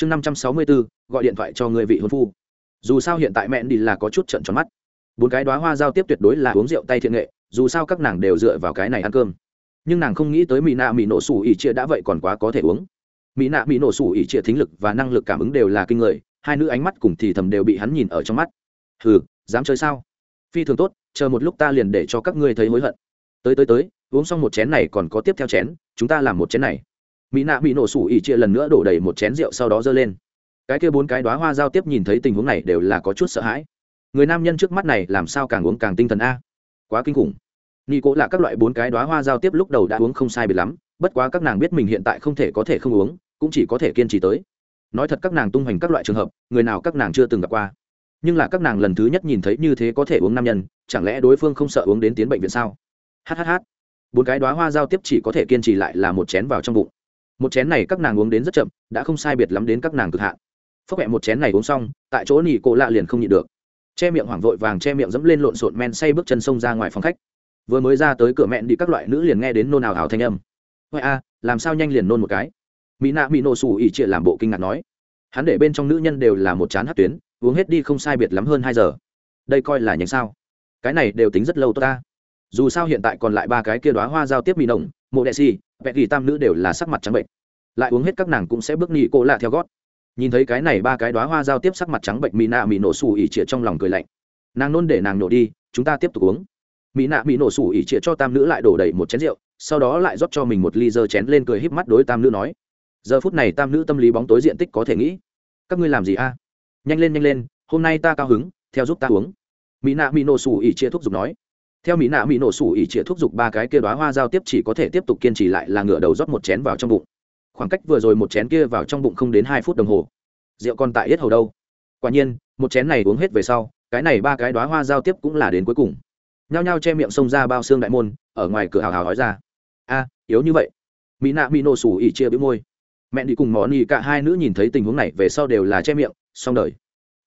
chương năm trăm sáu mươi bốn gọi điện thoại cho người vị hôn phu. Dù sao hiện tại mẹ đi là có chút trận tròn mắt. Bốn cái đoá hoa giao tiếp tuyệt đối là uống rượu tay thiện nghệ, dù sao các nàng đều dựa vào cái này ăn cơm. Nhưng nàng không nghĩ tới mỹ nạ mỹ nổ sủ ỉ chia đã vậy còn quá có thể uống. Mỹ nạ mỹ nổ sủ ỉ chia thính lực và năng lực cảm ứng đều là kinh người, hai nữ ánh mắt cùng thì thầm đều bị hắn nhìn ở trong mắt. Hừ, dám chơi sao? Phi thường tốt, chờ một lúc ta liền để cho các ngươi thấy hối hận. Tới tới tới, uống xong một chén này còn có tiếp theo chén, chúng ta làm một chén này mỹ nạ bị nổ sủ ỉ chia lần nữa đổ đầy một chén rượu sau đó giơ lên. Cái kia bốn cái đoá hoa giao tiếp nhìn thấy tình huống này đều là có chút sợ hãi. Người nam nhân trước mắt này làm sao càng uống càng tinh thần a? Quá kinh khủng. Nghi cố là các loại bốn cái đoá hoa giao tiếp lúc đầu đã uống không sai biệt lắm, bất quá các nàng biết mình hiện tại không thể có thể không uống, cũng chỉ có thể kiên trì tới. Nói thật các nàng tung hoành các loại trường hợp, người nào các nàng chưa từng gặp qua. Nhưng là các nàng lần thứ nhất nhìn thấy như thế có thể uống nam nhân, chẳng lẽ đối phương không sợ uống đến tiến bệnh viện sao? Hhh bốn cái đoá hoa giao tiếp chỉ có thể kiên trì lại là một chén vào trong bụng một chén này các nàng uống đến rất chậm, đã không sai biệt lắm đến các nàng cực hạn. Phốc hẹ một chén này uống xong, tại chỗ nỉ cổ lạ liền không nhịn được. Che miệng hoảng vội vàng che miệng dẫm lên lộn xộn men say bước chân sông ra ngoài phòng khách. Vừa mới ra tới cửa mẹn đi các loại nữ liền nghe đến nôn ào ào thanh âm. Hoài a, làm sao nhanh liền nôn một cái? Mỹ nạ mỹ nổ xù ỉ trịa làm bộ kinh ngạc nói. Hắn để bên trong nữ nhân đều là một chán hát tuyến, uống hết đi không sai biệt lắm hơn hai giờ. Đây coi là nhánh sao? Cái này đều tính rất lâu tốt ta. Dù sao hiện tại còn lại ba cái kia đoá hoa giao tiếp mỹ nồng mộ đệ xì vẹn ghi tam nữ đều là sắc mặt trắng bệnh. Lại uống hết các nàng cũng sẽ bước nhị cô lạ theo gót. Nhìn thấy cái này ba cái đoá hoa giao tiếp sắc mặt trắng bệnh mỹ nạ mỹ nổ xù ỉ trịa trong lòng cười lạnh. Nàng nôn để nàng nổ đi, chúng ta tiếp tục uống. Mỹ nạ mỹ nổ xù ỉ trịa cho tam nữ lại đổ đầy một chén rượu, sau đó lại rót cho mình một ly dơ chén lên cười híp mắt đối tam nữ nói. Giờ phút này tam nữ tâm lý bóng tối diện tích có thể nghĩ. Các ngươi làm gì a? Nhanh lên nhanh lên, hôm nay ta cao hứng, theo giúp ta uống. Mỹ nạ mỹ nổ xù ỉ trịa thuốc giục nói theo mỹ nạ mỹ nổ sủ ỉ chĩa thúc giục ba cái kia đoá hoa giao tiếp chỉ có thể tiếp tục kiên trì lại là ngửa đầu rót một chén vào trong bụng. Khoảng cách vừa rồi một chén kia vào trong bụng không đến hai phút đồng hồ. Rượu còn tại hết hầu đâu. Quả nhiên, một chén này uống hết về sau, cái này ba cái đoá hoa giao tiếp cũng là đến cuối cùng. Nhao nhao che miệng xông ra bao xương đại môn, ở ngoài cửa hào hào nói ra. A, yếu như vậy. Mỹ nạ mỹ nổ sủ ỉ chia bĩu môi. Mẹ đi cùng món ỉ cả hai nữ nhìn thấy tình huống này về sau đều là che miệng, xong đời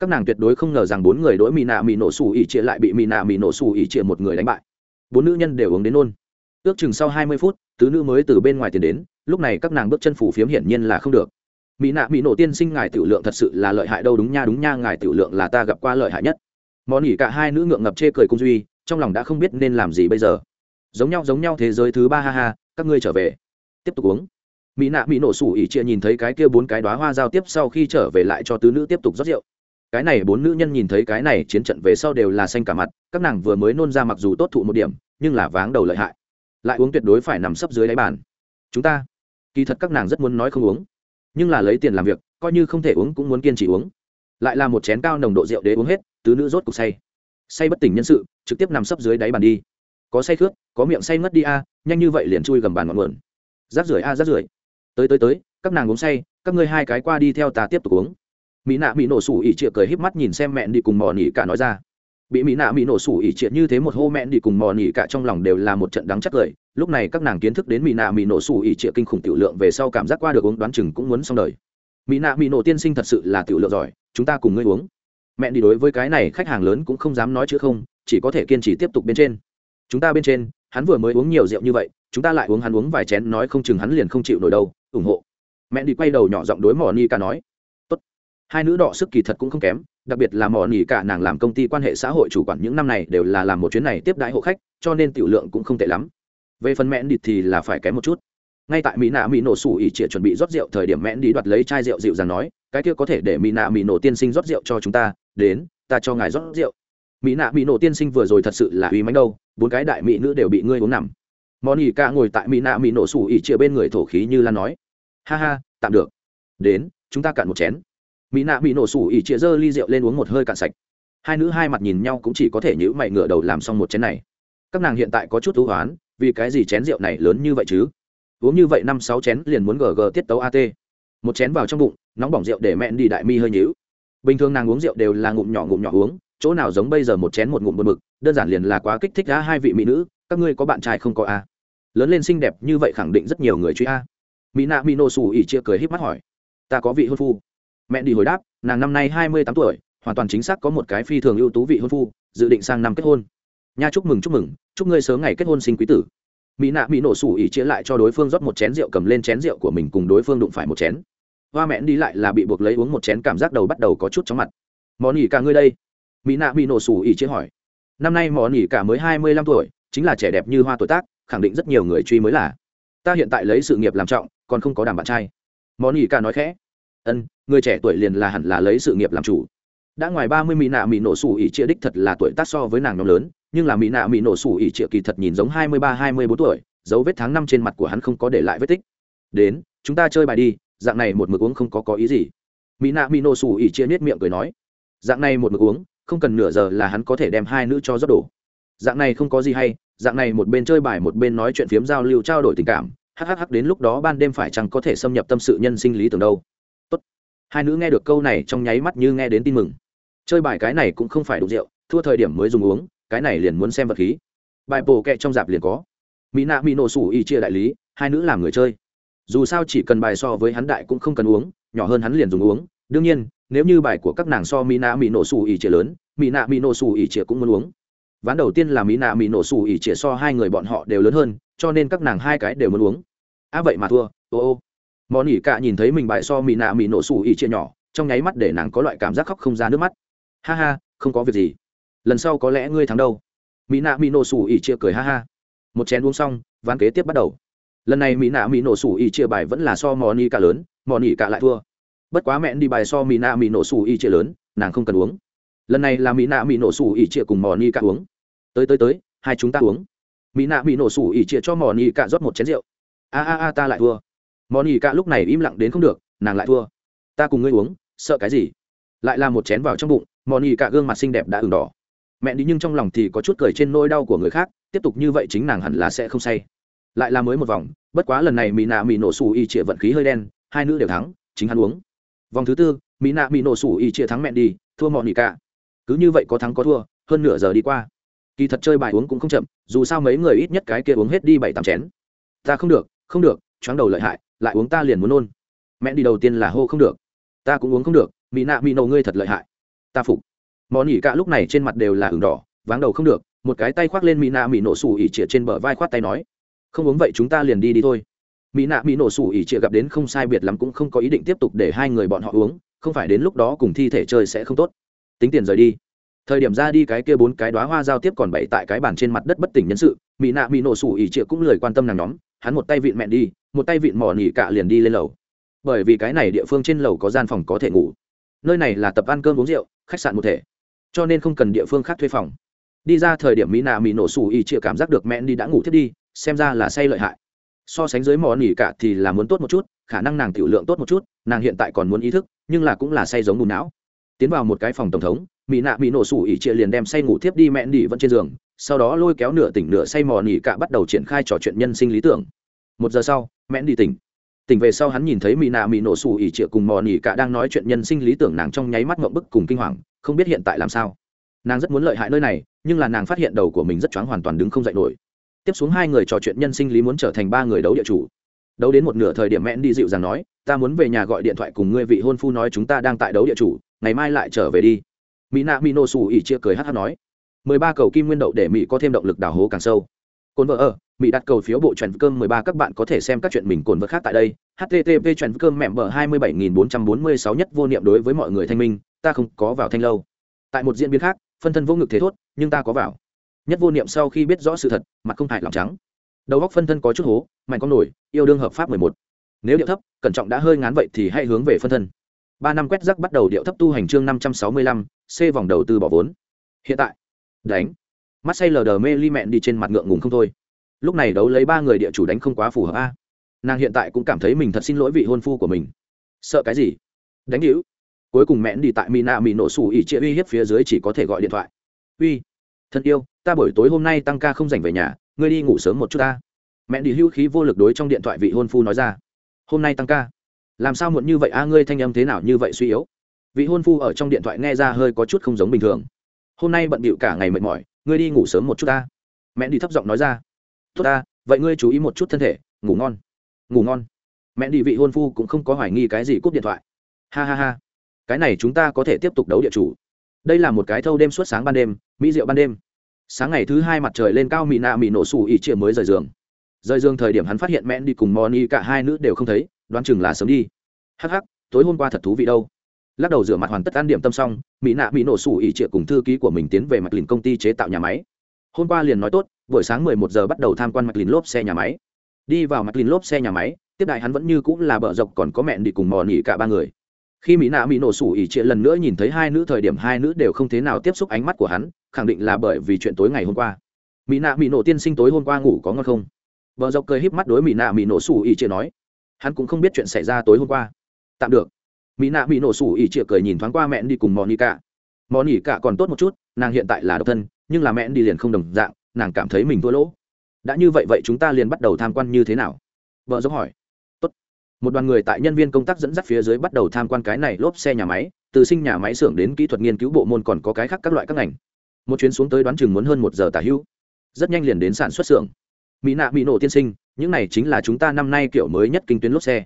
các nàng tuyệt đối không ngờ rằng bốn người đối mỹ nạ mỹ nổ sủ ỉ chia lại bị mỹ nạ mỹ nổ sủ ỉ chia một người đánh bại. Bốn nữ nhân đều uống đến nôn. Ước chừng sau hai mươi phút, tứ nữ mới từ bên ngoài tiền đến, lúc này các nàng bước chân phủ phiếm hiển nhiên là không được. Mỹ nạ mỹ nổ tiên sinh ngài tiểu lượng thật sự là lợi hại đâu, đúng nha đúng nha, ngài tiểu lượng là ta gặp qua lợi hại nhất. Món ỉ cả hai nữ ngượng ngập chê cười cung duy, trong lòng đã không biết nên làm gì bây giờ. Giống nhau giống nhau thế giới thứ ba, ha ha, các ngươi trở về. Tiếp tục uống. Mỹ nạ mỹ nổ sủ ỉ chia nhìn thấy cái kia bốn cái đoá hoa giao tiếp sau khi trở về lại cho tứ nữ tiếp tục rót rượu cái này bốn nữ nhân nhìn thấy cái này chiến trận về sau đều là xanh cả mặt, các nàng vừa mới nôn ra mặc dù tốt thụ một điểm, nhưng là váng đầu lợi hại. Lại uống tuyệt đối phải nằm sấp dưới đáy bàn. Chúng ta, kỳ thật các nàng rất muốn nói không uống, nhưng là lấy tiền làm việc, coi như không thể uống cũng muốn kiên trì uống. Lại là một chén cao nồng độ rượu để uống hết, tứ nữ rốt cục say. Say bất tỉnh nhân sự, trực tiếp nằm sấp dưới đáy bàn đi. Có say khướt, có miệng say ngất đi a, nhanh như vậy liền chui gầm bàn ngọn nguồn. Rác rưởi a, rác rưởi. Tới tới tới, các nàng uống say, các ngươi hai cái qua đi theo ta tiếp tục uống mỹ nạ mỹ nổ sủ ỉ trịa cười híp mắt nhìn xem mẹ đi cùng mò nỉ cả nói ra. Bị mỹ nạ mỹ nổ sủ ỉ trịa như thế một hô mẹ đi cùng mò nỉ cả trong lòng đều là một trận đắng chắc cười. Lúc này các nàng kiến thức đến mỹ nạ mỹ nổ sủ ỉ trịa kinh khủng tiểu lượng về sau cảm giác qua được uống đoán chừng cũng muốn xong đời. Mỹ nạ mỹ nổ tiên sinh thật sự là tiểu lượng giỏi, chúng ta cùng ngươi uống. Mẹ đi đối với cái này khách hàng lớn cũng không dám nói chứ không, chỉ có thể kiên trì tiếp tục bên trên. Chúng ta bên trên, hắn vừa mới uống nhiều rượu như vậy, chúng ta lại uống hắn uống vài chén, nói không chừng hắn liền không chịu nổi đâu, ủng hộ. Mẹ đi quay đầu nhỏ giọng đối mò nỉ cả nói hai nữ đọ sức kỳ thật cũng không kém, đặc biệt là mỏ nỉ cả nàng làm công ty quan hệ xã hội chủ quản những năm này đều là làm một chuyến này tiếp đãi hộ khách, cho nên tiểu lượng cũng không tệ lắm. Về phần mẹn đi thì là phải kém một chút. Ngay tại mỹ nạ mỹ nổ sủ ỉ trịa chuẩn bị rót rượu thời điểm mẹn đi đoạt lấy chai rượu dịu dàng nói, cái kia có thể để mỹ nạ mỹ nổ tiên sinh rót rượu cho chúng ta, đến, ta cho ngài rót rượu. Mỹ nạ mỹ nổ tiên sinh vừa rồi thật sự là uy mánh đâu, bốn cái đại mỹ nữ đều bị ngươi uống nằm. Món ỉ ca ngồi tại mỹ nạ mỹ nổ sủ ỉ chia bên người thổ khí như lan nói, ha ha, tạm được. Đến, chúng ta cạn một chén mỹ nạ bị nổ sủ ỉ chia dơ ly rượu lên uống một hơi cạn sạch. Hai nữ hai mặt nhìn nhau cũng chỉ có thể nhữ mày ngửa đầu làm xong một chén này. Các nàng hiện tại có chút thú hoán, vì cái gì chén rượu này lớn như vậy chứ? Uống như vậy năm sáu chén liền muốn gg tiết tấu at một chén vào trong bụng, nóng bỏng rượu để mẹn đi đại mi hơi nhữ bình thường nàng uống rượu đều là ngụm nhỏ ngụm nhỏ uống, chỗ nào giống bây giờ một chén một ngụm một mực đơn giản liền là quá kích thích đã hai vị mỹ nữ, các ngươi có bạn trai không có a? Lớn lên xinh đẹp như vậy khẳng định rất nhiều người truy a. Mỹ nạ mỹ nô xù ỉ chia cười híp mắt hỏi. Ta có vị hôn phu mẹ đi hồi đáp, nàng năm nay hai mươi tám tuổi, hoàn toàn chính xác có một cái phi thường ưu tú vị hôn phu, dự định sang năm kết hôn. Nha, chúc mừng chúc mừng, chúc ngươi sớm ngày kết hôn sinh quý tử. Mỹ nạ, mỹ nổ sủ ỉ chia lại cho đối phương rót một chén rượu cầm lên chén rượu của mình cùng đối phương đụng phải một chén. Hoa mẹn đi lại là bị buộc lấy uống một chén cảm giác đầu bắt đầu có chút chóng mặt. Món ỉ cả ngươi đây? Mỹ nạ, mỹ nổ sủ ỉ chĩa hỏi. Năm nay món ỉ cả mới hai mươi lăm tuổi, chính là trẻ đẹp như hoa tuổi tác, khẳng định rất nhiều người truy mới là. Ta hiện tại lấy sự nghiệp làm trọng, còn không có đàm bạn trai. Món ỉ cả nói khẽ ân, người trẻ tuổi liền là hẳn là lấy sự nghiệp làm chủ. Đã ngoài ba mươi mỹ nạ mỹ nổ sủ ỉ chia đích thật là tuổi tác so với nàng nhóm lớn, nhưng là mỹ nạ mỹ nổ sủ ỉ chia kỳ thật nhìn giống hai mươi ba, hai mươi bốn tuổi, dấu vết tháng năm trên mặt của hắn không có để lại vết tích. Đến, chúng ta chơi bài đi, dạng này một mực uống không có có ý gì. Mỹ nạ mỹ nổ sủ ỉ chia nết miệng cười nói. Dạng này một mực uống, không cần nửa giờ là hắn có thể đem hai nữ cho rót đổ dạng này không có gì hay, dạng này một bên chơi bài một bên nói chuyện phiếm giao lưu trao đổi tình cảm. Hhh đến lúc đó ban đêm phải chăng có thể xâm nhập tâm sự nhân sinh lý tưởng đâu? Hai nữ nghe được câu này trong nháy mắt như nghe đến tin mừng. Chơi bài cái này cũng không phải đủ rượu, thua thời điểm mới dùng uống, cái này liền muốn xem vật khí. Bài bổ kẹ trong dạp liền có. Mỹ nạ mỹ nổ sủ y chia đại lý, hai nữ làm người chơi. Dù sao chỉ cần bài so với hắn đại cũng không cần uống, nhỏ hơn hắn liền dùng uống. Đương nhiên, nếu như bài của các nàng so mỹ nạ mỹ nổ sủ y chia lớn, mỹ nạ mỹ nổ sủ y chia cũng muốn uống. Ván đầu tiên là mỹ nạ mỹ nổ sủ y chia so hai người bọn họ đều lớn hơn, cho nên các nàng hai cái đều muốn uống. Á à vậy mà thua, ô ô món ỉ cạ nhìn thấy mình bài so mị nạ mị nổ xù ỉ chia nhỏ, trong nháy mắt để nàng có loại cảm giác khóc không ra nước mắt. Ha ha, không có việc gì. Lần sau có lẽ ngươi thắng đâu. Mỹ nạ mỹ nổ sủ ỉ chia cười ha ha. Một chén uống xong, ván kế tiếp bắt đầu. Lần này mỹ nạ mỹ nổ sủ ỉ chia bài vẫn là so mò ni cả lớn mò ni cả lại thua. Bất quá mẹ đi bài so mỹ nạ mỹ nổ sủ ỉ chia lớn, nàng không cần uống. Lần này là mỹ nạ mỹ nổ sủ ỉ chia cùng mò ni cả uống. Tới tới tới, hai chúng ta uống. Mỹ nạ mỹ nổ sủ ỉ chia cho mò ni cả rót một chén rượu. A a a, ta lại thua mò cả lúc này im lặng đến không được, nàng lại thua. Ta cùng ngươi uống, sợ cái gì? Lại là một chén vào trong bụng mò cả gương mặt xinh đẹp đã ửng đỏ. Mẹ đi nhưng trong lòng thì có chút cười trên nỗi đau của người khác, tiếp tục như vậy chính nàng hẳn là sẽ không say. Lại là mới một vòng, bất quá lần này mỹ nạ mỹ nổ xù y chĩa vận khí hơi đen, hai nữ đều thắng, chính hắn uống. Vòng thứ tư mỹ nạ mỹ nổ xù y chĩa thắng mẹ đi, thua mọn nỉ cả. Cứ như vậy có thắng có thua, hơn nửa giờ đi qua. Kỳ thật chơi bài uống cũng không chậm, dù sao mấy người ít nhất cái kia uống hết đi bảy tám chén. Ta không được không được, choáng đầu lợi hại lại uống ta liền muốn nôn. Mẹ đi đầu tiên là hô không được. Ta cũng uống không được mỹ nạ mỹ nổ ngươi thật lợi hại. Ta phục. Món nhỉ cả lúc này trên mặt đều là ửng đỏ, váng đầu không được, một cái tay khoác lên mỹ nạ mỹ nổ xù ỉ chĩa trên bờ vai khoát tay nói, không uống vậy chúng ta liền đi đi thôi. Mỹ nạ mỹ nổ xù ỉ chĩa gặp đến không sai biệt lắm cũng không có ý định tiếp tục để hai người bọn họ uống, không phải đến lúc đó cùng thi thể chơi sẽ không tốt. Tính tiền rời đi thời điểm ra đi cái kia bốn cái đoá hoa giao tiếp còn bậy tại cái bàn trên mặt đất bất tỉnh nhân sự mỹ nạ mỹ nổ sủ ỉ chĩa cũng lười quan tâm nàng nhóm, hắn một tay vịn mẹn đi, một tay vịn mỏ nỉ cả liền đi lên lầu. Bởi vì cái này địa phương trên lầu có gian phòng có thể ngủ. Nơi này là tập ăn cơm uống rượu, khách sạn một thể. Cho nên không cần địa phương khác thuê phòng. Đi ra thời điểm mỹ nạ mỹ nổ sủ ỉ chịa cảm giác được mẹ đi đã ngủ thiết đi, xem ra là say lợi hại. So sánh dưới mỏ nỉ cả thì là muốn tốt một chút, khả năng nàng tiểu lượng tốt một chút, nàng hiện tại còn muốn ý thức, nhưng là cũng là say giống bùn não. Tiến vào một cái phòng tổng thống mỹ nạ mỹ nổ sủ ỉ trịa liền đem say ngủ thiếp đi mẹ nỉ vẫn trên giường, sau đó lôi kéo nửa tỉnh nửa say mò nỉ cả bắt đầu triển khai trò chuyện nhân sinh lý tưởng. Một giờ sau, mẹ nỉ tỉnh. Tỉnh về sau hắn nhìn thấy mỹ nạ mỹ nổ sủ ỉ trịa cùng mò nỉ cả đang nói chuyện nhân sinh lý tưởng nàng trong nháy mắt mộng bức cùng kinh hoàng, không biết hiện tại làm sao. Nàng rất muốn lợi hại nơi này, nhưng là nàng phát hiện đầu của mình rất choáng hoàn toàn đứng không dậy nổi. Tiếp xuống hai người trò chuyện nhân sinh lý muốn trở thành ba người đấu địa chủ. Đấu đến một nửa thời điểm mẹn đi dịu rằng nói, ta muốn về nhà gọi điện thoại cùng ngươi vị hôn phu nói chúng ta đang tại đấu địa chủ, ngày mai lại trở về đi mỹ nạ mỹ nổ xù ỉ chia cười hát hát nói, mười ba cầu kim nguyên đậu để mỹ có thêm động lực đào hố càng sâu. Cồn vợ ở, mỹ đặt cầu phiếu bộ trần cơm mười ba, các bạn có thể xem các chuyện mình cồn vợ khác tại đây. Http trần cơm mẹm bờ hai mươi bảy nghìn bốn trăm bốn mươi sáu nhất vô niệm đối với mọi người thanh minh, ta không có vào thanh lâu. Tại một diễn biến khác, phân thân vô ngực thế thốt, nhưng ta có vào. Nhất vô niệm sau khi biết rõ sự thật, mặt không hại lòng trắng. Đầu góc phân thân có chút hố, mạnh con nổi, yêu đương hợp pháp mười một. Nếu điệu thấp, cẩn trọng đã hơi ngán vậy thì hãy hướng về phân thân. Ba năm quét rắc bắt đầu điệu thấp tu hành chương năm trăm sáu mươi lăm c vòng đầu tư bỏ vốn. Hiện tại, đánh. Mắt say lờ đờ mê ly mẹn đi trên mặt ngượng ngùng không thôi. Lúc này đấu lấy ba người địa chủ đánh không quá phù hợp a. Nàng hiện tại cũng cảm thấy mình thật xin lỗi vị hôn phu của mình. Sợ cái gì? Đánh hữu. Cuối cùng mẹn đi tại mina mỹ nổ xù ỉ chia uy hiếp phía dưới chỉ có thể gọi điện thoại. Uy, thân yêu, ta buổi tối hôm nay tăng ca không rảnh về nhà, ngươi đi ngủ sớm một chút ta. Mẹ đi hưu khí vô lực đối trong điện thoại vị hôn phu nói ra. Hôm nay tăng ca. Làm sao muộn như vậy a, ngươi thanh âm thế nào như vậy suy yếu? Vị hôn phu ở trong điện thoại nghe ra hơi có chút không giống bình thường. Hôm nay bận bịu cả ngày mệt mỏi, ngươi đi ngủ sớm một chút ta. Mẹ đi thấp giọng nói ra. Tốt ta, vậy ngươi chú ý một chút thân thể, ngủ ngon. Ngủ ngon. Mẹ đi vị hôn phu cũng không có hoài nghi cái gì cúp điện thoại. Ha ha ha. Cái này chúng ta có thể tiếp tục đấu địa chủ. Đây là một cái thâu đêm suốt sáng ban đêm, mỹ rượu ban đêm. Sáng ngày thứ hai mặt trời lên cao mỹ nạ mỹ nổ xù ỉ chia mới rời giường. Rời giường thời điểm hắn phát hiện mẹ đi cùng moni cả hai nữ đều không thấy, đoán chừng là sớm đi. Hắc hắc, tối hôm qua thật thú vị đâu lắc đầu rửa mặt hoàn tất ăn điểm tâm xong, mỹ nạ bị nổ sủ ỉ trịa cùng thư ký của mình tiến về mặt lìn công ty chế tạo nhà máy. Hôm qua liền nói tốt, buổi sáng 11 giờ bắt đầu tham quan mặt lìn lốp xe nhà máy. Đi vào mặt lìn lốp xe nhà máy, tiếp đại hắn vẫn như cũng là bờ dọc còn có mẹn đi cùng mò nỉ cả ba người. Khi mỹ nạ mỹ nổ sủ ỉ trịa lần nữa nhìn thấy hai nữ thời điểm hai nữ đều không thế nào tiếp xúc ánh mắt của hắn, khẳng định là bởi vì chuyện tối ngày hôm qua. Mỹ nạ mỹ nổ tiên sinh tối hôm qua ngủ có ngon không? Bờ dọc cười híp mắt đối mỹ nạ mỹ nổ sủ ỉ trịa nói, hắn cũng không biết chuyện xảy ra tối hôm qua. Tạm được mỹ nạ bị nổ sủ ỉ chịa cười nhìn thoáng qua mẹn đi cùng mò nỉ cả mò nỉ cả còn tốt một chút, nàng hiện tại là độc thân, nhưng là mẹn đi liền không đồng dạng, nàng cảm thấy mình thua lỗ. Đã như vậy vậy chúng ta liền bắt đầu tham quan như thế nào? Vợ giống hỏi. Tốt. một đoàn người tại nhân viên công tác dẫn dắt phía dưới bắt đầu tham quan cái này lốp xe nhà máy, từ sinh nhà máy xưởng đến kỹ thuật nghiên cứu bộ môn còn có cái khác các loại các ngành. Một chuyến xuống tới đoán chừng muốn hơn một giờ tả hữu rất nhanh liền đến sản xuất xưởng. Mỹ nạ bị nổ tiên sinh, những này chính là chúng ta năm nay kiểu mới nhất kinh tuyến lốp xe.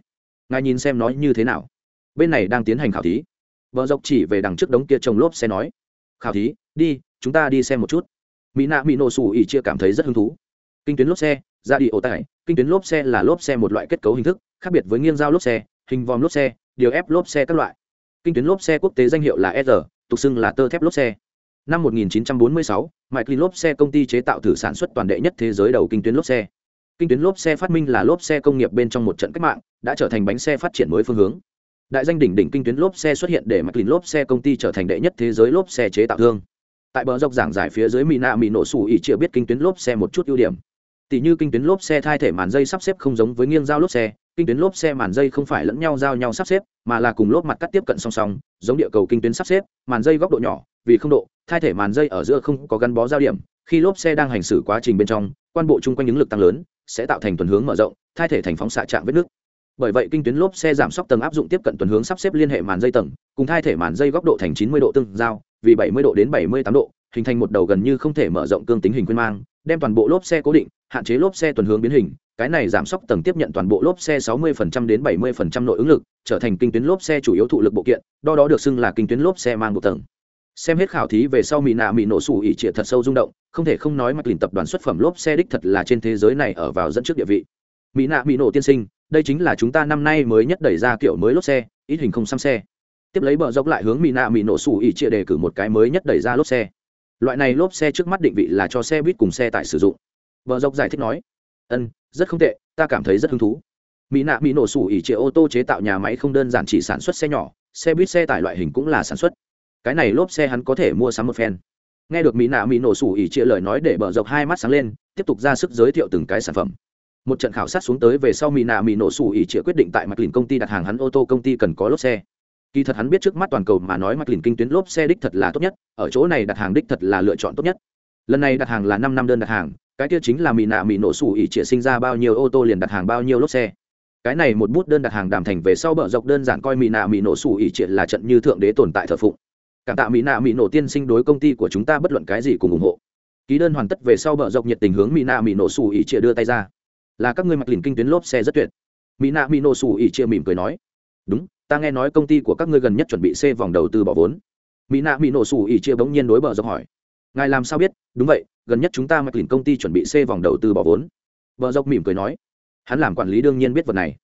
Ngài nhìn xem nói như thế nào? Bên này đang tiến hành khảo thí. Vợ dọc chỉ về đằng trước đống kia trồng lốp xe nói khảo thí đi chúng ta đi xem một chút. Mỹ nạ mỹ nổ xù ỉ chia cảm thấy rất hứng thú. Kinh tuyến lốp xe ra đi ổ tải. Kinh tuyến lốp xe là lốp xe một loại kết cấu hình thức khác biệt với nghiêng dao lốp xe hình vòm lốp xe điều ép lốp xe các loại. Kinh tuyến lốp xe quốc tế danh hiệu là r tục xưng là tơ thép lốp xe. Năm 1946, Mike Clean lốp xe công ty chế tạo thử sản xuất toàn đệ nhất thế giới đầu kinh tuyến lốp xe. Kinh tuyến lốp xe phát minh là lốp xe công nghiệp bên trong một trận cách mạng, đã trở thành bánh xe phát triển mới phương hướng. Đại danh đỉnh đỉnh kinh tuyến lốp xe xuất hiện để Mike lốp xe công ty trở thành đệ nhất thế giới lốp xe chế tạo thương. Tại bờ dọc giảng giải phía dưới Mỹ nạ Mỹ nổ sủ ỉ chưa biết kinh tuyến lốp xe một chút ưu điểm tỷ như kinh tuyến lốp xe thay thể màn dây sắp xếp không giống với nghiêng giao lốp xe, kinh tuyến lốp xe màn dây không phải lẫn nhau giao nhau sắp xếp, mà là cùng lốp mặt cắt tiếp cận song song, giống địa cầu kinh tuyến sắp xếp, màn dây góc độ nhỏ, vì không độ, thay thể màn dây ở giữa không có gắn bó giao điểm, khi lốp xe đang hành xử quá trình bên trong, quan bộ chung quanh những lực tăng lớn, sẽ tạo thành tuần hướng mở rộng, thay thể thành phóng xạ trạng vết nước bởi vậy kinh tuyến lốp xe giảm sóc tầng áp dụng tiếp cận tuần hướng sắp xếp liên hệ màn dây tầng, cùng thay thể màn dây góc độ thành 90 độ tương giao, vì 70 độ đến 78 độ, hình thành một đầu gần như không thể mở rộng cương tính hình quyên mang, đem toàn bộ lốp xe cố định, hạn chế lốp xe tuần hướng biến hình. Cái này giảm sóc tầng tiếp nhận toàn bộ lốp xe 60% đến 70% nội ứng lực, trở thành kinh tuyến lốp xe chủ yếu thụ lực bộ kiện đo đó được xưng là kinh tuyến lốp xe mang một tầng. Xem hết khảo thí về sau mỹ nạ mỹ nổ sủ ỉ trịa thật sâu rung động, không thể không nói mạch lìn tập đoàn xuất phẩm lốp xe đích thật là trên thế giới này ở vào dẫn trước địa vị. Mỹ nạ mỹ nổ tiên sinh đây chính là chúng ta năm nay mới nhất đẩy ra kiểu mới lốp xe, ít hình không xăm xe. Tiếp lấy bờ dốc lại hướng mỹ nạ mỹ nổ sủ ỉ chia đề cử một cái mới nhất đẩy ra lốp xe. Loại này lốp xe trước mắt định vị là cho xe buýt cùng xe tải sử dụng. Bờ dốc giải thích nói, ân, rất không tệ, ta cảm thấy rất hứng thú. Mỹ nạ mỹ nổ sủ ỉ chia ô tô chế tạo nhà máy không đơn giản chỉ sản xuất xe nhỏ, xe buýt, xe tải loại hình cũng là sản xuất. Cái này lốp xe hắn có thể mua sắm một phen. Nghe được mỹ nạ mỹ nổ sủ ỉ chia lời nói để bờ dọc hai mắt sáng lên, tiếp tục ra sức giới thiệu từng cái sản phẩm một trận khảo sát xuống tới về sau mỹ nạ mỹ nổ sủ ỉ trịa quyết định tại mặt lìn công ty đặt hàng hắn ô tô công ty cần có lốp xe. Kỳ thật hắn biết trước mắt toàn cầu mà nói mặt lìn kinh tuyến lốp xe đích thật là tốt nhất, ở chỗ này đặt hàng đích thật là lựa chọn tốt nhất. Lần này đặt hàng là năm năm đơn đặt hàng, cái kia chính là mỹ nạ mỹ nổ sủ ỉ trịa sinh ra bao nhiêu ô tô liền đặt hàng bao nhiêu lốp xe. Cái này một bút đơn đặt hàng đàm thành về sau bờ dọc đơn giản coi mỹ nạ mỹ nổ sủ ỉ trịa là trận như thượng đế tồn tại thờ phụng. Cảm tạ mỹ nạ mỹ nổ tiên sinh đối công ty của chúng ta bất luận cái gì cùng ủng hộ. Ký đơn hoàn tất về sau bờ dọc nhiệt tình hướng mỹ nạ mỹ nổ sủ ỉ trịa đưa tay ra là các ngươi mặc lìn kinh tuyến lốp xe rất tuyệt. Mỹ nạ mỹ nổ xù ỉ chia mỉm cười nói, đúng, ta nghe nói công ty của các ngươi gần nhất chuẩn bị xê vòng đầu tư bỏ vốn. Mỹ nạ mỹ nổ xù ỉ chia bỗng nhiên đối bờ dốc hỏi, ngài làm sao biết? Đúng vậy, gần nhất chúng ta mặc lìn công ty chuẩn bị xê vòng đầu tư bỏ vốn. Bờ dốc mỉm cười nói, hắn làm quản lý đương nhiên biết vật này.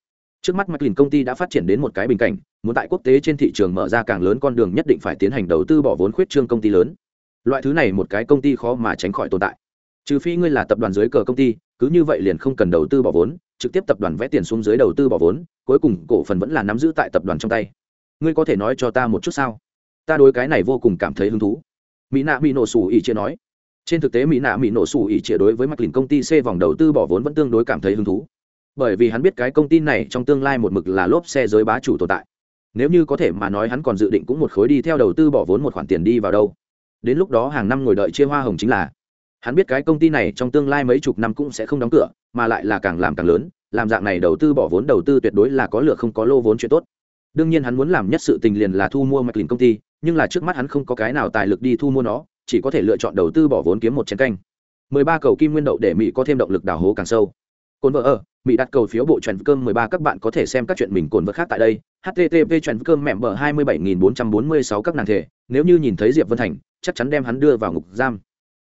Trước mắt mặc lìn công ty đã phát triển đến một cái bình cảnh, muốn tại quốc tế trên thị trường mở ra càng lớn con đường nhất định phải tiến hành đầu tư bỏ vốn khuyết trương công ty lớn. Loại thứ này một cái công ty khó mà tránh khỏi tồn tại. Trừ phi ngươi là tập đoàn dưới cờ công ty cứ như vậy liền không cần đầu tư bỏ vốn, trực tiếp tập đoàn vẽ tiền xuống dưới đầu tư bỏ vốn, cuối cùng cổ phần vẫn là nắm giữ tại tập đoàn trong tay. Ngươi có thể nói cho ta một chút sao? Ta đối cái này vô cùng cảm thấy hứng thú. Mỹ nạ mỹ nổ sủ ỉ chia nói. Trên thực tế mỹ nạ mỹ nổ sủ ỉ chia đối với mặt lìn công ty c vòng đầu tư bỏ vốn vẫn tương đối cảm thấy hứng thú. Bởi vì hắn biết cái công ty này trong tương lai một mực là lốp xe giới bá chủ tồn tại. Nếu như có thể mà nói hắn còn dự định cũng một khối đi theo đầu tư bỏ vốn một khoản tiền đi vào đâu. Đến lúc đó hàng năm ngồi đợi chia hoa hồng chính là hắn biết cái công ty này trong tương lai mấy chục năm cũng sẽ không đóng cửa, mà lại là càng làm càng lớn, làm dạng này đầu tư bỏ vốn đầu tư tuyệt đối là có lựa không có lô vốn chuyện tốt. Đương nhiên hắn muốn làm nhất sự tình liền là thu mua mạch lìn công ty, nhưng là trước mắt hắn không có cái nào tài lực đi thu mua nó, chỉ có thể lựa chọn đầu tư bỏ vốn kiếm một chén canh. mười ba cầu kim nguyên đậu để mỹ có thêm động lực đào hố càng sâu. Cồn vợ ở, mỹ đặt cầu phiếu bộ trần cơm mười ba các bạn có thể xem các chuyện mình cồn vợ khác tại đây. Http trần cơm mẹm bờ hai mươi bảy nghìn bốn trăm bốn mươi sáu các nàng thể, nếu như nhìn thấy diệp vân thành, chắc chắn đem hắn đưa vào ngục giam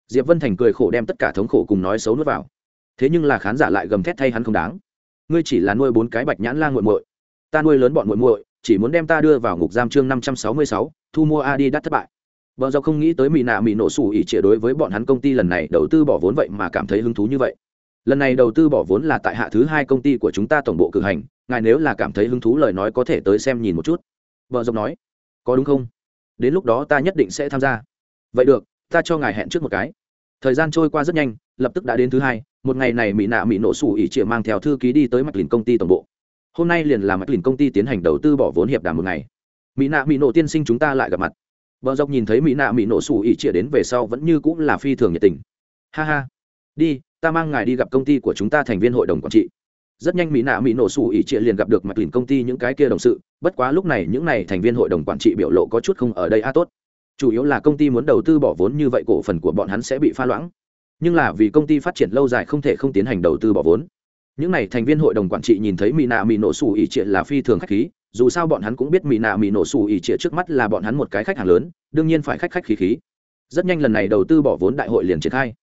diệp vân thành cười khổ đem tất cả thống khổ cùng nói xấu nuốt vào. Thế nhưng là khán giả lại gầm thét thay hắn không đáng. Ngươi chỉ là nuôi bốn cái bạch nhãn la nguội muội. Ta nuôi lớn bọn muội muội, chỉ muốn đem ta đưa vào ngục giam chương năm trăm sáu mươi sáu, thu mua adidas thất bại. Vợ do không nghĩ tới mỹ nạ mỹ nổ sủ ỉ trịa đối với bọn hắn công ty lần này đầu tư bỏ vốn vậy mà cảm thấy hứng thú như vậy. Lần này đầu tư bỏ vốn là tại hạ thứ hai công ty của chúng ta tổng bộ cử hành, ngài nếu là cảm thấy hứng thú lời nói có thể tới xem nhìn một chút. Vợ dọc nói, có đúng không? Đến lúc đó ta nhất định sẽ tham gia. Vậy được ta cho ngài hẹn trước một cái. Thời gian trôi qua rất nhanh, lập tức đã đến thứ hai, một ngày này mỹ nạ mỹ nổ sủ ỉ trịa mang theo thư ký đi tới mạch lìn công ty tổng bộ. Hôm nay liền là mạch lìn công ty tiến hành đầu tư bỏ vốn hiệp đàm một ngày. Mỹ nạ mỹ nổ tiên sinh chúng ta lại gặp mặt. Vợ dọc nhìn thấy mỹ nạ mỹ nổ sủ ỉ trịa đến về sau vẫn như cũng là phi thường nhiệt tình. Ha ha. Đi, ta mang ngài đi gặp công ty của chúng ta thành viên hội đồng quản trị. Rất nhanh mỹ nạ mỹ nổ sủ ỉ trịa liền gặp được mạch lìn công ty những cái kia đồng sự, bất quá lúc này những n à y thành viên hội đồng quản trị biểu lộ có chút không ở đây a tốt chủ yếu là công ty muốn đầu tư bỏ vốn như vậy cổ phần của bọn hắn sẽ bị pha loãng. Nhưng là vì công ty phát triển lâu dài không thể không tiến hành đầu tư bỏ vốn. Những n à y thành viên hội đồng quản trị nhìn thấy mỹ nạ mỹ nổ sủ ỉ trịa là phi thường khách khí, dù sao bọn hắn cũng biết mỹ nạ mỹ nổ sủ ỉ trịa trước mắt là bọn hắn một cái khách hàng lớn, đương nhiên phải khách khách khí khí. Rất nhanh lần này đầu tư bỏ vốn đại hội liền triển khai.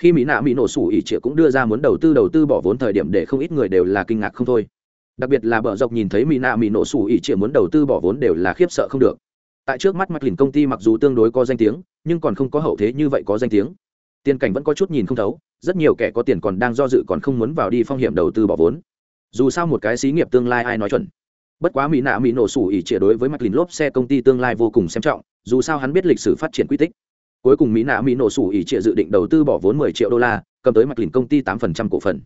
Khi mỹ nạ mỹ nổ sủ ỉ trịa cũng đưa ra muốn đầu tư đầu tư bỏ vốn thời điểm để không ít người đều là kinh ngạc không thôi. Đặc biệt là bờ dọc nhìn thấy mỹ nạ mỹ nổ sủ ỉ trịa muốn đầu tư bỏ vốn đều là khiếp sợ không được tại trước mắt mặt lìn công ty mặc dù tương đối có danh tiếng, nhưng còn không có hậu thế như vậy có danh tiếng. Tiền cảnh vẫn có chút nhìn không thấu, rất nhiều kẻ có tiền còn đang do dự còn không muốn vào đi phong hiểm đầu tư bỏ vốn. Dù sao một cái xí nghiệp tương lai ai nói chuẩn. Bất quá mỹ nạ mỹ nổ sủ ỉ trịa đối với mặt lìn lốp xe công ty tương lai vô cùng xem trọng, dù sao hắn biết lịch sử phát triển quy tích. Cuối cùng mỹ nạ mỹ nổ sủ ỉ trịa dự định đầu tư bỏ vốn 10 triệu đô la, cầm tới mặt lìn công ty 8% cổ phần.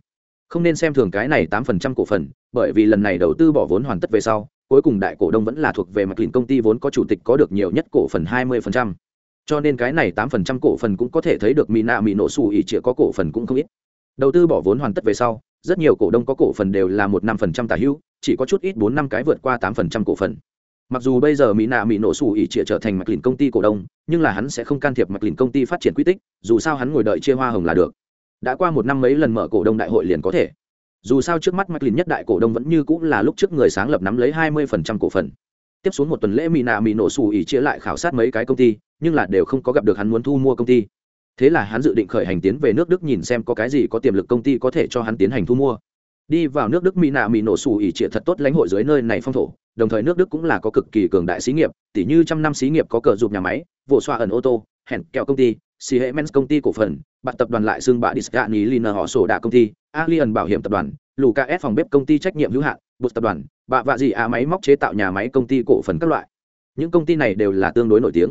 Không nên xem thường cái này 8% cổ phần, bởi vì lần này đầu tư bỏ vốn hoàn tất về sau cuối cùng đại cổ đông vẫn là thuộc về mặt lìn công ty vốn có chủ tịch có được nhiều nhất cổ phần 20%. cho nên cái này 8% cổ phần cũng có thể thấy được mỹ nạ mỹ nổ sủ ỉ có cổ phần cũng không ít. Đầu tư bỏ vốn hoàn tất về sau, rất nhiều cổ đông có cổ phần đều là một năm phần trăm tả hữu chỉ có chút ít bốn năm cái vượt qua tám phần trăm cổ phần. Mặc dù bây giờ mỹ nạ mỹ nổ sủ ỉ trở thành mặt lìn công ty cổ đông, nhưng là hắn sẽ không can thiệp mặt lìn công ty phát triển quy tích, dù sao hắn ngồi đợi chia hoa hồng là được. Đã qua một năm mấy lần mở cổ đông đại hội liền có thể dù sao trước mắt mclean nhất đại cổ đông vẫn như cũng là lúc trước người sáng lập nắm lấy hai mươi phần trăm cổ phần. Tiếp xuống một tuần lễ mỹ nạ mỹ nổ xù ỉ chia lại khảo sát mấy cái công ty, nhưng là đều không có gặp được hắn muốn thu mua công ty. Thế là hắn dự định khởi hành tiến về nước đức nhìn xem có cái gì có tiềm lực công ty có thể cho hắn tiến hành thu mua. Đi vào nước đức mỹ nạ mỹ nổ xù ỉ trịa thật tốt lãnh hội dưới nơi này phong thổ, đồng thời nước đức cũng là có cực kỳ cường đại xí nghiệp tỷ như trăm năm xí nghiệp có cờ dục nhà máy vỗ xoa ẩn ô tô, hẹn kẹo công ty xì hệ men công ty cổ phần, bạn tập đoàn lại xương bạ discani lina họ sổ đạ công ty, alien bảo hiểm tập đoàn luka s phòng bếp công ty trách nhiệm hữu hạn bột tập đoàn, bạ vạ dị á máy móc chế tạo nhà máy công ty cổ phần các loại. Những công ty này đều là tương đối nổi tiếng.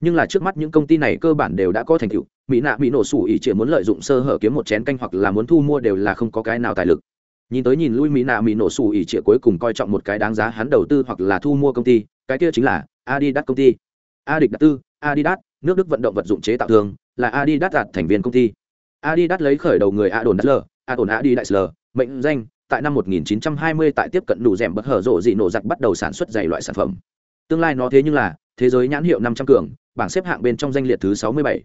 Nhưng là trước mắt những công ty này cơ bản đều đã có thành tựu. Mỹ nạ mỹ nổ sủ ỉ chỉ muốn lợi dụng sơ hở kiếm một chén canh hoặc là muốn thu mua đều là không có cái nào tài lực. Nhìn tới nhìn lui, mỹ nạ mỹ nổ sủ ỉ chỉ cuối cùng coi trọng một cái đáng giá hắn đầu tư hoặc là thu mua công ty, cái kia chính là adidas công ty. Adix đặt tư, adidas nước đức vận động vật dụng chế tạo thường là adidas đạt thành viên công ty. Adidas lấy khởi đầu người adon dassler adon adidas mệnh danh tại năm 1920 tại tiếp cận đủ rèm bất hở rộ dị nổ giặc bắt đầu sản xuất giày loại sản phẩm. Tương lai nó thế nhưng là thế giới nhãn hiệu 500 cường, bảng xếp hạng bên trong danh liệt thứ 67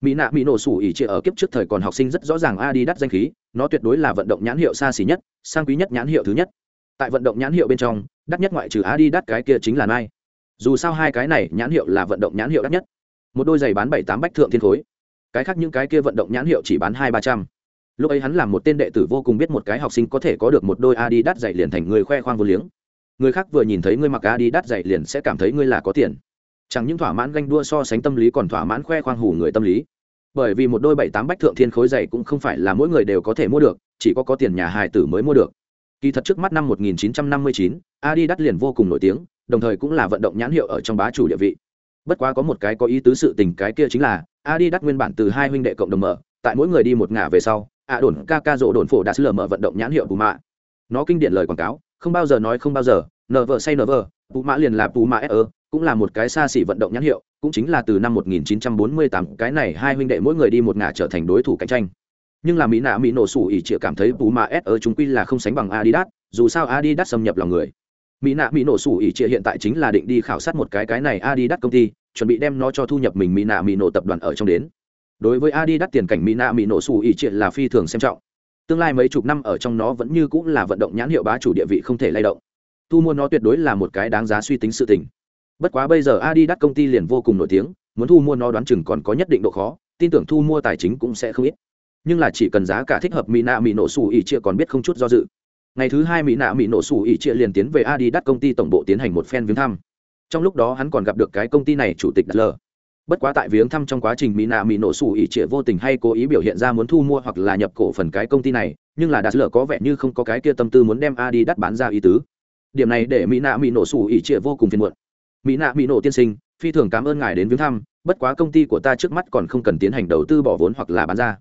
mỹ nạ mỹ nổ sủ ỉ trịa ở kiếp trước thời còn học sinh rất rõ ràng adidas danh khí, nó tuyệt đối là vận động nhãn hiệu xa xỉ nhất, sang quý nhất nhãn hiệu thứ nhất. Tại vận động nhãn hiệu bên trong, đắt nhất ngoại trừ adidas cái kia chính là nai dù sao hai cái này nhãn hiệu là vận động nhãn hiệu đắt nhất một đôi giày bán bảy tám bách thượng thiên khối. Cái khác những cái kia vận động nhãn hiệu chỉ bán hai ba trăm. Lúc ấy hắn làm một tên đệ tử vô cùng biết một cái học sinh có thể có được một đôi adidas giày liền thành người khoe khoang vô liếng. Người khác vừa nhìn thấy ngươi mặc adidas giày liền sẽ cảm thấy ngươi là có tiền. Chẳng những thỏa mãn ganh đua so sánh tâm lý còn thỏa mãn khoe khoang hủ người tâm lý. Bởi vì một đôi bảy tám bách thượng thiên khối dày cũng không phải là mỗi người đều có thể mua được chỉ có có tiền nhà hài tử mới mua được. Kỳ thật trước mắt năm 1959, adidas liền vô cùng nổi tiếng đồng thời cũng là vận động nhãn hiệu ở trong bá chủ địa vị bất quá có một cái có ý tứ sự tình cái kia chính là adidas nguyên bản từ hai huynh đệ cộng đồng mở tại mỗi người đi một ngả về sau a đồn ca ca rộ đồn phổ đã sửa mở vận động nhãn hiệu puma nó kinh điển lời quảng cáo không bao giờ nói không bao giờ nờ vợ say nờ vợ puma liền là puma se cũng là một cái xa xỉ vận động nhãn hiệu cũng chính là từ năm 1948 cái này hai huynh đệ mỗi người đi một ngả trở thành đối thủ cạnh tranh nhưng là mỹ nạ mỹ nổ sủ ỉ chĩa cảm thấy bù mạ ở chúng quy là không sánh bằng Adidas, dù sao Adidas xâm nhập lòng người. Mỹ nạ mỹ nổ sủ ỉ trịa hiện tại chính là định đi khảo sát một cái cái này Adidas công ty, chuẩn bị đem nó cho thu nhập mình mỹ nạ mỹ nổ tập đoàn ở trong đến. Đối với Adidas tiền cảnh mỹ nạ mỹ nổ sủ ỉ trịa là phi thường xem trọng. Tương lai mấy chục năm ở trong nó vẫn như cũng là vận động nhãn hiệu bá chủ địa vị không thể lay động. Thu mua nó tuyệt đối là một cái đáng giá suy tính sự tình bất quá bây giờ adidas công ty liền vô cùng nổi tiếng muốn thu mua nó đoán chừng còn có nhất định độ khó tin tưởng thu mua tài chính cũng sẽ không ít nhưng là chỉ cần giá cả thích hợp mỹ nạ mỹ nổ sủ ỉ trịa còn biết không chút do dự ngày thứ hai mỹ nạ mỹ nổ sủ ỉ chia liền tiến về adidas công ty tổng bộ tiến hành một phen viếng thăm. Trong lúc đó hắn còn gặp được cái công ty này chủ tịch đặt lờ. Bất quá tại viếng thăm trong quá trình mỹ nạ mỹ nổ sủ ỉ trịa vô tình hay cố ý biểu hiện ra muốn thu mua hoặc là nhập cổ phần cái công ty này, nhưng là đạt lờ có vẻ như không có cái kia tâm tư muốn đem adi đắt bán ra ý tứ. Điểm này để mỹ nạ mỹ nổ sủ ỉ trịa vô cùng phiền muộn. Mỹ nạ mỹ nổ tiên sinh, phi thường cảm ơn ngài đến viếng thăm, bất quá công ty của ta trước mắt còn không cần tiến hành đầu tư bỏ vốn hoặc là bán ra.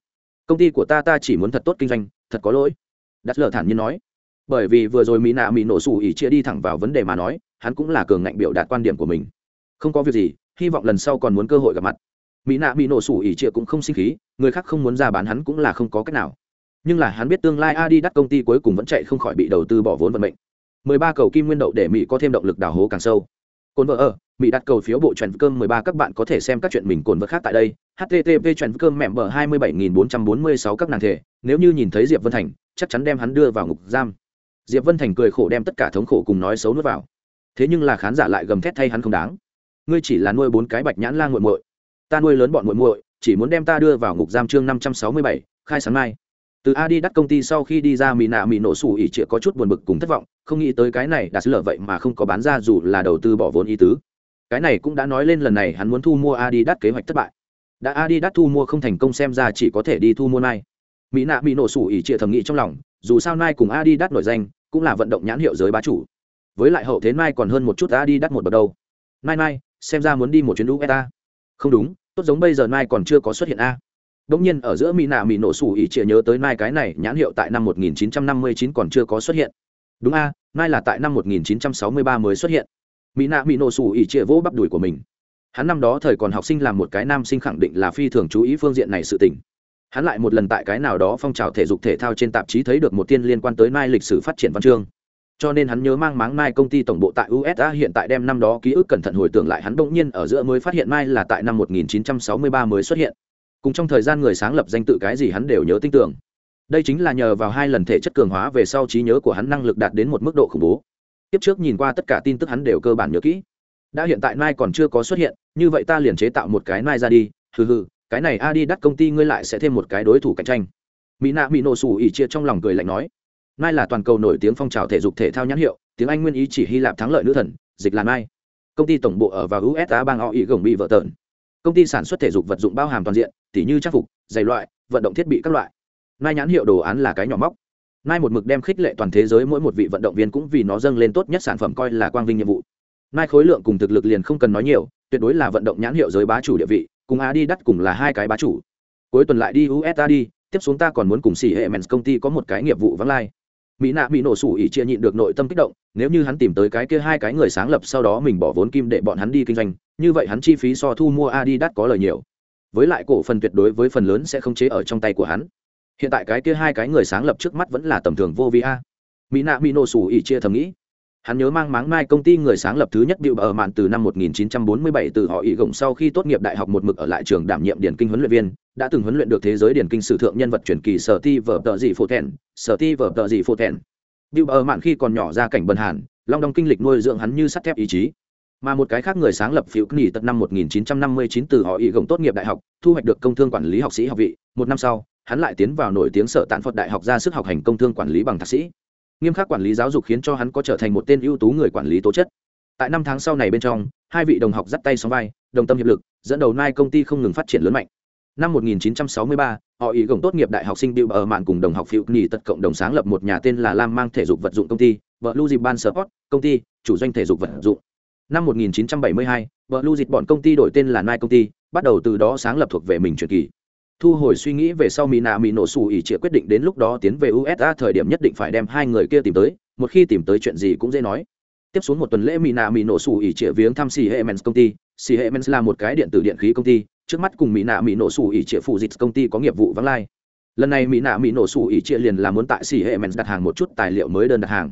Công ty của ta ta chỉ muốn thật tốt kinh doanh, thật có lỗi. Đạt lờ thản nhiên nói bởi vì vừa rồi mỹ nạ mỹ nổ sủ ỉ chia đi thẳng vào vấn đề mà nói, hắn cũng là cường ngạnh biểu đạt quan điểm của mình. Không có việc gì, hy vọng lần sau còn muốn cơ hội gặp mặt. Mỹ nạ mỹ nổ sủ ỉ chia cũng không sinh khí, người khác không muốn ra bán hắn cũng là không có cách nào. Nhưng là hắn biết tương lai adi đắt công ty cuối cùng vẫn chạy không khỏi bị đầu tư bỏ vốn vận mệnh. 13 cầu kim nguyên đậu để mỹ có thêm động lực đào hố càng sâu. Cồn vợ ở, mỹ đặt cầu phiếu bộ trần cơm 13 các bạn có thể xem các chuyện mình cồn vợ khác tại đây. Http trần cơm mẹm bờ 27446 các nàng thể. Nếu như nhìn thấy diệp vân thành, chắc chắn đem hắn đưa vào ngục giam diệp vân thành cười khổ đem tất cả thống khổ cùng nói xấu nuốt vào. Thế nhưng là khán giả lại gầm thét thay hắn không đáng. Ngươi chỉ là nuôi bốn cái bạch nhãn la nguội muội. Ta nuôi lớn bọn muội muội, chỉ muốn đem ta đưa vào ngục giam chương năm trăm sáu mươi bảy, khai sáng mai. Từ a đi đắt công ty sau khi đi ra mỹ nạ mỹ nổ sủ ỉ trịa có chút buồn bực cùng thất vọng, không nghĩ tới cái này đã lở vậy mà không có bán ra dù là đầu tư bỏ vốn ý tứ. Cái này cũng đã nói lên lần này hắn muốn thu mua a đi đắt kế hoạch thất bại. Đã a đi đắt thu mua không thành công xem ra chỉ có thể đi thu mua mai. Mỹ nạ mỹ nổ sủ ỉ trịa thầm nghĩ trong lòng dù sao Nike cùng Adidas đắt nổi danh cũng là vận động nhãn hiệu giới bá chủ với lại hậu thế Nike còn hơn một chút Adidas đắt một bậc đầu. nai nai xem ra muốn đi một chuyến ueta không đúng tốt giống bây giờ nai còn chưa có xuất hiện a Đống nhiên ở giữa Mỹ nạ Mỹ nổ sủ Ý chia nhớ tới Nai cái này nhãn hiệu tại năm 1959 còn chưa có xuất hiện. Đúng a, Nai là tại năm 1963 mới xuất hiện. Mỹ nạ Mỹ nổ sủ Ý chia vỗ bắp đùi của mình. Hắn năm đó thời còn học sinh làm một cái nam sinh khẳng định là phi thường chú ý phương diện này sự tình. Hắn lại một lần tại cái nào đó phong trào thể dục thể thao trên tạp chí thấy được một tiên liên quan tới mai lịch sử phát triển văn chương. Cho nên hắn nhớ mang máng mai công ty tổng bộ tại usa hiện tại đem năm đó ký ức cẩn thận hồi tưởng lại hắn bỗng nhiên ở giữa mới phát hiện mai là tại năm 1963 mới xuất hiện. Cùng trong thời gian người sáng lập danh tự cái gì hắn đều nhớ tin tưởng. Đây chính là nhờ vào hai lần thể chất cường hóa về sau trí nhớ của hắn năng lực đạt đến một mức độ khủng bố. Tiếp trước nhìn qua tất cả tin tức hắn đều cơ bản nhớ kỹ. Đã hiện tại mai còn chưa có xuất hiện, như vậy ta liền chế tạo một cái mai ra đi, hừ hừ cái này a đi công ty ngươi lại sẽ thêm một cái đối thủ cạnh tranh. Mỹ nạ mỹ nổ sủ ỉ chia trong lòng cười lạnh nói. Nai là toàn cầu nổi tiếng phong trào thể dục thể thao nhãn hiệu, tiếng anh nguyên ý chỉ hy lạp thắng lợi nữ thần, dịch là Nai. công ty tổng bộ ở vào usa bang họ ý gồng bị vợ tợn công ty sản xuất thể dục vật dụng bao hàm toàn diện, tỉ như trang phục, giày loại, vận động thiết bị các loại. Nai nhãn hiệu đồ án là cái nhỏ móc. Nai một mực đem khích lệ toàn thế giới mỗi một vị vận động viên cũng vì nó dâng lên tốt nhất sản phẩm coi là quang vinh nhiệm vụ. Nai khối lượng cùng thực lực liền không cần nói nhiều, tuyệt đối là vận động nhãn hiệu giới bá chủ địa vị cùng á đi đắt cùng là hai cái bá chủ. Cuối tuần lại đi usa đi, tiếp xuống ta còn muốn cùng xỉ hệ mens công ty có một cái nghiệp vụ vắng lai. Mỹ nạ mỹ nổ sủ ỉ chia nhịn được nội tâm kích động, nếu như hắn tìm tới cái kia hai cái người sáng lập sau đó mình bỏ vốn kim để bọn hắn đi kinh doanh, như vậy hắn chi phí so thu mua adidas có lời nhiều. Với lại cổ phần tuyệt đối với phần lớn sẽ không chế ở trong tay của hắn. Hiện tại cái kia hai cái người sáng lập trước mắt vẫn là tầm thường vô vi a. Mỹ nạ mỹ nổ sủ ỉ chia thầm nghĩ hắn nhớ mang máng mai công ty người sáng lập thứ nhất bịu ở mạn từ năm 1947 từ họ Ý gồng sau khi tốt nghiệp đại học một mực ở lại trường đảm nhiệm điển kinh huấn luyện viên, đã từng huấn luyện được thế giới điển kinh sử thượng nhân vật truyền kỳ sở ti vở tợ dị phổ thẹn, sở ti vở tợ dị phổ thẹn. Bịu ở mạn khi còn nhỏ ra cảnh bần hàn, long đong kinh lịch nuôi dưỡng hắn như sắt thép ý chí. Mà một cái khác người sáng lập phiếu nghỉ tận năm 1959 từ họ ý gồng tốt nghiệp đại học, thu hoạch được công thương quản lý học sĩ học vị. Một năm sau, hắn lại tiến vào nổi tiếng sở tạn phật đại học ra sức học hành công thương quản lý bằng thạc sĩ nghiêm khắc quản lý giáo dục khiến cho hắn có trở thành một tên ưu tú người quản lý tố chất. Tại năm tháng sau này bên trong hai vị đồng học dắt tay sóng vai đồng tâm hiệp lực dẫn đầu nai công ty không ngừng phát triển lớn mạnh. Năm 1963, họ ý gồng tốt nghiệp đại học sinh Bill ở mạn cùng đồng học phiêu nghỉ tật cộng đồng sáng lập một nhà tên là Lam mang thể dục vật dụng công ty, vợ Blue Ban Sport, công ty, chủ doanh thể dục vật dụng. Năm 1972, vợ Blue bọn công ty đổi tên là Nike công ty, bắt đầu từ đó sáng lập thuộc về mình truyền kỳ thu hồi suy nghĩ về sau mỹ nạ mỹ nổ xù ỉ trịa quyết định đến lúc đó tiến về usa thời điểm nhất định phải đem hai người kia tìm tới, một khi tìm tới chuyện gì cũng dễ nói. Tiếp xuống một tuần lễ mỹ nạ mỹ nổ xù ỉ trịa viếng thăm xì hệ mens công ty. Xì hệ mens là một cái điện tử điện khí công ty, trước mắt cùng mỹ nạ mỹ nổ xù ỉ trịa phụ dịch công ty có nghiệp vụ vắng lai. Lần này mỹ nạ mỹ nổ xù ỉ trịa liền là muốn tại xì hệ mens đặt hàng một chút tài liệu mới đơn đặt hàng.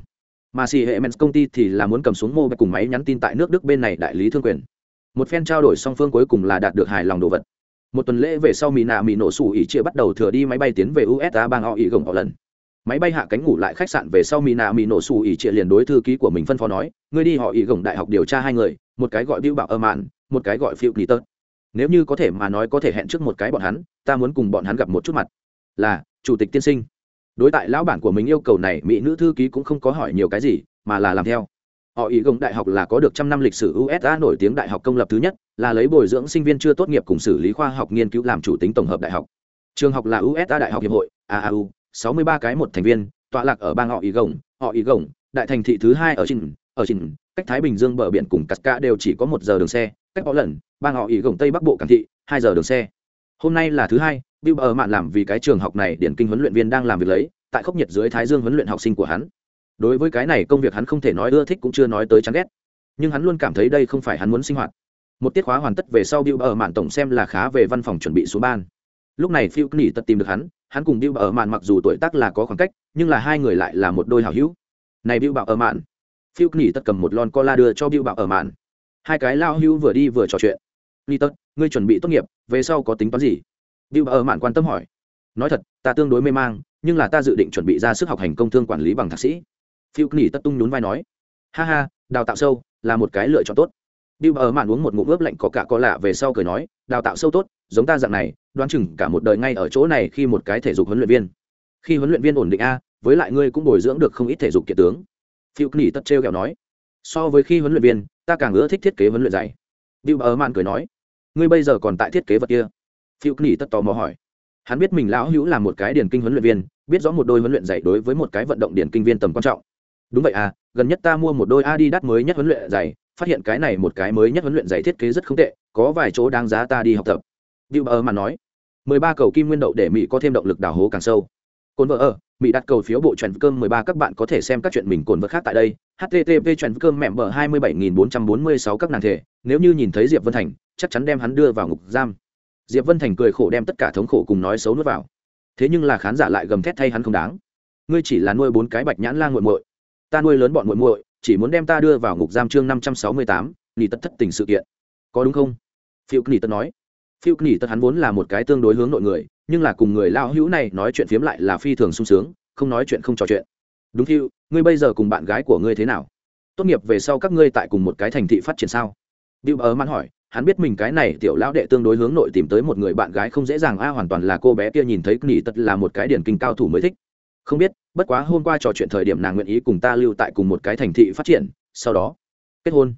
Mà xì hệ mens công ty thì là muốn cầm xuống mô cùng máy nhắn tin tại nước đức bên này đại lý thương quyền. Một phen trao đổi song phương cuối cùng là đạt được hài lòng đồ vật một tuần lễ về sau mỹ nạ mỹ nổ sủ ỉ chia bắt đầu thừa đi máy bay tiến về usa bang họ ỉ gồng họ lần. Máy bay hạ cánh ngủ lại khách sạn về sau mỹ nạ mỹ nổ sủ ỉ chia liền đối thư ký của mình phân phó nói, ngươi đi họ ỉ gồng đại học điều tra hai người, một cái gọi bưu bảo ơ mạn một cái gọi phiêu kỳ tớt nếu như có thể mà nói có thể hẹn trước một cái bọn hắn, ta muốn cùng bọn hắn gặp một chút mặt. Là, chủ tịch tiên sinh. Đối tại lão bản của mình yêu cầu này, mỹ nữ thư ký cũng không có hỏi nhiều cái gì, mà là làm theo họ ý gồng đại học là có được trăm năm lịch sử usa nổi tiếng đại học công lập thứ nhất, là lấy bồi dưỡng sinh viên chưa tốt nghiệp cùng xử lý khoa học nghiên cứu làm chủ tính tổng hợp đại học. Trường học là usa đại học hiệp hội aau sáu mươi ba cái một thành viên, tọa lạc ở bang họ ý gồng, họ ý gồng, đại thành thị thứ hai ở trình ở trình cách thái bình dương bờ biển cùng cắt ca đều chỉ có một giờ đường xe, cách có lần bang họ ý gồng tây bắc bộ cảng thị, hai giờ đường xe. Hôm nay là thứ hai, bill bờ mạn làm vì cái trường học này điển kinh huấn luyện viên đang làm việc lấy, tại khốc nhiệt dưới thái dương huấn luyện học sinh của hắn đối với cái này công việc hắn không thể nói ưa thích cũng chưa nói tới chán ghét. Nhưng hắn luôn cảm thấy đây không phải hắn muốn sinh hoạt. Một tiết khóa hoàn tất về sau bill bờ mạn tổng xem là khá về văn phòng chuẩn bị xuống ban. Lúc này phiêu knỉ tật tìm được hắn hắn cùng bill bờ mạn mặc dù tuổi tác là có khoảng cách, nhưng là hai người lại là một đôi hảo hữu. Này bill bảo ở mạn. Phiêu knỉ tật cầm một lon cola đưa cho bill bảo ở mạn. Hai cái lao hữu vừa đi vừa trò chuyện. Ni tật ngươi chuẩn bị tốt nghiệp, về sau có tính toán gì? Bill bảo ở mạn quan tâm hỏi. Nói thật, ta tương đối mê mang, nhưng là ta dự định chuẩn bị ra sức học hành công thương quản lý bằng thạc sĩ phiêu nỉ tất tung nhún vai nói ha ha đào tạo sâu là một cái lựa chọn tốt Bill ở mạn uống một ngụm ướp lạnh có cả có lạ về sau cười nói, đào tạo sâu tốt, giống ta dạng này, đoán chừng cả một đời ngay ở chỗ này khi một cái thể dục huấn luyện viên. Khi huấn luyện viên ổn định a, với lại ngươi cũng bồi dưỡng được không ít thể dục kiệt tướng. Phiêu Knỉ tất trêu kẹo nói, so với khi huấn luyện viên, ta càng ưa thích thiết kế huấn luyện dạy. Bill ở mạn cười nói, ngươi bây giờ còn tại thiết kế vật kia. Phiêu Knỉ tất tò mò hỏi, hắn biết mình lão hữu là một cái điển kinh huấn luyện viên, biết rõ một đôi huấn luyện dạy đối với một cái vận động điển kinh viên tầm quan trọng. Đúng vậy à, gần nhất ta mua một đôi Adidas mới nhất huấn luyện giày phát hiện cái này một cái mới nhất huấn luyện giày thiết kế rất không tệ có vài chỗ đáng giá ta đi học tập. Bill Bờ mà nói mười ba cầu kim nguyên đậu để mỹ có thêm động lực đào hố càng sâu. Cồn vợ ở mỹ đặt cầu phiếu bộ truyền cơm mười ba các bạn có thể xem các chuyện mình cồn vợ khác tại đây. Http truyền cơm mẹm bờ hai mươi bảy nghìn bốn trăm bốn mươi sáu các nàng thể nếu như nhìn thấy diệp vân thành chắc chắn đem hắn đưa vào ngục giam. Diệp vân thành cười khổ đem tất cả thống khổ cùng nói xấu nuốt vào. Thế nhưng là khán giả lại gầm thét thay hắn không đáng. Ngươi chỉ là nuôi bốn cái bạch nhãn la nguội muội ta nuôi lớn bọn muội muội chỉ muốn đem ta đưa vào ngục giam chương năm trăm sáu mươi tám nỉ tất thất tình sự kiện. Có đúng không? Phiêu nỉ tất nói. Phiêu nỉ tất hắn vốn là một cái tương đối hướng nội người nhưng là cùng người lao hữu này nói chuyện phiếm lại là phi thường sung sướng không nói chuyện không trò chuyện. Đúng phiêu ngươi bây giờ cùng bạn gái của ngươi thế nào? Tốt nghiệp về sau các ngươi tại cùng một cái thành thị phát triển sao? Bill ở mắn hỏi, hắn biết mình cái này tiểu lão đệ tương đối hướng nội tìm tới một người bạn gái không dễ dàng a hoàn toàn là cô bé kia nhìn thấy nghị tật là một cái điển kinh cao thủ mới thích không biết, bất quá hôm qua trò chuyện thời điểm nàng nguyện ý cùng ta lưu tại cùng một cái thành thị phát triển, sau đó, kết hôn.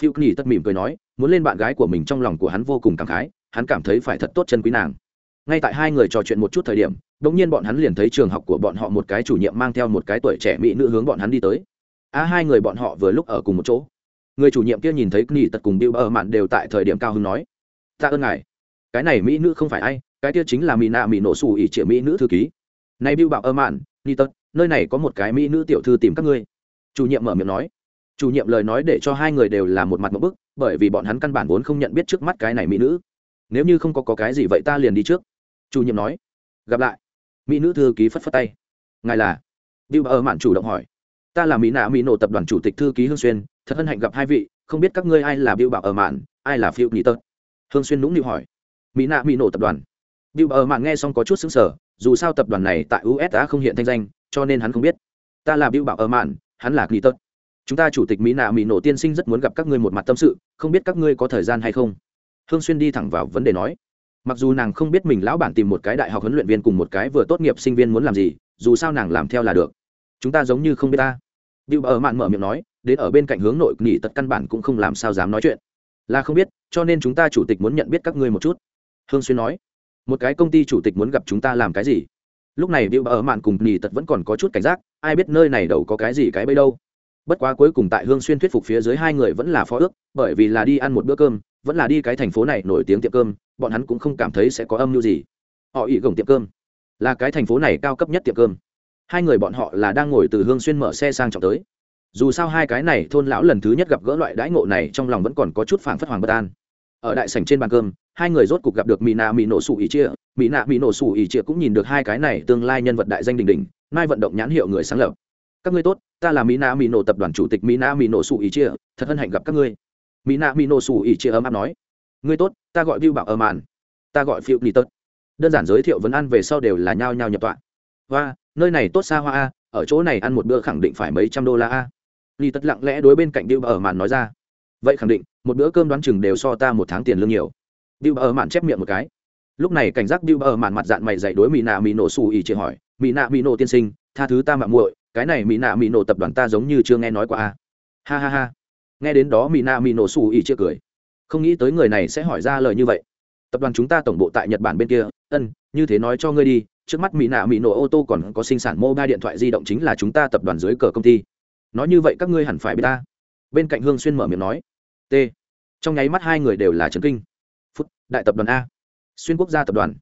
Phiêu knỉ tất mỉm cười nói, muốn lên bạn gái của mình trong lòng của hắn vô cùng cảm khái, hắn cảm thấy phải thật tốt chân quý nàng. Ngay tại hai người trò chuyện một chút thời điểm đ ỗ n g nhiên bọn hắn liền thấy trường học của bọn họ một cái chủ nhiệm mang theo một cái tuổi trẻ mỹ nữ hướng bọn hắn đi tới. A, hai người bọn họ vừa lúc ở cùng một chỗ. Người chủ nhiệm kia nhìn thấy knỉ tật cùng bill ở mạn đều tại thời điểm cao hưng nói, ta ơn ngài. Cái này mỹ nữ không phải ai, cái kia chính là mỹ nạ mỹ nổ xù ỉ triệu mỹ nữ thư ký này bưu bảo ơ mạn ni tật nơi này có một cái mỹ nữ tiểu thư tìm các ngươi. Chủ nhiệm mở miệng nói. Chủ nhiệm lời nói để cho hai người đều là một mặt một bức bởi vì bọn hắn căn bản vốn không nhận biết trước mắt cái này mỹ nữ. Nếu như không có, có cái gì vậy ta liền đi trước. Chủ nhiệm nói. Gặp lại. Mỹ nữ thư ký phất phất tay. Ngài là? Bưu bảo ơ mạn chủ động hỏi. Ta là mỹ nạ mỹ nổ tập đoàn chủ tịch thư ký hương xuyên thật hân hạnh gặp hai vị không biết các ngươi ai là bưu bảo ở mạn ai là phiêu nhị tật hương xuyên nũng nịu hỏi. Mỹ nạ mỹ nổ tập đoàn bill ở mạn nghe xong có chút sững sờ, dù sao tập đoàn này tại usa không hiện thanh danh cho nên hắn không biết. Ta là bill bảo ở mạn hắn là kỳ chúng ta chủ tịch mỹ nạ mỹ nổ tiên sinh rất muốn gặp các ngươi một mặt tâm sự không biết các ngươi có thời gian hay không? Hương xuyên đi thẳng vào vấn đề nói. Mặc dù nàng không biết mình lão bản tìm một cái đại học huấn luyện viên cùng một cái vừa tốt nghiệp sinh viên muốn làm gì dù sao nàng làm theo là được. Chúng ta giống như không biết ta. Bill ở mạn mở miệng nói, đến ở bên cạnh hướng nội nghỉ tật căn bản cũng không làm sao dám nói chuyện. Là không biết, cho nên chúng ta chủ tịch muốn nhận biết các ngươi một chút. Hương Xuyên nói một cái công ty chủ tịch muốn gặp chúng ta làm cái gì? Lúc này bill ở mạn cùng nỉ tật vẫn còn có chút cảnh giác, ai biết nơi này đâu có cái gì cái bấy đâu. Bất quá cuối cùng tại hương xuyên thuyết phục phía dưới hai người vẫn là phó ước, bởi vì là đi ăn một bữa cơm, vẫn là đi cái thành phố này nổi tiếng tiệm cơm, bọn hắn cũng không cảm thấy sẽ có âm mưu gì. Họ ỉ gồng tiệm cơm. Là cái thành phố này cao cấp nhất tiệm cơm. Hai người bọn họ là đang ngồi từ hương xuyên mở xe sang trọng tới. Dù sao hai cái này thôn lão lần thứ nhất gặp gỡ loại đãi ngộ này trong lòng vẫn còn có chút phảng phất hoàng bất an. Ở đại sảnh trên bàn cơm hai người rốt cục gặp được mỹ nạ mỹ nổ sủ ỉ chia mỹ nạ mỹ nổ sủ ỉ chia cũng nhìn được hai cái này tương lai nhân vật đại danh đình đình mai vận động nhãn hiệu người sáng lập. Các ngươi tốt, ta là mỹ nạ mỹ nổ tập đoàn chủ tịch mỹ nạ mỹ nổ sủ ỉ chia thật hân hạnh gặp các ngươi. Mỹ nạ mỹ nổ sủ ỉ chia ấm áp nói. Ngươi tốt, ta gọi view bảo ở màn ta gọi phiêu nỉ tật đơn giản giới thiệu vấn ăn về sau đều là nhao nhao nhập tọa. Và nơi này tốt xa hoa a, ở chỗ này ăn một bữa khẳng định phải mấy trăm đô la a. Nỉ tật lặng lẽ đối bên cạnh view ở màn nói ra. Vậy khẳng định, một bữa cơm đoán chừng đều so ta một tháng tiền lương nhiều. Bill Bờ mạn chép miệng một cái. Lúc này cảnh giác Bill Bờ mạn mặt dạn mày dày đối Mina nạ Mỹ nổ chỉ hỏi, Mina nạ nổ tiên sinh tha thứ ta mạ muội cái này Mina nạ nổ tập đoàn ta giống như chưa nghe nói qua a. Ha ha ha. Nghe đến đó Mina nạ mỹ nổ ỉ chưa cười. Không nghĩ tới người này sẽ hỏi ra lời như vậy. Tập đoàn chúng ta tổng bộ tại nhật bản bên kia ân như thế nói cho ngươi đi trước mắt mỹ nạ mỹ nổ ô tô còn có sinh sản mobile điện thoại di động chính là chúng ta tập đoàn dưới cờ công ty. Nói như vậy các ngươi hẳn phải biết ta. Bên cạnh hương xuyên mở miệng nói t. Trong nháy mắt hai người đều là trấn kinh đại tập đoàn a xuyên quốc gia tập đoàn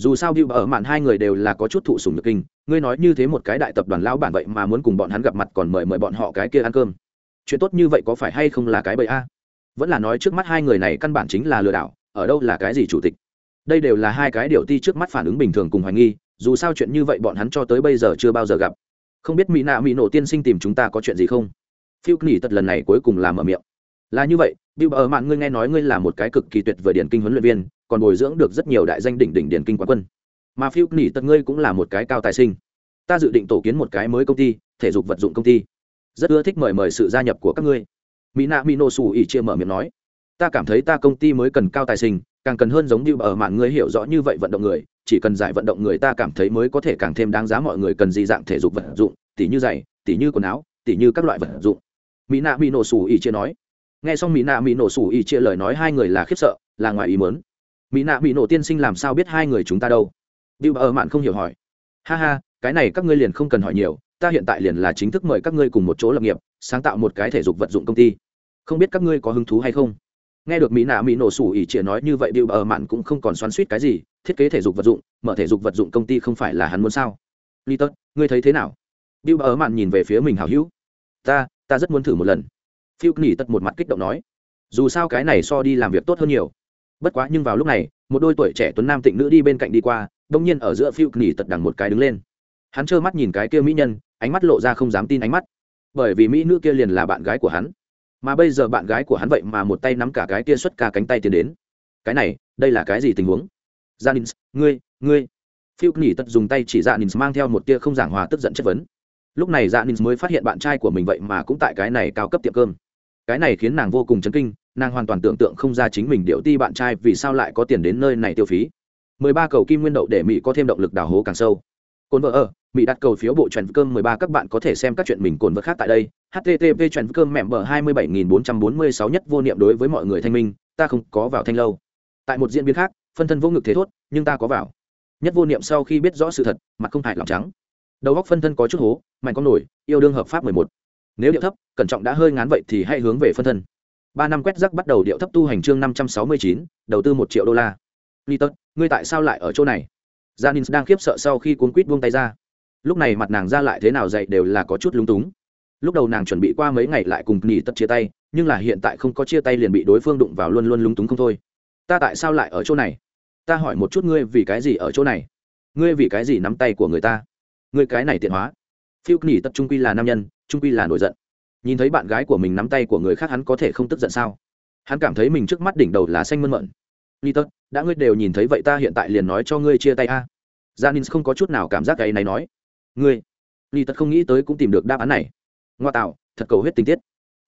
dù sao Bill ở mạn hai người đều là có chút thụ sủng nhược kinh, ngươi nói như thế một cái đại tập đoàn lão bản vậy mà muốn cùng bọn hắn gặp mặt còn mời mời bọn họ cái kia ăn cơm. Chuyện tốt như vậy có phải hay không là cái bậy a? Vẫn là nói trước mắt hai người này căn bản chính là lừa đảo, ở đâu là cái gì chủ tịch? Đây đều là hai cái điều ti trước mắt phản ứng bình thường cùng hoài nghi, dù sao chuyện như vậy bọn hắn cho tới bây giờ chưa bao giờ gặp. Không biết Mỹ nạ Mỹ nổ tiên sinh tìm chúng ta có chuyện gì không? Phiêu Knỉ tật lần này cuối cùng là mở miệng. Là như vậy, Bill ở mạn ngươi nghe nói ngươi là một cái cực kỳ tuyệt vời điển kinh huấn luyện viên, còn bồi dưỡng được rất nhiều đại danh đỉnh đỉnh điển kinh quán quân. Mà phiêu nỉ tật ngươi cũng là một cái cao tài sinh. Ta dự định tổ kiến một cái mới công ty thể dục vật dụng công ty. Rất ưa thích mời mời sự gia nhập của các ngươi. Mỹ nạ mỹ nổ xù ỉ chia mở miệng nói. Ta cảm thấy ta công ty mới cần cao tài sinh càng cần hơn giống như ở mạng ngươi hiểu rõ như vậy vận động người chỉ cần giải vận động người ta cảm thấy mới có thể càng thêm đáng giá mọi người cần gì dạng thể dục vật dụng tỉ như giày tỉ như quần áo tỉ như các loại vật dụng. Mỹ nạ mỹ nổ xù ỉ chia nói nghe xong mỹ nạ mỹ nổ sủ ỉ chia lời nói hai người là khiếp sợ là ngoài ý mớn mỹ nạ mỹ nổ tiên sinh làm sao biết hai người chúng ta đâu Bill ở mạn không hiểu hỏi. Ha ha, cái này các ngươi liền không cần hỏi nhiều, ta hiện tại liền là chính thức mời các ngươi cùng một chỗ lập nghiệp, sáng tạo một cái thể dục vật dụng công ty. Không biết các ngươi có hứng thú hay không? Nghe được Mỹ Nạ Mỹ nổ sủ ỉ chỉ nói như vậy Bill ở mạn cũng không còn xoắn xuýt cái gì, thiết kế thể dục vật dụng, mở thể dục vật dụng công ty không phải là hắn muốn sao? li Litot, ngươi thấy thế nào? Bill ở mạn nhìn về phía mình hào hữu. Ta, ta rất muốn thử một lần. Phiêu nghỉ tật một mặt kích động nói. Dù sao cái này so đi làm việc tốt hơn nhiều. Bất quá nhưng vào lúc này, một đôi tuổi trẻ tuấn nam tịnh nữ đi bên cạnh đi qua, đông nhiên ở giữa phiêu nghỉ tật đằng một cái đứng lên. Hắn trơ mắt nhìn cái kia mỹ nhân ánh mắt lộ ra không dám tin ánh mắt. Bởi vì mỹ nữ kia liền là bạn gái của hắn. Mà bây giờ bạn gái của hắn vậy mà một tay nắm cả cái kia xuất cả cánh tay tiến đến. Cái này đây là cái gì tình huống? Janins, ngươi ngươi. Phiêu nghỉ tật dùng tay chỉ Janins mang theo một tia không giảng hòa tức giận chất vấn. Lúc này Janins mới phát hiện bạn trai của mình vậy mà cũng tại cái này cao cấp tiệm cơm cái này khiến nàng vô cùng chấn kinh, nàng hoàn toàn tưởng tượng không ra chính mình điệu ti bạn trai vì sao lại có tiền đến nơi này tiêu phí. Mười ba cầu kim nguyên đậu để mỹ có thêm động lực đào hố càng sâu. Cồn vợ ở, mỹ đặt cầu phiếu bộ trần cơm mười ba, các bạn có thể xem các chuyện mình cồn vợ khác tại đây. Http trần cơm mẹm bờ hai mươi bảy nghìn bốn trăm bốn mươi sáu nhất vô niệm đối với mọi người thanh minh, ta không có vào thanh lâu. Tại một diễn biến khác, phân thân vô ngực thế thốt, nhưng ta có vào. Nhất vô niệm sau khi biết rõ sự thật, mặt không hại lòng trắng. Đầu góc phân thân có chút hố, mạnh con nổi, yêu đương hợp pháp mười một nếu điệu thấp cẩn trọng đã hơi ngán vậy thì hãy hướng về phân thân ba năm quét rắc bắt đầu điệu thấp tu hành chương năm trăm sáu mươi chín đầu tư một triệu đô la Litot, ngươi tại sao lại ở chỗ này? Janins đang khiếp sợ sau khi cuốn quýt buông tay ra. Lúc này mặt nàng ra lại thế nào dậy đều là có chút lúng túng. Lúc đầu nàng chuẩn bị qua mấy ngày lại cùng nghỉ Tất chia tay, nhưng là hiện tại không có chia tay liền bị đối phương đụng vào luôn luôn lúng túng không thôi. Ta tại sao lại ở chỗ này? Ta hỏi một chút ngươi vì cái gì ở chỗ này? Ngươi vì cái gì nắm tay của người ta? Ngươi cái này tiện hóa. Phiêu Nỉ tập trung quy là nam nhân, trung quy là nổi giận. Nhìn thấy bạn gái của mình nắm tay của người khác hắn có thể không tức giận sao? Hắn cảm thấy mình trước mắt đỉnh đầu là xanh mơn mận. Ni tật đã ngươi đều nhìn thấy vậy ta hiện tại liền nói cho ngươi chia tay a. Janin không có chút nào cảm giác cái này nói. Ngươi ni tật không nghĩ tới cũng tìm được đáp án này. Ngoa tạo thật cầu hết tình tiết.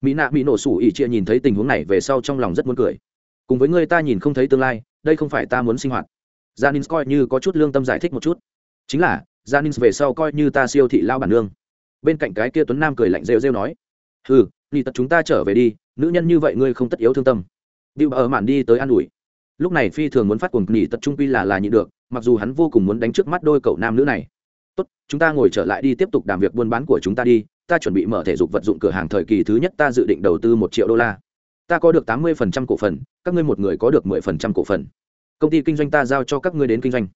Mỹ nạ mỹ nổ sủ ỉ chia nhìn thấy tình huống này về sau trong lòng rất muốn cười. Cùng với ngươi ta nhìn không thấy tương lai đây không phải ta muốn sinh hoạt. Janin coi như có chút lương tâm giải thích một chút. Chính là gia ninh về sau coi như ta siêu thị lao bản nương. Bên cạnh cái kia tuấn nam cười lạnh rêu rêu nói ừ ni tật chúng ta trở về đi, nữ nhân như vậy ngươi không tất yếu thương tâm. Bill ở mạn đi tới an ủi. Lúc này phi thường muốn phát cuồng, nghỉ tật trung quy là là nhị được, mặc dù hắn vô cùng muốn đánh trước mắt đôi cậu nam nữ này. Tốt, chúng ta ngồi trở lại đi tiếp tục làm việc buôn bán của chúng ta đi, ta chuẩn bị mở thể dục vật dụng cửa hàng thời kỳ thứ nhất, ta dự định đầu tư một triệu đô la. Ta có được tám mươi phần trăm cổ phần, các ngươi một người có được mười phần trăm cổ phần. Công ty kinh doanh ta giao cho các ngươi đến kinh doanh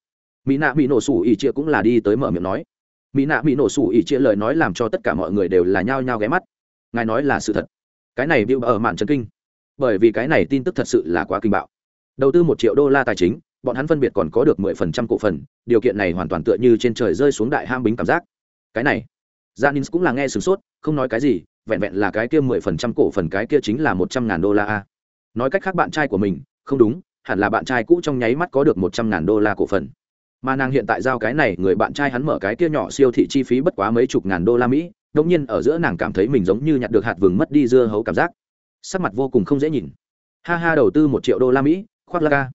mỹ nạ mỹ nổ sủ ỉ chia cũng là đi tới mở miệng nói. Mỹ nạ mỹ nổ sủ ỉ chia lời nói làm cho tất cả mọi người đều là nhao nhao ghé mắt. Ngài nói là sự thật. Cái này bịu ở mạn trần kinh. Bởi vì cái này tin tức thật sự là quá kinh bạo. Đầu tư một triệu đô la tài chính, bọn hắn phân biệt còn có được mười phần trăm cổ phần, điều kiện này hoàn toàn tựa như trên trời rơi xuống đại ham bính cảm giác. Cái này, Janins cũng là nghe sửng sốt, không nói cái gì, vẹn vẹn là cái kia mười phần trăm cổ phần, cái kia chính là một trăm ngàn đô la a. Nói cách khác bạn trai của mình, không đúng, hẳn là bạn trai cũ trong nháy mắt có được một trăm ngàn đô la cổ phần mà nàng hiện tại giao cái này, người bạn trai hắn mở cái kia nhỏ siêu thị chi phí bất quá mấy chục ngàn đô la mỹ đông nhiên ở giữa nàng cảm thấy mình giống như nhặt được hạt vừng mất đi dưa hấu cảm giác. Sắc mặt vô cùng không dễ nhìn. Ha ha, đầu tư một triệu đô la mỹ, khoác la ca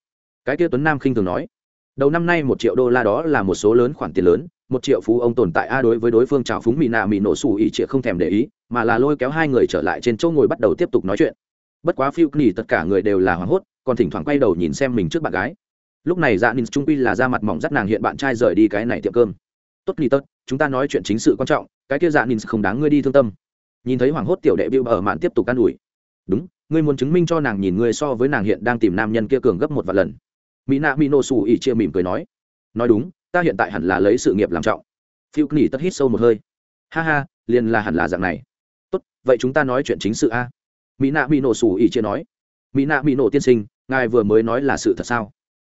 cái kia tuấn nam khinh thường nói. Đầu năm nay một triệu đô la đó là một số lớn khoản tiền lớn, một triệu phú ông tồn tại a đối với đối phương chào phúng mỹ nạ mỹ nổ xù ý trịa không thèm để ý, mà là lôi kéo hai người trở lại trên chỗ ngồi bắt đầu tiếp tục nói chuyện. Bất quá phiêu nỉ tất cả người đều là hoảng hốt, còn thỉnh thoảng quay đầu nhìn xem mình trước bạn gái lúc này dạ ninh trung pi là ra mặt mỏng dắt nàng hiện bạn trai rời đi cái này tiệm cơm. Tốt nỉ tất chúng ta nói chuyện chính sự quan trọng, cái kia dạ ninh không đáng ngươi đi thương tâm. Nhìn thấy hoảng hốt tiểu đệ bưu ở mạn tiếp tục can ủi. Đúng, ngươi muốn chứng minh cho nàng nhìn ngươi so với nàng hiện đang tìm nam nhân kia cường gấp một vài lần. Mỹ nạ mỹ nổ xù ỉ chia mỉm cười nói. Nói đúng, ta hiện tại hẳn là lấy sự nghiệp làm trọng. Phiêu nỉ tất hít sâu một hơi. Ha ha, liền là hẳn là dạng này. Tốt, vậy chúng ta nói chuyện chính sự a. Mỹ nạ mỹ nổ xù ỉ chia nói. Mỹ nạ mỹ nổ tiên sinh, ngài vừa mới nói là sự thật sao?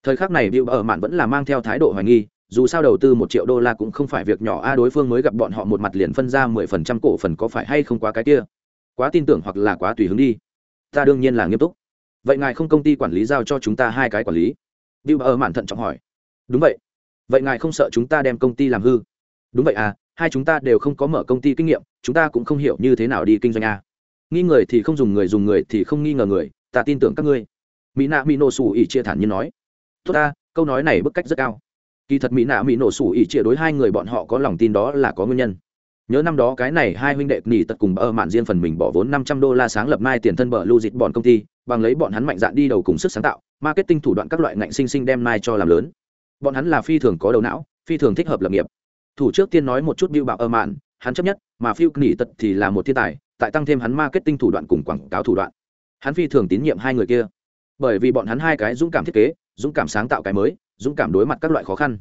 Thời khắc này bịu ở mạn vẫn là mang theo thái độ hoài nghi, dù sao đầu tư một triệu đô la cũng không phải việc nhỏ, a, đối phương mới gặp bọn họ một mặt liền phân ra mười phần trăm cổ phần có phải hay không quá cái kia? Quá tin tưởng hoặc là quá tùy hứng đi. Ta đương nhiên là nghiêm túc. Vậy ngài không công ty quản lý giao cho chúng ta hai cái quản lý? Bịu ở mạn thận trọng hỏi. Đúng vậy. Vậy ngài không sợ chúng ta đem công ty làm hư? Đúng vậy à hai chúng ta đều không có mở công ty kinh nghiệm, chúng ta cũng không hiểu như thế nào đi kinh doanh à. nghi người thì không dùng người dùng người thì không nghi ngờ người, ta tin tưởng các ngươi. Mỹ nạ mỹ nô xù ỉ chia thản như nói tốt ta, câu nói này bức cách rất cao. Kỳ thật mỹ nạ mỹ nổ sủ ỉ chia đối hai người bọn họ có lòng tin đó là có nguyên nhân. Nhớ năm đó cái này hai huynh đệ nỉ tật cùng bờ mạn riêng phần mình bỏ vốn năm trăm đô la sáng lập mai tiền thân bờ lưu dịch bọn công ty, bằng lấy bọn hắn mạnh dạn đi đầu cùng sức sáng tạo, marketing thủ đoạn các loại ngạnh sinh sinh đem mai cho làm lớn. Bọn hắn là phi thường có đầu não, phi thường thích hợp lập nghiệp. Thủ trước tiên nói một chút biêu bạo ơ mạn, hắn chấp nhất, mà phiêu nỉ tật thì là một thiên tài, tại tăng thêm hắn marketing thủ đoạn cùng quảng cáo thủ đoạn. Hắn phi thường tín nhiệm hai người kia. Bởi vì bọn hắn hai cái dũng cảm thiết kế dũng cảm sáng tạo cái mới dũng cảm đối mặt các loại khó khăn.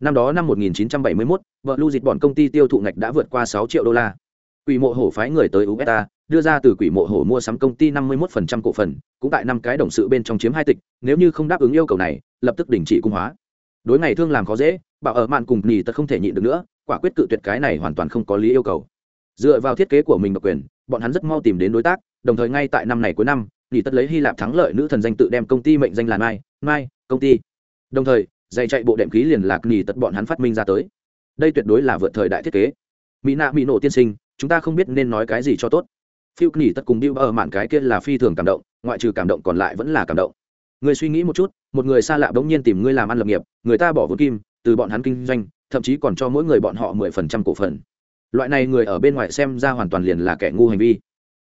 Năm đó năm 1971, vợ lưu dịch bọn công ty tiêu thụ ngạch đã vượt qua 6 triệu đô la. Quỷ mộ hổ phái người tới ubeta đưa ra từ quỷ mộ hổ mua sắm công ty 51% cổ phần cũng tại năm cái đồng sự bên trong chiếm hai tịch nếu như không đáp ứng yêu cầu này lập tức đình chỉ cung hóa. Đối ngày thương làm khó dễ bảo ở mạn cùng nhì tật không thể nhịn được nữa quả quyết cự tuyệt cái này hoàn toàn không có lý yêu cầu. Dựa vào thiết kế của mình độc quyền bọn hắn rất mau tìm đến đối tác đồng thời ngay tại năm này cuối năm nghỉ tật lấy hy lạp thắng lợi nữ thần danh tự đem công ty mệnh danh là mai mai công ty. Đồng thời, dạy chạy bộ đệm khí liền lạc nghỉ tật bọn hắn phát minh ra tới. Đây tuyệt đối là vượt thời đại thiết kế. Mỹ nạ mỹ nổ tiên sinh, chúng ta không biết nên nói cái gì cho tốt. Phiêu nghỉ tật cùng bill ở mạn cái kia là phi thường cảm động, ngoại trừ cảm động còn lại vẫn là cảm động. Người suy nghĩ một chút, một người xa lạ bỗng nhiên tìm ngươi làm ăn lập nghiệp, người ta bỏ vốn kim, từ bọn hắn kinh doanh, thậm chí còn cho mỗi người bọn họ mười phần trăm cổ phần. Loại này người ở bên ngoài xem ra hoàn toàn liền là kẻ ngu hành vi.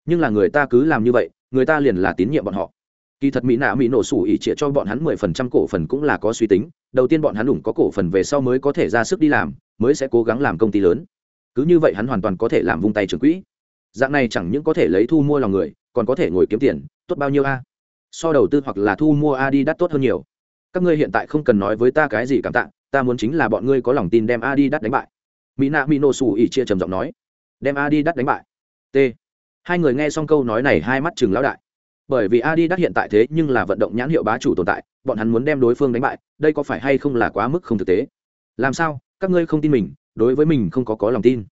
Nhưng là người ta cứ làm như vậy người ta liền là tín nhiệm bọn họ. Kỳ thật mỹ nạ mỹ nổ sủ ỉ trịa cho bọn hắn mười phần trăm cổ phần cũng là có suy tính, đầu tiên bọn hắn đủ có cổ phần về sau mới có thể ra sức đi làm, mới sẽ cố gắng làm công ty lớn. Cứ như vậy hắn hoàn toàn có thể làm vung tay trường quỹ. Dạng này chẳng những có thể lấy thu mua lòng người, còn có thể ngồi kiếm tiền, tốt bao nhiêu a? So đầu tư hoặc là thu mua a đi đắt tốt hơn nhiều. Các ngươi hiện tại không cần nói với ta cái gì cảm tạ, ta muốn chính là bọn ngươi có lòng tin đem a đi đắt đánh bại. Mỹ nạ mỹ nổ Sủ ỉ chia trầm giọng nói. Đem a đi đắt đánh bại. T hai người nghe xong câu nói này hai mắt chừng lão đại. Bởi vì Adi đi hiện tại thế nhưng là vận động nhãn hiệu bá chủ tồn tại, bọn hắn muốn đem đối phương đánh bại, đây có phải hay không là quá mức không thực tế? Làm sao? Các ngươi không tin mình, đối với mình không có có lòng tin.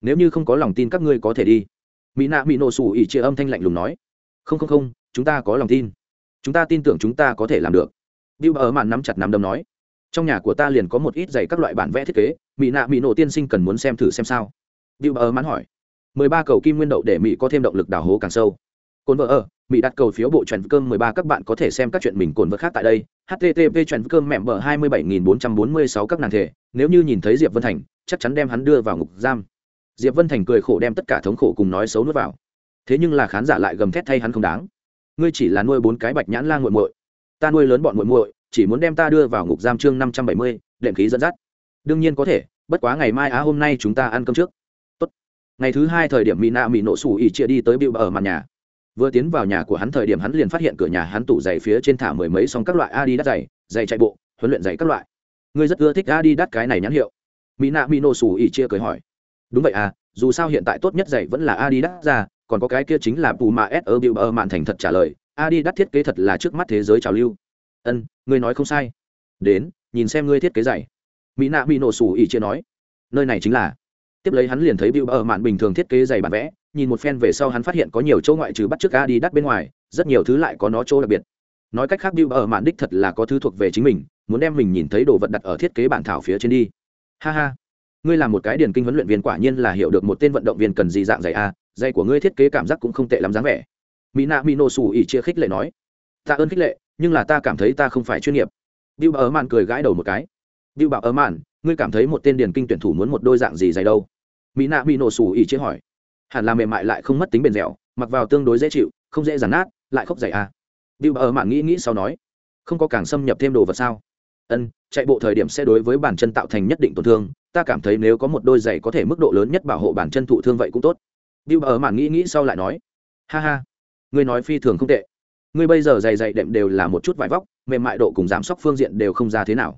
Nếu như không có lòng tin các ngươi có thể đi. Mỹ nạ mỹ nổ sủ ỉ chia âm thanh lạnh lùng nói. Không không không, chúng ta có lòng tin. Chúng ta tin tưởng chúng ta có thể làm được. Bill ở màn nắm chặt nắm đấm nói. Trong nhà của ta liền có một ít giày các loại bản vẽ thiết kế mỹ nạ mỹ nổ tiên sinh cần muốn xem thử xem sao. Bill ở màn hỏi mười ba cầu kim nguyên đậu để mỹ có thêm động lực đào hố càng sâu. Cồn vợ ở, mỹ đặt cầu phiếu bộ truyền cơm mười ba, các bạn có thể xem các chuyện mình cồn vợ khác tại đây. Http truyền cơm mẹ bờ hai mươi bảy nghìn bốn trăm bốn mươi sáu các nàng thể nếu như nhìn thấy diệp vân thành, chắc chắn đem hắn đưa vào ngục giam. Diệp vân thành cười khổ đem tất cả thống khổ cùng nói xấu nuốt vào. Thế nhưng là khán giả lại gầm thét thay hắn không đáng. Ngươi chỉ là nuôi bốn cái bạch nhãn lang muội muội. Ta nuôi lớn bọn muội muội, chỉ muốn đem ta đưa vào ngục giam chương năm trăm bảy mươi, đệm khí dẫn dắt. Đương nhiên có thể, bất quá ngày mai á hôm nay chúng ta ăn cơm trước ngày thứ hai thời điểm mỹ nạ mỹ nổ sủ ỉ chia đi tới bịu ở mặt nhà vừa tiến vào nhà của hắn thời điểm hắn liền phát hiện cửa nhà hắn tủ giày phía trên thả mười mấy xong các loại adi đắt giày giày chạy bộ huấn luyện giày các loại ngươi rất ưa thích adi đắt cái này nhãn hiệu mỹ nạ mỹ nổ sủ ỉ chia cười hỏi đúng vậy à dù sao hiện tại tốt nhất giày vẫn là adi đắt ra còn có cái kia chính là Puma S ở Billboard mạn thành thật trả lời, Adidas thiết kế thật là trước mắt thế giới trào lưu. Ân, ngươi nói không sai. Đến, nhìn xem ngươi thiết kế giày. Mỹ nạ mỹ nổ sủ ỉ chia nói. Nơi này chính là. Tiếp lấy hắn liền thấy Billboard mạn bình thường thiết kế giày bản vẽ, nhìn một phen về sau hắn phát hiện có nhiều chỗ ngoại trừ bắt trước đắt bên ngoài, rất nhiều thứ lại có nó chỗ đặc biệt. Nói cách khác Billboard mạn đích thật là có thứ thuộc về chính mình, muốn đem mình nhìn thấy đồ vật đặt ở thiết kế bản thảo phía trên đi. Ha ha. Ngươi là một cái điển kinh huấn luyện viên quả nhiên là hiểu được một tên vận động viên cần gì dạng giày a giày của ngươi thiết kế cảm giác cũng không tệ lắm dáng vẻ. Mỹ nạ mỹ nổ xù ỉ chia khích lệ nói. Tạ ơn khích lệ nhưng là ta cảm thấy ta không phải chuyên nghiệp. Bill ở màn cười gãi đầu một cái. Bill bảo ở màn ngươi cảm thấy một tên điền kinh tuyển thủ muốn một đôi dạng gì dày đâu? Mỹ nạ bị nổ sủ ỉ chế hỏi hẳn là mềm mại lại không mất tính bền dẻo mặc vào tương đối dễ chịu không dễ dàn nát lại khóc dày à. Bill ở mạn nghĩ nghĩ sau nói, không có càng xâm nhập thêm đồ vật sao? Ân, chạy bộ thời điểm sẽ đối với bàn chân tạo thành nhất định tổn thương, ta cảm thấy nếu có một đôi giày có thể mức độ lớn nhất bảo hộ bàn chân thụ thương vậy cũng tốt. Bill ở mạn nghĩ nghĩ sau lại nói, ha ha, ngươi nói phi thường không tệ. Ngươi bây giờ giày giày đệm đều là một chút vải vóc, mềm mại độ cùng giảm sóc phương diện đều không ra thế nào.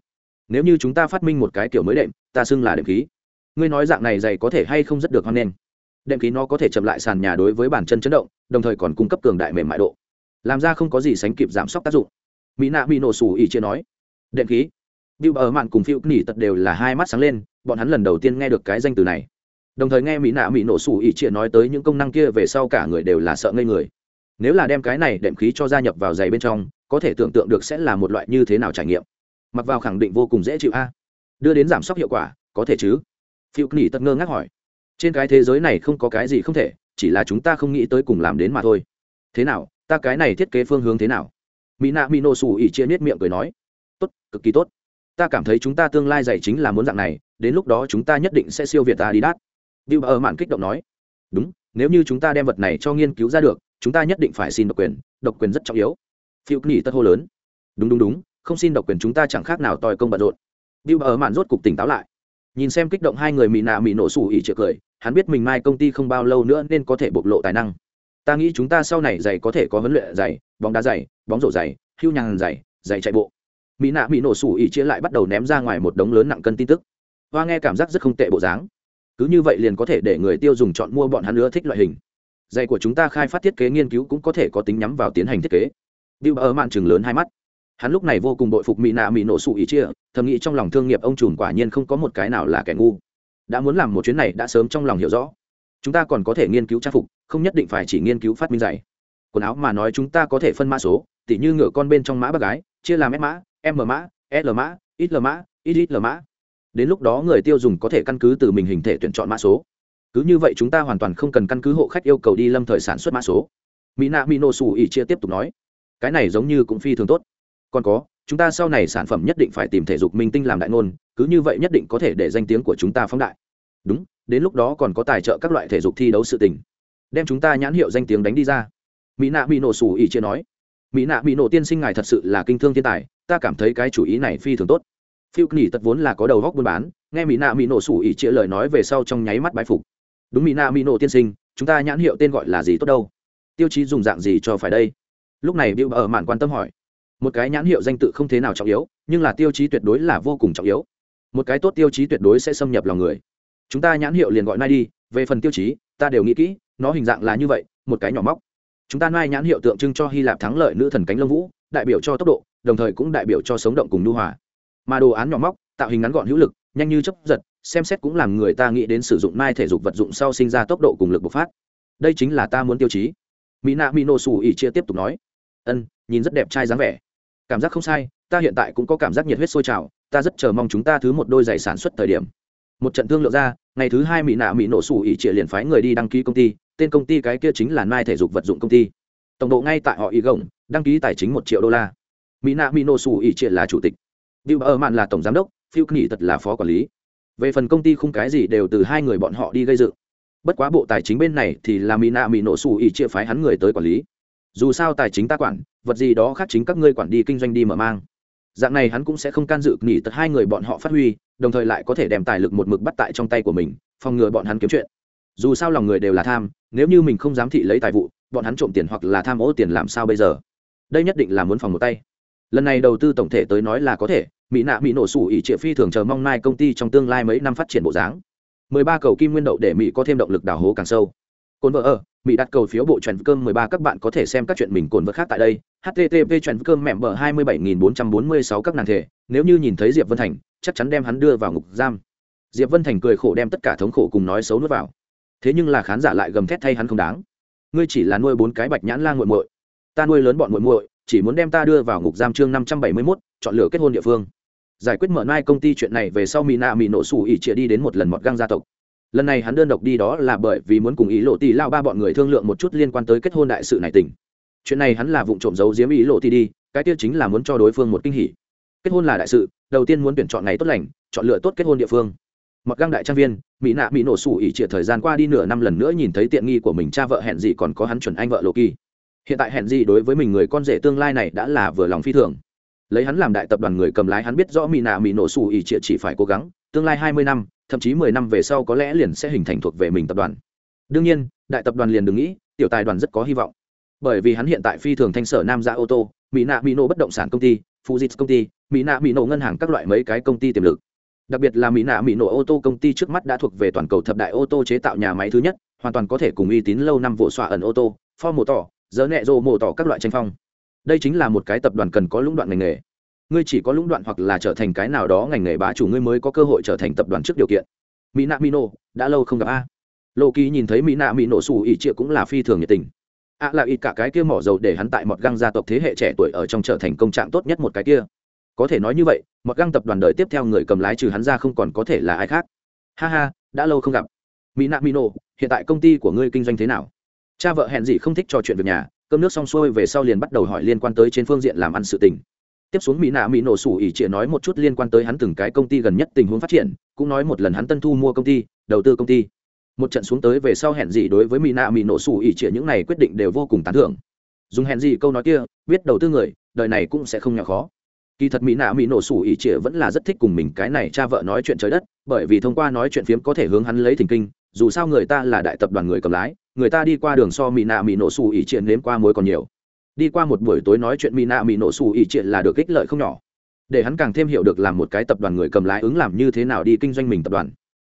Nếu như chúng ta phát minh một cái kiểu mới đệm, ta xưng là đệm khí. Ngươi nói dạng này dày có thể hay không rất được hoan nghênh. Đệm khí nó có thể chậm lại sàn nhà đối với bản chân chấn động, đồng thời còn cung cấp cường đại mềm mại độ. Làm ra không có gì sánh kịp giảm sốc tác dụng. Mỹ nạ bị nổ sủ ỉ chia nói. Đệm khí. Bill ở mạn cùng phiêu nỉ tật đều là hai mắt sáng lên bọn hắn lần đầu tiên nghe được cái danh từ này. Đồng thời nghe mỹ nạ mỹ nổ sủ ỉ chia nói tới những công năng kia về sau cả người đều là sợ ngây người. Nếu là đem cái này đệm khí cho gia nhập vào giày bên trong có thể tưởng tượng được sẽ là một loại như thế nào trải nghiệm. Mặc vào khẳng định vô cùng dễ chịu a. Đưa đến giảm sốc hiệu quả có thể chứ? Phiêu nỉ tật ngơ ngác hỏi. Trên cái thế giới này không có cái gì không thể, chỉ là chúng ta không nghĩ tới cùng làm đến mà thôi. Thế nào, ta cái này thiết kế phương hướng thế nào? Mỹ nạ mỹ nổ xù ỉ chia miết miệng cười nói. Tốt, cực kỳ tốt. Ta cảm thấy chúng ta tương lai dạy chính là muốn dạng này, đến lúc đó chúng ta nhất định sẽ siêu việt ta đi đắt bill ở mạn kích động nói. Đúng, nếu như chúng ta đem vật này cho nghiên cứu ra được, chúng ta nhất định phải xin độc quyền độc quyền rất trọng yếu. Phiêu nghỉ tất hô lớn. Đúng đúng đúng, không xin độc quyền chúng ta chẳng khác nào tòi công bận rộn. Bill ở mạn rốt cục tỉnh táo lại nhìn xem kích động hai người mỹ nạ mỹ nổ sủ ỉ chĩa cười, hắn biết mình mai công ty không bao lâu nữa nên có thể bộc lộ tài năng. Ta nghĩ chúng ta sau này giày có thể có huấn luyện giày, bóng đá giày, bóng rổ giày, hưu nhàn giày giày chạy bộ. Mỹ nạ mỹ nổ sủ ỉ chia lại bắt đầu ném ra ngoài một đống lớn nặng cân tin tức. Hoa nghe cảm giác rất không tệ bộ dáng. Cứ như vậy liền có thể để người tiêu dùng chọn mua bọn hắn nữa thích loại hình. Giày của chúng ta khai phát thiết kế nghiên cứu cũng có thể có tính nhắm vào tiến hành thiết kế. Bill ở mạn chừng lớn hai mắt hắn lúc này vô cùng bội phục mỹ nạ mỹ nổ sụ ý chia, thầm nghĩ trong lòng thương nghiệp ông trùm quả nhiên không có một cái nào là kẻ ngu. Đã muốn làm một chuyến này đã sớm trong lòng hiểu rõ. Chúng ta còn có thể nghiên cứu trang phục, không nhất định phải chỉ nghiên cứu phát minh giày. Quần áo mà nói chúng ta có thể phân mã số, tỉ như ngựa con bên trong mã bác gái, chia làm s mã, m mã, l mã ít l mã ít ít l mã. Đến lúc đó người tiêu dùng có thể căn cứ từ mình hình thể tuyển chọn mã số. Cứ như vậy chúng ta hoàn toàn không cần căn cứ hộ khách yêu cầu đi lâm thời sản xuất mã số. Mỹ nạ mỹ nổ xù ỉ chia tiếp tục nói. Cái này giống như cũng phi thường tốt còn có, chúng ta sau này sản phẩm nhất định phải tìm thể dục minh tinh làm đại ngôn, cứ như vậy nhất định có thể để danh tiếng của chúng ta phóng đại. Đúng, đến lúc đó còn có tài trợ các loại thể dục thi đấu sự tình. Đem chúng ta nhãn hiệu danh tiếng đánh đi ra. Mỹ nạ bị nổ sủ ỉ chia nói. Mỹ nạ bị nổ tiên sinh ngài thật sự là kinh thương thiên tài, ta cảm thấy cái chủ ý này phi thường tốt. Phiêu nghỉ tật vốn là có đầu góc buôn bán, nghe mỹ nạ mỹ nổ sủ ỉ chia lời nói về sau trong nháy mắt bái phục. Đúng mỹ nạ mỹ nổ tiên sinh, chúng ta nhãn hiệu tên gọi là gì tốt đâu? Tiêu chí dùng dạng gì cho phải đây? Lúc này bill ở mạn quan tâm hỏi một cái nhãn hiệu danh tự không thế nào trọng yếu, nhưng là tiêu chí tuyệt đối là vô cùng trọng yếu. Một cái tốt tiêu chí tuyệt đối sẽ xâm nhập lòng người. Chúng ta nhãn hiệu liền gọi nai đi, về phần tiêu chí, ta đều nghĩ kỹ, nó hình dạng là như vậy, một cái nhỏ móc. Chúng ta nai nhãn hiệu tượng trưng cho hy lạp thắng lợi nữ thần cánh lông vũ, đại biểu cho tốc độ, đồng thời cũng đại biểu cho sống động cùng nu hòa. Mà đồ án nhỏ móc, tạo hình ngắn gọn hữu lực, nhanh như chấp giật, xem xét cũng làm người ta nghĩ đến sử dụng nai thể dục vật dụng sau sinh ra tốc độ cùng lực bộc phát. Đây chính là ta muốn tiêu chí. Mỹ nạ mỹ nổ xù ỉ chia tiếp tục nói. Ân, nhìn rất đẹp trai dáng vẻ cảm giác không sai, ta hiện tại cũng có cảm giác nhiệt huyết sôi trào, ta rất chờ mong chúng ta thứ một đôi giày sản xuất thời điểm. Một trận thương lượng ra, ngày thứ hai mỹ nạ mỹ nổ sủ ỉ trịa liền phái người đi đăng ký công ty, tên công ty cái kia chính là mai thể dục vật dụng công ty. Tổng độ ngay tại họ ý gồng, đăng ký tài chính một triệu đô la. Mỹ nạ mỹ nổ sủ ỉ trịa là chủ tịch. Bill ở mạn là tổng giám đốc phiêu nghỉ thật là phó quản lý. Về phần công ty không cái gì đều từ hai người bọn họ đi gây dựng. Bất quá bộ tài chính bên này thì là mỹ nạ mỹ nổ sủ ỉ trịa phái hắn người tới quản lý. Dù sao tài chính ta quản vật gì đó khác chính các ngươi quản đi kinh doanh đi mở mang. Dạng này hắn cũng sẽ không can dự nghỉ tật hai người bọn họ phát huy, đồng thời lại có thể đem tài lực một mực bắt tại trong tay của mình, phòng ngừa bọn hắn kiếm chuyện. Dù sao lòng người đều là tham, nếu như mình không dám thị lấy tài vụ, bọn hắn trộm tiền hoặc là tham ô tiền làm sao bây giờ? Đây nhất định là muốn phòng một tay. Lần này đầu tư tổng thể tới nói là có thể, mỹ nạ mỹ nổ sủ ỉ triệu phi thường chờ mong mai công ty trong tương lai mấy năm phát triển bộ dáng. Mười ba cầu kim nguyên đậu để mỹ có thêm động lực đào hố càng sâu. Cồn vợ ở mỹ đặt cầu phiếu bộ trần cơm 13 các bạn có thể xem các chuyện mình cồn vật khác tại đây. Http trần cơm mẹm bờ 27446 các nàng thể. Nếu như nhìn thấy diệp vân thành chắc chắn đem hắn đưa vào ngục giam. Diệp vân thành cười khổ đem tất cả thống khổ cùng nói xấu nuốt vào. Thế nhưng là khán giả lại gầm thét thay hắn không đáng. Ngươi chỉ là nuôi bốn cái bạch nhãn la nguội muội. Ta nuôi lớn bọn muội muội chỉ muốn đem ta đưa vào ngục giam chương 571, chọn lựa kết hôn địa phương. Giải quyết mở nai công ty chuyện này về sau mỹ nạ mỹ nổ sủ ỉ đi đến một lần mọt găng gia tộc lần này hắn đơn độc đi đó là bởi vì muốn cùng ý lộ tỷ lao ba bọn người thương lượng một chút liên quan tới kết hôn đại sự này tình. Chuyện này hắn là vụ trộm giấu giếm ý lộ tỷ đi, cái tiêu chính là muốn cho đối phương một kinh hỉ. Kết hôn là đại sự, đầu tiên muốn tuyển chọn ngày tốt lành, chọn lựa tốt kết hôn địa phương. Mặc găng đại trang viên, mỹ nạ mỹ nổ sủ ỉ trịa thời gian qua đi nửa năm lần nữa nhìn thấy tiện nghi của mình cha vợ hẹn gì còn có hắn chuẩn anh vợ lộ kỳ. Hiện tại hẹn gì đối với mình người con rể tương lai này đã là vừa lòng phi thường. Lấy hắn làm đại tập đoàn người cầm lái hắn biết rõ mỹ nạ mỹ nổ sủ ỉ trịa chỉ phải cố gắng, tương lai hai mươi năm thậm chí mười năm về sau có lẽ liền sẽ hình thành thuộc về mình tập đoàn. Đương nhiên, đại tập đoàn liền đừng nghĩ, tiểu tài đoàn rất có hy vọng. Bởi vì hắn hiện tại phi thường thanh sở nam gia ô tô mỹ nạ mỹ nổ bất động sản công ty fujits công ty mỹ nạ mỹ nổ ngân hàng các loại mấy cái công ty tiềm lực. Đặc biệt là mỹ nạ mỹ nổ ô tô công ty trước mắt đã thuộc về toàn cầu thập đại ô tô chế tạo nhà máy thứ nhất, hoàn toàn có thể cùng uy tín lâu năm vụ xoa ẩn ô tô for mổ tỏ dỡ nẹ rô tỏ các loại tranh phong. Đây chính là một cái tập đoàn cần có lũng đoạn ngành nghề ngươi chỉ có lũng đoạn hoặc là trở thành cái nào đó ngành nghề bá chủ ngươi mới có cơ hội trở thành tập đoàn trước điều kiện. Mỹ nạ mỹ nổ đã lâu không gặp a. Lộ kỳ nhìn thấy mỹ nạ mỹ nổ xù ỉ trịa cũng là phi thường nhiệt tình. Ạ là ít cả cái kia mỏ dầu để hắn tại một găng gia tộc thế hệ trẻ tuổi ở trong trở thành công trạng tốt nhất một cái kia. Có thể nói như vậy một găng tập đoàn đời tiếp theo người cầm lái trừ hắn ra không còn có thể là ai khác. Ha ha, đã lâu không gặp. Mỹ nạ mỹ nổ hiện tại công ty của ngươi kinh doanh thế nào? Cha vợ hẹn gì không thích trò chuyện việc nhà, cơm nước xong xuôi về sau liền bắt đầu hỏi liên quan tới trên phương diện làm ăn sự tình tiếp xuống mỹ nạ mỹ nổ sủ ỉ trịa nói một chút liên quan tới hắn từng cái công ty gần nhất tình huống phát triển, cũng nói một lần hắn tân thu mua công ty, đầu tư công ty. Một trận xuống tới về sau hẹn gì đối với mỹ nạ mỹ nổ sủ ỉ trịa những này quyết định đều vô cùng tán thưởng. Dùng hẹn gì câu nói kia, biết đầu tư người, đời này cũng sẽ không nhỏ khó. Kỳ thật mỹ nạ mỹ nổ sủ ỉ trịa vẫn là rất thích cùng mình cái này cha vợ nói chuyện trời đất, bởi vì thông qua nói chuyện phiếm có thể hướng hắn lấy thình kinh, dù sao người ta là đại tập đoàn người cầm lái, người ta đi qua đường so mỹ nạ mỹ nổ sủ ỉ trịa nếm qua mối còn nhiều đi qua một buổi tối nói chuyện mina mỹ nổ xù ỉ triệt là được ích lợi không nhỏ. Để hắn càng thêm hiểu được làm một cái tập đoàn người cầm lái ứng làm như thế nào đi kinh doanh mình tập đoàn.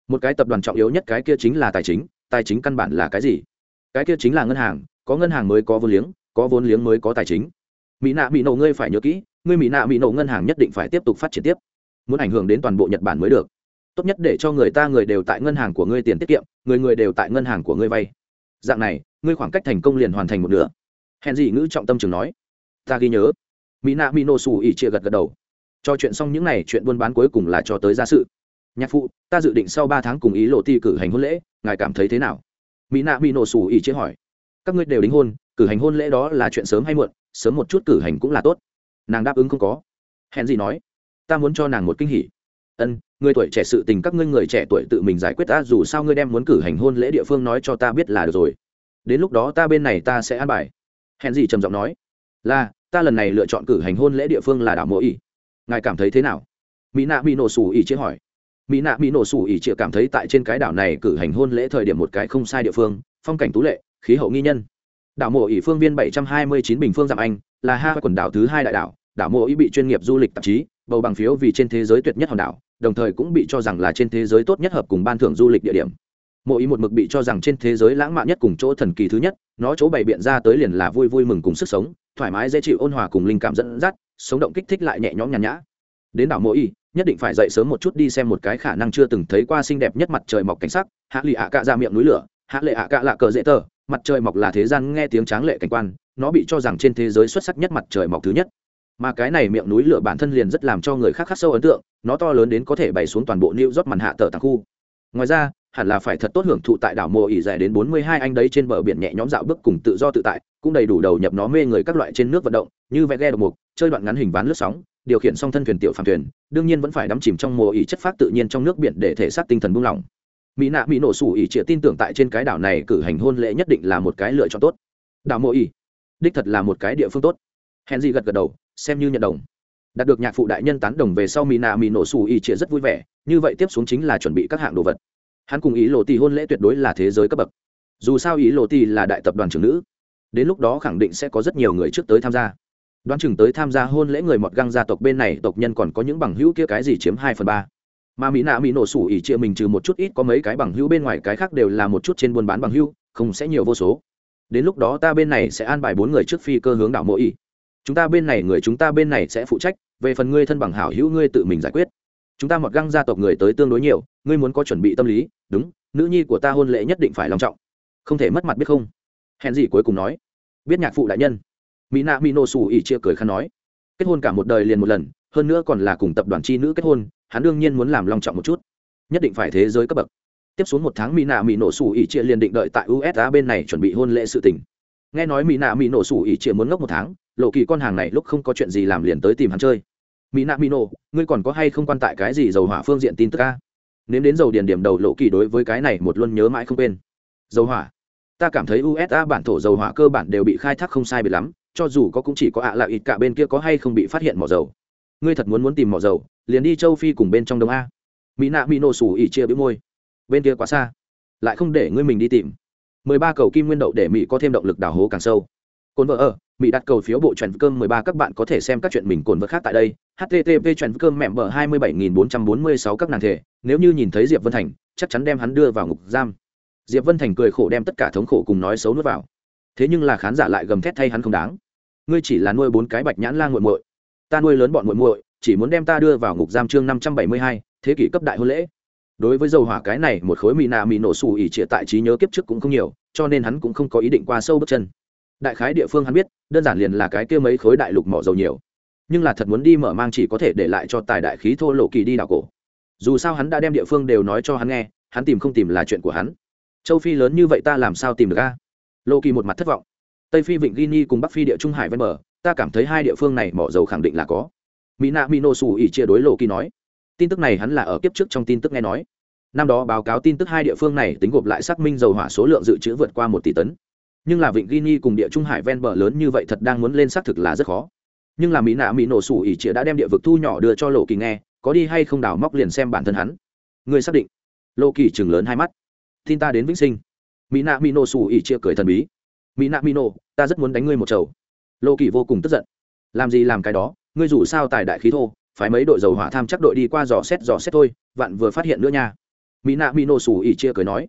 Một cái tập đoàn trọng yếu nhất cái kia chính là tài chính tài chính căn bản là cái gì? Cái kia chính là ngân hàng, có ngân hàng mới có vốn liếng, có vốn liếng mới có tài chính. Mỹ nạ mỹ nổ ngươi phải nhớ kỹ, ngươi mỹ nạ mỹ nổ ngân hàng nhất định phải tiếp tục phát triển tiếp. Muốn ảnh hưởng đến toàn bộ nhật bản mới được. Tốt nhất để cho người ta người đều tại ngân hàng của ngươi tiền tiết kiệm, người người đều tại ngân hàng của ngươi vay. Dạng này, ngươi khoảng cách thành công liền hoàn thành một nửa hèn gì ngữ trọng tâm trường nói. Ta ghi nhớ. Mỹ nạ mỹ nổ xù ỉ chia gật gật đầu. Cho chuyện xong những n à y chuyện buôn bán cuối cùng là cho tới gia sự. Nhạc phụ, ta dự định sau ba tháng cùng ý lộ ti cử hành hôn lễ, ngài cảm thấy thế nào? Mỹ nạ mỹ nổ xù ỉ chia hỏi. Các ngươi đều đính hôn, cử hành hôn lễ đó là chuyện sớm hay muộn, sớm một chút cử hành cũng là tốt. Nàng đáp ứng không có. Hèn gì nói. Ta muốn cho nàng một kinh hỉ. Ân, người tuổi trẻ sự tình các ngươi người trẻ tuổi tự mình giải quyết ta, dù sao ngươi đem muốn cử hành hôn lễ địa phương nói cho ta biết là được rồi. Đến lúc đó ta bên này ta sẽ an bài hèn gì trầm giọng nói, là, ta lần này lựa chọn cử hành hôn lễ địa phương là đảo mộ ỉ ngài cảm thấy thế nào? Mỹ nạ mỹ nổ xù ỉ chế hỏi. Mỹ nạ mỹ nổ xù ỉ chịa cảm thấy tại trên cái đảo này cử hành hôn lễ thời điểm một cái không sai địa phương, phong cảnh tú lệ, khí hậu nghi nhân. Đảo mộ ỉ phương viên bảy trăm hai mươi chín bình phương dặm anh, là hai quần đảo thứ hai đại đảo đảo mộ ỉ bị chuyên nghiệp du lịch tạp chí, bầu bằng phiếu vì trên thế giới tuyệt nhất hòn đảo, đồng thời cũng bị cho rằng là trên thế giới tốt nhất hợp cùng ban thưởng du lịch địa điểm mộ ý một mực bị cho rằng trên thế giới lãng mạn nhất cùng chỗ thần kỳ thứ nhất, nó chỗ bày biện ra tới liền là vui vui mừng cùng sức sống, thoải mái dễ chịu ôn hòa cùng linh cảm dẫn dắt, sống động kích thích lại nhẹ nhõm nhàn nhã. Đến đảo mộ ý, nhất định phải dậy sớm một chút đi xem một cái khả năng chưa từng thấy qua xinh đẹp nhất mặt trời mọc cảnh sắc, hạ lì ạ cạ ra miệng núi lửa, hạ lệ ạ cạ lạ cờ dễ tờ, mặt trời mọc là thế gian nghe tiếng tráng lệ cảnh quan, nó bị cho rằng trên thế giới xuất sắc nhất mặt trời mọc thứ nhất. Mà cái này miệng núi lửa bản thân liền rất làm cho người khác khắc sâu ấn tượng, nó to lớn đến có thể bày xuống toàn bộ new york màn hạ tờ tàng khu. Ngoài ra hẳn là phải thật tốt hưởng thụ tại đảo mộ ỉ dài đến bốn mươi hai anh đấy trên bờ biển nhẹ nhõm dạo bước cùng tự do tự tại, cũng đầy đủ đầu nhập nó mê người các loại trên nước vận động, như vẽ ghe độc mục, chơi đoạn ngắn hình ván lướt sóng, điều khiển song thân thuyền tiểu phàm thuyền, đương nhiên vẫn phải đắm chìm trong mộ ỉ chất phát tự nhiên trong nước biển để thể xác tinh thần buông lỏng. Mỹ nạ, mỹ nổ sủ ỉ triệt tin tưởng tại trên cái đảo này cử hành hôn lễ nhất định là một cái lựa chọn tốt. Đảo mộ ỉ, đích thật là một cái địa phương tốt. Henry gật gật đầu, xem như nhận đồng. Đạt được nhạc phụ đại nhân tán đồng về sau, mỹ nạ, mỹ nổ sủ Y chĩa rất vui vẻ, như vậy tiếp xuống chính là chuẩn bị các hạng đồ vật hắn cùng ý lộ tỷ hôn lễ tuyệt đối là thế giới cấp bậc. Dù sao ý lộ tỷ là đại tập đoàn trưởng nữ, đến lúc đó khẳng định sẽ có rất nhiều người trước tới tham gia. Đoán chừng tới tham gia hôn lễ người mọt găng gia tộc bên này, tộc nhân còn có những bằng hữu kia cái gì chiếm hai phần ba. Mà mỹ nạ mỹ nổ sủ ỉ chia mình trừ một chút ít có mấy cái bằng hữu bên ngoài, cái khác đều là một chút trên buôn bán bằng hữu, không sẽ nhiều vô số. Đến lúc đó ta bên này sẽ an bài bốn người trước phi cơ hướng đảo mỗi ỉ chúng ta bên này, người chúng ta bên này sẽ phụ trách, về phần ngươi thân bằng hảo hữu ngươi tự mình giải quyết chúng ta mọt găng gia tộc người tới tương đối nhiều, ngươi muốn có chuẩn bị tâm lý, đúng, nữ nhi của ta hôn lễ nhất định phải lòng trọng. Không thể mất mặt biết không? Hèn gì cuối cùng nói. Biết nhạc phụ đại nhân. Mỹ nạ mỹ nổ xù ỉ chia cười khăn nói. Kết hôn cả một đời liền một lần, hơn nữa còn là cùng tập đoàn chi nữ kết hôn, hắn đương nhiên muốn làm long trọng một chút. Nhất định phải thế giới cấp bậc. Tiếp xuống một tháng mỹ nạ mỹ nổ xù ỉ chia liền định đợi tại usa bên này chuẩn bị hôn lễ sự tình. Nghe nói mỹ nạ mỹ nổ xù ỉ chia muốn ngốc một tháng, lộ kỳ con hàng này lúc không có chuyện gì làm liền tới tìm hắn chơi mỹ nạ mỹ nổ, ngươi còn có hay không quan tại cái gì dầu hỏa phương diện tin tức ca nếm đến dầu điền điểm đầu lộ kỳ đối với cái này một luôn nhớ mãi không quên. Dầu hỏa. Ta cảm thấy usa bản thổ dầu hỏa cơ bản đều bị khai thác không sai biệt lắm, cho dù có cũng chỉ có ạ à là ít cả bên kia có hay không bị phát hiện mỏ dầu. Ngươi thật muốn muốn tìm mỏ dầu, liền đi châu phi cùng bên trong đông a. Mỹ nạ mỹ nổ xù ỉ chia bĩu môi. Bên kia quá xa. Lại không để ngươi mình đi tìm. Mười ba cầu kim nguyên đậu để mỹ có thêm động lực đào hố càng sâu. Cồn vợ ở mỹ đặt cầu phiếu bộ trần cơm mười ba, các bạn có thể xem các chuyện mình cồn vật khác tại đây. Http trần cơm mẹm bờ hai mươi bảy nghìn bốn trăm bốn mươi sáu các nàng thể. Nếu như nhìn thấy diệp vân thành, chắc chắn đem hắn đưa vào ngục giam. Diệp vân thành cười khổ đem tất cả thống khổ cùng nói xấu nuốt vào. Thế nhưng là khán giả lại gầm thét thay hắn không đáng. Ngươi chỉ là nuôi bốn cái bạch nhãn la nguội muội. Ta nuôi lớn bọn muội muội, chỉ muốn đem ta đưa vào ngục giam chương năm trăm bảy mươi hai, thế kỷ cấp đại hôn lễ. Đối với dầu hỏa cái này, một khối mì nạ mì nổ xù ỉ trịa tại trí nhớ kiếp trước cũng không nhiều, cho nên hắn cũng không có ý định qua sâu bước chân đại khái địa phương hắn biết, đơn giản liền là cái kia mấy khối đại lục mỏ dầu nhiều. Nhưng là thật muốn đi mở mang chỉ có thể để lại cho tài đại khí thô lộ kỳ đi đảo cổ. Dù sao hắn đã đem địa phương đều nói cho hắn nghe, hắn tìm không tìm là chuyện của hắn. Châu phi lớn như vậy ta làm sao tìm được a? Lộ kỳ một mặt thất vọng. Tây phi, vịnh guinea cùng bắc phi địa trung hải ven bờ, ta cảm thấy hai địa phương này mỏ dầu khẳng định là có. Mỹ nạ mỹ nổ xù ỉ chia đối lộ kỳ nói. Tin tức này hắn là ở kiếp trước trong tin tức nghe nói. Năm đó báo cáo tin tức hai địa phương này tính gộp lại xác minh dầu hỏa số lượng dự trữ vượt qua một tỷ tấn nhưng là vịnh guinea cùng địa trung hải ven bờ lớn như vậy thật đang muốn lên xác thực là rất khó. Nhưng là mỹ nạ mỹ nổ sủ ỉ chĩa đã đem địa vực thu nhỏ đưa cho lộ kỳ nghe, có đi hay không đào móc liền xem bản thân hắn. Người xác định. Lộ kỳ chừng lớn hai mắt. Tin ta đến vĩnh sinh. Mỹ nạ mỹ nổ sủ ỉ chĩa cười thần bí. Mỹ nạ mỹ nổ, ta rất muốn đánh ngươi một chầu. Lộ kỳ vô cùng tức giận. Làm gì làm cái đó, ngươi dù sao tài đại khí thô phải mấy đội dầu hỏa tham chắc đội đi qua dò xét dò xét thôi, vạn vừa phát hiện nữa nha. Mỹ nạ mỹ nổ sủ ỉ chia cười nói.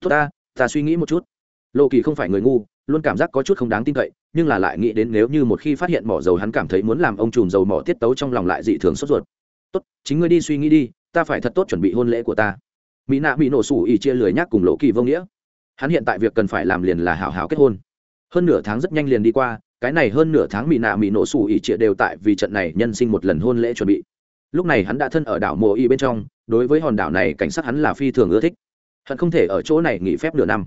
Tốt ta ta suy nghĩ một chút lộ kỳ không phải người ngu, luôn cảm giác có chút không đáng tin cậy, nhưng là lại nghĩ đến nếu như một khi phát hiện mỏ dầu hắn cảm thấy muốn làm ông trùm dầu mỏ tiết tấu trong lòng lại dị thường sốt ruột. Tốt, chính ngươi đi suy nghĩ đi, ta phải thật tốt chuẩn bị hôn lễ của ta. Mỹ nạ bị nổ sủ ỉ chia lười nhác cùng lộ kỳ vô nghĩa. Hắn hiện tại việc cần phải làm liền là hảo hảo kết hôn. Hơn nửa tháng rất nhanh liền đi qua, cái này hơn nửa tháng mỹ nạ mỹ nổ sủ ỉ chia đều tại vì trận này nhân sinh một lần hôn lễ chuẩn bị. Lúc này hắn đã thân ở đảo mùa y bên trong, đối với hòn đảo này cảnh sát hắn là phi thường ưa thích. Hận không thể ở chỗ này nghỉ phép nửa năm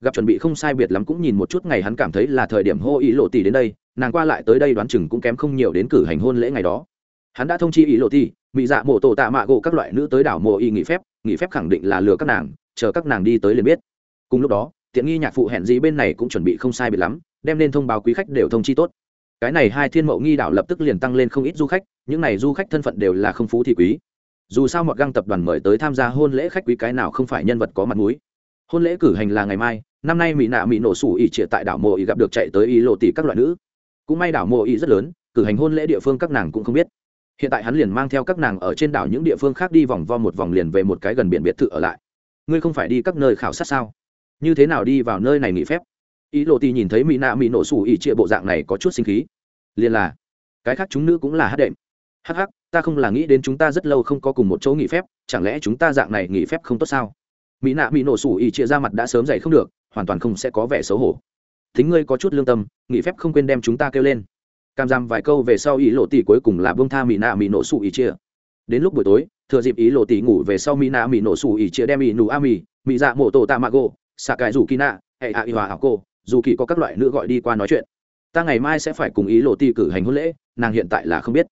gặp chuẩn bị không sai biệt lắm cũng nhìn một chút ngày hắn cảm thấy là thời điểm hô ý lộ tỷ đến đây, nàng qua lại tới đây đoán chừng cũng kém không nhiều đến cử hành hôn lễ ngày đó. Hắn đã thông chi ý lộ tỷ mỹ dạ mộ tổ tạ mạ gỗ các loại nữ tới đảo mộ y nghỉ phép nghỉ phép khẳng định là lừa các nàng, chờ các nàng đi tới liền biết. Cùng lúc đó, tiện nghi nhạc phụ hẹn gì bên này cũng chuẩn bị không sai biệt lắm, đem nên thông báo quý khách đều thông chi tốt. Cái này hai thiên mậu nghi đảo lập tức liền tăng lên không ít du khách, những này du khách thân phận đều là không phú thì quý. Dù sao mọi găng tập đoàn mời tới tham gia hôn lễ khách quý cái nào không phải nhân vật có mặt mũi hôn lễ cử hành là ngày mai, năm nay mỹ nạ mỹ nổ sủ ỉ triệt tại đảo mộ ỉ gặp được chạy tới ý lộ tỷ các loại nữ. Cũng may đảo mộ ỉ rất lớn, cử hành hôn lễ địa phương các nàng cũng không biết. Hiện tại hắn liền mang theo các nàng ở trên đảo những địa phương khác đi vòng vo một vòng liền về một cái gần biển biệt thự ở lại. Ngươi không phải đi các nơi khảo sát sao? Như thế nào đi vào nơi này nghỉ phép? Ý lộ tỷ nhìn thấy mỹ nạ mỹ nổ sủ ỉ trịa bộ dạng này có chút sinh khí. Liền là, cái khác chúng nữ cũng là hát đệm. Hắc hắc, ta không là nghĩ đến chúng ta rất lâu không có cùng một chỗ nghỉ phép, chẳng lẽ chúng ta dạng này nghỉ phép không tốt sao? Mỹ nạ mỹ nổ sủ ỉ chia ra mặt đã sớm dày không được, hoàn toàn không sẽ có vẻ xấu hổ. Thính ngươi có chút lương tâm, nghỉ phép không quên đem chúng ta kêu lên. Cam giam vài câu về sau ý lộ tỷ cuối cùng là bông tha mỹ nạ mỹ nổ sủ ỉ chia. Đến lúc buổi tối, thừa dịp ý lộ tỷ ngủ về sau mỹ nạ mỹ nổ sủ ỉ chia đem ỉ nù a mỹ mỹ dạ mổ tổ tạ mạ gỗ xạ cải rủ kỳ nạ, hệ hạ y hòa học cô, dù kỳ có các loại nữ gọi đi qua nói chuyện. Ta ngày mai sẽ phải cùng ý lộ tỷ cử hành hôn lễ, nàng hiện tại là không biết.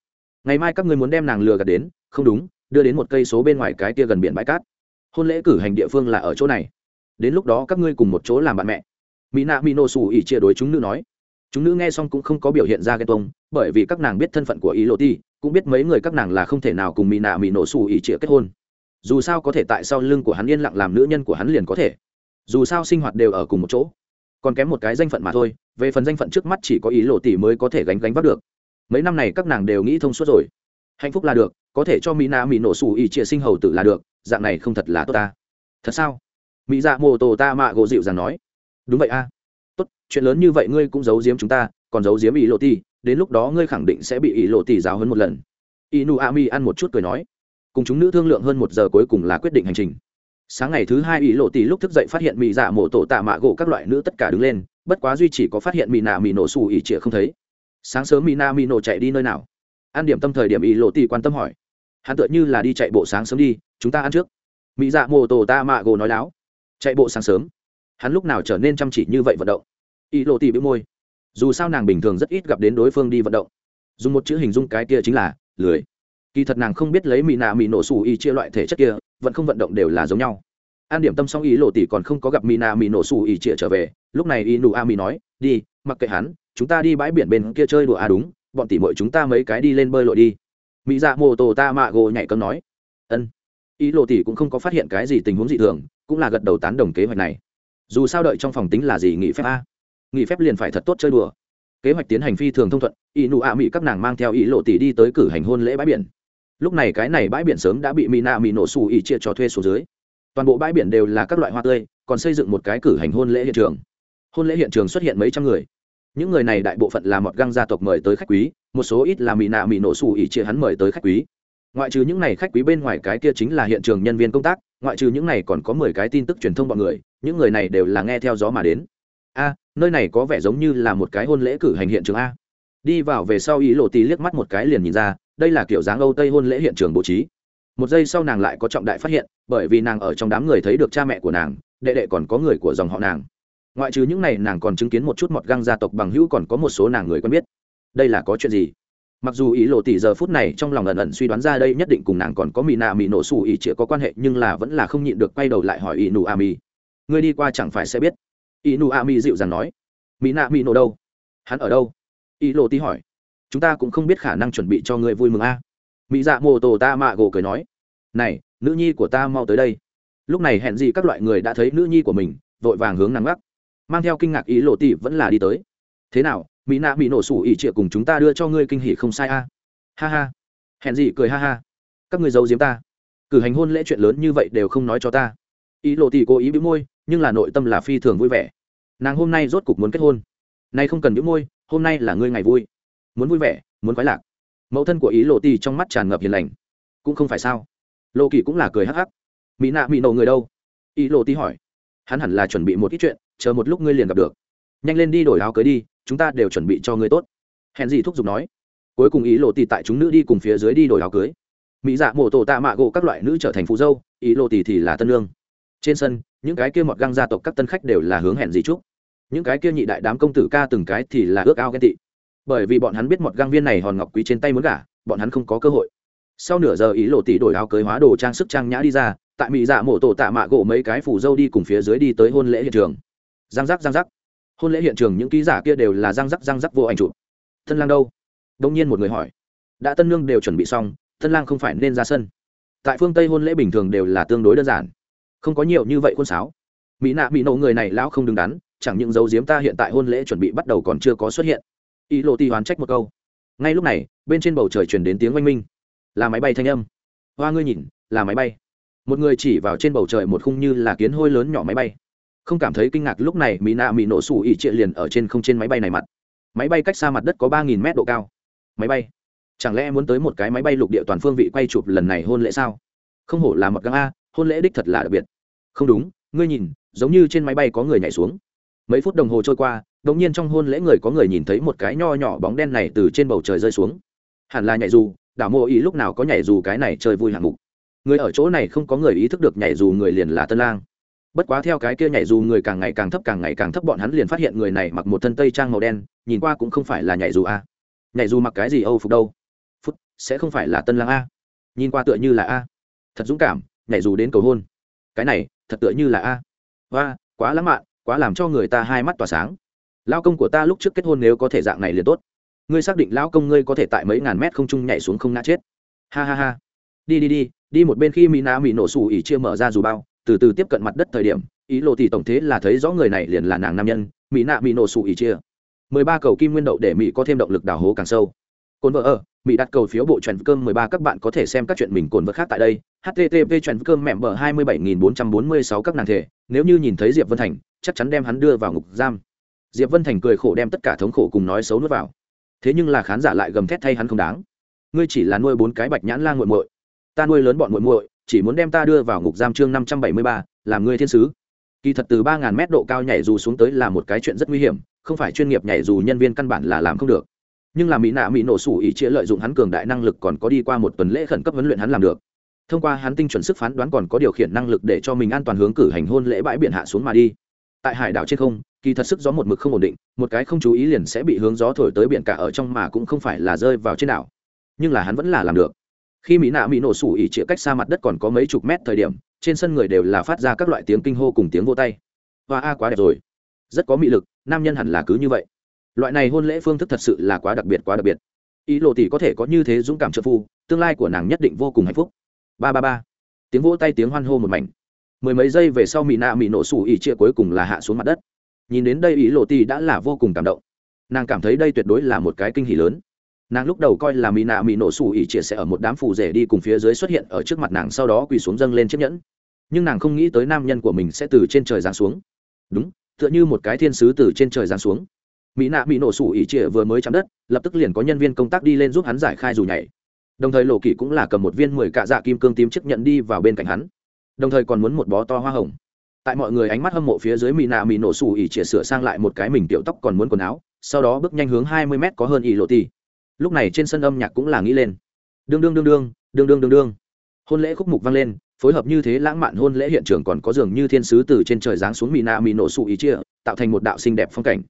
Ngày mai các ngươi muốn đem nàng lừa gạt đến, không đúng, đưa đến một cây số bên ngoài cái kia gần biển bãi cát hôn lễ cử hành địa phương là ở chỗ này. Đến lúc đó các ngươi cùng một chỗ làm bạn mẹ. Mỹ nạ mỹ nổ xù ỉ chia đối chúng nữ nói. Chúng nữ nghe xong cũng không có biểu hiện ra ghen tông bởi vì các nàng biết thân phận của ý lộ ti cũng biết mấy người các nàng là không thể nào cùng mỹ nạ mỹ nổ xù ỉ chia kết hôn. Dù sao có thể tại sau lưng của hắn yên lặng làm nữ nhân của hắn liền có thể. Dù sao sinh hoạt đều ở cùng một chỗ. Còn kém một cái danh phận mà thôi, về phần danh phận trước mắt chỉ có ý lộ tỷ mới có thể gánh gánh vác được. Mấy năm này các nàng đều nghĩ thông suốt rồi. Hạnh phúc là được, có thể cho mỹ nạ mỹ nổ xù ỉ chia sinh hầu tử là được dạng này không thật là tốt ta. Thật sao? Mỹ dạ mô tổ ta mạ gỗ dịu rằng nói. Đúng vậy a. Tốt, chuyện lớn như vậy ngươi cũng giấu giếm chúng ta, còn giấu giếm ý lộ ti, đến lúc đó ngươi khẳng định sẽ bị ý lộ ti giáo hơn một lần. Inu ami ăn một chút cười nói. Cùng chúng nữ thương lượng hơn một giờ cuối cùng là quyết định hành trình. Sáng ngày thứ hai ý lộ tỷ lúc thức dậy phát hiện mỹ dạ mổ tổ tạ mạ gỗ các loại nữ tất cả đứng lên, bất quá duy chỉ có phát hiện mỹ nạ mỹ nổ xù ỉ trịa không thấy. Sáng sớm mỹ na mỹ nổ chạy đi nơi nào? Ăn điểm tâm thời điểm ý lộ tỷ quan tâm hỏi hắn tựa như là đi chạy bộ sáng sớm đi, chúng ta ăn trước. Mỹ dạ mô tổ ta mạ gồ nói láo, chạy bộ sáng sớm. Hắn lúc nào trở nên chăm chỉ như vậy vận động? Y lộ tỉ bĩu môi, dù sao nàng bình thường rất ít gặp đến đối phương đi vận động. Dùng một chữ hình dung cái kia chính là lười. Kỳ thật nàng không biết lấy mỹ nạ mỹ nổ xù y chia loại thể chất kia, vẫn không vận động đều là giống nhau. An điểm tâm xong ý lộ tỷ còn không có gặp mỹ nạ mỹ nổ xù y chia trở về, lúc này y nụ a mỹ nói, đi, mặc kệ hắn, chúng ta đi bãi biển bên kia chơi đùa à đúng, bọn tỷ mội chúng ta mấy cái đi lên bơi lội đi mỹ dạ mô tô ta mạ gỗ nhảy cấm nói. Ân. Ý lộ tỷ cũng không có phát hiện cái gì tình huống dị thường, cũng là gật đầu tán đồng kế hoạch này. Dù sao đợi trong phòng tính là gì nghỉ phép a? Nghỉ phép liền phải thật tốt chơi đùa. Kế hoạch tiến hành phi thường thông thuận, ý nụ ạ mỹ các nàng mang theo ý lộ tỷ đi tới cử hành hôn lễ bãi biển. Lúc này cái này bãi biển sớm đã bị mỹ nạ mỹ nổ xù ý chia cho thuê xuống dưới. Toàn bộ bãi biển đều là các loại hoa tươi, còn xây dựng một cái cử hành hôn lễ hiện trường. Hôn lễ hiện trường xuất hiện mấy trăm người. Những người này đại bộ phận là mọt găng gia tộc mời tới khách quý một số ít là mỹ nạ mỹ nổ xù ỉ chia hắn mời tới khách quý. Ngoại trừ những này khách quý bên ngoài cái kia chính là hiện trường nhân viên công tác, ngoại trừ những này còn có mười cái tin tức truyền thông bọn người, những người này đều là nghe theo gió mà đến. A, nơi này có vẻ giống như là một cái hôn lễ cử hành hiện trường a. Đi vào về sau ý lộ tì liếc mắt một cái liền nhìn ra, đây là kiểu dáng âu tây hôn lễ hiện trường bố trí. Một giây sau nàng lại có trọng đại phát hiện, bởi vì nàng ở trong đám người thấy được cha mẹ của nàng, đệ đệ còn có người của dòng họ nàng. Ngoại trừ những này nàng còn chứng kiến một chút mọt găng gia tộc bằng hữu còn có một số nàng người quen biết đây là có chuyện gì? Mặc dù ý lộ tỷ giờ phút này trong lòng ẩn ẩn suy đoán ra đây nhất định cùng nàng còn có mỹ nạ mỹ nổ xù ý chĩa có quan hệ, nhưng là vẫn là không nhịn được quay đầu lại hỏi ý nụ a mi. Người đi qua chẳng phải sẽ biết. Ý nụ a mi dịu dàng nói. Mỹ nạ mỹ nổ đâu? Hắn ở đâu? Ý lộ tỷ hỏi. Chúng ta cũng không biết khả năng chuẩn bị cho người vui mừng a. Mỹ dạ mô tô ta mạ gỗ cười nói. Này, nữ nhi của ta mau tới đây. Lúc này hẹn gì các loại người đã thấy nữ nhi của mình, vội vàng hướng nắng gắt mang theo kinh ngạc ý lộ tỷ vẫn là đi tới. Thế nào? Mỹ nạ bị nổ sủ ỉ trịa cùng chúng ta đưa cho ngươi kinh hỉ không sai a. Ha ha. Hẹn gì cười ha ha. Các ngươi giấu giếm ta. Cử hành hôn lễ chuyện lớn như vậy đều không nói cho ta. Ý lộ tỷ cố ý bĩu môi, nhưng là nội tâm là phi thường vui vẻ. Nàng hôm nay rốt cục muốn kết hôn. Nay không cần bĩu môi, hôm nay là ngươi ngày vui. Muốn vui vẻ, muốn khoái lạc. Mẫu thân của ý lộ tỷ trong mắt tràn ngập hiền lành. Cũng không phải sao. Lộ kỳ cũng là cười hắc hắc. Mỹ nạ mỹ nổ người đâu? Ý lộ tỷ hỏi. Hắn hẳn là chuẩn bị một ít chuyện, chờ một lúc ngươi liền gặp được. Nhanh lên đi đổi áo cưới đi chúng ta đều chuẩn bị cho ngươi tốt. Hèn gì thúc giục nói. Cuối cùng ý lộ tì tại chúng nữ đi cùng phía dưới đi đổi áo cưới. Mỹ dạ mổ tổ tạ mạ gỗ các loại nữ trở thành phụ dâu, ý lộ tì thì là tân lương. Trên sân, những cái kia mọt găng gia tộc các tân khách đều là hướng hẹn gì chúc. Những cái kia nhị đại đám công tử ca từng cái thì là ước ao ghen tị. Bởi vì bọn hắn biết mọt găng viên này hòn ngọc quý trên tay muốn gả, bọn hắn không có cơ hội. Sau nửa giờ ý lộ tỷ đổi áo cưới hóa đồ trang sức trang nhã đi ra, tại mỹ dạ mổ tổ tạ mạ gỗ mấy cái phủ dâu đi cùng phía dưới đi tới hôn lễ hiện trường. Giang giác giang giác hôn lễ hiện trường những ký giả kia đều là răng rắc răng rắc vô ảnh chụp. Tân lang đâu? Đông nhiên một người hỏi. Đã tân nương đều chuẩn bị xong tân lang không phải nên ra sân. Tại phương tây hôn lễ bình thường đều là tương đối đơn giản. Không có nhiều như vậy khuôn sáo. Mỹ nạ bị nổ người này lão không đứng đắn, chẳng những dấu diếm ta hiện tại hôn lễ chuẩn bị bắt đầu còn chưa có xuất hiện. Ý lộ ti hoán trách một câu. Ngay lúc này, bên trên bầu trời chuyển đến tiếng oanh minh. Là máy bay thanh âm. Hoa ngươi nhìn, là máy bay. Một người chỉ vào trên bầu trời một khung như là kiến hôi lớn nhỏ máy bay không cảm thấy kinh ngạc lúc này mỹ nạ mỹ nổ sủ ỉ trịa liền ở trên không trên máy bay này mặt máy bay cách xa mặt đất có ba nghìn mét độ cao máy bay chẳng lẽ muốn tới một cái máy bay lục địa toàn phương vị quay chụp lần này hôn lễ sao không hổ là một găng a hôn lễ đích thật là đặc biệt không đúng ngươi nhìn giống như trên máy bay có người nhảy xuống mấy phút đồng hồ trôi qua đột nhiên trong hôn lễ người có người nhìn thấy một cái nho nhỏ bóng đen này từ trên bầu trời rơi xuống hẳn là nhảy dù đảo mộ ý lúc nào có nhảy dù cái này chơi vui hạng mục người ở chỗ này không có người ý thức được nhảy dù người liền là tân lang bất quá theo cái kia nhảy dù người càng ngày càng thấp càng ngày càng thấp bọn hắn liền phát hiện người này mặc một thân tây trang màu đen, nhìn qua cũng không phải là nhảy dù a. Nhảy dù mặc cái gì âu phục đâu? Phút, sẽ không phải là tân lang a. Nhìn qua tựa như là a. Thật dũng cảm, nhảy dù đến cầu hôn. Cái này, thật tựa như là a. Và quá lãng mạn, quá làm cho người ta hai mắt tỏa sáng. Lao công của ta lúc trước kết hôn nếu có thể dạng này liền tốt. Ngươi xác định lão công ngươi có thể tại mấy ngàn mét không trung nhảy xuống không ngã chết. Ha ha ha. Đi đi đi đi một bên khi mỹ nạ mỹ nổ xù ỉ chia mở ra dù bao từ từ tiếp cận mặt đất thời điểm, ý lộ thì tổng thế là thấy rõ người này liền là nàng nam nhân, mỹ nạ mỹ nổ sụ ý chia. Mười ba cầu kim nguyên đậu để mỹ có thêm động lực đào hố càng sâu. Cồn vợ ở, mỹ đặt cầu phiếu bộ trần cơm mười ba, các bạn có thể xem các chuyện mình cồn vợ khác tại đây. Http trần cơm mẹm bờ hai mươi bảy nghìn bốn trăm bốn mươi sáu các nàng thể, nếu như nhìn thấy diệp vân thành, chắc chắn đem hắn đưa vào ngục giam. Diệp vân thành cười khổ đem tất cả thống khổ cùng nói xấu nuốt vào. Thế nhưng là khán giả lại gầm thét thay hắn không đáng. Ngươi chỉ là nuôi bốn cái bạch nhãn la g u muội. Ta nuôi lớn bọn muội muội chỉ muốn đem ta đưa vào ngục giam chương năm trăm bảy mươi ba làm người thiên sứ. Kỳ thật từ ba ngàn mét độ cao nhảy dù xuống tới là một cái chuyện rất nguy hiểm, không phải chuyên nghiệp nhảy dù nhân viên căn bản là làm không được. Nhưng là mỹ nạ mỹ nổ sủ ỉ chế lợi dụng hắn cường đại năng lực còn có đi qua một tuần lễ khẩn cấp huấn luyện hắn làm được. Thông qua hắn tinh chuẩn sức phán đoán còn có điều khiển năng lực để cho mình an toàn hướng cử hành hôn lễ bãi biển hạ xuống mà đi. Tại hải đảo trên không, kỳ thật sức gió một mực không ổn định, một cái không chú ý liền sẽ bị hướng gió thổi tới biển cả ở trong mà cũng không phải là rơi vào trên đảo. Nhưng là hắn vẫn là làm được khi mỹ nạ mỹ nổ sủ ỉ chĩa cách xa mặt đất còn có mấy chục mét thời điểm, trên sân người đều là phát ra các loại tiếng kinh hô cùng tiếng vô tay. Và a, quá đẹp rồi. Rất có mị lực, nam nhân hẳn là cứ như vậy. Loại này hôn lễ phương thức thật sự là quá đặc biệt, quá đặc biệt. Ý lộ tỷ có thể có như thế dũng cảm trợ phu, tương lai của nàng nhất định vô cùng hạnh phúc. Ba ba ba. Tiếng vỗ tay, tiếng hoan hô một mảnh. Mười mấy giây về sau mỹ nạ mỹ nổ sủ ỉ chia cuối cùng là hạ xuống mặt đất. Nhìn đến đây ý lộ tỷ đã là vô cùng cảm động. Nàng cảm thấy đây tuyệt đối là một cái kinh hỉ lớn nàng lúc đầu coi là mỹ nạ mỹ nổ sủ ỉ chia sẽ ở một đám phù rể đi cùng phía dưới xuất hiện ở trước mặt nàng sau đó quỳ xuống dâng lên chiếc nhẫn. Nhưng nàng không nghĩ tới nam nhân của mình sẽ từ trên trời giáng xuống. Đúng, tựa như một cái thiên sứ từ trên trời giáng xuống. Mỹ nạ mỹ nổ sủ ỉ chia vừa mới chạm đất, lập tức liền có nhân viên công tác đi lên giúp hắn giải khai dù nhảy. Đồng thời lộ kỷ cũng là cầm một viên mười cạ dạ kim cương tím chiếc nhận đi vào bên cạnh hắn. Đồng thời còn muốn một bó to hoa hồng. Tại mọi người ánh mắt hâm mộ phía dưới mỹ nạ mỹ nổ sủ ỉ chia sửa sang lại một cái mình tiểu tóc còn muốn quần áo, sau đó bước nhanh hướng hai mươi mét có hơn ỉ lộ ti lúc này trên sân âm nhạc cũng là nghĩ lên. Đương đương đương đương đương đương đương đương. Hôn lễ khúc mục vang lên, phối hợp như thế lãng mạn hôn lễ hiện trường còn có dường như thiên sứ từ trên trời giáng xuống mỹ nạ mỹ nổ sụ ý chia tạo thành một đạo xinh đẹp phong cảnh.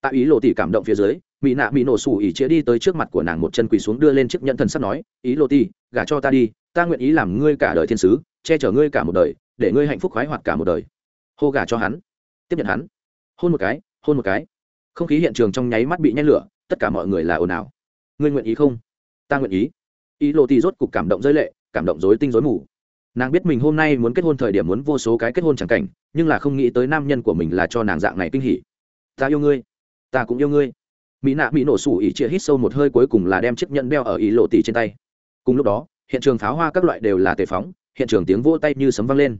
Tại ý lộ tỷ cảm động phía dưới mỹ nạ mỹ nổ sụ ý chia đi tới trước mặt của nàng một chân quỳ xuống đưa lên chiếc nhẫn thần sắp nói, ý lộ tỷ, gả cho ta đi, ta nguyện ý làm ngươi cả đời thiên sứ, che chở ngươi cả một đời, để ngươi hạnh phúc khoái hoạt cả một đời. Hô gả cho hắn. Tiếp nhận hắn. Hôn một cái, hôn một cái. Không khí hiện trường trong nháy mắt bị nhét lửa, tất cả mọi người là ồn ào ngươi nguyện ý không? Ta nguyện ý. Ý lộ tỷ rốt cục cảm động rơi lệ, cảm động rối tinh rối mù. Nàng biết mình hôm nay muốn kết hôn thời điểm muốn vô số cái kết hôn chẳng cảnh, nhưng là không nghĩ tới nam nhân của mình là cho nàng dạng này kinh hỉ. Ta yêu ngươi. Ta cũng yêu ngươi. Mỹ nạ bị nổ sủ ỉ chia hít sâu một hơi cuối cùng là đem chiếc nhẫn đeo ở ý lộ tỷ trên tay. Cùng lúc đó, hiện trường pháo hoa các loại đều là tề phóng, hiện trường tiếng vỗ tay như sấm vang lên.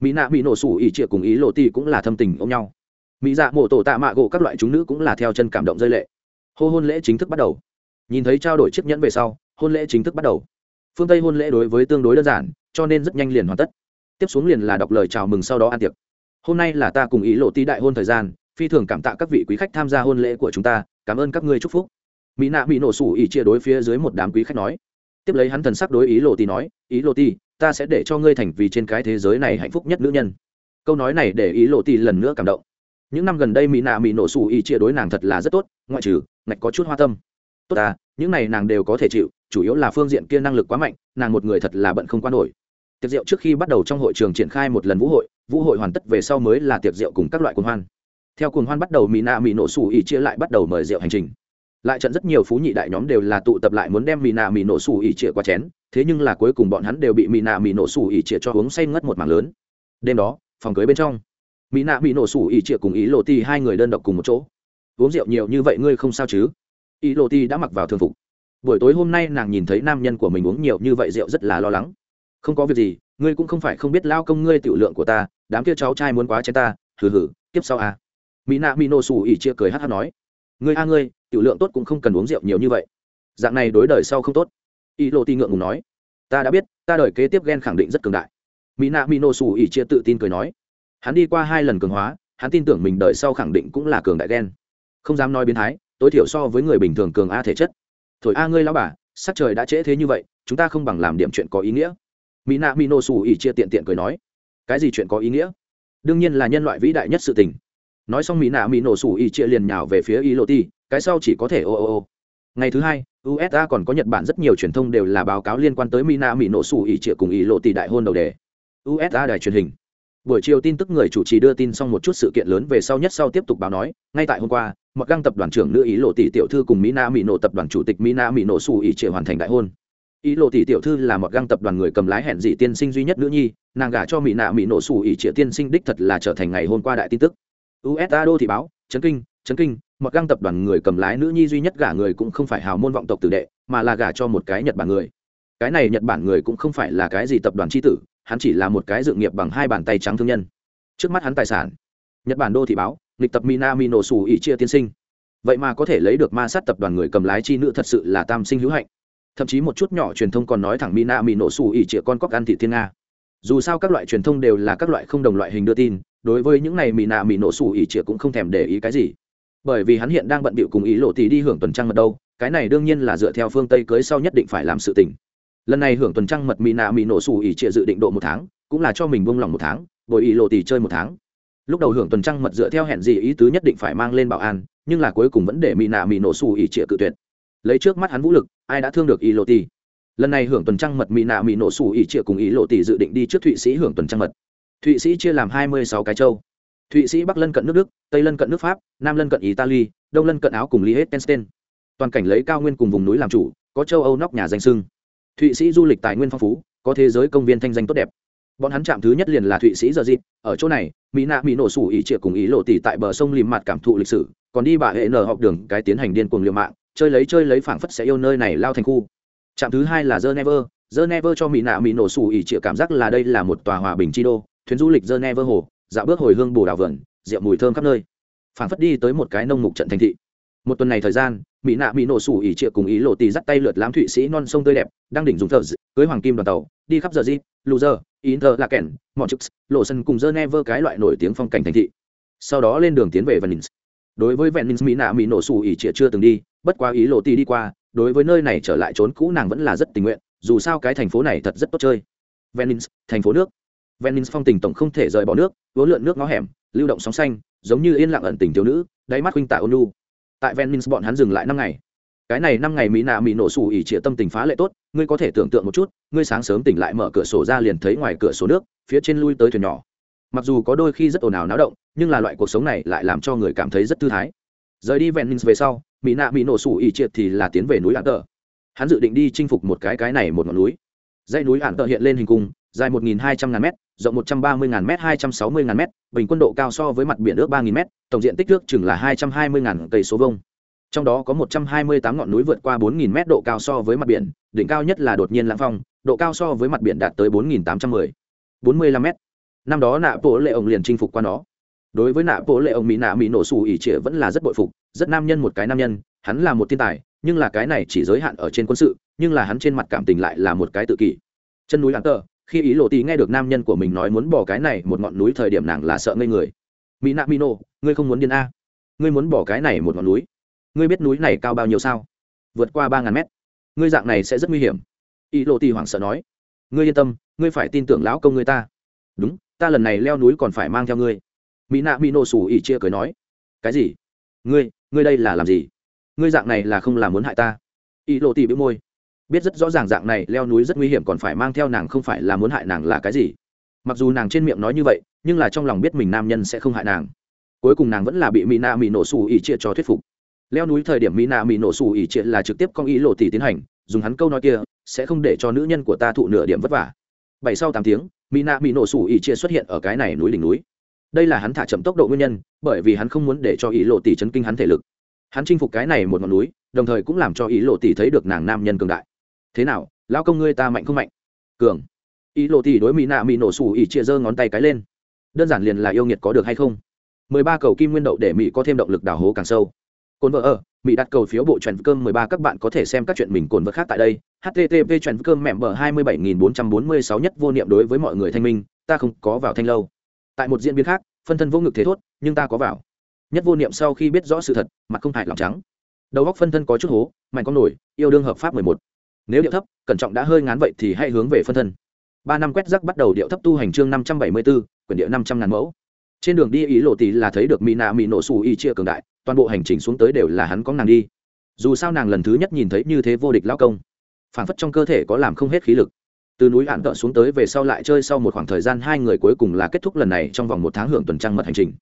Mỹ nạ bị nổ sủ ỉ chia cùng ý lộ tỷ cũng là thâm tình ôm nhau. Mỹ dạ mổ tổ tạ mạ gỗ các loại chúng nữ cũng là theo chân cảm động rơi lệ. Hô hôn lễ chính thức bắt đầu nhìn thấy trao đổi chiếc nhẫn về sau, hôn lễ chính thức bắt đầu. Phương tây hôn lễ đối với tương đối đơn giản, cho nên rất nhanh liền hoàn tất. Tiếp xuống liền là đọc lời chào mừng sau đó ăn tiệc. Hôm nay là ta cùng ý lộ tí đại hôn thời gian, phi thường cảm tạ các vị quý khách tham gia hôn lễ của chúng ta, cảm ơn các ngươi chúc phúc. Mỹ nạ bị nổ sủ ỉ chia đối phía dưới một đám quý khách nói. Tiếp lấy hắn thần sắc đối ý lộ tí nói, ý lộ tí, ta sẽ để cho ngươi thành vì trên cái thế giới này hạnh phúc nhất nữ nhân. Câu nói này để ý lộ tí lần nữa cảm động. Những năm gần đây mỹ nạ bị nổ sủ ỉ chia đối nàng thật là rất tốt, ngoại trừ, ngạch có chút hoa tâm tốt ta, những này nàng đều có thể chịu, chủ yếu là phương diện kia năng lực quá mạnh, nàng một người thật là bận không quan nổi. Tiệc rượu trước khi bắt đầu trong hội trường triển khai một lần vũ hội vũ hội hoàn tất về sau mới là tiệc rượu cùng các loại cuồng hoan. Theo cuồng hoan bắt đầu mỹ nạ mỹ nổ xù ỉ chia lại bắt đầu mời rượu hành trình. Lại trận rất nhiều phú nhị đại nhóm đều là tụ tập lại muốn đem mỹ nạ mỹ nổ xù ỉ chia qua chén, thế nhưng là cuối cùng bọn hắn đều bị mỹ nạ mỹ nổ xù ỉ chia cho uống say ngất một mảng lớn. Đêm đó, phòng cưới bên trong mỹ nạ mỹ nổ xù ỉ chia cùng ý lộ ti hai người đơn độc cùng một chỗ. Uống rượu nhiều như vậy ngươi không sao chứ? Ý lộ ti đã mặc vào thường phục. Buổi tối hôm nay nàng nhìn thấy nam nhân của mình uống nhiều như vậy rượu rất là lo lắng. Không có việc gì, ngươi cũng không phải không biết lao công ngươi tiểu lượng của ta, đám kia cháu trai muốn quá chén ta, hừ hừ, tiếp sau à. mỹ nạ mỹ nô xù ỉ chia cười hát hát nói. Ngươi a ngươi, tiểu lượng tốt cũng không cần uống rượu nhiều như vậy. Dạng này đối đời sau không tốt. Ý lộ ti ngượng ngùng nói. Ta đã biết, ta đời kế tiếp ghen khẳng định rất cường đại. Mỹ nạ mỹ nô xù ỉ chia tự tin cười nói. Hắn đi qua hai lần cường hóa, hắn tin tưởng mình đời sau khẳng định cũng là cường đại ghen. Không dám nói biến thái tối thiểu so với người bình thường cường a thể chất. Thổi a ngươi lao bà, sắc trời đã trễ thế như vậy, chúng ta không bằng làm điểm chuyện có ý nghĩa. Mỹ nạ mỹ nổ xù ỉ chia tiện tiện cười nói. Cái gì chuyện có ý nghĩa? Đương nhiên là nhân loại vĩ đại nhất sự tình. Nói xong mỹ nạ mỹ nổ xù ỉ chia liền nhào về phía y lô ti cái sau chỉ có thể ô ô ô. Ngày thứ hai usa còn có nhật bản rất nhiều truyền thông đều là báo cáo liên quan tới mỹ nạ mỹ nổ xù ỉ chia cùng y lô ti đại hôn đầu đề. Usa đài truyền hình. Buổi chiều tin tức người chủ trì đưa tin xong một chút sự kiện lớn về sau nhất sau tiếp tục báo nói, ngay tại hôm qua mặc găng tập đoàn trưởng nữ ý lộ tỷ tiểu thư cùng mỹ na mỹ nổ tập đoàn chủ tịch mỹ na mỹ nổ xù ý trịa hoàn thành đại hôn. Ý lộ tỷ tiểu thư là một găng tập đoàn người cầm lái hẹn dị tiên sinh duy nhất nữ nhi, nàng gả cho mỹ nạ mỹ nổ xù ỉ trịa tiên sinh đích thật là trở thành ngày hôm qua đại tin tức. Usa đô thị báo, chấn kinh chấn kinh một găng tập đoàn người cầm lái nữ nhi duy nhất gả người cũng không phải hào môn vọng tộc tử đệ, mà là gả cho một cái nhật bản người. Cái này nhật bản người cũng không phải là cái gì tập đoàn tri tử, hắn chỉ là một cái dự nghiệp bằng hai bàn tay trắng thương nhân. Trước mắt hắn tài sản, nhật bản đô thị báo nghịch tập mina mino xù chia tiên sinh. Vậy mà có thể lấy được ma sát tập đoàn người cầm lái chi nữ thật sự là tam sinh hữu hạnh. Thậm chí một chút nhỏ truyền thông còn nói thẳng mina mino xù ỉ chia con cóc ăn thị thiên nga. Dù sao các loại truyền thông đều là các loại không đồng loại hình đưa tin, đối với những này mina mino xù ỉ chia cũng không thèm để ý cái gì. Bởi vì hắn hiện đang bận bịu cùng ý lộ tỷ đi hưởng tuần trăng mật đâu, cái này đương nhiên là dựa theo phương tây cưới sau nhất định phải làm sự tình. Lần này hưởng tuần trăng mật mỹ nạ mỹ nổ xù ỉ chĩa dự định độ một tháng, cũng là cho mình buông lỏng một tháng, bồi ý lộ tỷ chơi một tháng lúc đầu hưởng tuần trăng mật dựa theo hẹn gì ý tứ nhất định phải mang lên bảo an, nhưng là cuối cùng vẫn để mỹ nạ mỹ nổ xù ỉ trịa cự tuyệt. Lấy trước mắt hắn vũ lực, ai đã thương được ý lộ tỷ lần này hưởng tuần trăng mật mỹ nạ mỹ nổ xù ỉ trịa cùng ý lộ tỷ dự định đi trước thụy sĩ hưởng tuần trăng mật. Thụy sĩ chia làm hai mươi sáu cái châu. Thụy sĩ bắc lân cận nước đức, tây lân cận nước pháp, nam lân cận italy, đông lân cận áo cùng liechtenstein. Toàn cảnh lấy cao nguyên cùng vùng núi làm chủ, có châu âu nóc nhà danh sưng. Thụy sĩ du lịch tài nguyên phong phú, có thế giới công viên thanh danh tốt đẹp bọn hắn chạm thứ nhất liền là thụy sĩ giờ dịp ở chỗ này, mỹ nạ mỹ nổ sủ ỉ trịa cùng ý lộ tỷ tại bờ sông lìm mặt cảm thụ lịch sử, còn đi bà hệ nở học đường cái tiến hành điên cuồng liều mạng, chơi lấy chơi lấy phảng phất sẽ yêu nơi này lao thành khu. Trạm thứ hai là geneva geneva cho mỹ nạ mỹ nổ sủ ỉ trịa cảm giác là đây là một tòa hòa bình chi đô, thuyền du lịch geneva hồ, dạo bước hồi hương bồ đào vườn, rượu mùi thơm khắp nơi. Phảng phất đi tới một cái nông mục trận thành thị một tuần này thời gian, mỹ nạ mỹ nổ sủ ỉ trịa cùng ý lộ tì dắt tay lượt lãm thụy sĩ non sông tươi đẹp, đang đỉnh dùng thờ cưới hoàng kim đoàn tàu, đi khắp giờ di lù dơ thờ là kèn mọn chức lộ sân cùng dơ never cái loại nổi tiếng phong cảnh thành thị. Sau đó lên đường tiến về venice. Đối với venice, mỹ nạ mỹ nổ sủ ỉ trịa chưa từng đi, bất quá ý lộ tì đi qua, đối với nơi này trở lại trốn cũ nàng vẫn là rất tình nguyện, dù sao cái thành phố này thật rất tốt chơi. Venice, thành phố nước. Venice phong tình tổng không thể rời bỏ nước vốn lượn nước ngó hẻm, lưu động sóng xanh, giống như yên lặng ẩn tình thiếu nữ, đáy mắt huynh tạ ôn lu tại venice bọn hắn dừng lại năm ngày. Cái này năm ngày mỹ nạ mỹ nổ xù ỉ trịa tâm tình phá lệ tốt, ngươi có thể tưởng tượng một chút, ngươi sáng sớm tỉnh lại mở cửa sổ ra liền thấy ngoài cửa sổ nước, phía trên lui tới thuyền nhỏ. Mặc dù có đôi khi rất ồn ào náo động, nhưng là loại cuộc sống này lại làm cho người cảm thấy rất thư thái. Rời đi venice về sau mỹ nạ mỹ nổ xù ỉ triệt thì là tiến về núi ạn tờ hắn dự định đi chinh phục một cái cái này một ngọn núi dãy núi ản tợ hiện lên hình cung, dài 1.200 ngàn m rộng 130 ngàn m 260 ngàn m bình quân độ cao so với mặt biển ước 3.000 m tổng diện tích nước chừng là 220 ngàn cây số vông trong đó có 128 ngọn núi vượt qua 4.000 m độ cao so với mặt biển, đỉnh cao nhất là đột nhiên lãng phong, độ cao so với mặt biển đạt tới 4.810 45 m năm đó nạ bộ lệ ông liền chinh phục qua nó. Đối với nạ bộ lệ ông mỹ, nạ mỹ nổ xù ỉ trịa vẫn là rất bội phục, rất nam nhân một cái nam nhân, hắn là một thiên tài, nhưng là cái này chỉ giới hạn ở trên quân sự nhưng là hắn trên mặt cảm tình lại là một cái tự kỷ. Chân núi lãng tờ khi ý lộ tì nghe được nam nhân của mình nói muốn bỏ cái này một ngọn núi thời điểm nàng là sợ ngây người. Mỹ nạ mỹ ngươi không muốn điên a. Ngươi muốn bỏ cái này một ngọn núi. Ngươi biết núi này cao bao nhiêu sao? Vượt qua ba ngàn mét. Ngươi dạng này sẽ rất nguy hiểm. Ý lộ tì hoảng sợ nói. Ngươi yên tâm, ngươi phải tin tưởng lão công ngươi ta. Đúng, ta lần này leo núi còn phải mang theo ngươi. Mỹ nạ mỹ nổ xù ỉ chia cười nói. Cái gì? Ngươi ngươi đây là làm gì? Ngươi dạng này là không làm muốn hại ta. Ý lộ tì bĩu môi biết rất rõ ràng dạng này leo núi rất nguy hiểm còn phải mang theo nàng không phải là muốn hại nàng là cái gì. Mặc dù nàng trên miệng nói như vậy, nhưng là trong lòng biết mình nam nhân sẽ không hại nàng. Cuối cùng nàng vẫn là bị mỹ nạ mỹ nổ xù ỉ chia cho thuyết phục. Leo núi thời điểm mỹ nạ mỹ nổ xù ỉ chia là trực tiếp con ý lộ tỷ tiến hành, dùng hắn câu nói kia, sẽ không để cho nữ nhân của ta thụ nửa điểm vất vả. Bảy sau tám tiếng mỹ nạ mỹ nổ xù ỉ chia xuất hiện ở cái này núi đỉnh núi. Đây là hắn thả chậm tốc độ nguyên nhân, bởi vì hắn không muốn để cho ý lộ tỷ chấn kinh hắn thể lực. Hắn chinh phục cái này một ngọn núi, đồng thời cũng làm cho ý lộ tỷ thấy được nàng nam nhân cường đại thế nào, lão công ngươi ta mạnh không mạnh? Cường. Ý lộ thì đối mỹ nạ mỹ nổ xù ỉ chia giơ ngón tay cái lên. Đơn giản liền là yêu nghiệt có được hay không? Mười ba cầu kim nguyên đậu để mỹ có thêm động lực đào hố càng sâu. Cồn vợ ở mỹ đặt cầu phiếu bộ trần cơm mười ba các bạn có thể xem các chuyện mình cồn vợ khác tại đây. Http trần cơm mẹm bờ hai mươi bảy nghìn bốn trăm bốn mươi sáu nhất vô niệm đối với mọi người thanh minh, ta không có vào thanh lâu. Tại một diễn biến khác, phân thân vô ngực thế thốt, nhưng ta có vào. Nhất vô niệm sau khi biết rõ sự thật, mặt không hại lòng trắng. Đầu góc phân thân có chút hố, mạnh con nổi, yêu đương hợp pháp mười một nếu điệu thấp, cẩn trọng đã hơi ngán vậy thì hãy hướng về phân thân. Ba năm quét rắc bắt đầu điệu thấp tu hành chương năm trăm bảy mươi bốn quyển điệu năm trăm ngàn mẫu. Trên đường đi ý lộ tỷ là thấy được mỹ nạ mỹ nổ xù y chia cường đại, toàn bộ hành trình xuống tới đều là hắn có nàng đi. Dù sao nàng lần thứ nhất nhìn thấy như thế vô địch lao công phản phất trong cơ thể có làm không hết khí lực. Từ núi hạn tợ xuống tới về sau lại chơi sau một khoảng thời gian hai người cuối cùng là kết thúc lần này trong vòng một tháng hưởng tuần trăng mật hành trình.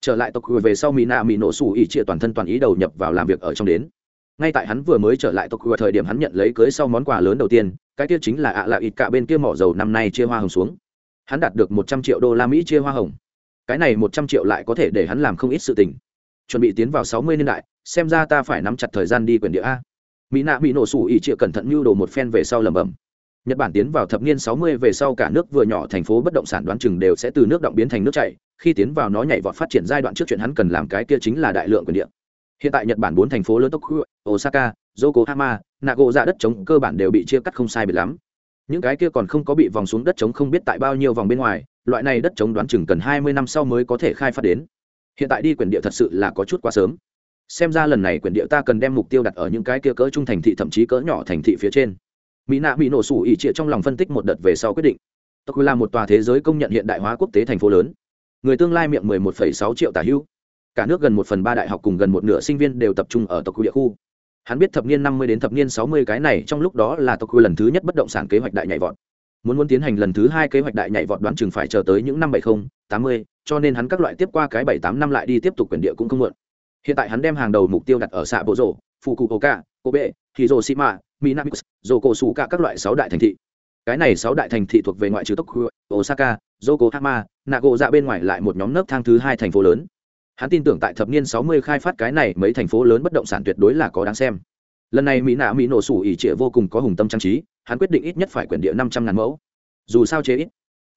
Trở lại tộc về sau mỹ nạ mỹ nổ xù ỉ chia toàn thân toàn ý đầu nhập vào làm việc ở trong đến ngay tại hắn vừa mới trở lại tộc của thời điểm hắn nhận lấy cưới sau món quà lớn đầu tiên, cái kia chính là ạ à lạ ít cả bên kia mỏ dầu năm nay chia hoa hồng xuống. Hắn đạt được một trăm triệu đô la mỹ chia hoa hồng. Cái này một trăm triệu lại có thể để hắn làm không ít sự tình. Chuẩn bị tiến vào sáu mươi niên đại, xem ra ta phải nắm chặt thời gian đi quyền địa a. Mỹ nạ bị nổ sủ ỉ trịa cẩn thận mưu đồ một phen về sau lẩm bẩm. Nhật bản tiến vào thập niên sáu mươi về sau cả nước vừa nhỏ thành phố bất động sản đoán chừng đều sẽ từ nước động biến thành nước chảy, khi tiến vào nó nhảy vọt phát triển giai đoạn trước chuyện hắn cần làm cái kia chính là đại lượng quyền địa hiện tại nhật bản bốn thành phố lớn tokyo osaka yokohama nago ra đất trống cơ bản đều bị chia cắt không sai biệt lắm. Những cái kia còn không có bị vòng xuống đất trống không biết tại bao nhiêu vòng bên ngoài loại này đất trống đoán chừng cần hai mươi năm sau mới có thể khai phát đến. Hiện tại đi quyền địa thật sự là có chút quá sớm. Xem ra lần này quyền địa ta cần đem mục tiêu đặt ở những cái kia cỡ trung thành thị thậm chí cỡ nhỏ thành thị phía trên. Mỹ nạ bị nổ sủ ỉ trịa trong lòng phân tích một đợt về sau quyết định. Tokyo là một tòa thế giới công nhận hiện đại hóa quốc tế thành phố lớn. Người tương lai miệng 11,6 triệu tả hữu cả nước gần một phần ba đại học cùng gần một nửa sinh viên đều tập trung ở tộc khu địa khu. Hắn biết thập niên năm mươi đến thập niên sáu mươi cái này, trong lúc đó là tokyo lần thứ nhất bất động sản kế hoạch đại nhảy vọt. Muốn muốn tiến hành lần thứ hai kế hoạch đại nhảy vọt đoán chừng phải chờ tới những năm bảy mươi tám mươi, cho nên hắn các loại tiếp qua cái bảy tám năm lại đi tiếp tục quyền địa cũng không muộn. Hiện tại hắn đem hàng đầu mục tiêu đặt ở xạ bộ rổ phụ cụ oka kobe, hiroshima minamix dô cổ sủ cả các loại sáu đại thành thị. Cái này sáu đại thành thị thuộc về ngoại trừ tokyo osaka, yokohama nago ra bên ngoài lại một nhóm nấc thang thứ hai thành phố lớn hắn tin tưởng tại thập niên sáu mươi khai phát cái này mấy thành phố lớn bất động sản tuyệt đối là có đáng xem. Lần này mỹ nạ mỹ nổ sủ ỉ trịa vô cùng có hùng tâm trang trí, hắn quyết định ít nhất phải quyển địa năm trăm ngàn mẫu. Dù sao chế ít,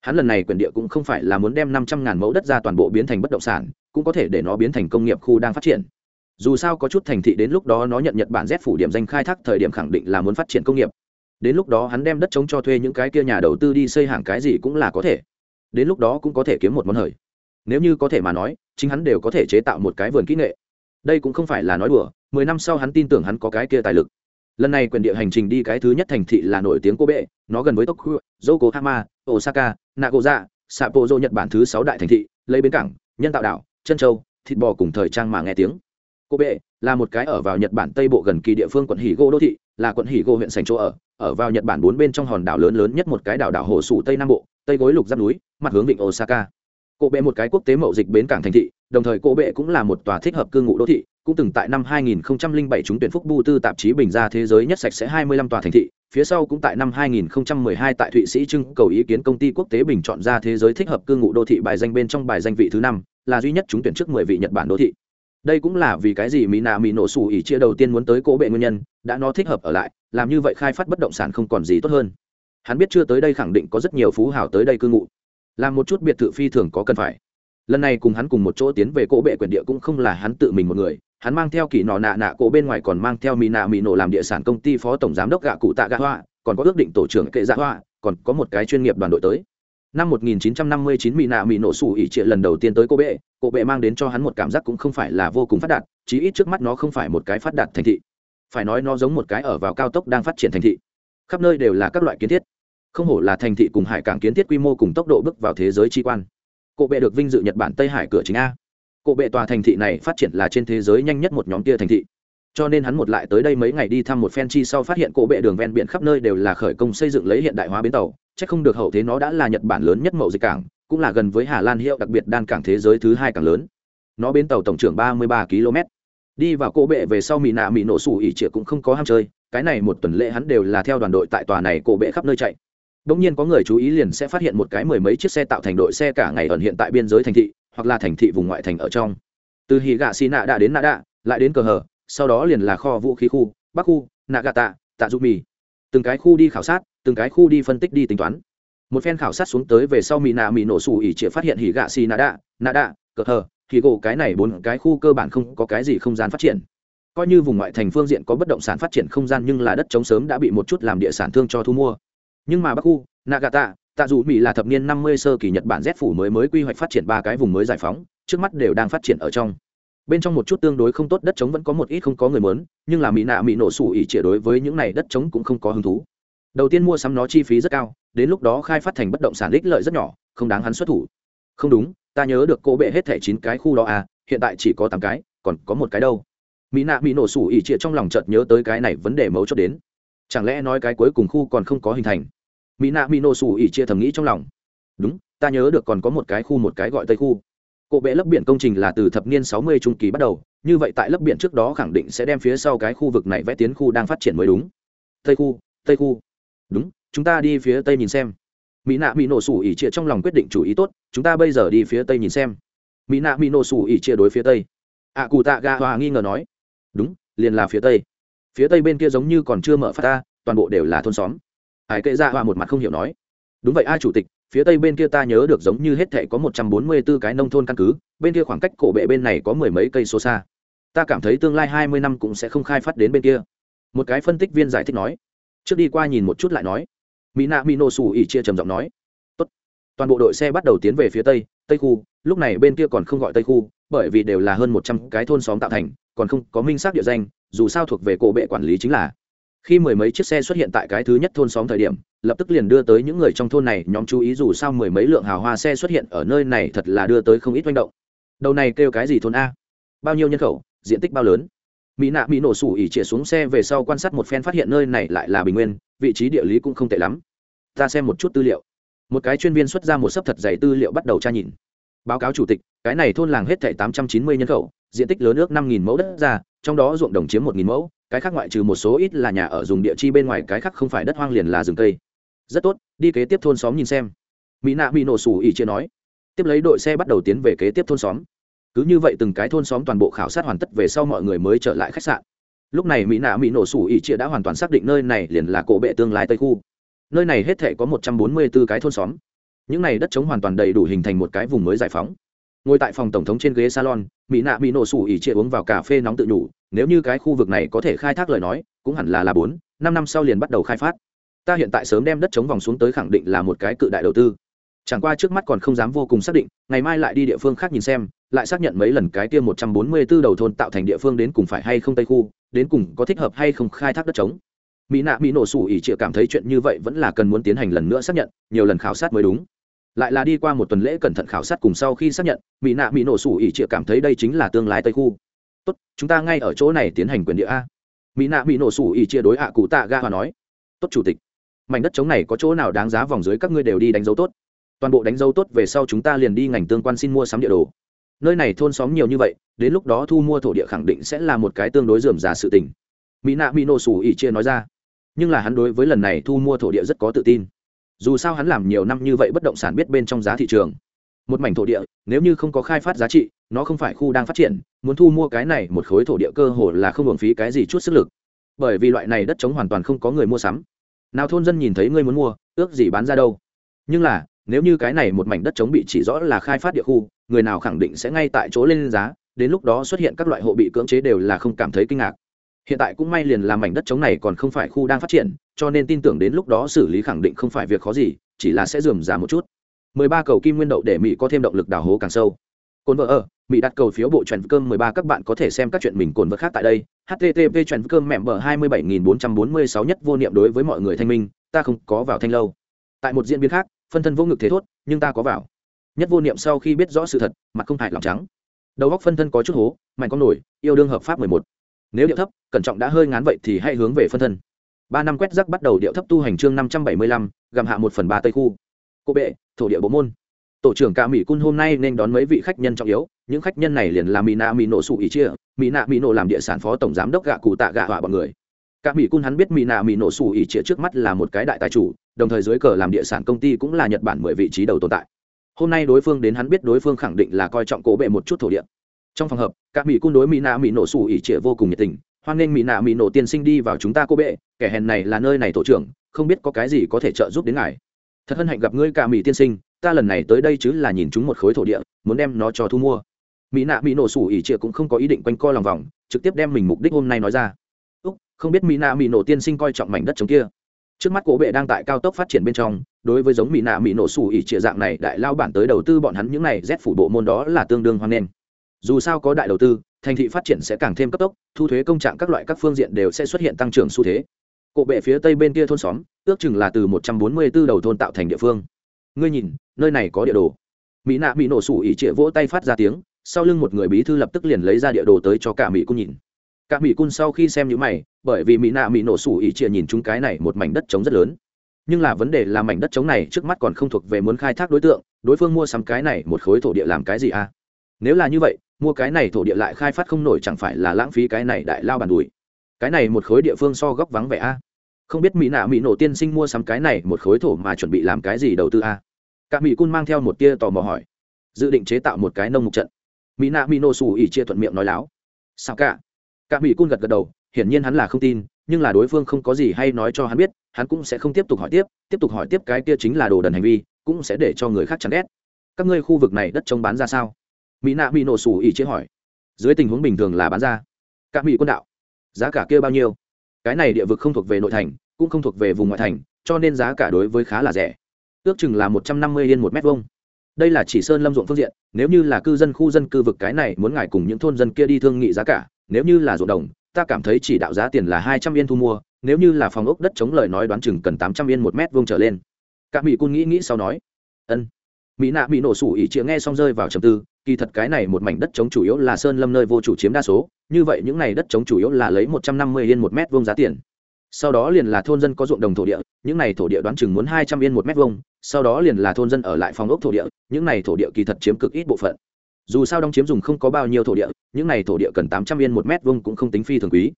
hắn lần này quyển địa cũng không phải là muốn đem năm trăm ngàn mẫu đất ra toàn bộ biến thành bất động sản, cũng có thể để nó biến thành công nghiệp khu đang phát triển. Dù sao có chút thành thị đến lúc đó nó nhận nhật bản z phủ điểm danh khai thác thời điểm khẳng định là muốn phát triển công nghiệp. Đến lúc đó hắn đem đất chống cho thuê những cái kia nhà đầu tư đi xây hàng cái gì cũng là có thể. Đến lúc đó cũng có thể kiếm một món hời nếu như có thể mà nói, chính hắn đều có thể chế tạo một cái vườn kỹ nghệ. Đây cũng không phải là nói đùa, mười năm sau hắn tin tưởng hắn có cái kia tài lực. Lần này quyền địa hành trình đi cái thứ nhất thành thị là nổi tiếng cô bệ nó gần với tokyo, yokohama, osaka, nagoya, sapporo, nhật bản thứ sáu đại thành thị, lấy bến cảng, nhân tạo đảo, chân châu, thịt bò cùng thời trang mà nghe tiếng. Cô bệ là một cái ở vào nhật bản tây bộ gần kỳ địa phương quận hỉ gô đô thị, là quận hỉ gô huyện sành chỗ ở ở vào nhật bản bốn bên trong hòn đảo lớn lớn nhất một cái đảo đảo hồ sủ tây nam bộ, tây gối lục giáp núi, mặt hướng vịnh osaka cổ bệ một cái quốc tế mậu dịch bến cảng thành thị, đồng thời cổ bệ cũng là một tòa thích hợp cư ngụ đô thị, cũng từng tại năm 2007 chúng tuyển phúc bu tư tạp chí bình ra thế giới nhất sạch sẽ 25 tòa thành thị, phía sau cũng tại năm 2012 tại thụy sĩ trưng cầu ý kiến công ty quốc tế bình chọn ra thế giới thích hợp cư ngụ đô thị bài danh bên trong bài danh vị thứ năm, là duy nhất chúng tuyển trước 10 vị nhật bản đô thị. Đây cũng là vì cái gì mỹ nạ mỹ nổ sủ ỉ chia đầu tiên muốn tới cố bệ nguyên nhân, đã nó thích hợp ở lại, làm như vậy khai phát bất động sản không còn gì tốt hơn. Hắn biết chưa tới đây khẳng định có rất nhiều phú hào tới đây cư ngụ làm một chút biệt thự phi thường có cần phải. Lần này cùng hắn cùng một chỗ tiến về cỗ bệ quyền địa cũng không là hắn tự mình một người, hắn mang theo kỳ nọ nạ nạ cổ bên ngoài còn mang theo mì nạ mì nổ làm địa sản công ty phó tổng giám đốc gạ cụ tạ gạ hoa, còn có ước định tổ trưởng kệ dạ hoa, còn có một cái chuyên nghiệp đoàn đội tới. Năm 1959 mì nạ mì nổ sủ ỉ trịa lần đầu tiên tới cô bệ cô bệ mang đến cho hắn một cảm giác cũng không phải là vô cùng phát đạt, chí ít trước mắt nó không phải một cái phát đạt thành thị. Phải nói nó giống một cái ở vào cao tốc đang phát triển thành thị. Khắp nơi đều là các loại kiến thiết không hổ là thành thị cùng hải cảng kiến thiết quy mô cùng tốc độ bước vào thế giới tri quan. Cô bệ được vinh dự nhật bản tây hải cửa chính a. Cô bệ tòa thành thị này phát triển là trên thế giới nhanh nhất một nhóm kia thành thị. Cho nên hắn một lại tới đây mấy ngày đi thăm một phen chi sau phát hiện cổ bệ đường ven biển khắp nơi đều là khởi công xây dựng lấy hiện đại hóa bến tàu, chắc không được hậu thế nó đã là nhật bản lớn nhất mậu dịch cảng, cũng là gần với hà lan hiệu đặc biệt đan cảng thế giới thứ hai cảng lớn. Nó bến tàu tổng trưởng ba mươi ba km đi vào cổ bệ về sau mỹ nạ mỹ nổ sủ ỉ trịa cũng không có ham chơi, cái này một tuần lễ hắn đều là theo đoàn đội tại tòa này cổ bệ khắp nơi chạy. Đông nhiên có người chú ý liền sẽ phát hiện một cái mười mấy chiếc xe tạo thành đội xe cả ngày ẩn hiện tại biên giới thành thị, hoặc là thành thị vùng ngoại thành ở trong. Từ Hỉ Gạ Xi Nạ đã đến Nạ Đạ, lại đến Cờ Hờ, sau đó liền là kho vũ khí khu, Bắc khu, Nạ Gạ Tạ, Tạ Dụ Mì. Từng cái khu đi khảo sát, từng cái khu đi phân tích đi tính toán. Một phen khảo sát xuống tới về sau Mị Nạ Mị nổ xù ỉ chỉ phát hiện Hỉ Gạ Xi Nạ Đạ, Nạ Đạ, Cờ Hờ, thì gỗ cái này bốn cái khu cơ bản không có cái gì không gian phát triển coi như vùng ngoại thành phương diện có bất động sản phát triển không gian nhưng là đất chống sớm đã bị một chút làm địa sản thương cho thu mua nhưng mà bắc khu nagata tạ dù mỹ là thập niên năm mươi sơ kỳ nhật bản z phủ mới mới quy hoạch phát triển ba cái vùng mới giải phóng, trước mắt đều đang phát triển ở trong. Bên trong một chút tương đối không tốt đất trống vẫn có một ít không có người mớn nhưng là mỹ nạ mỹ nổ sủ ỉ trịa đối với những này đất trống cũng không có hứng thú. Đầu tiên mua sắm nó chi phí rất cao, đến lúc đó khai phát thành bất động sản ích lợi rất nhỏ, không đáng hắn xuất thủ. Không đúng, ta nhớ được cô bệ hết thẻ chín cái khu đó à hiện tại chỉ có tám cái, còn có một cái đâu. Mỹ nạ mỹ nổ sủ ỉ trịa trong lòng chợt nhớ tới cái này vấn đề mấu chốt đến chẳng lẽ nói cái cuối cùng khu còn không có hình thành? Mỹ nạ mỹ nổ sủ ỉ chia thầm nghĩ trong lòng. Đúng ta nhớ được còn có một cái khu một cái gọi tây khu. Cộ bệ lấp biển công trình là từ thập niên sáu mươi trung kỳ bắt đầu như vậy tại lấp biển trước đó khẳng định sẽ đem phía sau cái khu vực này vẽ tiến khu đang phát triển mới đúng. Tây khu tây khu. Đúng chúng ta đi phía tây nhìn xem. Mỹ nạ mỹ nổ sủ ỉ chia trong lòng quyết định chủ ý tốt chúng ta bây giờ đi phía tây nhìn xem. Mỹ nạ mỹ nổ sủ ỉ chia đối phía tây. Ạ à, cụ tạ ga hòa nghi ngờ nói. Đúng liền là phía tây phía tây bên kia giống như còn chưa mở phát ta toàn bộ đều là thôn xóm. Hải kệ ra hoa một mặt không hiểu nói, đúng vậy a chủ tịch, phía tây bên kia ta nhớ được giống như hết thệ có một trăm bốn mươi 144 cái nông thôn căn cứ, bên kia khoảng cách cổ bệ bên này có mười mấy cây số xa. Ta cảm thấy tương lai hai mươi năm cũng sẽ không khai phát đến bên kia. Một cái phân tích viên giải thích nói, trước đi qua nhìn một chút lại nói. Mỹ nạ mỹ nổ xù ỉ chia trầm giọng nói, Tốt. toàn bộ đội xe bắt đầu tiến về phía tây tây khu, lúc này bên kia còn không gọi tây khu, bởi vì đều là hơn một trăm cái thôn xóm tạo thành, còn không có minh xác địa danh dù sao thuộc về cổ bệ quản lý chính là. Khi mười mấy chiếc xe xuất hiện tại cái thứ nhất thôn xóm thời điểm, lập tức liền đưa tới những người trong thôn này, nhóm chú ý dù sao mười mấy lượng hào hoa xe xuất hiện ở nơi này thật là đưa tới không ít manh động. Đầu này kêu cái gì thôn a? Bao nhiêu nhân khẩu? Diện tích bao lớn? Mỹ nạ mỹ nổ sủ ỉ chĩa xuống xe về sau quan sát một phen phát hiện nơi này lại là bình nguyên, vị trí địa lý cũng không tệ lắm. Ta xem một chút tư liệu. Một cái chuyên viên xuất ra một sấp thật dày tư liệu bắt đầu tra nhìn. Báo cáo chủ tịch, cái này thôn làng hết thảy tám trăm chín mươi nhân khẩu, diện tích lớn ước năm nghìn mẫu đất ra trong đó ruộng đồng chiếm một nghìn mẫu, cái khác ngoại trừ một số ít là nhà ở dùng địa chi bên ngoài, cái khác không phải đất hoang liền là rừng cây. Rất tốt, đi kế tiếp thôn xóm nhìn xem. Mỹ nạ bị nổ sủ ỉ chia nói. Tiếp lấy đội xe bắt đầu tiến về kế tiếp thôn xóm. Cứ như vậy từng cái thôn xóm toàn bộ khảo sát hoàn tất về sau mọi người mới trở lại khách sạn. Lúc này mỹ nạ mỹ nổ sủ ỉ chia đã hoàn toàn xác định nơi này liền là cổ bệ tương lai tây khu. Nơi này hết thể có một trăm bốn mươi 144 cái thôn xóm. Những này đất trống hoàn toàn đầy đủ hình thành một cái vùng mới giải phóng ngồi tại phòng tổng thống trên ghế salon, mỹ nạ bị nổ sủ ỉ chia uống vào cà phê nóng tự nhủ, nếu như cái khu vực này có thể khai thác lời nói, cũng hẳn là là bốn, năm năm sau liền bắt đầu khai phát. Ta hiện tại sớm đem đất chống vòng xuống tới khẳng định là một cái cự đại đầu tư. Chẳng qua trước mắt còn không dám vô cùng xác định, ngày mai lại đi địa phương khác nhìn xem, lại xác nhận mấy lần cái tiêm một trăm bốn mươi 144 đầu thôn tạo thành địa phương đến cùng phải hay không tây khu, đến cùng có thích hợp hay không khai thác đất trống mỹ nạ mỹ nổ sủ ỉ chịa cảm thấy chuyện như vậy vẫn là cần muốn tiến hành lần nữa xác nhận, nhiều lần khảo sát mới đúng lại là đi qua một tuần lễ cẩn thận khảo sát cùng sau khi xác nhận, mỹ nạ mỹ nổ sủ ỉ chịa cảm thấy đây chính là tương lai tây khu. Tốt, chúng ta ngay ở chỗ này tiến hành quyền địa a. Mỹ nạ mỹ nổ sủ ỉ chia đối hạ cụ tạ ga hòa nói. Tốt chủ tịch, mảnh đất trống này có chỗ nào đáng giá vòng dưới các ngươi đều đi đánh dấu tốt. Toàn bộ đánh dấu tốt về sau chúng ta liền đi ngành tương quan xin mua sắm địa đồ. Nơi này thôn xóm nhiều như vậy, đến lúc đó thu mua thổ địa khẳng định sẽ là một cái tương đối dườm già sự tình. Mỹ nạ mỹ nổ sủ ỉ chia nói ra. Nhưng là hắn đối với lần này thu mua thổ địa rất có tự tin dù sao hắn làm nhiều năm như vậy bất động sản biết bên trong giá thị trường. Một mảnh thổ địa, nếu như không có khai phát giá trị, nó không phải khu đang phát triển, muốn thu mua cái này một khối thổ địa cơ hồ là không hưởng phí cái gì chút sức lực. Bởi vì loại này đất trống hoàn toàn không có người mua sắm. Nào thôn dân nhìn thấy ngươi muốn mua, ước gì bán ra đâu? Nhưng là, nếu như cái này một mảnh đất trống bị chỉ rõ là khai phát địa khu, người nào khẳng định sẽ ngay tại chỗ lên giá, đến lúc đó xuất hiện các loại hộ bị cưỡng chế đều là không cảm thấy kinh ngạc hiện tại cũng may liền làm mảnh đất trống này còn không phải khu đang phát triển, cho nên tin tưởng đến lúc đó xử lý khẳng định không phải việc khó gì, chỉ là sẽ dườm già một chút. 13 cầu kim nguyên đậu để mỹ có thêm động lực đào hố càng sâu. Cồn vợ ở, mỹ đặt cầu phiếu bộ trần cơm 13 các bạn có thể xem các chuyện mình cồn vợ khác tại đây. Http trần cơm mẹm bờ 27446 nhất vô niệm đối với mọi người thanh minh, ta không có vào thanh lâu. Tại một diễn biến khác, phân thân vô ngực thế thốt, nhưng ta có vào. Nhất vô niệm sau khi biết rõ sự thật, mặt không hại lòng trắng. Đầu góc phân thân có chút hố, mạnh con nổi, yêu đương hợp pháp 11 nếu điệu thấp, cẩn trọng đã hơi ngán vậy thì hãy hướng về phân thân. Ba năm quét rắc bắt đầu điệu thấp tu hành chương năm trăm bảy mươi lăm, gặm hạ một phần ba tây khu. Cô bệ, thổ địa bộ môn. Tổ trưởng cả mỹ cun hôm nay nên đón mấy vị khách nhân trọng yếu, những khách nhân này liền là mỹ nạ mỹ nổ sụ ý chia, mỹ nạ mỹ nổ làm địa sản phó tổng giám đốc gạ cụ tạ gạ họa bọn người. Cả mỹ cun hắn biết mỹ nạ mỹ nổ sụ ý chia trước mắt là một cái đại tài chủ, đồng thời dưới cờ làm địa sản công ty cũng là nhật bản mười vị trí đầu tồn tại. Hôm nay đối phương đến hắn biết đối phương khẳng định là coi trọng cố bệ một chút thổ địa trong phòng hợp, cả mỹ cung đối mỹ nạ mỹ nổ xù ỉ trịa vô cùng nhiệt tình. Hoan nghênh mỹ nạ mỹ nổ tiên sinh đi vào chúng ta cô bệ. Kẻ hèn này là nơi này tổ trưởng, không biết có cái gì có thể trợ giúp đến ngài. Thật hân hạnh gặp ngươi cả mỹ tiên sinh. Ta lần này tới đây chứ là nhìn chúng một khối thổ địa, muốn đem nó cho thu mua. Mỹ nạ mỹ nổ sủ ỉ trịa cũng không có ý định quanh co lòng vòng, trực tiếp đem mình mục đích hôm nay nói ra. Úc, không biết mỹ nạ mỹ nổ tiên sinh coi trọng mảnh đất chống kia. Trước mắt cổ bệ đang tại cao tốc phát triển bên trong, đối với giống mỹ nạ mỹ nổ sủ ỉ trịa dạng này, đại lao bản tới đầu tư bọn hắn những này rét phủ bộ môn đó là tương đương hoan nghênh dù sao có đại đầu tư, thành thị phát triển sẽ càng thêm cấp tốc, thu thuế công trạng các loại các phương diện đều sẽ xuất hiện tăng trưởng xu thế. Cộ bệ phía tây bên kia thôn xóm, ước chừng là từ một trăm bốn mươi 144 đầu thôn tạo thành địa phương. Ngươi nhìn, nơi này có địa đồ. Mỹ nạ bị nổ sủ ỉ trịa vỗ tay phát ra tiếng, sau lưng một người bí thư lập tức liền lấy ra địa đồ tới cho cả mỹ cung nhìn. Cả mỹ cung sau khi xem những mày, bởi vì mỹ nạ mỹ nổ sủ ỉ trịa nhìn chúng cái này một mảnh đất trống rất lớn. Nhưng là vấn đề là mảnh đất trống này trước mắt còn không thuộc về muốn khai thác đối tượng, đối phương mua sắm cái này một khối thổ địa làm cái gì à? Nếu là như vậy, mua cái này thổ địa lại khai phát không nổi chẳng phải là lãng phí cái này đại lao bàn đùi. Cái này một khối địa phương so góc vắng vẻ a. Không biết mỹ nạ mỹ nổ tiên sinh mua sắm cái này một khối thổ mà chuẩn bị làm cái gì đầu tư a? Các mỹ cun mang theo một tia tò mò hỏi. Dự định chế tạo một cái nông mục trận. Mỹ nạ mỹ nổ xù ỉ chia thuận miệng nói láo. Sao cả? Các mỹ cun gật gật đầu, hiển nhiên hắn là không tin, nhưng là đối phương không có gì hay nói cho hắn biết, hắn cũng sẽ không tiếp tục hỏi tiếp tiếp tục hỏi tiếp cái kia chính là đồ đần hành vi, cũng sẽ để cho người khác chán ghét. Các ngươi khu vực này đất trông bán ra sao? Mỹ nạ mỹ nổ sủ ỉ chế hỏi. Dưới tình huống bình thường là bán ra. Các mỹ quân đạo, giá cả kia bao nhiêu? Cái này địa vực không thuộc về nội thành, cũng không thuộc về vùng ngoại thành, cho nên giá cả đối với khá là rẻ. Ước chừng là một trăm năm mươi yên một mét vuông. Đây là chỉ sơn lâm ruộng phương diện, nếu như là cư dân khu dân cư vực cái này, muốn ngài cùng những thôn dân kia đi thương nghị giá cả, nếu như là ruộng đồng, ta cảm thấy chỉ đạo giá tiền là hai trăm yên thu mua, nếu như là phòng ốc đất chống lời nói đoán chừng cần tám trăm yên một mét vuông trở lên. Các mỹ cun nghĩ nghĩ sau nói, ân mỹ nạ bị nổ sủ ỉ chĩa nghe xong rơi vào trầm tư, kỳ thật cái này một mảnh đất trống chủ yếu là sơn lâm nơi vô chủ chiếm đa số, như vậy những này đất trống chủ yếu là lấy một trăm năm mươi yên một mét vuông giá tiền. Sau đó liền là thôn dân có ruộng đồng thổ địa, những này thổ địa đoán chừng muốn hai trăm yên một mét vuông, sau đó liền là thôn dân ở lại phòng ốc thổ địa, những này thổ địa kỳ thật chiếm cực ít bộ phận. Dù sao đóng chiếm dùng không có bao nhiêu thổ địa, những này thổ địa cần tám trăm yên một mét vuông cũng không tính phi thường quý.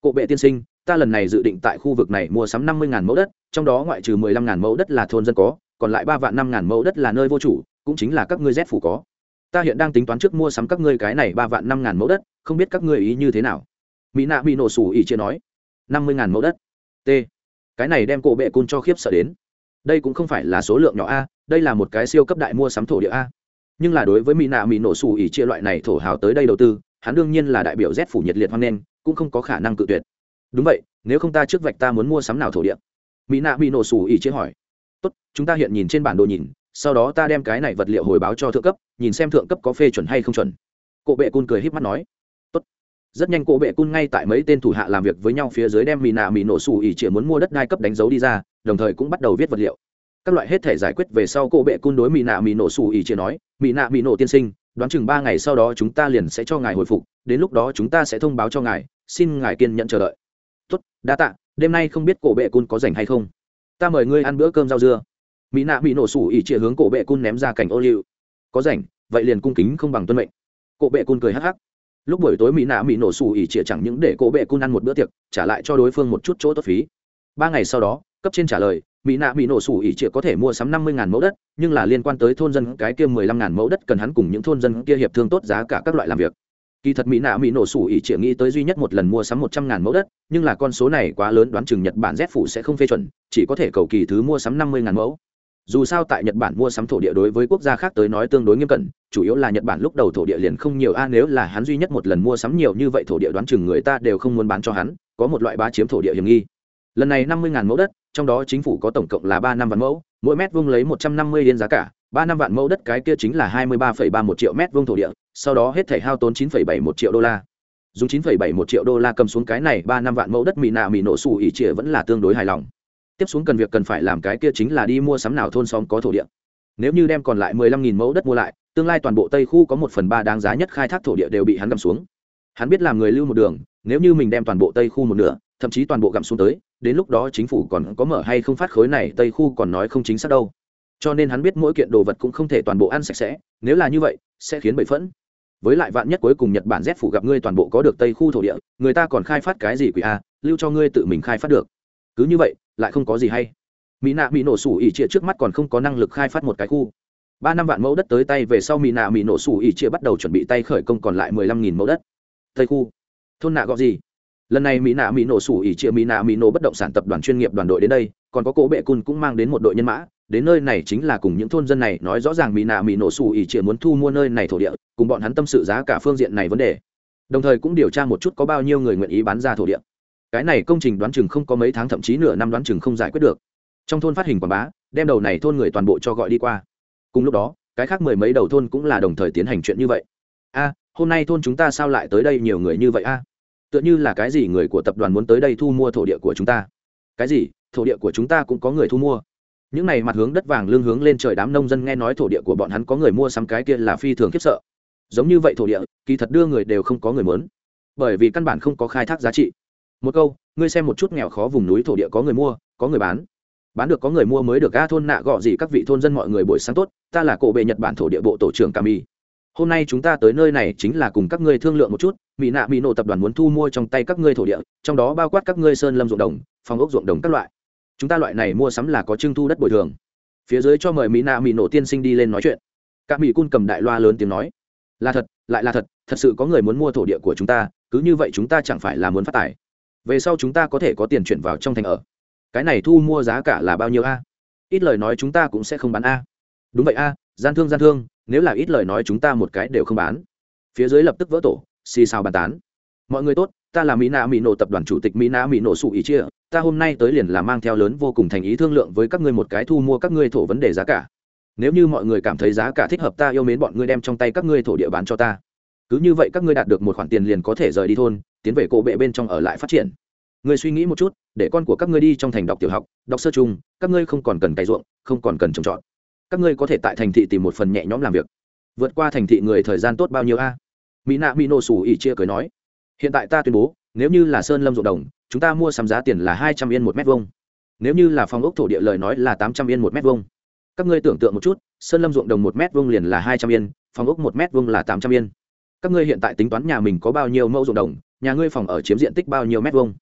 Cộ bệ tiên sinh, ta lần này dự định tại khu vực này mua sắm năm mươi mẫu đất, trong đó ngoại trừ mười lăm mẫu đất là thôn dân có còn lại ba vạn năm ngàn mẫu đất là nơi vô chủ, cũng chính là các ngươi rét phủ có. Ta hiện đang tính toán trước mua sắm các ngươi cái này ba vạn năm ngàn mẫu đất, không biết các ngươi ý như thế nào. Mỹ nạ bị nổ sủ ỉ chia nói, năm mươi ngàn mẫu đất. T. Cái này đem cổ bệ côn cho khiếp sợ đến. Đây cũng không phải là số lượng nhỏ a, đây là một cái siêu cấp đại mua sắm thổ địa a. Nhưng là đối với mỹ nạ mỹ nổ sủ ỉ chia loại này thổ hào tới đây đầu tư, hắn đương nhiên là đại biểu rét phủ nhiệt liệt hoan nghênh, cũng không có khả năng cự tuyệt. Đúng vậy, nếu không ta trước vạch ta muốn mua sắm nào thổ địa? Mỹ nạ bị nổ sủ ỉ chia hỏi tốt, chúng ta hiện nhìn trên bản đồ nhìn, sau đó ta đem cái này vật liệu hồi báo cho thượng cấp, nhìn xem thượng cấp có phê chuẩn hay không chuẩn. Cổ bệ cun cười h í p mắt nói. Tốt. rất nhanh cổ bệ cun ngay tại mấy tên thủ hạ làm việc với nhau phía dưới đem mì nạ mì nổ xù ỉ chỉ muốn mua đất đai cấp đánh dấu đi ra, đồng thời cũng bắt đầu viết vật liệu. Các loại hết thể giải quyết về sau cổ bệ cun đối mì nạ mì nổ xù ỉ chỉ nói, mì nạ mì nổ tiên sinh, đoán chừng ba ngày sau đó chúng ta liền sẽ cho ngài hồi phục, đến lúc đó chúng ta sẽ thông báo cho ngài, xin ngài kiên nhận chờ đợi. Tốt, đa tạ, đêm nay không biết cổ bệ cun có rảnh hay không? Ta mời ngươi ăn bữa cơm rau dưa. Mỹ nạ bị nổ sủ ỉ chĩa hướng cổ bệ cun ném ra cảnh ô liu. Có rảnh, vậy liền cung kính không bằng tuân mệnh. Cổ bệ cun cười hắc hắc. Lúc buổi tối mỹ nạ mỹ nổ sủ ỉ chĩa chẳng những để cổ bệ cun ăn một bữa tiệc, trả lại cho đối phương một chút chỗ tốt phí. Ba ngày sau đó, cấp trên trả lời, mỹ nạ mỹ nổ sủ ỉ chĩa có thể mua sắm năm mươi mẫu đất, nhưng là liên quan tới thôn dân cái kia mười lăm mẫu đất cần hắn cùng những thôn dân kia hiệp thương tốt giá cả các loại làm việc kỳ thật mỹ nạ mỹ nổ sủ ỉ chỉ nghĩ tới duy nhất một lần mua sắm một trăm ngàn mẫu đất, nhưng là con số này quá lớn đoán chừng nhật bản z phủ sẽ không phê chuẩn, chỉ có thể cầu kỳ thứ mua sắm năm mươi ngàn mẫu. Dù sao tại nhật bản mua sắm thổ địa đối với quốc gia khác tới nói tương đối nghiêm cẩn, chủ yếu là nhật bản lúc đầu thổ địa liền không nhiều, a, nếu là hắn duy nhất một lần mua sắm nhiều như vậy thổ địa đoán chừng người ta đều không muốn bán cho hắn, có một loại bá chiếm thổ địa hiểm nghi. Lần này năm mươi ngàn mẫu đất, trong đó chính phủ có tổng cộng là ba năm vạn mẫu, mỗi mét vuông lấy một trăm năm mươi yên giá cả ba năm vạn mẫu đất cái kia chính là hai mươi ba phẩy ba một triệu mét vuông thổ địa, sau đó hết thể hao tốn chín phẩy bảy một triệu đô la. Dùng chín phẩy bảy một triệu đô la cầm xuống cái này, ba năm vạn mẫu đất mỹ nạ mỹ nổ xù ỉ trịa vẫn là tương đối hài lòng. Tiếp xuống cần việc cần phải làm cái kia chính là đi mua sắm nào thôn xóm có thổ địa. Nếu như đem còn lại mười lăm nghìn mẫu đất mua lại, tương lai toàn bộ tây khu có một phần ba đáng giá nhất khai thác thổ địa đều bị hắn gặm xuống. Hắn biết làm người lưu một đường, nếu như mình đem toàn bộ tây khu một nửa, thậm chí toàn bộ gặm xuống tới, đến lúc đó chính phủ còn có mở hay không phát khối này, tây khu còn nói không chính xác đâu cho nên hắn biết mỗi kiện đồ vật cũng không thể toàn bộ ăn sạch sẽ, nếu là như vậy, sẽ khiến bậy phẫn. Với lại vạn nhất cuối cùng nhật bản rét phủ gặp ngươi toàn bộ có được tây khu thổ địa, người ta còn khai phát cái gì quỷ a, lưu cho ngươi tự mình khai phát được. Cứ như vậy, lại không có gì hay. Mỹ nạ mỹ nổ sủ ỉ trịa trước mắt còn không có năng lực khai phát một cái khu. Ba năm vạn mẫu đất tới tay về sau mỹ nạ mỹ nổ sủ ỉ trịa bắt đầu chuẩn bị tay khởi công còn lại mười lăm nghìn mẫu đất. Tây khu. Thôn nạ gọi gì? Lần này mỹ nạ mỹ nổ sủ ỉ trịa mỹ nạ mỹ nổ bất động sản tập đoàn chuyên nghiệp đoàn đội đến đây, còn có cỗ bệ cun cũng mang đến một đội nhân mã đến nơi này chính là cùng những thôn dân này nói rõ ràng mỹ nạ mỹ nổ xù ỉ chỉ muốn thu mua nơi này thổ địa, cùng bọn hắn tâm sự giá cả phương diện này vấn đề. Đồng thời cũng điều tra một chút có bao nhiêu người nguyện ý bán ra thổ địa. Cái này công trình đoán chừng không có mấy tháng, thậm chí nửa năm đoán chừng không giải quyết được. Trong thôn phát hình quảng bá, đem đầu này thôn người toàn bộ cho gọi đi qua. Cùng lúc đó, cái khác mười mấy đầu thôn cũng là đồng thời tiến hành chuyện như vậy. A, hôm nay thôn chúng ta sao lại tới đây nhiều người như vậy a? Tựa như là cái gì người của tập đoàn muốn tới đây thu mua thổ địa của chúng ta? Cái gì? Thổ địa của chúng ta cũng có người thu mua những này mặt hướng đất vàng lương hướng lên trời đám nông dân nghe nói thổ địa của bọn hắn có người mua sắm cái kia là phi thường khiếp sợ. Giống như vậy thổ địa, kỳ thật đưa người đều không có người mớn bởi vì căn bản không có khai thác giá trị. Một câu, ngươi xem một chút nghèo khó vùng núi thổ địa có người mua, có người bán. Bán được có người mua mới được a thôn nạ gọ gì các vị thôn dân mọi người buổi sáng tốt, ta là cổ bệ nhật bản thổ địa bộ tổ trưởng kami hôm nay chúng ta tới nơi này chính là cùng các ngươi thương lượng một chút, mỹ nạ mỹ nổ tập đoàn muốn thu mua trong tay các ngươi thổ địa, trong đó bao quát các ngươi sơn lâm ruộng đồng, phòng ốc ruộng đồng các loại chúng ta loại này mua sắm là có trưng thu đất bồi thường. Phía dưới cho mời mỹ nạ mỹ nổ tiên sinh đi lên nói chuyện. Các mỹ cun cầm đại loa lớn tiếng nói, là thật, lại là thật thật sự có người muốn mua thổ địa của chúng ta, cứ như vậy chúng ta chẳng phải là muốn phát tài. Về sau chúng ta có thể có tiền chuyển vào trong thành ở. Cái này thu mua giá cả là bao nhiêu a? Ít lời nói chúng ta cũng sẽ không bán a. Đúng vậy a, gian thương gian thương, nếu là ít lời nói chúng ta một cái đều không bán. Phía dưới lập tức vỡ tổ, xì xào bàn tán. Mọi người tốt ta là mỹ nạ mỹ nổ tập đoàn chủ tịch mỹ nạ mỹ nổ sụ ý chia, ta hôm nay tới liền là mang theo lớn vô cùng thành ý thương lượng với các ngươi một cái thu mua các ngươi thổ vấn đề giá cả. Nếu như mọi người cảm thấy giá cả thích hợp ta yêu mến bọn ngươi đem trong tay các ngươi thổ địa bán cho ta. Cứ như vậy các ngươi đạt được một khoản tiền liền có thể rời đi thôn, tiến về cổ bệ bên trong ở lại phát triển. Người suy nghĩ một chút, để con của các ngươi đi trong thành đọc tiểu học, đọc sơ chung các ngươi không còn cần cày ruộng, không còn cần trồng trọt. Các ngươi có thể tại thành thị tìm một phần nhẹ nhõm làm việc. Vượt qua thành thị người thời gian tốt bao nhiêu a? Mỹ nạ mỹ nổ sủ ỉ chia cười nói hiện tại ta tuyên bố, nếu như là sơn lâm ruộng đồng, chúng ta mua sắm giá tiền là hai trăm yên một mét vuông. Nếu như là phòng ốc thổ địa lời nói là tám trăm yên một mét vuông. Các ngươi tưởng tượng một chút, sơn lâm ruộng đồng một mét vuông liền là hai trăm yên, phòng ốc một mét vuông là tám trăm yên. Các ngươi hiện tại tính toán nhà mình có bao nhiêu mẫu ruộng đồng, nhà ngươi phòng ở chiếm diện tích bao nhiêu mét vuông.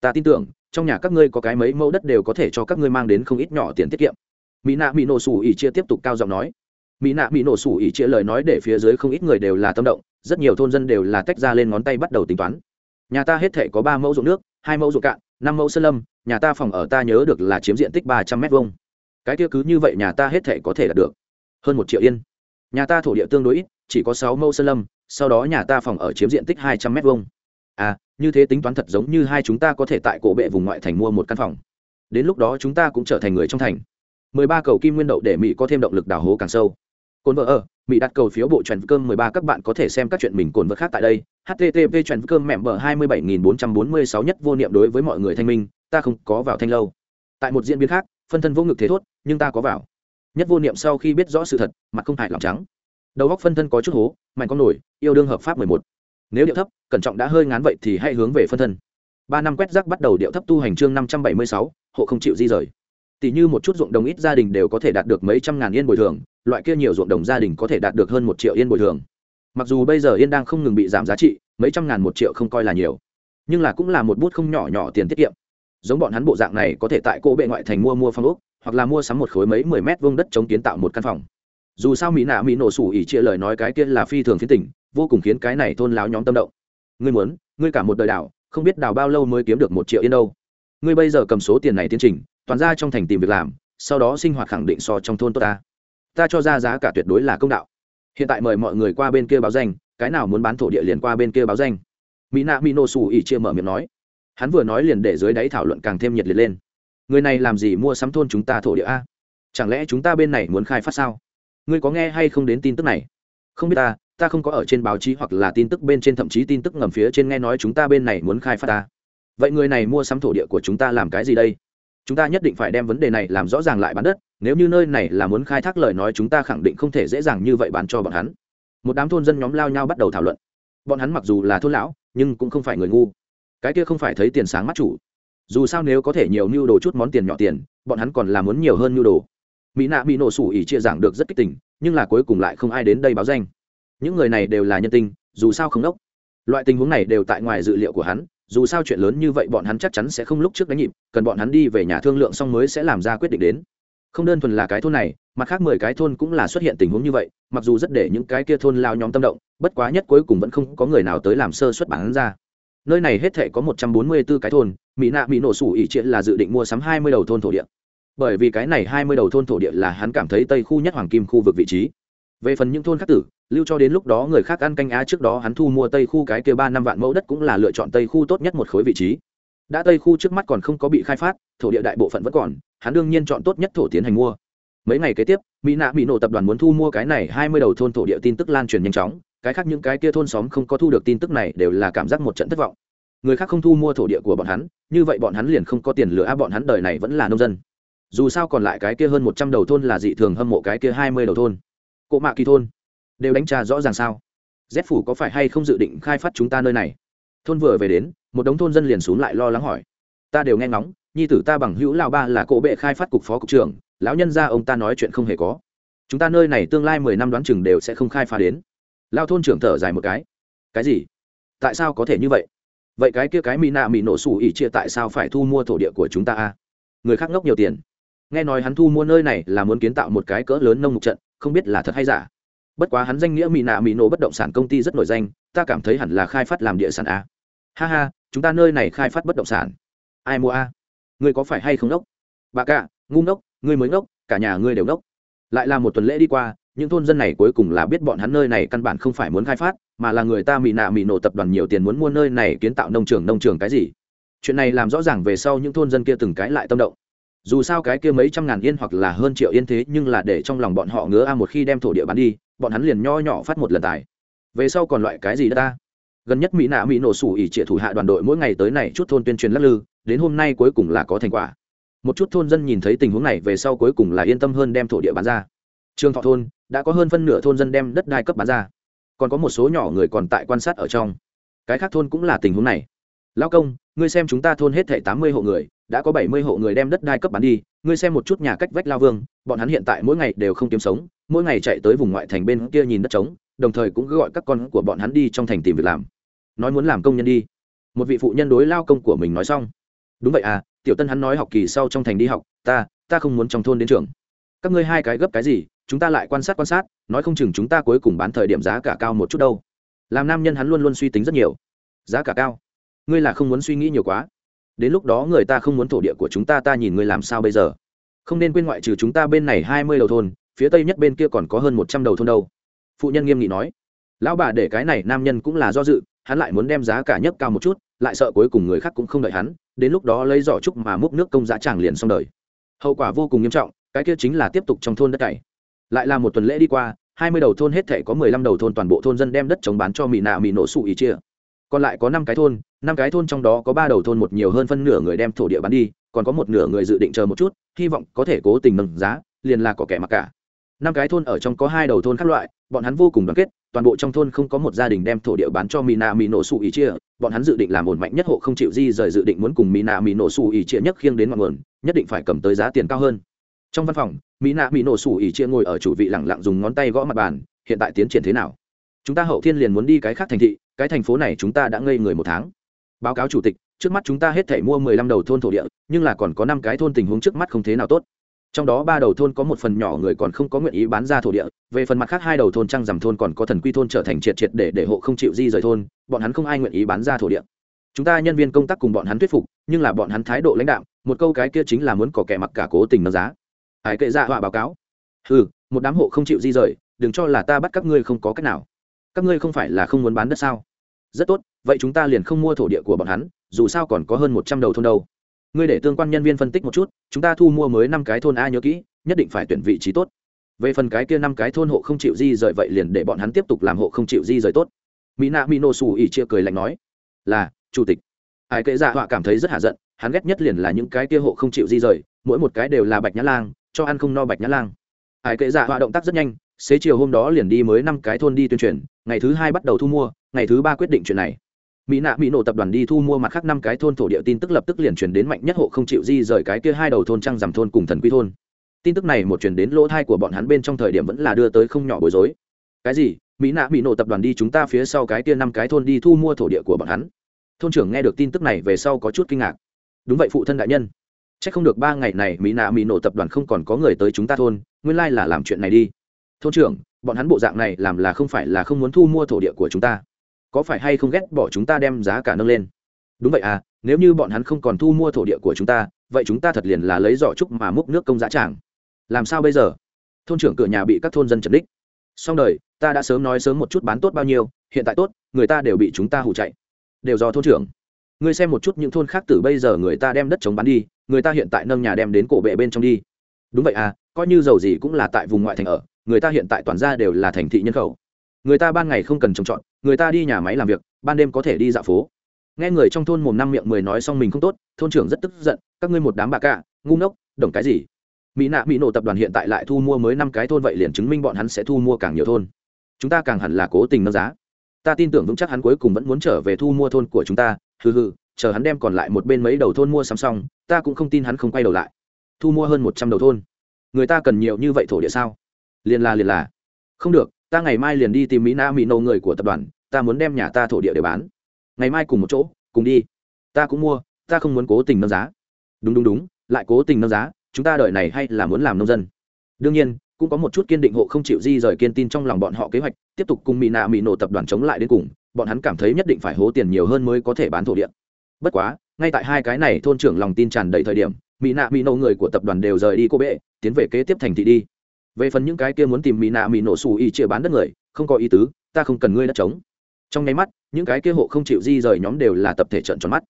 Ta tin tưởng, trong nhà các ngươi có cái mấy mẫu đất đều có thể cho các ngươi mang đến không ít nhỏ tiền tiết kiệm. Mỹ nạ mỹ nổ sủ ỉ chia tiếp tục cao giọng nói. Mỹ nạ mỹ nổ sủ ỉ chia lời nói để phía dưới không ít người đều là tâm động rất nhiều thôn dân đều là tách ra lên ngón tay bắt đầu tính toán. Nhà ta hết thể có ba mẫu ruộng nước, hai mẫu ruộng cạn, năm mẫu sơn lâm, nhà ta phòng ở ta nhớ được là chiếm diện tích ba trăm m hai cái kia cứ như vậy nhà ta hết thể có thể đạt được hơn một triệu yên. Nhà ta thổ địa tương đối ít, chỉ có sáu mẫu sơn lâm, sau đó nhà ta phòng ở chiếm diện tích hai trăm m hai à như thế tính toán thật giống như hai chúng ta có thể tại cổ bệ vùng ngoại thành mua một căn phòng. Đến lúc đó chúng ta cũng trở thành người trong thành. Mười ba cầu kim nguyên đậu để mỹ có thêm động lực đào hố càng sâu cồn vợ ở bị đặt cầu phiếu bộ trần cơm mười ba, các bạn có thể xem các chuyện mình cồn vợ khác tại đây. Http trần cơm mẹm bờ hai mươi bảy nghìn bốn trăm bốn mươi sáu nhất vô niệm đối với mọi người thanh minh, ta không có vào thanh lâu. Tại một diễn biến khác, phân thân vô ngực thế thốt, nhưng ta có vào. Nhất vô niệm sau khi biết rõ sự thật, mặt không hại lòng trắng. Đầu góc phân thân có chút hố, mạnh có nổi, yêu đương hợp pháp mười một. Nếu điệu thấp, cẩn trọng đã hơi ngán vậy thì hãy hướng về phân thân. Ba năm quét rác bắt đầu điệu thấp tu hành chương năm trăm bảy mươi sáu, hộ không chịu di rời tỷ như một chút ruộng đồng ít gia đình đều có thể đạt được mấy trăm ngàn yên bồi thường, loại kia nhiều ruộng đồng gia đình có thể đạt được hơn một triệu yên bồi thường. Mặc dù bây giờ yên đang không ngừng bị giảm giá trị, mấy trăm ngàn một triệu không coi là nhiều, nhưng là cũng là một bút không nhỏ nhỏ tiền tiết kiệm. Giống bọn hắn bộ dạng này có thể tại cô bệ ngoại thành mua mua phong ốc, hoặc là mua sắm một khối mấy mười mét vuông đất chống kiến tạo một căn phòng. Dù sao mỹ nạ mỹ nổ sủ ỉ chia lời nói cái kia là phi thường phiến tỉnh vô cùng khiến cái này thôn láo nhóm tâm động. Ngươi muốn, ngươi cả một đời đảo, không biết đào bao lâu mới kiếm được một triệu yên đâu. Ngươi bây giờ cầm số tiền này tiến trình toàn ra trong thành tìm việc làm, sau đó sinh hoạt khẳng định so trong thôn tốt ta. Ta cho ra giá cả tuyệt đối là công đạo. Hiện tại mời mọi người qua bên kia báo danh, cái nào muốn bán thổ địa liền qua bên kia báo danh. Mỹ nạ mỹ nô xù ỉ chia mở miệng nói. Hắn vừa nói liền để dưới đáy thảo luận càng thêm nhiệt liệt lên. Người này làm gì mua sắm thôn chúng ta thổ địa a? Chẳng lẽ chúng ta bên này muốn khai phát sao? Ngươi có nghe hay không đến tin tức này? Không biết ta ta không có ở trên báo chí hoặc là tin tức bên trên, thậm chí tin tức ngầm phía trên nghe nói chúng ta bên này muốn khai phát ta. Vậy người này mua sắm thổ địa của chúng ta làm cái gì đây? Chúng ta nhất định phải đem vấn đề này làm rõ ràng lại bán đất, nếu như nơi này là muốn khai thác lời nói, chúng ta khẳng định không thể dễ dàng như vậy bán cho bọn hắn. Một đám thôn dân nhóm lao nhau bắt đầu thảo luận. Bọn hắn mặc dù là thôn lão, nhưng cũng không phải người ngu. Cái kia không phải thấy tiền sáng mắt chủ. Dù sao nếu có thể nhiều mưu đồ chút món tiền nhỏ tiền, bọn hắn còn là muốn nhiều hơn mưu đồ. Mỹ nạ bị nổ sủ ỉ chia giảng được rất kích tình, nhưng là cuối cùng lại không ai đến đây báo danh. Những người này đều là nhân tinh dù sao không đốc. Loại tình huống này đều tại ngoài dự liệu của hắn dù sao chuyện lớn như vậy bọn hắn chắc chắn sẽ không lúc trước đánh nhịp, cần bọn hắn đi về nhà thương lượng xong mới sẽ làm ra quyết định đến. Không đơn thuần là cái thôn này, mặt khác mười cái thôn cũng là xuất hiện tình huống như vậy, mặc dù rất để những cái kia thôn lao nhóm tâm động, bất quá nhất cuối cùng vẫn không có người nào tới làm sơ xuất bản ra. Nơi này hết thể có một trăm bốn mươi 144 cái thôn, mỹ nạ mỹ nổ sủ ỉ triện là dự định mua sắm hai mươi đầu thôn thổ địa. Bởi vì cái này hai mươi đầu thôn thổ địa là hắn cảm thấy tây khu nhất hoàng kim khu vực vị trí. Về phần những thôn khác tử lưu cho đến lúc đó người khác ăn canh á trước đó hắn thu mua tây khu cái kia ba năm vạn mẫu đất cũng là lựa chọn tây khu tốt nhất một khối vị trí. Đã tây khu trước mắt còn không có bị khai phát, thổ địa đại bộ phận vẫn còn, hắn đương nhiên chọn tốt nhất thổ tiến hành mua. Mấy ngày kế tiếp, mỹ nạ bị nổ tập đoàn muốn thu mua cái này hai mươi đầu thôn thổ địa tin tức lan truyền nhanh chóng, cái khác những cái kia thôn xóm không có thu được tin tức này đều là cảm giác một trận thất vọng. Người khác không thu mua thổ địa của bọn hắn, như vậy bọn hắn liền không có tiền lừa áp bọn hắn đời này vẫn là nông dân. Dù sao còn lại cái kia hơn một trăm đầu thôn là dị thường hâm mộ cái kia hai mươi đầu thôn. Cộ mạ kỳ thôn đều đánh tra rõ ràng sao? Z phủ có phải hay không dự định khai phát chúng ta nơi này? Thôn vừa về đến, một đống thôn dân liền xuống lại lo lắng hỏi. Ta đều nghe ngóng, nhi tử ta bằng hữu lao ba là cộ bệ khai phát cục phó cục trưởng, lão nhân ra ông ta nói chuyện không hề có. Chúng ta nơi này tương lai mười năm đoán chừng đều sẽ không khai phá đến. Lao thôn trưởng thở dài một cái. Cái gì? Tại sao có thể như vậy? Vậy cái kia cái mỹ nạ mỹ nổ sủ ỉ chia tại sao phải thu mua thổ địa của chúng ta a người khác ngốc nhiều tiền. Nghe nói hắn thu mua nơi này là muốn kiến tạo một cái cỡ lớn nông mục trận, không biết là thật hay giả bất quá hắn danh nghĩa mỹ nạ mỹ nổ bất động sản công ty rất nổi danh, ta cảm thấy hẳn là khai phát làm địa sản a. Ha ha, chúng ta nơi này khai phát bất động sản. Ai mua a? Ngươi có phải hay không đốc? Bà cả, ngu ngốc, ngươi mới ngốc, cả nhà ngươi đều ngốc. Lại là một tuần lễ đi qua, những thôn dân này cuối cùng là biết bọn hắn nơi này căn bản không phải muốn khai phát, mà là người ta mỹ nạ mỹ nổ tập đoàn nhiều tiền muốn mua nơi này kiến tạo nông trường nông trường cái gì? Chuyện này làm rõ ràng về sau những thôn dân kia từng cái lại tâm động. Dù sao cái kia mấy trăm ngàn yên hoặc là hơn triệu yên thế, nhưng là để trong lòng bọn họ ngứa a một khi đem thổ địa bán đi bọn hắn liền nho nhỏ phát một lần tài. Về sau còn loại cái gì đó ta? Gần nhất mỹ nạ mỹ nổ sủ ỉ trịa thủ hạ đoàn đội mỗi ngày tới này chút thôn tuyên truyền lắc lư, đến hôm nay cuối cùng là có thành quả. Một chút thôn dân nhìn thấy tình huống này về sau cuối cùng là yên tâm hơn đem thổ địa bán ra. Trường thọ thôn, đã có hơn phân nửa thôn dân đem đất đai cấp bán ra. Còn có một số nhỏ người còn tại quan sát ở trong. Cái khác thôn cũng là tình huống này. Lão công, ngươi xem chúng ta thôn hết thảy tám mươi hộ người, đã có bảy mươi hộ người đem đất đai cấp bán đi ngươi xem một chút nhà cách vách lao vương, bọn hắn hiện tại mỗi ngày đều không kiếm sống, mỗi ngày chạy tới vùng ngoại thành bên kia nhìn đất trống, đồng thời cũng gọi các con của bọn hắn đi trong thành tìm việc làm. Nói muốn làm công nhân đi. Một vị phụ nhân đối lao công của mình nói xong. Đúng vậy à tiểu tân hắn nói học kỳ sau trong thành đi học, ta ta không muốn trong thôn đến trường. Các ngươi hai cái gấp cái gì, chúng ta lại quan sát quan sát, nói không chừng chúng ta cuối cùng bán thời điểm giá cả cao một chút đâu. Làm nam nhân hắn luôn luôn suy tính rất nhiều. Giá cả cao. Ngươi là không muốn suy nghĩ nhiều quá đến lúc đó người ta không muốn thổ địa của chúng ta ta nhìn ngươi làm sao bây giờ? Không nên quên ngoại trừ chúng ta bên này hai mươi đầu thôn, phía tây nhất bên kia còn có hơn một trăm đầu thôn đâu. Phụ nhân nghiêm nghị nói. Lão bà để cái này nam nhân cũng là do dự, hắn lại muốn đem giá cả nhất cao một chút, lại sợ cuối cùng người khác cũng không đợi hắn, đến lúc đó lấy giỏ trúc mà múc nước công giá tràng liền xong đời. Hậu quả vô cùng nghiêm trọng, cái kia chính là tiếp tục trong thôn đất cày. Lại là một tuần lễ đi qua, hai mươi đầu thôn hết thể có mười lăm đầu thôn toàn bộ thôn dân đem đất chống bán cho mỹ nạ mỹ nổ sụ ý chia còn lại có năm cái thôn, năm cái thôn trong đó có ba đầu thôn một nhiều hơn phân nửa người đem thổ địa bán đi, còn có một nửa người dự định chờ một chút, hy vọng có thể cố tình nâng giá, liền là có kẻ mặc cả. Năm cái thôn ở trong có hai đầu thôn khác loại, bọn hắn vô cùng đoàn kết, toàn bộ trong thôn không có một gia đình đem thổ địa bán cho mina mỹ nổ sụ ý chia bọn hắn dự định làm ổn mạnh nhất hộ không chịu di rời dự định muốn cùng mina mỹ nổ sụ ý chia nhất khiêng đến ngọn nguồn, nhất định phải cầm tới giá tiền cao hơn. Trong văn phòng mỹ nạ mỹ nổ sủ ý chia ngồi ở chủ vị lẳng lặng dùng ngón tay gõ mặt bàn, hiện tại tiến triển thế nào? Chúng ta hậu thiên liền muốn đi cái khác thành thị, cái thành phố này chúng ta đã ngây người một tháng. Báo cáo chủ tịch, trước mắt chúng ta hết thể mua mười lăm đầu thôn thổ địa, nhưng là còn có năm cái thôn tình huống trước mắt không thế nào tốt. Trong đó ba đầu thôn có một phần nhỏ người còn không có nguyện ý bán ra thổ địa, về phần mặt khác hai đầu thôn trăng rằm thôn còn có thần quy thôn trở thành triệt triệt để để hộ không chịu di rời thôn, bọn hắn không ai nguyện ý bán ra thổ địa. Chúng ta nhân viên công tác cùng bọn hắn thuyết phục, nhưng là bọn hắn thái độ lãnh đạo một câu cái kia chính là muốn có kẻ mặc cả cố tình nâng giá. Hải kệ dạ họa báo cáo. Ừ một đám hộ không chịu di rời, đừng cho là ta bắt các ngươi không có cách nào các ngươi không phải là không muốn bán đất sao? Rất tốt, vậy chúng ta liền không mua thổ địa của bọn hắn, dù sao còn có hơn một trăm đầu thôn đâu. Ngươi để tương quan nhân viên phân tích một chút, chúng ta thu mua mới năm cái thôn a nhớ kỹ, nhất định phải tuyển vị trí tốt. Về phần cái kia năm cái thôn hộ không chịu di rời vậy liền để bọn hắn tiếp tục làm hộ không chịu di rời tốt. Mỹ nạ mỹ nổ xù ỉ chia cười lạnh nói, là, chủ tịch. Ai kệ dạ họa cảm thấy rất hạ giận, hắn ghét nhất liền là những cái kia hộ không chịu di rời, mỗi một cái đều là bạch nhã lang, cho ăn không no bạch nhã lang. Ai kệ dạ họa động tác rất nhanh, xế chiều hôm đó liền đi mới năm cái thôn đi tuyên truyền ngày thứ hai bắt đầu thu mua, ngày thứ ba quyết định chuyện này. Mỹ nạ mỹ nổ tập đoàn đi thu mua mặt khác năm cái thôn thổ địa tin tức lập tức liền truyền đến mạnh nhất hộ không chịu di rời cái kia hai đầu thôn trăng giảm thôn cùng thần quy thôn. Tin tức này một truyền đến lỗ thai của bọn hắn bên trong thời điểm vẫn là đưa tới không nhỏ bối rối. Cái gì? Mỹ nạ mỹ nổ tập đoàn đi chúng ta phía sau cái kia năm cái thôn đi thu mua thổ địa của bọn hắn. Thôn trưởng nghe được tin tức này về sau có chút kinh ngạc. Đúng vậy phụ thân đại nhân. C h ắ c không được ba ngày này mỹ nạ mỹ nổ tập đoàn không còn có người tới chúng ta thôn, nguyên lai là làm chuyện này đi. Thôn trưởng bọn hắn bộ dạng này làm là không phải là không muốn thu mua thổ địa của chúng ta. Có phải hay không ghét bỏ chúng ta đem giá cả nâng lên? Đúng vậy à nếu như bọn hắn không còn thu mua thổ địa của chúng ta, vậy chúng ta thật liền là lấy giỏ trúc mà múc nước công giá tràng. Làm sao bây giờ? Thôn trưởng cửa nhà bị các thôn dân chật đích xong đời, ta đã sớm nói sớm một chút bán tốt bao nhiêu, hiện tại tốt, người ta đều bị chúng ta hủ chạy. Đều do thôn trưởng. Ngươi xem một chút những thôn khác từ bây giờ người ta đem đất chống bán đi, người ta hiện tại nâng nhà đem đến cổ bệ bên trong đi. Đúng vậy à coi như giàu gì cũng là tại vùng ngoại thành ở người ta hiện tại toàn ra đều là thành thị nhân khẩu. Người ta ban ngày không cần trồng trọt người ta đi nhà máy làm việc ban đêm có thể đi dạo phố. Nghe người trong thôn mồm năm miệng mười nói xong mình không tốt thôn trưởng rất tức giận các ngươi một đám bà cả, ngu ngốc đồng cái gì? Mỹ nạ mỹ nổ tập đoàn hiện tại lại thu mua mới năm cái thôn vậy liền chứng minh bọn hắn sẽ thu mua càng nhiều thôn. Chúng ta càng hẳn là cố tình nâng giá. Ta tin tưởng vững chắc hắn cuối cùng vẫn muốn trở về thu mua thôn của chúng ta hừ hừ chờ hắn đem còn lại một bên mấy đầu thôn mua sắm xong ta cũng không tin hắn không quay đầu lại. Thu mua hơn một trăm đầu thôn. Người ta cần nhiều như vậy thổ địa sao? Liền là liền là. Không được, ta ngày mai liền đi tìm mỹ na mỹ nâu người của tập đoàn, ta muốn đem nhà ta thổ địa để bán. Ngày mai cùng một chỗ, cùng đi. Ta cũng mua, ta không muốn cố tình nâng giá. Đúng đúng đúng, lại cố tình nâng giá, chúng ta đợi này hay là muốn làm nông dân. Đương nhiên, cũng có một chút kiên định hộ không chịu di rời kiên tin trong lòng bọn họ kế hoạch, tiếp tục cùng mỹ nạ mỹ nổ tập đoàn chống lại đến cùng, bọn hắn cảm thấy nhất định phải hố tiền nhiều hơn mới có thể bán thổ địa. Bất quá, ngay tại hai cái này thôn trưởng lòng tin tràn đầy thời điểm mỹ nạ mỹ nổ người của tập đoàn đều rời đi cô bệ, tiến về kế tiếp thành thị đi về phần những cái kia muốn tìm mỹ nạ mỹ nổ xù y chia bán đất người, không có ý tứ, ta không cần ngươi đất trống. Trong nháy mắt, những cái kia hộ không chịu di rời nhóm đều là tập thể trận tròn mắt.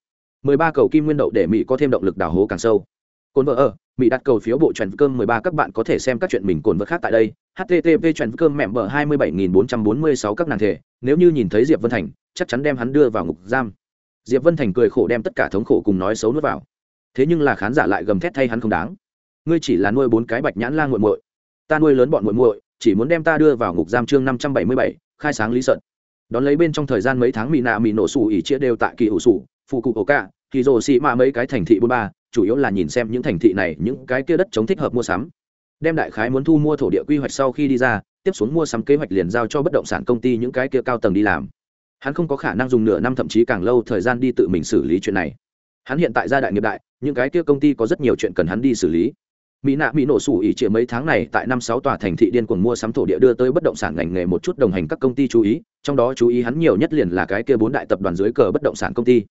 Mười ba cầu kim nguyên đậu để mỹ có thêm động lực đào hố càng sâu. Cồn vợ ở, mỹ đặt cầu phiếu bộ trần cơm mười ba, các bạn có thể xem các chuyện mình cồn vợ khác tại đây. Http trần cơm mẹm bờ hai mươi bảy nghìn bốn trăm bốn mươi sáu các nàng thể. Nếu như nhìn thấy diệp vân thành, chắc chắn đem hắn đưa vào ngục giam. Diệp vân thành cười khổ đem tất cả thống khổ cùng nói xấu nuốt vào. Thế nhưng là khán giả lại gầm thét thay hắn không đáng. Ngươi chỉ là nuôi bốn cái bạch nhãn la nguội muội ta nuôi lớn bọn muội muội, chỉ muốn đem ta đưa vào ngục giam chương năm trăm bảy mươi bảy, khai sáng lý sợn đón lấy bên trong thời gian mấy tháng mỹ nạ mỹ nổ sủ ỉ chia đều tại kỳ hữu sủ phụ cụ ổ cả kỳ rồ xị mạ mấy cái thành thị bốn ba, chủ yếu là nhìn xem những thành thị này, những cái kia đất chống thích hợp mua sắm. Đem đại khái muốn thu mua thổ địa quy hoạch sau khi đi ra, tiếp xuống mua sắm kế hoạch liền giao cho bất động sản công ty những cái kia cao tầng đi làm. Hắn không có khả năng dùng nửa năm thậm chí càng lâu thời gian đi tự mình xử lý chuyện này. Hắn hiện tại gia đại nghiệp đại, những cái kia công ty có rất nhiều chuyện cần hắn đi xử lý mỹ nạ mỹ nổ sủ ỉ trịa mấy tháng này tại năm sáu tòa thành thị điên cuồng mua sắm thổ địa đưa tới bất động sản ngành nghề một chút đồng hành các công ty chú ý, trong đó chú ý hắn nhiều nhất liền là cái kia bốn đại tập đoàn dưới cờ bất động sản công ty.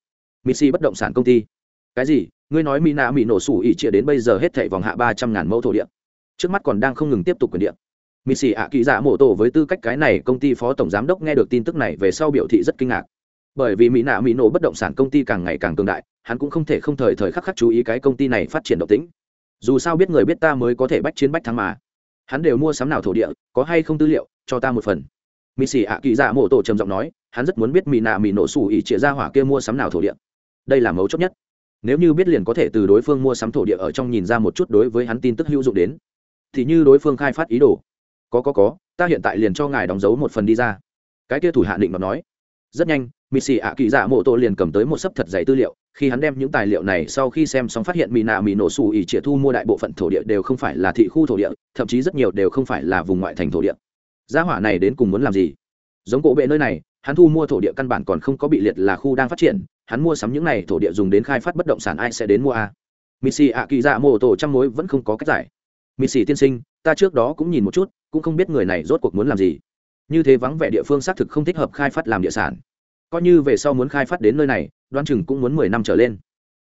Missy bất động sản công ty. Cái gì? Ngươi nói mỹ nạ mỹ nổ sủ ỉ trịa đến bây giờ hết thảy vòng hạ ba trăm ngàn mẫu thổ địa. Trước mắt còn đang không ngừng tiếp tục quyền địa. Missy ạ kỹ giả dạ mổ tổ với tư cách cái này công ty phó tổng giám đốc nghe được tin tức này về sau biểu thị rất kinh ngạc. Bởi vì mỹ nạ mỹ nổ bất động sản công ty càng ngày càng cường đại, hắn cũng không thể không thời thời khắc khắc chú ý cái công ty này phát triển động tĩnh dù sao biết người biết ta mới có thể bách chiến bách thắng mà. Hắn đều mua sắm nào thổ địa, có hay không tư liệu, cho ta một phần. Mỹ xì ạ kỳ dạ mộ tổ trầm giọng nói, hắn rất muốn biết mỹ nạ mỹ nổ xù ỉ trịa ra hỏa kia mua sắm nào thổ địa. Đây là mấu chốt nhất. Nếu như biết liền có thể từ đối phương mua sắm thổ địa ở trong nhìn ra một chút đối với hắn tin tức hữu dụng đến. Thì như đối phương khai phát ý đồ. Có có có, ta hiện tại liền cho ngài đóng dấu một phần đi ra. Cái kia thủ hạ định mà nói rất nhanh missy ạ kỳ dạ mộ tổ liền cầm tới một sấp thật dày tư liệu. Khi hắn đem những tài liệu này sau khi xem xong phát hiện mỹ nạ mỹ nổ xù ỉ trịa thu mua đại bộ phận thổ địa đều không phải là thị khu thổ địa, thậm chí rất nhiều đều không phải là vùng ngoại thành thổ địa. Gia hỏa này đến cùng muốn làm gì? Giống cổ bệ nơi này, hắn thu mua thổ địa căn bản còn không có bị liệt là khu đang phát triển, hắn mua sắm những này thổ địa dùng đến khai phát bất động sản ai sẽ đến mua a? Missy ạ kỳ dạ mộ tổ trăm mối vẫn không có cách giải. Missy tiên sinh, ta trước đó cũng nhìn một chút, cũng không biết người này rốt cuộc muốn làm gì như thế vắng vẻ địa phương xác thực không thích hợp khai phát làm địa sản. Coi như về sau muốn khai phát đến nơi này đoan chừng cũng muốn mười năm trở lên.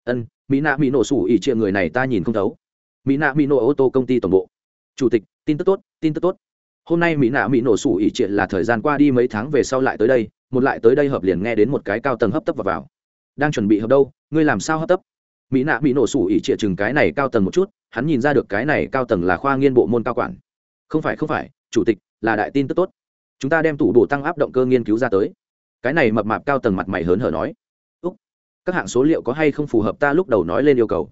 Ân mỹ nạ mỹ nổ sủ ỉ trịa người này ta nhìn không thấu. Mỹ nạ mỹ nổ ô tô công ty tổng bộ. Chủ tịch tin tức tốt tin tức tốt. Hôm nay mỹ nạ mỹ nổ sủ ỉ trịa là thời gian qua đi mấy tháng về sau lại tới đây một lại tới đây hợp liền nghe đến một cái cao tầng hấp tấp vào, vào. đang chuẩn bị hợp đâu ngươi làm sao hấp tấp? Mỹ nạ mỹ nổ sủ ỉ trịa chừng cái này cao tầng một chút hắn nhìn ra được cái này cao tầng là khoa nghiên bộ môn cao quản. Không phải không phải chủ tịch là đại tin tức tốt chúng ta đem tủ bộ tăng áp động cơ nghiên cứu ra tới. Cái này mập mạp cao tầng mặt mày hớn hở nói. Úc, các hạng số liệu có hay không phù hợp ta lúc đầu nói lên yêu cầu?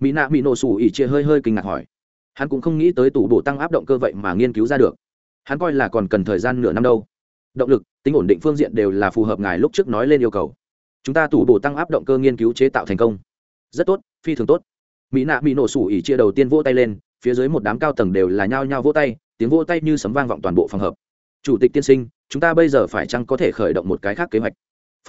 Mỹ nạ mỹ nổ sủ ỉ chia hơi hơi kinh ngạc hỏi. Hắn cũng không nghĩ tới tủ bộ tăng áp động cơ vậy mà nghiên cứu ra được. Hắn coi là còn cần thời gian nửa năm đâu. Động lực, tính ổn định phương diện đều là phù hợp ngài lúc trước nói lên yêu cầu. Chúng ta tủ bộ tăng áp động cơ nghiên cứu chế tạo thành công. Rất tốt, phi thường tốt. Mỹ nạ mỹ nổ sủ ỉ chia đầu tiên vỗ tay lên, phía dưới một đám cao tầng đều là nhao nhao vỗ tay, tiếng vỗ tay như sấm vang vọng toàn bộ phòng hợp chủ tịch tiên sinh, chúng ta bây giờ phải chăng có thể khởi động một cái khác kế hoạch?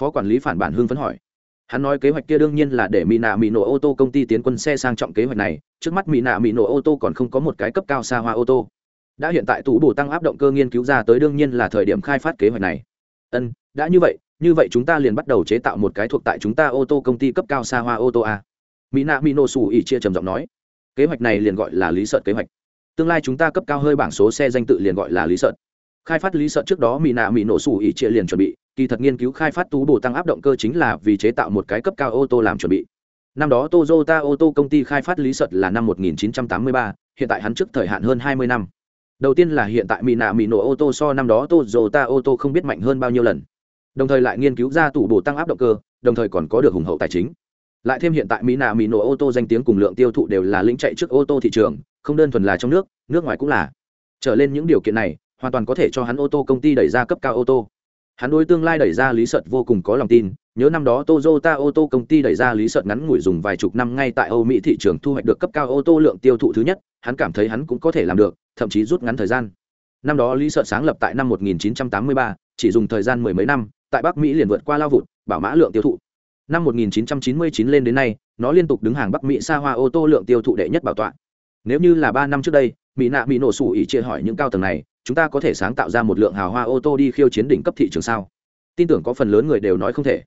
Phó quản lý phản bản hưng phấn hỏi. Hắn nói kế hoạch kia đương nhiên là để mỹ nạ mỹ nổ ô tô công ty tiến quân xe sang trọng kế hoạch này, trước mắt mỹ nạ mỹ nổ ô tô còn không có một cái cấp cao xa hoa ô tô. Đã hiện tại tủ bổ tăng áp động cơ nghiên cứu ra tới đương nhiên là thời điểm khai phát kế hoạch này. Ân, đã như vậy như vậy chúng ta liền bắt đầu chế tạo một cái thuộc tại chúng ta ô tô công ty cấp cao xa hoa ô tô a. Mỹ nạ mỹ nổ xù ỉ chia trầm giọng nói. Kế hoạch này liền gọi là lý sợ kế hoạch. Tương lai chúng ta cấp cao hơi bảng số xe danh tự liền gọi là lý sợ khai phát lý sợ trước đó mỹ nạ mỹ nổ sủ ỉ chia liền chuẩn bị kỳ thật nghiên cứu khai phát tú bổ tăng áp động cơ chính là vì chế tạo một cái cấp cao ô tô làm chuẩn bị. Năm đó Toyota ô tô công ty khai phát lý sợ là năm 1983, hiện tại hắn trước thời hạn hơn 20 năm. Đầu tiên là hiện tại mỹ nạ mỹ nổ ô tô so năm đó Toyota ô tô không biết mạnh hơn bao nhiêu lần. Đồng thời lại nghiên cứu ra tủ bổ tăng áp động cơ đồng thời còn có được hùng hậu tài chính. Lại thêm hiện tại mỹ nạ mỹ nổ ô tô danh tiếng cùng lượng tiêu thụ đều là lĩnh chạy trước ô tô thị trường không đơn thuần là trong nước nước ngoài cũng là. Trở lên những điều kiện này hoàn toàn có thể cho hắn ô tô công ty đẩy ra cấp cao ô tô hắn đối tương lai đẩy ra lý sợt vô cùng có lòng tin nhớ năm đó Toyota ô tô công ty đẩy ra lý sợt ngắn ngủi dùng vài chục năm ngay tại Âu Mỹ thị trường thu hoạch được cấp cao ô tô lượng tiêu thụ thứ nhất, hắn cảm thấy hắn cũng có thể làm được, thậm chí rút ngắn thời gian. Năm đó lý sợt sáng lập tại năm 1983, chỉ dùng thời gian mười mấy năm, tại Bắc Mỹ liền vượt qua lao vụt, bảo mã lượng tiêu thụ. Năm 1999 lên đến nay, nó liên tục đứng hàng Bắc Mỹ xa hoa ô tô lượng tiêu thụ đệ nhất bảo tọa. Nếu như là ba năm trước đây, Mỹ nạ bị nổ sủ ý chia hỏi những cao tầng này, chúng ta có thể sáng tạo ra một lượng hào hoa ô tô đi khiêu chiến đỉnh cấp thị trường sao? Tin tưởng có phần lớn người đều nói không thể.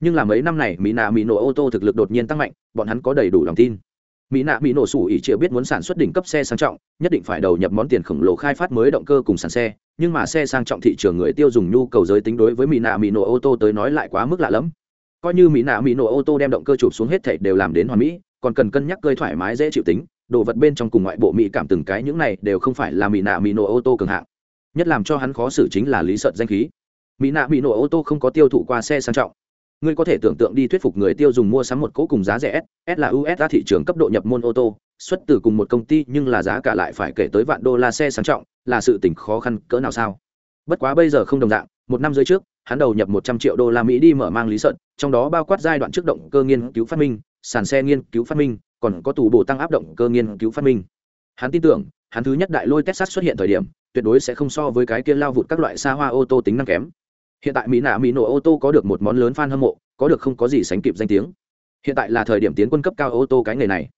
Nhưng là mấy năm này, mỹ nạ mỹ nổ ô tô thực lực đột nhiên tăng mạnh, bọn hắn có đầy đủ lòng tin. Mỹ nạ mỹ nổ sủ ỉ chịu biết muốn sản xuất đỉnh cấp xe sang trọng, nhất định phải đầu nhập món tiền khổng lồ khai phát mới động cơ cùng sản xe. Nhưng mà xe sang trọng thị trường người tiêu dùng nhu cầu giới tính đối với mỹ nạ mỹ nổ ô tô tới nói lại quá mức lạ lẫm. Coi như mỹ nạ mỹ nổ ô tô đem động cơ chụp xuống hết thảy đều làm đến hoàn mỹ, còn cần cân nhắc cơi thoải mái dễ chịu tính đồ vật bên trong cùng ngoại bộ mỹ cảm từng cái những này đều không phải là mỹ nạ mỹ nổ ô tô cường hạng. Nhất làm cho hắn khó xử chính là lý sợt danh khí. Mỹ nạ mỹ nổ ô tô không có tiêu thụ qua xe sang trọng. Ngươi có thể tưởng tượng đi thuyết phục người tiêu dùng mua sắm một cỗ cùng giá rẻ s s là usa thị trường cấp độ nhập môn ô tô, xuất từ cùng một công ty nhưng là giá cả lại phải kể tới vạn đô la xe sang trọng, là sự tỉnh khó khăn cỡ nào sao? Bất quá bây giờ không đồng dạng, một năm dưới trước, hắn đầu nhập một trăm triệu đô la mỹ đi mở mang lý sợn trong đó bao quát giai đoạn trước động cơ nghiên cứu phát minh, sàn xe nghiên cứu phát minh còn có tủ bộ tăng áp động cơ nghiên cứu phát minh. Hắn tin tưởng, hắn thứ nhất đại lôi texas xuất hiện thời điểm, tuyệt đối sẽ không so với cái kia lao vụt các loại xa hoa ô tô tính năng kém. Hiện tại mỹ nạ mỹ nổ ô tô có được một món lớn fan hâm mộ, có được không có gì sánh kịp danh tiếng. Hiện tại là thời điểm tiến quân cấp cao ô tô cái nghề này.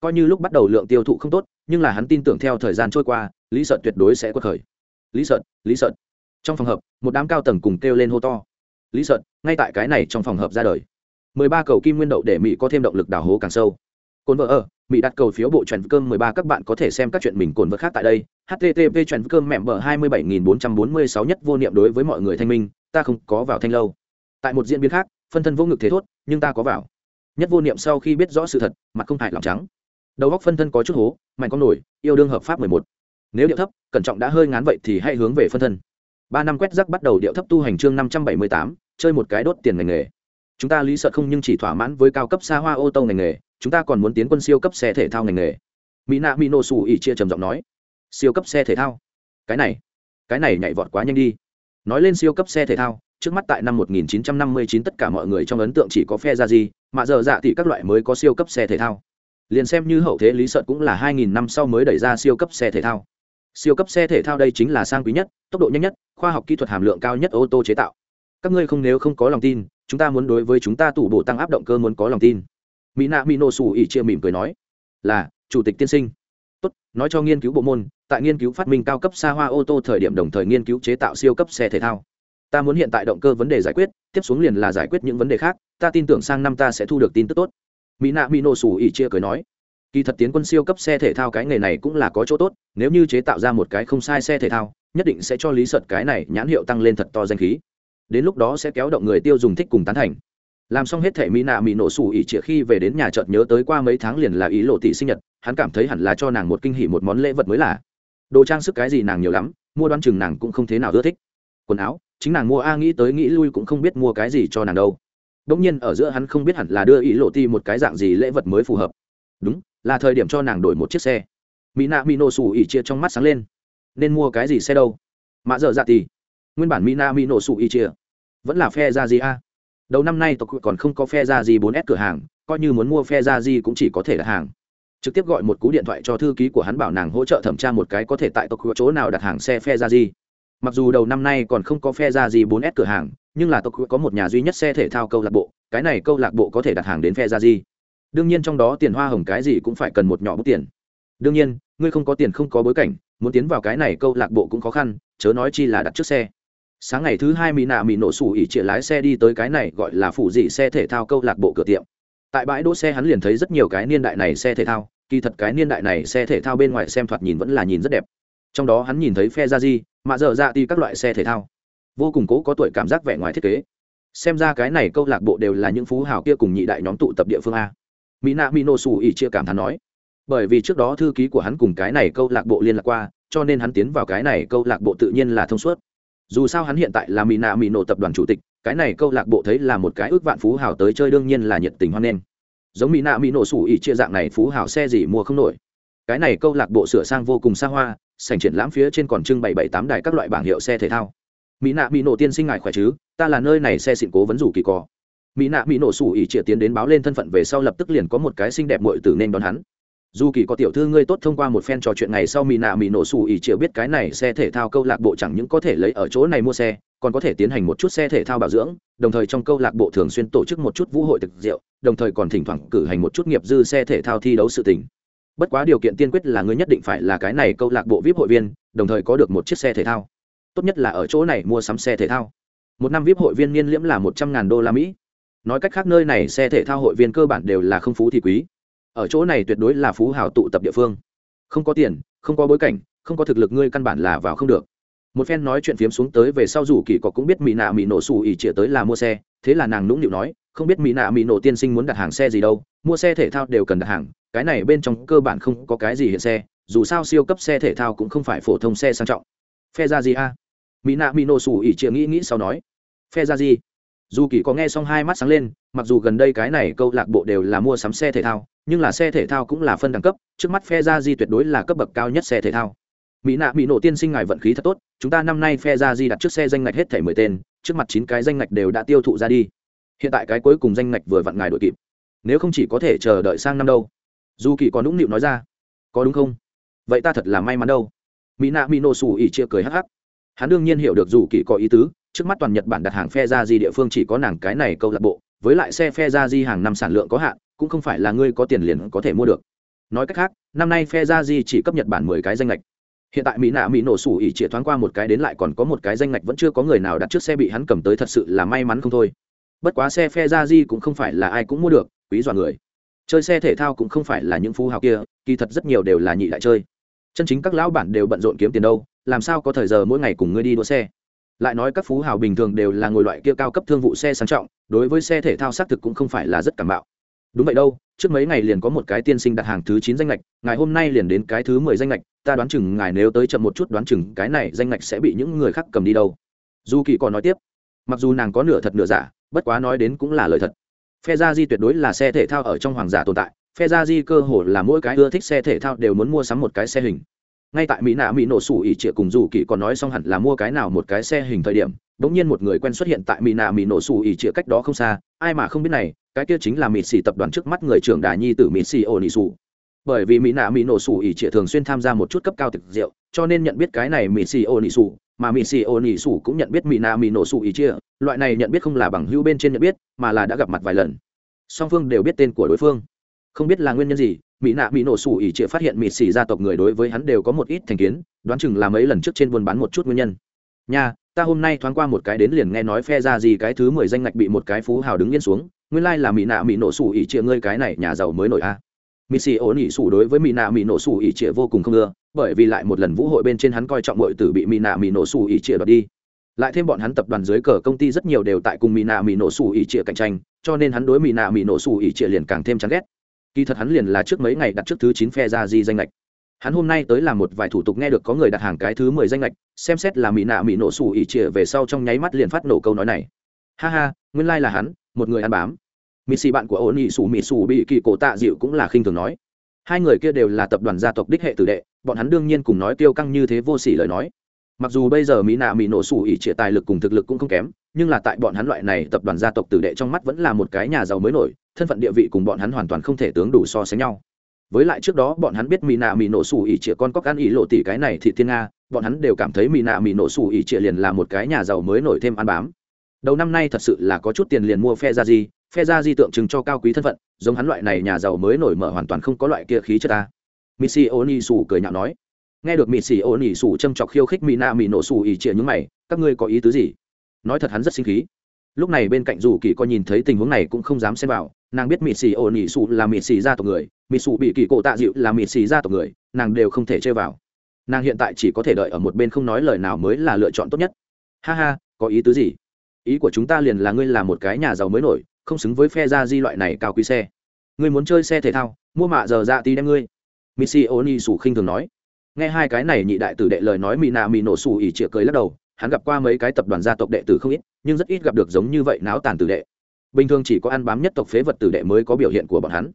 Coi như lúc bắt đầu lượng tiêu thụ không tốt, nhưng là hắn tin tưởng theo thời gian trôi qua, lý sợ tuyệt đối sẽ quật khởi. Lý sợ lý sợ trong phòng hợp, một đám cao tầng cùng kêu lên hô to. Lý sợ ngay tại cái này trong phòng hợp ra đời. mười ba cầu kim nguyên đậu để mỹ có thêm động lực đào hố càng sâu cồn vợ ở, mỹ đặt cầu phiếu bộ trần cơm mười ba, các bạn có thể xem các chuyện mình cồn vợ khác tại đây. Http trần cơm mẹ bờ hai mươi bảy nghìn bốn trăm bốn mươi sáu nhất vô niệm đối với mọi người thanh minh, ta không có vào thanh lâu. Tại một diễn biến khác, phân thân vô ngực thế thốt, nhưng ta có vào. Nhất vô niệm sau khi biết rõ sự thật, mặt không hại lỏng trắng. Đầu góc phân thân có chút hố, mạnh con nổi, yêu đương hợp pháp mười một. Nếu điệu thấp, cẩn trọng đã hơi ngán vậy thì hãy hướng về phân thân. Ba năm quét rắc bắt đầu điệu thấp tu hành chương năm trăm bảy mươi tám, chơi một cái đốt tiền ngành nghề. Chúng ta lý sợ không nhưng chỉ thỏa mãn với cao cấp xa hoa ô tô ngành nghề chúng ta còn muốn tiến quân siêu cấp xe thể thao ngành nghề. Mỹ nạ mỹ nổ xù ỉ chia trầm giọng nói. Siêu cấp xe thể thao? Cái này cái này nhảy vọt quá nhanh đi. Nói lên siêu cấp xe thể thao, trước mắt tại năm 1959 tất cả mọi người trong ấn tượng chỉ có phe ra gì mà giờ dạ thì các loại mới có siêu cấp xe thể thao. Liền xem như hậu thế lý sợ cũng là 2000 năm sau mới đẩy ra siêu cấp xe thể thao. Siêu cấp xe thể thao đây chính là sang quý nhất, tốc độ nhanh nhất, khoa học kỹ thuật hàm lượng cao nhất ô tô chế tạo. Các ngươi không nếu không có lòng tin, chúng ta muốn đối với chúng ta tủ bộ tăng áp động cơ muốn có lòng tin mỹ nạ mỹ nổ xù ỉ chia mỉm cười nói, là, chủ tịch tiên sinh. Tốt, nói cho nghiên cứu bộ môn, tại nghiên cứu phát minh cao cấp xa hoa ô tô thời điểm đồng thời nghiên cứu chế tạo siêu cấp xe thể thao. Ta muốn hiện tại động cơ vấn đề giải quyết, tiếp xuống liền là giải quyết những vấn đề khác, ta tin tưởng sang năm ta sẽ thu được tin tức tốt. Mỹ nạ mỹ nổ xù ỉ chia cười nói, kỳ thật tiến quân siêu cấp xe thể thao cái nghề này cũng là có chỗ tốt, nếu như chế tạo ra một cái không sai xe thể thao, nhất định sẽ cho lý sợt cái này nhãn hiệu tăng lên thật to danh khí. Đến lúc đó sẽ kéo động người tiêu dùng thích cùng tán thành làm xong hết thể mỹ nạ mỹ nổ sủ ỉ trịa khi về đến nhà chợt nhớ tới qua mấy tháng liền là ý lộ tỷ sinh nhật, hắn cảm thấy hẳn là cho nàng một kinh hỉ một món lễ vật mới là đồ trang sức cái gì nàng nhiều lắm, mua đoán chừng nàng cũng không thế nào ưa thích. Quần áo, chính nàng mua a nghĩ tới nghĩ lui cũng không biết mua cái gì cho nàng đâu. Đông nhiên ở giữa hắn không biết hẳn là đưa ý lộ ti một cái dạng gì lễ vật mới phù hợp. Đúng, là thời điểm cho nàng đổi một chiếc xe. Mỹ nạ mỹ nổ sủ ỉ chia trong mắt sáng lên. Nên mua cái gì xe đâu? Mạ dợ dạ tì. Nguyên bản mỹ nạ mỹ nổ sủ ỉ chia vẫn là phe ra gì a đầu năm nay tộc còn không có phe ra gì 4S cửa hàng, coi như muốn mua phe ra gì cũng chỉ có thể đặt hàng. Trực tiếp gọi một cú điện thoại cho thư ký của hắn bảo nàng hỗ trợ thẩm tra một cái có thể tại tộc chỗ nào đặt hàng xe phe ra gì mặc dù đầu năm nay còn không có phe ra gì 4S cửa hàng, nhưng là tộc có một nhà duy nhất xe thể thao câu lạc bộ, cái này câu lạc bộ có thể đặt hàng đến phe ra gì đương nhiên trong đó tiền hoa hồng cái gì cũng phải cần một nhỏ bút tiền. Đương nhiên, ngươi không có tiền không có bối cảnh, muốn tiến vào cái này câu lạc bộ cũng khó khăn, chớ nói chi là đặt trước xe sáng ngày thứ hai mỹ nạ mỹ nổ sủ ỉ chĩa lái xe đi tới cái này gọi là phủ dị xe thể thao câu lạc bộ cửa tiệm. Tại bãi đỗ xe hắn liền thấy rất nhiều cái niên đại này xe thể thao, kỳ thật cái niên đại này xe thể thao bên ngoài xem thoạt nhìn vẫn là nhìn rất đẹp. Trong đó hắn nhìn thấy phe ra di mạ dở dạ ti các loại xe thể thao. Vô cùng cố có tuổi cảm giác vẻ ngoài thiết kế. Xem ra cái này câu lạc bộ đều là những phú hào kia cùng nhị đại nhóm tụ tập địa phương a. Mỹ nạ mỹ nổ sủ ỉ chia cảm thán nói. Bởi vì trước đó thư ký của hắn cùng cái này câu lạc bộ liên lạc qua, cho nên hắn tiến vào cái này câu lạc bộ tự nhiên là thông suốt dù sao hắn hiện tại là mỹ nạ mỹ nổ tập đoàn chủ tịch, cái này câu lạc bộ thấy là một cái ước vạn phú hào tới chơi đương nhiên là nhiệt tình hoan nghênh. Giống mỹ nạ mỹ nổ sủ ỉ chia dạng này phú hào xe gì mua không nổi. Cái này câu lạc bộ sửa sang vô cùng xa hoa sảnh triển lãm phía trên còn trưng bày bảy tám đài các loại bảng hiệu xe thể thao. Mỹ nạ mỹ nổ tiên sinh ngài khỏe chứ? Ta là nơi này xe xịn cố vấn rủ kỳ cò. Mỹ nạ mỹ nổ sủ ỉ chia tiến đến báo lên thân phận về sau lập tức liền có một cái xinh đẹp mội tử nên đón hắn dù kỳ có tiểu thư ngươi tốt thông qua một phen trò chuyện ngày sau mì nạ mì nổ xù ỉ chịu biết cái này xe thể thao câu lạc bộ chẳng những có thể lấy ở chỗ này mua xe, còn có thể tiến hành một chút xe thể thao bảo dưỡng, đồng thời trong câu lạc bộ thường xuyên tổ chức một chút vũ hội thực rượu, đồng thời còn thỉnh thoảng cử hành một chút nghiệp dư xe thể thao thi đấu sự tình. Bất quá điều kiện tiên quyết là ngươi nhất định phải là cái này câu lạc bộ vip hội viên, đồng thời có được một chiếc xe thể thao. Tốt nhất là ở chỗ này mua sắm xe thể thao. Một năm vip hội viên niên liễm là một trăm ngàn đô la mỹ. Nói cách khác nơi này xe thể thao hội viên cơ bản đều là không phú thì quý ở chỗ này tuyệt đối là phú hào tụ tập địa phương. Không có tiền, không có bối cảnh, không có thực lực ngươi căn bản là vào không được. Một phen nói chuyện phiếm xuống tới về sau rủ kỳ có cũng biết mỹ nạ mỹ nổ xù ỉ chĩa tới là mua xe, thế là nàng nũng nịu nói, không biết mỹ nạ mỹ nổ tiên sinh muốn đặt hàng xe gì đâu, mua xe thể thao đều cần đặt hàng, cái này bên trong cơ bản không có cái gì hiện xe, dù sao siêu cấp xe thể thao cũng không phải phổ thông xe sang trọng. Phe ra gì a. Mỹ nạ mỹ nổ xù ỉ chĩa nghĩ nghĩ sau nói. Phe ra gì dù kỳ có nghe xong hai mắt sáng lên, mặc dù gần đây cái này câu lạc bộ đều là mua sắm xe thể thao, nhưng là xe thể thao cũng là phân đẳng cấp, trước mắt phe ra di tuyệt đối là cấp bậc cao nhất xe thể thao. Mỹ nạ, mỹ nổ tiên sinh ngài vận khí thật tốt, chúng ta năm nay phe ra di đặt trước xe danh ngạch hết thẻ mười tên, trước mặt chín cái danh ngạch đều đã tiêu thụ ra đi. Hiện tại cái cuối cùng danh ngạch vừa vặn ngài đội kịp. Nếu không chỉ có thể chờ đợi sang năm đâu. Dù kỳ có nũng nịu nói ra. Có đúng không? Vậy ta thật là may mắn đâu. Mỹ nạ, mỹ nổ xù ỉ chia cười hắc hắc. Hắn đương nhiên hiểu được dù kỳ có ý tứ trước mắt toàn nhật bản đặt hàng phe ra di địa phương chỉ có nàng cái này câu lạc bộ, với lại xe phe ra di hàng năm sản lượng có hạn, cũng không phải là ngươi có tiền liền có thể mua được. Nói cách khác, năm nay phe ra di chỉ cấp nhật bản mười cái danh lệch hiện tại mỹ nạ mỹ nổ sủ ỉ chĩa thoáng qua một cái đến lại còn có một cái danh lệch vẫn chưa có người nào đặt trước xe bị hắn cầm tới thật sự là may mắn không thôi. Bất quá xe phe ra di cũng không phải là ai cũng mua được, quý dọa người. Chơi xe thể thao cũng không phải là những phú hào kia, kỳ thật rất nhiều đều là nhị đại chơi. Chân chính các lão bản đều bận rộn kiếm tiền đâu, làm sao có thời giờ mỗi ngày cùng ngươi đi đua xe? Lại nói các phú hào bình thường đều là ngồi loại kia cao cấp thương vụ xe sang trọng, đối với xe thể thao xác thực cũng không phải là rất cảm bạo. Đúng vậy đâu, trước mấy ngày liền có một cái tiên sinh đặt hàng thứ chín danh lệch ngày hôm nay liền đến cái thứ mười danh lệch ta đoán chừng ngài nếu tới chậm một chút đoán chừng cái này danh lệch sẽ bị những người khác cầm đi đâu. Du kỳ còn nói tiếp, mặc dù nàng có nửa thật nửa giả, bất quá nói đến cũng là lời thật. Phe gia di tuyệt đối là xe thể thao ở trong hoàng giả tồn tại phe gia di cơ hồ là mỗi cái ưa thích xe thể thao đều muốn mua sắm một cái xe hình ngay tại mỹ nạ mỹ nổ sủ ỉ trịa cùng dù kỳ còn nói xong hẳn là mua cái nào một cái xe hình thời điểm đ ỗ n g nhiên một người quen xuất hiện tại mỹ nạ mỹ nổ sủ ỉ trịa cách đó không xa, ai mà không biết này, cái kia chính là mỹ xì tập đoàn trước mắt người trưởng đà nhi tử mỹ xì ô nị sủ bởi vì mỹ nạ mỹ nổ sủ ỉ trịa thường xuyên tham gia một chút cấp cao thực rượu, cho nên nhận biết cái này mỹ xì ô nị sủ mà mỹ xì ô nị sủ cũng nhận biết mỹ nạ mỹ nổ sủ ỉ trịa, loại này nhận biết không là bằng hữu bên trên nhận biết, mà là đã gặp mặt vài lần. Song phương đều biết tên của đối phương. Không biết là nguyên nhân gì mỹ nạ mỹ nổ sủ ỉ trịa phát hiện mịt xì gia tộc người đối với hắn đều có một ít thành kiến, đoán chừng là mấy lần trước trên buôn bán một chút nguyên nhân. Nha, ta hôm nay thoáng qua một cái đến liền nghe nói phe ra gì cái thứ mười danh ngạch bị một cái phú hào đứng yên xuống, nguyên lai là mỹ nạ mỹ nổ sủ ỉ trịa ngươi cái này nhà giàu mới nổi a. Mỹ xì ổn ỉ sủ đối với mỹ nạ mỹ nổ sủ ỉ trịa vô cùng không ưa, bởi vì lại một lần vũ hội bên trên hắn coi trọng mọi tử bị mỹ nạ mỹ nổ sủ ỉ trịa đoạt đi. Lại thêm bọn hắn tập đoàn dưới cờ công ty rất nhiều đều tại cùng mỹ nạ mỹ nổ sủ ỉ trịa cạnh tranh, cho nên hắn đối mỹ nạ mỹ nổ sủ ỉ trịa liền càng thêm chán ghét kỳ thật hắn liền là trước mấy ngày đặt trước thứ chín phe ra di danh lệch hắn hôm nay tới làm một vài thủ tục nghe được có người đặt hàng cái thứ mười danh lệch xem xét là mỹ nạ mỹ nổ sủ ỉ trịa về sau trong nháy mắt liền phát nổ câu nói này. Ha ha, nguyên lai là hắn, một người ăn bám. Mỹ xì bạn của ổn ỉ sủ mỹ sủ bị kỳ cổ tạ dịu cũng là khinh thường nói. Hai người kia đều là tập đoàn gia tộc đích hệ tử đệ, bọn hắn đương nhiên cùng nói tiêu căng như thế vô sỉ lời nói. Mặc dù bây giờ mỹ nạ mỹ nổ sủ ỉ trịa tài lực cùng thực lực cũng không kém, nhưng là tại bọn hắn loại này tập đoàn gia tộc tử đệ trong mắt vẫn là một cái nhà giàu mới nổi thân phận địa vị cùng bọn hắn hoàn toàn không thể tướng đủ so sánh nhau. Với lại trước đó bọn hắn biết mỹ nạ mỹ nổ xù ỉ chĩa con có ăn ỉ lộ tỷ cái này thì thiên nga, bọn hắn đều cảm thấy mỹ nạ mỹ nổ xù ỉ chĩa liền là một cái nhà giàu mới nổi thêm ăn bám. Đầu năm nay thật sự là có chút tiền liền mua phe ra di, phe ra di tượng trưng cho cao quý thân phận, giống hắn loại này nhà giàu mới nổi mở hoàn toàn không có loại kia khí chất ta. Mỹ xì ô nỉ xù cười nhạo nói. Nghe được mỹ xì ô nỉ xù châm chọc khiêu khích mỹ nạ mỹ nổ xù ỉ chĩa những mày, các ngươi có ý tứ gì? Nói thật hắn rất sinh khí. Lúc này bên cạnh dù kỳ có nhìn thấy tình huống này cũng không dám xem vào nàng biết Mị xì ổ nỉ sủ là Mị xì gia tộc người Mị sủ bị kỳ cổ tạ dịu là Mị xì gia tộc người, nàng đều không thể chơi vào. Nàng hiện tại chỉ có thể đợi ở một bên không nói lời nào mới là lựa chọn tốt nhất. Ha ha, có ý tứ gì? Ý của chúng ta liền là ngươi là một cái nhà giàu mới nổi, không xứng với phe gia di loại này cao quý xe. Ngươi muốn chơi xe thể thao, mua mạ giờ dạ tí đem ngươi. Missy oni sủ khinh thường nói. Nghe hai cái này nhị đại tử đệ lời nói mỹ nạ mỹ nổ xù ỉ chĩa cười lắc đầu, hắn gặp qua mấy cái tập đoàn gia tộc đệ tử không ít, nhưng rất ít gặp được giống như vậy náo tàn tử đệ bình thường chỉ có ăn bám nhất tộc phế vật tử đệ mới có biểu hiện của bọn hắn.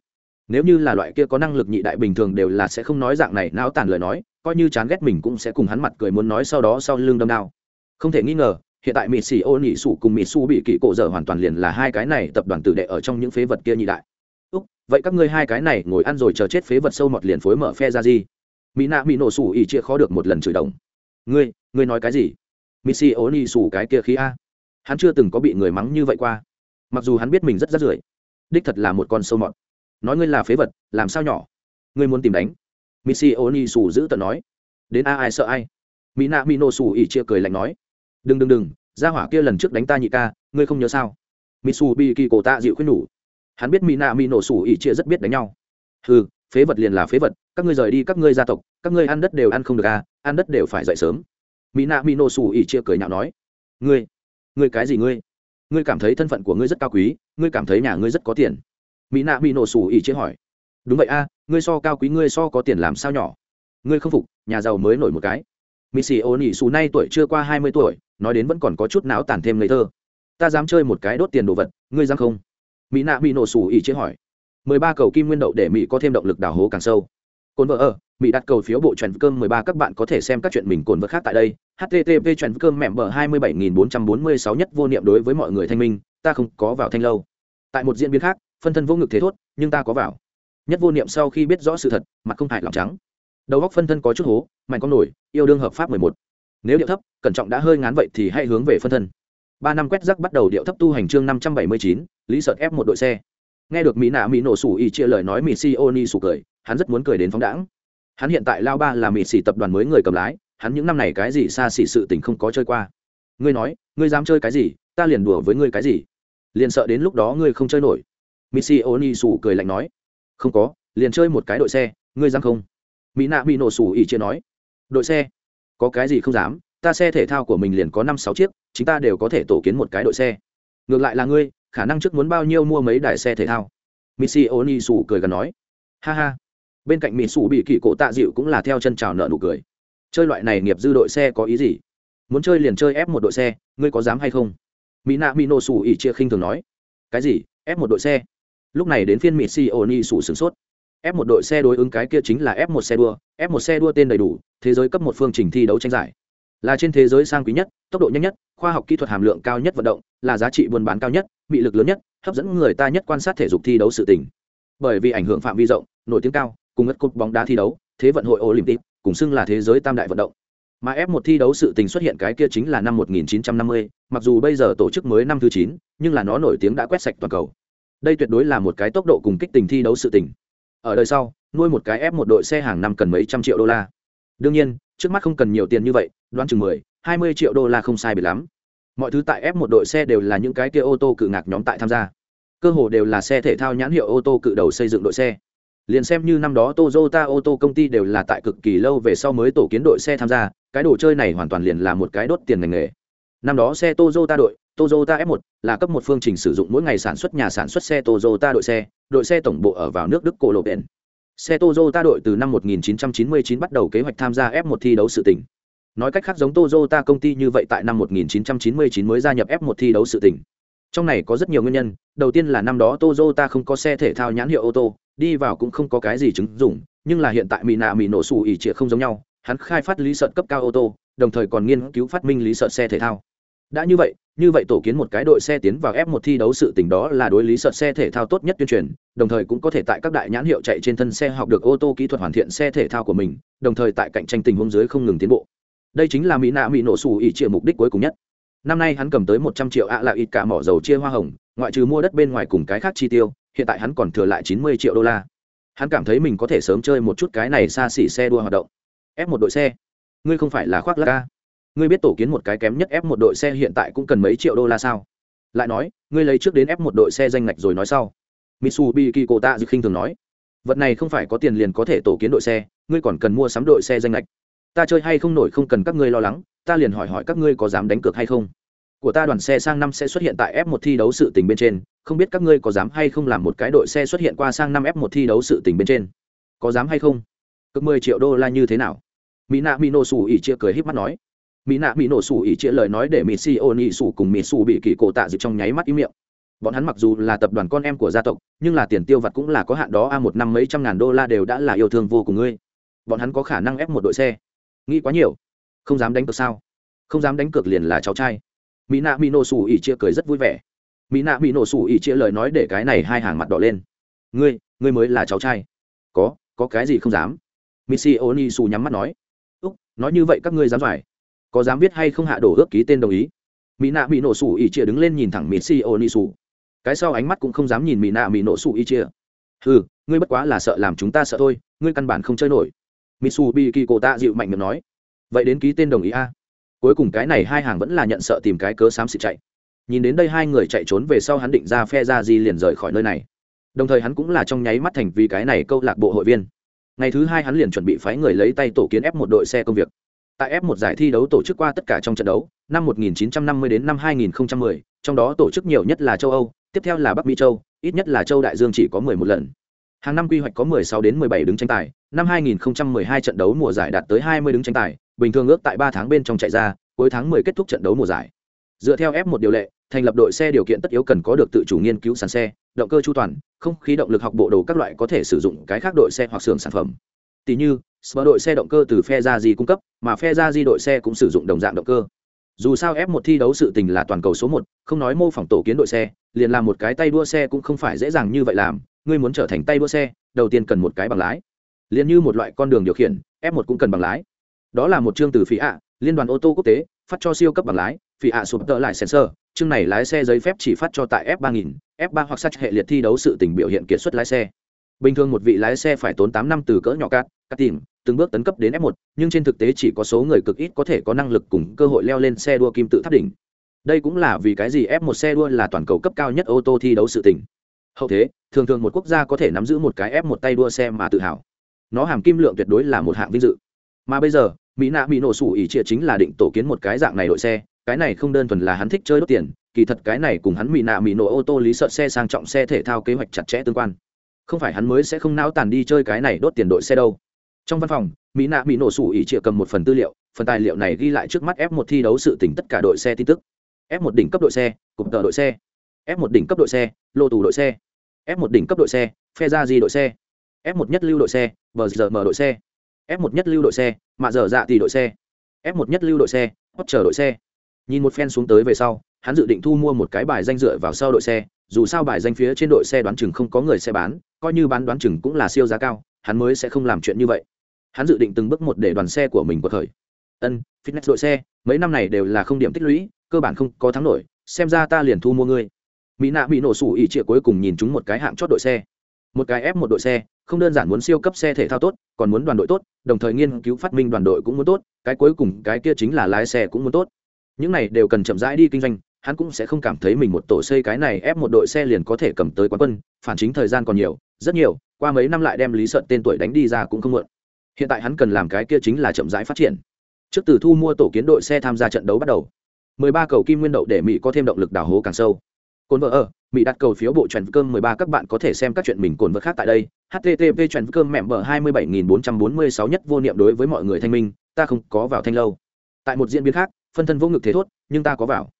Nếu như là loại kia có năng lực nhị đại bình thường đều là sẽ không nói dạng này não tàn lời nói, coi như chán ghét mình cũng sẽ cùng hắn mặt cười muốn nói sau đó sau lưng đâm đao. Không thể nghi ngờ, hiện tại mỹ xì ô nhị sủ cùng mỹ su bị kỵ cổ dở hoàn toàn liền là hai cái này tập đoàn tử đệ ở trong những phế vật kia nhị đại. Úc, vậy các ngươi hai cái này ngồi ăn rồi chờ chết phế vật sâu mọt liền phối mở phe ra gì? Mỹ nạ mỹ nổ sủ ỉ chia khó được một lần chửi đồng. Ngươi ngươi nói cái gì? Mỹ sĩ ô nhị sủ cái kia khí a. Hắn chưa từng có bị người mắng như vậy qua mặc dù hắn biết mình rất rát rưởi, đích thật là một con sâu mọt. Nói ngươi là phế vật, làm sao nhỏ? Ngươi muốn tìm đánh? Missy oni sù giữ tận nói. Đến a ai sợ ai? Mỹ nạ mỹ nổ sủ ỉ chia cười lạnh nói. Đừng đừng đừng ra hỏa kia lần trước đánh ta nhị ca, ngươi không nhớ sao? Mitsu bi kỳ cổ tạ dịu khuyên nhủ. Hắn biết mỹ nạ mỹ nổ sủ ỉ chia rất biết đánh nhau. Ừ phế vật liền là phế vật, các ngươi rời đi, các ngươi gia tộc, các ngươi ăn đất đều ăn không được à ăn đất đều phải dậy sớm. Mỹ nạ mỹ nổ ỉ chia cười nhạo nói. Ngươi ngươi cái gì ngươi? Ngươi cảm thấy thân phận của ngươi rất cao quý ngươi cảm thấy nhà ngươi rất có tiền. Mỹ nạ bị nổ sủ ỉ chế hỏi. Đúng vậy a à, ngươi so cao quý ngươi so có tiền làm sao nhỏ? Ngươi không phục nhà giàu mới nổi một cái. Mỹ xì ô nỉ xù nay tuổi chưa qua hai mươi tuổi nói đến vẫn còn có chút não tàn thêm ngây thơ. Ta dám chơi một cái đốt tiền đồ vật ngươi dám không? Mỹ nạ bị nổ sủ ỉ chế hỏi. mười ba cầu kim nguyên đậu để mỹ có thêm động lực đào hố càng sâu cồn vợ ở, mỹ đặt cầu phiếu bộ trần cơm mười ba, các bạn có thể xem các chuyện mình cồn vợ khác tại đây. Http trần cơm mềm bờ hai mươi bảy nghìn bốn trăm bốn mươi sáu nhất vô niệm đối với mọi người thanh minh, ta không có vào thanh lâu. Tại một diễn biến khác, phân thân vô ngực thế thốt, nhưng ta có vào. Nhất vô niệm sau khi biết rõ sự thật, mặt không hại lòng trắng. Đầu góc phân thân có chút hố, mạnh con nổi, yêu đương hợp pháp mười một. Nếu điệu thấp, cẩn trọng đã hơi ngán vậy thì hãy hướng về phân thân. Ba năm quét rắc bắt đầu điệu thấp tu hành chương năm trăm bảy mươi chín, lý sợ ép một đội xe nghe được mỹ nạ mỹ nổ sủ y chia lời nói mỹ si ô ni sủ cười, hắn rất muốn cười đến phóng đãng. Hắn hiện tại lao ba là mỹ xỉ tập đoàn mới người cầm lái, hắn những năm này cái gì xa xỉ sự tình không có chơi qua. Ngươi nói, ngươi dám chơi cái gì, ta liền đùa với ngươi cái gì? Liền sợ đến lúc đó ngươi không chơi nổi. Mỹ si ô ni sủ cười lạnh nói, không có, liền chơi một cái đội xe, ngươi dám không? Mỹ nạ mỹ nổ sủ ỉ chia nói, đội xe, có cái gì không dám, ta xe thể thao của mình liền có năm sáu chiếc, chúng ta đều có thể tổ kiến một cái đội xe. Ngược lại là ngươi khả năng trước muốn bao nhiêu mua mấy đài xe thể thao. Missy oni sủ cười gần nói. Ha ha. Bên cạnh mỹ sủ bị kỳ cổ tạ dịu cũng là theo chân trào nợ nụ cười. Chơi loại này nghiệp dư đội xe có ý gì? Muốn chơi liền chơi ép một đội xe, ngươi có dám hay không? Mỹ nạ mỹ nổ sủ ỉ chia khinh thường nói. Cái gì? Ép một đội xe? Lúc này đến phiên mỹ si ô ni sủ sửng sốt. Ép một đội xe đối ứng cái kia chính là ép một xe đua. Ép một xe đua tên đầy đủ, thế giới cấp một phương trình thi đấu tranh giải là trên thế giới sang quý nhất tốc độ nhanh nhất khoa học kỹ thuật hàm lượng cao nhất vận động là giá trị buôn bán cao nhất bị lực lớn nhất hấp dẫn người ta nhất quan sát thể dục thi đấu sự tình. Bởi vì ảnh hưởng phạm vi rộng nổi tiếng cao cùng ngất cột bóng đá thi đấu thế vận hội olympic cùng xưng là thế giới tam đại vận động. Mà f một thi đấu sự tình xuất hiện cái kia chính là năm 1950, mặc dù bây giờ tổ chức mới năm thứ chín, nhưng là nó nổi tiếng đã quét sạch toàn cầu. Đây tuyệt đối là một cái tốc độ cùng kích tình thi đấu sự tình. Ở đời sau nuôi một cái f một đội xe hàng năm cần mấy trăm triệu đô la. Đương nhiên trước mắt không cần nhiều tiền như vậy đoán chừng mười hai mươi triệu đô la không sai biệt lắm mọi thứ tại f một đội xe đều là những cái kia ô tô cự ngạc nhóm tại tham gia cơ hồ đều là xe thể thao nhãn hiệu ô tô cự đầu xây dựng đội xe liền xem như năm đó Toyota ô tô công ty đều là tại cực kỳ lâu về sau mới tổ kiến đội xe tham gia, cái đồ chơi này hoàn toàn liền là một cái đốt tiền ngành nghề. Năm đó xe Toyota đội, Toyota F1 là cấp một phương trình sử dụng mỗi ngày sản xuất nhà sản xuất xe Toyota đội xe, đội xe tổng bộ ở vào nước Đức Cologne. Xe Toyota đội từ năm 1999 bắt đầu kế hoạch tham gia F1 thi đấu sự tỉnh. Nói cách khác giống Toyota công ty như vậy tại năm 1999 mới gia nhập F1 thi đấu sự tỉnh. Trong này có rất nhiều nguyên nhân, đầu tiên là năm đó Toyota không có xe thể thao nhãn hiệu ô tô, đi vào cũng không có cái gì chứng dụng nhưng là hiện tại Mina nạ mỹ nổ xù ỉ trịa không giống nhau hắn khai phát lý sợt cấp cao ô tô đồng thời còn nghiên cứu phát minh lý sợt xe thể thao đã như vậy như vậy tổ kiến một cái đội xe tiến vào F1 thi đấu sự tình đó là đối lý sợt xe thể thao tốt nhất tuyên truyền đồng thời cũng có thể tại các đại nhãn hiệu chạy trên thân xe học được ô tô kỹ thuật hoàn thiện xe thể thao của mình đồng thời tại cạnh tranh tình huống dưới không ngừng tiến bộ đây chính là mỹ nạ mỹ nổ xù ỉ chia mục đích cuối cùng nhất. Năm nay hắn cầm tới một trăm triệu ạ à là ít cả mỏ dầu chia hoa hồng, ngoại trừ mua đất bên ngoài cùng cái khác chi tiêu, hiện tại hắn còn thừa lại chín mươi triệu đô la. Hắn cảm thấy mình có thể sớm chơi một chút cái này xa xỉ xe đua hoạt động. Ép một đội xe. Ngươi không phải là khoác lắc ca. Ngươi biết tổ kiến một cái kém nhất ép một đội xe hiện tại cũng cần mấy triệu đô la sao? Lại nói, ngươi lấy trước đến ép một đội xe danh ngạch rồi nói sau. Mitsubishi cô ta dự khinh thường nói. Vật này không phải có tiền liền có thể tổ kiến đội xe, ngươi còn cần mua sắm đội xe danh lệch ta chơi hay không nổi không cần các ngươi lo lắng, ta liền hỏi hỏi các ngươi có dám đánh cược hay không. Của ta đoàn xe sang năm sẽ xuất hiện tại f 1 thi đấu sự tình bên trên, không biết các ngươi có dám hay không làm một cái đội xe xuất hiện qua sang năm f 1 thi đấu sự tình bên trên. Có dám hay không? Cực mười triệu đô la như thế nào? Mỹ nạ mỹ nổ sủ ỉ chia cười híp mắt nói. Mỹ nạ mỹ nổ sủ ỉ chia lời nói để mỹ si ô nị sủ cùng mỹ sủ bị kỳ cổ tạ dịp trong nháy mắt ý miệng. Bọn hắn mặc dù là tập đoàn con em của gia tộc, nhưng là tiền tiêu vặt cũng là có hạn đó a, một năm mấy trăm ngàn đô la đều đã là yêu thương vô cùng ngươi. Bọn hắn có khả năng ép một đội xe nghĩ quá nhiều. Không dám đánh cược sao? Không dám đánh cược liền là cháu trai. Mỹ nạ mỹ nổ sủ ỉ chia cười rất vui vẻ. Mỹ nạ mỹ nổ sủ ỉ chia lời nói để cái này hai hàng mặt đỏ lên. Ngươi ngươi mới là cháu trai. Có có cái gì không dám? Missy oni su nhắm mắt nói. Úc, nói như vậy các ngươi dám giỏi? có dám viết hay không hạ đổ ước ký tên đồng ý? Mỹ nạ mỹ nổ sủ ỉ chia đứng lên nhìn thẳng missy oni su cái sau ánh mắt cũng không dám nhìn mỹ nạ mỹ nổ sủ ỉ chia. Ừ ngươi bất quá là sợ làm chúng ta sợ thôi, ngươi căn bản không chơi nổi mitsubishi bi kỳ cổ tạ dịu mạnh miệng nói. Vậy đến ký tên đồng ý a. Cuối cùng cái này hai hàng vẫn là nhận sợ tìm cái cớ xám xịt chạy. Nhìn đến đây hai người chạy trốn về sau hắn định ra phe ra di liền rời khỏi nơi này. Đồng thời hắn cũng là trong nháy mắt thành vì cái này câu lạc bộ hội viên. Ngày thứ hai hắn liền chuẩn bị phái người lấy tay tổ kiến ép một đội xe công việc. Tại f một giải thi đấu tổ chức qua tất cả trong trận đấu năm 1950 đến năm 2010, trong đó tổ chức nhiều nhất là châu âu tiếp theo là bắc mỹ châu ít nhất là châu đại dương chỉ có 11 lần. Hàng năm quy hoạch có 16 đến 17 đứng tranh tài năm 2012 trận đấu mùa giải đạt tới 20 đứng tranh tài, bình thường ước tại ba tháng bên trong chạy ra, cuối tháng 10 kết thúc trận đấu mùa giải. Dựa theo F1 điều lệ, thành lập đội xe điều kiện tất yếu cần có được tự chủ nghiên cứu sản xe, động cơ chu toàn, không khí động lực học bộ đồ các loại có thể sử dụng cái khác đội xe hoặc xưởng sản phẩm. Tỷ như Spa đội xe động cơ từ phe ra gì cung cấp, mà phe ra gì đội xe cũng sử dụng đồng dạng động cơ. Dù sao f 1 thi đấu sự tình là toàn cầu số một, không nói mô phỏng tổ kiến đội xe, liền làm một cái tay đua xe cũng không phải dễ dàng như vậy làm. Ngươi muốn trở thành tay đua xe, đầu tiên cần một cái bằng lái liền như một loại con đường điều khiển, f 1 cũng cần bằng lái. Đó là một chương từ phía ạ liên đoàn ô tô quốc tế, phát cho siêu cấp bằng lái phía ạ sụp tợ lại sensor. Chương này lái xe giấy phép chỉ phát cho tại f 3000 f 3 hoặc sách hệ liệt thi đấu sự tình biểu hiện kiệt xuất lái xe. Bình thường một vị lái xe phải tốn tám năm từ cỡ nhỏ cát cắt tìm, từng bước tấn cấp đến f 1 nhưng trên thực tế chỉ có số người cực ít có thể có năng lực cùng cơ hội leo lên xe đua kim tự tháp đỉnh. Đây cũng là vì cái gì f 1 xe đua là toàn cầu cấp cao nhất ô tô thi đấu sự tình. Hậu thế, thường thường một quốc gia có thể nắm giữ một cái f 1 tay đua xe mà tự hào nó hàm kim lượng tuyệt đối là một hạng vinh dự. Mà bây giờ, mỹ nạ mỹ nổ sủ ỉ chia chính là định tổ kiến một cái dạng này đội xe, cái này không đơn thuần là hắn thích chơi đốt tiền, kỳ thật cái này cùng hắn mỹ nạ mỹ nổ ô tô lý sợ xe sang trọng xe thể thao kế hoạch chặt chẽ tương quan. Không phải hắn mới sẽ không nao tàn đi chơi cái này đốt tiền đội xe đâu. Trong văn phòng, mỹ nạ mỹ nổ sủ ỉ chia cầm một phần tư liệu, phần tài liệu này ghi lại trước mắt f một thi đấu sự tỉnh tất cả đội xe tin tức. F một đỉnh cấp đội xe cục tờ đội xe. F một đỉnh cấp đội xe, lô tù đội xe. F một đỉnh cấp đội xe phe ra di đội xe f 1 nhất lưu đội xe, bờ giờ mở đội xe. F 1 nhất lưu đội xe, mạ dở dạ thì đội xe. F 1 nhất lưu đội xe, hot chờ đội xe. Nhìn một phen xuống tới về sau, hắn dự định thu mua một cái bài danh dựa vào sau đội xe, dù sao bài danh phía trên đội xe đoán chừng không có người xe bán, coi như bán đoán chừng cũng là siêu giá cao, hắn mới sẽ không làm chuyện như vậy. Hắn dự định từng bước một để đoàn xe của mình có thời ân, fitness đội xe, mấy năm này đều là không điểm tích lũy, cơ bản không có thắng nổi, xem ra ta liền thu mua ngươi. Mỹ nạ bị nổ sủ ỉ trịa cuối cùng nhìn chúng một cái hạng chót đội xe. Một cái ép một đội xe không đơn giản muốn siêu cấp xe thể thao tốt, còn muốn đoàn đội tốt, đồng thời nghiên cứu phát minh đoàn đội cũng muốn tốt, cái cuối cùng cái kia chính là lái xe cũng muốn tốt. Những này đều cần chậm rãi đi kinh doanh, hắn cũng sẽ không cảm thấy mình một tổ xây cái này ép một đội xe liền có thể cầm tới quán quân, phản chính thời gian còn nhiều, rất nhiều, qua mấy năm lại đem lý sợn tên tuổi đánh đi ra cũng không muộn hiện tại hắn cần làm cái kia chính là chậm rãi phát triển. Trước từ thu mua tổ kiến đội xe tham gia trận đấu bắt đầu 13 cầu kim nguyên đậu để mỹ có thêm động lực đào hố càng sâu cồn vợ ở, mỹ đặt cầu phiếu bộ truyền cơm 13 các bạn có thể xem các chuyện mình cồn vợ khác tại đây. Http truyền cơm mẹ bờ 27446 nhất vô niệm đối với mọi người thanh minh, ta không có vào thanh lâu. Tại một diễn biến khác, phân thân vô ngực thế thốt, nhưng ta có vào.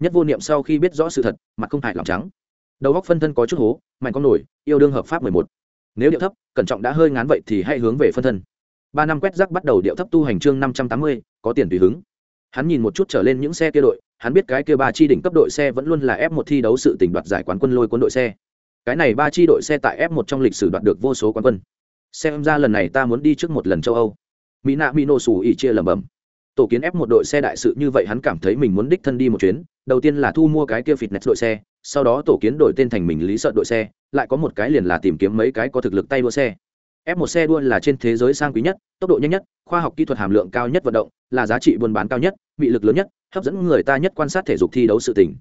Nhất vô niệm sau khi biết rõ sự thật, mặt không hại lòng trắng. Đầu góc phân thân có chút hố, mạnh con nổi, yêu đương hợp pháp 11. nếu điệu thấp, cẩn trọng đã hơi ngán vậy thì hãy hướng về phân thân. Ba năm quét rác bắt đầu điệu thấp tu hành chương năm trăm tám mươi, có tiền tùy hứng hắn nhìn một chút trở lên những xe kia đội, hắn biết cái kia ba chi đỉnh cấp đội xe vẫn luôn là f một thi đấu sự tỉnh đoạt giải quán quân lôi quân đội xe. Cái này ba chi đội xe tại f một trong lịch sử đoạt được vô số quán quân. Xem ra lần này ta muốn đi trước một lần châu âu. Mỹ nạ mỹ nổ xù ỉ chia lầm bẩm. Tổ kiến ép một đội xe đại sự như vậy hắn cảm thấy mình muốn đích thân đi một chuyến, đầu tiên là thu mua cái kia fitness đội xe, sau đó tổ kiến đổi tên thành mình lý sợ đội xe, lại có một cái liền là tìm kiếm mấy cái có thực lực tay đua xe. F1 xe đua là trên thế giới sang quý nhất, tốc độ nhanh nhất, khoa học kỹ thuật hàm lượng cao nhất vận động, là giá trị buôn bán cao nhất bị lực lớn nhất, hấp dẫn người ta nhất quan sát thể dục thi đấu sự tỉnh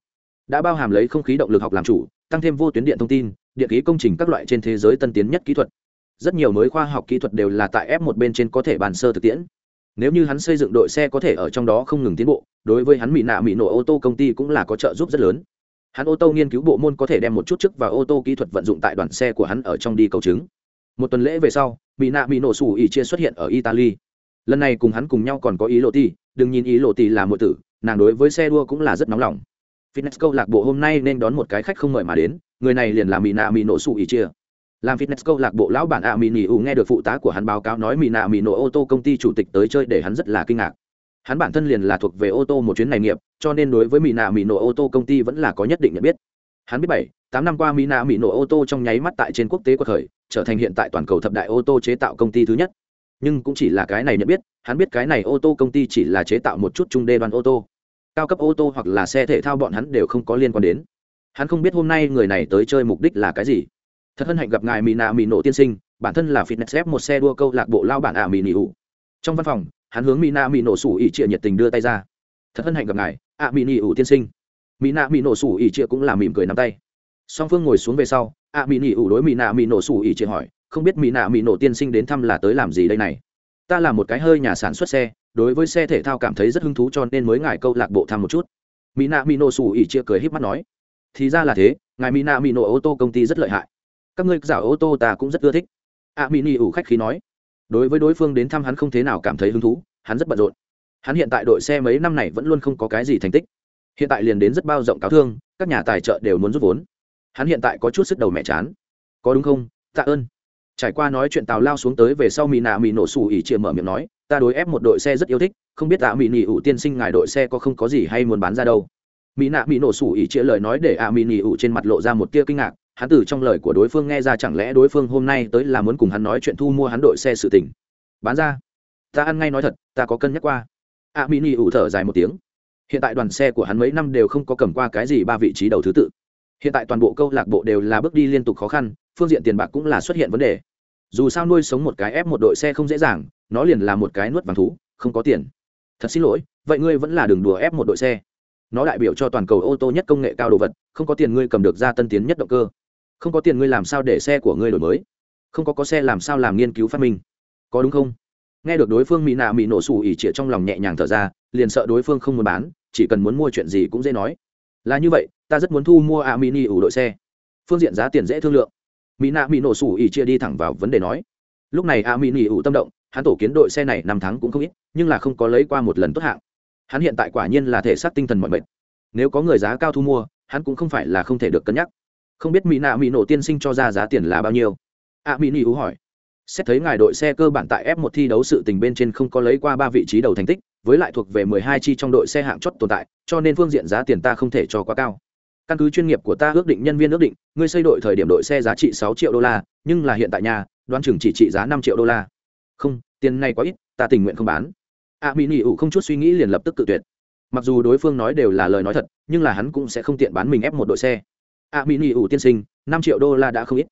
đã bao hàm lấy không khí động lực học làm chủ, tăng thêm vô tuyến điện thông tin, điện khí công trình các loại trên thế giới tân tiến nhất kỹ thuật. Rất nhiều mới khoa học kỹ thuật đều là tại F1 bên trên có thể bàn sơ thực tiễn. Nếu như hắn xây dựng đội xe có thể ở trong đó không ngừng tiến bộ, đối với hắn mỹ nạ mỹ nổ ô tô công ty cũng là có trợ giúp rất lớn. Hắn ô tô nghiên cứu bộ môn có thể đem một chút chức và ô tô kỹ thuật vận dụng tại đoàn xe của hắn ở trong đi cầu chứng một tuần lễ về sau, mỹ nạ mỹ nổ sủ ỉ chia xuất hiện ở italy. Lần này cùng hắn cùng nhau còn có ý lộ ti đừng nhìn ý lộ ti là mọi tử, nàng đối với xe đua cũng là rất nóng lòng. Fitness câu lạc bộ hôm nay nên đón một cái khách không mời mà đến, người này liền là mỹ nạ mỹ nổ sủ ỉ chia. Làm fitness câu lạc bộ lão bản a mỹ nỉ ủ nghe được phụ tá của hắn báo cáo nói mỹ nạ mỹ nổ ô tô công ty chủ tịch tới chơi để hắn rất là kinh ngạc. Hắn bản thân liền là thuộc về ô tô một chuyến này nghiệp, cho nên đối với mỹ nạ mỹ nổ ô tô công ty vẫn là có nhất định nhận biết. Hắn biết bảy, tám năm qua mỹ nạ mỹ nổ ô tô trong nháy mắt tại trên quốc tế của khởi trở thành hiện tại toàn cầu thập đại ô tô chế tạo công ty thứ nhất. Nhưng cũng chỉ là cái này nhận biết, hắn biết cái này ô tô công ty chỉ là chế tạo một chút trung đê đoàn ô tô. Cao cấp ô tô hoặc là xe thể thao bọn hắn đều không có liên quan đến. Hắn không biết hôm nay người này tới chơi mục đích là cái gì. Thật hân hạnh gặp ngài mỹ nạ mỹ nổ tiên sinh, bản thân là fitness f một xe đua câu lạc bộ lao bản ả mỹ nỉ ủ trong văn phòng, hắn hướng mỹ nạ mỹ nổ sủ ỉ trịa nhiệt tình đưa tay ra. Thật hân hạnh gặp ngài ả mỹ nỉ ủ tiên sinh. Mỹ nạ mỹ nổ sủ ỉ trịa cũng là mỉm cười nắm tay. Song phương ngồi xuống về sau À, ạ mỹ nỉ ủ đối mỹ nạ mỹ nổ sủ ỉ chị hỏi, không biết mỹ nạ mỹ nổ tiên sinh đến thăm là tới làm gì đây này? Ta là một cái hơi nhà sản xuất xe, đối với xe thể thao cảm thấy rất hứng thú cho nên mới ngài câu lạc bộ thăm một chút. Mỹ nạ mỹ nổ sủ ỉ chia cười híp mắt nói, thì ra là thế, ngài mỹ nạ mỹ nổ ô tô công ty rất lợi hại. Các ngươi giả ô tô ta cũng rất ưa thích. À, A mỹ nỉ ủ khách khí nói, đối với đối phương đến thăm hắn không thế nào cảm thấy hứng thú, hắn rất bận rộn. Hắn hiện tại đội xe mấy năm này vẫn luôn không có cái gì thành tích. Hiện tại liền đến rất bao rộng cáo thương, các nhà tài trợ đều muốn rút vốn hắn hiện tại có chút sức đầu mẹ chán. Có đúng không? Tạ ơn. Trải qua nói chuyện tào lao xuống tới về sau mỹ nạ mỹ nổ xù ỉ chia mở miệng nói, ta đối ép một đội xe rất yêu thích, không biết tạ mỹ nỉ ủ tiên sinh ngài đội xe có không có gì hay muốn bán ra đâu? Mỹ nạ mỹ nổ xù ỉ chia lời nói để ạ mỹ nỉ ủ trên mặt lộ ra một tia kinh ngạc. Hắn từ trong lời của đối phương nghe ra chẳng lẽ đối phương hôm nay tới là muốn cùng hắn nói chuyện thu mua hắn đội xe sự tình. Bán ra. Ta ăn ngay nói thật, ta có cân nhắc qua. ạ mỹ nỉ ủ thở dài một tiếng. Hiện tại đoàn xe của hắn mấy năm đều không có cầm qua cái gì ba vị trí đầu thứ tự hiện tại toàn bộ câu lạc bộ đều là bước đi liên tục khó khăn, phương diện tiền bạc cũng là xuất hiện vấn đề. Dù sao nuôi sống một cái ép một đội xe không dễ dàng, nó liền là một cái nuốt vàng thú, không có tiền. Thật xin lỗi, vậy ngươi vẫn là đường đùa ép một đội xe. Nó đại biểu cho toàn cầu ô tô nhất công nghệ cao đồ vật, không có tiền ngươi cầm được ra tân tiến nhất động cơ. Không có tiền ngươi làm sao để xe của ngươi đổi mới? Không có có xe làm sao làm nghiên cứu phát minh? Có đúng không? Nghe được đối phương mỹ nạ mỹ nổ xù ỉ trịa trong lòng nhẹ nhàng thở ra, liền sợ đối phương không muốn bán, chỉ cần muốn mua chuyện gì cũng dễ nói là như vậy, ta rất muốn thu mua a mini ủ đội xe. Phương diện giá tiền dễ thương lượng. Mỹ nạ mỹ nổ sủ ỉ chia đi thẳng vào vấn đề nói. Lúc này a mini ủ tâm động, hắn tổ kiến đội xe này năm tháng cũng không ít, nhưng là không có lấy qua một lần tốt hạng. Hắn hiện tại quả nhiên là thể xác tinh thần mọi mệt. Nếu có người giá cao thu mua, hắn cũng không phải là không thể được cân nhắc. Không biết mỹ nạ mỹ nổ tiên sinh cho ra giá tiền là bao nhiêu? A mini ủ hỏi. Xét thấy ngài đội xe cơ bản tại f 1 thi đấu sự tình bên trên không có lấy qua ba vị trí đầu thành tích với lại thuộc về 12 chi trong đội xe hạng chót tồn tại, cho nên phương diện giá tiền ta không thể cho quá cao. Căn cứ chuyên nghiệp của ta ước định, nhân viên ước định, ngươi xây đội thời điểm đội xe giá trị 6 triệu đô la, nhưng là hiện tại nhà, đoán chừng chỉ trị giá 5 triệu đô la. Không, tiền này quá ít, ta tình nguyện không bán. A mỹ nghị ủ không chút suy nghĩ liền lập tức cự tuyệt. Mặc dù đối phương nói đều là lời nói thật, nhưng là hắn cũng sẽ không tiện bán mình ép một đội xe. A mỹ nghị ủ tiên sinh, năm triệu đô la đã không ít.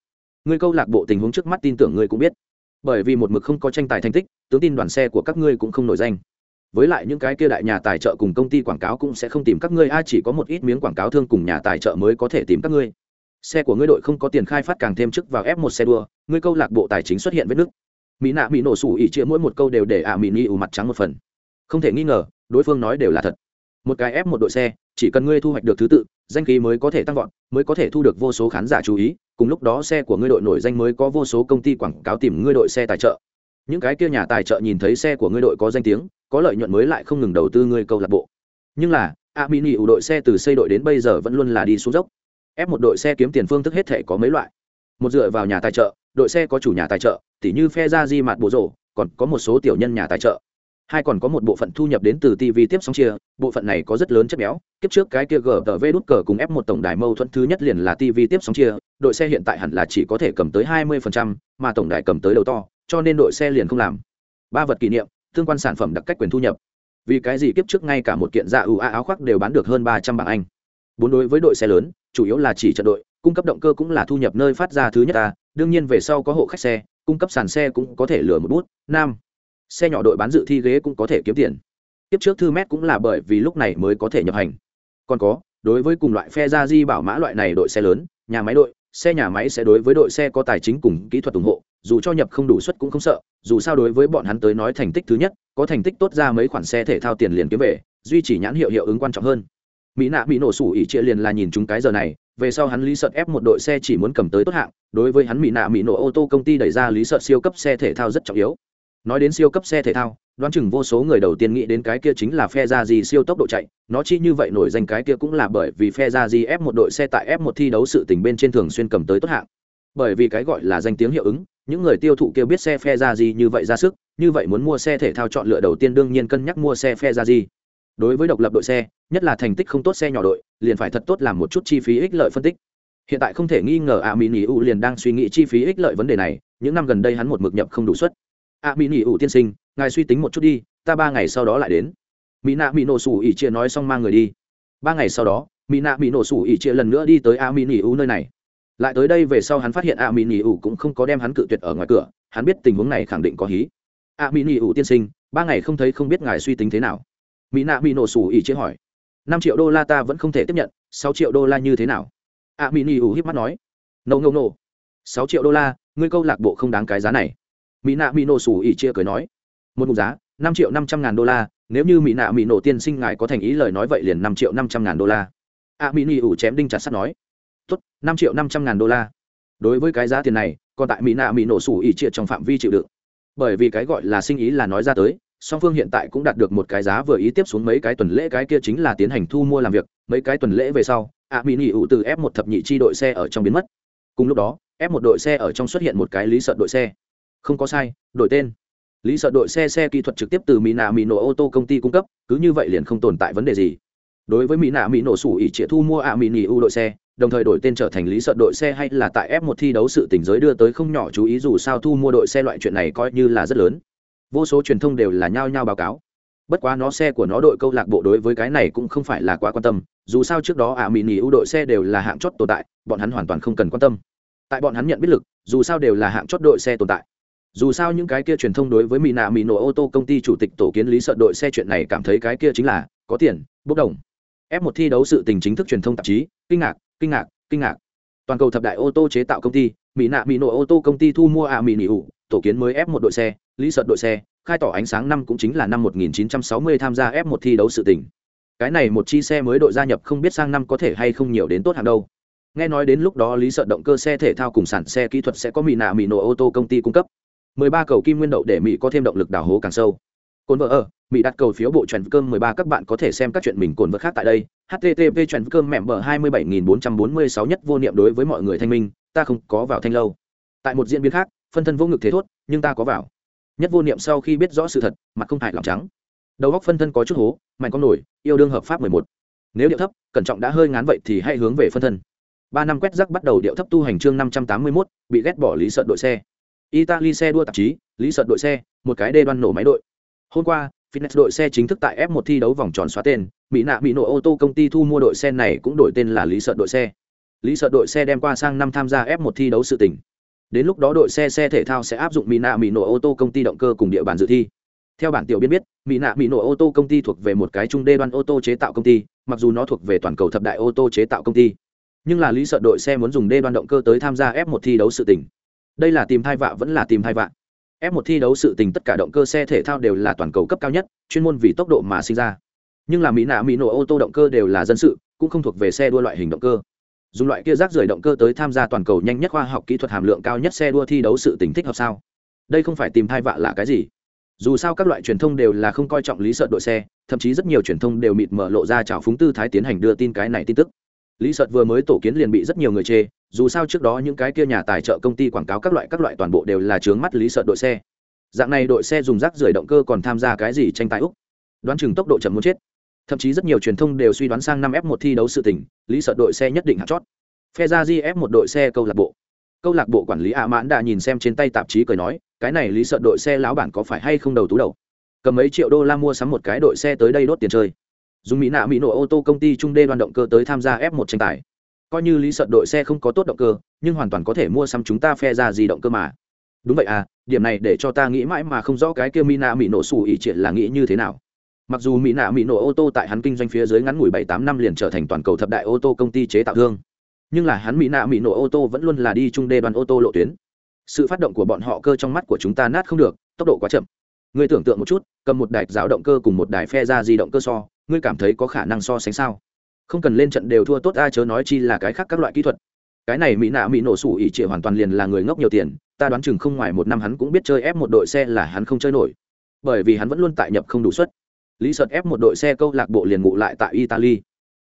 Ngươi câu lạc bộ tình huống trước mắt tin tưởng ngươi cũng biết. Bởi vì một mực không có tranh tài thành tích, tướng tin đoàn xe của các ngươi cũng không nổi danh với lại những cái kia đại nhà tài trợ cùng công ty quảng cáo cũng sẽ không tìm các ngươi ai chỉ có một ít miếng quảng cáo thương cùng nhà tài trợ mới có thể tìm các ngươi. Xe của ngươi đội không có tiền khai phát càng thêm chức vào ép một xe đua, ngươi câu lạc bộ tài chính xuất hiện vết nứt. Mỹ nạ mỹ nổ sủ ỉ chia mỗi một câu đều để ạ mỹ ni ủ mặt trắng một phần. Không thể nghi ngờ, đối phương nói đều là thật. Một cái ép một đội xe, chỉ cần ngươi thu hoạch được thứ tự, danh khí mới có thể tăng vọt, mới có thể thu được vô số khán giả chú ý, cùng lúc đó xe của ngươi đội nổi danh mới có vô số công ty quảng cáo tìm ngươi đội xe tài trợ. Những cái kia nhà tài trợ nhìn thấy xe của ngươi đội có danh tiếng có lợi nhuận mới lại không ngừng đầu tư ngươi câu lạc bộ. Nhưng là a mini ủ đội xe từ xây đội đến bây giờ vẫn luôn là đi xuống dốc. Ép một đội xe kiếm tiền phương thức hết thể có mấy loại. Một dựa vào nhà tài trợ đội xe có chủ nhà tài trợ tỉ như phe ra di mạt bộ rổ còn có một số tiểu nhân nhà tài trợ. Hai còn có một bộ phận thu nhập đến từ tv tiếp sóng chia bộ phận này có rất lớn chất béo kiếp trước cái kia gtv đút cờ cùng ép một tổng đài mâu thuẫn thứ nhất liền là tv tiếp sóng chia đội xe hiện tại hẳn là chỉ có thể cầm tới hai 20%, mà tổng đài cầm tới đầu to cho nên đội xe liền không làm. Ba vật kỷ niệm tương quan sản phẩm đặc cách quyền thu nhập. Vì cái gì kiếp trước ngay cả một kiện dạ ưu áo khoác đều bán được hơn ba trăm bảng anh? Bốn đối với đội xe lớn, chủ yếu là chỉ trận đội, cung cấp động cơ cũng là thu nhập nơi phát ra thứ nhất ta, đương nhiên về sau có hộ khách xe, cung cấp sàn xe cũng có thể lừa một bút. Nam xe nhỏ đội bán dự thi ghế cũng có thể kiếm tiền. Tiếp trước thư mét cũng là bởi vì lúc này mới có thể nhập hành. Còn có, đối với cùng loại phe gia di bảo mã loại này đội xe lớn, nhà máy đội, xe nhà máy sẽ đối với đội xe có tài chính cùng kỹ thuật ủng hộ dù cho nhập không đủ suất cũng không sợ, dù sao đối với bọn hắn tới nói thành tích thứ nhất, có thành tích tốt ra mấy khoản xe thể thao tiền liền kiếm về, duy trì nhãn hiệu hiệu ứng quan trọng hơn. Mỹ nạ bị nổ sủ ỉ chia liền là nhìn chúng cái giờ này, về sau hắn lý sợ ép một đội xe chỉ muốn cầm tới tốt hạng, đối với hắn mỹ nạ mỹ nổ ô tô công ty đẩy ra lý sợ siêu cấp xe thể thao rất trọng yếu. Nói đến siêu cấp xe thể thao, đoán chừng vô số người đầu tiên nghĩ đến cái kia chính là phe ra gì siêu tốc độ chạy, nó chi như vậy nổi danh cái kia cũng là bởi vì phe ra gì ép một đội xe tại ép một thi đấu sự tình bên trên thường xuyên cầm tới tốt hạng. Bởi vì cái gọi là danh tiếng hiệu ứng những người tiêu thụ kêu biết xe phe ra gì như vậy ra sức, như vậy muốn mua xe thể thao chọn lựa đầu tiên đương nhiên cân nhắc mua xe phe ra gì đối với độc lập đội xe, nhất là thành tích không tốt xe nhỏ đội, liền phải thật tốt làm một chút chi phí ích lợi phân tích. Hiện tại không thể nghi ngờ a mini u liền đang suy nghĩ chi phí ích lợi vấn đề này, những năm gần đây hắn một mực nhập không đủ suất. A mini nỉ tiên sinh, ngài suy tính một chút đi, ta ba ngày sau đó lại đến. Mỹ nạ mỹ nổ sủ ỉ chia nói xong mang người đi. Ba ngày sau đó mỹ nạ mỹ nổ sủ ỉ chia lần nữa đi tới a mini nỉ nơi này lại tới đây về sau hắn phát hiện a mỹ nỉ ủ cũng không có đem hắn cự tuyệt ở ngoài cửa, hắn biết tình huống này khẳng định có hí. A mỹ nỉ ủ tiên sinh, ba ngày không thấy không biết ngài suy tính thế nào. Mỹ nạ mỹ nổ sủ ỉ chế hỏi. Năm triệu đô la ta vẫn không thể tiếp nhận, sáu triệu đô la như thế nào? A mỹ nỉ ủ híp mắt nói. Nâu nâu nâu sáu triệu đô la, ngươi câu lạc bộ không đáng cái giá này. Mỹ nạ mỹ nổ sủ ỉ chia cười nói. Một mục giá, năm triệu năm trăm ngàn đô la, nếu như mỹ nạ mỹ nổ tiên sinh ngài có thành ý lời nói vậy liền năm triệu năm trăm ngàn đô la. A mỹ nỉ ủ chém đinh chặt sắt nói tốt, năm triệu năm trăm ngàn đô la. Đối với cái giá tiền này, còn tại mỹ nạ mỹ nổ sủ ỉ triệt trong phạm vi chịu đựng. Bởi vì cái gọi là sinh ý là nói ra tới, song phương hiện tại cũng đạt được một cái giá vừa ý tiếp xuống mấy cái tuần lễ, cái kia chính là tiến hành thu mua làm việc, mấy cái tuần lễ về sau, ạ, mỹ nghỉ ủ từ f một thập nhị chi đội xe ở trong biến mất. Cùng lúc đó, f một đội xe ở trong xuất hiện một cái lý sợ đội xe. Không có sai, đổi tên. Lý sợ đội xe xe kỹ thuật trực tiếp từ mỹ nạ mỹ nổ ô tô công ty cung cấp, cứ như vậy liền không tồn tại vấn đề gì. Đối với mỹ nạ mỹ nổ sủ ỉ trịa thu mua ạ, mỹ nghỉ ủ đội xe đồng thời đổi tên trở thành lý sợ đội xe hay là tại f một thi đấu sự tình giới đưa tới không nhỏ chú ý dù sao thu mua đội xe loại chuyện này coi như là rất lớn. Vô số truyền thông đều là nhao nhao báo cáo. Bất quá nó xe của nó đội câu lạc bộ đối với cái này cũng không phải là quá quan tâm, dù sao trước đó ạ mỹ nỉ ưu đội xe đều là hạng chót tồn tại, bọn hắn hoàn toàn không cần quan tâm. Tại bọn hắn nhận biết lực, dù sao đều là hạng chót đội xe tồn tại. Dù sao những cái kia truyền thông đối với mỹ Mino mỹ ô tô công ty chủ tịch tổ kiến lý sợ đội xe chuyện này cảm thấy cái kia chính là có tiền, bốc đồng. F một thi đấu sự tình chính thức truyền thông tạp chí, kinh ngạc kinh ngạc kinh ngạc. Toàn cầu thập đại ô tô chế tạo công ty, mỹ nạ mỹ nội ô tô công ty thu mua à mỹ nỉ ủ tổ kiến mới f một đội xe, lý sợ đội xe, khai tỏ ánh sáng năm cũng chính là năm 1960 tham gia f một thi đấu sự tình. Cái này một chi xe mới đội gia nhập không biết sang năm có thể hay không nhiều đến tốt hàng đâu. Nghe nói đến lúc đó lý sợ động cơ xe thể thao cùng sản xe kỹ thuật sẽ có mỹ nạ mỹ nổ ô tô công ty cung cấp. 13 cầu kim nguyên đậu để mỹ có thêm động lực đào hố càng sâu. Cồn vợ ở mỹ đặt cầu phiếu bộ truyền cơm 13 các bạn có thể xem các chuyện mình cồn vật khác tại đây. Http truyền cơm mẹm bờ 27446 nhất vô niệm đối với mọi người thanh minh, ta không có vào thanh lâu. Tại một diễn biến khác, phân thân vô ngực thế thốt, nhưng ta có vào. Nhất vô niệm sau khi biết rõ sự thật, mặt không hại lòng trắng. Đầu góc phân thân có chút hố, mạnh con nổi, yêu đương hợp pháp mười một. Nếu điệu thấp, cẩn trọng đã hơi ngán vậy thì hãy hướng về phân thân. Ba năm quét rắc bắt đầu điệu thấp tu hành chương năm trăm tám mươi mốt, bị ghét bỏ lý sợ đội xe. Italy xe đua tạp chí, lý sợ đội xe, một cái đê đoan nổ máy đội. Hôm qua fitness đội xe chính thức tại f 1 thi đấu vòng tròn xóa tên. Mỹ nạ bị nổ ô tô công ty thu mua đội xe này cũng đổi tên là lý sợ đội xe. Lý sợ đội xe đem qua sang năm tham gia f 1 thi đấu sự tình. đến lúc đó đội xe xe thể thao sẽ áp dụng mỹ nạ mỹ nổ ô tô công ty động cơ cùng địa bàn dự thi. Theo bản tiểu biên biết, mỹ nạ mỹ nổ ô tô công ty thuộc về một cái trung đê đoan ô tô chế tạo công ty, mặc dù nó thuộc về toàn cầu thập đại ô tô chế tạo công ty. Nhưng là lý sợ đội xe muốn dùng đê đoan động cơ tới tham gia f 1 thi đấu sự tình. Đây là tìm thai vạ vẫn là tìm thai vạ f 1 thi đấu sự tình tất cả động cơ xe thể thao đều là toàn cầu cấp cao nhất, chuyên môn vì tốc độ mà sinh ra. Nhưng là mỹ nạ, mỹ nổ ô tô động cơ đều là dân sự, cũng không thuộc về xe đua loại hình động cơ. Dùng loại kia rác rưởi động cơ tới tham gia toàn cầu nhanh nhất khoa học kỹ thuật hàm lượng cao nhất xe đua thi đấu sự tình thích hợp sao? Đây không phải tìm thai vạ là cái gì? Dù sao các loại truyền thông đều là không coi trọng lý sợ đội xe, thậm chí rất nhiều truyền thông đều mịt mở lộ ra trào phúng tư thái tiến hành đưa tin cái này tin tức lý sợt vừa mới tổ kiến liền bị rất nhiều người chê, dù sao trước đó những cái kia nhà tài trợ công ty quảng cáo các loại các loại toàn bộ đều là trướng mắt lý sợt đội xe. Dạng này đội xe dùng rác rưởi động cơ còn tham gia cái gì tranh tài úc? Đoán chừng tốc độ chậm muốn chết. Thậm chí rất nhiều truyền thông đều suy đoán sang năm f 1 thi đấu sự tình, lý sợt đội xe nhất định hạt chót. Phe ra di f một đội xe câu lạc bộ. Câu lạc bộ quản lý ạ mãn đã nhìn xem trên tay tạp chí cười nói, cái này lý sợt đội xe lão bản có phải hay không đầu tú đầu? Cầm mấy triệu đô la mua sắm một cái đội xe tới đây đốt tiền chơi dùng mỹ nạ mỹ nổ ô tô công ty trung đê đoàn động cơ tới tham gia F1 tranh tài. Coi như lý Sợn đội xe không có tốt động cơ, nhưng hoàn toàn có thể mua xăm chúng ta phe ra gì động cơ mà. Đúng vậy à điểm này để cho ta nghĩ mãi mà không rõ cái kia mỹ nạ mỹ nổ xù ỉ triệt là nghĩ như thế nào. Mặc dù mỹ nạ mỹ nổ ô tô tại hắn kinh doanh phía dưới ngắn ngủi bảy tám năm liền trở thành toàn cầu thập đại ô tô công ty chế tạo thương. Nhưng là hắn mỹ nạ mỹ nổ ô tô vẫn luôn là đi trung đê đoàn ô tô lộ tuyến. Sự phát động của bọn họ cơ trong mắt của chúng ta nát không được, tốc độ quá chậm. Ngươi tưởng tượng một chút, cầm một đài giáo động cơ cùng một đài phe ra di động cơ so ngươi cảm thấy có khả năng so sánh sao? Không cần lên trận đều thua tốt, ai chớ nói chi là cái khác các loại kỹ thuật. Cái này mỹ nạ mỹ nổ sủ ỉ trịa hoàn toàn liền là người ngốc nhiều tiền, ta đoán chừng không ngoài một năm hắn cũng biết chơi ép một đội xe là hắn không chơi nổi. Bởi vì hắn vẫn luôn tại nhập không đủ suất. Lý sợt ép một đội xe câu lạc bộ liền ngụ lại tại italy.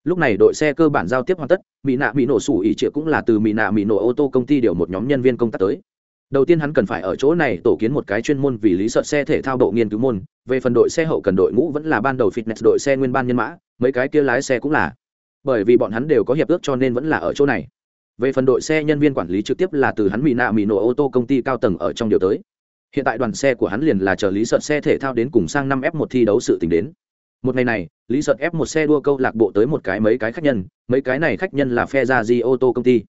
Lúc này đội xe cơ bản giao tiếp hoàn tất, mỹ nạ mỹ nổ sủ ỉ trịa cũng là từ mỹ nạ mỹ nổ ô tô công ty điều một nhóm nhân viên công tác tới đầu tiên hắn cần phải ở chỗ này tổ kiến một cái chuyên môn vì lý sợ xe thể thao độ nghiên cứu môn. Về phần đội xe hậu cần đội ngũ vẫn là ban đầu fitness đội xe nguyên ban nhân mã, mấy cái kia lái xe cũng là. Bởi vì bọn hắn đều có hiệp ước cho nên vẫn là ở chỗ này. Về phần đội xe nhân viên quản lý trực tiếp là từ hắn mỹ nạ mỹ nổ ô tô công ty cao tầng ở trong điều tới. Hiện tại đoàn xe của hắn liền là chờ lý sợ xe thể thao đến cùng sang năm F1 thi đấu sự t đến. Một ngày này, lý sợ F1 xe đua câu lạc bộ tới một cái mấy cái khách nhân, mấy cái này khách nhân là phe gia di ô tô công ty.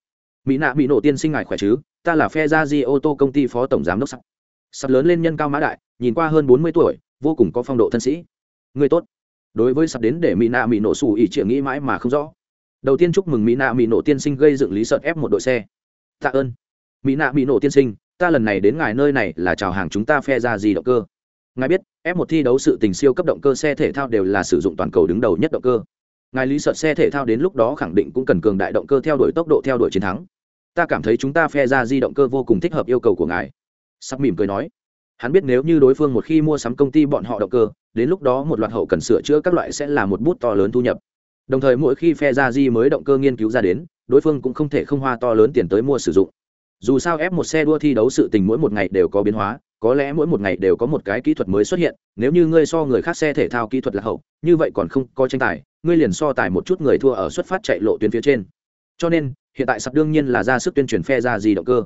Mỹ nạ mỹ nổ tiên sinh ngài khỏe chứ? Ta là phe gia di ô tô công ty phó tổng giám đốc sắc sắc lớn lên nhân cao mã đại, nhìn qua hơn bốn mươi tuổi, vô cùng có phong độ thân sĩ. Người tốt. Đối với sắp đến để mỹ nạ mỹ nổ xù ỉ trịa nghĩ mãi mà không rõ. Đầu tiên chúc mừng mỹ nạ mỹ nổ tiên sinh gây dựng lý sợ ép một đội xe. Tạ ơn. Mỹ nạ mỹ nổ tiên sinh, ta lần này đến ngài nơi này là chào hàng chúng ta phe ra gì động cơ. Ngài biết, ép một thi đấu sự tình siêu cấp động cơ xe thể thao đều là sử dụng toàn cầu đứng đầu nhất động cơ. Ngài lý sợ xe thể thao đến lúc đó khẳng định cũng cần cường đại động cơ theo đuổi tốc độ, theo đuổi chiến thắng ta cảm thấy chúng ta phe ra di động cơ vô cùng thích hợp yêu cầu của ngài. Sắp mỉm cười nói. Hắn biết nếu như đối phương một khi mua sắm công ty bọn họ động cơ, đến lúc đó một loạt hậu cần sửa chữa các loại sẽ là một bút to lớn thu nhập. Đồng thời mỗi khi phe ra di mới động cơ nghiên cứu ra đến, đối phương cũng không thể không hoa to lớn tiền tới mua sử dụng. Dù sao ép một xe đua thi đấu sự tình mỗi một ngày đều có biến hóa, có lẽ mỗi một ngày đều có một cái kỹ thuật mới xuất hiện, nếu như ngươi so người khác xe thể thao kỹ thuật là hậu, như vậy còn không có tranh tài, ngươi liền so tài một chút người thua ở xuất phát chạy lộ tuyến phía trên. Cho nên hiện tại sập đương nhiên là ra sức tuyên truyền phe ra gì động cơ.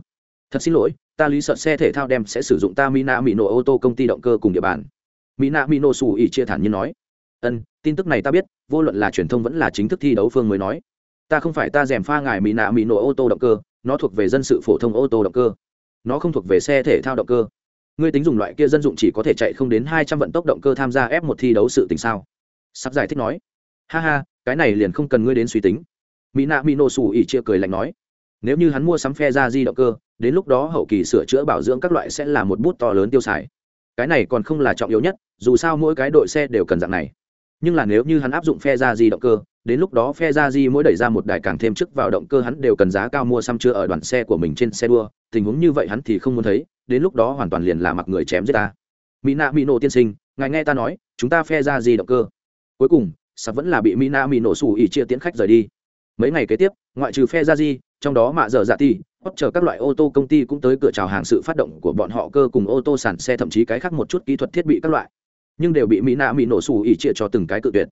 Thật xin lỗi, ta lý sợ xe thể thao đem sẽ sử dụng ta mina mỹ nổ ô tô công ty động cơ cùng địa bàn. Mina mỹ nổ xù ỉ chia thản nhiên nói. Ân, tin tức này ta biết, vô luận là truyền thông vẫn là chính thức thi đấu phương mới nói. Ta không phải ta dèm pha ngài mỹ nạ mỹ nổ ô tô động cơ, nó thuộc về dân sự phổ thông ô tô động cơ. Nó không thuộc về xe thể thao động cơ. Ngươi tính dùng loại kia dân dụng chỉ có thể chạy không đến hai trăm vận tốc động cơ tham gia f một thi đấu sự tình sao? Sắp giải thích nói. Ha ha, cái này liền không cần ngươi đến suy tính mỹ nạ mỹ nổ sủ ỉ chia cười lạnh nói, nếu như hắn mua sắm phe ra di động cơ, đến lúc đó hậu kỳ sửa chữa bảo dưỡng các loại sẽ là một bút to lớn tiêu xài. Cái này còn không là trọng yếu nhất, dù sao mỗi cái đội xe đều cần dạng này. Nhưng là nếu như hắn áp dụng phe ra di động cơ, đến lúc đó phe ra di mỗi đẩy ra một đài càng thêm chức vào động cơ hắn đều cần giá cao mua xăm chưa ở đoàn xe của mình trên xe đua. Tình huống như vậy hắn thì không muốn thấy, đến lúc đó hoàn toàn liền là mặc người chém giết ta. Mỹ nạ mỹ nổ tiên sinh, ngài nghe ta nói, chúng ta phe ra di động cơ. Cuối cùng sắp vẫn là bị mỹ nạ mỹ nổ xù ỉ chia tiến khách rời đi mấy ngày kế tiếp, ngoại trừ phe gia di, trong đó mạ dở dạ ti hót chờ các loại ô tô công ty cũng tới cửa chào hàng sự phát động của bọn họ cơ cùng ô tô sản xe, thậm chí cái khác một chút kỹ thuật thiết bị các loại. Nhưng đều bị mỹ nạ mỹ nổ xù ỉ trịa cho từng cái cự tuyệt.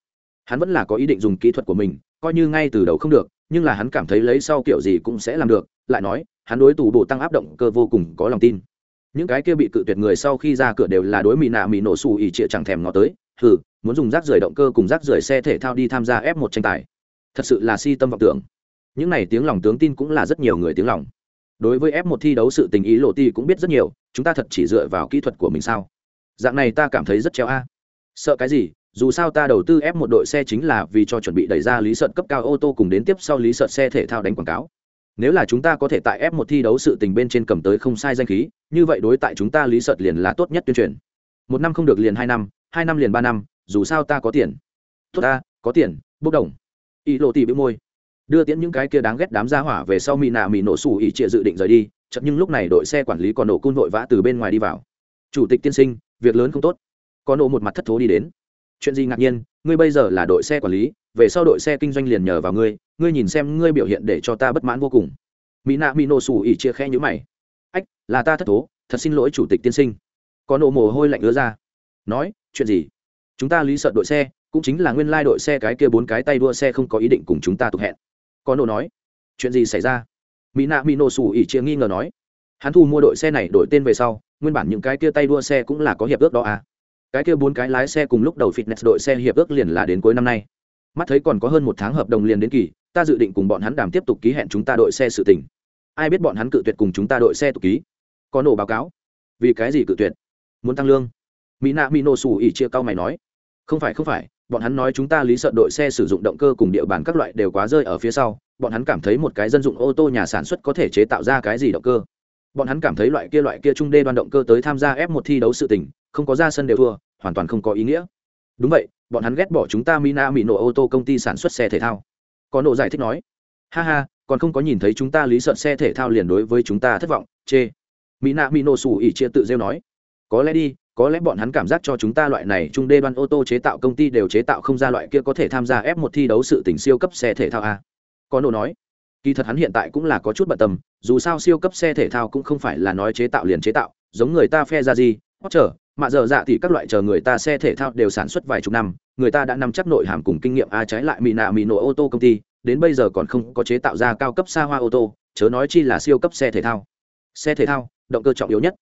Hắn vẫn là có ý định dùng kỹ thuật của mình, coi như ngay từ đầu không được, nhưng là hắn cảm thấy lấy sau kiểu gì cũng sẽ làm được, lại nói, hắn đối tù bộ tăng áp động cơ vô cùng có lòng tin. Những cái kia bị cự tuyệt người sau khi ra cửa đều là đối mỹ nạ mỹ nổ xù ỉ trịa chẳng thèm ngó tới thử muốn dùng rác rưởi động cơ cùng rác rưởi xe thể thao đi tham gia F1 tranh tài thật sự là si tâm vọng tưởng. Những này tiếng lòng tướng tin cũng là rất nhiều người tiếng lòng. Đối với f một thi đấu sự tình ý lộ ti cũng biết rất nhiều, chúng ta thật chỉ dựa vào kỹ thuật của mình sao? Dạng này ta cảm thấy rất treo a. Sợ cái gì? Dù sao ta đầu tư f một đội xe chính là vì cho chuẩn bị đẩy ra lý sợ cấp cao ô tô cùng đến tiếp sau lý sợ xe thể thao đánh quảng cáo. Nếu là chúng ta có thể tại f một thi đấu sự tình bên trên cầm tới không sai danh khí, như vậy đối tại chúng ta lý sợ liền là tốt nhất tuyên truyền. Một năm không được liền hai năm hai năm liền ba năm, dù sao ta có tiền. Tốt ta, có tiền, bốc đồng ý lộ tỉ bĩu môi. Đưa tiễn những cái kia đáng ghét đám ra hỏa về sau mỹ nạ mỹ nổ sủ ỉ trịa dự định rời đi chậm nhưng lúc này đội xe quản lý còn nổ cun vội vã từ bên ngoài đi vào. Chủ tịch tiên sinh, việc lớn không tốt. Có nổ một mặt thất thố đi đến. Chuyện gì ngạc nhiên, ngươi bây giờ là đội xe quản lý, về sau đội xe kinh doanh liền nhờ vào ngươi ngươi nhìn xem ngươi biểu hiện để cho ta bất mãn vô cùng. Mỹ nạ mỹ nổ xù ỉ chia khe nhữ mày. Ách, là ta thất thố, thật xin lỗi chủ tịch tiên sinh. Có nộ mồ hôi lạnh ứa ra. Nói, chuyện gì? Chúng ta lý sợ đội xe cũng chính là nguyên lai đội xe cái kia bốn cái tay đua xe không có ý định cùng chúng ta tục hẹn. Có nô nói, chuyện gì xảy ra? Mỹ nạ mỹ nổ xù ỉ chia nghi ngờ nói, hắn thu mua đội xe này đổi tên về sau, nguyên bản những cái kia tay đua xe cũng là có hiệp ước đó à? Cái kia bốn cái lái xe cùng lúc đầu fitness đội xe hiệp ước liền là đến cuối năm nay. Mắt thấy còn có hơn một tháng hợp đồng liền đến kỳ, ta dự định cùng bọn hắn đàm tiếp tục ký hẹn chúng ta đội xe sự tình. Ai biết bọn hắn cự tuyệt cùng chúng ta đội xe tục ký? Có nổ báo cáo. Vì cái gì cự tuyệt? Muốn tăng lương? Mỹ nạ mỹ nổ xù ỉ chia cao mày nói, không phải không phải bọn hắn nói chúng ta lý sợ đội xe sử dụng động cơ cùng địa bàn các loại đều quá rơi ở phía sau, bọn hắn cảm thấy một cái dân dụng ô tô nhà sản xuất có thể chế tạo ra cái gì động cơ. Bọn hắn cảm thấy loại kia loại kia trung đê đoan động cơ tới tham gia ép một thi đấu sự tình, không có ra sân đều thua, hoàn toàn không có ý nghĩa. Đúng vậy, bọn hắn ghét bỏ chúng ta mina mỹ nổ ô tô công ty sản xuất xe thể thao. Có nộ giải thích nói, ha ha, còn không có nhìn thấy chúng ta lý sợ xe thể thao liền đối với chúng ta thất vọng, chê. Mỹ nạ mỹ nổ xù ỉ chia tự rêu nói, có lẽ đi có lẽ bọn hắn cảm giác cho chúng ta loại này trung đê đoan ô tô chế tạo công ty đều chế tạo không ra loại kia có thể tham gia ép một thi đấu sự tỉnh siêu cấp xe thể thao a. Có nổ nói, kỳ thật hắn hiện tại cũng là có chút bận tâm, dù sao siêu cấp xe thể thao cũng không phải là nói chế tạo liền chế tạo, giống người ta phe ra gì hót trở mạ giờ dạ thì các loại chờ người ta xe thể thao đều sản xuất vài chục năm, người ta đã nắm chắc nội hàm cùng kinh nghiệm a trái lại mỹ nạ mỹ nổ ô tô công ty, đến bây giờ còn không có chế tạo ra cao cấp xa hoa ô tô, chớ nói chi là siêu cấp xe thể thao. Xe thể thao, động cơ trọng yếu nhất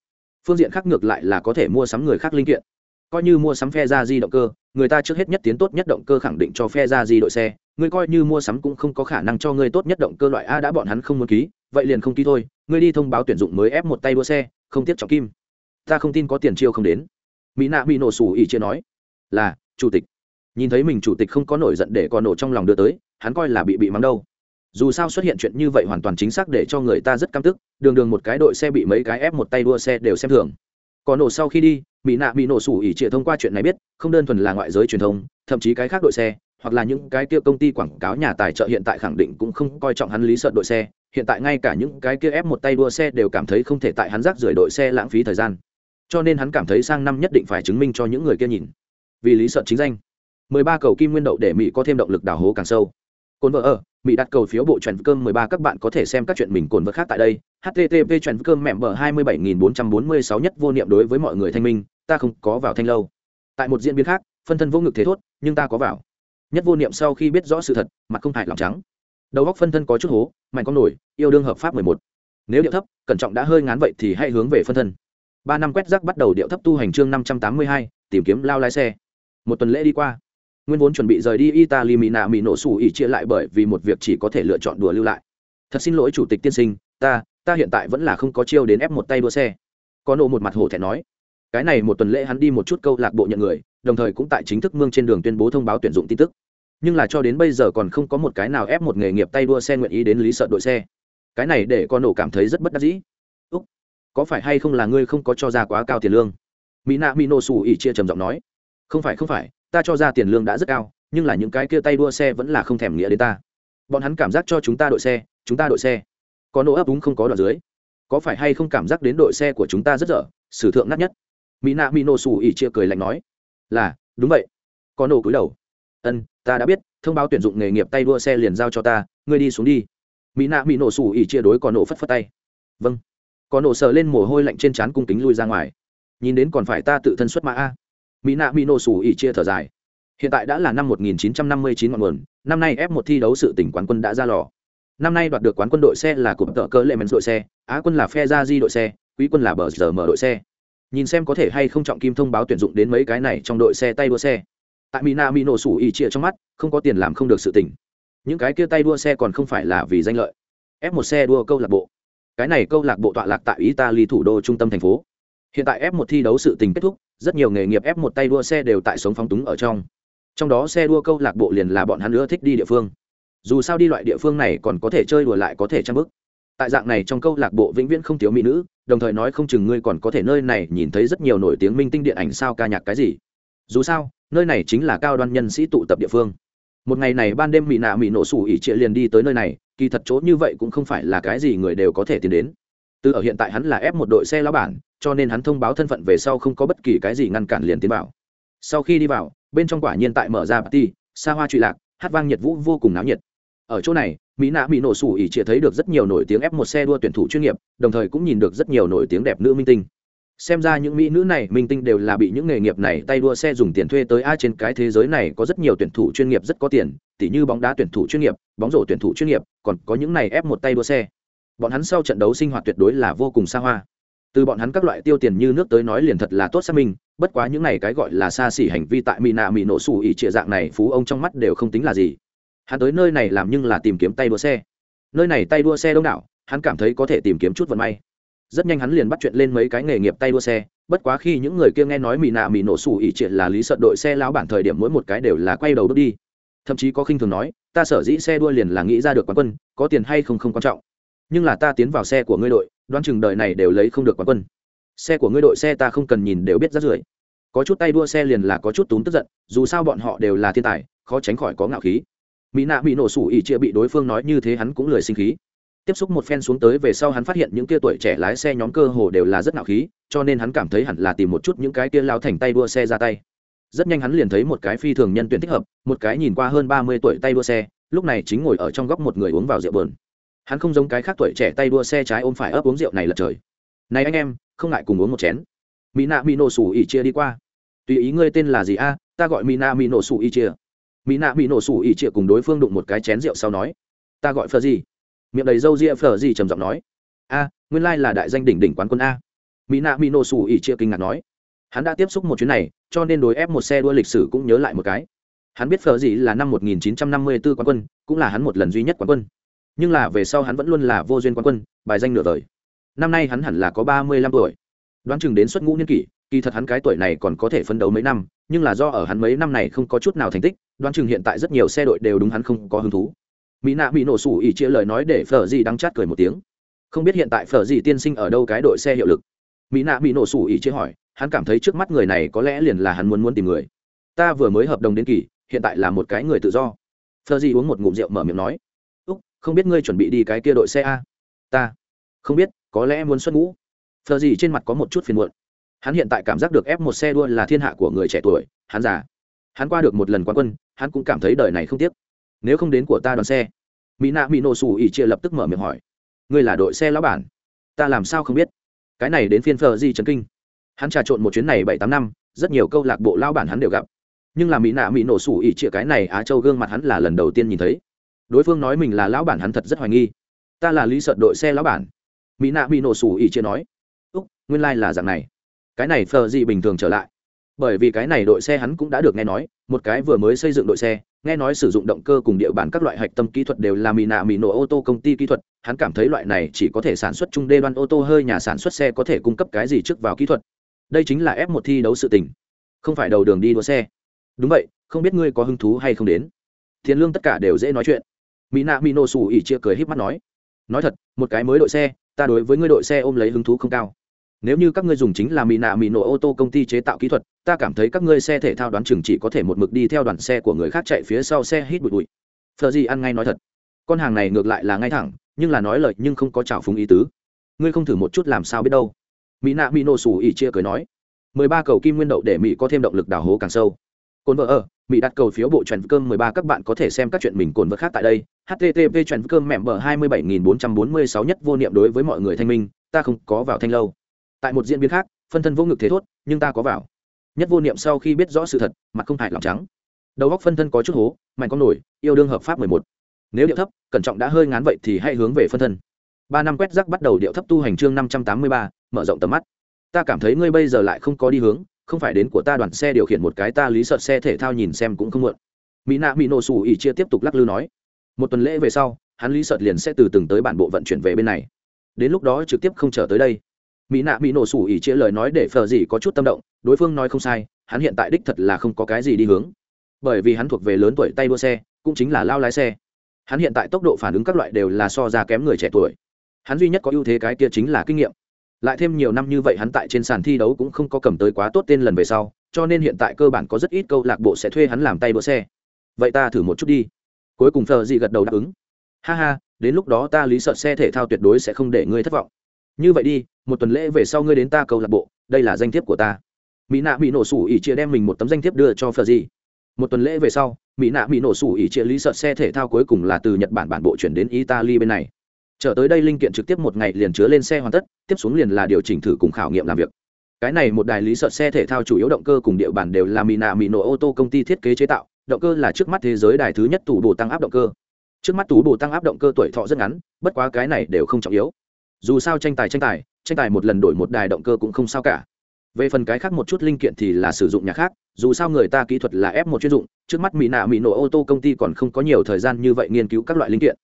phương diện khác ngược lại là có thể mua sắm người khác linh kiện. Coi như mua sắm phe ra di động cơ, người ta trước hết nhất tiến tốt nhất động cơ khẳng định cho phe ra di đội xe. Ngươi coi như mua sắm cũng không có khả năng cho ngươi tốt nhất động cơ loại a đã bọn hắn không muốn ký, vậy liền không ký thôi. Ngươi đi thông báo tuyển dụng mới ép một tay đua xe, không tiếp trọng kim. Ta không tin có tiền chiêu không đến. Mỹ nạ bị nổ sủ ỉ chia nói. Là, chủ tịch. Nhìn thấy mình chủ tịch không có nổi giận để còn nổ trong lòng đưa tới, hắn coi là bị bị mắng đâu dù sao xuất hiện chuyện như vậy hoàn toàn chính xác để cho người ta rất căm tức, đường đường một cái đội xe bị mấy cái ép một tay đua xe đều xem thường. Còn nổ sau khi đi mỹ nạ bị nổ sủ ỉ trịa thông qua chuyện này biết, không đơn thuần là ngoại giới truyền thông, thậm chí cái khác đội xe, hoặc là những cái kia công ty quảng cáo nhà tài trợ hiện tại khẳng định cũng không coi trọng hắn lý sợ đội xe, hiện tại ngay cả những cái kia ép một tay đua xe đều cảm thấy không thể tại hắn rác rưởi đội xe lãng phí thời gian. Cho nên hắn cảm thấy sang năm nhất định phải chứng minh cho những người kia nhìn. Vì lý sợ chính danh 13 cầu kim nguyên đậu để mỹ có thêm động lực đào hố càng sâu cồn vợ ở mỹ đặt cầu phiếu bộ truyền cơm 13 các bạn có thể xem các chuyện mình cồn vợ khác tại đây. Http truyền cơm mẹ bờ 27446 nhất vô niệm đối với mọi người thanh minh ta không có vào thanh lâu. Tại một diễn biến khác phân thân vô ngực thế thốt nhưng ta có vào. Nhất vô niệm sau khi biết rõ sự thật mặt không hại lòng trắng. Đầu góc phân thân có chút hố mạnh con nổi yêu đương hợp pháp 11. nếu điệu thấp cẩn trọng đã hơi ngán vậy thì hãy hướng về phân thân. Ba năm quét rác bắt đầu điệu thấp tu hành chương 582, tìm kiếm lao lái xe. Một tuần lễ đi qua nguyên vốn chuẩn bị rời đi italy mỹ nạ mỹ nổ xù ỉ chia lại bởi vì một việc chỉ có thể lựa chọn đùa lưu lại. Thật xin lỗi chủ tịch tiên sinh, ta ta hiện tại vẫn là không có chiêu đến ép một tay đua xe. Có nộ một mặt hổ thẹn nói. Cái này một tuần lễ hắn đi một chút câu lạc bộ nhận người, đồng thời cũng tại chính thức mương trên đường tuyên bố thông báo tuyển dụng tin tức. Nhưng là cho đến bây giờ còn không có một cái nào ép một nghề nghiệp tay đua xe nguyện ý đến lý sợ đội xe. Cái này để con nổ cảm thấy rất bất đắc dĩ. Úc, có phải hay không là ngươi không có cho ra quá cao tiền lương? Mỹ nạ mỹ nổ xù ỉ chia trầm giọng nói. Không phải không phải ta cho ra tiền lương đã rất cao, nhưng là những cái kia tay đua xe vẫn là không thèm nghĩa đến ta. Bọn hắn cảm giác cho chúng ta đội xe, chúng ta đội xe. Có nổ ấp úng không có đoạn dưới. Có phải hay không cảm giác đến đội xe của chúng ta rất dở, sử thượng nát nhất. Mỹ nạ mỹ nổ xù ỉ chia cười lạnh nói, là, đúng vậy. Có nổ cúi đầu. Ân, ta đã biết, thông báo tuyển dụng nghề nghiệp tay đua xe liền giao cho ta, ngươi đi xuống đi. Mỹ nạ mỹ nổ xù ỉ chia đối có nổ phất phất tay. Vâng. Có nổ sờ lên mồ hôi lạnh trên trán cung kính lui ra ngoài. Nhìn đến còn phải ta tự thân xuất mã a mỹ nạ mỹ nổ sủ ỉ chia thở dài. Hiện tại đã là năm 1959 ngọn nguồn, năm nay F1 thi đấu sự tỉnh quán quân đã ra lò. Năm nay đoạt được quán quân đội xe là cụm tợ cơ lệ mens đội xe, á quân là phe gia di đội xe, quý quân là bờ giờ mở đội xe. Nhìn xem có thể hay không trọng kim thông báo tuyển dụng đến mấy cái này trong đội xe tay đua xe. Tại mỹ nạ mỹ nổ sủ ỉ chia trong mắt, không có tiền làm không được sự tỉnh. Những cái kia tay đua xe còn không phải là vì danh lợi. F1 xe đua câu lạc bộ. Cái này câu lạc bộ tọa lạc tại italy thủ đô trung tâm thành phố. Hiện tại F1 thi đấu sự tình kết thúc rất nhiều nghề nghiệp ép một tay đua xe đều tại sống phóng túng ở trong. Trong đó xe đua câu lạc bộ liền là bọn hắn nữa thích đi địa phương. Dù sao đi loại địa phương này còn có thể chơi đùa lại có thể trang bức. Tại dạng này trong câu lạc bộ vĩnh viễn không thiếu mỹ nữ, đồng thời nói không chừng ngươi còn có thể nơi này nhìn thấy rất nhiều nổi tiếng minh tinh điện ảnh sao ca nhạc cái gì. Dù sao, nơi này chính là cao đoan nhân sĩ tụ tập địa phương. Một ngày này ban đêm mỹ nạ mỹ nổ sủ ỉ trịa liền đi tới nơi này, kỳ thật chỗ như vậy cũng không phải là cái gì người đều có thể tìm đến. Từ ở hiện tại hắn là ép một đội xe lao bản cho nên hắn thông báo thân phận về sau không có bất kỳ cái gì ngăn cản liền tiến vào. Sau khi đi vào, bên trong quả nhiên tại mở ra party, xa hoa trụy lạc, hát vang nhiệt vũ vô cùng náo nhiệt. Ở chỗ này, mỹ nạ mỹ nổ sủ ỉ chỉ thấy được rất nhiều nổi tiếng ép một xe đua tuyển thủ chuyên nghiệp, đồng thời cũng nhìn được rất nhiều nổi tiếng đẹp nữ minh tinh. Xem ra những mỹ nữ này, minh tinh đều là bị những nghề nghiệp này tay đua xe dùng tiền thuê tới ai à, trên cái thế giới này có rất nhiều tuyển thủ chuyên nghiệp rất có tiền, tỉ như bóng đá tuyển thủ chuyên nghiệp, bóng rổ tuyển thủ chuyên nghiệp, còn có những này ép một tay đua xe. Bọn hắn sau trận đấu sinh hoạt tuyệt đối là vô cùng xa hoa từ bọn hắn các loại tiêu tiền như nước tới nói liền thật là tốt xác minh, bất quá những này cái gọi là xa xỉ hành vi tại mỹ nạ mỹ nổ xù ỉ trịa dạng này phú ông trong mắt đều không tính là gì. Hắn tới nơi này làm nhưng là tìm kiếm tay đua xe. Nơi này tay đua xe đông đảo, hắn cảm thấy có thể tìm kiếm chút vận may. Rất nhanh hắn liền bắt chuyện lên mấy cái nghề nghiệp tay đua xe, bất quá khi những người kia nghe nói mỹ nạ mỹ nổ xù ỉ triệt là lý sợ đội xe lao bản thời điểm mỗi một cái đều là quay đầu đốt đi. Thậm chí có khinh thường nói, ta sở dĩ xe đua liền là nghĩ ra được quán quân, có tiền hay không không quan trọng nhưng là ta tiến vào xe của ngươi đội, đoán chừng đời này đều lấy không được quán quân. Xe của ngươi đội xe ta không cần nhìn đều biết rất rưởi. Có chút tay đua xe liền là có chút túm tức giận, dù sao bọn họ đều là thiên tài, khó tránh khỏi có ngạo khí. Mỹ nạ bị nổ sủ ỉ chia bị đối phương nói như thế hắn cũng lười sinh khí. Tiếp xúc một phen xuống tới về sau hắn phát hiện những kia tuổi trẻ lái xe nhóm cơ hồ đều là rất ngạo khí, cho nên hắn cảm thấy hẳn là tìm một chút những cái kia lao thành tay đua xe ra tay. Rất nhanh hắn liền thấy một cái phi thường nhân tuyển thích hợp, một cái nhìn qua hơn ba mươi tuổi tay đua xe, lúc này chính ngồi ở trong góc một người uống vào rượu bờn hắn không giống cái khác tuổi trẻ tay đua xe trái ôm phải ấp uống rượu này lật trời. Này anh em, không ngại cùng uống một chén. Mỹ nạ mỹ nổ sủ ỉ chia đi qua. Tùy ý ngươi tên là gì a, ta gọi mỹ nạ mỹ nổ sủ ỉ chia mỹ nạ mỹ nổ sủ ỉ chia cùng đối phương đụng một cái chén rượu sau nói, ta gọi phờ gì. Miệng đầy râu ria phờ gì trầm giọng nói, a, nguyên lai là đại danh đỉnh đỉnh quán quân a. Mỹ nạ mỹ nổ sủ ỉ chia kinh ngạc nói, hắn đã tiếp xúc một chuyến này, cho nên đối ép một xe đua lịch sử cũng nhớ lại một cái. Hắn biết phờ gì là năm 1954 quán quân, cũng là hắn một lần duy nhất quán quân nhưng là về sau hắn vẫn luôn là vô duyên quán quân, bài danh nửa đời. Năm nay hắn hẳn là có ba mươi lăm tuổi. Đoán chừng đến xuất ngũ niên kỷ, kỳ thật hắn cái tuổi này còn có thể phân đấu mấy năm, nhưng là do ở hắn mấy năm này không có chút nào thành tích, đoán chừng hiện tại rất nhiều xe đội đều đúng hắn không có hứng thú. Mỹ nạ bị nổ sủ ỉ chia lời nói để phở gì đang chát cười một tiếng. Không biết hiện tại phở gì tiên sinh ở đâu cái đội xe hiệu lực? Mỹ nạ bị nổ sủ ỉ chia hỏi, hắn cảm thấy trước mắt người này có lẽ liền là hắn muốn muốn tìm người. Ta vừa mới hợp đồng đến kỳ, hiện tại là một cái người tự do. Phở gì uống một ngụm rượu mở miệng nói không biết ngươi chuẩn bị đi cái kia đội xe a? Ta. Không biết, có lẽ muốn xuất ngũ. Phờ gì trên mặt có một chút phiền muộn. Hắn hiện tại cảm giác được ép một xe đua là thiên hạ của người trẻ tuổi, hắn già. Hắn qua được một lần quán quân, hắn cũng cảm thấy đời này không tiếc. Nếu không đến của ta đoàn xe. Mỹ nạ mỹ nổ xù ỉ chia lập tức mở miệng hỏi. Ngươi là đội xe lão bản? Ta làm sao không biết? Cái này đến phiên phờ di trần kinh. Hắn trà trộn một chuyến này bảy tám năm, rất nhiều câu lạc bộ lao bản hắn đều gặp. Nhưng là mỹ nạ mỹ nổ xù ỉ chia cái này á châu gương mặt hắn là lần đầu tiên nhìn thấy đối phương nói mình là lão bản hắn thật rất hoài nghi. Ta là lý sợ đội xe lão bản. Mỹ nạ bị nổ sủ ỉ chia nói. Úc, nguyên lai、like、là dạng này. Cái này phờ gì bình thường trở lại. Bởi vì cái này đội xe hắn cũng đã được nghe nói, một cái vừa mới xây dựng đội xe, nghe nói sử dụng động cơ cùng địa bàn các loại hạch tâm kỹ thuật đều là mỹ nạ mỹ nổ ô tô công ty kỹ thuật, hắn cảm thấy loại này chỉ có thể sản xuất trung đê đoan ô tô hơi nhà sản xuất xe có thể cung cấp cái gì trước vào kỹ thuật. Đây chính là ép một thi đấu sự tình. Không phải đầu đường đi đua xe. Đúng vậy, không biết ngươi có hứng thú hay không đến. Tiền lương tất cả đều dễ nói chuyện mỹ nạ mỹ nổ sủ ỉ chia cười híp mắt nói nói thật, một cái mới đội xe, ta đối với ngươi đội xe ôm lấy hứng thú không cao. Nếu như các ngươi dùng chính là mỹ nạ mỹ nổ ô tô công ty chế tạo kỹ thuật, ta cảm thấy các ngươi xe thể thao đoán chừng chỉ có thể một mực đi theo đoàn xe của người khác chạy phía sau xe hít bụi bụi. Thờ gì ăn ngay nói thật, con hàng này ngược lại là ngay thẳng, nhưng là nói lời nhưng không có trào phúng ý tứ. Ngươi không thử một chút làm sao biết đâu. Mỹ nạ mỹ nổ sủ ỉ chia cười nói, mười ba cầu kim nguyên đậu để mỹ có thêm động lực đào hố càng sâu. Cồn vợ ở mỹ đặt cầu phiếu bộ trần cơm mười ba, các bạn có thể xem các chuyện mình cồn vật khác tại đây. Http trần cơm mẹm bờ hai mươi bảy nghìn bốn trăm bốn mươi sáu nhất vô niệm đối với mọi người thanh minh, ta không có vào thanh lâu. Tại một diễn biến khác, phân thân vô ngực thế thốt, nhưng ta có vào. Nhất vô niệm sau khi biết rõ sự thật, mặt không hại lòng trắng. Đầu góc phân thân có chút hố, mạnh con nổi, yêu đương hợp pháp mười một. Nếu điệu thấp, cẩn trọng đã hơi ngán vậy thì hãy hướng về phân thân. Ba năm quét rắc bắt đầu điệu thấp tu hành chương năm trăm tám mươi ba, mở rộng tầm mắt. Ta cảm thấy ngươi bây giờ lại không có đi hướng không phải đến của ta đoàn xe điều khiển một cái ta lý sợ xe thể thao nhìn xem cũng không muộn. Mỹ nạ mỹ nổ xù ỉ chia tiếp tục lắc lư nói. Một tuần lễ về sau, hắn lý sợ liền sẽ từ từng tới bản bộ vận chuyển về bên này. Đến lúc đó trực tiếp không trở tới đây. Mỹ nạ mỹ nổ xù ỉ chia lời nói để phờ gì có chút tâm động, đối phương nói không sai, hắn hiện tại đích thật là không có cái gì đi hướng. Bởi vì hắn thuộc về lớn tuổi tay đua xe, cũng chính là lao lái xe. Hắn hiện tại tốc độ phản ứng các loại đều là so ra kém người trẻ tuổi. Hắn duy nhất có ưu thế cái kia chính là kinh nghiệm lại thêm nhiều năm như vậy hắn tại trên sàn thi đấu cũng không có cầm tới quá tốt tên lần về sau, cho nên hiện tại cơ bản có rất ít câu lạc bộ sẽ thuê hắn làm tay đua xe. Vậy ta thử một chút đi. Cuối cùng thờ dị gật đầu đáp ứng. Ha ha, đến lúc đó ta lý sợ xe thể thao tuyệt đối sẽ không để ngươi thất vọng. Như vậy đi, một tuần lễ về sau ngươi đến ta câu lạc bộ, đây là danh thiếp của ta. Mỹ nạ bị nổ sủ ỉ chia đem mình một tấm danh thiếp đưa cho phờ gì một tuần lễ về sau, mỹ nạ bị nổ sủ ỉ chia lý sợ xe thể thao cuối cùng là từ nhật bản bản bộ chuyển đến italy bên này trở tới đây linh kiện trực tiếp một ngày liền chứa lên xe hoàn tất, tiếp xuống liền là điều chỉnh thử cùng khảo nghiệm làm việc. Cái này một đài lý sợ xe thể thao chủ yếu động cơ cùng địa bàn đều là mỹ nạ mỹ nổ ô tô công ty thiết kế chế tạo, động cơ là trước mắt thế giới đài thứ nhất tủ bồ tăng áp động cơ. Trước mắt tủ bồ tăng áp động cơ tuổi thọ rất ngắn, bất quá cái này đều không trọng yếu. Dù sao tranh tài tranh tài tranh tài một lần đổi một đài động cơ cũng không sao cả. Về phần cái khác một chút linh kiện thì là sử dụng nhà khác, dù sao người ta kỹ thuật là ép một chuyên dụng, trước mắt mỹ nạ mỹ nổ ô tô công ty còn không có nhiều thời gian như vậy nghiên cứu các loại linh kiện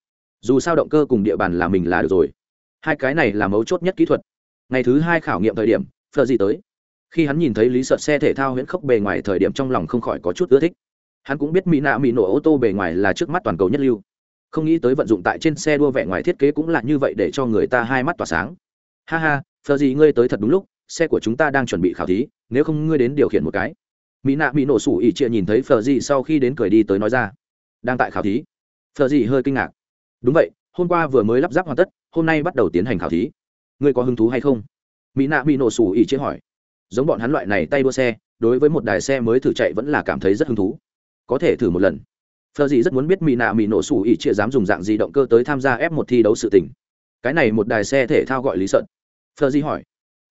dù sao động cơ cùng địa bàn là mình là được rồi. Hai cái này là mấu chốt nhất kỹ thuật. Ngày thứ hai khảo nghiệm thời điểm phờ gì tới. Khi hắn nhìn thấy lý sợ xe thể thao huyễn khốc bề ngoài thời điểm trong lòng không khỏi có chút ưa thích. Hắn cũng biết mỹ nạ mỹ nổ ô tô bề ngoài là trước mắt toàn cầu nhất lưu. Không nghĩ tới vận dụng tại trên xe đua vẻ ngoài thiết kế cũng là như vậy để cho người ta hai mắt tỏa sáng. Ha ha phờ gì ngươi tới thật đúng lúc, xe của chúng ta đang chuẩn bị khảo thí, nếu không ngươi đến điều khiển một cái. Mỹ nạ mỹ nổ sủ ỉ chia nhìn thấy phờ gì sau khi đến cười đi tới nói ra. Đang tại khảo thí. Phờ gì hơi kinh ngạc đúng vậy, hôm qua vừa mới lắp ráp hoàn tất, hôm nay bắt đầu tiến hành khảo thí. Ngươi có hứng thú hay không? Mỹ nạ bị nổ sủ ỉ chế hỏi. Giống bọn hắn loại này tay đua xe, đối với một đài xe mới thử chạy vẫn là cảm thấy rất hứng thú. Có thể thử một lần. Phờ gì rất muốn biết mỹ nạ mỹ nổ sủ ỉ chia dám dùng dạng gì động cơ tới tham gia ép một thi đấu sự tình. Cái này một đài xe thể thao gọi lý sợn phờ gì hỏi.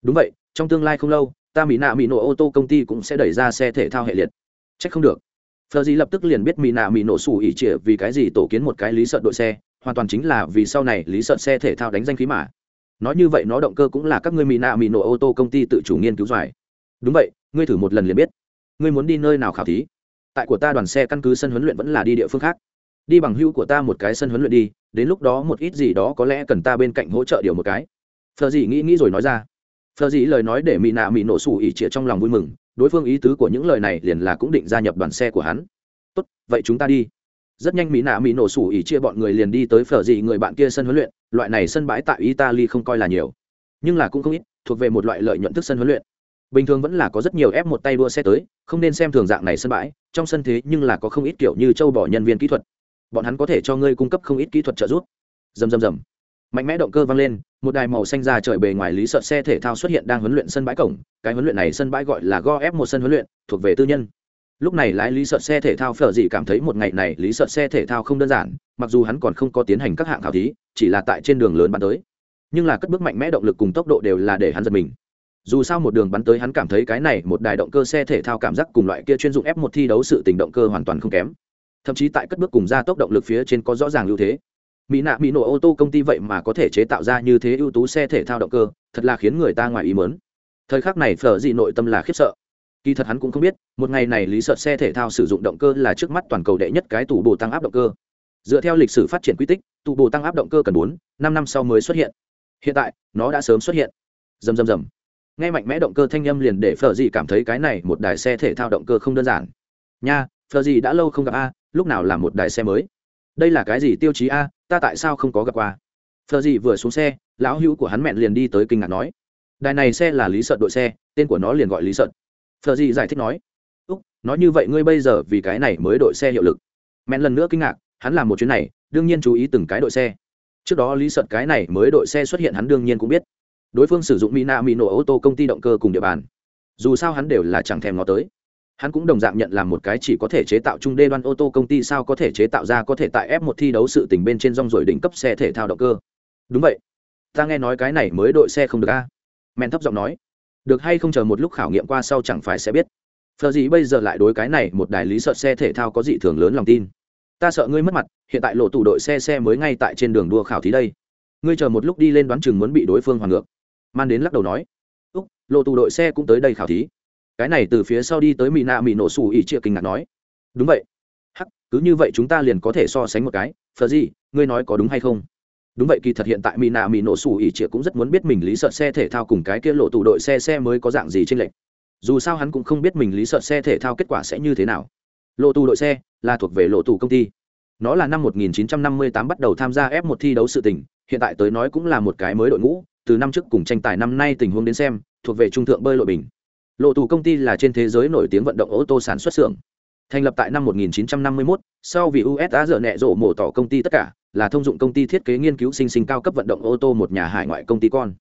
Đúng vậy, trong tương lai không lâu, ta mỹ nạ mỹ nổ ô tô công ty cũng sẽ đẩy ra xe thể thao hệ liệt. C h ắ c không được. Phờ gì lập tức liền biết mỹ nạ mỹ nổ sủ ỉ chia vì cái gì tổ kiến một cái lý sợn đội xe hoàn toàn chính là vì sau này lý sợn xe thể thao đánh danh khí mà. Nói như vậy nó động cơ cũng là các ngươi mỹ nạ mỹ nổ ô tô công ty tự chủ nghiên cứu doài đúng vậy, ngươi thử một lần liền biết. Ngươi muốn đi nơi nào khảo thí? Tại của ta đoàn xe căn cứ sân huấn luyện vẫn là đi địa phương khác. Đi bằng hữu của ta một cái sân huấn luyện đi, đến lúc đó một ít gì đó có lẽ cần ta bên cạnh hỗ trợ điều một cái. Phờ gì nghĩ nghĩ rồi nói ra. Phờ gì lời nói để mỹ nạ mỹ nổ xù ỉ trịa trong lòng vui mừng, đối phương ý tứ của những lời này liền là cũng định gia nhập đoàn xe của hắn. Tốt, vậy chúng ta đi rất nhanh mỹ nạ mỹ nổ sủ ỉ chia bọn người liền đi tới phở gì người bạn kia sân huấn luyện, loại này sân bãi tại italy không coi là nhiều, nhưng là cũng không ít, thuộc về một loại lợi nhuận thức sân huấn luyện. Bình thường vẫn là có rất nhiều ép một tay đua xe tới, không nên xem thường dạng này sân bãi, trong sân thế nhưng là có không ít kiểu như châu bỏ nhân viên kỹ thuật. Bọn hắn có thể cho ngươi cung cấp không ít kỹ thuật trợ giúp. Dầm dầm dầm mạnh mẽ động cơ vang lên, một đài màu xanh ra trời bề ngoài lý sợ xe thể thao xuất hiện đang huấn luyện sân bãi cổng, cái huấn luyện này sân bãi gọi là go f một sân huấn luyện, thuộc về tư nhân lúc này lái lý sợ xe thể thao phở dị cảm thấy một ngày này lý sợ xe thể thao không đơn giản, mặc dù hắn còn không có tiến hành các hạng khảo thí, chỉ là tại trên đường lớn bắn tới. Nhưng là cất bước mạnh mẽ động lực cùng tốc độ đều là để hắn giật mình. Dù sao một đường bắn tới hắn cảm thấy cái này một đài động cơ xe thể thao cảm giác cùng loại kia chuyên dụng f một thi đấu sự tình động cơ hoàn toàn không kém. Thậm chí tại cất bước cùng gia tốc động lực phía trên có rõ ràng ưu thế. Mỹ nạ mỹ nổ ô tô công ty vậy mà có thể chế tạo ra như thế ưu tú xe thể thao động cơ, thật là khiến người ta ngoài ý mớn thời khắc này phở dị nội tâm là khiếp sợ kỳ thật hắn cũng không biết, một ngày này lý sợ xe thể thao sử dụng động cơ là trước mắt toàn cầu đệ nhất cái tủ bồ tăng áp động cơ. Dựa theo lịch sử phát triển quy tích, tủ bồ tăng áp động cơ cần bốn, năm năm sau mới xuất hiện. Hiện tại, nó đã sớm xuất hiện. Dầm dầm dầm ngay mạnh mẽ động cơ thanh â m liền để phờ gì cảm thấy cái này một đài xe thể thao động cơ không đơn giản. Nha phờ gì đã lâu không gặp a, lúc nào là một đài xe mới? Đây là cái gì tiêu chí a, ta tại sao không có gặp qua? Phờ gì vừa xuống xe, lão hữu của hắn mẹn liền đi tới kinh ngạc nói. Đài này xe là lý sợt đội xe, tên của nó liền gọi lý sợt phở gì giải thích nói, úc, nói như vậy ngươi bây giờ vì cái này mới đội xe hiệu lực. Men lần nữa kinh ngạc, hắn làm một chuyến này, đương nhiên chú ý từng cái đội xe. Trước đó lý sợn cái này mới đội xe xuất hiện hắn đương nhiên cũng biết. Đối phương sử dụng mina mỹ nổ ô tô công ty động cơ cùng địa bàn. Dù sao hắn đều là chẳng thèm nó tới. Hắn cũng đồng dạng nhận làm một cái chỉ có thể chế tạo trung đê đoan ô tô công ty sao có thể chế tạo ra có thể tại ép một thi đấu sự tình bên trên rong rồi đỉnh cấp xe thể thao động cơ. Đúng vậy. Ta nghe nói cái này mới đội xe không được a. Men thấp giọng nói được hay không chờ một lúc khảo nghiệm qua sau chẳng phải sẽ biết. Phờ gì bây giờ lại đối cái này một đài lý sợ xe thể thao có dị thường lớn lòng tin. Ta sợ ngươi mất mặt, hiện tại lộ tủ đội xe xe mới ngay tại trên đường đua khảo thí đây. Ngươi chờ một lúc đi lên đoán chừng muốn bị đối phương hoàn ngược. Man đến lắc đầu nói. Úc, lộ tù đội xe cũng tới đây khảo thí. Cái này từ phía sau đi tới mỹ nạ mỹ nổ xù ỉ chia kinh ngạc nói. Đúng vậy. Hắc, cứ như vậy chúng ta liền có thể so sánh một cái. Phờ gì, ngươi nói có đúng hay không? Đúng vậy kỳ thật hiện tại mỹ nạ mỹ nổ xù ỉ chĩa cũng rất muốn biết mình lý sợ xe thể thao cùng cái kia lộ tủ đội xe xe mới có dạng gì trên lệnh dù sao hắn cũng không biết mình lý sợ xe thể thao kết quả sẽ như thế nào. Lộ tù đội xe là thuộc về lộ tù công ty. Nó là năm 1958 bắt đầu tham gia F1 thi đấu sự tình, hiện tại tới nói cũng là một cái mới đội ngũ, từ năm trước cùng tranh tài năm nay tình huống đến xem thuộc về trung thượng bơi lội bình. Lộ tù công ty là trên thế giới nổi tiếng vận động ô tô sản xuất xưởng. Thành lập tại năm 1951, sau vì usa dở nẹ rộ mổ tỏ công ty tất cả là thông dụng công ty thiết kế nghiên cứu sinh sinh cao cấp vận động ô tô một nhà hải ngoại công ty con.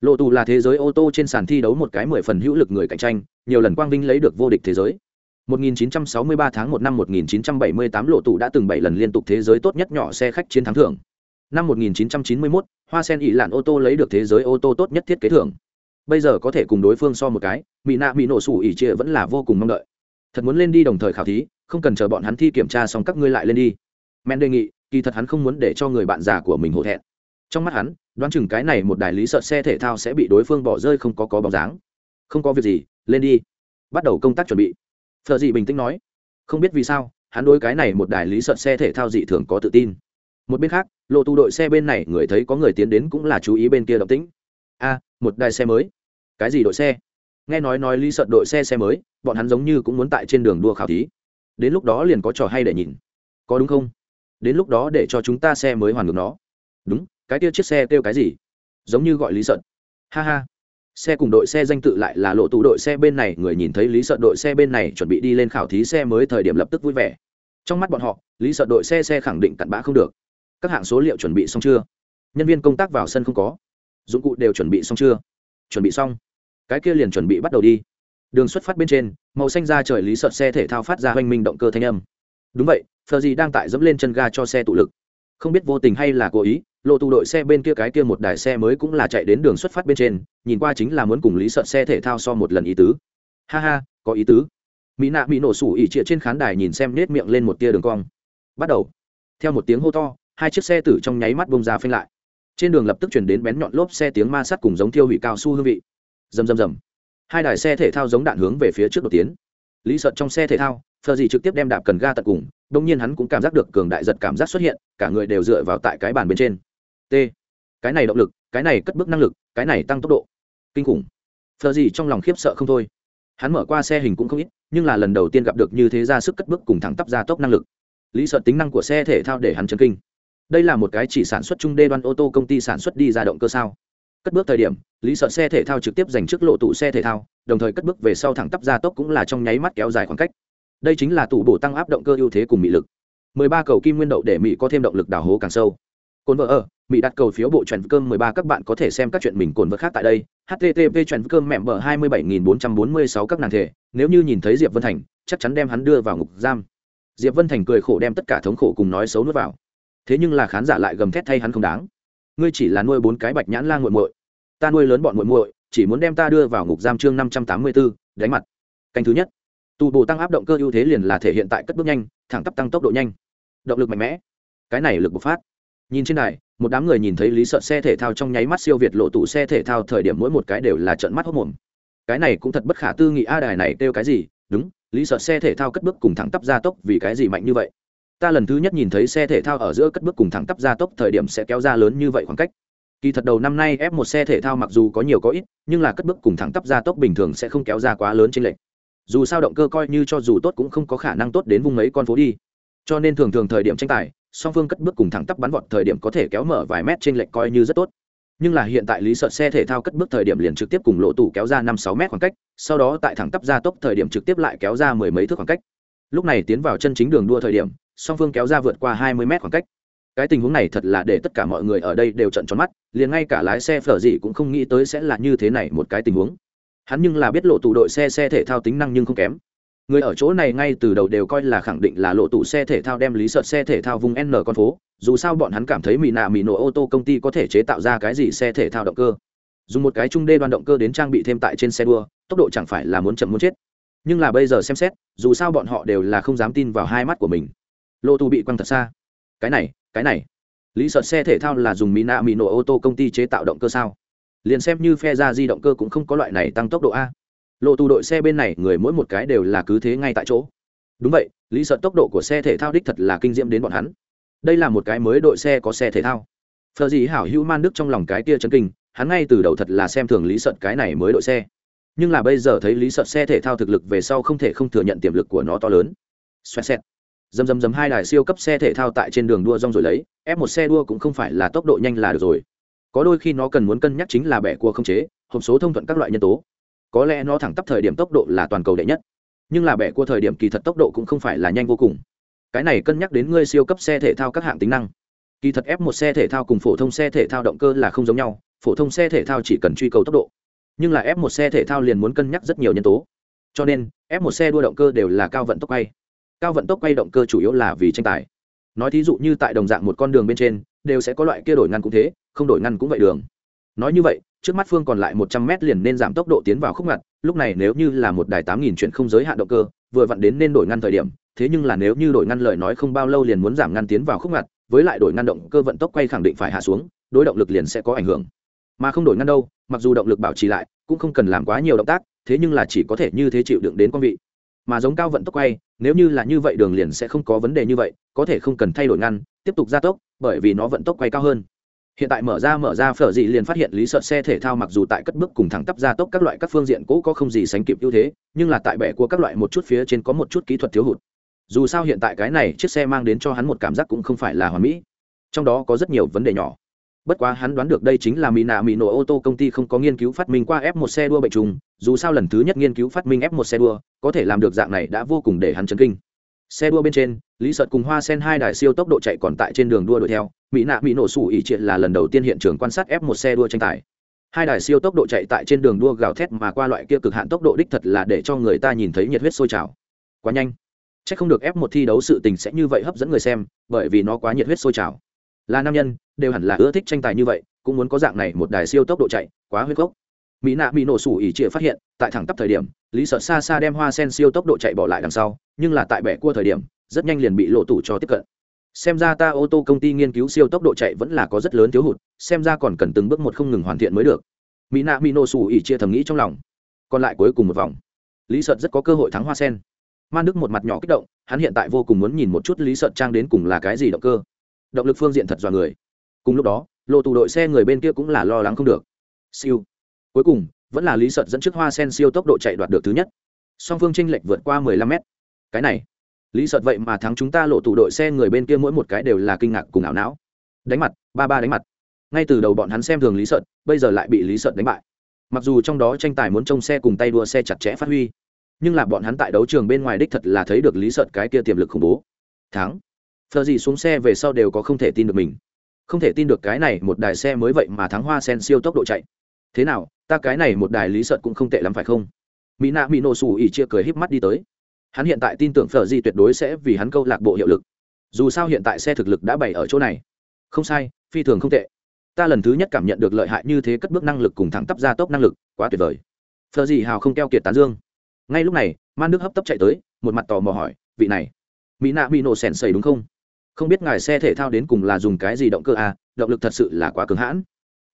Lộ tù là thế giới ô tô trên sàn thi đấu một cái mười phần hữu lực người cạnh tranh nhiều lần quang vinh lấy được vô địch thế giới. 1963 tháng 1 năm 1978 lộ tù đã từng 7 lần liên tục thế giới tốt nhất nhỏ xe khách chiến thắng thưởng. Năm 1991, hoa sen ỉ lạn ô tô lấy được thế giới ô tô tốt nhất thiết kế thưởng. Bây giờ có thể cùng đối phương so một cái mỹ nạ mỹ nổ sủ ỉ chia vẫn là vô cùng mong đợi. Thật muốn lên đi đồng thời khảo thí không cần chờ bọn hắn thi kiểm tra xong các ngươi lại lên đi. Men đề nghị kỳ thật hắn không muốn để cho người bạn già của mình hổ thẹn. Trong mắt hắn, đoán chừng cái này một đài lý sợ xe thể thao sẽ bị đối phương bỏ rơi không có có bóng dáng. Không có việc gì, lên đi. Bắt đầu công tác chuẩn bị. Thợ dị bình tĩnh nói. Không biết vì sao, hắn đối cái này một đài lý sợ xe thể thao dị thường có tự tin. Một bên khác, lộ tu đội xe bên này người thấy có người tiến đến cũng là chú ý bên kia động tĩnh. A, một đài xe mới. Cái gì đội xe? Nghe nói nói lý sợ đội xe xe mới, bọn hắn giống như cũng muốn tại trên đường đua khảo thí. Đến lúc đó liền có trò hay để nhìn. Có đúng không? Đến lúc đó để cho chúng ta xe mới hoàn ngược nó. Đúng, cái kia chiếc xe kêu cái gì? Giống như gọi lý sợn. Ha ha. Xe cùng đội xe danh tự lại là lộ tù đội xe bên này, người nhìn thấy lý sợ đội xe bên này chuẩn bị đi lên khảo thí xe mới thời điểm lập tức vui vẻ. Trong mắt bọn họ, lý sợ đội xe xe khẳng định cặn bã không được. Các hạng số liệu chuẩn bị xong chưa? Nhân viên công tác vào sân không có. Dụng cụ đều chuẩn bị xong chưa? Chuẩn bị xong. Cái kia liền chuẩn bị bắt đầu đi. Đường xuất phát bên trên, màu xanh ra trời lý sợ xe thể thao phát ra hoành minh động cơ thanh âm. Đúng vậy phờ gì đang tại dẫm lên chân ga cho xe tụ lực. Không biết vô tình hay là cố ý, lộ tụ đội xe bên kia cái kia một đài xe mới cũng là chạy đến đường xuất phát bên trên, nhìn qua chính là muốn cùng lý sợ xe thể thao so một lần ý tứ. Ha ha, có ý tứ. Mỹ nạ bị nổ sủ ỉ trịa trên khán đài nhìn xem nết miệng lên một tia đường cong. Bắt đầu. Theo một tiếng hô to, hai chiếc xe tử trong nháy mắt bông ra phanh lại. Trên đường lập tức chuyển đến bén nhọn lốp xe tiếng ma sắt cùng giống thiêu hủy cao su hương vị. Rầm rầm rầm. Hai đài xe thể thao giống đạn hướng về phía trước đột tiến. Lý sợ trong xe thể thao, phờ gì trực tiếp đem đạp cần ga tận cùng đông nhiên hắn cũng cảm giác được cường đại giật cảm giác xuất hiện, cả người đều dựa vào tại cái bàn bên trên. T. Cái này động lực, cái này cất bước năng lực, cái này tăng tốc độ. Kinh khủng. Phờ gì trong lòng khiếp sợ không thôi. Hắn mở qua xe hình cũng không ít, nhưng là lần đầu tiên gặp được như thế ra sức cất bước cùng thẳng tắp ra tốc năng lực. Lý sợ tính năng của xe thể thao để hắn chấn kinh. Đây là một cái chỉ sản xuất trung đê đoan ô tô công ty sản xuất đi ra động cơ sao? Cất bước thời điểm, lý sợ xe thể thao trực tiếp dành trước lộ tụ xe thể thao, đồng thời cất bước về sau thẳng tắp ra tốc cũng là trong nháy mắt kéo dài khoảng cách đây chính là tủ bổ tăng áp động cơ ưu thế cùng mị lực. 13 cầu kim nguyên đậu để mỹ có thêm động lực đào hố càng sâu. Cồn vợ ở mỹ đặt cầu phiếu bộ truyền cơm 13 các bạn có thể xem các chuyện mình cồn vật khác tại đây. Http truyền cơm mẹm bờ 27446 các nàng thể. Nếu như nhìn thấy diệp vân thành chắc chắn đem hắn đưa vào ngục giam. Diệp vân thành cười khổ đem tất cả thống khổ cùng nói xấu nuốt vào. Thế nhưng là khán giả lại gầm thét thay hắn không đáng. Ngươi chỉ là nuôi bốn cái bạch nhãn la muội muội. Ta nuôi lớn bọn muội muội chỉ muốn đem ta đưa vào ngục giam chương 584, đánh mặt. Canh thứ nhất tù bổ tăng áp động cơ ưu thế liền là thể hiện tại cất bước nhanh thẳng tắp tăng tốc độ nhanh. Động lực mạnh mẽ. Cái này lực bộc phát. Nhìn trên này, một đám người nhìn thấy lý sợ xe thể thao trong nháy mắt siêu việt lộ tụ xe thể thao thời điểm mỗi một cái đều là trận mắt hốc mồm. Cái này cũng thật bất khả tư nghị a đài này kêu cái gì? Đúng lý sợ xe thể thao cất bước cùng thẳng tắp gia tốc vì cái gì mạnh như vậy? Ta lần thứ nhất nhìn thấy xe thể thao ở giữa cất bước cùng thẳng tắp gia tốc thời điểm sẽ kéo ra lớn như vậy khoảng cách. Kỳ thật đầu năm nay ép một xe thể thao mặc dù có nhiều có ít nhưng là cất bước cùng thẳng tắp gia tốc bình thường sẽ không kéo ra quá lớn trên lệch dù sao động cơ coi như cho dù tốt cũng không có khả năng tốt đến vùng mấy con phố đi. Cho nên thường thường thời điểm tranh tài, song phương cất bước cùng thẳng tắp bắn vọt thời điểm có thể kéo mở vài mét trên lệch coi như rất tốt. Nhưng là hiện tại lý sợ xe thể thao cất bước thời điểm liền trực tiếp cùng lộ tủ kéo ra năm sáu mét khoảng cách, sau đó tại thẳng tắp ra tốc thời điểm trực tiếp lại kéo ra mười mấy thước khoảng cách. Lúc này tiến vào chân chính đường đua thời điểm, song phương kéo ra vượt qua hai mươi mét khoảng cách. Cái tình huống này thật là để tất cả mọi người ở đây đều trận tròn mắt, liền ngay cả lái xe phở gì cũng không nghĩ tới sẽ là như thế này một cái tình huống hắn nhưng là biết lộ tủ đội xe xe thể thao tính năng nhưng không kém. Người ở chỗ này ngay từ đầu đều coi là khẳng định là lộ tủ xe thể thao đem lý sợ xe thể thao vùng n con phố, dù sao bọn hắn cảm thấy mỹ nạ mỹ nổ ô tô công ty có thể chế tạo ra cái gì xe thể thao động cơ. Dùng một cái trung đê đoan động cơ đến trang bị thêm tại trên xe đua, tốc độ chẳng phải là muốn chậm muốn chết. Nhưng là bây giờ xem xét, dù sao bọn họ đều là không dám tin vào hai mắt của mình. Lộ tù bị quăng thật xa. Cái này cái này. Lý sợ xe thể thao là dùng mỹ nạ mỹ nổ ô tô công ty chế tạo động cơ sao? Liền xem như phe ra di động cơ cũng không có loại này tăng tốc độ a. Lộ tù đội xe bên này, người mỗi một cái đều là cứ thế ngay tại chỗ. Đúng vậy, lý sợ tốc độ của xe thể thao đích thật là kinh diễm đến bọn hắn. Đây là một cái mới đội xe có xe thể thao. Phờ gì hảo hữu man đức trong lòng cái kia chấn kinh, hắn ngay từ đầu thật là xem thường lý sợ cái này mới đội xe. Nhưng là bây giờ thấy lý sợ xe thể thao thực lực về sau không thể không thừa nhận tiềm lực của nó to lớn. Xoẹt xẹt. Dầm dầm dầm hai đài siêu cấp xe thể thao tại trên đường đua rong rồi lấy ép một xe đua cũng không phải là tốc độ nhanh là được rồi có đôi khi nó cần muốn cân nhắc chính là bẻ cua không chế, hộp số thông thuận các loại nhân tố. Có lẽ nó thẳng tắp thời điểm tốc độ là toàn cầu đệ nhất, nhưng là bẻ cua thời điểm kỳ thật tốc độ cũng không phải là nhanh vô cùng. Cái này cân nhắc đến ngươi siêu cấp xe thể thao các hạng tính năng. Kỳ thật ép một xe thể thao cùng phổ thông xe thể thao động cơ là không giống nhau, phổ thông xe thể thao chỉ cần truy cầu tốc độ. Nhưng là ép một xe thể thao liền muốn cân nhắc rất nhiều nhân tố. Cho nên ép một xe đua động cơ đều là cao vận tốc quay. Cao vận tốc quay động cơ chủ yếu là vì tranh tài. Nói thí dụ như tại đồng dạng một con đường bên trên đều sẽ có loại kia đổi ngăn cũng thế, không đổi ngăn cũng vậy đường. Nói như vậy, trước mắt phương còn lại một trăm mét liền nên giảm tốc độ tiến vào khúc ngặt, lúc này nếu như là một đài tám nghìn chuyển không giới hạn động cơ, vừa vặn đến nên đổi ngăn thời điểm, thế nhưng là nếu như đổi ngăn lời nói không bao lâu liền muốn giảm ngăn tiến vào khúc ngặt, với lại đổi ngăn động cơ vận tốc quay khẳng định phải hạ xuống, đối động lực liền sẽ có ảnh hưởng. Mà không đổi ngăn đâu, mặc dù động lực bảo trì lại, cũng không cần làm quá nhiều động tác, thế nhưng là chỉ có thể như thế chịu đựng đến quan vị. Mà giống cao vận tốc quay, nếu như là như vậy đường liền sẽ không có vấn đề như vậy, có thể không cần thay đổi ngăn, tiếp tục gia tốc bởi vì nó vận tốc quay cao hơn. Hiện tại mở ra mở ra, phở dị liền phát hiện lý sợ xe thể thao mặc dù tại cất bước cùng thẳng tắp gia tốc các loại các phương diện cũ có không gì sánh kịp ưu thế, nhưng là tại bẻ của các loại một chút phía trên có một chút kỹ thuật thiếu hụt. Dù sao hiện tại cái này chiếc xe mang đến cho hắn một cảm giác cũng không phải là hoàn mỹ. Trong đó có rất nhiều vấn đề nhỏ. Bất quá hắn đoán được đây chính là mỹ nạ mỹ nổ ô tô công ty không có nghiên cứu phát minh qua f một xe đua bệnh trùng, dù sao lần thứ nhất nghiên cứu phát minh f một xe đua, có thể làm được dạng này đã vô cùng để hắn chấn kinh xe đua bên trên, lý sợt cùng hoa sen hai đài siêu tốc độ chạy còn tại trên đường đua đuổi theo. Mỹ nạ mỹ nổ sủ ỉ triệt là lần đầu tiên hiện trường quan sát f một xe đua tranh tài. Hai đài siêu tốc độ chạy tại trên đường đua gào thét mà qua loại kia cực hạn tốc độ đích thật là để cho người ta nhìn thấy nhiệt huyết sôi trào. Quá nhanh. C h ắ c không được ép một thi đấu sự tình sẽ như vậy hấp dẫn người xem, bởi vì nó quá nhiệt huyết sôi trào. Là nam nhân, đều hẳn là ưa thích tranh tài như vậy, cũng muốn có dạng này một đài siêu tốc độ chạy, quá huyết gốc. Mỹ nạ bị nổ sủ ỉ trịa phát hiện, tại thẳng tắp thời điểm, lý sợ xa xa đem hoa sen siêu tốc độ chạy bỏ lại đằng sau nhưng là tại bẻ cua thời điểm, rất nhanh liền bị lộ tủ cho tiếp cận. Xem ra ta ô tô công ty nghiên cứu siêu tốc độ chạy vẫn là có rất lớn thiếu hụt, xem ra còn cần từng bước một không ngừng hoàn thiện mới được. Mỹ nạ mỹ nổ xù ỉ chia thầm nghĩ trong lòng. Còn lại cuối cùng một vòng. Lý sợt rất có cơ hội thắng hoa sen. Man đức một mặt nhỏ kích động, hắn hiện tại vô cùng muốn nhìn một chút lý sợt trang đến cùng là cái gì động cơ. Động lực phương diện thật dọa người. Cùng lúc đó, lộ tù đội xe người bên kia cũng là lo lắng không được. Siêu. Cuối cùng, vẫn là lý sợt dẫn trước hoa sen siêu tốc độ chạy đoạt được thứ nhất. Song phương tranh lệch vượt qua 15 mét cái này. Lý sợ vậy mà thắng chúng ta lộ tụ đội xe người bên kia mỗi một cái đều là kinh ngạc cùng ảo não. Đánh mặt, ba ba đánh mặt. Ngay từ đầu bọn hắn xem thường lý sợ bây giờ lại bị lý sợ đánh bại. Mặc dù trong đó tranh tài muốn trông xe cùng tay đua xe chặt chẽ phát huy, nhưng là bọn hắn tại đấu trường bên ngoài đích thật là thấy được lý sợ cái kia tiềm lực khủng bố. Thắng. Phờ gì xuống xe về sau đều có không thể tin được mình. Không thể tin được cái này một đài xe mới vậy mà thắng hoa sen siêu tốc độ chạy. Thế nào, ta cái này một đài lý sợ cũng không tệ lắm phải không? Mỹ nạ mỹ nổ xù ỉ chia cười híp mắt đi tới hắn hiện tại tin tưởng phở di tuyệt đối sẽ vì hắn câu lạc bộ hiệu lực. Dù sao hiện tại xe thực lực đã bày ở chỗ này. Không sai, phi thường không tệ. Ta lần thứ nhất cảm nhận được lợi hại như thế cất bước năng lực cùng thẳng tắp ra tốc năng lực, quá tuyệt vời. Phở gì hào không keo kiệt tán dương. Ngay lúc này, man đức hấp tấp chạy tới, một mặt tò mò hỏi, vị này, mỹ nạ bị nổ sèn sầy đúng không? Không biết ngài xe thể thao đến cùng là dùng cái gì động cơ a động lực thật sự là quá cứng hãn.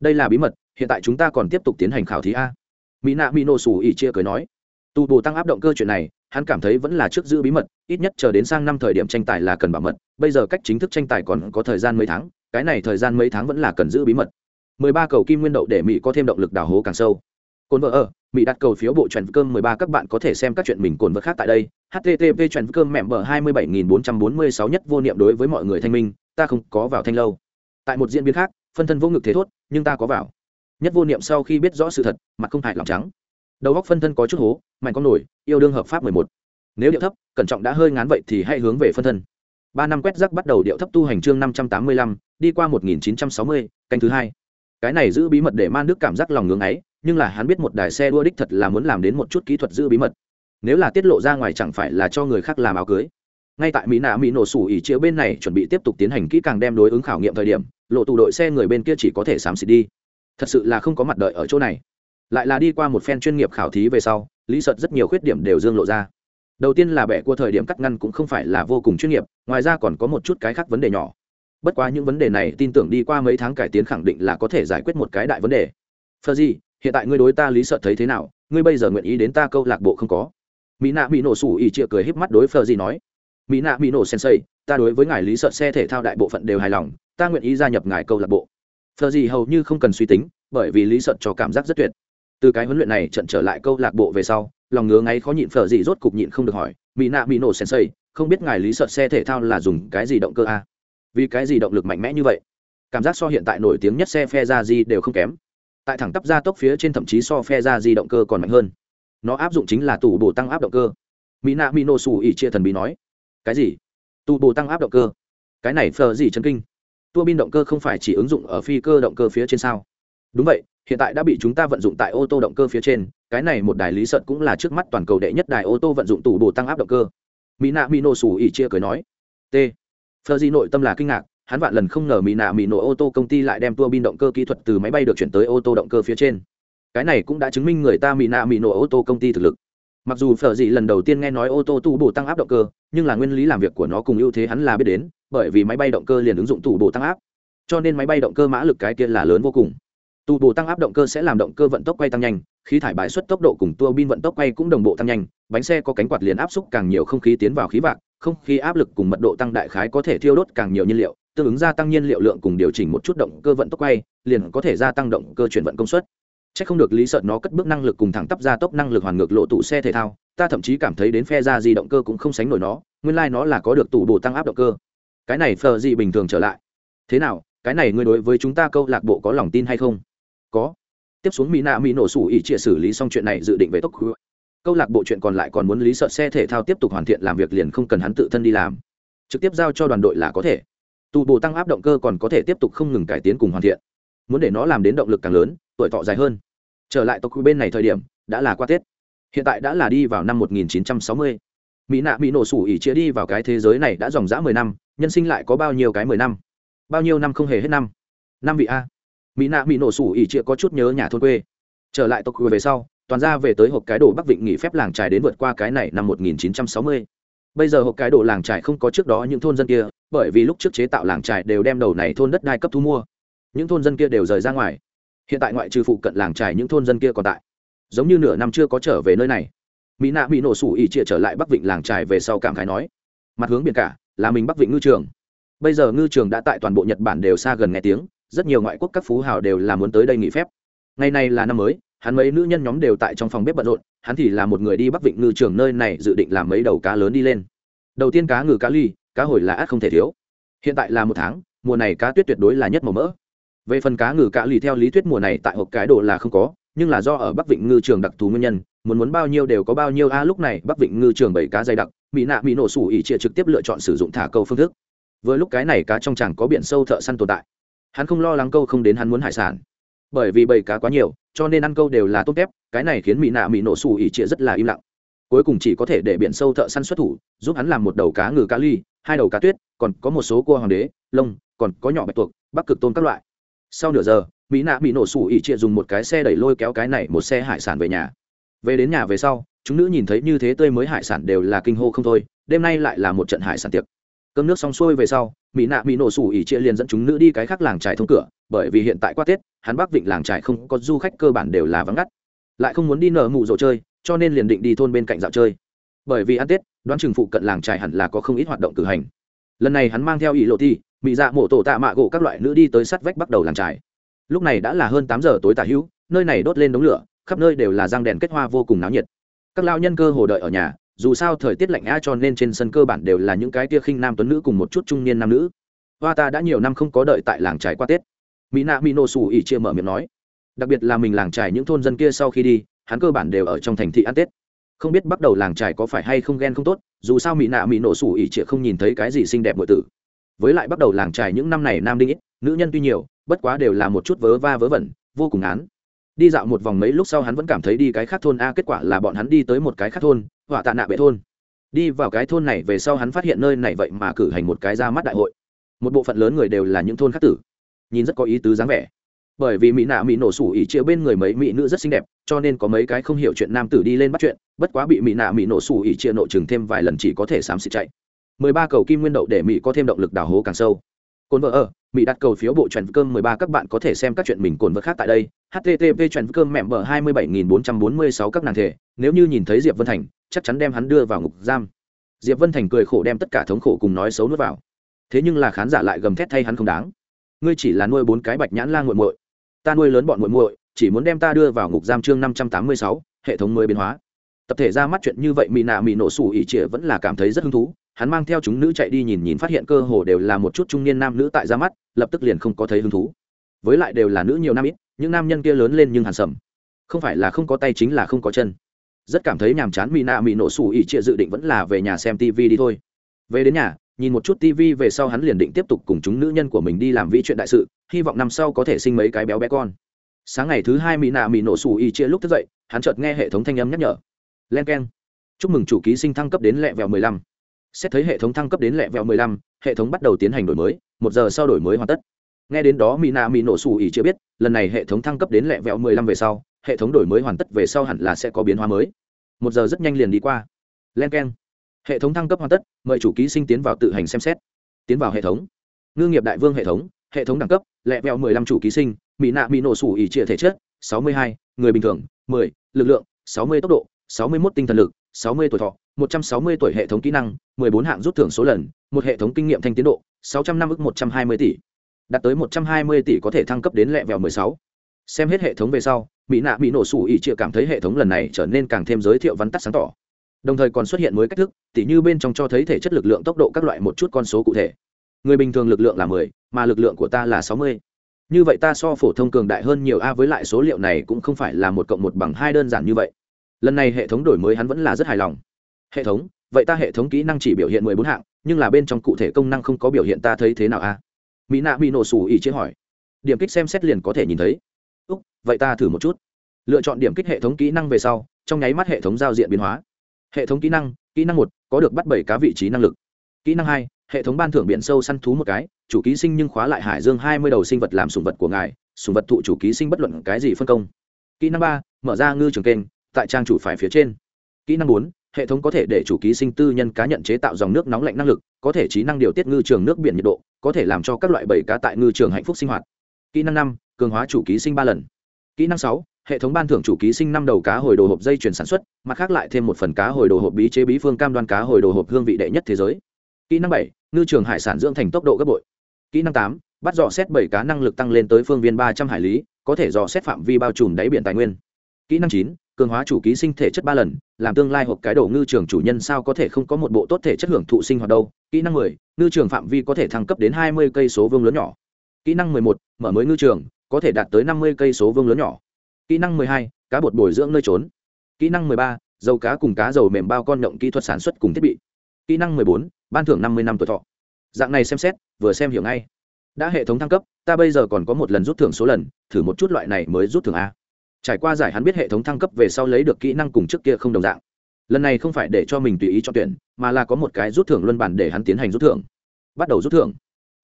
Đây là bí mật, hiện tại chúng ta còn tiếp tục tiến hành khảo thí a. Mỹ nạ mỹ nổ xù ỉ chia cười nói. Tu bù tăng áp động cơ chuyện này hắn cảm thấy vẫn là trước giữ bí mật, ít nhất chờ đến sang năm thời điểm tranh tài là cần bảo mật, bây giờ cách chính thức tranh tài còn có thời gian mấy tháng, cái này thời gian mấy tháng vẫn là cần giữ bí mật. 13 cầu kim nguyên đậu để mỹ có thêm động lực đào hố càng sâu. Cồn vợ ở, mỹ đặt cầu phiếu bộ truyền cơm 13 các bạn có thể xem các chuyện mình cồn vợ khác tại đây. Http truyền cơm mẹm bờ 27446 nhất vô niệm đối với mọi người thanh minh, ta không có vào thanh lâu. Tại một diễn biến khác, phân thân vô ngực thế thốt, nhưng ta có vào. Nhất vô niệm sau khi biết rõ sự thật, mặt không hại lòng trắng đầu góc phân thân có chút hố mạnh con nổi yêu đương hợp pháp 11. nếu điệu thấp cẩn trọng đã hơi ngán vậy thì hãy hướng về phân thân. Ba năm quét rắc bắt đầu điệu thấp tu hành chương 585, đi qua 1960, canh thứ hai. Cái này giữ bí mật để man đức cảm giác lòng ngưỡng ấy nhưng là hắn biết một đài xe đua đích thật là muốn làm đến một chút kỹ thuật giữ bí mật. Nếu là tiết lộ ra ngoài chẳng phải là cho người khác làm áo cưới. Ngay tại mỹ nạ mỹ nổ sủ ỉ chia bên này chuẩn bị tiếp tục tiến hành kỹ càng đem đối ứng khảo nghiệm thời điểm lộ tù đội xe người bên kia chỉ có thể xám xịt đi. Thật sự là không có mặt đợi ở chỗ này lại là đi qua một phen chuyên nghiệp khảo thí về sau, lý sợt rất nhiều khuyết điểm đều dương lộ ra. Đầu tiên là bẻ cua thời điểm cắt ngăn cũng không phải là vô cùng chuyên nghiệp, ngoài ra còn có một chút cái khác vấn đề nhỏ. Bất quá những vấn đề này tin tưởng đi qua mấy tháng cải tiến khẳng định là có thể giải quyết một cái đại vấn đề. Phờ gì hiện tại ngươi đối ta lý sợ thấy thế nào? Ngươi bây giờ nguyện ý đến ta câu lạc bộ không có? Mỹ nạ bị nổ sủ ỉ chịa cười híp mắt đối phờ gì nói. Mỹ nạ bị nổ sensei, ta đối với ngài lý sợ xe thể thao đại bộ phận đều hài lòng, ta nguyện ý gia nhập ngài câu lạc bộ. Phờ gì hầu như không cần suy tính, bởi vì lý sợ cho cảm giác rất tuyệt từ cái huấn luyện này trận trở lại câu lạc bộ về sau, lòng ngứa ngáy khó nhịn phở gì rốt cục nhịn không được hỏi mỹ nạ mỹ nổ sensei, không biết ngài lý sợ xe thể thao là dùng cái gì động cơ a? Vì cái gì động lực mạnh mẽ như vậy? Cảm giác so hiện tại nổi tiếng nhất xe phe ra di đều không kém. Tại thẳng tắp ra tốc phía trên thậm chí so phe ra di động cơ còn mạnh hơn. Nó áp dụng chính là tủ bổ tăng áp động cơ. Mỹ nạ mỹ nổ xù ỉ chia thần bí nói. Cái gì? Tủ bổ tăng áp động cơ? Cái này phờ gì chân kinh? Tua bin động cơ không phải chỉ ứng dụng ở phi cơ động cơ phía trên sao? Đúng vậy, hiện tại đã bị chúng ta vận dụng tại ô tô động cơ phía trên, cái này một đài lý sợt cũng là trước mắt toàn cầu đệ nhất đài ô tô vận dụng tủ bổ tăng áp động cơ. Mỹ nạ mỹ nổ xù ỉ chia cười nói. T. Phờ di nội tâm là kinh ngạc, hắn vạn lần không ngờ mỹ nạ mỹ nổ ô tô công ty lại đem tua bin động cơ kỹ thuật từ máy bay được chuyển tới ô tô động cơ phía trên. Cái này cũng đã chứng minh người ta mỹ nạ mỹ nổ ô tô công ty thực lực. Mặc dù phở dị lần đầu tiên nghe nói ô tô tu bổ tăng áp động cơ, nhưng là nguyên lý làm việc của nó cùng ưu thế hắn là biết đến, bởi vì máy bay động cơ liền ứng dụng tủ bổ tăng áp. Cho nên máy bay động cơ mã lực cái kia là lớn vô cùng. Tu bổ tăng áp động cơ sẽ làm động cơ vận tốc quay tăng nhanh, khí thải bài xuất tốc độ cùng tua bin vận tốc quay cũng đồng bộ tăng nhanh, bánh xe có cánh quạt liền áp xúc càng nhiều không khí tiến vào khí vạc, không khí áp lực cùng mật độ tăng đại khái có thể thiêu đốt càng nhiều nhiên liệu, tương ứng gia tăng nhiên liệu lượng cùng điều chỉnh một chút động cơ vận tốc quay, liền có thể gia tăng động cơ chuyển vận công suất. Chắc không được lý sợ nó cất bước năng lực cùng thẳng tắp gia tốc năng lực hoàn ngược lộ tụ xe thể thao, ta thậm chí cảm thấy đến phe ra gì động cơ cũng không sánh nổi nó, nguyên lai nó là có được tủ bổ tăng áp động cơ. Cái này phờ gì bình thường trở lại. Thế nào, cái này ngươi đối với chúng ta câu lạc bộ có lòng tin hay không? Có. Tiếp xuống mỹ nạ mỹ nổ sủ ỉ chia xử lý xong chuyện này dự định về tốc câu lạc bộ chuyện còn lại còn muốn lý sợ xe thể thao tiếp tục hoàn thiện làm việc liền không cần hắn tự thân đi làm. Trực tiếp giao cho đoàn đội là có thể. Tù bổ tăng áp động cơ còn có thể tiếp tục không ngừng cải tiến cùng hoàn thiện. Muốn để nó làm đến động lực càng lớn, tuổi thọ dài hơn. Trở lại tộc bên này thời điểm, đã là qua tết. Hiện tại đã là đi vào năm 1960. mỹ nạ bị nổ sủ ỉ chia đi vào cái thế giới này đã dòng dã mười năm, nhân sinh lại có bao nhiêu cái mười năm? Bao nhiêu năm không hề hết năm? Năm vị a mỹ nạ bị nổ sủ ỉ chia có chút nhớ nhà thôn quê. Trở lại tộc về sau, toàn ra về tới hộp cái đồ bắc vịnh nghỉ phép làng trài đến vượt qua cái này năm 1960. bây giờ hộp cái đồ làng trài không có trước đó những thôn dân kia, bởi vì lúc trước chế tạo làng trài đều đem đầu này thôn đất đai cấp thu mua. Những thôn dân kia đều rời ra ngoài. Hiện tại ngoại trừ phụ cận làng trài những thôn dân kia còn tại. Giống như nửa năm chưa có trở về nơi này. Mỹ nạ bị nổ sủ ỉ trịa trở lại bắc vịnh làng trài về sau cảm khái nói, mặt hướng biển cả, là mình bắc vịnh ngư trường. Bây giờ ngư trường đã tại toàn bộ nhật bản đều xa gần nghe tiếng rất nhiều ngoại quốc các phú hào đều là muốn tới đây nghỉ phép. Ngày này là năm mới, hắn mấy nữ nhân nhóm đều tại trong phòng bếp bận rộn, hắn thì là một người đi bắc vịnh ngư trường nơi này dự định làm mấy đầu cá lớn đi lên. Đầu tiên cá ngừ cá ly, cá hồi là át không thể thiếu. Hiện tại là một tháng, mùa này cá tuyết tuyệt đối là nhất màu mỡ. Về phần cá ngừ cá ly theo lý thuyết mùa này tại hộp cái đồ là không có, nhưng là do ở bắc vịnh ngư trường đặc thù nguyên nhân, muốn muốn bao nhiêu đều có bao nhiêu. A, lúc này bắc vịnh ngư trường bảy cá dày đặc, mỹ nạ, mỹ nổ sủ ỉ chia trực tiếp lựa chọn sử dụng thả câu phương thức. Với lúc cái này cá trong chẳng có biển sâu thợ săn tồn tại hắn không lo lắng câu không đến hắn muốn hải sản. Bởi vì bầy cá quá nhiều, cho nên ăn câu đều là tốt kép cái này khiến mỹ nạ mỹ nổ xù ỉ trịa rất là im lặng. Cuối cùng chỉ có thể để biển sâu thợ săn xuất thủ, giúp hắn làm một đầu cá ngừ cá ly, hai đầu cá tuyết, còn có một số cua hoàng đế, lông, còn có nhỏ bạch tuộc, bắc cực tôm các loại. Sau nửa giờ mỹ nạ bị nổ sủ ỉ trịa dùng một cái xe đẩy lôi kéo cái này một xe hải sản về nhà. Về đến nhà về sau, chúng nữ nhìn thấy như thế tươi mới hải sản đều là kinh hô không thôi, đêm nay lại là một trận hải sản tiệc cơm nước xong xuôi về sau, mỹ nạ mỹ nổ sủ ỉ chia liền dẫn chúng nữ đi cái khác làng trải thông cửa, bởi vì hiện tại qua tết, hắn bắc vịnh làng trải không có du khách cơ bản đều là vắng ngắt. Lại không muốn đi nở mụ rổ chơi, cho nên liền định đi thôn bên cạnh dạo chơi. Bởi vì ăn tết, đoán chừng phụ cận làng trải hẳn là có không ít hoạt động cử hành. Lần này hắn mang theo ý lộ thi, mỹ dạ mổ tổ tạ mạ gỗ các loại nữ đi tới sắt vách bắt đầu làng trải lúc này đã là hơn tám giờ tối tả hữu, nơi này đốt lên đống lửa, khắp nơi đều là răng đèn kết hoa vô cùng náo nhiệt. Các lao nhân cơ hồ đợi ở nhà dù sao thời tiết lạnh a cho nên trên sân cơ bản đều là những cái tia khinh nam tuấn nữ cùng một chút trung niên nam nữ. Hoa ta đã nhiều năm không có đợi tại làng trải qua tết. Mỹ nạ mỹ nổ xù ỉ chia mở miệng nói. Đặc biệt là mình làng trải những thôn dân kia sau khi đi, hắn cơ bản đều ở trong thành thị ăn tết. Không biết bắt đầu làng trải có phải hay không ghen không tốt, dù sao mỹ nạ mỹ nổ xù ỉ chia không nhìn thấy cái gì xinh đẹp nội tử. Với lại bắt đầu làng trải những năm này nam đinh ít, nữ nhân tuy nhiều, bất quá đều là một chút vớ va vớ vẩn, vô cùng án đi dạo một vòng mấy lúc sau hắn vẫn cảm thấy đi cái khác thôn a, kết quả là bọn hắn đi tới một cái khác thôn, họa tạ nạ bệ thôn. Đi vào cái thôn này về sau hắn phát hiện nơi này vậy mà cử hành một cái ra mắt đại hội. Một bộ phận lớn người đều là những thôn khắc tử. Nhìn rất có ý tứ dáng vẻ. Bởi vì mỹ nạ mỹ nổ sủ ỉ chia bên người mấy mỹ nữ rất xinh đẹp, cho nên có mấy cái không hiểu chuyện nam tử đi lên bắt chuyện, bất quá bị mỹ nạ mỹ nổ sủ ỉ chia nộ chừng thêm vài lần chỉ có thể xám xịt chạy. Mười ba cầu kim nguyên đậu để mỹ có thêm động lực đào hố càng sâu cồn vợ ở, mỹ đặt cầu phiếu bộ truyện cơm mười ba, các bạn có thể xem các chuyện mình cồn vợ khác tại đây. Http truyện cơm mẹ mở hai mươi bảy nghìn bốn trăm bốn mươi sáu các nàng thể. Nếu như nhìn thấy diệp vân thành, chắc chắn đem hắn đưa vào ngục giam. Diệp vân thành cười khổ đem tất cả thống khổ cùng nói xấu nuốt vào. Thế nhưng là khán giả lại gầm thét thay hắn không đáng. Ngươi chỉ là nuôi bốn cái bạch nhãn la nguội muội. Ta nuôi lớn bọn muội muội, chỉ muốn đem ta đưa vào ngục giam chương năm trăm tám mươi sáu, hệ thống mới biến hóa. Tập thể ra mắt chuyện như vậy, mỹ nạ mỹ nổ sủ ỉ trịa vẫn là cảm thấy rất hứng thú hắn mang theo chúng nữ chạy đi nhìn nhìn phát hiện cơ hồ đều là một chút trung niên nam nữ tại ra mắt, lập tức liền không có thấy hứng thú. Với lại đều là nữ nhiều nam ít, những nam nhân kia lớn lên nhưng hàn sầm. Không phải là không có tay chính là không có chân. Rất cảm thấy nhàm chán mỹ nạ mỹ nổ sủ ỉ trịa dự định vẫn là về nhà xem tv đi thôi. Về đến nhà, nhìn một chút tv về sau hắn liền định tiếp tục cùng chúng nữ nhân của mình đi làm vĩ chuyện đại sự, hy vọng năm sau có thể sinh mấy cái béo bé con. Sáng ngày thứ hai mỹ nạ mỹ nổ sủ ỉ trịa lúc thức dậy, hắn chợt nghe hệ thống thanh âm nhắc nhở. Len k e n chúc mừng chủ ký sinh thăng cấp đến lẹ vẹo mười lăm xét thấy hệ thống thăng cấp đến lẹ vẹo mười lăm, hệ thống bắt đầu tiến hành đổi mới, một giờ sau đổi mới hoàn tất. Nghe đến đó mỹ nạ mỹ nổ xù ỉ chưa biết, lần này hệ thống thăng cấp đến lẹ vẹo mười lăm về sau, hệ thống đổi mới hoàn tất về sau hẳn là sẽ có biến hóa mới. Một giờ rất nhanh liền đi qua. Len k e n hệ thống thăng cấp hoàn tất, mời chủ ký sinh tiến vào tự hành xem xét. Tiến vào hệ thống. Ngư nghiệp đại vương hệ thống hệ thống đẳng cấp, lẹ vẹo mười lăm chủ ký sinh mỹ nạ mỹ nổ xù ỉ trịa thể chất, sáu mươi hai, người bình thường, mười, lực lượng, sáu mươi tốc độ, sáu mươi mốt tinh thần lực sáu mươi tuổi thọ, một trăm sáu mươi tuổi hệ thống kỹ năng, mười bốn hạng rút thưởng số lần, một hệ thống kinh nghiệm thanh tiến độ, sáu trăm năm ức một trăm hai mươi tỷ. Đạt tới một trăm hai mươi tỷ có thể thăng cấp đến lẹ vẹo mười sáu. Xem hết hệ thống về sau, mỹ nạ bị nổ sủ ỉ chịa cảm thấy hệ thống lần này trở nên càng thêm giới thiệu vắn tắt sáng tỏ. Đồng thời còn xuất hiện mới cách thức, tỉ như bên trong cho thấy thể chất lực lượng tốc độ các loại một chút con số cụ thể. Người bình thường lực lượng là mười, mà lực lượng của ta là sáu mươi. Như vậy ta so phổ thông cường đại hơn nhiều a, với lại số liệu này cũng không phải là một cộng một bằng hai đơn giản như vậy lần này hệ thống đổi mới hắn vẫn là rất hài lòng. Hệ thống, vậy ta hệ thống kỹ năng chỉ biểu hiện mười bốn hạng, nhưng là bên trong cụ thể công năng không có biểu hiện ta thấy thế nào a mỹ nạ bị nổ sủ ỉ chế hỏi. Điểm kích xem xét liền có thể nhìn thấy. Úc, vậy ta thử một chút. Lựa chọn điểm kích hệ thống kỹ năng về sau, trong nháy mắt hệ thống giao diện biến hóa. Hệ thống kỹ năng kỹ năng một, có được bắt bảy cá vị trí năng lực. Kỹ năng hai, hệ thống ban thưởng biển sâu săn thú một cái, chủ ký sinh nhưng khóa lại hải dương hai mươi đầu sinh vật làm sùng vật của ngài sùng vật thụ chủ ký sinh bất luận cái gì phân công. Kỹ năng ba, mở ra ngư trường kênh tại trang chủ phải phía trên. Kỹ năng bốn, hệ thống có thể để chủ ký sinh tư nhân cá nhận chế tạo dòng nước nóng lạnh năng lực, có thể trí năng điều tiết ngư trường nước biển nhiệt độ, có thể làm cho các loại bầy cá tại ngư trường hạnh phúc sinh hoạt. Kỹ năng năm, cường hóa chủ ký sinh ba lần. Kỹ năng sáu, hệ thống ban thưởng chủ ký sinh năm đầu cá hồi đồ hộp dây chuyển sản xuất, mặt khác lại thêm một phần cá hồi đồ hộp bí chế bí phương cam đoan cá hồi đồ hộp hương vị đệ nhất thế giới. Kỹ năng bảy, ngư trường hải sản dưỡng thành tốc độ gấp bội. Kỹ năng tám, bắt dò xét bảy cá năng lực tăng lên tới phương viên ba trăm hải lý, có thể dò xét phạm vi bao trùm đáy biển tài nguyên. Kỹ năng chín cường hóa chủ ký sinh thể chất ba lần, làm tương lai hộp cái đồ ngư trường chủ nhân sao có thể không có một bộ tốt thể chất hưởng thụ sinh hoạt đâu. Kỹ năng mười, ngư trường phạm vi có thể thăng cấp đến hai mươi cây số vương lớn nhỏ. Kỹ năng mười một, mở mới ngư trường, có thể đạt tới năm mươi cây số vương lớn nhỏ. Kỹ năng mười hai, cá bột bồi dưỡng nơi trốn. Kỹ năng mười ba, dầu cá cùng cá dầu mềm bao con động kỹ thuật sản xuất cùng thiết bị. Kỹ năng mười bốn, ban thưởng năm mươi năm tuổi thọ. Dạng này xem xét, vừa xem hiểu ngay. Đã hệ thống thăng cấp, ta bây giờ còn có một lần rút thưởng số lần, thử một chút loại này mới rút thưởng a trải qua giải hắn biết hệ thống thăng cấp về sau lấy được kỹ năng cùng trước kia không đồng dạng. Lần này không phải để cho mình tùy ý cho tuyển, mà là có một cái rút thưởng luân bản để hắn tiến hành rút thưởng. Bắt đầu rút thưởng.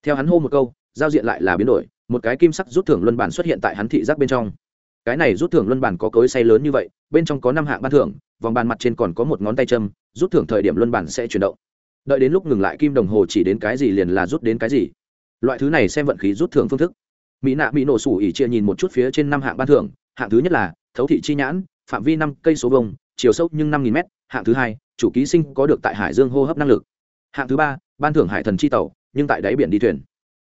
Theo hắn hô một câu, giao diện lại là biến đổi, một cái kim sắc rút thưởng luân bản xuất hiện tại hắn thị giác bên trong. Cái này rút thưởng luân bản có cối say lớn như vậy, bên trong có năm hạng ban thưởng, vòng bàn mặt trên còn có một ngón tay châm, rút thưởng thời điểm luân bản sẽ chuyển động. Đợi đến lúc ngừng lại kim đồng hồ chỉ đến cái gì liền là rút đến cái gì. Loại thứ này xem vận khí rút thưởng phương thức. Mỹ nạ mỹ nổ sủ ỉ chia nhìn một chút phía trên năm hạng ban thưởng hạng thứ nhất là, thấu thị chi nhãn, phạm vi năm cây số vông chiều sâu nhưng năm nghìn m hạng thứ hai, chủ ký sinh có được tại hải dương hô hấp năng lực. Hạng thứ ba, ban thưởng hải thần chi tàu nhưng tại đáy biển đi thuyền.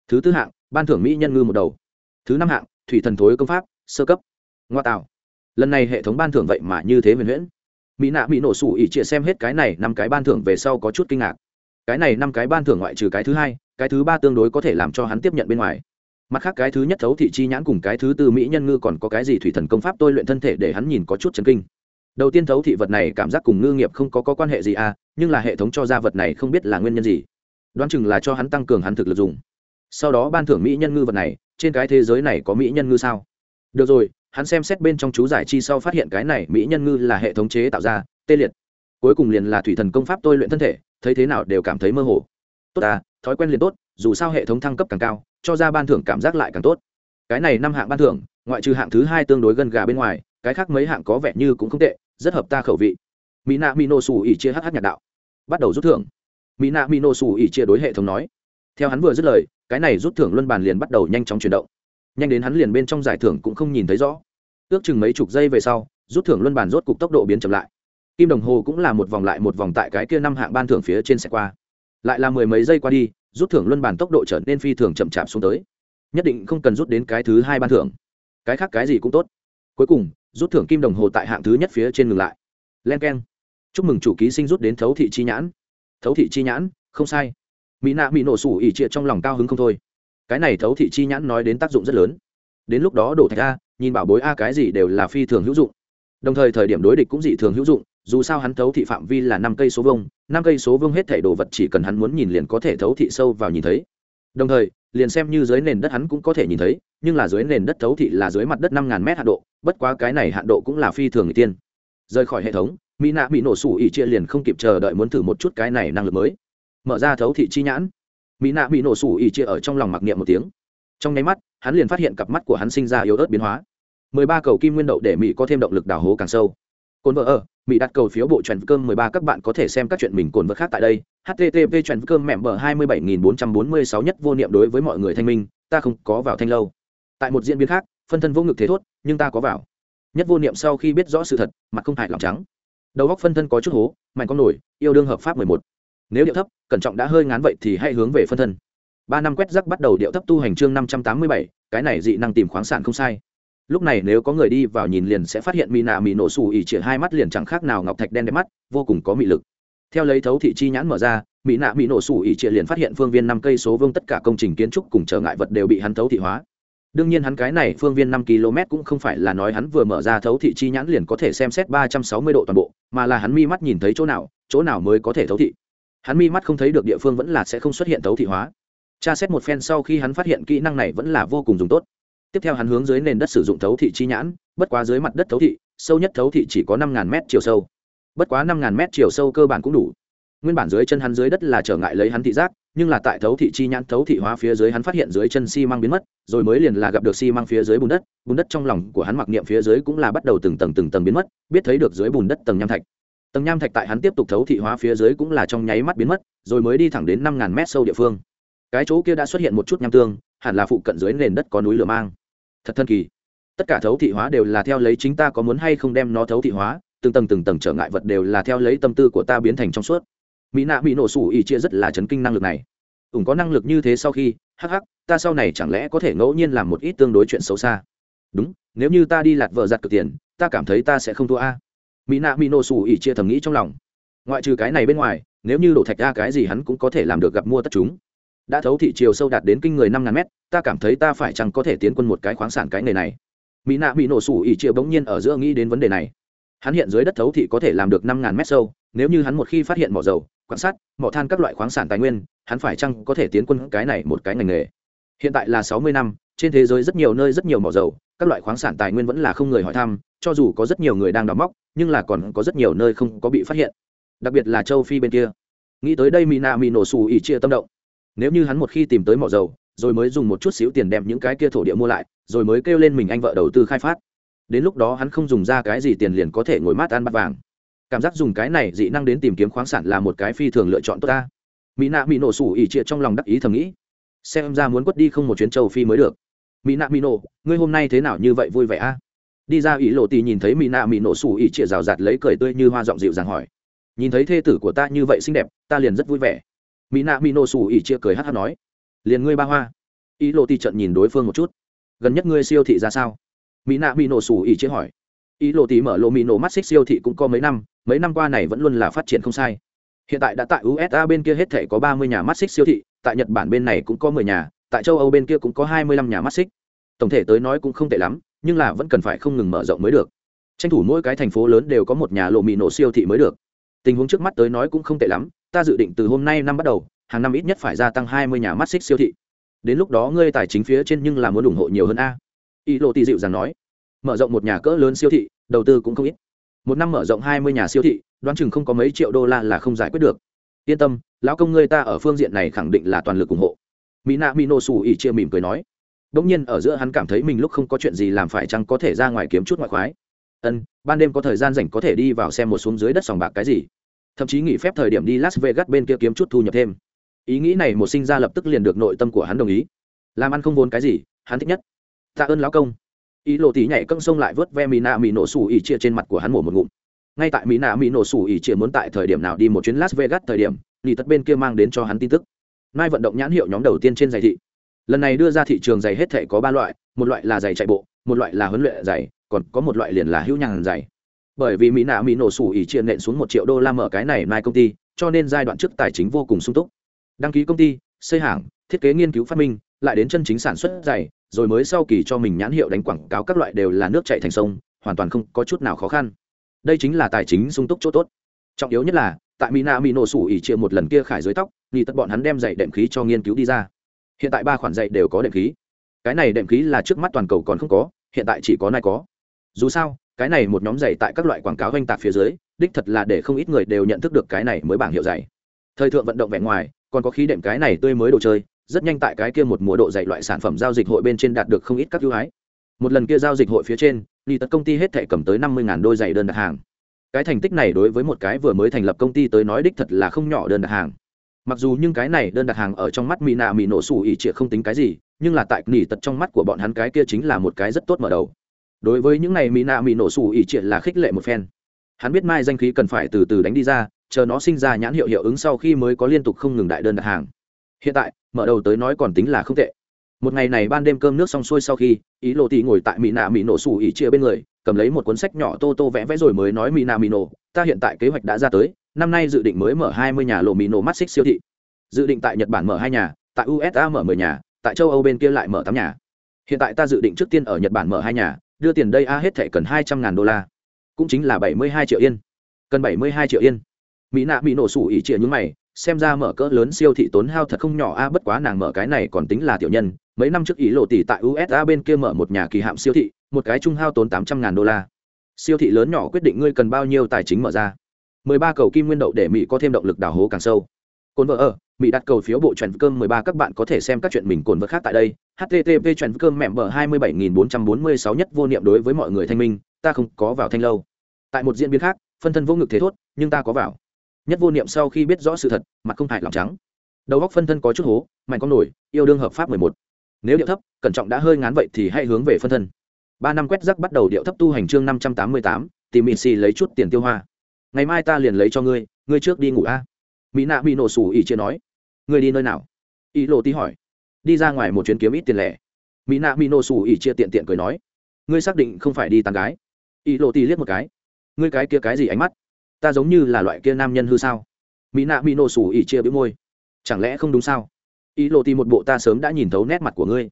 Thứ tư hạng, ban thưởng mỹ nhân ngư một đầu. Thứ năm hạng, thủy thần thối công pháp, sơ cấp. Ngoa tạo. Lần này hệ thống ban thưởng vậy mà như thế huyền huyễn. Mỹ nạ mỹ nổ sủ ỉ chia xem hết cái này năm cái ban thưởng về sau có chút kinh ngạc. Cái này năm cái ban thưởng ngoại trừ cái thứ hai, cái thứ ba tương đối có thể làm cho hắn tiếp nhận bên ngoài mặt khác cái thứ nhất thấu thị chi nhãn cùng cái thứ tư mỹ nhân ngư còn có cái gì thủy thần công pháp tôi luyện thân thể để hắn nhìn có chút chấn kinh. Đầu tiên thấu thị vật này cảm giác cùng ngư nghiệp không có, có quan hệ gì à nhưng là hệ thống cho ra vật này không biết là nguyên nhân gì. Đoán chừng là cho hắn tăng cường hắn thực lực dùng. Sau đó ban thưởng mỹ nhân ngư vật này trên cái thế giới này có mỹ nhân ngư sao? Được rồi hắn xem xét bên trong chú giải chi sau phát hiện cái này mỹ nhân ngư là hệ thống chế tạo ra tê liệt. Cuối cùng liền là thủy thần công pháp tôi luyện thân thể thấy thế nào đều cảm thấy mơ hồ. Tốt à thói quen liền tốt dù sao hệ thống thăng cấp càng cao cho ra ban thưởng cảm giác lại càng tốt. Cái này năm hạng ban thưởng, ngoại trừ hạng thứ hai tương đối gần gà bên ngoài, cái khác mấy hạng có vẻ như cũng không tệ, rất hợp ta khẩu vị. Mỹ nạ mỹ nô xù ỉ chia hh nhạc đạo. Bắt đầu rút thưởng. Mỹ nạ mỹ nô xù ỉ chia đối hệ thống nói. Theo hắn vừa dứt lời, cái này rút thưởng luân bàn liền bắt đầu nhanh chóng chuyển động. Nhanh đến hắn liền bên trong giải thưởng cũng không nhìn thấy rõ. Ước chừng mấy chục giây về sau, rút thưởng luân bàn rốt cục tốc độ biến chậm lại. Kim đồng hồ cũng là một vòng lại một vòng tại cái kia năm hạng ban thưởng phía trên xe qua. Lại là mười mấy giây qua đi rút thưởng luân bàn tốc độ trở nên phi thường chậm chạp xuống tới. Nhất định không cần rút đến cái thứ hai ban thưởng. Cái khác cái gì cũng tốt. Cuối cùng, rút thưởng kim đồng hồ tại hạng thứ nhất phía trên ngừng lại. Len k e n chúc mừng chủ ký sinh rút đến thấu thị chi nhãn. Thấu thị chi nhãn? Không sai. Mỹ nạ bị nổ sủ ỉ trịa trong lòng cao hứng không thôi. Cái này thấu thị chi nhãn nói đến tác dụng rất lớn. Đến lúc đó đổ thạch a, nhìn bảo bối a cái gì đều là phi thường hữu dụng. Đồng thời thời điểm đối địch cũng dị thường hữu dụng dù sao hắn thấu thị phạm vi là năm cây số vông năm cây số vông hết thể đồ vật chỉ cần hắn muốn nhìn liền có thể thấu thị sâu vào nhìn thấy. Đồng thời, liền xem như dưới nền đất hắn cũng có thể nhìn thấy, nhưng là dưới nền đất thấu thị là dưới mặt đất năm ngàn mét hạ độ, bất quá cái này hạn độ cũng là phi thường người tiên. Rời khỏi hệ thống, mỹ nạ bị nổ sủ ỉ chia liền không kịp chờ đợi muốn thử một chút cái này năng lực mới. Mở ra thấu thị chi nhãn. Mỹ nạ bị nổ sủ ỉ chia ở trong lòng mặc niệm một tiếng. Trong nháy mắt, hắn liền phát hiện cặp mắt của hắn sinh ra yếu ớt biến hóa. Mười ba cầu kim nguyên đậu để mỹ có thêm động lực đào hố càng sâu. Cồn vợ ở mỹ đặt cầu phiếu bộ trần cơm mười ba, các bạn có thể xem các chuyện mình cồn vật khác tại đây. Http trần cơm mẹm bờ hai mươi bảy nghìn bốn trăm bốn mươi sáu nhất vô niệm đối với mọi người thanh minh, ta không có vào thanh lâu. Tại một diễn biến khác, phân thân vô ngực thế thốt, nhưng ta có vào. Nhất vô niệm sau khi biết rõ sự thật, mặt không hại lòng trắng. Đầu góc phân thân có chút hố, mạnh con nổi, yêu đương hợp pháp mười một. Nếu điệu thấp, cẩn trọng đã hơi ngán vậy thì hãy hướng về phân thân. Ba năm quét rắc bắt đầu điệu thấp tu hành chương năm trăm tám mươi bảy, cái này dị năng tìm khoáng sản không sai lúc này nếu có người đi vào nhìn liền sẽ phát hiện mỹ nạ mỹ nổ xù ỉ chĩa hai mắt liền chẳng khác nào ngọc thạch đen đẹp mắt, vô cùng có mị lực. Theo lấy thấu thị chi nhãn mở ra mỹ nạ mỹ nổ xù ỉ chĩa liền phát hiện phương viên năm cây số vương tất cả công trình kiến trúc cùng trở ngại vật đều bị hắn thấu thị hóa. Đương nhiên hắn cái này phương viên năm km cũng không phải là nói hắn vừa mở ra thấu thị chi nhãn liền có thể xem xét ba trăm sáu mươi độ toàn bộ, mà là hắn mi mắt nhìn thấy chỗ nào chỗ nào mới có thể thấu thị. Hắn mi mắt không thấy được địa phương vẫn là sẽ không xuất hiện thấu thị hóa. Tra xét một phen sau khi hắn phát hiện kỹ năng này vẫn là vô cùng dùng tốt tiếp theo hắn hướng dưới nền đất sử dụng thấu thị chi nhãn, bất quá dưới mặt đất thấu thị, sâu nhất thấu thị chỉ có năm ngàn mét chiều sâu. Bất quá năm ngàn mét chiều sâu cơ bản cũng đủ. Nguyên bản dưới chân hắn dưới đất là trở ngại lấy hắn thị giác, nhưng là tại thấu thị chi nhãn, thấu thị hóa phía dưới hắn phát hiện dưới chân xi、si、măng biến mất, rồi mới liền là gặp được xi、si、măng phía dưới bùn đất bùn đất trong lòng của hắn mặc niệm phía dưới cũng là bắt đầu từng tầng từng tầng biến mất, biết thấy được dưới bùn đất tầng nham thạch. Tầng nham thạch tại hắn tiếp tục thấu thị hóa phía dưới cũng là trong nháy mắt biến mất, rồi mới đi thẳng đến năm ngàn mét sâu địa phương. Cái chỗ kia đã xuất hiện một chút nham tương, hẳn là phụ cận dưới nền đất có núi lửa mang thật thần kỳ. Tất cả thấu thị hóa đều là theo lấy chính ta có muốn hay không đem nó thấu thị hóa, từng tầng từng tầng trở ngại vật đều là theo lấy tâm tư của ta biến thành trong suốt. Mỹ nạ bị nổ sủ ỉ chia rất là chấn kinh năng lực này. Ủng có năng lực như thế sau khi, hắc hắc, ta sau này chẳng lẽ có thể ngẫu nhiên làm một ít tương đối chuyện xấu xa? Đúng, nếu như ta đi lạt vợ giặt cực tiền, ta cảm thấy ta sẽ không thua a. Mỹ nạ mỹ nổ sủ ỉ chia thầm nghĩ trong lòng. Ngoại trừ cái này bên ngoài, nếu như đổ thạch ra cái gì hắn cũng có thể làm được gặp mua tất chúng đã thấu thị chiều sâu đạt đến kinh người năm ngàn mét, ta cảm thấy ta phải chăng có thể tiến quân một cái khoáng sản cái nghề này? Mỹ nạ bị nổ sủ ỉ triệu bỗng nhiên ở giữa nghĩ đến vấn đề này. Hắn hiện dưới đất thấu thị có thể làm được năm ngàn mét sâu, nếu như hắn một khi phát hiện mỏ dầu, quan sát, mỏ than các loại khoáng sản tài nguyên, hắn phải chăng có thể tiến quân cái này một cái ngành nghề? Hiện tại là sáu mươi năm, trên thế giới rất nhiều nơi rất nhiều mỏ dầu, các loại khoáng sản tài nguyên vẫn là không người hỏi thăm, cho dù có rất nhiều người đang đào móc, nhưng là còn có rất nhiều nơi không có bị phát hiện. Đặc biệt là châu phi bên kia. Nghĩ tới đây mỹ nạ mỹ nổ xù ỉ chia tâm động nếu như hắn một khi tìm tới mỏ dầu, rồi mới dùng một chút xíu tiền đem những cái kia thổ địa mua lại, rồi mới kêu lên mình anh vợ đầu tư khai phát. Đến lúc đó hắn không dùng ra cái gì tiền liền có thể ngồi mát ăn bát vàng. Cảm giác dùng cái này dị năng đến tìm kiếm khoáng sản là một cái phi thường lựa chọn tốt ta. Mỹ nạ mỹ nổ sủ ỉ trịa trong lòng đắc ý thầm nghĩ. Xem ra muốn quất đi không một chuyến châu phi mới được. Mỹ nạ mỹ nổ, ngươi hôm nay thế nào như vậy vui vẻ a? Đi ra ý lộ tì nhìn thấy mỹ nạ mỹ nổ sủ ỉ trịa rào rạt lấy cười tươi như hoa giọng dịu dàng hỏi. Nhìn thấy thê tử của ta như vậy xinh đẹp, ta liền rất vui vẻ mỹ nạ mỹ nổ sủ ỉ chia cười hát hát nói, liền ngươi ba hoa. Ý lộ tì trận nhìn đối phương một chút, gần nhất ngươi siêu thị ra sao? Mỹ nạ mỹ nổ sủ ỉ chia hỏi, ý lộ tì mở lộ mỹ nổ mắt xích siêu thị cũng có mấy năm mấy năm qua này vẫn luôn là phát triển không sai. Hiện tại đã tại usa bên kia hết thể có ba mươi nhà mắt xích siêu thị, tại nhật bản bên này cũng có mười nhà, tại châu âu bên kia cũng có hai mươi lăm nhà mắt xích. Tổng thể tới nói cũng không tệ lắm, nhưng là vẫn cần phải không ngừng mở rộng mới được. Tranh thủ mỗi cái thành phố lớn đều có một nhà lộ mì nổ siêu thị mới được. Tình huống trước mắt tới nói cũng không tệ lắm ta dự định từ hôm nay năm bắt đầu, hàng năm ít nhất phải gia tăng hai mươi nhà mắt xích siêu thị. Đến lúc đó ngươi tài chính phía trên nhưng là muốn ủng hộ nhiều hơn a. Y lộ tì dịu rằng nói. Mở rộng một nhà cỡ lớn siêu thị, đầu tư cũng không ít. Một năm mở rộng hai mươi nhà siêu thị, đoán chừng không có mấy triệu đô la là không giải quyết được. Yên tâm, lão công ngươi ta ở phương diện này khẳng định là toàn lực ủng hộ. Mỹ nạ mỹ nổ xù ỉ chia mỉm cười nói. Đ ỗ n g nhiên ở giữa hắn cảm thấy mình lúc không có chuyện gì làm phải chăng có thể ra ngoài kiếm chút ngoại khoái. Ân, ban đêm có thời gian rảnh có thể đi vào xem một xuống dưới đất sòng bạc cái gì thậm chí nghỉ phép thời điểm đi las vegas bên kia kiếm chút thu nhập thêm. Ý nghĩ này một sinh ra lập tức liền được nội tâm của hắn đồng ý. Làm ăn không vốn cái gì, hắn thích nhất. Tạ ơn lão công. Ý lộ tỷ nhảy cân sông lại vớt ve mỹ nạ mỹ nổ sủ ỉ chia trên mặt của hắn mổ một ngụm. Ngay tại mỹ nạ mỹ nổ sủ ỉ chia muốn tại thời điểm nào đi một chuyến las vegas thời điểm lì tất bên kia mang đến cho hắn tin tức. Mai vận động nhãn hiệu nhóm đầu tiên trên giày thị. Lần này đưa ra thị trường giày hết thể có ba loại, một loại là giày chạy bộ, một loại là huấn luyện giày, còn có một loại liền là hữu nhàn giày bởi vì mỹ nạ mỹ nổ sủ ỉ chia nện xuống một triệu đô la mở cái này mai công ty, cho nên giai đoạn trước tài chính vô cùng sung túc. Đăng ký công ty, xây hàng, thiết kế nghiên cứu phát minh, lại đến chân chính sản xuất dày rồi mới sau kỳ cho mình nhãn hiệu đánh quảng cáo các loại đều là nước chạy thành sông, hoàn toàn không có chút nào khó khăn. Đây chính là tài chính sung túc chỗ tốt. Trọng yếu nhất là, tại mina mỹ nổ sủ ỉ chia một lần kia khải dưới tóc, nghi tất bọn hắn đem dạy đệm khí cho nghiên cứu đi ra. Hiện tại ba khoản dạy đều có đệm khí. Cái này đệm khí là trước mắt toàn cầu còn không có, hiện tại chỉ có nay có dù sao, cái này một nhóm giày tại các loại quảng cáo oanh tạc phía dưới, đích thật là để không ít người đều nhận thức được cái này mới bảng hiệu giày. Thời thượng vận động vẻ ngoài, còn có khí đệm cái này tươi mới đồ chơi, rất nhanh tại cái kia một mùa độ dạy loại sản phẩm giao dịch hội bên trên đạt được không ít các ưu ái. Một lần kia giao dịch hội phía trên đi tật công ty hết thể cầm tới năm mươi đôi giày đơn đặt hàng. Cái thành tích này đối với một cái vừa mới thành lập công ty tới nói đích thật là không nhỏ đơn đặt hàng. Mặc dù nhưng cái này đơn đặt hàng ở trong mắt mỹ nạ mỹ nổ xù ỉ trịa không tính cái gì, nhưng là tại nỉ tật trong mắt của bọn hắn cái kia chính là một cái rất tốt mở đầu đối với những này mỹ nạ mỹ nổ xù ỉ triệt là khích lệ một phen. Hắn biết mai danh khí cần phải từ từ đánh đi ra, chờ nó sinh ra nhãn hiệu hiệu ứng sau khi mới có liên tục không ngừng đại đơn đặt hàng. Hiện tại, mở đầu tới nói còn tính là không tệ. Một ngày này ban đêm cơm nước xong xuôi sau khi, ý lộ tì ngồi tại mỹ nạ mỹ nổ xù ỉ chia bên người, cầm lấy một cuốn sách nhỏ tô tô vẽ vẽ rồi mới nói mỹ nạ mỹ nổ ta hiện tại kế hoạch đã ra tới, năm nay dự định mới mở hai mươi nhà lộ mỹ nổ mắt xích siêu thị. Dự định tại nhật bản mở hai nhà, tại usa mở mười nhà, tại châu âu bên kia lại mở tám nhà. Hiện tại ta dự định trước tiên ở nhật bản mở hai nhà đưa tiền đây a, hết thẻ cần hai trăm ngàn đô la. Cũng chính là bảy mươi hai triệu yên. Cần bảy mươi hai triệu yên. Mỹ nạ bị nổ sủ ỉ chia những mày, xem ra mở cỡ lớn siêu thị tốn hao thật không nhỏ a, bất quá nàng mở cái này còn tính là tiểu nhân. Mấy năm trước ý lộ tỷ tại usa bên kia mở một nhà kỳ hạm siêu thị, một cái trung hao tốn tám trăm ngàn đô la. Siêu thị lớn nhỏ quyết định ngươi cần bao nhiêu tài chính mở ra. mười ba cầu kim nguyên đậu để mỹ có thêm động lực đào hố càng sâu. Cồn vợ ở mỹ đặt cầu phiếu bộ chuẩn cơm mười ba, các bạn có thể xem các chuyện mình cồn vật khác tại đây. Http chuẩn cơm mẹm bờ hai mươi bảy nghìn bốn trăm bốn mươi sáu nhất vô niệm đối với mọi người thanh minh, ta không có vào thanh lâu. Tại một diễn biến khác, phân thân vô ngực thế thốt, nhưng ta có vào. Nhất vô niệm sau khi biết rõ sự thật, mặt không hại lòng trắng. Đầu góc phân thân có chút hố, mạnh con nổi, yêu đương hợp pháp mười một. Nếu điệu thấp, cẩn trọng đã hơi ngán vậy thì hãy hướng về phân thân. Ba năm quét rắc bắt đầu điệu thấp tu hành chương năm trăm tám mươi tám, tìm mỹ xì lấy chút tiền tiêu hoa. Ngày mai ta liền lấy cho ngươi ngươi trước đi ngủ a. Mỹ nạ bị nổ sủ ỉ chia nói ngươi đi nơi nào? Ý lộ tí hỏi. Đi ra ngoài một chuyến kiếm ít tiền lẻ. Mỹ nạ mỹ nổ sủ ỉ chia tiện tiện cười nói. Ngươi xác định không phải đi tàn gái. Ý lộ tí liếc một cái. Ngươi cái kia cái gì ánh mắt? Ta giống như là loại kia nam nhân hư sao? Mỹ nạ mỹ nổ sủ ỉ chia bĩu môi. Chẳng lẽ không đúng sao? Ý lộ tìm một bộ ta sớm đã nhìn thấu nét mặt của ngươi.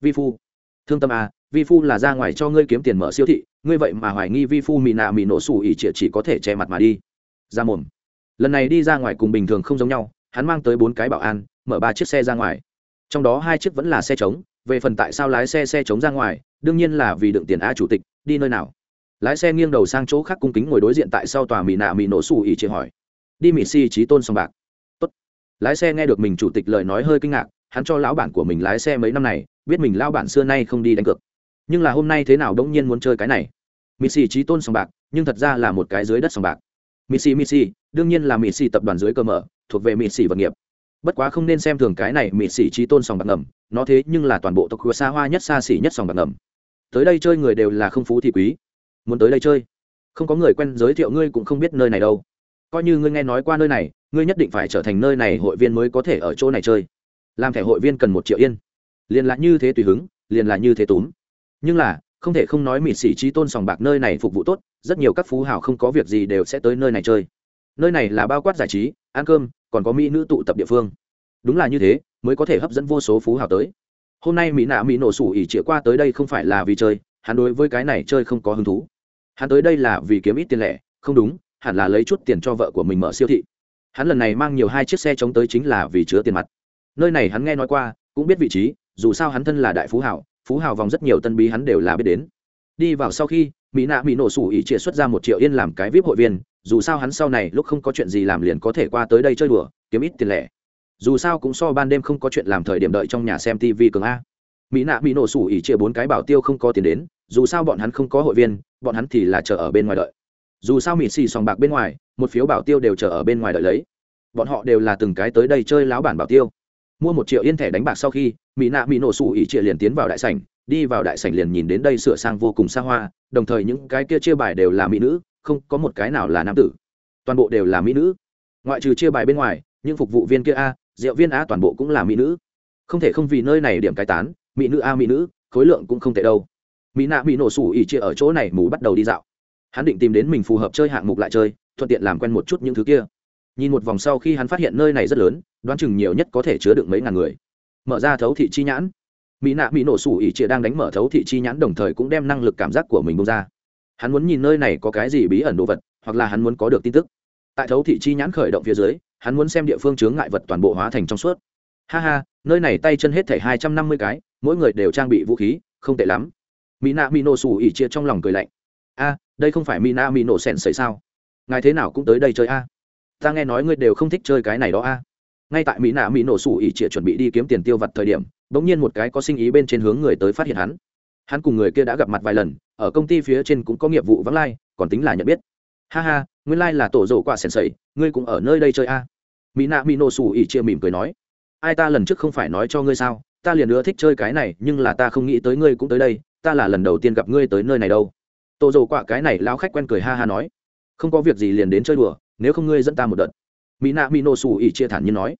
Vi phu. Thương tâm à vi phu là ra ngoài cho ngươi kiếm tiền mở siêu thị. Ngươi vậy mà hoài nghi vi phu mỹ nạ mỹ nổ sủ ỉ chia chỉ có thể che mặt mà đi. Ra mồm. Lần này đi ra ngoài cùng bình thường không giống nhau hắn mang tới bốn cái bảo an, mở ba chiếc xe ra ngoài. Trong đó hai chiếc vẫn là xe trống, về phần tại sao lái xe xe trống ra ngoài, đương nhiên là vì đựng tiền a chủ tịch, đi nơi nào. Lái xe nghiêng đầu sang chỗ khác cung kính ngồi đối diện tại sau tòa mỹ nạ mỹ nổ xù ỉ chị hỏi. Đi mỹ si trí tôn sòng bạc. Tốt. lái xe nghe được mình chủ tịch lời nói hơi kinh ngạc, hắn cho lão bản của mình lái xe mấy năm này, biết mình lão bản xưa nay không đi đánh cược. Nhưng là hôm nay thế nào đống nhiên muốn chơi cái này? Mỹ si trí tôn sòng bạc, nhưng thật ra là một cái dưới đất sòng bạc mỹ si mỹ si đương nhiên là mỹ si tập đoàn dưới cơ mở, thuộc về mỹ si vật nghiệp. Bất quá không nên xem thường cái này mỹ si trí tôn sòng bạc ngầm, nó thế nhưng là toàn bộ tộc hứa xa hoa nhất xa xỉ nhất sòng bạc ngầm. Tới đây chơi người đều là không phú thì quý. Muốn tới đây chơi? Không có người quen giới thiệu ngươi cũng không biết nơi này đâu. Coi như ngươi nghe nói qua nơi này, ngươi nhất định phải trở thành nơi này hội viên mới có thể ở chỗ này chơi. Làm thẻ hội viên cần một triệu yên. Liền là như thế tùy hứng liền là như thế túm. Nhưng là, không thể không nói mịt xỉ trí tôn sòng bạc nơi này phục vụ tốt rất nhiều các phú hào không có việc gì đều sẽ tới nơi này chơi. Nơi này là bao quát giải trí, ăn cơm, còn có mỹ nữ tụ tập địa phương. Đúng là như thế, mới có thể hấp dẫn vô số phú hào tới. Hôm nay mỹ nạ mỹ nổ sủ ỉ chĩa qua tới đây không phải là vì chơi, hắn đối với cái này chơi không có hứng thú. Hắn tới đây là vì kiếm ít tiền lẻ, không đúng, hẳn là lấy chút tiền cho vợ của mình mở siêu thị. Hắn lần này mang nhiều hai chiếc xe chống tới chính là vì chứa tiền mặt. Nơi này hắn nghe nói qua, cũng biết vị trí, dù sao hắn thân là đại phú hảo phú hảo vòng rất nhiều tân bí hắn đều là biết đến. Đi vào sau khi mỹ nạ mỹ nổ sủ ỉ chia xuất ra một triệu yên làm cái vip hội viên, dù sao hắn sau này lúc không có chuyện gì làm liền có thể qua tới đây chơi đùa, kiếm ít tiền lẻ. Dù sao cũng so ban đêm không có chuyện làm thời điểm đợi trong nhà xem tv cường a. Mỹ nạ mỹ nổ sủ ỉ chia bốn cái bảo tiêu không có tiền đến, dù sao bọn hắn không có hội viên, bọn hắn thì là chờ ở bên ngoài đợi. Dù sao mỹ xì sòng bạc bên ngoài, một phiếu bảo tiêu đều chờ ở bên ngoài đợi lấy. Bọn họ đều là từng cái tới đây chơi láo bản bảo tiêu. Mua một triệu yên thẻ đánh bạc sau khi, mỹ nạ mỹ nổ sủ ỉ chia liền tiến vào đại sảnh đi vào đại sảnh liền nhìn đến đây sửa sang vô cùng xa hoa, đồng thời những cái kia chia bài đều là mỹ nữ, không có một cái nào là nam tử. Toàn bộ đều là mỹ nữ. Ngoại trừ chia bài bên ngoài, những phục vụ viên kia a, rượu viên a toàn bộ cũng là mỹ nữ. Không thể không vì nơi này điểm cái tán, mỹ nữ a mỹ nữ, khối lượng cũng không tệ đâu. Mỹ nạ bị nổ sủ ỉ chia ở chỗ này mù bắt đầu đi dạo. Hắn định tìm đến mình phù hợp chơi hạng mục lại chơi, thuận tiện làm quen một chút những thứ kia. Nhìn một vòng sau khi hắn phát hiện nơi này rất lớn, đoán chừng nhiều nhất có thể chứa được mấy ngàn người. Mở ra thấu thị chi nhãn mỹ nạ mỹ nổ sủ ỉ chia đang đánh mở thấu thị chi nhãn đồng thời cũng đem năng lực cảm giác của mình bông ra. Hắn muốn nhìn nơi này có cái gì bí ẩn đồ vật, hoặc là hắn muốn có được tin tức. Tại thấu thị chi nhãn khởi động phía dưới, hắn muốn xem địa phương chướng ngại vật toàn bộ hóa thành trong suốt. Ha ha, nơi này tay chân hết thảy hai trăm năm mươi cái, mỗi người đều trang bị vũ khí, không tệ lắm. Mỹ nạ mỹ nổ sủ ỉ chia trong lòng cười lạnh. A, đây không phải mỹ nạ mỹ nổ sẻn xảy sao? Ngài thế nào cũng tới đây chơi a? Ta nghe nói ngươi đều không thích chơi cái này đó a. Ngay tại mỹ nạ mỹ nổ sủ ỉ chia chuẩn bị đi kiếm tiền tiêu vặt thời điểm bỗng nhiên một cái có sinh ý bên trên hướng người tới phát hiện hắn. Hắn cùng người kia đã gặp mặt vài lần, ở công ty phía trên cũng có nghiệp vụ vắng lai, còn tính là nhận biết. Ha ha, nguyên là tổ rổ quả sèn sẩy ngươi cũng ở nơi đây chơi a. Mỹ nạ mỹ nổ xù ỉ chia mỉm cười nói, ai ta lần trước không phải nói cho ngươi sao? Ta liền nữa thích chơi cái này, nhưng là ta không nghĩ tới ngươi cũng tới đây, ta là lần đầu tiên gặp ngươi tới nơi này đâu. Tổ dầu quạ cái này lao khách quen cười ha ha nói, không có việc gì liền đến chơi đùa, nếu không ngươi dẫn ta một đợt. Mỹ nạ mỹ nổ xù ỉ chia thản nhiên nói,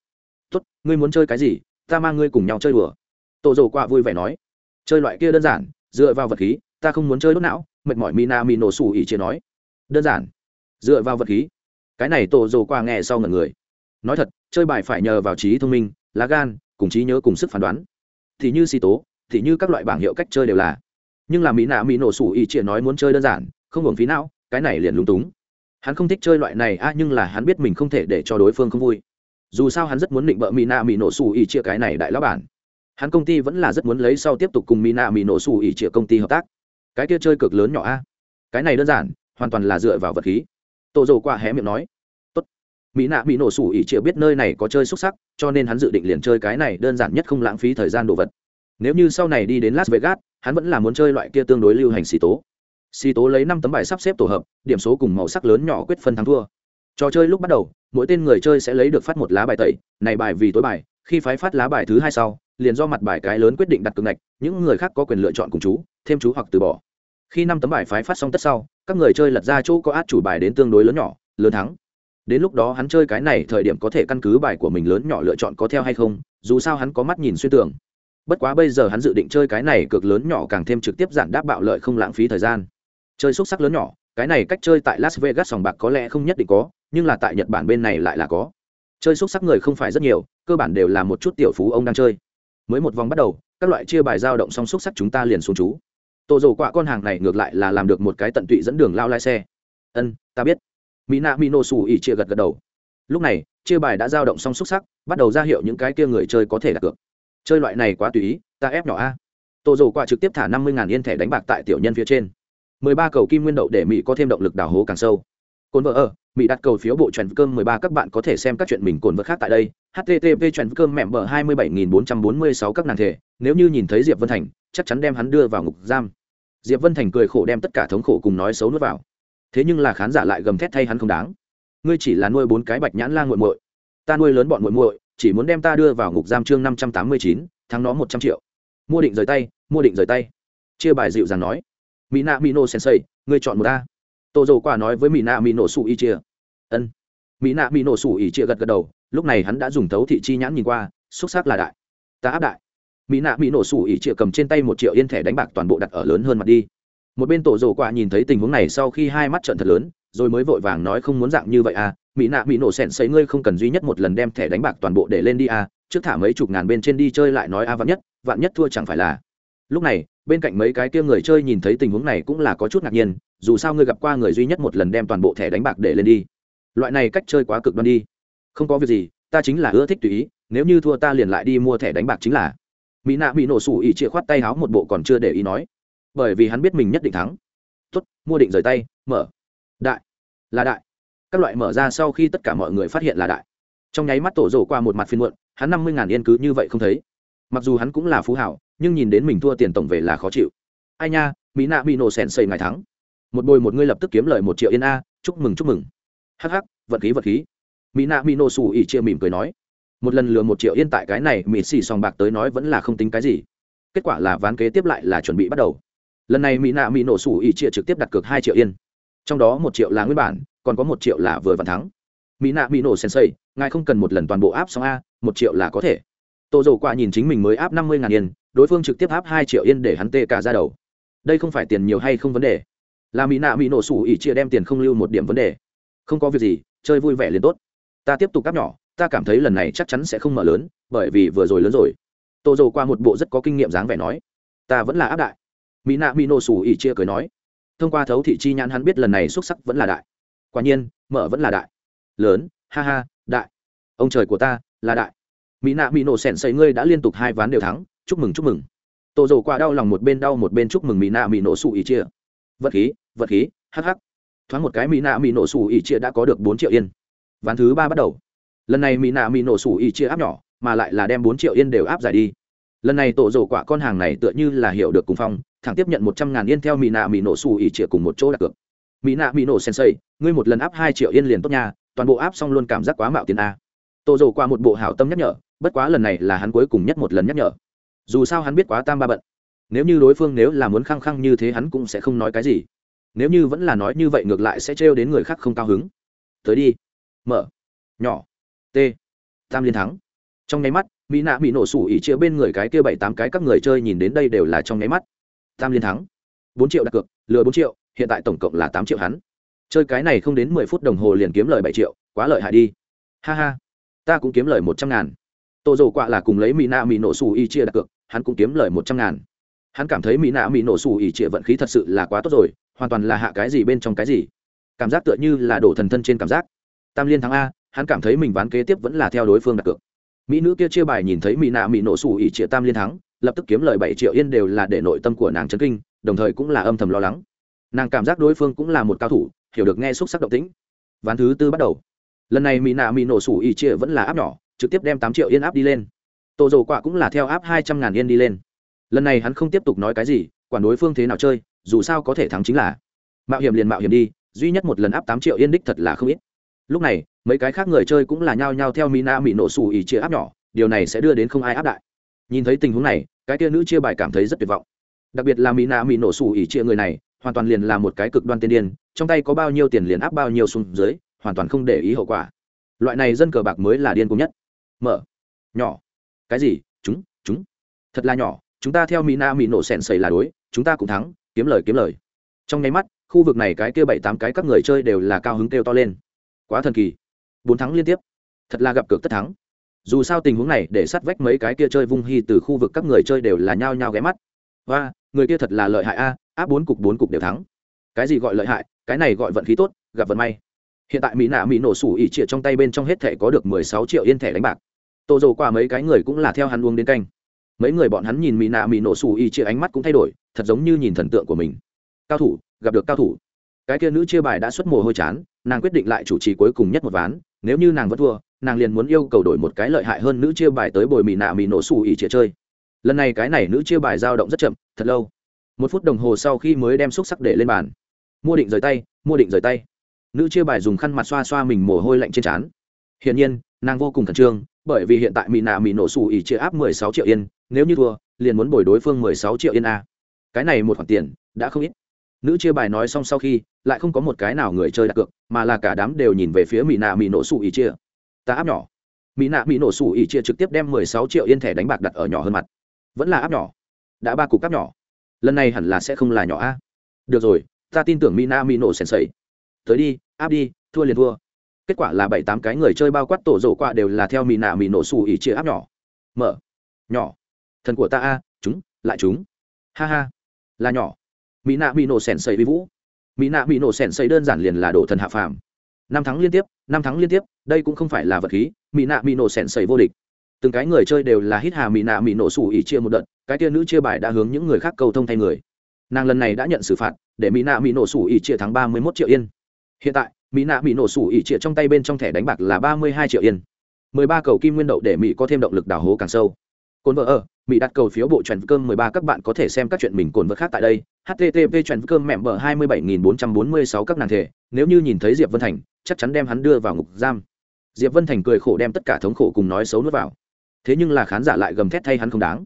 tốt, ngươi muốn chơi cái gì, ta mang ngươi cùng nhau chơi đùa tô dầu quạ vui vẻ nói, chơi loại kia đơn giản, dựa vào vật khí, ta không muốn chơi đốt não. Mệt mỏi mina mi nổ xù ỉ chia nói, đơn giản, dựa vào vật khí. Cái này tổ dầu qua nghe sau ngần người. Nói thật, chơi bài phải nhờ vào trí thông minh, lá gan, cùng trí nhớ cùng sức phán đoán. Thì như xì tố thì như các loại bảng hiệu cách chơi đều là. Nhưng là mỹ nạ mỹ nổ sủ ý chia nói muốn chơi đơn giản, không hưởng phí não, cái này liền lúng túng. Hắn không thích chơi loại này, a, nhưng là hắn biết mình không thể để cho đối phương không vui. Dù sao hắn rất muốn định bợ mỹ nạ mỹ nổ sủ ý chia cái này đại lão bản hắn công ty vẫn là rất muốn lấy sau tiếp tục cùng mina mỹ nổ xù ỉ triệt công ty hợp tác. Cái kia chơi cực lớn nhỏ a. Cái này đơn giản, hoàn toàn là dựa vào vật khí. Tổ dầu qua hé miệng nói. Mỹ nạ bị nổ xù ỉ chịa biết nơi này có chơi xuất sắc, cho nên hắn dự định liền chơi cái này đơn giản nhất không lãng phí thời gian đồ vật. Nếu như sau này đi đến las vegas, hắn vẫn là muốn chơi loại kia tương đối lưu hành xì tố. Xì tố lấy năm tấm bài sắp xếp tổ hợp, điểm số cùng màu sắc lớn nhỏ quyết phân thắng thua. Trò chơi lúc bắt đầu, mỗi tên người chơi sẽ lấy được phát một lá bài tẩy, này bài vì tối bài, khi phái phát lá bài thứ hai sau liền do mặt bài cái lớn quyết định đặt cược ngạch, những người khác có quyền lựa chọn cùng chú, thêm chú hoặc từ bỏ. Khi năm tấm bài phái phát xong tất sau, các người chơi lật ra chỗ có át chủ bài đến tương đối lớn nhỏ, lớn thắng. Đến lúc đó hắn chơi cái này thời điểm có thể căn cứ bài của mình lớn nhỏ lựa chọn có theo hay không, dù sao hắn có mắt nhìn xuyên tưởng bất quá bây giờ hắn dự định chơi cái này cực lớn nhỏ càng thêm trực tiếp giản đáp bạo lợi không lãng phí thời gian. Chơi xúc sắc lớn nhỏ, cái này cách chơi tại las vegas sòng bạc có lẽ không nhất định có, nhưng là tại nhật bản bên này lại là có. Chơi xúc sắc người không phải rất nhiều, cơ bản đều là một chút tiểu phú ông đang chơi mới một vòng bắt đầu, các loại chia bài giao động song xúc sắc chúng ta liền xuống chú. Tổ dầu quạ con hàng này ngược lại là làm được một cái tận tụy dẫn đường lao lai xe. Ân, ta biết. Mỹ nạ mỹ nổ xù ỉ chia gật gật đầu. Lúc này, chia bài đã giao động song xúc sắc bắt đầu ra hiệu những cái kia người chơi có thể đặt cược. Chơi loại này quá tùy ý, ta ép nhỏ a. Tô dầu quạ trực tiếp thả năm mươi yên thẻ đánh bạc tại tiểu nhân phía trên. mười ba cầu kim nguyên đậu để mỹ có thêm động lực đào hố càng sâu. Cồn vợ ở mỹ đặt cầu phiếu bộ trần cơm mười ba, các bạn có thể xem các chuyện mình cồn vật khác tại đây. Http trần cơm mẹm bờ hai mươi bảy nghìn bốn trăm bốn mươi sáu các nàng thể. Nếu như nhìn thấy diệp vân thành, chắc chắn đem hắn đưa vào ngục giam. Diệp vân thành cười khổ đem tất cả thống khổ cùng nói xấu nuốt vào. Thế nhưng là khán giả lại gầm thét thay hắn không đáng. Ngươi chỉ là nuôi bốn cái bạch nhãn la nguội muội. Ta nuôi lớn bọn muội muội, chỉ muốn đem ta đưa vào ngục giam chương năm trăm tám mươi chín, tháng nó một trăm triệu. Mua định rời tay, mua định rời tay. Chia bài dịu dàng nói. Mỹ nạ mỹ nô sensei, ngươi chọn một ta tô dầu quả nói với mỹ nạ mỹ nổ sủ y chia ân. Mỹ nạ mỹ nổ sủ y chia gật gật đầu, lúc này hắn đã dùng thấu thị chi nhãn nhìn qua, xúc xác là đại. Ta áp đại. Mỹ nạ mỹ nổ sủ ỉ chia cầm trên tay một triệu yên thẻ đánh bạc toàn bộ đặt ở lớn hơn mặt đi. Một bên tổ dầu quạ nhìn thấy tình huống này sau khi hai mắt trận thật lớn, rồi mới vội vàng nói không muốn dạng như vậy à mỹ nạ mỹ nổ sẹn xấy ngươi không cần duy nhất một lần đem thẻ đánh bạc toàn bộ để lên đi à trước thả mấy chục ngàn bên trên đi chơi lại nói a vạn nhất vạn nhất thua chẳng phải là. Lúc này, bên cạnh mấy cái kia người chơi nhìn thấy tình huống này cũng là có chút ngạc nhiên dù sao ngươi gặp qua người duy nhất một lần đem toàn bộ thẻ đánh bạc để lên đi. Loại này cách chơi quá cực đoan đi. Không có việc gì, ta chính là ưa thích tùy ý, nếu như thua ta liền lại đi mua thẻ đánh bạc chính là. Mỹ nạ bị nổ sủ ỉ chĩa khoát tay háo một bộ còn chưa để ý nói. Bởi vì hắn biết mình nhất định thắng. Tốt, mua định rời tay, mở. Đại. Là đại. Các loại mở ra sau khi tất cả mọi người phát hiện là đại. Trong nháy mắt tổ rổ qua một mặt phiên muộn, hắn năm mươi ngàn yên cứ như vậy không thấy. Mặc dù hắn cũng là phú hảo, nhưng nhìn đến mình thua tiền tổng về là khó chịu. Ai nha, mỹ nạ bị nổ sèn xây ngày thắng một bồi một ngươi lập tức kiếm lời một triệu yên a, chúc mừng chúc mừng. Hh vật khí vật khí. Mỹ nạ mỹ nổ xù ỉ chia mỉm cười nói. Một lần lừa một triệu yên tại cái này mỹ xì sòng bạc tới nói vẫn là không tính cái gì. Kết quả là ván kế tiếp lại là chuẩn bị bắt đầu. Lần này mỹ nạ mỹ nổ xù ỉ chia trực tiếp đặt cược hai triệu yên. Trong đó một triệu là nguyên bản, còn có một triệu là vừa vặn thắng. Mỹ nạ mỹ nổ sensei, ngài không cần một lần toàn bộ áp xong a, một triệu là có thể. Tô dầu quả nhìn chính mình mới áp năm mươi ngàn yên, đối phương trực tiếp áp hai triệu yên để hắn tê cả ra đầu. Đây không phải tiền nhiều hay không vấn đề là mỹ nạ mỹ nổ sủ ỉ chia đem tiền không lưu một điểm vấn đề. Không có việc gì, chơi vui vẻ liền tốt. Ta tiếp tục cắp nhỏ, ta cảm thấy lần này chắc chắn sẽ không mở lớn, bởi vì vừa rồi lớn rồi. Tô dầu qua một bộ rất có kinh nghiệm dáng vẻ nói, ta vẫn là áp đại. Mỹ nạ mỹ nổ sủ ỉ chia cười nói, thông qua thấu thị chi nhãn hắn biết lần này xuất sắc vẫn là đại. Quả nhiên, mở vẫn là đại. Lớn, ha ha, đại. Ông trời của ta, là đại. Mỹ nạ mỹ nổ sẻn xây ngươi đã liên tục hai ván đều thắng, chúc mừng chúc mừng. Tô dầu qua đau lòng một bên, đau một bên chúc mừng mỹ nạ mỹ nổ sủ ỉ chia. Vật khí vật khí hh thoáng một cái mỹ nạ mỹ nổ xù ỉ chia đã có được bốn triệu yên. Ván thứ ba bắt đầu. Lần này mỹ nạ mỹ nổ xù ỉ chia áp nhỏ, mà lại là đem bốn triệu yên đều áp giải đi. Lần này tổ dầu quả con hàng này tựa như là hiểu được cùng phong, thẳng tiếp nhận một trăm ngàn yên theo mỹ nạ mỹ nổ xù ỉ chia cùng một chỗ đặt cược. Mỹ nạ mỹ nổ sensei, ngươi một lần áp hai triệu yên liền tốt nha, toàn bộ áp xong luôn cảm giác quá mạo tiền a. Tô dầu qua một bộ hảo tâm nhắc nhở, bất quá lần này là hắn cuối cùng nhất một lần nhắc nhở. Dù sao hắn biết quá tam ba bận. Nếu như đối phương nếu là muốn khăng khăng như thế hắn cũng sẽ không nói cái gì nếu như vẫn là nói như vậy ngược lại sẽ trêu đến người khác không cao hứng. Tới đi. Mở. Nhỏ. T. Tam liên thắng. Trong nháy mắt, mỹ nạ bị nổ sủ ỉ chĩa bên người cái kia bảy tám cái các người chơi nhìn đến đây đều là trong nháy mắt. Tam liên thắng. Bốn triệu đặt cược, lừa bốn triệu, hiện tại tổng cộng là tám triệu hắn. Chơi cái này không đến mười phút đồng hồ liền kiếm lời bảy triệu, quá lợi hại đi. Ha ha. Ta cũng kiếm lời một trăm ngàn. Tô dầu quạ là cùng lấy mỹ nạ mỹ nổ sủ y chia đặt cược, hắn cũng kiếm lời một trăm ngàn. Hắn cảm thấy mỹ nạ mỹ nổ sủ y chia vận khí thật sự là quá tốt rồi hoàn toàn là hạ cái gì bên trong cái gì. Cảm giác tựa như là đổ thần thân trên cảm giác. Tam liên thắng a, hắn cảm thấy mình ván kế tiếp vẫn là theo đối phương đặt cược. Mỹ nữ kia chia bài nhìn thấy mỹ nạ mỹ nổ sủ ỉ chia tam liên thắng, lập tức kiếm lời bảy triệu yên đều là để nội tâm của nàng chấn kinh, đồng thời cũng là âm thầm lo lắng. Nàng cảm giác đối phương cũng là một cao thủ, hiểu được nghe xúc sắc động tĩnh. Ván thứ tư bắt đầu. Lần này mỹ nạ mỹ nổ sủ ỉ chia vẫn là áp nhỏ, trực tiếp đem tám triệu yên áp đi lên. Tổ dầu quả cũng là theo áp hai trăm ngàn yên đi lên. Lần này hắn không tiếp tục nói cái gì, quản đối phương thế nào chơi dù sao có thể thắng chính là mạo hiểm liền mạo hiểm đi, duy nhất một lần áp tám triệu yên đích thật là không ít. Lúc này, mấy cái khác người chơi cũng là nhao nhao theo Mina nạ mỹ nổ xù ỉ chia áp nhỏ, điều này sẽ đưa đến không ai áp đại. Nhìn thấy tình huống này, cái tia nữ chia bài cảm thấy rất tuyệt vọng. Đặc biệt là Mina nạ mỹ nổ xù ỉ chia người này, hoàn toàn liền là một cái cực đoan tiên điên, trong tay có bao nhiêu tiền liền áp bao nhiêu xuống dưới, hoàn toàn không để ý hậu quả. Loại này dân cờ bạc mới là điên cùng nhất. Mở. Nhỏ. Cái gì? Chúng chúng. Thật là nhỏ. Chúng ta theo mỹ na mỹ nổ sèn sầy là đối, chúng ta cũng thắng kiếm lời kiếm lời. Trong nháy mắt, khu vực này cái kia bảy tám cái các người chơi đều là cao hứng kêu to lên. Quá thần kỳ. Bốn thắng liên tiếp. Thật là gặp cược tất thắng. Dù sao tình huống này để sát vách mấy cái kia chơi vung hy từ khu vực các người chơi đều là nhao nhao ghé mắt. Và người kia thật là lợi hại a, áp bốn cục bốn cục đều thắng. Cái gì gọi lợi hại? Cái này gọi vận khí tốt, gặp vận may. Hiện tại mỹ nạ mỹ nổ sủ ỉ trịa trong tay bên trong hết thẻ có được mười sáu triệu yên thẻ đánh bạc. Tô dầu qua mấy cái người cũng là theo hắn uống đến canh. Mấy người bọn hắn nhìn mỹ nạ mỹ nổ sủ ỉ trịa ánh mắt cũng thay đổi thật giống như nhìn thần tượng của mình. Cao thủ, gặp được cao thủ. Cái kia nữ chia bài đã xuất mồ hôi chán, nàng quyết định lại chủ trì cuối cùng nhất một ván, nếu như nàng vẫn thua, nàng liền muốn yêu cầu đổi một cái lợi hại hơn nữ chia bài tới bồi mì nạ mì nổ xù ỉ chia chơi. Lần này cái này nữ chia bài dao động rất chậm, thật lâu. Một phút đồng hồ sau khi mới đem xúc sắc để lên bàn. Mua định rời tay, mua định rời tay. Nữ chia bài dùng khăn mặt xoa xoa mình mồ hôi lạnh trên trán. Hiển nhiên, nàng vô cùng khẩn trương, bởi vì hiện tại mỹ nạ mỹ nổ xù ỉ chia áp mười sáu triệu yên, nếu như thua, liền muốn bồi đối phương mười sáu triệu yên a cái này một khoản tiền đã không ít. Nữ chia bài nói xong sau khi, lại không có một cái nào người chơi đặt cược, mà là cả đám đều nhìn về phía mỹ nạ mỹ nổ sủ ỉ chia. Ta áp nhỏ. Mỹ nạ mỹ nổ sủ ỉ chia trực tiếp đem mười sáu triệu yên thẻ đánh bạc đặt ở nhỏ hơn mặt. Vẫn là áp nhỏ. Đã ba cục áp nhỏ. Lần này hẳn là sẽ không là nhỏ a. Được rồi, ta tin tưởng mỹ nạ mỹ nổ sèn sầy tới đi, áp đi, thua liền thua. Kết quả là bảy tám cái người chơi bao quát tổ rổ qua đều là theo mỹ nạ mỹ nổ sủ ỉ chia áp nhỏ. Mở. Nhỏ. Thần của ta a, chúng, lại chúng. Ha ha là nhỏ. Mỹ nạ mỹ nổ sèn xây vi vũ. Mỹ nạ mỹ nổ sèn xây đơn giản liền là đổ thần hạ phàm. Năm tháng liên tiếp, năm tháng liên tiếp, đây cũng không phải là vật khí, mỹ nạ mỹ nổ sèn xây vô địch. Từng cái người chơi đều là hít hà mỹ nạ mỹ nổ xù ỉ chia một đợt, cái tia nữ chia bài đã hướng những người khác cầu thông thay người. Nàng lần này đã nhận xử phạt, để mỹ nạ mỹ nổ xù ỉ chia thắng ba mươi một triệu yên. Hiện tại, mỹ nạ mỹ nổ xù ỉ chia trong tay bên trong thẻ đánh bạc là ba mươi hai triệu yên. mười ba cầu kim nguyên đậu để mỹ có thêm động lực đào hố càng sâu. Cồn vợ ở mỹ đặt cầu phiếu bộ trần cơm mười ba, các bạn có thể xem các chuyện mình cồn vật khác tại đây. Http trần cơm mẹm bờ hai mươi bảy nghìn bốn trăm bốn mươi sáu các nàng thể. Nếu như nhìn thấy diệp vân thành, chắc chắn đem hắn đưa vào ngục giam. Diệp vân thành cười khổ đem tất cả thống khổ cùng nói xấu nuốt vào. Thế nhưng là khán giả lại gầm thét thay hắn không đáng.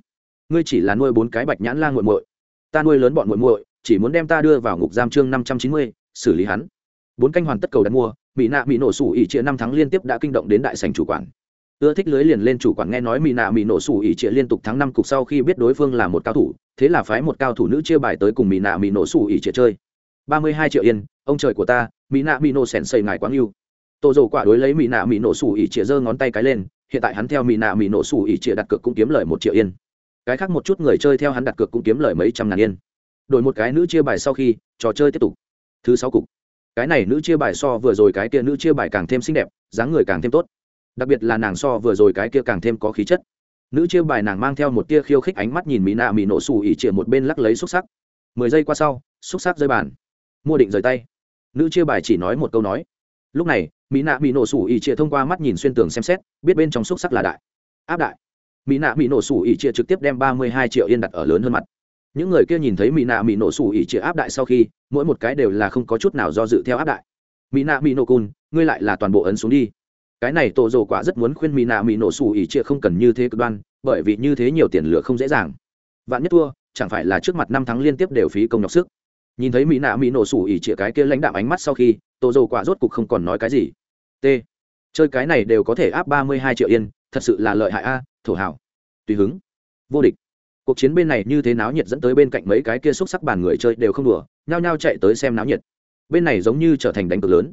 Ngươi chỉ là nuôi bốn cái bạch nhãn la nguội muội. Ta nuôi lớn bọn muội muội, chỉ muốn đem ta đưa vào ngục giam chương năm trăm chín mươi, xử lý hắn. Bốn canh hoàn tất cầu đặt mua, mỹ nạ mỹ nổ sủ ỉ chia năm tháng liên tiếp đã kinh động đến đại sành chủ quản ưa thích lưới liền lên chủ quản nghe nói mỹ nạ mỹ nổ sủ ỉ trịa liên tục tháng năm cục sau khi biết đối phương là một cao thủ, thế là phái một cao thủ nữ chia bài tới cùng mỹ nạ mỹ nổ sủ ỉ trịa chơi. Ba mươi hai triệu yên, ông trời của ta mỹ nạ mỹ nổ sèn xây ngài quáng yêu tô dầu quả đối lấy mỹ nạ mỹ nổ sủ ỉ trịa giơ ngón tay cái lên, hiện tại hắn theo mỹ nạ mỹ nổ sủ ỉ trịa đặt cược cũng kiếm lời một triệu yên. Cái khác một chút người chơi theo hắn đặt cược cũng kiếm lời mấy trăm ngàn yên. Đổi một cái nữ chia bài sau khi, trò chơi tiếp tục. Thứ sáu cục. Cái này nữ chia bài so vừa rồi cái kia nữ chia bài càng thêm xinh đẹp, dáng người càng thêm tốt đặc biệt là nàng so vừa rồi cái kia càng thêm có khí chất. Nữ chia bài nàng mang theo một tia khiêu khích ánh mắt nhìn mỹ nạ mỹ nổ xù ỉ chĩa một bên lắc lấy xúc sắc. Mười giây qua sau, xúc sắc rơi bàn. Mua định rời tay. Nữ chia bài chỉ nói một câu nói. Lúc này, mỹ nạ mỹ nổ xù ỉ chĩa thông qua mắt nhìn xuyên tường xem xét, biết bên trong xúc sắc là đại. Áp đại. Mỹ nạ mỹ nổ xù ỉ chĩa trực tiếp đem ba mươi hai triệu yên đặt ở lớn hơn mặt. Những người kia nhìn thấy mỹ nạ mỹ nổ xù ỉ chĩa áp đại sau khi, mỗi một cái đều là không có chút nào do dự theo áp đại. Mỹ nạ mỹ nổ cun ngươi lại là toàn bộ ấn xuống đi cái này tổ rồ quả rất muốn khuyên mỹ nạ mỹ nổ xù ỉ chia không cần như thế cực đoan, bởi vì như thế nhiều tiền lửa không dễ dàng. Vạn nhất thua, chẳng phải là trước mặt năm tháng liên tiếp đều phí công nhọc sức. Nhìn thấy mỹ nạ mỹ nổ xù ỉ chia cái kia lãnh đạm ánh mắt sau khi tổ rồ quả rốt cục không còn nói cái gì. T. Chơi cái này đều có thể áp ba mươi hai triệu yên, thật sự là lợi hại a, thổ hảo tùy hứng. Vô địch. Cuộc chiến bên này như thế náo nhiệt dẫn tới bên cạnh mấy cái kia xúc sắc bàn người chơi đều không đùa, nhao nhao chạy tới xem náo nhiệt. Bên này giống như trở thành đánh cược lớn.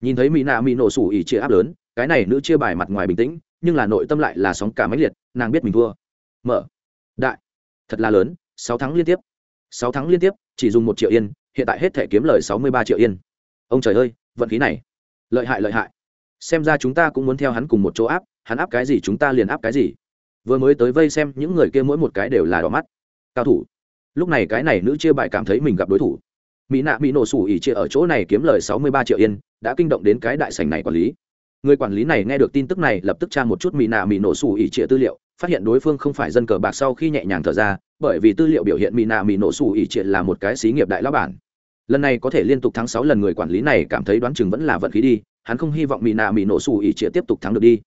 Nhìn thấy mỹ nạ mỹ nổ sủ ỉ chia áp lớn cái này nữ chia bài mặt ngoài bình tĩnh, nhưng là nội tâm lại là sóng cả máy liệt, nàng biết mình thua. Mở. Đại. Thật là lớn, sáu tháng liên tiếp. Sáu tháng liên tiếp, chỉ dùng một triệu yên, hiện tại hết thể kiếm lời sáu mươi ba triệu yên. Ông trời ơi, vận khí này. Lợi hại lợi hại. Xem ra chúng ta cũng muốn theo hắn cùng một chỗ áp, hắn áp cái gì chúng ta liền áp cái gì. Vừa mới tới vây xem, những người kia mỗi một cái đều là đỏ mắt. Cao thủ. Lúc này cái này nữ chia bài cảm thấy mình gặp đối thủ. Mỹ nạ bị nổ sủ ỉ chia ở chỗ này kiếm lời sáu mươi ba triệu yên, đã kinh động đến cái đại sành này quản lý người quản lý này nghe được tin tức này, lập tức tra một chút mỹ nạ mỹ nổ xù ỉ trịa tư liệu, phát hiện đối phương không phải dân cờ bạc sau khi nhẹ nhàng thở ra, bởi vì tư liệu biểu hiện mỹ nạ mỹ nổ xù ỉ trịa là một cái xí nghiệp đại lão bản. Lần này có thể liên tục thắng sáu lần, người quản lý này cảm thấy đoán chừng vẫn là vận khí đi, hắn không hy vọng mỹ nạ mỹ nổ xù ỉ trịa tiếp tục thắng được đi.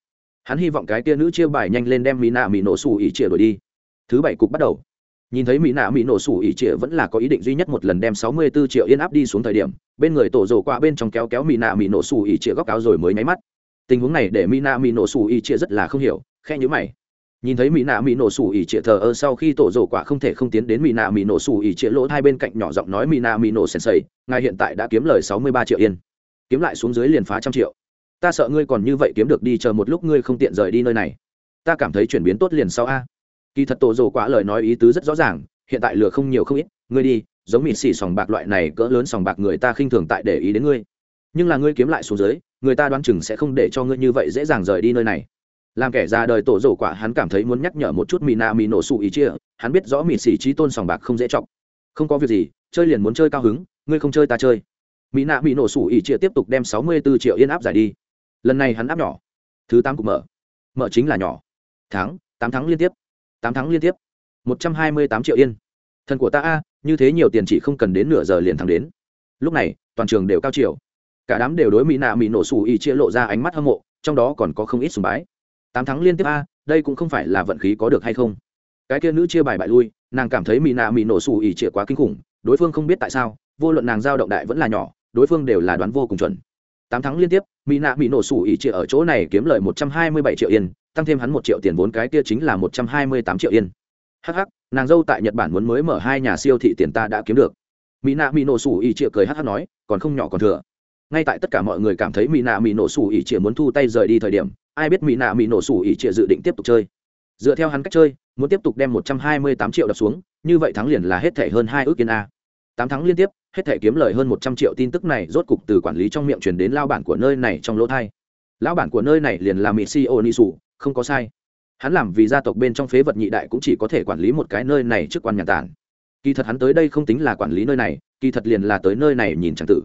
Hắn hy vọng cái tia nữ chia bài nhanh lên đem mỹ nạ mỹ nổ xù ỉ trịa đổi đi. Thứ bảy cục bắt đầu. Nhìn thấy mỹ nạ mỹ nổ xù ỉ trịa vẫn là có ý định duy nhất một lần đem sáu mươi bốn triệu yên áp đi xuống thời điểm, bên người tổ rồ qua bên trong kéo kéo mỹ nạ mỹ nổ xù ỉ trịa góc áo rồi mới nháy mắt tình huống này để mỹ nạ mỹ nổ xù ỉ chia rất là không hiểu khe nhữ mày. Nhìn thấy mỹ nạ mỹ nổ xù ỉ chia thờ ơ sau khi tổ rổ quả không thể không tiến đến mỹ nạ mỹ nổ xù ỉ chia lỗ hai bên cạnh nhỏ giọng nói mỹ nạ mỹ nổ sensei ngài hiện tại đã kiếm lời sáu mươi ba triệu yên. Kiếm lại xuống dưới liền phá trăm triệu. Ta sợ ngươi còn như vậy kiếm được đi chờ một lúc ngươi không tiện rời đi nơi này. Ta cảm thấy chuyển biến tốt liền sau a. Kỳ thật tổ rổ quả lời nói ý tứ rất rõ ràng, hiện tại lừa không nhiều không ít. Ngươi đi, giống mịt xỉ sòng bạc loại này cỡ lớn sòng bạc người ta khinh thường tại để ý đến ngươi. Nhưng là ngươi kiếm lại xuống dưới người ta đoán chừng sẽ không để cho ngươi như vậy dễ dàng rời đi nơi này. Làm kẻ ra đời tổ rổ quả, hắn cảm thấy muốn nhắc nhở một chút mỹ Na mỹ nổ sủ ý chia, hắn biết rõ mỹ xỉ trí tôn sòng bạc không dễ chọc. Không có việc gì, chơi liền muốn chơi cao hứng, ngươi không chơi ta chơi. Mỹ nạ bị nổ sủ ỉ chia tiếp tục đem sáu mươi bốn triệu yên áp giải đi. Lần này hắn áp nhỏ. Thứ tám cục mở. Mở chính là nhỏ. Thắng, tám thắng liên tiếp. Tám thắng liên tiếp. một trăm hai mươi tám triệu yên. Thần của ta a, như thế nhiều tiền chỉ không cần đến nửa giờ liền thắng đến. Lúc này, toàn trường đều cao chiều cả đám đều đối mỹ nạ mỹ nổ xù ý chia lộ ra ánh mắt hâm mộ, trong đó còn có không ít sùng bái. Tám thắng liên tiếp a, đây cũng không phải là vận khí có được hay không. Cái kia nữ chia bài bại lui, nàng cảm thấy mỹ nạ mỹ nổ xù ỉ chia quá kinh khủng, đối phương không biết tại sao, vô luận nàng giao động đại vẫn là nhỏ, đối phương đều là đoán vô cùng chuẩn. Tám tháng liên tiếp, mỹ nạ mỹ nổ xù ỉ chia ở chỗ này kiếm lời một trăm hai mươi bảy triệu yên, tăng thêm hắn một triệu tiền vốn cái kia chính là một trăm hai mươi tám triệu yên. Hh nàng dâu tại nhật bản muốn mới mở hai nhà siêu thị tiền ta đã kiếm được. Mỹ nạ mỹ nổ xù ỉ chia cười hh nói, còn không nhỏ còn thừa ngay tại tất cả mọi người cảm thấy mỹ nạ mỹ nổ sủ ỉ chia muốn thu tay rời đi thời điểm, ai biết mỹ nạ mỹ nổ sủ ỉ chia dự định tiếp tục chơi. Dựa theo hắn cách chơi, muốn tiếp tục đem một trăm hai mươi tám triệu đập xuống, như vậy thắng liền là hết thể hơn hai ước yên a. Tám tháng liên tiếp, hết thể kiếm lời hơn một trăm triệu tin tức này rốt cục từ quản lý trong miệng truyền đến lao bản của nơi này trong lỗ thai. Lão bản của nơi này liền là mỹ si ô ni sủ không có sai. Hắn làm vì gia tộc bên trong phế vật nhị đại cũng chỉ có thể quản lý một cái nơi này trước quan nhà tản. Kỳ thật hắn tới đây không tính là quản lý nơi này, kỳ thật liền là tới nơi này nhìn chẳng tử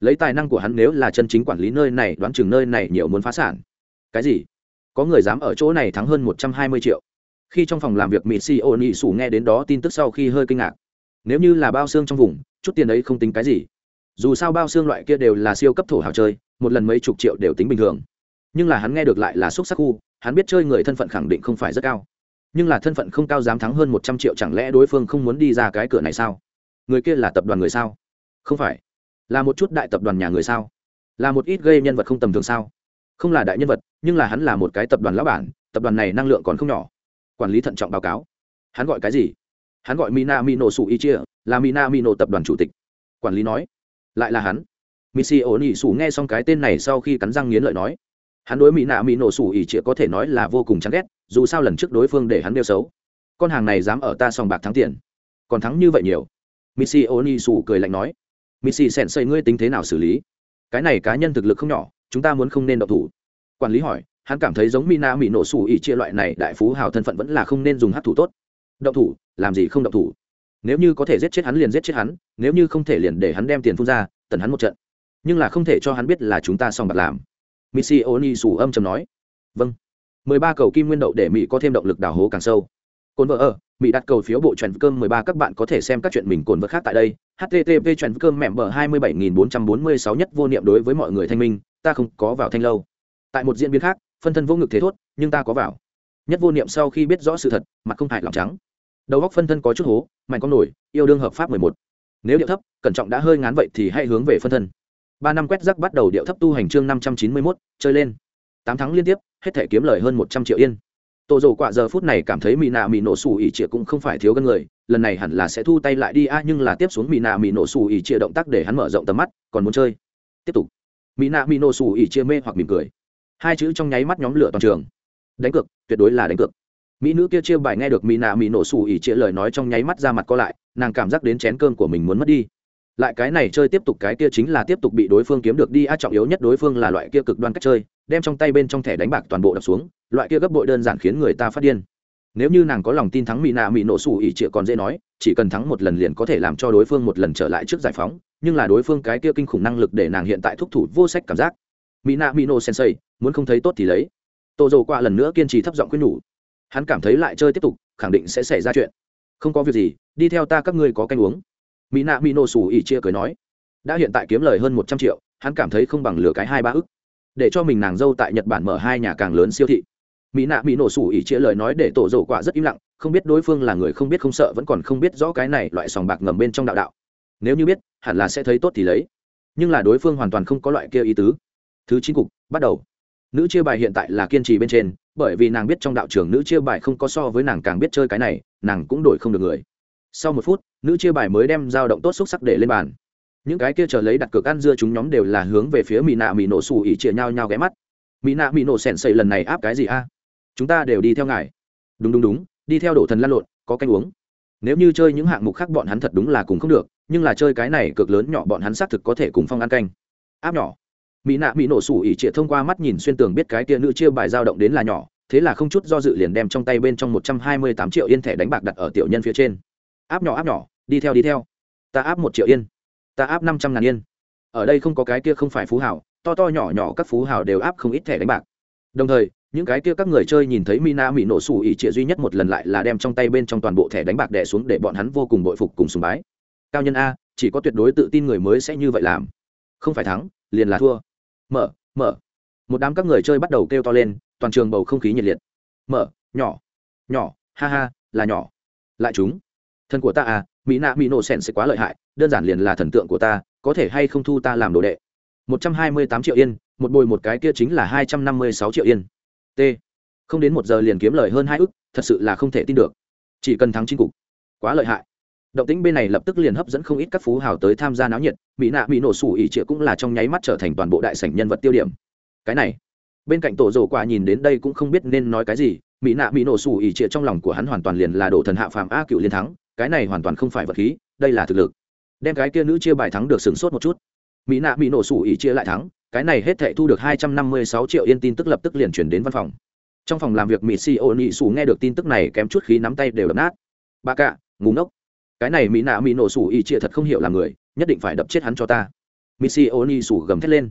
lấy tài năng của hắn nếu là chân chính quản lý nơi này, đoán chừng nơi này nhiều muốn phá sản. Cái gì? Có người dám ở chỗ này thắng hơn một trăm hai mươi triệu. Khi trong phòng làm việc mỹ si ô nị sủ nghe đến đó tin tức sau khi hơi kinh ngạc. Nếu như là bao xương trong vùng, chút tiền ấy không tính cái gì. Dù sao bao xương loại kia đều là siêu cấp thổ hào chơi, một lần mấy chục triệu đều tính bình thường. Nhưng là hắn nghe được lại là xúc sắc khu, hắn biết chơi người thân phận khẳng định không phải rất cao. Nhưng là thân phận không cao dám thắng hơn một trăm triệu chẳng lẽ đối phương không muốn đi ra cái cửa này sao? Người kia là tập đoàn người sao? Không phải là một chút đại tập đoàn nhà người sao? Là một ít gây nhân vật không tầm thường sao? Không là đại nhân vật, nhưng là hắn là một cái tập đoàn lão bản, tập đoàn này năng lượng còn không nhỏ. Quản lý thận trọng báo cáo. Hắn gọi cái gì? Hắn gọi mina mino su chia là mina mino tập đoàn chủ tịch. Quản lý nói. Lại là hắn. Missy ổ nỉ sủ nghe xong cái tên này sau khi cắn răng nghiến lợi nói. Hắn đối mỹ nạ mỹ nổ sủ ỉ chĩa có thể nói là vô cùng chán ghét, dù sao lần trước đối phương để hắn đeo xấu. Con hàng này dám ở ta sòng bạc thắng tiền. Còn thắng như vậy nhiều. Missy ô ni sủ cười lạnh nói missy sèn xây ngươi tính thế nào xử lý? Cái này cá nhân thực lực không nhỏ, chúng ta muốn không nên độc thủ. Quản lý hỏi, hắn cảm thấy giống mina mỹ nổ sủ ỉ chia loại này đại phú hào thân phận vẫn là không nên dùng hát thủ tốt. Động thủ, làm gì không động thủ? Nếu như có thể giết chết hắn liền giết chết hắn, nếu như không thể liền để hắn đem tiền phun ra, tần hắn một trận. Nhưng là không thể cho hắn biết là chúng ta xong bạc làm. Missy oni sủ âm chầm nói. Vâng. Mười ba cầu kim nguyên đậu để mỹ có thêm động lực đào hố càng sâu cồn vợ ở, mỹ đặt cầu phiếu bộ truyền cơm mười ba, các bạn có thể xem các chuyện mình cồn vợ khác tại đây. Http truyền cơm mẹm bờ hai mươi bảy nghìn bốn trăm bốn mươi sáu nhất vô niệm đối với mọi người thanh minh, ta không có vào thanh lâu. Tại một diễn biến khác, phân thân vô ngực thế thốt, nhưng ta có vào. Nhất vô niệm sau khi biết rõ sự thật, mặt không hại lòng trắng. Đầu góc phân thân có chút hố, mạnh con nổi, yêu đương hợp pháp mười một. Nếu điệu thấp, cẩn trọng đã hơi ngán vậy thì hãy hướng về phân thân. Ba năm quét rắc bắt đầu điệu thấp tu hành chương năm trăm chín mươi mốt, chơi lên. Tám tháng liên tiếp, hết thể kiếm lời hơn một trăm triệu yên tổ dầu quả giờ phút này cảm thấy mỹ nạ mỹ nổ xù ỉ trịa cũng không phải thiếu gân người, lần này hẳn là sẽ thu tay lại đi a, nhưng là tiếp xuống mỹ nạ mỹ nổ xù ỉ trịa động tác để hắn mở rộng tầm mắt, còn muốn chơi. Tiếp tục. Mỹ nạ mỹ nổ xù ỉ trịa mê hoặc mỉm cười. Hai chữ trong nháy mắt nhóm lửa toàn trường. Đánh cược, tuyệt đối là đánh cược. Mỹ nữ kia chia bài nghe được mỹ nạ mỹ nổ xù ỉ trịa lời nói trong nháy mắt ra mặt co lại, nàng cảm giác đến chén cơm của mình muốn mất đi. Lại cái này chơi tiếp tục cái kia chính là tiếp tục bị đối phương kiếm được đi a, trọng yếu nhất đối phương là loại kia cực đoan cách chơi, đem trong tay bên trong thẻ đánh bạc toàn bộ đập xuống loại kia gấp bội đơn giản khiến người ta phát điên. Nếu như nàng có lòng tin thắng mỹ nạ mỹ nổ sủ ỉ trịa còn dễ nói, chỉ cần thắng một lần liền có thể làm cho đối phương một lần trở lại trước giải phóng, nhưng là đối phương cái kia kinh khủng năng lực để nàng hiện tại thúc thủ vô sách cảm giác. Mỹ nạ mỹ nổ sensei, muốn không thấy tốt thì lấy. Tô dầu qua lần nữa kiên trì thấp giọng khuyên nhủ. Hắn cảm thấy lại chơi tiếp tục, khẳng định sẽ xảy ra chuyện. Không có việc gì, đi theo ta các ngươi có canh uống. Mỹ nạ mỹ nổ sủ ỉ chia cười nói. Đã hiện tại kiếm lời hơn một trăm triệu, hắn cảm thấy không bằng lừa cái hai ba ức. Để cho mình nàng dâu tại nhật bản mở hai nhà càng lớn siêu thị mỹ nạ mỹ nổ sủ ỉ chia lời nói để tổ dầu quả rất im lặng, không biết đối phương là người không biết không sợ vẫn còn không biết rõ cái này loại sòng bạc ngầm bên trong đạo đạo. Nếu như biết, hẳn là sẽ thấy tốt thì lấy. Nhưng là đối phương hoàn toàn không có loại kia ý tứ. Thứ chín cục, bắt đầu. Nữ chia bài hiện tại là kiên trì bên trên, bởi vì nàng biết trong đạo trường nữ chia bài không có so với nàng càng biết chơi cái này, nàng cũng đổi không được người. Sau một phút, nữ chia bài mới đem dao động tốt xúc sắc để lên bàn. Những cái kia chờ lấy đặt cược ăn dưa chúng nhóm đều là hướng về phía mỹ nạ mỹ nổ xù ỉ chia nhau nhau ghé mắt. Mỹ nạ mỹ nổ sèn xây lần này áp cái gì a? Chúng ta đều đi theo ngài. Đúng đúng đúng, đi theo đổ thần lăn lộn, có canh uống. Nếu như chơi những hạng mục khác bọn hắn thật đúng là cùng không được, nhưng là chơi cái này cực lớn nhỏ bọn hắn xác thực có thể cùng phong ăn canh. Áp nhỏ. Mỹ nạ, mỹ nổ sủ ỉ trịa thông qua mắt nhìn xuyên tường biết cái tia nữ chia bài dao động đến là nhỏ, thế là không chút do dự liền đem trong tay bên trong một trăm hai mươi tám triệu yên thẻ đánh bạc đặt ở tiểu nhân phía trên. Áp nhỏ áp nhỏ, đi theo đi theo. Ta áp một triệu yên. Ta áp năm trăm ngàn yên. Ở đây không có cái kia không phải phú hảo to to nhỏ nhỏ các phú hảo đều áp không ít thẻ đánh bạc. Đồng thời những cái kia các người chơi nhìn thấy mina mỹ nổ xù ỉ trịa duy nhất một lần lại là đem trong tay bên trong toàn bộ thẻ đánh bạc đẻ xuống để bọn hắn vô cùng bội phục cùng sùng bái. Cao nhân a, chỉ có tuyệt đối tự tin người mới sẽ như vậy làm. Không phải thắng, liền là thua. Mở mở. Một đám các người chơi bắt đầu kêu to lên, toàn trường bầu không khí nhiệt liệt. Mở, nhỏ nhỏ, ha ha, là nhỏ. Lại chúng. Thân của ta à mỹ nạ mỹ nổ sèn sẽ quá lợi hại, đơn giản liền là thần tượng của ta, có thể hay không thu ta làm đồ đệ? Một trăm hai mươi tám triệu yên, một bồi một cái kia chính là hai trăm năm mươi sáu triệu yên t. Không đến một giờ liền kiếm lời hơn hai ức, thật sự là không thể tin được. Chỉ cần thắng chính cục, quá lợi hại. Động tĩnh bên này lập tức liền hấp dẫn không ít các phú hào tới tham gia náo nhiệt, mỹ nạ mỹ nổ sủ ỉ trịa cũng là trong nháy mắt trở thành toàn bộ đại sảnh nhân vật tiêu điểm. Cái này, bên cạnh tổ rổ quả nhìn đến đây cũng không biết nên nói cái gì, mỹ nạ mỹ nổ sủ ỉ trịa trong lòng của hắn hoàn toàn liền là đổ thần hạ phàm a cựu liên thắng, cái này hoàn toàn không phải vật khí, đây là thực lực. Đem cái kia nữ chia bài thắng được sửng sốt một chút. Mỹ nạ mỹ nổ sủ ỉ chia lại thắng cái này hết thệ thu được hai trăm năm mươi sáu triệu yên tin tức lập tức liền chuyển đến văn phòng. Trong phòng làm việc mỹ si ô nị sủ nghe được tin tức này kém chút khí nắm tay đều đập nát. Ba cạ ngu ngốc. Cái này mỹ nạ mỹ nổ sủ y chia thật không hiểu là người, nhất định phải đập chết hắn cho ta. Mỹ si ô nị sủ gầm thét lên.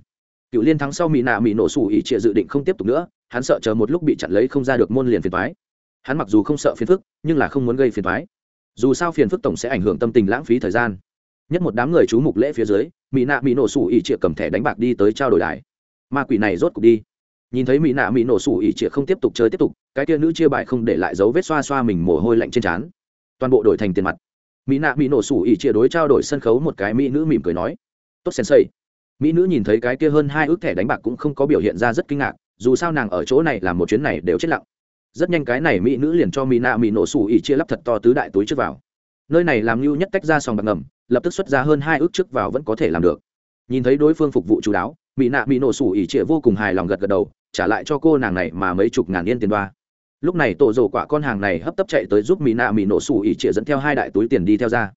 Cựu liên thắng sau mỹ nạ mỹ nổ sủ y chia dự định không tiếp tục nữa, hắn sợ chờ một lúc bị chặn lấy không ra được môn liền phiền toái. hắn mặc dù không sợ phiền phức, nhưng là không muốn gây phiền toái. dù sao phiền phức tổng sẽ ảnh hưởng tâm tình lãng phí thời gian nhất một đám người chú mục lễ phía dưới, mỹ nạ mỹ nổ sủ ỉ trịa cầm thẻ đánh bạc đi tới trao đổi đài. Ma quỷ này rốt cục đi. Nhìn thấy mỹ nạ mỹ nổ sủ ỉ trịa không tiếp tục chơi tiếp tục, cái tia nữ chia bài không để lại dấu vết xoa xoa mình mồ hôi lạnh trên trán. Toàn bộ đổi thành tiền mặt. Mỹ nạ mỹ nổ sủ ỉ trịa đối trao đổi sân khấu một cái mỹ nữ mỉm cười nói, tốt sen xây mỹ nữ nhìn thấy cái kia hơn hai ước thẻ đánh bạc cũng không có biểu hiện ra rất kinh ngạc, dù sao nàng ở chỗ này làm một chuyến này đều chết lặng. Rất nhanh cái này mỹ nữ liền cho mỹ nạ mỹ nổ sủ ỉ chia lắp thật to tứ đại túi trước vào nơi này làm lưu nhất tách ra sòng bạc ngầm, lập tức xuất ra hơn hai ước trước vào vẫn có thể làm được. Nhìn thấy đối phương phục vụ chú đáo mỹ nạ mỹ nổ sủ ỉ trịa vô cùng hài lòng gật gật đầu, trả lại cho cô nàng này mà mấy chục ngàn yên tiền đoa. Lúc này tổ rổ quả con hàng này hấp tấp chạy tới giúp mỹ nạ mỹ nổ sủ ỉ trịa dẫn theo hai đại túi tiền đi theo ra.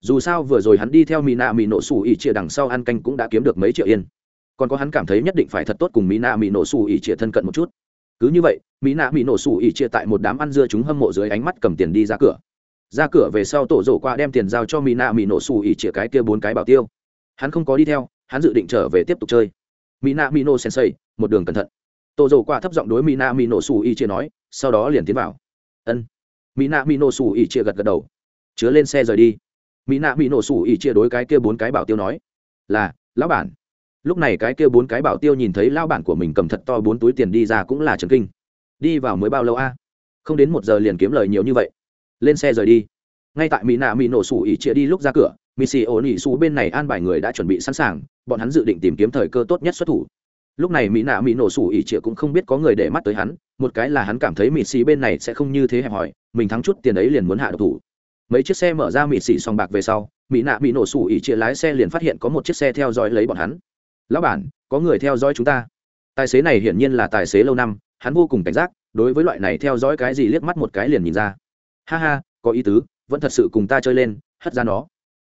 Dù sao vừa rồi hắn đi theo mỹ nạ mỹ nổ sủ ỉ trịa đằng sau ăn canh cũng đã kiếm được mấy triệu yên. Còn có hắn cảm thấy nhất định phải thật tốt cùng mỹ nạ mỹ nổ sủ ỉ trịa thân cận một chút. Cứ như vậy mỹ nạ mỹ nổ sủ ỉ trịa tại một đám ăn dưa chúng hâm mộ dưới ánh mắt cầm tiền đi ra cửa ra cửa về sau tổ rổ qua đem tiền giao cho mỹ nạ mỹ nổ xù ỉ chĩa cái kia bốn cái bảo tiêu. Hắn không có đi theo, hắn dự định trở về tiếp tục chơi. Mỹ nạ mỹ nổ sensei, một đường cẩn thận. Tổ rổ qua thấp giọng đối mỹ nạ mỹ nổ xù ỉ chĩa nói, sau đó liền tiến vào. Ân. Mỹ nạ mỹ nổ xù ỉ chĩa gật gật đầu. Chứa lên xe rời đi. Mỹ nạ mỹ nổ xù ỉ chĩa đối cái kia bốn cái bảo tiêu nói, là, lão bản. Lúc này cái kia bốn cái bảo tiêu nhìn thấy lao bản của mình cầm thật to bốn túi tiền đi ra cũng là trần kinh. Đi vào mới bao lâu a? Không đến một giờ liền kiếm lời nhiều như vậy lên xe rời đi. Ngay tại mỹ nạ mỹ nổ sủ ỉ chĩa đi lúc ra cửa mỹ xì ổn ỉ xù bên này an bài người đã chuẩn bị sẵn sàng, bọn hắn dự định tìm kiếm thời cơ tốt nhất xuất thủ. Lúc này mỹ nạ mỹ nổ sủ ỉ chĩa cũng không biết có người để mắt tới hắn, một cái là hắn cảm thấy mỹ xì bên này sẽ không như thế hẹp hòi, mình thắng chút tiền ấy liền muốn hạ độc thủ. Mấy chiếc xe mở ra mỹ xì sòng bạc về sau mỹ nạ mỹ nổ sủ ỉ chĩa lái xe liền phát hiện có một chiếc xe theo dõi lấy bọn hắn. Lão bản, có người theo dõi chúng ta? Tài xế này hiển nhiên là tài xế lâu năm, hắn vô cùng cảnh giác, đối với loại này theo dõi cái gì liếc mắt một cái liền nhìn ra ha ha, có ý tứ, vẫn thật sự cùng ta chơi lên, hất ra nó.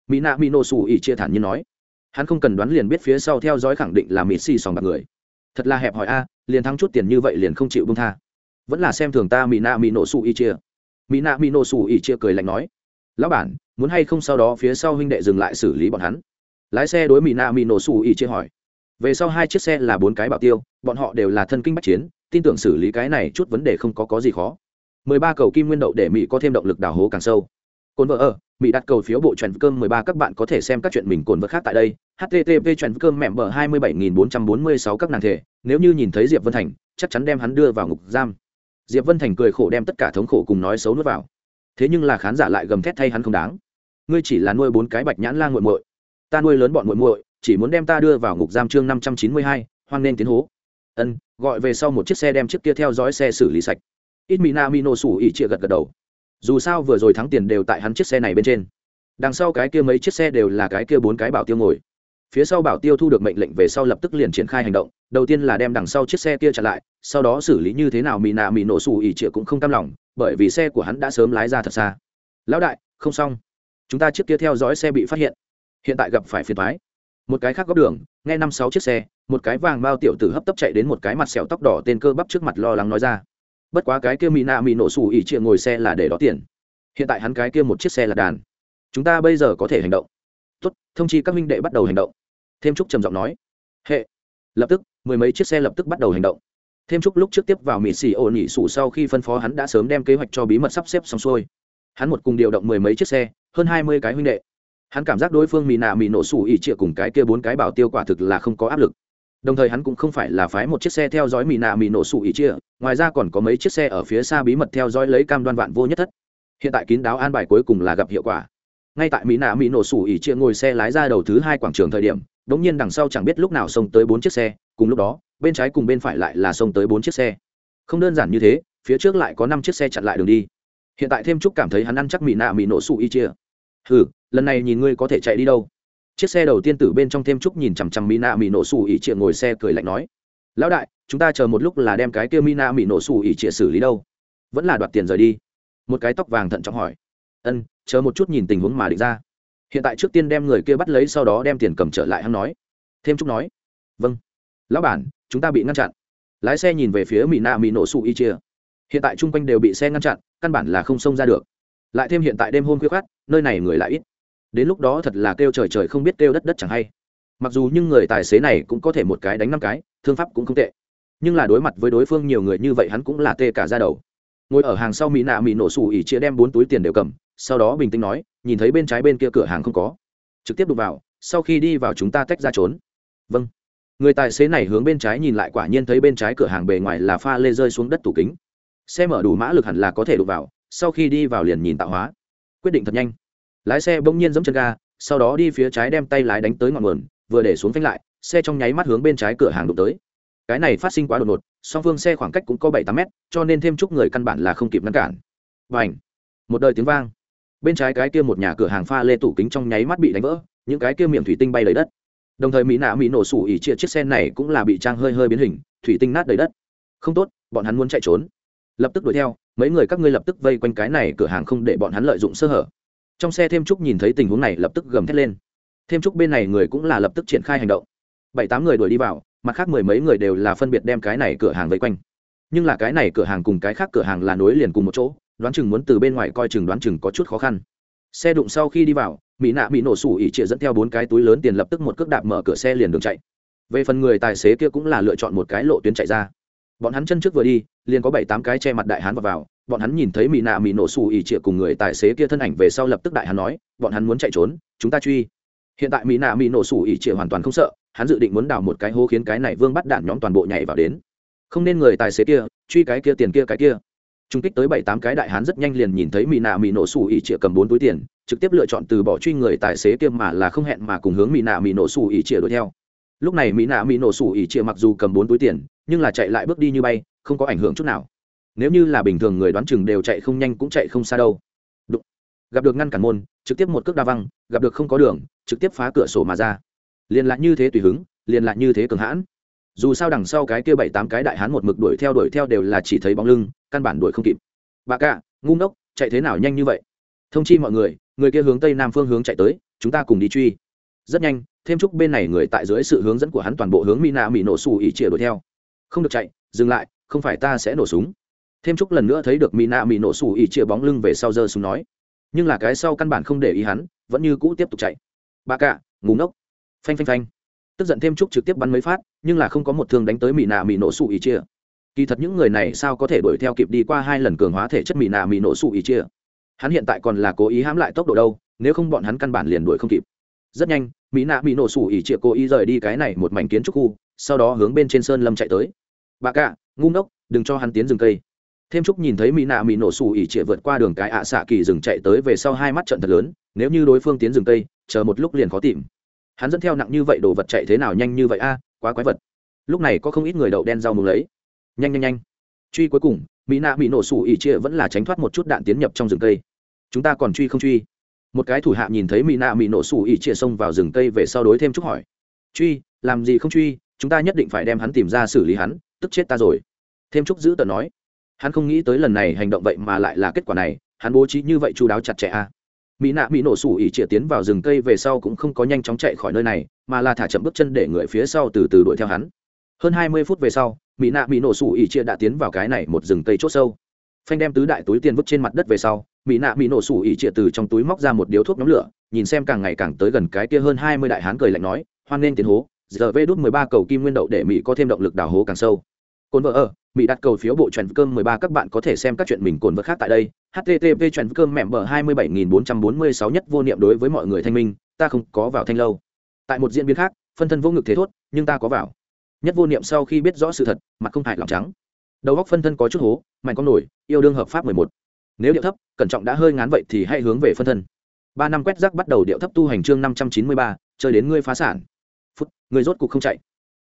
Mỹ nạ mỹ nổ xù ỉ chia thản như nói. Hắn không cần đoán liền biết phía sau theo dõi khẳng định là mỹ xì sòng bạc người. Thật là hẹp hỏi a, liền thắng chút tiền như vậy liền không chịu bông tha. Vẫn là xem thường ta mỹ nạ mỹ nổ xù ỉ chia. Mỹ nạ mỹ nổ xù ỉ chia cười lạnh nói. Lão bản, muốn hay không sau đó phía sau huynh đệ dừng lại xử lý bọn hắn? Lái xe đối mỹ nạ mỹ nổ xù ỉ chia hỏi. Về sau hai chiếc xe là bốn cái bảo tiêu, bọn họ đều là thân kinh bắc chiến, tin tưởng xử lý cái này chút vấn đề không có có gì khó. 13 cầu kim nguyên đậu để Mỹ có thêm động lực đào hố càng sâu. Cồn vợ ở, Mỹ đặt cầu phiếu bộ truyền cơm 13 các bạn có thể xem các chuyện mình cồn vợ khác tại đây. http truyền cơm mẹ bờ 27446 các nàng thể, nếu như nhìn thấy Diệp Vân Thành, chắc chắn đem hắn đưa vào ngục giam. Diệp Vân Thành cười khổ đem tất cả thống khổ cùng nói xấu nuốt vào. Thế nhưng là khán giả lại gầm thét thay hắn không đáng. Ngươi chỉ là nuôi bốn cái bạch nhãn lang muội muội, ta nuôi lớn bọn muội muội, chỉ muốn đem ta đưa vào ngục giam chương 592, hoang nên tiến hố. Ân, gọi về sau một chiếc xe đem chiếc kia theo dõi xe xử lý sạch ít mina mino sủ ỉ chia gật gật đầu. Dù sao vừa rồi thắng tiền đều tại hắn chiếc xe này bên trên. Đằng sau cái kia mấy chiếc xe đều là cái kia bốn cái bảo tiêu ngồi. Phía sau bảo tiêu thu được mệnh lệnh về sau lập tức liền triển khai hành động, đầu tiên là đem đằng sau chiếc xe kia chặn lại, sau đó xử lý như thế nào mỹ nạ mỹ nổ xù ỉ trịa cũng không cam lòng, bởi vì xe của hắn đã sớm lái ra thật xa. Lão đại, không xong. Chúng ta chiếc kia theo dõi xe bị phát hiện. Hiện tại gặp phải phiền thoái một cái khác góc đường, nghe năm sáu chiếc xe, một cái vàng bao tiểu tử hấp tấp chạy đến một cái mặt sẹo tóc đỏ tên cơ bắp trước mặt lo lắng nói ra bất quá cái kia mỹ nạ mỹ nổ xù ỉ chia ngồi xe là để đó tiền. Hiện tại hắn cái kia một chiếc xe là đàn. Chúng ta bây giờ có thể hành động. Tốt, thông chi các minh đệ bắt đầu hành động. Thêm trúc trầm giọng nói. Hệ. Lập tức, mười mấy chiếc xe lập tức bắt đầu hành động. Thêm chúc lúc trước tiếp vào mỹ xì ô nhị sủ sau khi phân phó hắn đã sớm đem kế hoạch cho bí mật sắp xếp xong xuôi. Hắn một cùng điều động mười mấy chiếc xe, hơn hai mươi cái huynh đệ. Hắn cảm giác đối phương mỹ nạ mỹ nổ sủ ỉ trịa cùng cái kia bốn cái bảo tiêu quả thực là không có áp lực. Đồng thời hắn cũng không phải là phái một chiếc xe theo dõi mỹ nạ mỹ nổ sủ ỉ chia ngoài ra còn có mấy chiếc xe ở phía xa bí mật theo dõi lấy cam đoan vạn vô nhất thất. Hiện tại kín đáo an bài cuối cùng là gặp hiệu quả. Ngay tại mỹ nạ mỹ nổ sủ ỉ chia ngồi xe lái ra đầu thứ hai quảng trường thời điểm đ ỗ n g nhiên đằng sau chẳng biết lúc nào xông tới bốn chiếc xe, cùng lúc đó, bên trái cùng bên phải lại là xông tới bốn chiếc xe. Không đơn giản như thế, phía trước lại có năm chiếc xe chặn lại đường đi. Hiện tại thêm chúc cảm thấy hắn ăn chắc mỹ nạ mỹ nổ sủ y chia. Ừ lần này nhìn ngươi có thể chạy đi đâu? Chiếc xe đầu tiên từ bên trong thêm chúc nhìn chằm chằm mỹ nạ mỹ nổ sủ y chia ngồi xe cười lạnh nói. Lão đại chúng ta chờ một lúc là đem cái kia mina mỹ nổ xù ỉ chia xử lý đâu. Vẫn là đoạt tiền rời đi. Một cái tóc vàng thận trọng hỏi. Ân, chờ một chút nhìn tình huống mà định ra. Hiện tại trước tiên đem người kia bắt lấy, sau đó đem tiền cầm trở lại, hắn nói. Thêm chúc nói. Vâng. Lão bản, chúng ta bị ngăn chặn. Lái xe nhìn về phía mỹ na mỹ nổ xù y chia hiện tại chung quanh đều bị xe ngăn chặn, căn bản là không xông ra được. Lại thêm hiện tại đêm hôm khuya khát nơi này người lại ít. Đến lúc đó thật là kêu trời trời không biết kêu đất đất chẳng hay. Mặc dù nhưng người tài xế này cũng có thể một cái đánh năm cái, thương pháp cũng không tệ nhưng là đối mặt với đối phương nhiều người như vậy hắn cũng là tê cả ra đầu. Ngồi ở hàng sau mỹ nạ mỹ nổ sủ ỉ chia đem bốn túi tiền đều cầm, sau đó bình tĩnh nói, nhìn thấy bên trái bên kia cửa hàng không có. Trực tiếp đụng vào, sau khi đi vào chúng ta tách ra trốn. Vâng. Người tài xế này hướng bên trái nhìn lại quả nhiên thấy bên trái cửa hàng bề ngoài là pha lê rơi xuống đất tủ kính. Xe mở đủ mã lực hẳn là có thể đụng vào, sau khi đi vào liền nhìn tạo hóa. Quyết định thật nhanh. Lái xe bỗng nhiên giẫm chân ga, sau đó đi phía trái đem tay lái đánh tới ngọn nguồn, vừa để xuống phanh lại, xe trong nháy mắt hướng bên trái cửa hàng đụng tới cái này phát sinh quá đột ngột, song phương xe khoảng cách cũng có bảy tám mét, cho nên thêm chút người căn bản là không kịp ngăn cản. Và ảnh một đời tiếng vang. Bên trái cái kia một nhà cửa hàng pha lê tủ kính trong nháy mắt bị đánh vỡ, những cái kia miệng thủy tinh bay lấy đất. Đồng thời mỹ nạ mỹ nổ sủ ỉ chia chiếc xe này cũng là bị trang hơi hơi biến hình, thủy tinh nát đầy đất. Không tốt, bọn hắn muốn chạy trốn. Lập tức đuổi theo, mấy người các ngươi lập tức vây quanh cái này cửa hàng không để bọn hắn lợi dụng sơ hở. Trong xe thêm trúc nhìn thấy tình huống này lập tức gầm thét lên. Thêm trúc bên này người cũng là lập tức triển khai hành động. Bảy tám người đuổi đi vào mặt khác mười mấy người đều là phân biệt đem cái này cửa hàng vây quanh. Nhưng là cái này cửa hàng cùng cái khác cửa hàng là nối liền cùng một chỗ đoán chừng muốn từ bên ngoài coi chừng đoán chừng có chút khó khăn. Xe đụng sau khi đi vào mỹ nạ bị nổ sủ ỉ trịa dẫn theo bốn cái túi lớn tiền lập tức một cước đạp mở cửa xe liền đường chạy. Về phần người tài xế kia cũng là lựa chọn một cái lộ tuyến chạy ra. Bọn hắn chân trước vừa đi liền có bảy tám cái che mặt đại hán vào, vào bọn hắn nhìn thấy mỹ nạ mỹ nổ sủ ỉ trịa cùng người tài xế kia thân ảnh về sau lập tức đại hắn nói bọn hắn muốn chạy trốn chúng ta truy hiện tại mỹ nạ mỹ nổ sủ ỉ trịa hoàn toàn không sợ, hắn dự định muốn đào một cái hố khiến cái này vương bắt đạn nhóm toàn bộ nhảy vào đến. Không nên người tài xế kia, truy cái kia tiền kia cái kia. Trung kích tới bảy tám cái đại hán rất nhanh liền nhìn thấy mỹ nạ mỹ nổ sủ ỉ trịa cầm bốn túi tiền, trực tiếp lựa chọn từ bỏ truy người tài xế kia mà là không hẹn mà cùng hướng mỹ nạ mỹ nổ sủ ỉ trịa đuổi theo. Lúc này mỹ nạ mỹ nổ sủ ỉ trịa mặc dù cầm bốn túi tiền, nhưng là chạy lại bước đi như bay, không có ảnh hưởng chút nào. Nếu như là bình thường người đoán chừng đều chạy không nhanh cũng chạy không xa đâu. Đụng. gặp được ngăn cản môn trực tiếp một cước đa văng, gặp được không có đường, trực tiếp phá cửa sổ mà ra. Liền lại như thế tùy hứng, liền lại như thế cường hãn. Dù sao đằng sau cái kia bảy tám cái đại hán một mực đuổi theo đuổi theo đều là chỉ thấy bóng lưng, căn bản đuổi không kịp. Bà cả, ngu ngốc, chạy thế nào nhanh như vậy? Thông chi mọi người người kia hướng tây nam phương hướng chạy tới, chúng ta cùng đi truy. Rất nhanh, thêm chúc bên này người tại dưới sự hướng dẫn của hắn toàn bộ hướng mỹ nạ mỹ nổ xù ỉ chĩa đuổi theo. Không được chạy, dừng lại, không phải ta sẽ nổ súng. Thêm chúc lần nữa thấy được mỹ nạ mỹ nổ xù ỉ chĩa bóng lưng về sau giơ súng nói nhưng là cái sau căn bản không để ý hắn, vẫn như cũ tiếp tục chạy. Bà cả, ngủ ngốc. Phanh phanh phanh. Tức giận thêm chúc trực tiếp bắn mấy phát, nhưng là không có một thương đánh tới mỹ nạ mỹ nổ sụ ý chia. Kỳ thật những người này sao có thể đuổi theo kịp đi qua hai lần cường hóa thể chất mỹ nạ mỹ nổ sụ ý chia? Hắn hiện tại còn là cố ý hãm lại tốc độ đâu, nếu không bọn hắn căn bản liền đuổi không kịp. Rất nhanh mỹ nạ mỹ nổ sủ ỉ trịa cố ý rời đi cái này một mảnh kiến trúc khu, sau đó hướng bên trên sơn lâm chạy tới. Bà cạ ngu ngốc, đừng cho hắn tiến rừng cây thêm chúc nhìn thấy mỹ nạ mỹ nổ xù ỉ trịa vượt qua đường cái ạ xạ kỳ rừng chạy tới về sau hai mắt trận thật lớn nếu như đối phương tiến rừng tây, chờ một lúc liền khó tìm. Hắn dẫn theo nặng như vậy đồ vật chạy thế nào nhanh như vậy a quá quái vật. Lúc này có không ít người đậu đen rau mùng lấy. Nhanh nhanh nhanh. Truy cuối cùng mỹ nạ bị nổ xù ỉ chia vẫn là tránh thoát một chút đạn tiến nhập trong rừng tây. chúng ta còn truy không truy? Một cái thủ hạ nhìn thấy mỹ nạ bị nổ xù ỉ chia xông vào rừng tây về sau đối thêm chút hỏi. Truy làm gì không truy? Chúng ta nhất định phải đem hắn tìm ra xử lý hắn tức chết ta rồi. Thêm chút giữ tợn nói hắn không nghĩ tới lần này hành động vậy mà lại là kết quả này, hắn bố trí như vậy chú đáo chặt chẽ a à. mỹ nạ bị nổ sủ ỉ chĩa tiến vào rừng cây về sau cũng không có nhanh chóng chạy khỏi nơi này, mà là thả chậm bước chân để người phía sau từ từ đuổi theo hắn. Hơn hai mươi phút về sau, mỹ nạ mỹ nổ sủ ỉ chĩa đã tiến vào cái này một rừng cây chốt sâu. Phanh đem tứ đại túi tiền vứt trên mặt đất về sau, mỹ nạ mỹ nổ sủ ỉ chĩa từ trong túi móc ra một điếu thuốc nhóm lửa, nhìn xem càng ngày càng tới gần cái kia hơn hai mươi đại hán cười lạnh nói, hoan nghênh tiến hố, giờ vê đút mười ba cầu kim nguyên đậu để mỹ có thêm động lực đào hố càng sâu. Cồn vợ ở mỹ đặt cầu phiếu bộ trần cơm mười ba, các bạn có thể xem các chuyện mình cồn vật khác tại đây. Http trần cơm mẹm bờ hai mươi bảy nghìn bốn trăm bốn mươi sáu nhất vô niệm đối với mọi người thanh minh, ta không có vào thanh lâu. Tại một diễn biến khác, phân thân vô ngực thế thốt, nhưng ta có vào. Nhất vô niệm sau khi biết rõ sự thật, mặt không hại lòng trắng. Đầu góc phân thân có chút hố, mạnh con nổi, yêu đương hợp pháp mười một. Nếu điệu thấp, cẩn trọng đã hơi ngán vậy thì hãy hướng về phân thân. Ba năm quét rác bắt đầu điệu thấp tu hành chương năm trăm chín mươi ba, chơi đến ngươi phá sản. Phút, ngươi rốt cục không chạy.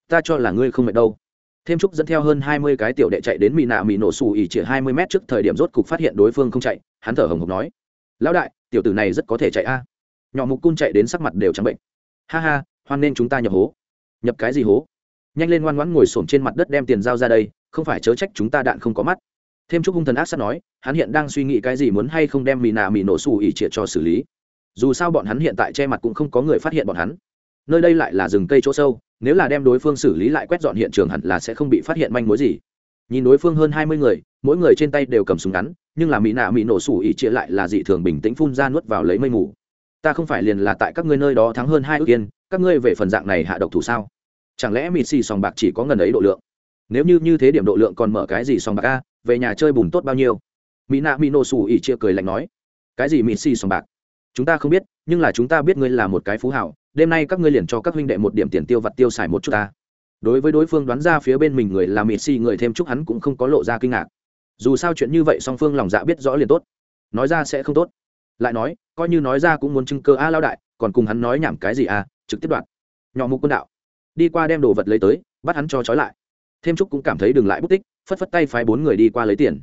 Ta cho là ngươi không mệt đâu thêm trúc dẫn theo hơn hai mươi cái tiểu đệ chạy đến mỹ nạ mỹ nổ xù ỉ chỉ hai mươi mét trước thời điểm rốt cục phát hiện đối phương không chạy, hắn thở hồng hộc nói, lão đại, tiểu tử này rất có thể chạy a. À. nhỏ mục cun chạy đến sắc mặt đều trắng bệnh. Ha ha, hoan nên chúng ta nhập hố. Nhập cái gì hố? Nhanh lên ngoan ngoãn ngồi xổm trên mặt đất đem tiền giao ra đây, không phải chớ trách chúng ta đạn không có mắt. Thêm chúc hung thần ác sát nói, hắn hiện đang suy nghĩ cái gì muốn hay không đem mì nạ mì nổ xù ỉ triệt cho xử lý. Dù sao bọn hắn hiện tại che mặt cũng không có người phát hiện bọn hắn. Nơi đây lại là rừng cây chỗ sâu nếu là đem đối phương xử lý lại quét dọn hiện trường hẳn là sẽ không bị phát hiện manh mối gì. Nhìn đối phương hơn hai mươi người, mỗi người trên tay đều cầm súng ngắn, nhưng là mỹ nạ mỹ nổ sủ ỉ chia lại là dị thường bình tĩnh phun ra nuốt vào lấy mây mù. Ta không phải liền là tại các ngươi nơi đó thắng hơn hai ước yên, các ngươi về phần dạng này hạ độc thủ sao? Chẳng lẽ mỹ xì sòng bạc chỉ có ngần ấy độ lượng? Nếu như như thế điểm độ lượng còn mở cái gì sòng bạc a, về nhà chơi bùn tốt bao nhiêu? Mỹ nạ mỹ nổ sủ ỉ chia cười lạnh nói. Cái gì mỹ xì sòng bạc? Chúng ta không biết, nhưng là chúng ta biết ngươi là một cái phú hảo đêm nay các ngươi liền cho các huynh đệ một điểm tiền tiêu vặt tiêu xài một chút ta. Đối với đối phương đoán ra phía bên mình người là mịt xì người thêm chúc hắn cũng không có lộ ra kinh ngạc. Dù sao chuyện như vậy song phương lòng dạ biết rõ liền tốt. Nói ra sẽ không tốt. Lại nói, coi như nói ra cũng muốn chứng cơ a lao đại, còn cùng hắn nói nhảm cái gì a, trực tiếp đoạn nhỏ mục quân đạo. Đi qua đem đồ vật lấy tới, bắt hắn cho trói lại. Thêm trúc cũng cảm thấy đừng lại bút tích, phất phất tay phái bốn người đi qua lấy tiền.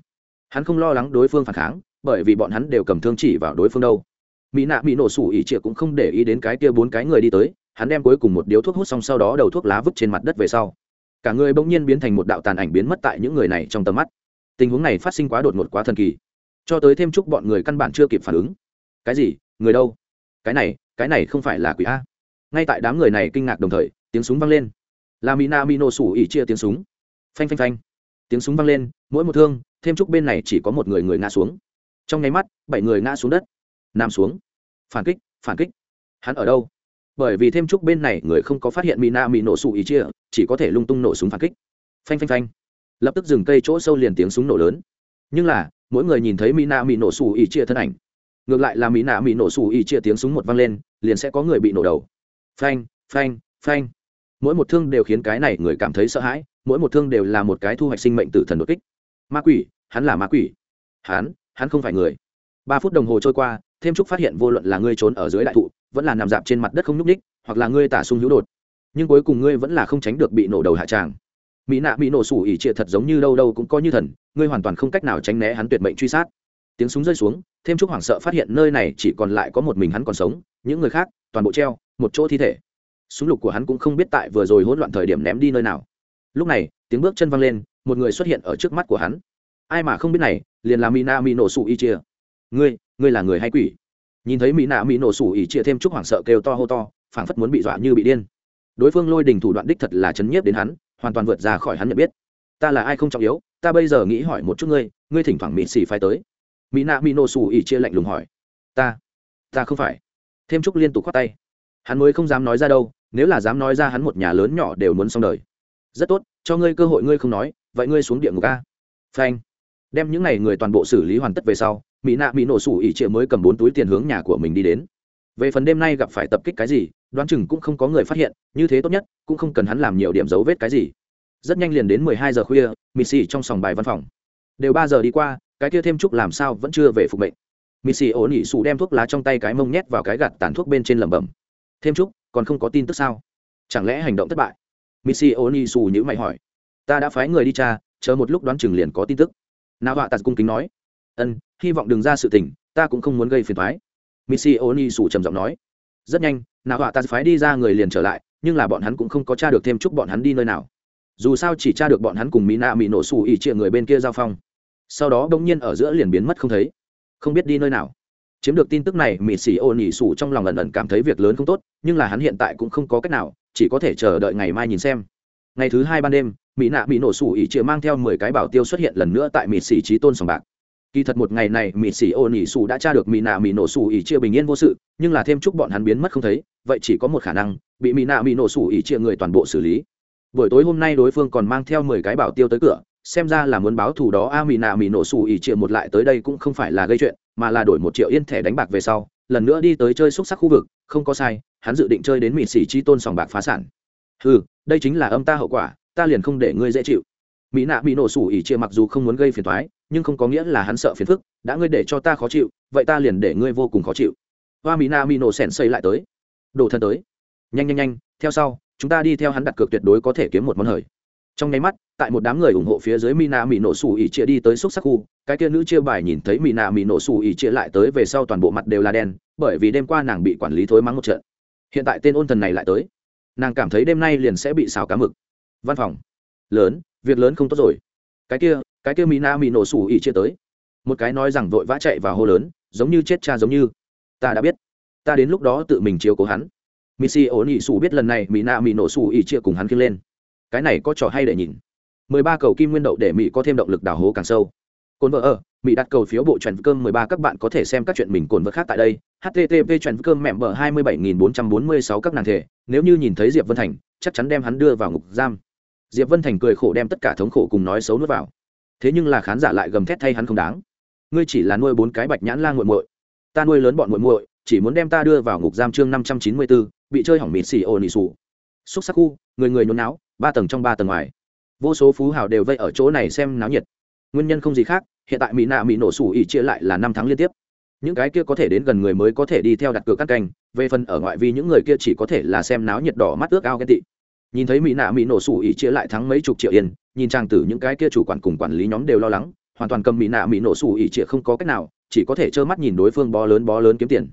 Hắn không lo lắng đối phương phản kháng, bởi vì bọn hắn đều cầm thương chỉ vào đối phương đâu mỹ nạ bị nổ sủ ỉ trịa cũng không để ý đến cái kia bốn cái người đi tới, hắn đem cuối cùng một điếu thuốc hút xong sau đó đầu thuốc lá vứt trên mặt đất về sau. Cả người bỗng nhiên biến thành một đạo tàn ảnh biến mất tại những người này trong tầm mắt. Tình huống này phát sinh quá đột ngột quá thần kỳ. Cho tới thêm chúc bọn người căn bản chưa kịp phản ứng. Cái gì? Người đâu? Cái này cái này không phải là quỷ a. Ngay tại đám người này kinh ngạc đồng thời, tiếng súng vang lên. Là mỹ na mỹ nổ sủ ỉ chia tiếng súng. Phanh phanh phanh. Tiếng súng vang lên, mỗi một thương, thêm chúc bên này chỉ có một người người ngã xuống. Trong nháy mắt, bảy người ngã xuống đất nam xuống. Phản kích phản kích. Hắn ở đâu? Bởi vì thêm chúc bên này người không có phát hiện mỹ na mỹ nổ sụ ý chia, chỉ có thể lung tung nổ súng phản kích. Phanh phanh phanh. Lập tức dừng cây chỗ sâu liền tiếng súng nổ lớn. Nhưng là, mỗi người nhìn thấy mỹ na mỹ nổ sụ ý chia thân ảnh, ngược lại là mỹ na mỹ nổ sủ ý chia tiếng súng một vang lên, liền sẽ có người bị nổ đầu. Phanh phanh phanh. Mỗi một thương đều khiến cái này người cảm thấy sợ hãi, mỗi một thương đều là một cái thu hoạch sinh mệnh tử thần đột kích. Ma quỷ, hắn là ma quỷ. Hắn hắn không phải người. Ba phút đồng hồ trôi qua thêm chúc phát hiện vô luận là ngươi trốn ở dưới đại thụ, vẫn là nằm dạp trên mặt đất không nhúc ních hoặc là ngươi tả sung hữu đột. Nhưng cuối cùng ngươi vẫn là không tránh được bị nổ đầu hạ tràng. Mỹ nạ bị nổ sủ ỉ trịa thật giống như đâu đâu cũng có như thần, ngươi hoàn toàn không cách nào tránh né hắn tuyệt mệnh truy sát. Tiếng súng rơi xuống, thêm chúc hoảng sợ phát hiện nơi này chỉ còn lại có một mình hắn còn sống, những người khác, toàn bộ treo, một chỗ thi thể. Súng lục của hắn cũng không biết tại vừa rồi hỗn loạn thời điểm ném đi nơi nào. Lúc này, tiếng bước chân văng lên, một người xuất hiện ở trước mắt của hắn. Ai mà không biết này, liền là mina mi nổ sụ y chia ngươi ngươi là người hay quỷ? Nhìn thấy mỹ nạ mỹ nổ sủ ỉ chia thêm chút hoảng sợ kêu to hô to, phảng phất muốn bị dọa như bị điên. Đối phương lôi đình thủ đoạn đích thật là chấn nhiếp đến hắn, hoàn toàn vượt ra khỏi hắn nhận biết. Ta là ai không trọng yếu, ta bây giờ nghĩ hỏi một chút ngươi ngươi thỉnh thoảng mỹ xì phái tới. Mỹ nạ mỹ nổ sủ ỉ chia lạnh lùng hỏi. Ta ta không phải. Thêm chút liên tục khoát tay. Hắn mới không dám nói ra đâu, nếu là dám nói ra hắn một nhà lớn nhỏ đều muốn xong đời. Rất tốt, cho ngươi cơ hội ngươi không nói, vậy ngươi xuống địa ngục a. Phanh. Đem những n à y người toàn bộ xử lý hoàn tất về sau mỹ nạ mỹ nổ sủ ỉ trịa mới cầm bốn túi tiền hướng nhà của mình đi đến. Về phần đêm nay gặp phải tập kích cái gì, đoán chừng cũng không có người phát hiện, như thế tốt nhất, cũng không cần hắn làm nhiều điểm dấu vết cái gì. Rất nhanh liền đến mười hai giờ khuya mì xì trong sòng bài văn phòng. Đều ba giờ đi qua, cái kia thêm chúc làm sao vẫn chưa về phục mệnh. Mì xì ổn ỉ sủ đem thuốc lá trong tay cái mông nhét vào cái gạt tàn thuốc bên trên lẩm bẩm. Thêm chúc còn không có tin tức sao? Chẳng lẽ hành động thất bại? Mì xì ổn ỉ sủ nhữ mày hỏi. Ta đã phái người đi cha chờ một lúc đoán chừng liền có tin tức. Nào họa tạt cung kính nói ân, hy vọng đừng ra sự tình, ta cũng không muốn gây phiền thoái missy oni sủ trầm giọng nói. Rất nhanh nào họa ta phái đi ra người liền trở lại, nhưng là bọn hắn cũng không có t r a được thêm chúc bọn hắn đi nơi nào. Dù sao chỉ t r a được bọn hắn cùng mỹ nạ mỹ nổ sủ ỉ trịa người bên kia giao phong. Sau đó đ ỗ n g nhiên ở giữa liền biến mất không thấy. Không biết đi nơi nào. Chiếm được tin tức này mỹ Sĩ ô nỉ sủ trong lòng ẩn ẩn cảm thấy việc lớn không tốt, nhưng là hắn hiện tại cũng không có cách nào, chỉ có thể chờ đợi ngày mai nhìn xem. Ngày thứ hai ban đêm mỹ nạ bị nổ sủ ỉ chia mang theo mười cái bảo tiêu xuất hiện lần nữa tại mỹ sĩ trí tôn sòng bạc kỳ thật một ngày này mỹ sĩ ô nỉ sủ đã tra được mỹ nạ mỹ nổ sủ ỉ chia bình yên vô sự, nhưng là thêm chúc bọn hắn biến mất không thấy, vậy chỉ có một khả năng, bị mỹ nạ mỹ nổ sủ ỉ chia người toàn bộ xử lý. Buổi tối hôm nay đối phương còn mang theo mười cái bảo tiêu tới cửa, xem ra là muốn báo thù đó. A mỹ nạ mỹ nổ sủ ỉ chia một lại tới đây cũng không phải là gây chuyện, mà là đổi một triệu yên thẻ đánh bạc về sau, lần nữa đi tới chơi xúc sắc khu vực, không có sai, hắn dự định chơi đến mỹ sĩ chi tôn sòng bạc phá sản. Ừ đây chính là âm ta hậu quả, ta liền không để ngươi dễ chịu mỹ nạ bị nổ sủ ỉ chia mặc dù không muốn gây phiền thoái nhưng không có nghĩa là hắn sợ phiền phức, đã ngươi để cho ta khó chịu, vậy ta liền để ngươi vô cùng khó chịu. Hoa mỹ nạ mỹ nổ sèn xây lại tới. Đồ thân tới. Nhanh nhanh nhanh, theo sau, chúng ta đi theo hắn đặt cược tuyệt đối có thể kiếm một món hời. Trong nháy mắt, tại một đám người ủng hộ phía dưới mina mỹ nổ xù ỉ chia đi tới xúc sắc khu, cái kia nữ chia bài nhìn thấy mina mỹ nổ xù ỉ chia lại tới về sau toàn bộ mặt đều là đen, bởi vì đêm qua nàng bị quản lý thối mắng một trận. Hiện tại tên ôn thần này lại tới. Nàng cảm thấy đêm nay liền sẽ bị xào cá mực. Văn phòng. Lớn việc lớn không tốt rồi. Cái kia cái kia Mỹ Na mỹ nổ sủ ỉ chia tới. Một cái nói rằng vội vã chạy và hô lớn, giống như chết cha giống như. Ta đã biết. Ta đến lúc đó tự mình chiếu cố hắn. Missy ổn ỉ sủ biết lần này mỹ Na mỹ nổ sủ ỉ chia cùng hắn kia lên. Cái này có trò hay để nhìn. Mười ba cầu kim nguyên đậu để mỹ có thêm động lực đào hố càng sâu. Cồn vợ ở, mỹ đặt cầu phiếu bộ trần cơm mười ba các bạn có thể xem các chuyện mình cồn vợ khác tại đây. Http trần cơm mẹm bờ hai mươi bảy nghìn bốn trăm bốn mươi sáu các nàng thể. Nếu như nhìn thấy diệp vân thành, chắc chắn đem hắn đưa vào ngục giam diệp vân thành cười khổ đem tất cả thống khổ cùng nói xấu nuốt vào. Thế nhưng là khán giả lại gầm thét thay hắn không đáng. Ngươi chỉ là nuôi bốn cái bạch nhãn la nguội muội. Ta nuôi lớn bọn muội muội, chỉ muốn đem ta đưa vào ngục giam chương năm trăm chín mươi bốn, bị chơi hỏng mịt xì ô nị xù. Xúc sắc khu, người người nhốn náo, ba tầng trong ba tầng ngoài. Vô số phú hào đều vây ở chỗ này xem náo nhiệt. Nguyên nhân không gì khác, hiện tại mỹ nạ mỹ nổ sủ ỉ chia lại là năm tháng liên tiếp. Những cái kia có thể đến gần người mới có thể đi theo đặt cược cắt canh, về phần ở ngoại vi những người kia chỉ có thể là xem náo nhiệt đỏ mắt ước ao ghen tị nhìn thấy mỹ nạ mỹ nổ sủ ỉ chia lại thắng mấy chục triệu yên, nhìn trang tử những cái kia chủ quản cùng quản lý nhóm đều lo lắng, hoàn toàn cầm mỹ nạ mỹ nổ sủ ỉ chia không có cách nào, chỉ có thể trơ mắt nhìn đối phương bó lớn bó lớn kiếm tiền.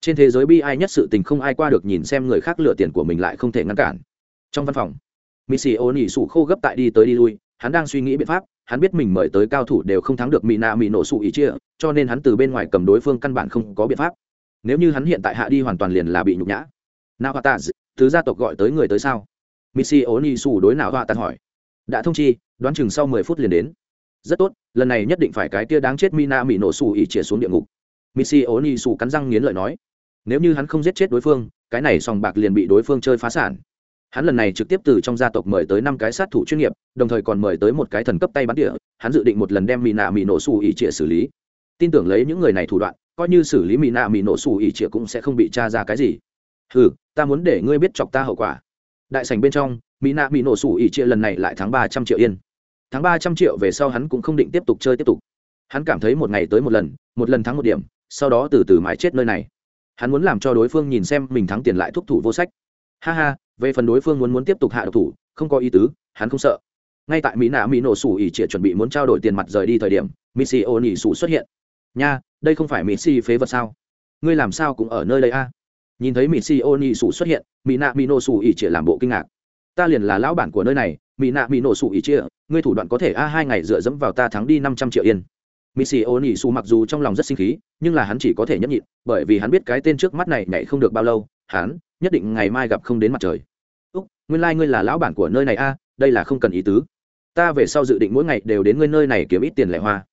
Trên thế giới bi ai nhất sự tình không ai qua được nhìn xem người khác lựa tiền của mình lại không thể ngăn cản. Trong văn phòng missy ô nỉ sủ khô gấp tại đi tới đi lui, hắn đang suy nghĩ biện pháp, hắn biết mình mời tới cao thủ đều không thắng được mỹ nạ mỹ nổ sủ ý chia, cho nên hắn từ bên ngoài cầm đối phương căn bản không có biện pháp. Nếu như hắn hiện tại hạ đi hoàn toàn liền là bị nhục nhã. Nào hoa tạ thứ gia tộc gọi tới người tới sao? Missy ô nỉ đối nào họa tạ hỏi. Đã thông chi, đoán chừng sau mười phút liền đến. Rất tốt, lần này nhất định phải cái tia đáng chết mina mỹ nổ sủ ỉ chia xuống địa ngục. Missy ô nỉ cắn răng nghiến lợi nói. Nếu như hắn không giết chết đối phương, cái này sòng bạc liền bị đối phương chơi phá sản. Hắn lần này trực tiếp từ trong gia tộc mời tới năm cái sát thủ chuyên nghiệp, đồng thời còn mời tới một cái thần cấp tay bắn địa. Hắn dự định một lần đem mỹ nạ mỹ nổ xù ỉ trịa xử lý. Tin tưởng lấy những người này thủ đoạn, coi như xử lý mỹ nạ mỹ nổ xù ỉ trịa cũng sẽ không bị tra ra cái gì. Ừ ta muốn để ngươi biết chọc ta hậu quả đại sành bên trong, mỹ nạ mỹ nổ sủ ỉ chia lần này lại tháng ba trăm triệu yên. Tháng ba trăm triệu về sau hắn cũng không định tiếp tục chơi tiếp tục. Hắn cảm thấy một ngày tới một lần một lần thắng một điểm, sau đó từ từ mãi chết nơi này. Hắn muốn làm cho đối phương nhìn xem mình thắng tiền lại thúc thủ vô sách. Ha ha, về phần đối phương muốn muốn tiếp tục hạ độc thủ, không có ý tứ, hắn không sợ. Ngay tại mỹ nạ mỹ nổ sủ ỉ trịa chuẩn bị muốn trao đổi tiền mặt rời đi thời điểm missy ô nỉ sủ xuất hiện. Nha, đây không phải missy phế vật sao? Ngươi làm sao cũng ở nơi đây a? Nhìn thấy missy ô nị sủ xuất hiện mỹ nạ mỹ nổ sủ ỉ trịa làm bộ kinh ngạc. Ta liền là lão bản của nơi này mỹ nạ mỹ nổ sủ ỉ trịa ngươi thủ đoạn có thể a, hai ngày dựa dẫm vào ta thắng đi năm trăm triệu yên. Missy ô nị sủ mặc dù trong lòng rất sinh khí, nhưng là hắn chỉ có thể nhẫn nhịn, bởi vì hắn biết cái tên trước mắt này nhảy không được bao lâu, hắn nhất định ngày mai gặp không đến mặt trời. Úc, nguyên lai、like、ngươi là lão bản của nơi này a, đây là không cần ý tứ. Ta về sau dự định mỗi ngày đều đến ngươi nơi này kiếm ít tiền lẻ hoa.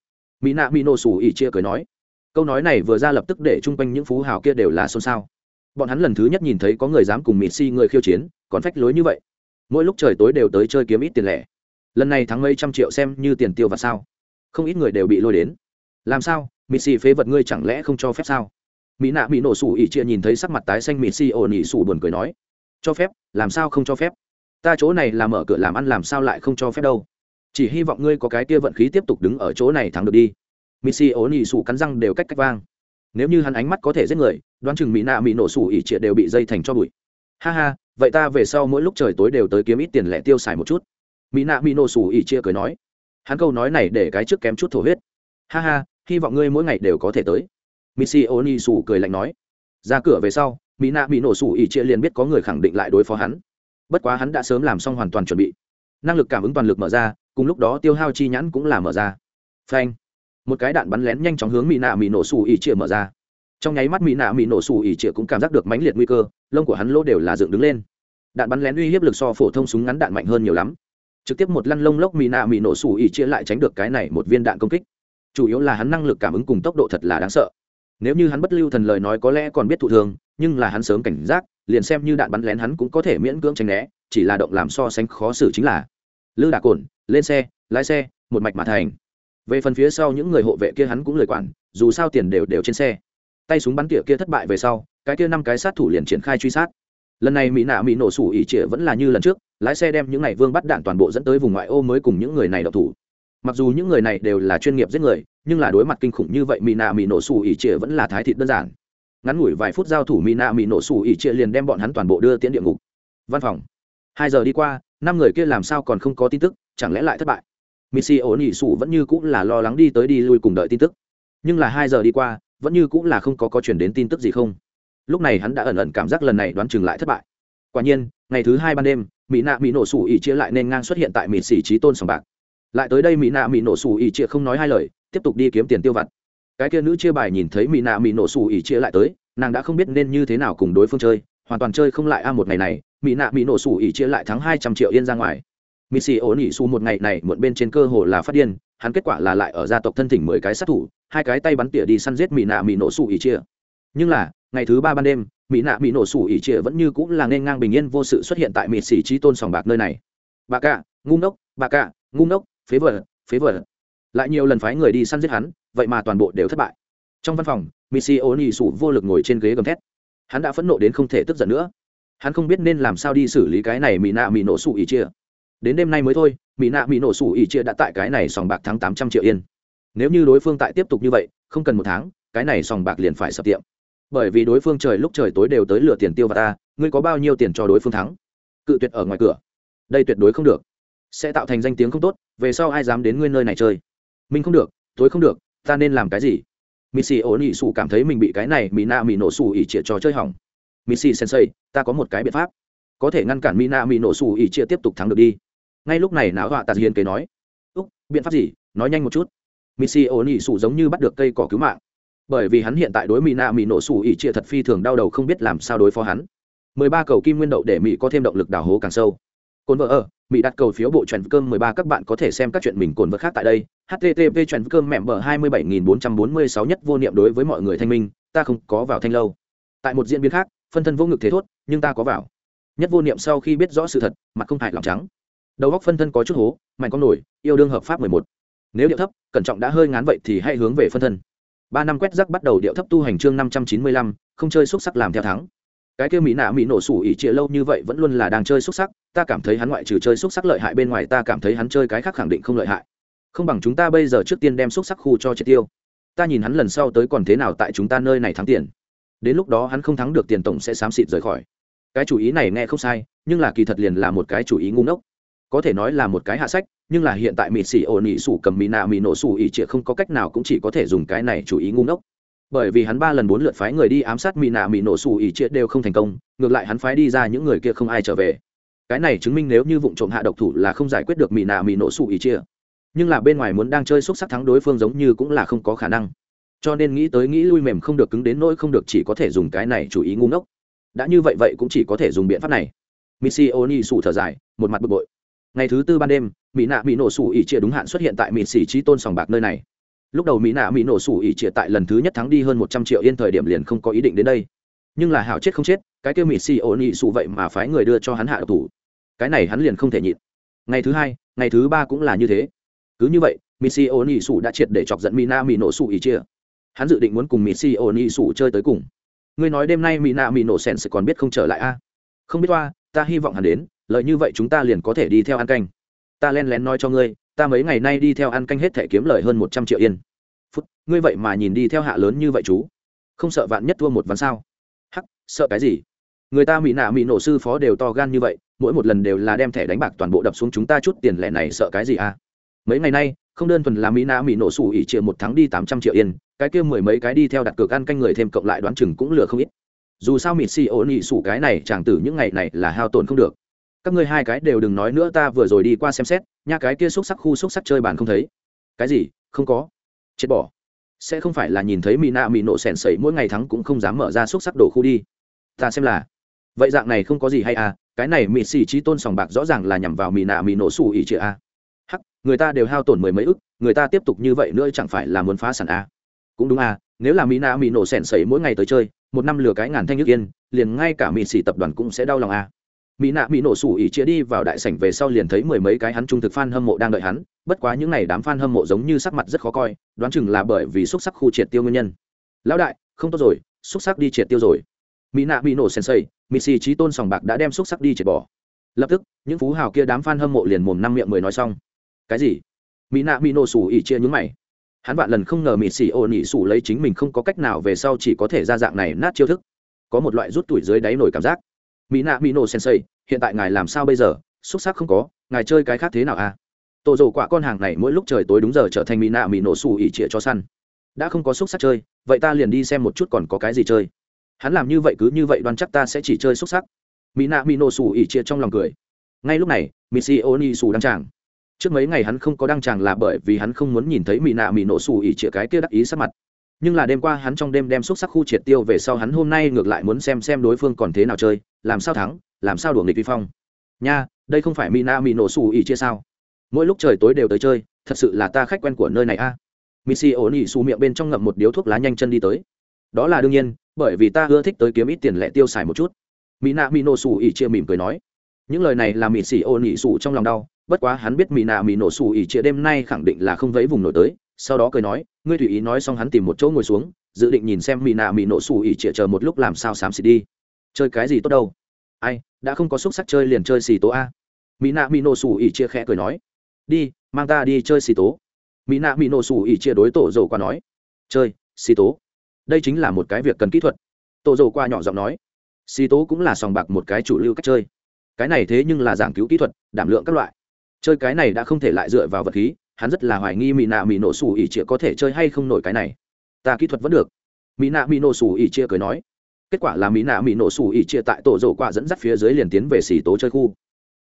Mỹ nạ mỹ nổ sủ ỉ chia cười nói. Câu nói này vừa ra lập tức để chung quanh những phú hào kia đều là xôn xao bọn hắn lần thứ nhất nhìn thấy có người dám cùng mịt si người khiêu chiến, còn phách lối như vậy. Mỗi lúc trời tối đều tới chơi kiếm ít tiền lẻ. Lần này thắng mấy trăm triệu xem như tiền tiêu và sao. Không ít người đều bị lôi đến. Làm sao? Mịt si phế vật ngươi chẳng lẽ không cho phép sao? Mỹ nạ mỹ nổ sủ ỉ chia nhìn thấy sắc mặt tái xanh mịt si ồn ỉ sủ buồn cười nói, cho phép, làm sao không cho phép? Ta chỗ này là mở cửa làm ăn làm sao lại không cho phép đâu. Chỉ hy vọng ngươi có cái kia vận khí tiếp tục đứng ở chỗ này thắng được đi. Mịt si ồn ỉ sủ cắn răng đều cách cách vang nếu như hắn ánh mắt có thể giết người, đoán chừng mỹ nạ mỹ nổ sủ ỉ chia đều bị dây thành cho bụi. Ha ha, vậy ta về sau mỗi lúc trời tối đều tới kiếm ít tiền lẻ tiêu xài một chút. Mỹ nạ mỹ nổ sủ ỉ chia cười nói. Hắn câu nói này để cái trước kém chút thổ huyết. Ha ha, hy vọng ngươi mỗi ngày đều có thể tới. Missy oni sủ cười lạnh nói. Ra cửa về sau, mỹ nạ mỹ nổ sủ ỉ chia liền biết có người khẳng định lại đối phó hắn. Bất quá hắn đã sớm làm xong hoàn toàn chuẩn bị. Năng lực cảm ứng toàn lực mở ra, cùng lúc đó tiêu hao chi nhãn cũng là mở ra. Phanh một cái đạn bắn lén nhanh chóng hướng mỹ nạ mỹ nổ xù ỉ chĩa mở ra. Trong nháy mắt mỹ nạ mỹ nổ xù ỉ chĩa cũng cảm giác được mãnh liệt nguy cơ, lông của hắn lỗ đều là dựng đứng lên. Đạn bắn lén uy hiếp lực so phổ thông súng ngắn đạn mạnh hơn nhiều lắm. Trực tiếp một lăn lông lốc mỹ nạ mỹ nổ xù ỉ chĩa lại tránh được cái này một viên đạn công kích. Chủ yếu là hắn năng lực cảm ứng cùng tốc độ thật là đáng sợ. Nếu như hắn bất lưu thần lời nói có lẽ còn biết thụ thường, nhưng là hắn sớm cảnh giác, liền xem như đạn bắn lén hắn cũng có thể miễn cưỡng tránh né, chỉ là động làm so sánh khó xử chính là. Lư đà cồn lên xe, lái xe, một mạch mà thành về phần phía sau những người hộ vệ kia hắn cũng lời quản, dù sao tiền đều đều trên xe. Tay súng bắn tỉa kia thất bại về sau, cái kia năm cái sát thủ liền triển khai truy sát. Lần này mỹ nạ mỹ nổ sủ ỉ trịa vẫn là như lần trước, lái xe đem những ngày vương bắt đạn toàn bộ dẫn tới vùng ngoại ô mới cùng những người này đậu thủ. Mặc dù những người này đều là chuyên nghiệp giết người, nhưng là đối mặt kinh khủng như vậy mỹ nạ mỹ nổ sủ ỉ trịa vẫn là thái thịt đơn giản. Ngắn ngủi vài phút giao thủ mỹ nạ mỹ nổ sủ ỉ trịa liền đem bọn hắn toàn bộ đưa tiễn địa ngục. Văn phòng. Hai giờ đi qua, năm người kia làm sao còn không có tin tức, chẳng lẽ lại thất bại? Missy ổn ỉ sụ vẫn như cũng là lo lắng đi tới đi lui cùng đợi tin tức. Nhưng là hai giờ đi qua, vẫn như cũng là không có có chuyển đến tin tức gì không. Lúc này hắn đã ẩn ẩn cảm giác lần này đoán chừng lại thất bại. Quả nhiên, ngày thứ hai ban đêm, mỹ nạ mỹ nổ sủ ỉ chia lại nên ngang xuất hiện tại mỹ sĩ trí tôn sòng bạc. Lại tới đây mỹ nạ mỹ nổ sủ ỉ chia không nói hai lời, tiếp tục đi kiếm tiền tiêu vặt. Cái kia nữ chia bài nhìn thấy mỹ nạ mỹ nổ sủ ỉ chia lại tới, nàng đã không biết nên như thế nào cùng đối phương chơi, hoàn toàn chơi không lại a một ngày này, mỹ nạ mỹ nổ sủ ỉ chia lại thắng hai trăm triệu yên ra ngoài mỹ sĩ ổn ỉ su một ngày này muộn bên trên cơ hồ là phát điên hắn kết quả là lại ở gia tộc thân thỉnh mười cái sát thủ hai cái tay bắn tỉa đi săn giết mỹ nạ mỹ nổ sủ ỉ chia. Nhưng là ngày thứ ba ban đêm mỹ nạ mỹ nổ sủ ỉ chia vẫn như cũng là nên ngang bình yên vô sự xuất hiện tại mỹ sĩ trí tôn sòng bạc nơi này. Bà cả, ngu ngốc bà cả, ngu ngốc phế vợ phế vợ lại nhiều lần phái người đi săn giết hắn vậy mà toàn bộ đều thất bại. Trong văn phòng mỹ sĩ ôn ỉ vô lực ngồi trên ghế gầm thét. Hắn đã phẫn nộ đến không thể tức giận nữa. Hắn không biết nên làm sao đi xử lý cái này mỹ nạ mỹ nổ sủ ỉ chia đến đêm nay mới thôi, mỹ nạ mỹ nổ sủ ỉ chia đã tại cái này sòng bạc thắng tám trăm triệu yên. Nếu như đối phương tại tiếp tục như vậy, không cần một tháng, cái này sòng bạc liền phải sập tiệm. Bởi vì đối phương trời lúc trời tối đều tới lừa tiền tiêu và ta, ngươi có bao nhiêu tiền cho đối phương thắng? Cự tuyệt ở ngoài cửa. Đây tuyệt đối không được. Sẽ tạo thành danh tiếng không tốt, về sau ai dám đến ngươi nơi này chơi? Mình không được tối không được, ta nên làm cái gì? Missy ổn ỉ sủ cảm thấy mình bị cái này mỹ nạ mỹ nổ sủ ỉ chia trò chơi hỏng. Missy sensei, ta có một cái biện pháp. Có thể ngăn cản mỹ nạ mỹ nổ sủ ỉ chia tiếp tục thắng được đi ngay lúc này não họa tạt hiền kế nói, úc, biện pháp gì? Nói nhanh một chút. Missy ổn nhị sủ giống như bắt được cây cỏ cứu mạng. Bởi vì hắn hiện tại đối mỹ nạ mỹ nổ sủ ỉ trịa thật phi thường đau đầu không biết làm sao đối phó hắn. Mười ba cầu kim nguyên đậu để mỹ có thêm động lực đào hố càng sâu. Cồn vợ ở, mỹ đặt cầu phiếu bộ trần cơm mười ba, các bạn có thể xem các chuyện mình cồn vợ khác tại đây. Http trần cơm mẹm bờ hai mươi bảy nghìn bốn trăm bốn mươi sáu nhất vô niệm đối với mọi người thanh minh, ta không có vào thanh lâu. Tại một diễn biến khác, phân thân vô ngực thế thốt, nhưng ta có vào. Nhất vô niệm sau khi biết rõ sự thật, mặt không hại lòng trắng đầu góc phân thân có chút hố mạnh con nổi yêu đương hợp pháp mười một. Nếu điệu thấp, cẩn trọng đã hơi ngán vậy thì hãy hướng về phân thân. Ba năm quét rắc bắt đầu điệu thấp tu hành chương năm trăm chín mươi lăm, không chơi xúc sắc làm theo thắng. Cái kia mỹ nạ mỹ nổ sủ ỉ trịa lâu như vậy vẫn luôn là đang chơi xúc sắc, ta cảm thấy hắn ngoại trừ chơi xúc sắc lợi hại bên ngoài, ta cảm thấy hắn chơi cái khác khẳng định không lợi hại. Không bằng chúng ta bây giờ trước tiên đem xúc sắc khu cho triệt tiêu. Ta nhìn hắn lần sau tới còn thế nào tại chúng ta nơi này thắng tiền. Đến lúc đó hắn không thắng được tiền tổng sẽ xám xịt rời khỏi. Cái chủ ý này nghe không sai, nhưng là kỳ thật liền là một cái chủ ý ngu ngốc có thể nói là một cái hạ sách, nhưng là hiện tại mỹ xỉ ổn ỉ sủ cầm mỹ nạ mỹ nổ sủ ỉ trịa không có cách nào cũng chỉ có thể dùng cái này chủ ý ngu ngốc. Bởi vì hắn ba lần bốn lượt phái người đi ám sát mỹ nạ mỹ nổ sủ ỉ trịa đều không thành công, ngược lại hắn phái đi ra những người kia không ai trở về. Cái này chứng minh nếu như vụ trộm hạ độc thủ là không giải quyết được mỹ nạ mỹ nổ sủ ỉ trịa nhưng là bên ngoài muốn đang chơi xúc sắc thắng đối phương giống như cũng là không có khả năng. Cho nên nghĩ tới nghĩ lui mềm không được cứng đến nỗi không được chỉ có thể dùng cái này chủ ý ngu ngốc. Đã như vậy vậy cũng chỉ có thể dùng biện pháp này. Missy oni sủ thở dài, một mặt bực bội ngày thứ tư ban đêm, mỹ nạ mỹ nổ sủ ỉ chia đúng hạn xuất hiện tại mỹ xỉ trí tôn sòng bạc nơi này. Lúc đầu mỹ nạ mỹ nổ sủ ỉ chia tại lần thứ nhất thắng đi hơn một trăm triệu yên thời điểm liền không có ý định đến đây. Nhưng là hảo chết không chết, cái kêu mỹ xỉ ổn ỉ sủ vậy mà phái người đưa cho hắn hạ độc thủ. Cái này hắn liền không thể nhịn. Ngày thứ hai, ngày thứ ba cũng là như thế. Cứ như vậy, mỹ xỉ ổn ỉ sủ đã triệt để chọc giận mỹ nạ mỹ nổ sủ ỉ chia hắn dự định muốn cùng mỹ xỉ ổn ỉ sủ chơi tới cùng. Ngươi nói đêm nay mỹ nạ mỹ nổ sèn sẽ còn biết không trở lại a? Không biết qua ta hy vọng hắn đến lợi như vậy chúng ta liền có thể đi theo ăn canh. Ta len lén nói cho ngươi, ta mấy ngày nay đi theo ăn canh hết thể kiếm lời hơn một trăm triệu yên. Phút ngươi vậy mà nhìn đi theo hạ lớn như vậy chú. Không sợ vạn nhất thua một ván sao? Hắc, sợ cái gì? Người ta mỹ nạ mỹ nổ sư phó đều to gan như vậy, mỗi một lần đều là đem thẻ đánh bạc toàn bộ đập xuống chúng ta chút tiền lẻ này sợ cái gì à? Mấy ngày nay, không đơn thuần là mỹ nạ mỹ nổ sủ ỉ triệu một tháng đi tám trăm triệu yên, cái kia mười mấy cái đi theo đặt cược ăn canh người thêm cộng lại đoán chừng cũng lừa không ít. Dù sao mịt xì ổn ỉ sủ cái này chàng tử những ngày này là hao tổn không được các ngươi hai cái đều đừng nói nữa, ta vừa rồi đi qua xem xét, nha, cái kia xúc sắc khu xúc sắc chơi bàn không thấy. Cái gì? Không có. Chết bỏ. Sẽ không phải là nhìn thấy mỹ nạ mỹ nổ sèn sẩy, mỗi ngày thắng cũng không dám mở ra xúc sắc đổ khu đi. Ta xem là. Vậy dạng này không có gì hay à cái này mỹ xì trí tôn sòng bạc rõ ràng là nhằm vào mỹ nạ mỹ nổ xù ỉ chĩa a à. hắc, người ta đều hao tổn mười mấy ức, người ta tiếp tục như vậy nữa chẳng phải là muốn phá sản a cũng đúng a nếu là mỹ nạ mỹ nổ sẻn sẩy mỗi ngày tới chơi, một năm lừa cái ngàn thanh nhức yên, liền ngay cả mỹ xì tập đoàn cũng sẽ đau lòng a mỹ nạ mỹ nổ sủ ỉ chia đi vào đại sảnh về sau liền thấy mười mấy cái hắn trung thực f a n hâm mộ đang đợi hắn, bất quá những n à y đám f a n hâm mộ giống như sắc mặt rất khó coi, đoán chừng là bởi vì xúc sắc khu triệt tiêu nguyên nhân. Lão đại, không tốt rồi, xúc sắc đi triệt tiêu rồi. Mỹ nạ mỹ nổ sensei, mỹ xì trí tôn sòng bạc đã đem xúc sắc đi triệt bỏ. Lập tức, những phú hào kia đám f a n hâm mộ liền mồm năm miệng mười nói xong. Cái gì? Mỹ nạ mỹ nổ sủ ỉ chia nhúng mày. Hắn vạn lần không ngờ mỹ xì ô nỉ sủ lấy chính mình không có cách nào về sau chỉ có thể ra dạng này nát chiêu thức. Có một loại rút tuổi dưới đáy nổi cảm giác mỹ nạ mỹ nổ sensei hiện tại ngài làm sao bây giờ? Xúc xác không có, ngài chơi cái khác thế nào à? Tổ dầu quả con hàng này mỗi lúc trời tối đúng giờ trở thành mỹ nạ mỹ nổ xù ỉ trịa cho săn. Đã không có xúc sắc chơi, vậy ta liền đi xem một chút còn có cái gì chơi. Hắn làm như vậy cứ như vậy đoán chắc ta sẽ chỉ chơi xúc sắc. Mỹ nạ mỹ nổ xù ỉ trịa trong lòng cười. Ngay lúc này missy ni xù đăng tràng. Trước mấy ngày hắn không có đăng tràng là bởi vì hắn không muốn nhìn thấy mỹ nạ mỹ nổ xù ỉ trịa cái kia đắc ý sắc mặt nhưng là đêm qua hắn trong đêm đem xúc sắc khu triệt tiêu về sau hắn hôm nay ngược lại muốn xem xem đối phương còn thế nào chơi, làm sao thắng, làm sao đuổi nghịch vi phong. Nha, đây không phải mina mỹ nổ xù ỉ chia sao? Mỗi lúc trời tối đều tới chơi, thật sự là ta khách quen của nơi này a. À? missy ổn ỉ xù miệng bên trong ngậm một điếu thuốc lá nhanh chân đi tới. Đó là đương nhiên, bởi vì ta ưa thích tới kiếm ít tiền lẻ tiêu xài một chút. Mina mỹ nổ xù ỉ chia mỉm cười nói. Những lời này làm mỹ ổn ỉ xù trong lòng đau, bất quá hắn biết Mina nạ mỹ nổ xù ỉ chia đêm nay khẳng định là không vấy vùng nổi tới sau đó cười nói, ngươi tùy ý nói xong hắn tìm một chỗ ngồi xuống, dự định nhìn xem mỹ nạ mỹ nổ xù ỉ chĩa chờ một lúc làm sao xám xịt đi. Chơi cái gì tốt đâu? Ai, đã không có xúc sắc chơi liền chơi xì tố a. Mỹ nạ mỹ nổ xù ỉ chia khẽ cười nói. Đi, mang ta đi chơi xì tố. Mỹ nạ mỹ nổ xù ỉ chia đối tổ dầu qua nói. Chơi xì tố? Đây chính là một cái việc cần kỹ thuật. Tổ dầu qua nhỏ giọng nói. Xì tố cũng là sòng bạc một cái chủ lưu cách chơi. Cái này thế nhưng là giảng cứu kỹ thuật, đảm lượng các loại. Chơi cái này đã không thể lại dựa vào vật khí hắn rất là hoài nghi mỹ nạ mỹ nổ sủ ỉ chia có thể chơi hay không nổi cái này. Ta kỹ thuật vẫn được. Mỹ nạ mỹ nổ sủ ỉ chia cười nói. Kết quả là mỹ nạ mỹ nổ sủ ỉ chia tại tổ rổ quả dẫn dắt phía dưới liền tiến về xì tố chơi khu.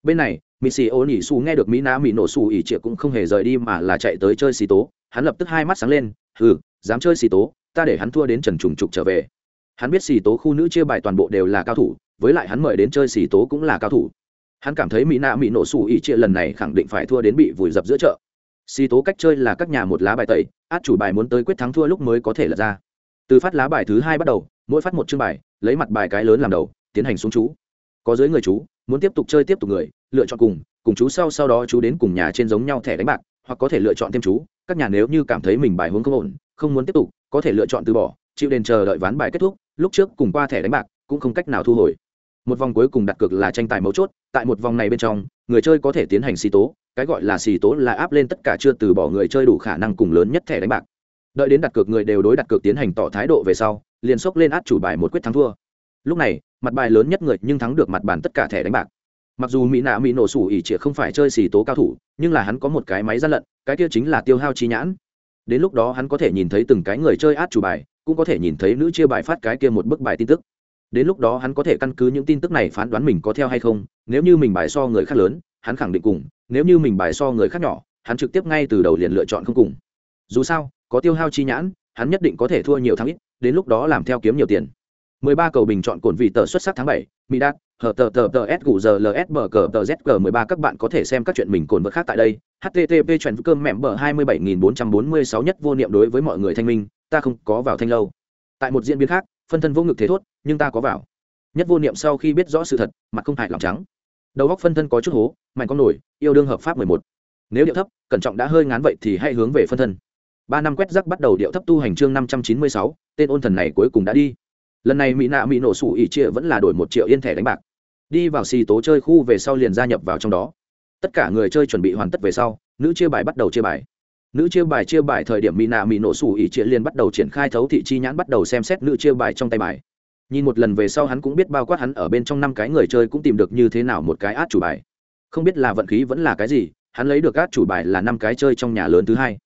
Bên này mỹ xì ô nỉ xù nghe được mỹ nạ mỹ nổ sủ ỉ chia cũng không hề rời đi mà là chạy tới chơi xì tố. Hắn lập tức hai mắt sáng lên. Ừ dám chơi xì tố, ta để hắn thua đến trần trùng trục trở về. Hắn biết xì tố khu nữ chia bài toàn bộ đều là cao thủ, với lại hắn mời đến chơi xì tố cũng là cao thủ. Hắn cảm thấy mỹ nạ mỹ nổ sủ ỉ chia lần này khẳng định phải thua đến bị vùi dập giữa chợ xì tố cách chơi là các nhà một lá bài tẩy, át chủ bài muốn tới quyết thắng thua lúc mới có thể lật ra. Từ phát lá bài thứ hai bắt đầu, mỗi phát một chương bài, lấy mặt bài cái lớn làm đầu, tiến hành xuống chú. Có dưới người chú, muốn tiếp tục chơi tiếp tục người, lựa chọn cùng cùng chú sau sau đó chú đến cùng nhà trên giống nhau thẻ đánh bạc, hoặc có thể lựa chọn thêm chú, các nhà nếu như cảm thấy mình bài hướng không ổn, không muốn tiếp tục, có thể lựa chọn từ bỏ, chịu đền chờ đợi ván bài kết thúc, lúc trước cùng qua thẻ đánh bạc, cũng không cách nào thu hồi. Một vòng cuối cùng đặt cược là tranh tài mấu chốt, tại một vòng này bên trong, người chơi có thể tiến hành xì tố cái gọi là xì tố là áp lên tất cả chưa từ bỏ người chơi đủ khả năng cùng lớn nhất thẻ đánh bạc. Đợi đến đặt cược người đều đối đặt cược tiến hành tỏ thái độ về sau, liền xốc lên át chủ bài một quyết thắng thua. Lúc này, mặt bài lớn nhất người nhưng thắng được mặt bàn tất cả thẻ đánh bạc. Mặc dù mỹ nạ mỹ nổ sủ ỉ chĩa không phải chơi xì tố cao thủ, nhưng là hắn có một cái máy gian lận, cái kia chính là tiêu hao trí nhãn. Đến lúc đó hắn có thể nhìn thấy từng cái người chơi át chủ bài, cũng có thể nhìn thấy nữ chia bài phát cái kia một bức bài tin tức. Đến lúc đó hắn có thể căn cứ những tin tức này phán đoán mình có theo hay không, nếu như mình bài so người khác lớn hắn khẳng định cùng nếu như mình bài so người khác nhỏ hắn trực tiếp ngay từ đầu liền lựa chọn không cùng dù sao có tiêu hao chi nhãn hắn nhất định có thể thua nhiều tháng ít đến lúc đó làm theo kiếm nhiều tiền 13 cầu bình chọn cổn vị tờ xuất sắc tháng 7, Mỹ Đạt, hở tờ tờ tờ S gù giờ LS bờ cờ tờ ZG 13 các bạn có thể xem các chuyện mình cồn vật khác tại đây. http chuyện cơm mẹm bờ 27446 nhất vô niệm đối với mọi người thanh minh, ta không có vào thanh lâu. Tại một diễn biến khác, phân thân vô ngực thế thốt, nhưng ta có vào. Nhất vô niệm sau khi biết rõ sự thật, mặt không hại lòng trắng. Đầu góc phân thân có chút hố, mạnh con nổi, yêu đương hợp pháp 11. Nếu điệu thấp, cẩn trọng đã hơi ngán vậy thì hãy hướng về phân thân. Ba năm quét rắc bắt đầu điệu thấp tu hành chương năm trăm chín mươi sáu tên ôn thần này cuối cùng đã đi. Lần này mỹ nạ mỹ nổ sủ ỉ chia vẫn là đổi một triệu yên thẻ đánh bạc. Đi vào xì tố chơi khu về sau liền gia nhập vào trong đó. Tất cả người chơi chuẩn bị hoàn tất về sau nữ chia bài bắt đầu chia bài. Nữ chia bài chia bài thời điểm mỹ nạ mỹ nổ sủ ỉ chia liền bắt đầu triển khai thấu thị chi nhãn bắt đầu xem xét nữ chia bài trong tay bài nhìn một lần về sau hắn cũng biết bao quát hắn ở bên trong năm cái người chơi cũng tìm được như thế nào một cái át chủ bài. Không biết là vận khí vẫn là cái gì, hắn lấy được át chủ bài là năm cái chơi trong nhà lớn thứ hai.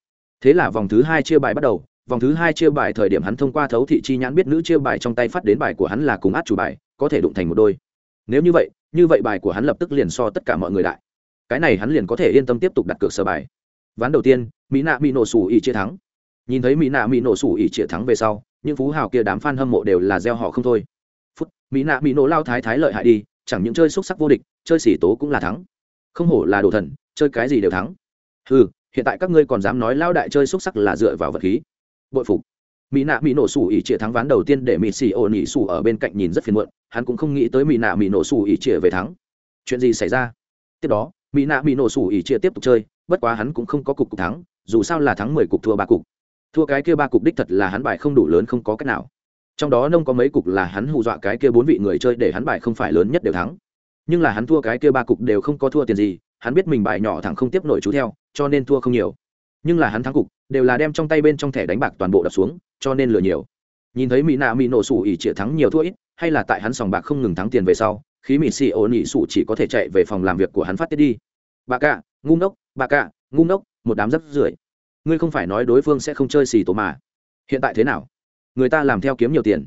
Thế là vòng thứ hai chia bài bắt đầu, vòng thứ hai chia bài thời điểm hắn thông qua thấu thị chi nhãn biết nữ chia bài trong tay phát đến bài của hắn là cùng át chủ bài, có thể đụng thành một đôi. Nếu như vậy như vậy bài của hắn lập tức liền so tất cả mọi người đại. Cái này hắn liền có thể yên tâm tiếp tục đặt cược sơ bài. Ván đầu tiên mỹ nạ mỹ nổ sủ ỉ chia thắng. Nhìn thấy mỹ nạ mỹ nổ sủ ỉ chia thắng về sau những phú hào kia đám f a n hâm mộ đều là gieo họ không thôi. Phút, mỹ nạ mỹ nổ lao thái thái lợi hại đi, chẳng những chơi xúc sắc vô địch, chơi xỉ tố cũng là thắng. Không hổ là đồ thần, chơi cái gì đều thắng. Ừ hiện tại các ngươi còn dám nói lao đại chơi xúc sắc là dựa vào vật khí. Bội phục. Mỹ nạ mỹ nổ sủ ỉ trịa thắng ván đầu tiên để mỹ xì ổn nỉ sủ ở bên cạnh nhìn rất phiền muộn, hắn cũng không nghĩ tới mỹ nạ mỹ nổ sủ ỉ trịa về thắng. Chuyện gì xảy ra? Tiếp đó, mỹ nạ mỹ nổ sủ ỉ trịa tiếp tục chơi, bất quá hắn cũng không có cục cục thắng, dù sao là thắng mười cục thua ba cục thua cái kia ba cục đích thật là hắn bài không đủ lớn không có cách nào. Trong đó nông có mấy cục là hắn hù dọa cái kia bốn vị người chơi để hắn bài không phải lớn nhất đều thắng. Nhưng là hắn thua cái kia ba cục đều không có thua tiền gì, hắn biết mình bài nhỏ thẳng không tiếp nổi chú theo, cho nên thua không nhiều. Nhưng là hắn thắng cục, đều là đem trong tay bên trong thẻ đánh bạc toàn bộ đập xuống, cho nên lừa nhiều. Nhìn thấy mỹ nạ mỹ nổ sủ ỉ chĩa thắng nhiều thua ít, hay là tại hắn sòng bạc không ngừng thắng tiền về sau, khí mỹ xì ổ nỉ sủ chỉ có thể chạy về phòng làm việc của hắn phát tiết đi. Bà cạ ngu ngốc, bà cạ ngu ngốc, một đám rất rưởi ngươi không phải nói đối phương sẽ không chơi xì tổ mà. Hiện tại thế nào? Người ta làm theo kiếm nhiều tiền.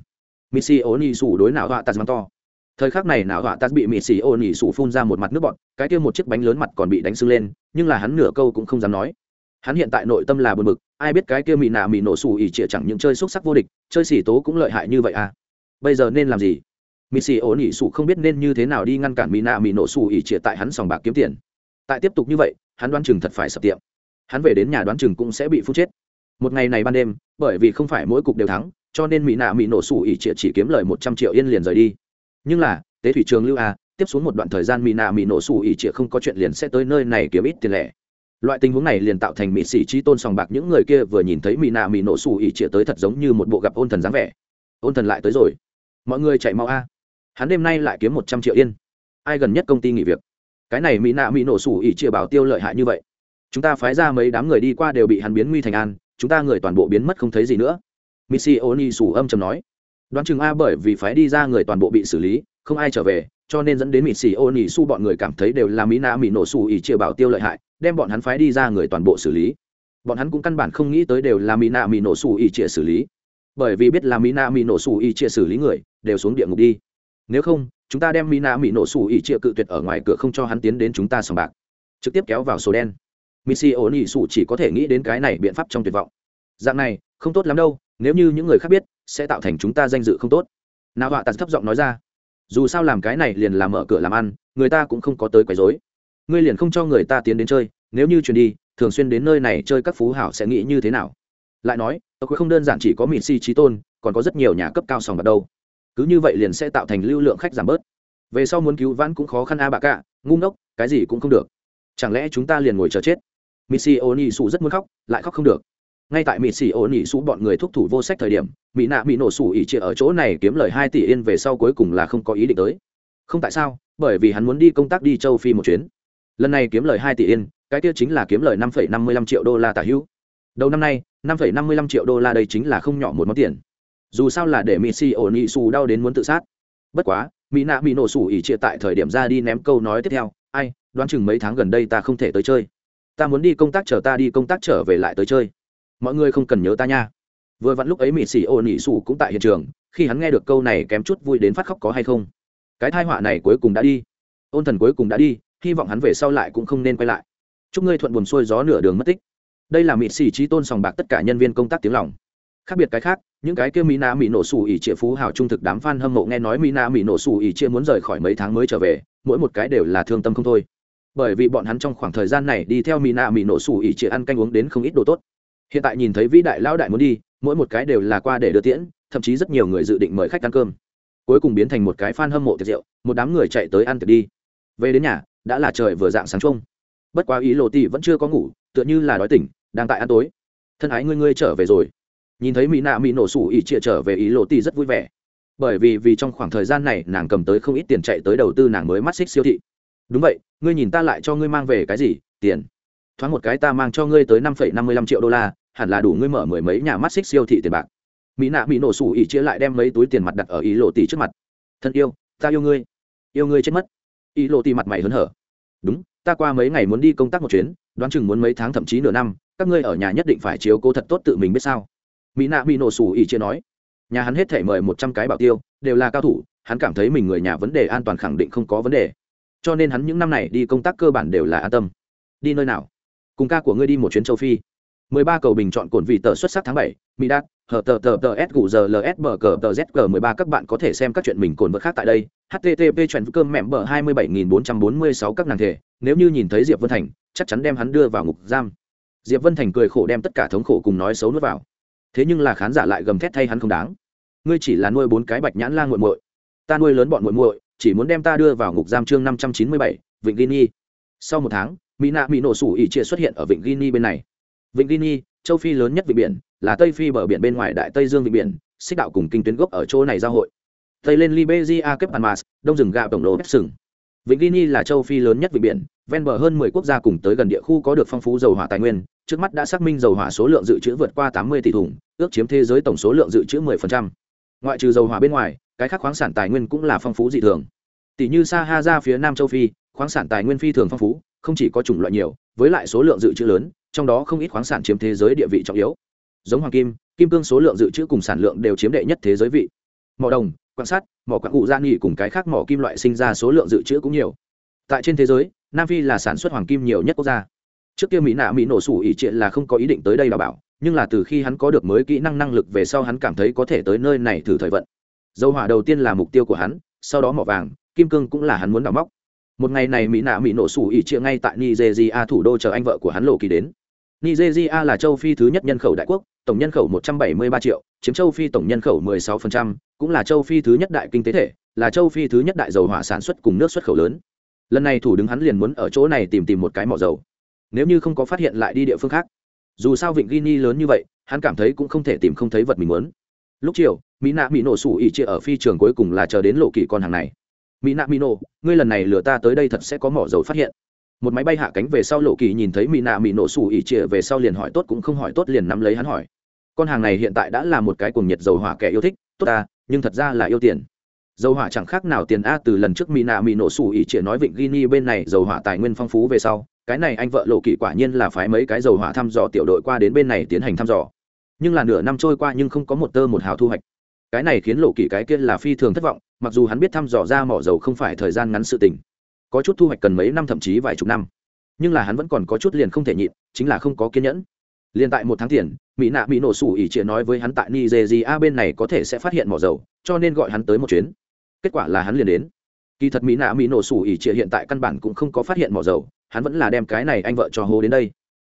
Missy ô nhi sủ đối nào họa tạt mắng to. Thời khắc này nào họa tạt bị missy ô nhi sủ phun ra một mặt nước bọt cái kia một chiếc bánh lớn mặt còn bị đánh sưng lên nhưng là hắn nửa câu cũng không dám nói. Hắn hiện tại nội tâm là buồn bực, ai biết cái kia mị nạ mị nổ sủ ỉ trịa chẳng những chơi xúc sắc vô địch chơi xỉ tố cũng lợi hại như vậy à? Bây giờ nên làm gì? Mị xì ổ nỉ không biết nên như thế nào đi ngăn cản mị nạ mị nổ sủ ỉ trịa tại hắn sòng bạc kiếm tiền. Tại tiếp tục như vậy hắn đoán chừng thật phải sập tiệm hắn về đến nhà đoán chừng cũng sẽ bị phút chết. Một ngày này ban đêm, bởi vì không phải mỗi cục đều thắng, cho nên mỹ nạ mỹ nổ Sủ ỉ trịa chỉ kiếm lời một trăm triệu yên liền rời đi. Nhưng là, tế thủy trường lưu a, tiếp xuống một đoạn thời gian mỹ nạ mỹ nổ Sủ ỉ trịa không có chuyện liền sẽ tới nơi này kiếm ít tiền lẻ. Loại tình huống này liền tạo thành mỹ sĩ trí tôn sòng bạc những người kia vừa nhìn thấy mỹ nạ mỹ nổ Sủ ỉ trịa tới thật giống như một bộ gặp ôn thần dáng vẻ. Ôn thần lại tới rồi. Mọi người chạy mau a. Hắn đêm nay lại kiếm một trăm triệu yên. Ai gần nhất công ty nghỉ việc? Cái này mỹ nạ mỹ nổ Sủ ỉ trịa bảo tiêu lợi hại như vậy chúng ta phái ra mấy đám người đi qua đều bị hắn biến nguy thành an, chúng ta người toàn bộ biến mất không thấy gì nữa. Missy oni sủ âm chầm nói. Đoán chừng a bởi vì phái đi ra người toàn bộ bị xử lý, không ai trở về, cho nên dẫn đến missy oni su bọn người cảm thấy đều là mỹ nạ mỹ nổ su ỉ chia bảo tiêu lợi hại, đem bọn hắn phái đi ra người toàn bộ xử lý. Bọn hắn cũng căn bản không nghĩ tới đều là mỹ nạ mỹ nổ su ỉ chia xử lý. Bởi vì biết là mỹ nạ mỹ nổ su ỉ chia xử lý người, đều xuống địa ngục đi. Nếu không, chúng ta đem mỹ nạ mỹ nổ su ỉ chia cự tuyệt ở ngoài cửa không cho hắn tiến đến chúng ta sòng bạc. Trực tiếp kéo vào số đen missy ổn ỉ sủ chỉ có thể nghĩ đến cái này biện pháp trong tuyệt vọng. Dạng này, không tốt lắm đâu, nếu như những người khác biết, sẽ tạo thành chúng ta danh dự không tốt. Nào họa tạt thấp giọng nói ra. Dù sao làm cái này liền làm mở cửa làm ăn, người ta cũng không có tới quấy rối. Ngươi liền không cho người ta tiến đến chơi, nếu như chuyển đi, thường xuyên đến nơi này chơi các phú hảo sẽ nghĩ như thế nào? Lại nói tôi không đơn giản chỉ có Missy si trí tôn, còn có rất nhiều nhà cấp cao sòng bạc đâu. Cứ như vậy liền sẽ tạo thành lưu lượng khách giảm bớt. Về sau muốn cứu vãn cũng khó khăn a bạ cả ngu ngốc, cái gì cũng không được. Chẳng lẽ chúng ta liền ngồi chờ chết? Missy ô nỉ sụ rất muốn khóc, lại khóc không được. Ngay tại missy ô nỉ sụ bọn người thúc thủ vô sách thời điểm mỹ nạ mỹ nổ sủ ỉ chia ở chỗ này kiếm lời hai tỷ yên về sau cuối cùng là không có ý định tới. Không tại sao? Bởi vì hắn muốn đi công tác đi châu phi một chuyến. Lần này kiếm lời hai tỷ yên, cái kia chính là kiếm lời năm phẩy năm mươi lăm triệu đô la tả hữu. Đầu năm nay, năm phẩy năm mươi lăm triệu đô la đây chính là không nhỏ một món tiền. Dù sao là để missy ô nị sụ đau đến muốn tự sát. Bất quá mỹ nạ mỹ nổ sủ ỉ chia tại thời điểm ra đi ném câu nói tiếp theo, ai, đoán chừng mấy tháng gần đây ta không thể tới chơi ta muốn đi công tác chờ ta đi công tác trở về lại tới chơi. Mọi người không cần nhớ ta nha. Vừa vặn lúc ấy mỹ xì ô nỉ sủ cũng tại hiện trường, khi hắn nghe được câu này kém chút vui đến phát khóc có hay không. Cái thai họa này cuối cùng đã đi. Ôn thần cuối cùng đã đi, hy vọng hắn về sau lại cũng không nên quay lại. Chúc ngươi thuận buồn xuôi gió nửa đường mất tích. Đây là mỹ xì trí tôn sòng bạc tất cả nhân viên công tác tiếng lòng. Khác biệt cái khác, những cái kia mỹ na mỹ nổ xù ỉ chia phú hào trung thực đám f a n hâm mộ nghe nói mỹ na mỹ nổ xù ỉ chia muốn rời khỏi mấy tháng mới trở về, mỗi một cái đều là thương tâm không thôi bởi vì bọn hắn trong khoảng thời gian này đi theo mỹ nạ mỹ nổ sủ ỉ chỉ ăn canh uống đến không ít đồ tốt. Hiện tại nhìn thấy vĩ đại lão đại muốn đi, mỗi một cái đều là qua để đưa tiễn, thậm chí rất nhiều người dự định mời khách ăn cơm. Cuối cùng biến thành một cái f hâm mộ tiệc rượu, một đám người chạy tới ăn tiệc đi. Về đến nhà, đã là trời vừa dạng sáng trông bất quá ý lộ tỷ vẫn chưa có ngủ, tựa như là đói tỉnh, đang tại ăn tối. Thân ái ngươi ngươi trở về rồi. Nhìn thấy mỹ nạ mỹ nổ sủ ỉ trịa trở về, ý lộ tỷ rất vui vẻ. Bởi vì vì trong khoảng thời gian này, nàng cầm tới không ít tiền chạy tới đầu tư nàng mới mắt xích siêu thị đúng vậy, ngươi nhìn ta lại cho ngươi mang về cái gì? Tiền. Thoáng một cái ta mang cho ngươi tới năm phẩy năm mươi lăm triệu đô la, hẳn là đủ ngươi mở mười mấy nhà mắt xích siêu thị tiền bạc. Mỹ nạ mỹ nổ sủ ỉ chia lại đem mấy túi tiền mặt đặt ở ý lộ tỷ trước mặt. Thân yêu, ta yêu ngươi. Yêu ngươi chết mất. Ý lộ tỷ mặt mày hớn hở. Đúng, ta qua mấy ngày muốn đi công tác một chuyến, đoán chừng muốn mấy tháng thậm chí nửa năm, các ngươi ở nhà nhất định phải chiếu cố thật tốt tự mình biết sao. Mỹ nạ mỹ nổ sủ ỉ chia nói. Nhà hắn hết thể mời một trăm cái bảo tiêu, đều là cao thủ, hắn cảm thấy mình người nhà vấn đề an toàn khẳng định không có vấn đề cho nên hắn những năm này đi công tác cơ bản đều là an tâm đi nơi nào cùng ca của ngươi đi một chuyến châu phi 13 cầu bình chọn cổn vị tờ xuất sắc tháng 7, Mỹ Đạt, hở tờ tờ tờ S gù giờ LS bờ cờ tờ ZG 13 các bạn có thể xem các chuyện mình cồn vật khác tại đây. http chuyển cơm mẹm bờ 27446 các nàng thể, nếu như nhìn thấy Diệp Vân Thành, chắc chắn đem hắn đưa vào ngục giam. Diệp Vân Thành cười khổ đem tất cả thống khổ cùng nói xấu nuốt vào. Thế nhưng là khán giả lại gầm thét thay hắn không đáng. Ngươi chỉ là nuôi bốn cái bạch nhãn lang muội muội, ta nuôi lớn bọn muội muội, chỉ muốn đem ta đưa vào ngục giam chương 597, Vịnh Guinea. Sau một tháng, Mỹ nạ Mỹ nổ sủ ỉ chia xuất hiện ở Vịnh Guinea bên này. Vịnh Guinea, châu Phi lớn nhất vịnh biển, là Tây Phi bờ biển bên ngoài Đại Tây Dương vịnh biển, xích đạo cùng kinh tuyến gốc ở chỗ này giao hội. Tây lên Liberia Cape panmas đông rừng gạo tổng lỗ bếp sừng. Vịnh Guinea là châu Phi lớn nhất vịnh biển, ven bờ hơn 10 quốc gia cùng tới gần địa khu có được phong phú dầu hỏa tài nguyên, trước mắt đã xác minh dầu hỏa số lượng dự trữ vượt qua 80 tỷ thùng, ước chiếm thế giới tổng số lượng dự trữ 10%. Ngoại trừ dầu hỏa bên ngoài, cái khác khoáng sản tài nguyên cũng là phong phú dị thường. Tỷ như Sahara phía Nam châu Phi, khoáng sản tài nguyên phi thường phong phú, không chỉ có chủng loại nhiều, với lại số lượng dự trữ lớn, trong đó không ít khoáng sản chiếm thế giới địa vị trọng yếu. Giống hoàng kim, kim cương số lượng dự trữ cùng sản lượng đều chiếm đệ nhất thế giới vị. Mỏ đồng, quan sát, mỏ quạng cụ gia nghị cùng cái khác mỏ kim loại sinh ra số lượng dự trữ cũng nhiều. Tại trên thế giới, Nam Phi là sản xuất hoàng kim nhiều nhất quốc gia. Trước kia Mỹ nạ Mỹ nổ sủ ý chuyện là không có ý định tới đây đào bảo, nhưng là từ khi hắn có được mới kỹ năng năng lực về sau hắn cảm thấy có thể tới nơi này thử thời vận. Dầu hỏa đầu tiên là mục tiêu của hắn, sau đó mỏ vàng, kim cương cũng là hắn muốn đào móc. Một ngày này mỹ nạ mỹ nổ sủ ỉ chia ngay tại nigeria thủ đô chờ anh vợ của hắn lộ kỳ đến. Nigeria là châu phi thứ nhất nhân khẩu đại quốc tổng nhân khẩu 173 triệu chiếm châu phi tổng nhân khẩu 16%, cũng là châu phi thứ nhất đại kinh tế thể là châu phi thứ nhất đại dầu hỏa sản xuất cùng nước xuất khẩu lớn. Lần này thủ đứng hắn liền muốn ở chỗ này tìm tìm một cái mỏ dầu. Nếu như không có phát hiện lại đi địa phương khác dù sao vịnh guinea lớn như vậy, hắn cảm thấy cũng không thể tìm không thấy vật mình muốn. Lúc chiều, mỹ nạ mỹ nổ sủ ỉ chia ở phi trường cuối cùng là chờ đến lộ kỳ con hàng này. Mỹ nạ mỹ nổ, ngươi lần này lừa ta tới đây thật sẽ có mỏ dầu phát hiện. Một máy bay hạ cánh về sau lộ kỳ nhìn thấy mỹ nạ mỹ nổ Sủ ỉ chia về sau liền hỏi tốt cũng không hỏi tốt liền nắm lấy hắn hỏi. Con hàng này hiện tại đã là một cái cuồng nhiệt dầu hỏa kẻ yêu thích, tốt ta, nhưng thật ra là yêu tiền. Dầu hỏa chẳng khác nào tiền a từ lần trước mỹ nạ mỹ nổ Sủ ỉ chia nói vịnh gini bên này dầu hỏa tài nguyên phong phú về sau cái này anh vợ lộ kỳ quả nhiên là phái mấy cái dầu hỏa thăm dò tiểu đội qua đến bên này tiến hành thăm dò. Nhưng là nửa năm trôi qua nhưng không có một tơ một hào thu hoạch. Cái này khiến lộ kỳ cái kia là phi thường thất vọng, mặc dù hắn biết thăm dò ra mỏ dầu không phải thời gian ngắn sự tình. Có chút thu hoạch cần mấy năm thậm chí vài chục năm. Nhưng là hắn vẫn còn có chút liền không thể nhịn, chính là không có kiên nhẫn. Liền tại một tháng tiền, mỹ nạ bị nổ sủ ỉ trịa nói với hắn tại nigeria bên này có thể sẽ phát hiện mỏ dầu, cho nên gọi hắn tới một chuyến. Kết quả là hắn liền đến. Kỳ thật mỹ nạ mỹ nổ sủ ỉ trịa hiện tại căn bản cũng không có phát hiện mỏ dầu hắn vẫn là đem cái này anh vợ cho hô đến đây.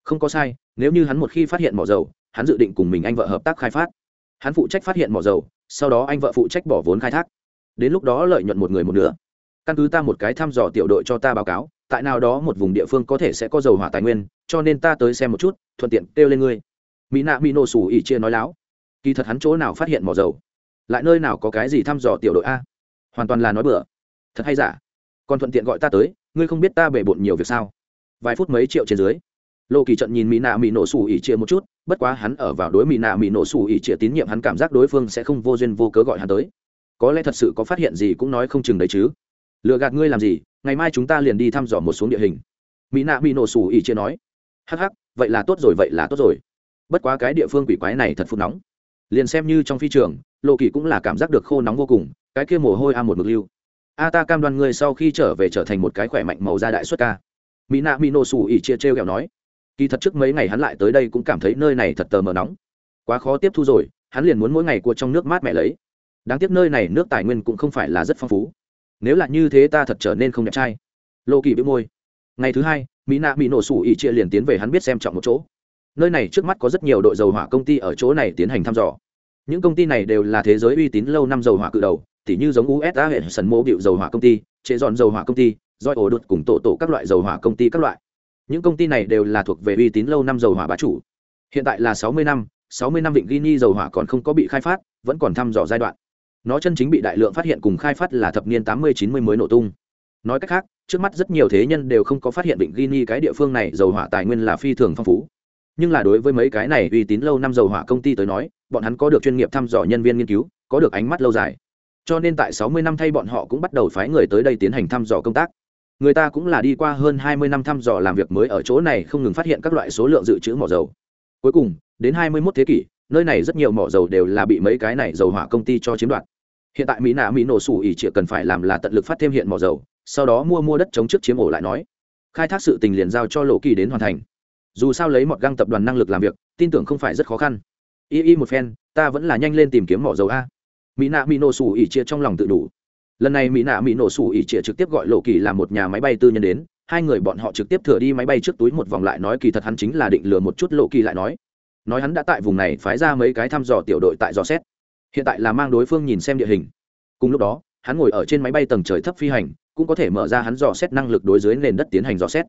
Không có sai, nếu như hắn một khi phát hiện mỏ dầu, hắn dự định cùng mình anh vợ hợp tác khai phát. Hắn phụ trách phát hiện mỏ dầu, sau đó anh vợ phụ trách bỏ vốn khai thác. Đến lúc đó lợi nhuận một người một nửa. Căn cứ ta một cái thăm dò tiểu đội cho ta báo cáo, tại nào đó một vùng địa phương có thể sẽ có dầu hỏa tài nguyên, cho nên ta tới xem một chút, thuận tiện kêu lên ngươi. Mỹ nạ mỹ nổ sủ ỉ chia nói láo. Kỳ thật hắn chỗ nào phát hiện mỏ dầu? Lại nơi nào có cái gì thăm dò tiểu đội a? Hoàn toàn là nói bừa. Thật hay giả? Còn thuận tiện gọi ta tới ngươi không biết ta bể bộn nhiều việc sao? Vài phút mấy triệu trên dưới. Lộ kỳ trận nhìn mỹ nạ mỹ nổ sủ ỉ chia một chút, bất quá hắn ở vào đối mỹ nạ mỹ nổ sủ ỉ chia tín nhiệm hắn cảm giác đối phương sẽ không vô duyên vô cớ gọi hắn tới. Có lẽ thật sự có phát hiện gì cũng nói không chừng đấy chứ. Lừa gạt ngươi làm gì, ngày mai chúng ta liền đi thăm dò một xuống địa hình. Mỹ nạ mỹ nổ sủ ỉ chia nói. Hắc hắc, vậy là tốt rồi, vậy là tốt rồi. Bất quá cái địa phương quỷ quái này thật phút nóng. Liền xem như trong phi trường lộ kỳ cũng là cảm giác được khô nóng vô cùng, cái kia mồ hôi a một mực lưu a ta cam đoan ngươi sau khi trở về trở thành một cái khỏe mạnh màu da đại xuất ca. Mỹ nạ mỹ nổ xù ỉ chia trêu kẹo nói. Kỳ thật trước mấy ngày hắn lại tới đây cũng cảm thấy nơi này thật tờ mờ nóng. Quá khó tiếp thu rồi, hắn liền muốn mỗi ngày cua trong nước mát mẹ lấy. Đáng tiếc nơi này nước tài nguyên cũng không phải là rất phong phú. Nếu là như thế ta thật trở nên không đẹp trai. Lộ kỳ bị môi. Ngày thứ hai mỹ nạ bị nổ sủ ỉ chia liền tiến về hắn biết xem trọng một chỗ. Nơi này trước mắt có rất nhiều đội dầu hỏa công ty ở chỗ này tiến hành thăm dò. Những công ty này đều là thế giới uy tín lâu năm dầu hỏa cự đầu tỉ như giống usa hệ sần mô điệu dầu hỏa công ty, chế dọn dầu hỏa công ty doi ổ đột cùng tổ tổ các loại dầu hỏa công ty các loại. Những công ty này đều là thuộc về uy tín lâu năm dầu hỏa bá chủ. Hiện tại là sáu mươi năm, sáu mươi năm vịnh guinea dầu hỏa còn không có bị khai phát, vẫn còn thăm dò giai đoạn. Nó chân chính bị đại lượng phát hiện cùng khai phát là thập niên tám mươi, chín mươi mới nổ tung. Nói cách khác, trước mắt rất nhiều thế nhân đều không có phát hiện vịnh guinea cái địa phương này dầu hỏa tài nguyên là phi thường phong phú. Nhưng là đối với mấy cái này uy tín lâu năm dầu hỏa công ty tới nói, bọn hắn có được chuyên nghiệp thăm dò nhân viên nghiên cứu, có được ánh mắt lâu dài cho nên tại sáu mươi năm thay bọn họ cũng bắt đầu phái người tới đây tiến hành thăm dò công tác. Người ta cũng là đi qua hơn hai mươi năm thăm dò làm việc mới ở chỗ này không ngừng phát hiện các loại số lượng dự trữ mỏ dầu. Cuối cùng, đến hai mươi 21 thế kỷ, nơi này rất nhiều mỏ dầu đều là bị mấy cái này dầu hỏa công ty cho chiếm đoạt. Hiện tại mỹ nạ mỹ nổ sủ ỉ chỉ cần phải làm là tận lực phát thêm hiện mỏ dầu, sau đó mua mua đất chống trước chiếm ổ lại nói. Khai thác sự tình liền giao cho lộ kỳ đến hoàn thành. Dù sao lấy một găng tập đoàn năng lực làm việc, tin tưởng không phải rất khó khăn. Y y một phen, ta vẫn là nhanh lên tìm kiếm mỏ dầu a mỹ nạ mỹ nổ sủ ỉ chia trong lòng tự đủ. Lần này mỹ nạ mỹ nổ sủ ỉ chia trực tiếp gọi lộ kỳ là một nhà máy bay tư nhân đến, hai người bọn họ trực tiếp thừa đi máy bay trước túi một vòng lại nói kỳ thật hắn chính là định lừa một chút lộ kỳ lại nói. Nói hắn đã tại vùng này phái ra mấy cái thăm dò tiểu đội tại dò xét. Hiện tại là mang đối phương nhìn xem địa hình. Cùng lúc đó, hắn ngồi ở trên máy bay tầng trời thấp phi hành, cũng có thể mở ra hắn dò xét năng lực đối dưới nền đất tiến hành dò xét.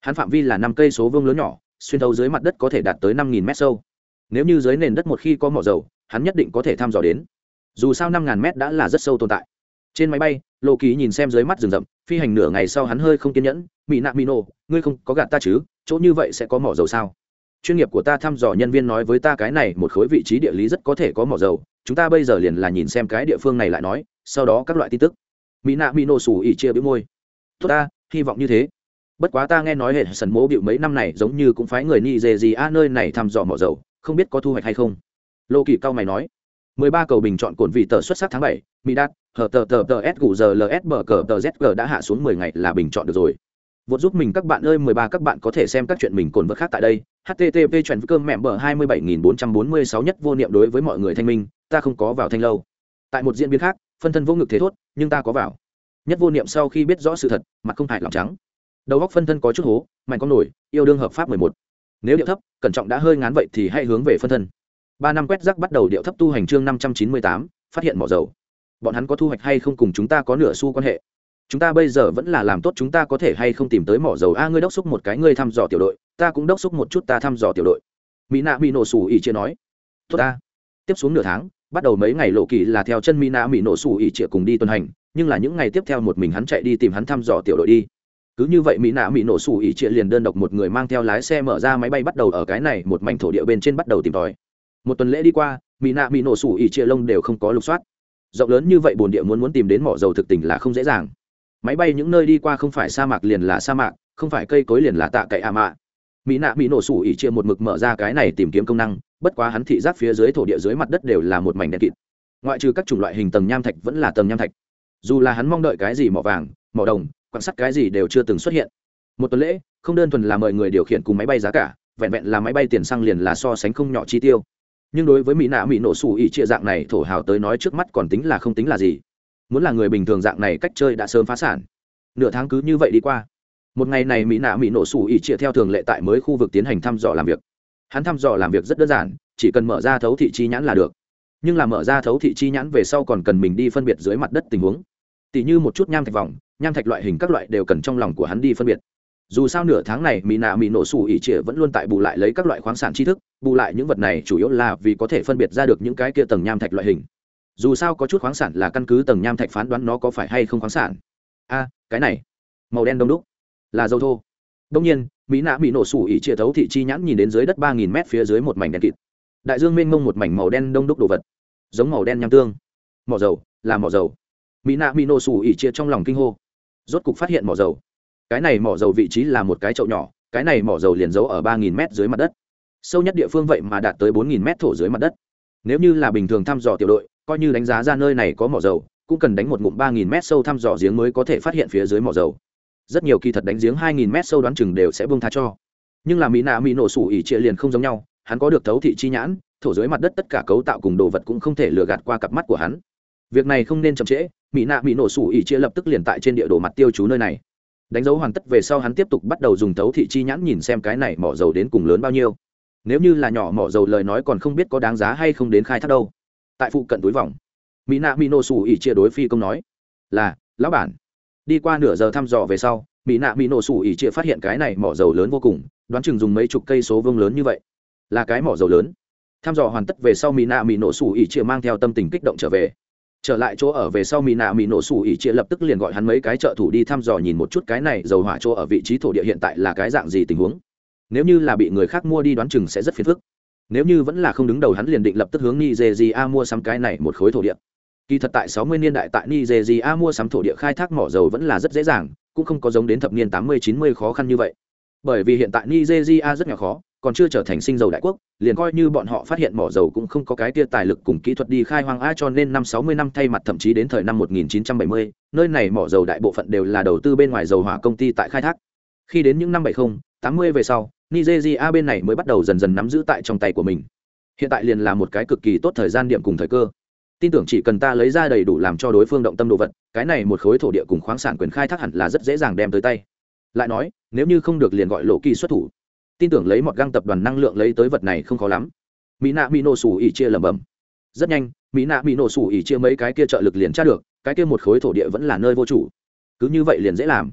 Hắn phạm vi là năm cây số vương lớn nhỏ, xuyên thấu dưới mặt đất có thể đạt tới năm nghìn mét sâu. Nếu như dưới nền đất một khi có mỏ dầu, hắn nhất định có thể thăm dò đến dù sao năm ngàn mét đã là rất sâu tồn tại. Trên máy bay lộ ký nhìn xem dưới mắt rừng rậm, phi hành nửa ngày sau hắn hơi không kiên nhẫn mỹ nạ mỹ ngươi không có gạt ta chứ? Chỗ như vậy sẽ có mỏ dầu sao? Chuyên nghiệp của ta thăm dò nhân viên nói với ta cái này một khối vị trí địa lý rất có thể có mỏ dầu, chúng ta bây giờ liền là nhìn xem cái địa phương này lại nói, sau đó các loại tin tức. Mỹ nạ mỹ nổ sủ ỉ chia bĩu môi. Tốt ta, hy vọng như thế. Bất quá ta nghe nói hệ sần mố bịu mấy năm này giống như cũng phái người ni dề gì a nơi này thăm dò mỏ dầu, không biết có thu hoạch hay không. Lô kỳ cao mày nói mười ba cầu bình chọn cuộn vị tờ xuất sắc tháng 7. mỹ đạt, hờ tờ tờ tờ s gù giờ ls bờ cờ tờ zg đã hạ xuống mười ngày là bình chọn được rồi. Vượt giúp mình các bạn ơi, mười ba các bạn có thể xem các chuyện mình cồn vật khác tại đây. Http chuyển cơm mẹ bờ hai mươi bảy nghìn bốn trăm bốn mươi sáu nhất vô niệm đối với mọi người thanh minh, ta không có vào thanh lâu. Tại một diễn biến khác, phân thân vô ngực thế thốt, nhưng ta có vào. Nhất vô niệm sau khi biết rõ sự thật, mặt không hại lỏng trắng. Đầu góc phân thân có chút hố, mạnh con nổi, yêu đương hợp pháp mười một. Nếu điệu thấp, cẩn trọng đã hơi ngán vậy thì hãy hướng về phân thân ba năm quét rác bắt đầu điệu thấp tu hành chương năm trăm chín mươi tám, phát hiện mỏ dầu. Bọn hắn có thu hoạch hay không cùng chúng ta có nửa xu quan hệ. Chúng ta bây giờ vẫn là làm tốt chúng ta có thể hay không tìm tới mỏ dầu. A, ngươi đốc xúc một cái, ngươi thăm dò tiểu đội. Ta cũng đốc xúc một chút, ta thăm dò tiểu đội. Mỹ nạ mỹ nổ xù ỉ chia nói. Tốt ta. Tiếp xuống nửa tháng, bắt đầu mấy ngày lộ kỳ là theo chân mỹ nạ mỹ nổ xù ỉ chia cùng đi tuần hành, nhưng là những ngày tiếp theo một mình hắn chạy đi tìm hắn thăm dò tiểu đội đi. Cứ như vậy mỹ nạ mỹ nổ xù ỉ chia liền đơn độc một người mang theo lái xe mở ra máy bay bắt đầu ở cái này, một mảnh thổ địa bên trên bắt đầu tìm tòi một tuần lễ đi qua mỹ nạ mỹ nổ sủ ỉ chia lông đều không có lục soát. Rộng lớn như vậy bồn địa muốn muốn tìm đến mỏ dầu thực tình là không dễ dàng. Máy bay những nơi đi qua không phải sa mạc liền là sa mạc, không phải cây cối liền là tạ cậy à mạ. Mỹ nạ mỹ nổ sủ ỉ chia một mực mở ra cái này tìm kiếm công năng, bất quá hắn thị giác phía dưới thổ địa dưới mặt đất đều là một mảnh đen kịt. Ngoại trừ các chủng loại hình tầng nham thạch vẫn là tầng nham thạch. Dù là hắn mong đợi cái gì mỏ vàng, mỏ đồng, quan sát cái gì đều chưa từng xuất hiện. Một tuần lễ, không đơn thuần là mời người điều khiển cùng máy bay giá cả, vẹn vẹn là máy bay tiền xăng liền là so sánh không nhỏ chi tiêu nhưng đối với mỹ nạ mỹ nổ sủ ỉ trịa dạng này, thổ hào tới nói trước mắt còn tính là không tính là gì. Muốn là người bình thường dạng này cách chơi đã sớm phá sản. Nửa tháng cứ như vậy đi qua. Một ngày này mỹ nạ mỹ nổ sủ ỉ trịa theo thường lệ tại mới khu vực tiến hành thăm dò làm việc. Hắn thăm dò làm việc rất đơn giản, chỉ cần mở ra thấu thị chi nhãn là được. Nhưng là mở ra thấu thị chi nhãn về sau còn cần mình đi phân biệt dưới mặt đất tình huống. Tỉ như một chút nham thạch vòng, nham thạch loại hình các loại đều cần trong lòng của hắn đi phân biệt dù sao nửa tháng này mỹ nạ mỹ nổ sủ ỉ trịa vẫn luôn tại bù lại lấy các loại khoáng sản tri thức, bù lại những vật này chủ yếu là vì có thể phân biệt ra được những cái kia tầng nham thạch loại hình. Dù sao có chút khoáng sản là căn cứ tầng nham thạch phán đoán nó có phải hay không khoáng sản. A, cái này, màu đen đông đúc, là dầu thô. Đông nhiên mỹ nạ mỹ nổ sủ ỉ chia thấu thị chi nhãn nhìn đến dưới đất ba nghìn mét phía dưới một mảnh đen kịt. Đại dương mênh mông một mảnh màu đen đông đúc đồ vật, giống màu đen nham tương. Mỏ dầu, là mỏ dầu. Mỹ nạ mỹ nổ sủ ỉ chia trong lòng kinh hô. Rốt cục phát hiện mỏ dầu cái này mỏ dầu vị trí là một cái chậu nhỏ, cái này mỏ dầu liền giấu ở ba nghìn mét dưới mặt đất. Sâu nhất địa phương vậy mà đạt tới bốn nghìn mét thổ dưới mặt đất. Nếu như là bình thường thăm dò tiểu đội, coi như đánh giá ra nơi này có mỏ dầu, cũng cần đánh một ngụm ba nghìn mét sâu thăm dò giếng mới có thể phát hiện phía dưới mỏ dầu. Rất nhiều kỳ thật đánh giếng hai nghìn mét sâu đoán chừng đều sẽ bông tha cho. Nhưng là mỹ nạ mỹ nổ sủ ỉ trịa liền không giống nhau, hắn có được thấu thị chi nhãn, thổ dưới mặt đất tất cả cấu tạo cùng đồ vật cũng không thể lừa gạt qua cặp mắt của hắn. Việc này không nên chậm trễ mỹ nạ mỹ nổ sủ ỉ chia lập tức liền tại trên địa đồ mặt tiêu chú nơi này đánh dấu hoàn tất về sau hắn tiếp tục bắt đầu dùng thấu thị chi nhãn nhìn xem cái này mỏ dầu đến cùng lớn bao nhiêu. Nếu như là nhỏ mỏ dầu lời nói còn không biết có đáng giá hay không đến khai thác đâu. Tại phụ cận túi vòng mỹ nạ mỹ nổ sủ ỉ chia đối phi công nói, là, lão bản. Đi qua nửa giờ thăm dò về sau mỹ nạ mỹ nổ sủ ỉ chia phát hiện cái này mỏ dầu lớn vô cùng, đoán chừng dùng mấy chục cây số vương lớn như vậy. Là cái mỏ dầu lớn. Thăm dò hoàn tất về sau mỹ nạ mỹ nổ sủ ỉ chia mang theo tâm tình kích động trở về trở lại chỗ ở về sau mỹ nạ mỹ nổ sủ ỉ chia lập tức liền gọi hắn mấy cái trợ thủ đi thăm dò nhìn một chút cái này dầu hỏa chỗ ở vị trí thổ địa hiện tại là cái dạng gì tình huống. Nếu như là bị người khác mua đi đoán chừng sẽ rất phiền phức. Nếu như vẫn là không đứng đầu hắn liền định lập tức hướng nigeria mua sắm cái này một khối thổ địa. Kỳ thật tại 60 niên đại tại nigeria mua sắm thổ địa khai thác mỏ dầu vẫn là rất dễ dàng, cũng không có giống đến thập niên 80-90 khó khăn như vậy. Bởi vì hiện tại nigeria rất nhỏ khó còn chưa trở thành sinh dầu đại quốc liền coi như bọn họ phát hiện mỏ dầu cũng không có cái tia tài lực cùng kỹ thuật đi khai hoang a cho nên năm 60 năm thay mặt thậm chí đến thời năm 1970, nơi này mỏ dầu đại bộ phận đều là đầu tư bên ngoài dầu hỏa công ty tại khai thác. Khi đến những năm 70, 80 về sau nigeria bên này mới bắt đầu dần dần nắm giữ tại trong tay của mình. Hiện tại liền là một cái cực kỳ tốt thời gian điểm cùng thời cơ. Tin tưởng chỉ cần ta lấy ra đầy đủ làm cho đối phương động tâm đồ vật cái này một khối thổ địa cùng khoáng sản quyền khai thác hẳn là rất dễ dàng đem tới tay. Lại nói nếu như không được liền gọi lộ kỳ xuất thủ tin tưởng lấy một găng tập đoàn năng lượng lấy tới vật này không khó lắm. Mỹ nạ mỹ nổ sủ ỉ chia lầm bẩm. Rất nhanh, mỹ nạ mỹ nổ sủ ỉ chia mấy cái kia trợ lực liền tra được, cái kia một khối thổ địa vẫn là nơi vô chủ. Cứ như vậy liền dễ làm.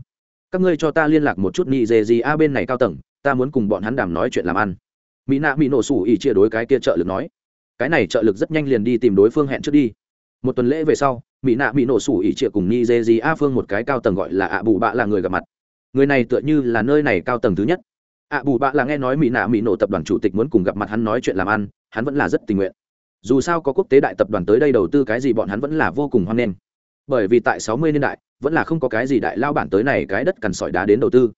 Các ngươi cho ta liên lạc một chút nị dề gì a bên này cao tầng, ta muốn cùng bọn hắn đàm nói chuyện làm ăn. Mỹ nạ mỹ nổ sủ ỉ chia đối cái kia trợ lực nói. Cái này trợ lực rất nhanh liền đi tìm đối phương hẹn trước đi. Một tuần lễ về sau, mỹ nạ mỹ nổ sủ ỉ chia cùng nị dề gì a phương một cái cao tầng gọi là ạ bù bạ là người gặp mặt. Người này tựa như là nơi này cao tầng thứ nhất ạ bù bạ là nghe nói mỹ nạ mỹ nổ tập đoàn chủ tịch muốn cùng gặp mặt hắn nói chuyện làm ăn, hắn vẫn là rất tình nguyện. Dù sao có quốc tế đại tập đoàn tới đây đầu tư cái gì bọn hắn vẫn là vô cùng hoan nghênh. Bởi vì tại sáu mươi niên đại, vẫn là không có cái gì đại lao bản tới này cái đất cằn sỏi đá đến đầu tư.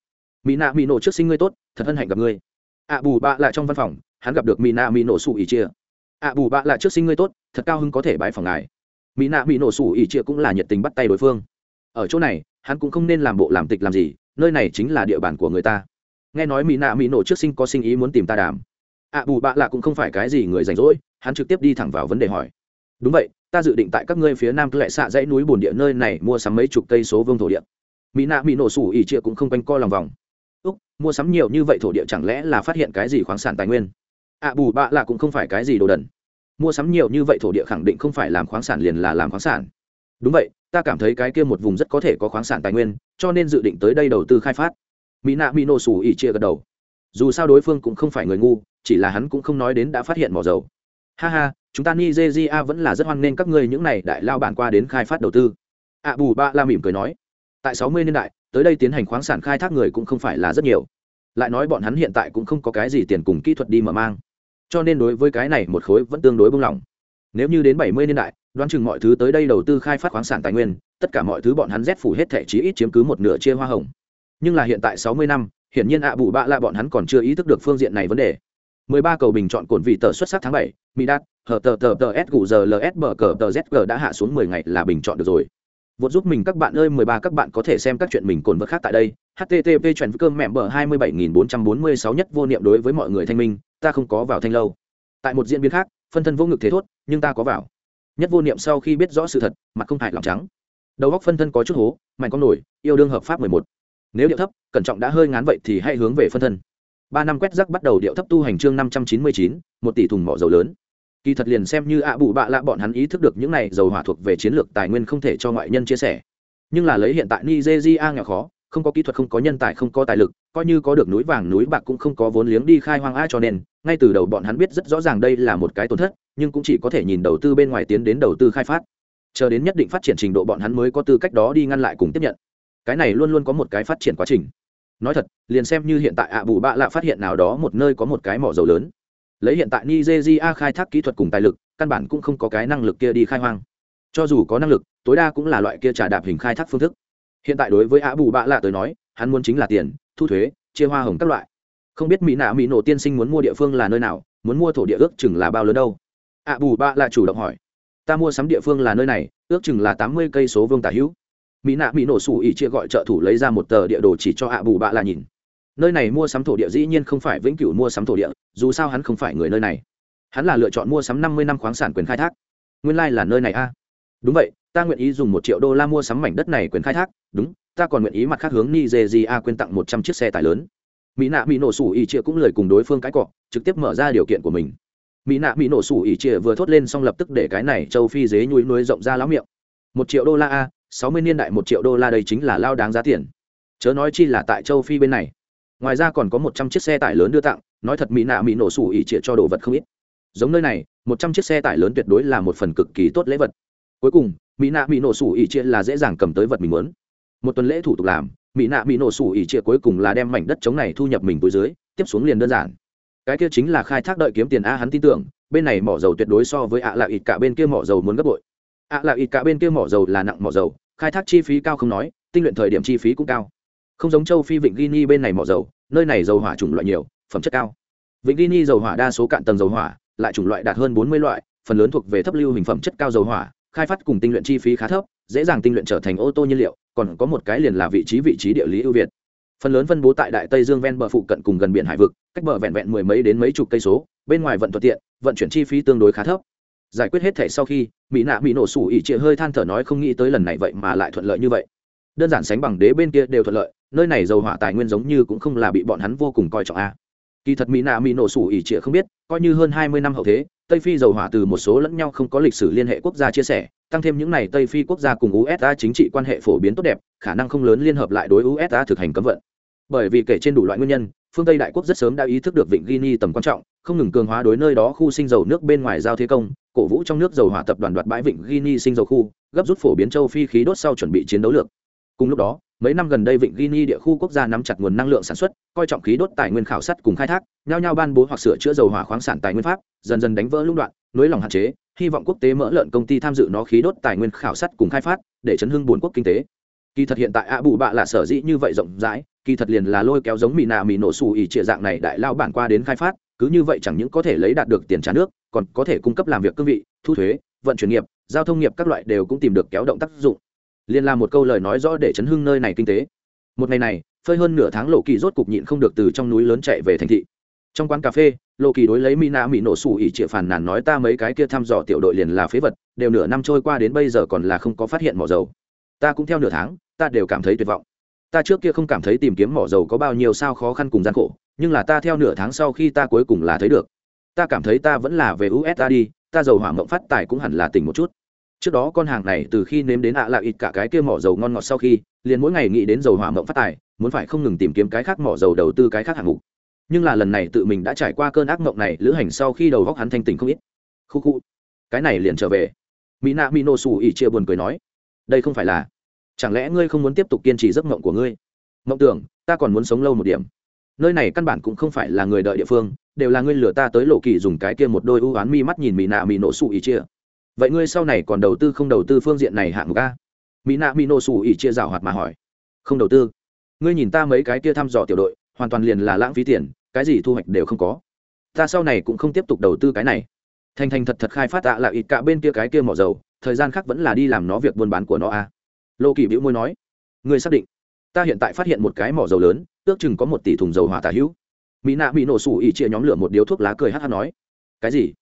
Mỹ nạ mỹ nổ trước sinh ngươi tốt, thật hân hạnh gặp ngươi. Ạ bù bạ lại trong văn phòng, hắn gặp được mỹ nạ mỹ nổ sủ ỉ chia. Ạ bù bạ lại trước sinh ngươi tốt, thật cao hưng có thể bãi phòng ngài. Mỹ nạ mỹ nổ sủ ỉ chia cũng là nhiệt tình bắt tay đối phương. Ở chỗ này, hắn cũng không nên làm bộ làm tịch làm gì, nơi này chính là địa bàn của người ta nghe nói mỹ nạ mỹ nổ trước sinh có sinh ý muốn tìm ta đàm. Ạ bù bạ lạ cũng không phải cái gì người rảnh rỗi, hắn trực tiếp đi thẳng vào vấn đề hỏi. Đúng vậy, ta dự định tại các ngươi phía nam lệ xạ dãy núi bồn địa nơi này mua sắm mấy chục cây số vương thổ địa. Mỹ nạ mỹ nổ sủ ỉ chia cũng không quanh co lòng vòng. Úc, mua sắm nhiều như vậy thổ địa chẳng lẽ là phát hiện cái gì khoáng sản tài nguyên? Ạ bù bạ lạ cũng không phải cái gì đồ đần. Mua sắm nhiều như vậy thổ địa khẳng định không phải làm khoáng sản liền là làm khoáng sản. Đúng vậy, ta cảm thấy cái kia một vùng rất có thể có khoáng sản tài nguyên, cho nên dự định tới đây đầu tư khai phát mỹ nạ mỹ nổ sủ ỉ chia gật đầu. Dù sao đối phương cũng không phải người ngu, chỉ là hắn cũng không nói đến đã phát hiện mỏ dầu. Ha ha, chúng ta nigeria vẫn là rất hoan nghênh các ngươi những này đại lao bản qua đến khai phát đầu tư. Ạ bù ba la mỉm cười nói. Tại sáu mươi niên đại, tới đây tiến hành khoáng sản khai thác người cũng không phải là rất nhiều. Lại nói bọn hắn hiện tại cũng không có cái gì tiền cùng kỹ thuật đi mở mang. Cho nên đối với cái này một khối vẫn tương đối bung lỏng nếu như đến bảy mươi niên đại, đoán chừng mọi thứ tới đây đầu tư khai phát khoáng sản tài nguyên, tất cả mọi thứ bọn hắn rét phủ hết thẻ chí ít chiếm cứ một nửa chia hoa hồng nhưng là hiện tại sáu mươi năm hiển nhiên ạ bù bạ là bọn hắn còn chưa ý thức được phương diện này vấn đề 13 cầu bình chọn cổn vị tờ xuất sắc tháng 7, đạt hở tờ tờ tờ S gù giờ LS bờ cờ tờ ZG đã hạ xuống 10 ngày là bình chọn được rồi. Vượt giúp mình các bạn ơi 13 các bạn có thể xem các chuyện mình cồn vật khác tại đây. http chuyển cơm mẹ bờ 27446 nhất vô niệm đối với mọi người thanh minh, ta không có vào thanh lâu. Tại một diễn biến khác, phân thân vô ngực thế thốt, nhưng ta có vào. Nhất vô niệm sau khi biết rõ sự thật, mặt không hại lòng trắng. Đầu góc phân thân có chút hố, mạnh con nổi, yêu đương hợp pháp 11. Nếu điệu thấp, cẩn trọng đã hơi ngán vậy thì hãy hướng về phân thân. Ba năm quét rác bắt đầu điệu thấp tu hành chương năm trăm chín mươi chín một tỷ thùng mỏ dầu lớn. Kỳ thật liền xem như ạ bụ bạ lạ bọn hắn ý thức được những này dầu hỏa thuộc về chiến lược tài nguyên không thể cho ngoại nhân chia sẻ. Nhưng là lấy hiện tại nigeria nghèo khó không có kỹ thuật không có nhân tài không có tài lực coi như có được núi vàng núi bạc cũng không có vốn liếng đi khai hoang a cho nên ngay từ đầu bọn hắn biết rất rõ ràng đây là một cái tổn thất nhưng cũng chỉ có thể nhìn đầu tư bên ngoài tiến đến đầu tư khai phát. Chờ đến nhất định phát triển trình độ bọn hắn mới có tư cách đó đi ngăn lại cùng tiếp nhận cái này luôn luôn có một cái phát triển quá trình. Nói thật, liền xem như hiện tại ạ bù bạ lạ phát hiện nào đó một nơi có một cái mỏ dầu lớn. Lấy hiện tại nigeria khai thác kỹ thuật cùng tài lực, căn bản cũng không có cái năng lực kia đi khai hoang. Cho dù có năng lực, tối đa cũng là loại kia trả đạp hình khai thác phương thức. Hiện tại đối với ạ bù bạ lạ tới nói, hắn muốn chính là tiền, thu thuế, chia hoa hồng các loại. Không biết mỹ nạ mỹ nổ tiên sinh muốn mua địa phương là nơi nào, muốn mua thổ địa ước chừng là bao lớn đâu? Ạ bù bạ lạ chủ động hỏi. Ta mua sắm địa phương là nơi này, ước chừng là tám mươi cây số vương tả hữu mỹ nạ mỹ nổ sủ ỉ chia gọi trợ thủ lấy ra một tờ địa đồ chỉ cho ạ bù bạ là nhìn. Nơi này mua sắm thổ địa dĩ nhiên không phải vĩnh cửu mua sắm thổ địa, dù sao hắn không phải người nơi này. Hắn là lựa chọn mua sắm năm mươi năm khoáng sản quyền khai thác. Nguyên lai、like、là nơi này a. Đúng vậy, ta nguyện ý dùng một triệu đô la mua sắm mảnh đất này quyền khai thác. Đúng, ta còn nguyện ý mặt khác hướng nigeria quyên tặng một trăm chiếc xe tải lớn. Mỹ nạ mỹ nổ sủ ỉ chia cũng lời cùng đối phương cái cọ, trực tiếp mở ra điều kiện của mình. Mỹ nạ mỹ nổ sủ ỉ chia vừa thốt lên xong lập tức để cái này châu phi dế nhuối nuôi rộng ra láo miệng. Một triệu đô la a sáu mươi niên đại một triệu đô la đây chính là lao đáng giá tiền. Chớ nói chi là tại châu phi bên này. Ngoài ra còn có một trăm chiếc xe tải lớn đưa tặng, nói thật mỹ nạ mỹ nổ sủ ỉ trịa cho đồ vật không ít. Giống nơi này, một trăm chiếc xe tải lớn tuyệt đối là một phần cực kỳ tốt lễ vật. Cuối cùng, mỹ nạ mỹ nổ sủ ỉ trịa là dễ dàng cầm tới vật mình muốn. Một tuần lễ thủ tục làm, mỹ nạ mỹ nổ sủ ỉ trịa cuối cùng là đem mảnh đất chống này thu nhập mình túi dưới, tiếp xuống liền đơn giản. Cái kia chính là khai thác đợi kiếm tiền a hắn tin tưởng, bên này mỏ dầu tuyệt đối so với ạ à ít cả bên kia mỏ dầu muốn gấp bội ạ à là ít cả bên kia mỏ dầu là nặng mỏ dầu, khai thác chi phí cao không nói, tinh luyện thời điểm chi phí cũng cao. Không giống châu phi vịnh guinea bên này mỏ dầu, nơi này dầu hỏa chủng loại nhiều, phẩm chất cao. Vịnh guinea dầu hỏa đa số cạn tầng dầu hỏa, lại chủng loại đạt hơn bốn mươi loại, phần lớn thuộc về thấp lưu hình phẩm chất cao dầu hỏa, khai phát cùng tinh luyện chi phí khá thấp, dễ dàng tinh luyện trở thành ô tô nhiên liệu, còn có một cái liền là vị trí vị trí địa lý ưu việt. Phần lớn phân bố tại đại tây dương ven bờ phụ cận cùng gần biển hải vực, cách bờ vẹn vẹn mười mấy đến mấy chục cây số, bên ngoài vận thuận tiện, vận chuyển chi phí tương đối khá thấp giải quyết hết thể sau khi, mỹ nạ mỹ nổ sủ ỉ trịa hơi than thở nói không nghĩ tới lần này vậy mà lại thuận lợi như vậy. Đơn giản sánh bằng đế bên kia đều thuận lợi, nơi này dầu hỏa tài nguyên giống như cũng không là bị bọn hắn vô cùng coi trọng a. Kỳ thật mỹ nạ mỹ nổ sủ ỉ trịa không biết, coi như hơn hai mươi năm hậu thế, tây phi dầu hỏa từ một số lẫn nhau không có lịch sử liên hệ quốc gia chia sẻ, tăng thêm những n à y tây phi quốc gia cùng usa chính trị quan hệ phổ biến tốt đẹp, khả năng không lớn liên hợp lại đối usa thực hành cấm vận. Bởi vì kể trên đủ loại nguyên nhân, phương tây đại quốc rất sớm đã ý thức được vịnh guinea tầm quan trọng, không ngừng cường hóa đối nơi đó khu sinh dầu nước bên ngoài giao thế công cổ vũ trong nước dầu hỏa tập đoàn đoạt bãi vịnh guinea sinh dầu khu, gấp rút phổ biến châu phi khí đốt sau chuẩn bị chiến đấu lược. Cùng lúc đó, mấy năm gần đây vịnh guinea địa khu quốc gia nắm chặt nguồn năng lượng sản xuất, coi trọng khí đốt tài nguyên khảo sát cùng khai thác, nhao nhao ban bố hoặc sửa chữa dầu hỏa khoáng sản tài nguyên pháp, dần dần đánh vỡ lũng đoạn nối lòng hạn chế, hy vọng quốc tế mỡ lợn công ty tham dự nó khí đốt tài nguyên khảo sát cùng khai phát, để chấn hưng buồn quốc kinh tế. Kỳ thật hiện tại ạ bù bạ là sở dĩ như vậy rộng rãi, kỳ thật liền là lôi kéo giống mì nà mì nổ xù ỉ trịa dạng này đại lao bản qua đến khai phát cứ như vậy chẳng những có thể lấy đạt được tiền trả nước, còn có thể cung cấp làm việc cương vị, thu thuế, vận chuyển nghiệp, giao thông nghiệp các loại đều cũng tìm được kéo động tác dụng. Liên là một câu lời nói rõ để chấn hưng nơi này kinh tế. Một ngày này, phơi hơn nửa tháng lộ kỳ rốt cục nhịn không được từ trong núi lớn chạy về thành thị. Trong quán cà phê, lộ kỳ đối lấy mina mỹ nổ xù ỉ chịa phản nàn nói ta mấy cái kia thăm dò tiểu đội liền là phế vật, đều nửa năm trôi qua đến bây giờ còn là không có phát hiện mỏ dầu. Ta cũng theo nửa tháng, ta đều cảm thấy tuyệt vọng. Ta trước kia không cảm thấy tìm kiếm mỏ dầu có bao nhiêu sao khó khăn cùng gian khổ nhưng là ta theo nửa tháng sau khi ta cuối cùng là thấy được. Ta cảm thấy ta vẫn là về usa đi, ta dầu hỏa mộng phát tài cũng hẳn là tỉnh một chút. Trước đó con hàng này từ khi nếm đến ạ à lạ ít cả cái kia mỏ dầu ngon ngọt sau khi, liền mỗi ngày nghĩ đến dầu hỏa mộng phát tài, muốn phải không ngừng tìm kiếm cái khác mỏ dầu đầu tư cái khác hạng mục. Nhưng là lần này tự mình đã trải qua cơn ác mộng này, lữ hành sau khi đầu góc hắn thanh tỉnh không ít. Khu khu. Cái này liền trở về. Mỹ nạ mỹ nô xù ỉ chia buồn cười nói. Đây không phải là. Chẳng lẽ ngươi không muốn tiếp tục kiên trì giấc mộng của ngươi? Mộng tưởng, ta còn muốn sống lâu một điểm nơi này căn bản cũng không phải là người đợi địa phương, đều là ngươi lừa ta tới lộ kỳ dùng cái kia một đôi ưu oán mi mắt nhìn mỹ nạ mỹ nổ xù ỉ chia. Vậy ngươi sau này còn đầu tư không đầu tư phương diện này hạng mục a? Mỹ nạ mỹ nổ xù ỉ chia rào hoạt mà hỏi. Không đầu tư. Ngươi nhìn ta mấy cái kia thăm dò tiểu đội, hoàn toàn liền là lãng phí tiền, cái gì thu hoạch đều không có. Ta sau này cũng không tiếp tục đầu tư cái này. Thành thành thật thật khai phát tạ là ít cả bên kia cái kia mỏ dầu, thời gian khác vẫn là đi làm nó việc buôn bán của nó a. Lô kỳ bĩu môi nói. Ngươi xác định ta hiện tại phát hiện một cái mỏ dầu lớn, ước chừng có một tỷ thùng dầu hỏa tả hữu. Mỹ nạ bị nổ sủ ỉ chia nhóm lửa một điếu thuốc lá cười hát hát nói. Cái gì?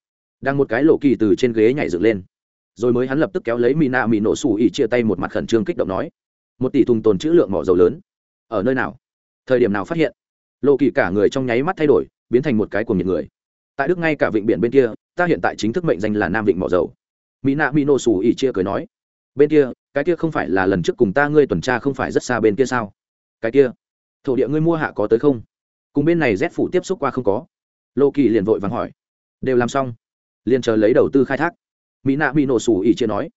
Đang một cái lộ kỳ từ trên ghế nhảy dựng lên. Rồi mới hắn lập tức kéo lấy mỹ nạ mỹ nổ sủ ỉ chia tay một mặt khẩn trương kích động nói. Một tỷ thùng tồn trữ lượng mỏ dầu lớn. Ở nơi nào? Thời điểm nào phát hiện? Lộ kỳ cả người trong nháy mắt thay đổi, biến thành một cái của nhiệt người. Tại đức ngay cả vịnh biển bên kia, ta hiện tại chính thức mệnh danh là nam vịnh mỏ dầu. Mỹ nạ mỹ nổ sủ ỉ chia cười nói bên kia, cái kia không phải là lần trước cùng ta ngươi tuần tra không phải rất xa bên kia sao? Cái kia, thổ địa ngươi mua hạ có tới không? Cùng bên này rét phủ tiếp xúc qua không có? Lô kỳ liền vội vàng hỏi. Đều làm xong. Liền chờ lấy đầu tư khai thác. Mỹ nạ bị nổ sủ ỉ chia nói.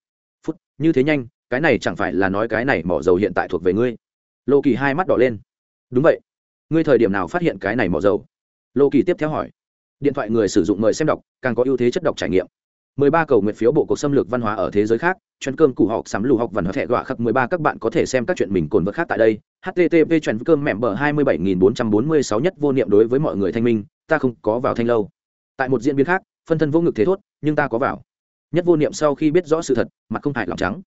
Phút, như thế nhanh, cái này chẳng phải là nói cái này mỏ dầu hiện tại thuộc về ngươi? Lô kỳ hai mắt đỏ lên. Đúng vậy. Ngươi thời điểm nào phát hiện cái này mỏ dầu? Lô kỳ tiếp theo hỏi. Điện thoại người sử dụng mời xem đọc, càng có ưu thế chất đọc trải nghiệm. 13 cầu nguyện phiếu bộ cuộc xâm lược văn hóa ở thế giới khác, chuyên cơm củ học sắm lù học văn hóa thẻ gọa khắc 13 các bạn có thể xem các chuyện mình cồn vật khác tại đây. http chuyên cơm mẹm bờ 27446 nhất vô niệm đối với mọi người thanh minh, ta không có vào thanh lâu. Tại một diễn biến khác, phân thân vô ngực thế thốt, nhưng ta có vào. Nhất vô niệm sau khi biết rõ sự thật, mặt không hại lỏng trắng.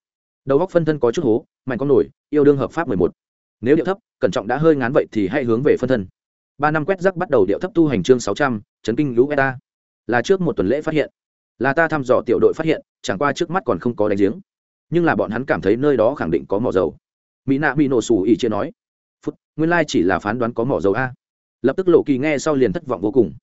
Đầu góc phân thân có chút hố, mạnh con nổi, yêu đương hợp pháp 11. Nếu điệu thấp, cẩn trọng đã hơi ngán vậy thì hãy hướng về phân thân. 3 năm quét rắc bắt đầu điệu thấp tu hành chương 600, chấn kinh lũ beta. Là trước một tuần lễ phát hiện là ta thăm dò tiểu đội phát hiện, chẳng qua trước mắt còn không có đánh giếng. Nhưng là bọn hắn cảm thấy nơi đó khẳng định có mỏ dầu. Mỹ nạ bị nổ xù ỉ chia nói. Phút, nguyên lai chỉ là phán đoán có mỏ dầu a. Lập tức lộ kỳ nghe sau liền thất vọng vô cùng.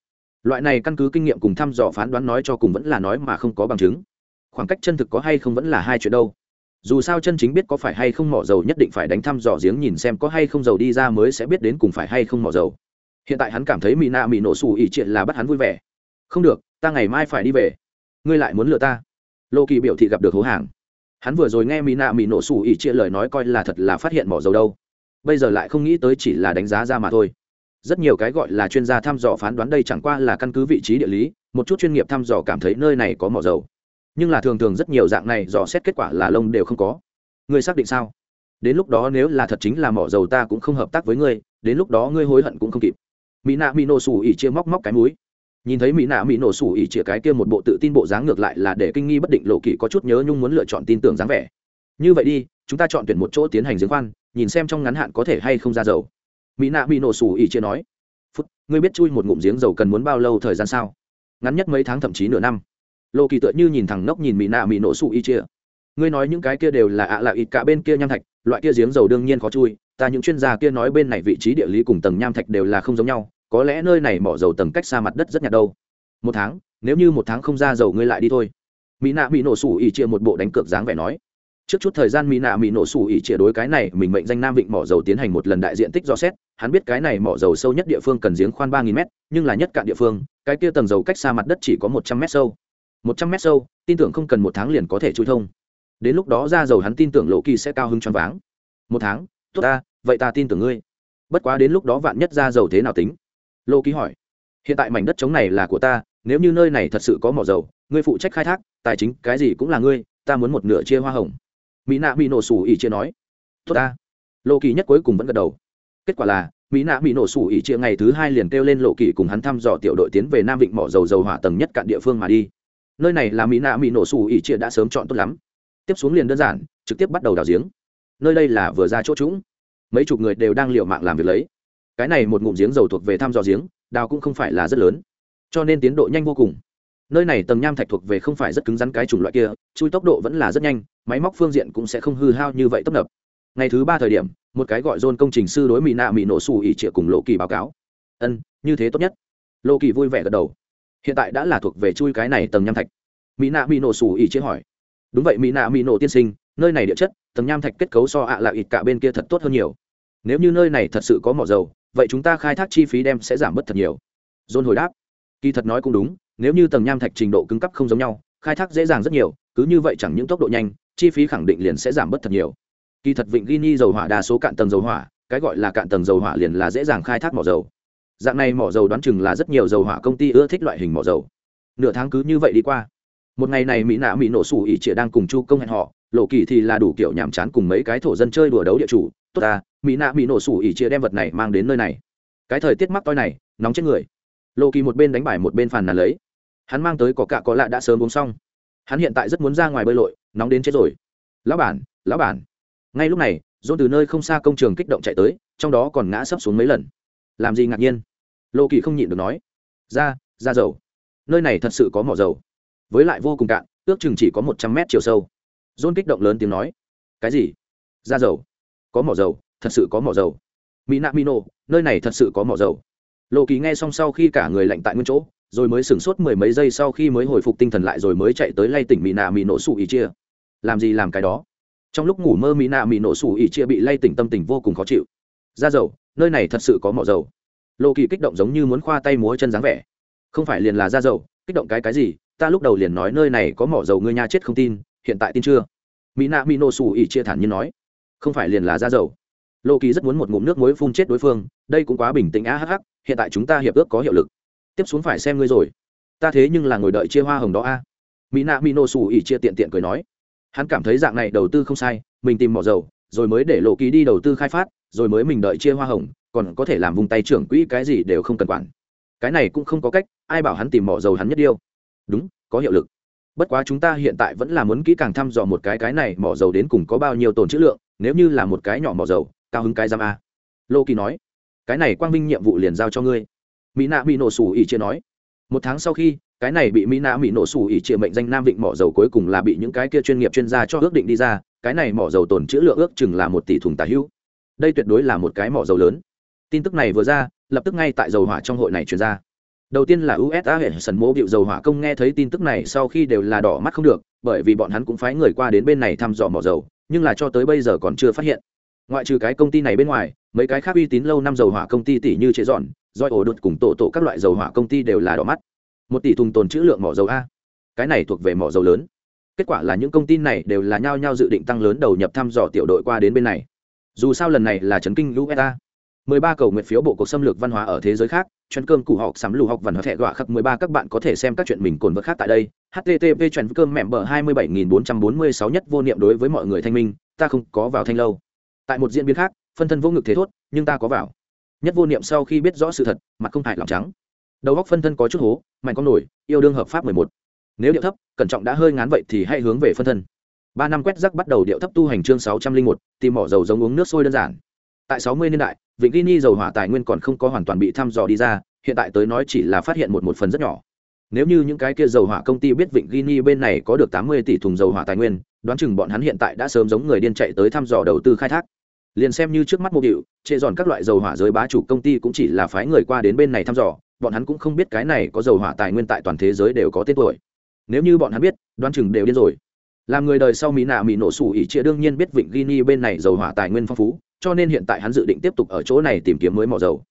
Loại này căn cứ kinh nghiệm cùng thăm dò phán đoán nói cho cùng vẫn là nói mà không có bằng chứng. Khoảng cách chân thực có hay không vẫn là hai chuyện đâu. Dù sao chân chính biết có phải hay không mỏ dầu nhất định phải đánh thăm dò giếng nhìn xem có hay không dầu đi ra mới sẽ biết đến cùng phải hay không mỏ dầu. Hiện tại hắn cảm thấy mỹ nạ mỹ nổ xù ỉ triệt là bắt hắn vui vẻ. Không được, ta ngày mai phải đi về ngươi lại muốn lừa ta? Lô kỳ biểu thị gặp được hố hàng. Hắn vừa rồi nghe mỹ nạ mỹ nổ xù ỉ chia lời nói coi là thật là phát hiện mỏ dầu đâu. Bây giờ lại không nghĩ tới chỉ là đánh giá ra mà thôi. Rất nhiều cái gọi là chuyên gia thăm dò phán đoán đây chẳng qua là căn cứ vị trí địa lý, một chút chuyên nghiệp thăm dò cảm thấy nơi này có mỏ dầu. Nhưng là thường thường rất nhiều dạng này dò xét kết quả là lông đều không có. Ngươi xác định sao? Đến lúc đó nếu là thật chính là mỏ dầu ta cũng không hợp tác với ngươi, đến lúc đó ngươi hối hận cũng không kịp. Mỹ nạ mỹ nổ xù ỉ chia móc móc cái múi nhìn thấy mỹ nạ mỹ nổ sủ ỉ chĩa cái kia một bộ tự tin bộ dáng ngược lại là để kinh nghi bất định lộ kỳ có chút nhớ nhung muốn lựa chọn tin tưởng dáng vẻ. Như vậy đi, chúng ta chọn tuyển một chỗ tiến hành giếng khoan, nhìn xem trong ngắn hạn có thể hay không ra dầu. Mỹ nạ mỹ nổ sủ ỉ chia nói, phút, ngươi biết chui một ngụm giếng dầu cần muốn bao lâu thời gian sao? Ngắn nhất mấy tháng thậm chí nửa năm. Lộ kỳ tựa như nhìn thẳng nốc nhìn mỹ nạ mỹ nổ sủ ỉ chia ngươi nói những cái kia đều là ạ à là ít cả bên kia nham thạch, loại kia giếng dầu đương nhiên khó chui, ta những chuyên gia kia nói bên này vị trí địa lý cùng tầng nham thạch đều là không giống nhau có lẽ nơi này mỏ dầu tầng cách xa mặt đất rất nhạt đâu. Một tháng, nếu như một tháng không ra dầu ngươi lại đi thôi. Mỹ nạ mỹ nổ sủ ỉ chia một bộ đánh cược dáng vẻ nói. Trước chút thời gian mỹ nạ mỹ nổ sủ ỉ chia đối cái này mình mệnh danh nam vịnh mỏ dầu tiến hành một lần đại diện tích do xét, hắn biết cái này mỏ dầu sâu nhất địa phương cần giếng khoan ba nghìn m nhưng là nhất cạn địa phương, cái kia tầng dầu cách xa mặt đất chỉ có một trăm m sâu. Một trăm m sâu, tin tưởng không cần một tháng liền có thể chui thông. Đến lúc đó ra dầu hắn tin tưởng lộ kỳ sẽ cao hứng choáng váng. Một tháng, tốt ta, vậy ta tin tưởng ngươi. Bất quá đến lúc đó vạn nhất ra dầu thế nào tính? Lô kỳ hỏi. Hiện tại mảnh đất trống này là của ta, nếu như nơi này thật sự có mỏ dầu, ngươi phụ trách khai thác, tài chính, cái gì cũng là ngươi, ta muốn một nửa chia hoa hồng. Mỹ nạ bị nổ sủ ỉ chia nói. Tốt ta. Lộ kỳ nhất cuối cùng vẫn gật đầu. Kết quả là, mỹ nạ bị nổ sủ ỉ chia ngày thứ hai liền kêu lên lộ kỳ cùng hắn thăm dò tiểu đội tiến về nam vịnh mỏ dầu dầu hỏa tầng nhất cạn địa phương mà đi. Nơi này là mỹ nạ bị nổ sủ ỉ chia đã sớm chọn tốt lắm. Tiếp xuống liền đơn giản, trực tiếp bắt đầu đào giếng. Nơi đây là vừa ra chỗ trũng. Mấy chục người đều đang liệu mạng làm việc lấy cái này một ngụm giếng dầu thuộc về thăm dò giếng, đào cũng không phải là rất lớn. Cho nên tiến độ nhanh vô cùng. Nơi này tầng nham thạch thuộc về không phải rất cứng rắn cái chủng loại kia, chui tốc độ vẫn là rất nhanh, máy móc phương diện cũng sẽ không hư hao như vậy tấp nập. Ngày thứ ba thời điểm, một cái gọi dôn công trình sư đối mỹ nạ mỹ nổ xù ỉ trịa cùng lộ kỳ báo cáo. Ân, như thế tốt nhất. Lộ kỳ vui vẻ gật đầu. Hiện tại đã là thuộc về chui cái này tầng nham thạch. Mỹ nạ mỹ nổ xù ỉ trịa hỏi. Đúng vậy mỹ nạ mỹ nổ tiên sinh, nơi này địa chất, tầng nham thạch kết cấu so ạ là ít cả bên kia thật tốt hơn nhiều. Nếu như nơi này thật sự có mỏ dầu vậy chúng ta khai thác chi phí đem sẽ giảm bớt thật nhiều. John hồi đáp. Kỳ thật nói cũng đúng, nếu như tầng nham thạch trình độ cứng cấp không giống nhau, khai thác dễ dàng rất nhiều, cứ như vậy chẳng những tốc độ nhanh, chi phí khẳng định liền sẽ giảm bớt thật nhiều. Kỳ thật vịnh gini dầu hỏa đa số cạn tầng dầu hỏa, cái gọi là cạn tầng dầu hỏa liền là dễ dàng khai thác mỏ dầu. Dạng này mỏ dầu đoán chừng là rất nhiều dầu hỏa công ty ưa thích loại hình mỏ dầu. Nửa tháng cứ như vậy đi qua. Một ngày này mỹ nạ mỹ nổ sủ ỉ chĩa đang cùng chu công hẹn họ lộ kỳ thì là đủ kiểu nhàm chán cùng mấy cái thổ dân chơi đùa đấu địa chủ. Tốt ta mỹ nạ mỹ nổ sủ ỉ chia đem vật này mang đến nơi này. Cái thời tiết mắc toi này, nóng chết người. Lộ kỳ một bên đánh bài một bên phàn nàn lấy. Hắn mang tới có cả có lạ đã sớm uống xong. Hắn hiện tại rất muốn ra ngoài bơi lội, nóng đến chết rồi. Lão bản lão bản. Ngay lúc này dôn từ nơi không xa công trường kích động chạy tới, trong đó còn ngã sấp xuống mấy lần. Làm gì ngạc nhiên? Lộ kỳ không nhịn được nói. Ra ra dầu. Nơi này thật sự có mỏ dầu. Với lại vô cùng cạn, ước chừng chỉ có một trăm mét chiều sâu. Dôn kích động lớn tiếng nói. Cái gì? Ra dầu. Có mỏ dầu thật sự có mỏ dầu. Mỹ nạ mino nơi này thật sự có mỏ dầu. Lộ kỳ nghe xong sau khi cả người lạnh tại nguyên chỗ, rồi mới sửng sốt mười mấy giây sau khi mới hồi phục tinh thần lại rồi mới chạy tới lay tỉnh mỹ nạ mỹ nổ sủ ý chia. Làm gì làm cái đó? Trong lúc ngủ mơ mỹ nạ mỹ nổ sủ ý chia bị lay tỉnh tâm tình vô cùng khó chịu. Ra dầu, nơi này thật sự có mỏ dầu. Lộ kỳ kích động giống như muốn khoa tay múa chân dáng vẻ. Không phải liền là ra dầu, kích động cái cái gì? Ta lúc đầu liền nói nơi này có mỏ dầu ngươi nha chết không tin, hiện tại tin chưa? Mỹ nạ mỹ nổ sủ ý chia thản nhiên nói. Không phải liền là ra dầu. Lô kỳ rất muốn một ngụm nước muối phun chết đối phương, đây cũng quá bình tĩnh á hắc hắc, hiện tại chúng ta hiệp ước có hiệu lực. Tiếp xuống phải xem ngươi rồi. Ta thế nhưng là ngồi đợi chia hoa hồng đó a. Mỹ nạ mỹ Nô xù ỉ chia tiện tiện cười nói. Hắn cảm thấy dạng này đầu tư không sai, mình tìm mỏ dầu, rồi mới để lộ kỳ đi đầu tư khai phát, rồi mới mình đợi chia hoa hồng, còn có thể làm vùng tay trưởng quỹ cái gì đều không cần quản. Cái này cũng không có cách, ai bảo hắn tìm mỏ dầu hắn nhất điêu. Đúng, có hiệu lực. Bất quá chúng ta hiện tại vẫn là muốn kỹ càng thăm dò một cái cái này mỏ dầu đến cùng có bao nhiêu tồn chữ lượng, nếu như là một cái nhỏ mỏ dầu cao hứng cái giam a. Lô kỳ nói, cái này quang minh nhiệm vụ liền giao cho ngươi. Mỹ nạ bị nổ sủ ỉ chia nói, một tháng sau khi, cái này bị mỹ nạ bị nổ sủ ỉ chia mệnh danh nam vịnh mỏ dầu cuối cùng là bị những cái kia chuyên nghiệp chuyên gia cho ước định đi ra, cái này mỏ dầu tồn chữ lượng ước chừng là một tỷ thùng tà hữu. Đây tuyệt đối là một cái mỏ dầu lớn. Tin tức này vừa ra, lập tức ngay tại dầu hỏa trong hội này truyền ra. Đầu tiên là usa hệ sần mô bịu dầu hỏa công nghe thấy tin tức này sau khi đều là đỏ mắt không được, bởi vì bọn hắn cũng phái người qua đến bên này thăm dò mỏ dầu, nhưng là cho tới bây giờ còn chưa phát hiện ngoại trừ cái công ty này bên ngoài, mấy cái khác uy tín lâu năm dầu hỏa công ty tỷ như chế dọn doi ổ đột cùng tổ tổ các loại dầu hỏa công ty đều là đỏ mắt. Một tỷ thùng tồn trữ lượng mỏ dầu a. Cái này thuộc về mỏ dầu lớn. Kết quả là những công ty này đều là nhao nhao dự định tăng lớn đầu nhập thăm dò tiểu đội qua đến bên này. Dù sao lần này là trấn kinh lũ eta mười ba cầu nguyện phiếu bộ cuộc xâm lược văn hóa ở thế giới khác chuyên cơm cụ học sắm lù học văn hóa thẻ gọa khắc mười ba các bạn có thể xem các chuyện mình cồn vật khác tại đây. Http chuyên cơm mẹm bờ hai mươi bảy nghìn bốn trăm bốn mươi sáu nhất vô niệm đối với mọi người thanh minh, ta không có vào thanh lâu tại một diễn biến khác, phân thân vô ngực thế thốt, nhưng ta có vào. Nhất vô niệm sau khi biết rõ sự thật, mặt không hại lòng trắng. Đầu góc phân thân có chút hố, mạnh con nổi, yêu đương hợp pháp mười một. Nếu điệu thấp, cẩn trọng đã hơi ngán vậy thì hãy hướng về phân thân. Ba năm quét rắc bắt đầu điệu thấp tu hành chương sáu trăm linh một, tìm mỏ dầu giống uống nước sôi đơn giản. Tại sáu mươi niên đại, vịnh guinea dầu hỏa tài nguyên còn không có hoàn toàn bị thăm dò đi ra, hiện tại tới nói chỉ là phát hiện một một phần rất nhỏ. Nếu như những cái kia dầu hỏa công ty biết vịnh guinea bên này có được tám mươi tỷ thùng dầu hỏa tài nguyên, đoán chừng bọn hắn hiện tại đã sớm giống người điên chạy tới thăm dò đầu tư khai thác liền xem như trước mắt mô điệu trệ dọn các loại dầu hỏa giới bá chủ công ty cũng chỉ là phái người qua đến bên này thăm dò, bọn hắn cũng không biết cái này có dầu hỏa tài nguyên tại toàn thế giới đều có tên tuổi. Nếu như bọn hắn biết, đoán chừng đều điên rồi. Làm người đời sau mỹ nạ mỹ nổ sủ ỉ chia đương nhiên biết vịnh guinea bên này dầu hỏa tài nguyên phong phú, cho nên hiện tại hắn dự định tiếp tục ở chỗ này tìm kiếm mới mỏ dầu.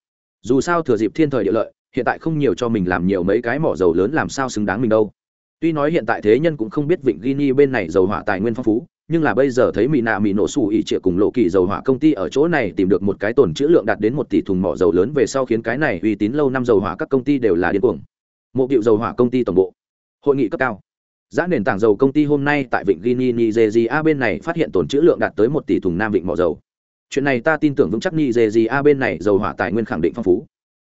Dù sao thừa dịp thiên thời địa lợi, hiện tại không nhiều cho mình làm nhiều mấy cái mỏ dầu lớn làm sao xứng đáng mình đâu. Tuy nói hiện tại thế nhân cũng không biết vịnh guinea bên này dầu hỏa tài nguyên phong phú nhưng là bây giờ thấy mỹ nạ mỹ nổ sủ ỉ trịa cùng lộ kỳ dầu hỏa công ty ở chỗ này tìm được một cái tồn chữ lượng đạt đến một tỷ thùng mỏ dầu lớn về sau khiến cái này uy tín lâu năm dầu hỏa các công ty đều là điên cuồng. Mộ điệu dầu hỏa công ty tổng bộ, hội nghị cấp cao. Giá nền tảng dầu công ty hôm nay tại vịnh guinea nigeria bên này phát hiện tồn chữ lượng đạt tới một tỷ thùng nam vịnh mỏ dầu. Chuyện này ta tin tưởng vững chắc nigeria bên này dầu hỏa tài nguyên khẳng định phong phú.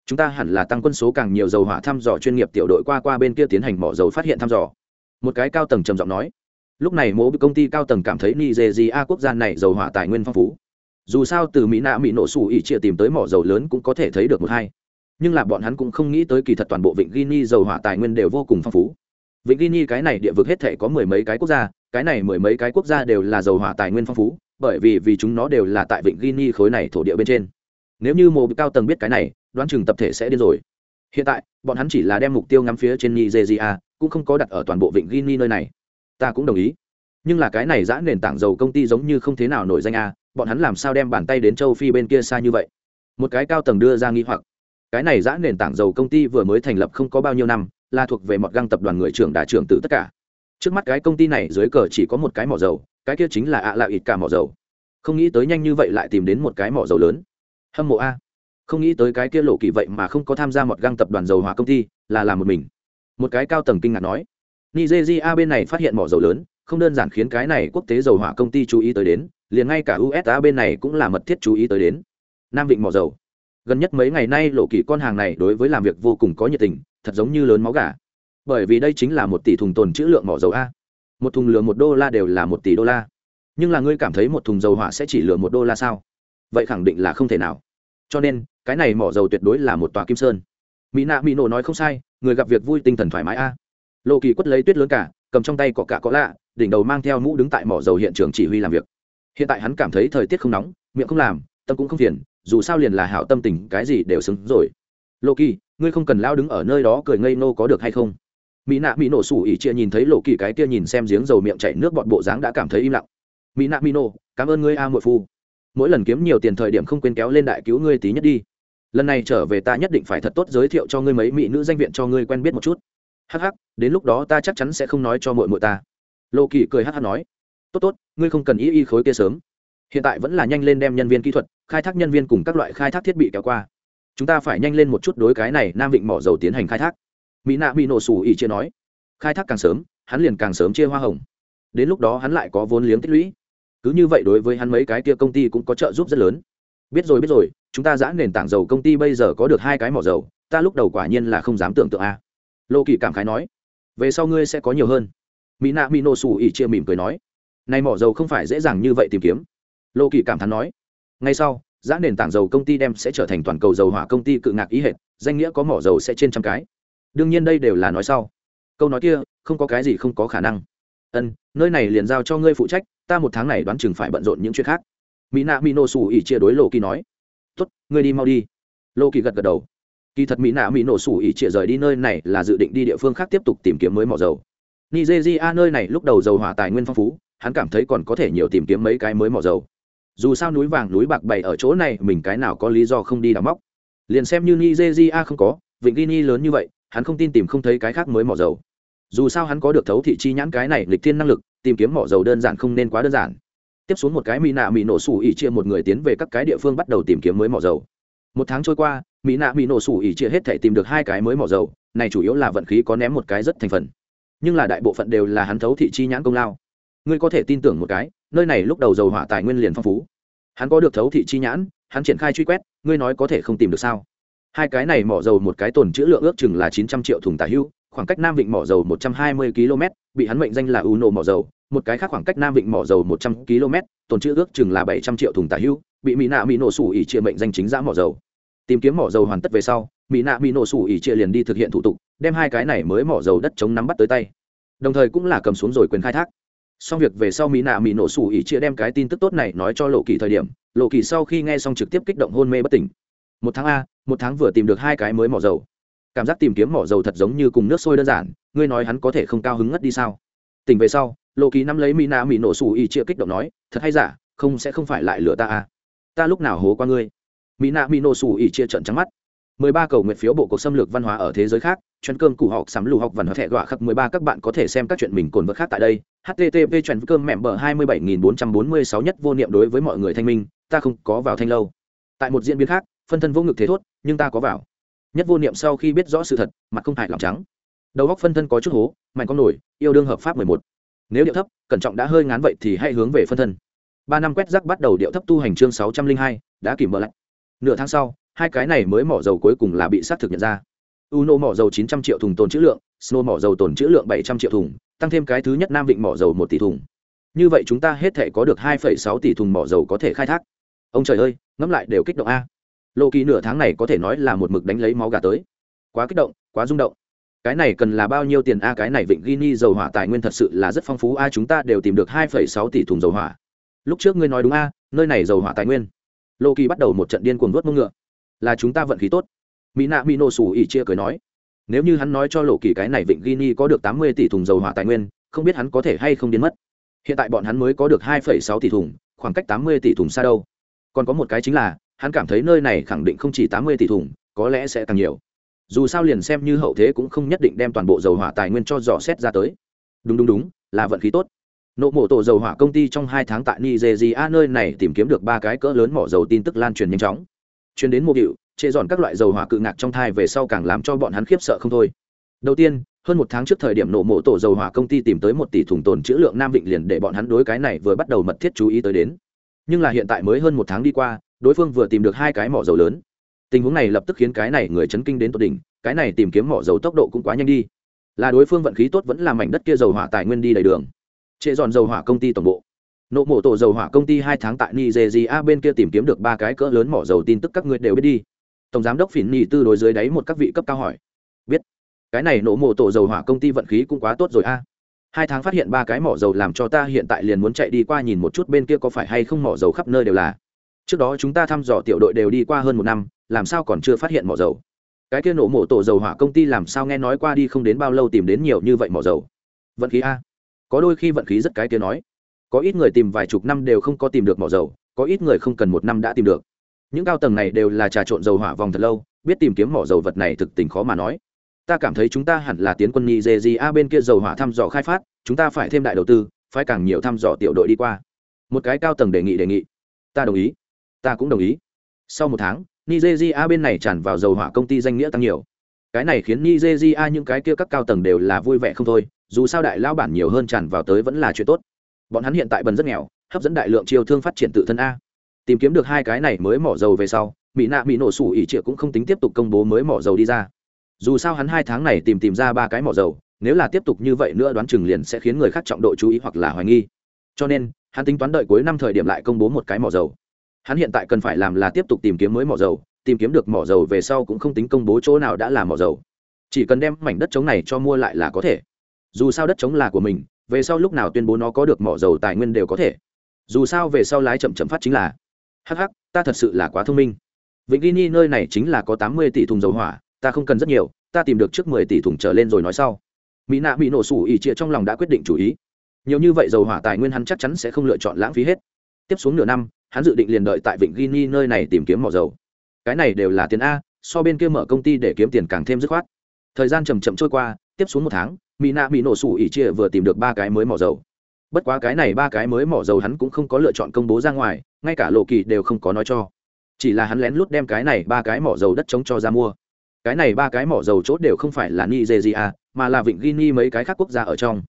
Chúng ta hẳn là tăng quân số càng nhiều dầu hỏa thăm dò chuyên nghiệp tiểu đội qua qua bên kia tiến hành mỏ dầu phát hiện thăm dò. Một cái cao tầng trầm giọng nói lúc này mỗi công ty cao tầng cảm thấy nigeria quốc gia này dầu hỏa tài nguyên phong phú. Dù sao từ mỹ nạ mỹ nổ xù ỉ chia tìm tới mỏ dầu lớn cũng có thể thấy được một hai. Nhưng là bọn hắn cũng không nghĩ tới kỳ thật toàn bộ vịnh guinea dầu hỏa tài nguyên đều vô cùng phong phú. Vịnh guinea cái này địa vực hết thể có mười mấy cái quốc gia, cái này mười mấy cái quốc gia đều là dầu hỏa tài nguyên phong phú, bởi vì vì chúng nó đều là tại vịnh guinea khối này thổ địa bên trên. Nếu như mộ cao tầng biết cái này, đoán chừng tập thể sẽ điên rồi. Hiện tại, bọn hắn chỉ là đem mục tiêu ngắm phía trên nigeria, cũng không có đặt ở toàn bộ vịnh guinea nơi này ta cũng đồng ý. Nhưng là cái này giã nền tảng dầu công ty giống như không thế nào nổi danh a, bọn hắn làm sao đem bàn tay đến châu phi bên kia xa như vậy? Một cái cao tầng đưa ra nghi hoặc. Cái này giã nền tảng dầu công ty vừa mới thành lập không có bao nhiêu năm, là thuộc về một găng tập đoàn người trưởng đà trưởng từ tất cả. Trước mắt cái công ty này dưới cờ chỉ có một cái mỏ dầu, cái kia chính là ạ à lạ ít cả mỏ dầu. Không nghĩ tới nhanh như vậy lại tìm đến một cái mỏ dầu lớn. Hâm mộ a. Không nghĩ tới cái kia lộ kỳ vậy mà không có tham gia một găng tập đoàn dầu hóa công ty, là làm một mình. Một cái cao tầng kinh ngạc nói nigeria bên này phát hiện mỏ dầu lớn, không đơn giản khiến cái này quốc tế dầu hỏa công ty chú ý tới đến, liền ngay cả usa bên này cũng là mật thiết chú ý tới đến. Nam vịnh mỏ dầu. Gần nhất mấy ngày nay lộ kỳ con hàng này đối với làm việc vô cùng có nhiệt tình, thật giống như lớn máu gà. Bởi vì đây chính là một tỷ thùng tồn chữ lượng mỏ dầu a. Một thùng lừa một đô la đều là một tỷ đô la. Nhưng là ngươi cảm thấy một thùng dầu hỏa sẽ chỉ lừa một đô la sao? Vậy khẳng định là không thể nào. Cho nên, cái này mỏ dầu tuyệt đối là một tòa kim sơn. Mỹ nạ mỹ nổ nói không sai, người gặp việc vui tinh thần thoải mái a lộ kỳ quất lấy tuyết lớn cả, cầm trong tay cọ cả có lạ, đỉnh đầu mang theo mũ đứng tại mỏ dầu hiện trường chỉ huy làm việc. Hiện tại hắn cảm thấy thời tiết không nóng, miệng không làm, tâm cũng không phiền, dù sao liền là hảo tâm tình, cái gì đều xứng rồi. Lộ kỳ, ngươi không cần lao đứng ở nơi đó cười ngây nô có được hay không? Mỹ nạ mỹ nổ sủ ỉ chia nhìn thấy lộ kỳ cái kia nhìn xem giếng dầu miệng chảy nước bọn bộ dáng đã cảm thấy im lặng. Mỹ nạ mỹ nổ, cảm ơn ngươi a muội phu. Mỗi lần kiếm nhiều tiền thời điểm không quên kéo lên đại cứu ngươi tí nhất đi. Lần này trở về ta nhất định phải thật tốt giới thiệu cho ngươi mấy mỹ nữ danh viện cho ngươi quen biết một chút hắc hắc, đến lúc đó ta chắc chắn sẽ không nói cho muội muội ta. Lộ kỳ cười hắc hắc nói, tốt tốt, ngươi không cần y y khối kia sớm. Hiện tại vẫn là nhanh lên đem nhân viên kỹ thuật, khai thác nhân viên cùng các loại khai thác thiết bị kéo qua. Chúng ta phải nhanh lên một chút đối cái này nam vịnh mỏ dầu tiến hành khai thác. Mỹ nạ bị nổ xù ỉ chia nói, khai thác càng sớm, hắn liền càng sớm chia hoa hồng. Đến lúc đó hắn lại có vốn liếng tích lũy. Cứ như vậy đối với hắn mấy cái kia công ty cũng có trợ giúp rất lớn. Biết rồi biết rồi, chúng ta giã nền tảng dầu công ty bây giờ có được hai cái mỏ dầu, ta lúc đầu quả nhiên là không dám tưởng tượng a lô kỳ cảm khái nói, về sau ngươi sẽ có nhiều hơn. Mỹ nạ mỹ nổ sủ ỉ chia mỉm cười nói nay mỏ dầu không phải dễ dàng như vậy tìm kiếm. Lô kỳ cảm thán nói, ngay sau, giá nền tảng dầu công ty đem sẽ trở thành toàn cầu dầu hỏa công ty cự ngạc ý hệ danh nghĩa có mỏ dầu sẽ trên trăm cái. Đương nhiên đây đều là nói sau. Câu nói kia, không có cái gì không có khả năng. Ân, nơi này liền giao cho ngươi phụ trách, ta một tháng này đoán chừng phải bận rộn những chuyện khác. Mỹ nạ mỹ nổ xù ỉ chia đối lộ kỳ nói, tốt, ngươi đi mau đi. Lộ kỳ gật gật đầu kỳ thật mỹ nạ mỹ nổ sủ ỉ chia rời đi nơi này là dự định đi địa phương khác tiếp tục tìm kiếm mới mỏ dầu. Nigeria nơi này lúc đầu dầu hỏa tài nguyên phong phú, hắn cảm thấy còn có thể nhiều tìm kiếm mấy cái mới mỏ dầu. Dù sao núi vàng núi bạc bày ở chỗ này, mình cái nào có lý do không đi đào móc. Liền xem như nigeria không có, vịnh guinea lớn như vậy, hắn không tin tìm không thấy cái khác mới mỏ dầu. Dù sao hắn có được thấu thị chi nhãn cái này lịch thiên năng lực, tìm kiếm mỏ dầu đơn giản không nên quá đơn giản. Tiếp xuống một cái mỹ nạ mỹ nổ sủ ỉ chia một người tiến về các cái địa phương bắt đầu tìm kiếm mới mỏ dầu một tháng trôi qua, mỹ nạ mỹ nổ sủ ỉ chia hết thể tìm được hai cái mới mỏ dầu, này chủ yếu là vận khí có ném một cái rất thành phần. Nhưng là đại bộ phận đều là hắn thấu thị chi nhãn công lao. Ngươi có thể tin tưởng một cái, nơi này lúc đầu dầu hỏa tài nguyên liền phong phú. Hắn có được thấu thị chi nhãn, hắn triển khai truy quét, ngươi nói có thể không tìm được sao? Hai cái này mỏ dầu một cái tồn chữ lượng ước chừng là chín trăm triệu thùng tả hưu, khoảng cách nam vịnh mỏ dầu một trăm hai mươi km bị hắn mệnh danh là u nổ mỏ dầu, một cái khác khoảng cách nam vịnh mỏ dầu một trăm km tồn chữ ước chừng là bảy trăm triệu thùng tả hưu bị mỹ nạ mỹ nổ sủ ỉ chia mệnh danh chính giã mỏ dầu. Tìm kiếm mỏ dầu hoàn tất về sau, mỹ nạ mỹ nổ sủ ỉ chia liền đi thực hiện thủ tục, đem hai cái này mới mỏ dầu đất chống nắm bắt tới tay. Đồng thời cũng là cầm xuống rồi quyền khai thác. Xong việc về sau, mỹ nạ mỹ nổ sủ ỉ chia đem cái tin tức tốt này nói cho lộ kỳ thời điểm, lộ kỳ sau khi nghe xong trực tiếp kích động hôn mê bất tỉnh. Một tháng a, một tháng vừa tìm được hai cái mới mỏ dầu. Cảm giác tìm kiếm mỏ dầu thật giống như cùng nước sôi đơn giản, ngươi nói hắn có thể không cao hứng ngất đi sao? Tỉnh về sau, lộ kỳ nắm lấy mỹ nạ mỹ nổ sủ ỉ chia kích động nói, thật hay giả, không sẽ không phải lại lừa ta a ta lúc nào hố qua ngươi? Mỹ nạ mỹ nổ xù ỉ chia trận trắng mắt. Mười ba cầu nguyện phiếu bộ cuộc xâm lược văn hóa ở thế giới khác chuyên cơm củ học sắm lù học văn hóa thẻ gọa khắc mười ba các bạn có thể xem các chuyện mình cồn vật khác tại đây. Http chuyên cơm mẹm bờ hai mươi bảy nghìn bốn trăm bốn mươi sáu nhất vô niệm đối với mọi người thanh minh, ta không có vào thanh lâu. Tại một diễn biến khác, phân thân vô ngực thế thốt, nhưng ta có vào. Nhất vô niệm sau khi biết rõ sự thật, mặt không hại lỏng trắng. Đầu góc phân thân có chút hố, mạnh con nổi, yêu đương hợp pháp mười một. Nếu điệu thấp, cẩn trọng đã hơi ngán vậy thì hãy hướng về phân thân ba năm quét rác bắt đầu điệu thấp tu hành chương sáu trăm linh hai, đã kìm mỡ lạnh nửa tháng sau, hai cái này mới mỏ dầu cuối cùng là bị xác thực nhận ra. Uno mỏ dầu chín trăm triệu thùng tồn chữ lượng, snow mỏ dầu tồn chữ lượng bảy trăm triệu thùng, tăng thêm cái thứ nhất nam vịnh mỏ dầu một tỷ thùng. Như vậy chúng ta hết thể có được hai phẩy sáu tỷ thùng mỏ dầu có thể khai thác. Ông trời ơi, ngẫm lại đều kích động a. Lộ kỳ nửa tháng này có thể nói là một mực đánh lấy máu gà tới. Quá kích động, quá rung động. Cái này cần là bao nhiêu tiền a? Cái này vịnh gini dầu hỏa tài nguyên thật sự là rất phong phú a. Chúng ta đều tìm được hai sáu tỷ thùng dầu hỏa lúc trước ngươi nói đúng a, nơi này dầu hỏa tài nguyên. Lô kỳ bắt đầu một trận điên cuồng vớt mông ngựa. Là chúng ta vận khí tốt. Mỹ nạ mỹ nổ sủ ỉ chia cười nói. Nếu như hắn nói cho lộ kỳ cái này vịnh gini có được tám mươi tỷ thùng dầu hỏa tài nguyên, không biết hắn có thể hay không biến mất. Hiện tại bọn hắn mới có được hai sáu tỷ thùng, khoảng cách tám mươi tỷ thùng xa đâu. Còn có một cái chính là, hắn cảm thấy nơi này khẳng định không chỉ tám mươi tỷ thùng, có lẽ sẽ càng nhiều. Dù sao liền xem như hậu thế cũng không nhất định đem toàn bộ dầu hỏa tài nguyên cho dò xét ra tới. Đúng đúng đúng, là vận khí tốt nộ mộ tổ dầu hỏa công ty trong hai tháng tại nigeria nơi này tìm kiếm được ba cái cỡ lớn mỏ dầu tin tức lan truyền nhanh chóng. Chuyến đến mô hiệu chệ dọn các loại dầu hỏa cự ngạc trong thai về sau càng làm cho bọn hắn khiếp sợ không thôi. Đầu tiên, hơn một tháng trước thời điểm nộ mộ tổ dầu hỏa công ty tìm tới một tỷ thùng tồn chữ lượng nam vịnh liền để bọn hắn đối cái này vừa bắt đầu mật thiết chú ý tới đến. Nhưng là hiện tại mới hơn một tháng đi qua, đối phương vừa tìm được hai cái mỏ dầu lớn. Tình huống này lập tức khiến cái này người chấn kinh đến tột đỉnh, cái này tìm kiếm mỏ dầu tốc độ cũng quá nhanh đi. Là đối phương vận khí tốt vẫn là mảnh đất kia dầu hỏa tài nguyên đi đầy đường trệ dọn dầu hỏa công ty tổng bộ. Nộ mộ tổ dầu hỏa công ty hai tháng tại nigeria bên kia tìm kiếm được ba cái cỡ lớn mỏ dầu tin tức các ngươi đều biết đi. Tổng giám đốc phỉn nhì tư đối dưới đáy một các vị cấp cao hỏi. Biết. Cái này nộ mộ tổ dầu hỏa công ty vận khí cũng quá tốt rồi a. Hai tháng phát hiện ba cái mỏ dầu làm cho ta hiện tại liền muốn chạy đi qua nhìn một chút bên kia có phải hay không mỏ dầu khắp nơi đều là. Trước đó chúng ta thăm dò tiểu đội đều đi qua hơn một năm, làm sao còn chưa phát hiện mỏ dầu? Cái kia nổ mổ tổ dầu hỏa công ty làm sao nghe nói qua đi không đến bao lâu tìm đến nhiều như vậy mỏ dầu? Vận khí a có đôi khi vận khí rất cái kia nói. Có ít người tìm vài chục năm đều không có tìm được mỏ dầu, có ít người không cần một năm đã tìm được. Những cao tầng này đều là trà trộn dầu hỏa vòng thật lâu, biết tìm kiếm mỏ dầu vật này thực tình khó mà nói. Ta cảm thấy chúng ta hẳn là tiến quân nigeria bên kia dầu hỏa thăm dò khai phát, chúng ta phải thêm đại đầu tư, phải càng nhiều thăm dò tiểu đội đi qua. Một cái cao tầng đề nghị đề nghị. Ta đồng ý. Ta cũng đồng ý. Sau một tháng, nigeria bên này tràn vào dầu hỏa công ty danh nghĩa tăng nhiều. Cái này khiến nigeria những cái kia các cao tầng đều là vui vẻ không thôi dù sao đại lao bản nhiều hơn tràn vào tới vẫn là chuyện tốt. Bọn hắn hiện tại bần rất nghèo, hấp dẫn đại lượng chiêu thương phát triển tự thân a. Tìm kiếm được hai cái này mới mỏ dầu về sau, mỹ nạ mỹ nổ sủ ỉ trịa cũng không tính tiếp tục công bố mới mỏ dầu đi ra. Dù sao hắn hai tháng này tìm tìm ra ba cái mỏ dầu, nếu là tiếp tục như vậy nữa đoán chừng liền sẽ khiến người khác trọng độ chú ý hoặc là hoài nghi. Cho nên, hắn tính toán đợi cuối năm thời điểm lại công bố một cái mỏ dầu. Hắn hiện tại cần phải làm là tiếp tục tìm kiếm mới mỏ dầu, tìm kiếm được mỏ dầu về sau cũng không tính công bố chỗ nào đã là mỏ dầu. Chỉ cần đem mảnh đất trống này cho mua lại là có thể dù sao đất trống là của mình về sau lúc nào tuyên bố nó có được mỏ dầu tài nguyên đều có thể. Dù sao về sau lái chậm chậm phát chính là hắc hắc, ta thật sự là quá thông minh. Vịnh gini nơi này chính là có tám mươi tỷ thùng dầu hỏa ta không cần rất nhiều ta tìm được trước mười tỷ thùng trở lên rồi nói sau. Mỹ nạ bị nổ sủ ỉ trịa trong lòng đã quyết định chủ ý. Nhiều như vậy dầu hỏa tài nguyên hắn chắc chắn sẽ không lựa chọn lãng phí hết. Tiếp xuống nửa năm hắn dự định liền đợi tại vịnh gini nơi này tìm kiếm mỏ dầu. Cái này đều là tiền a so bên kia mở công ty để kiếm tiền càng thêm dứt khoát. Thời gian chầm chậm trôi qua tiếp xuống một tháng mỹ nạ bị nổ sủ ỉ chia vừa tìm được ba cái mới mỏ dầu. Bất quá cái này ba cái mới mỏ dầu hắn cũng không có lựa chọn công bố ra ngoài, ngay cả lộ kỳ đều không có nói cho. Chỉ là hắn lén lút đem cái này ba cái mỏ dầu đất chống cho ra mua. Cái này ba cái mỏ dầu chốt đều không phải là nigeria, mà là vịnh guinea mấy cái khác quốc gia ở trong.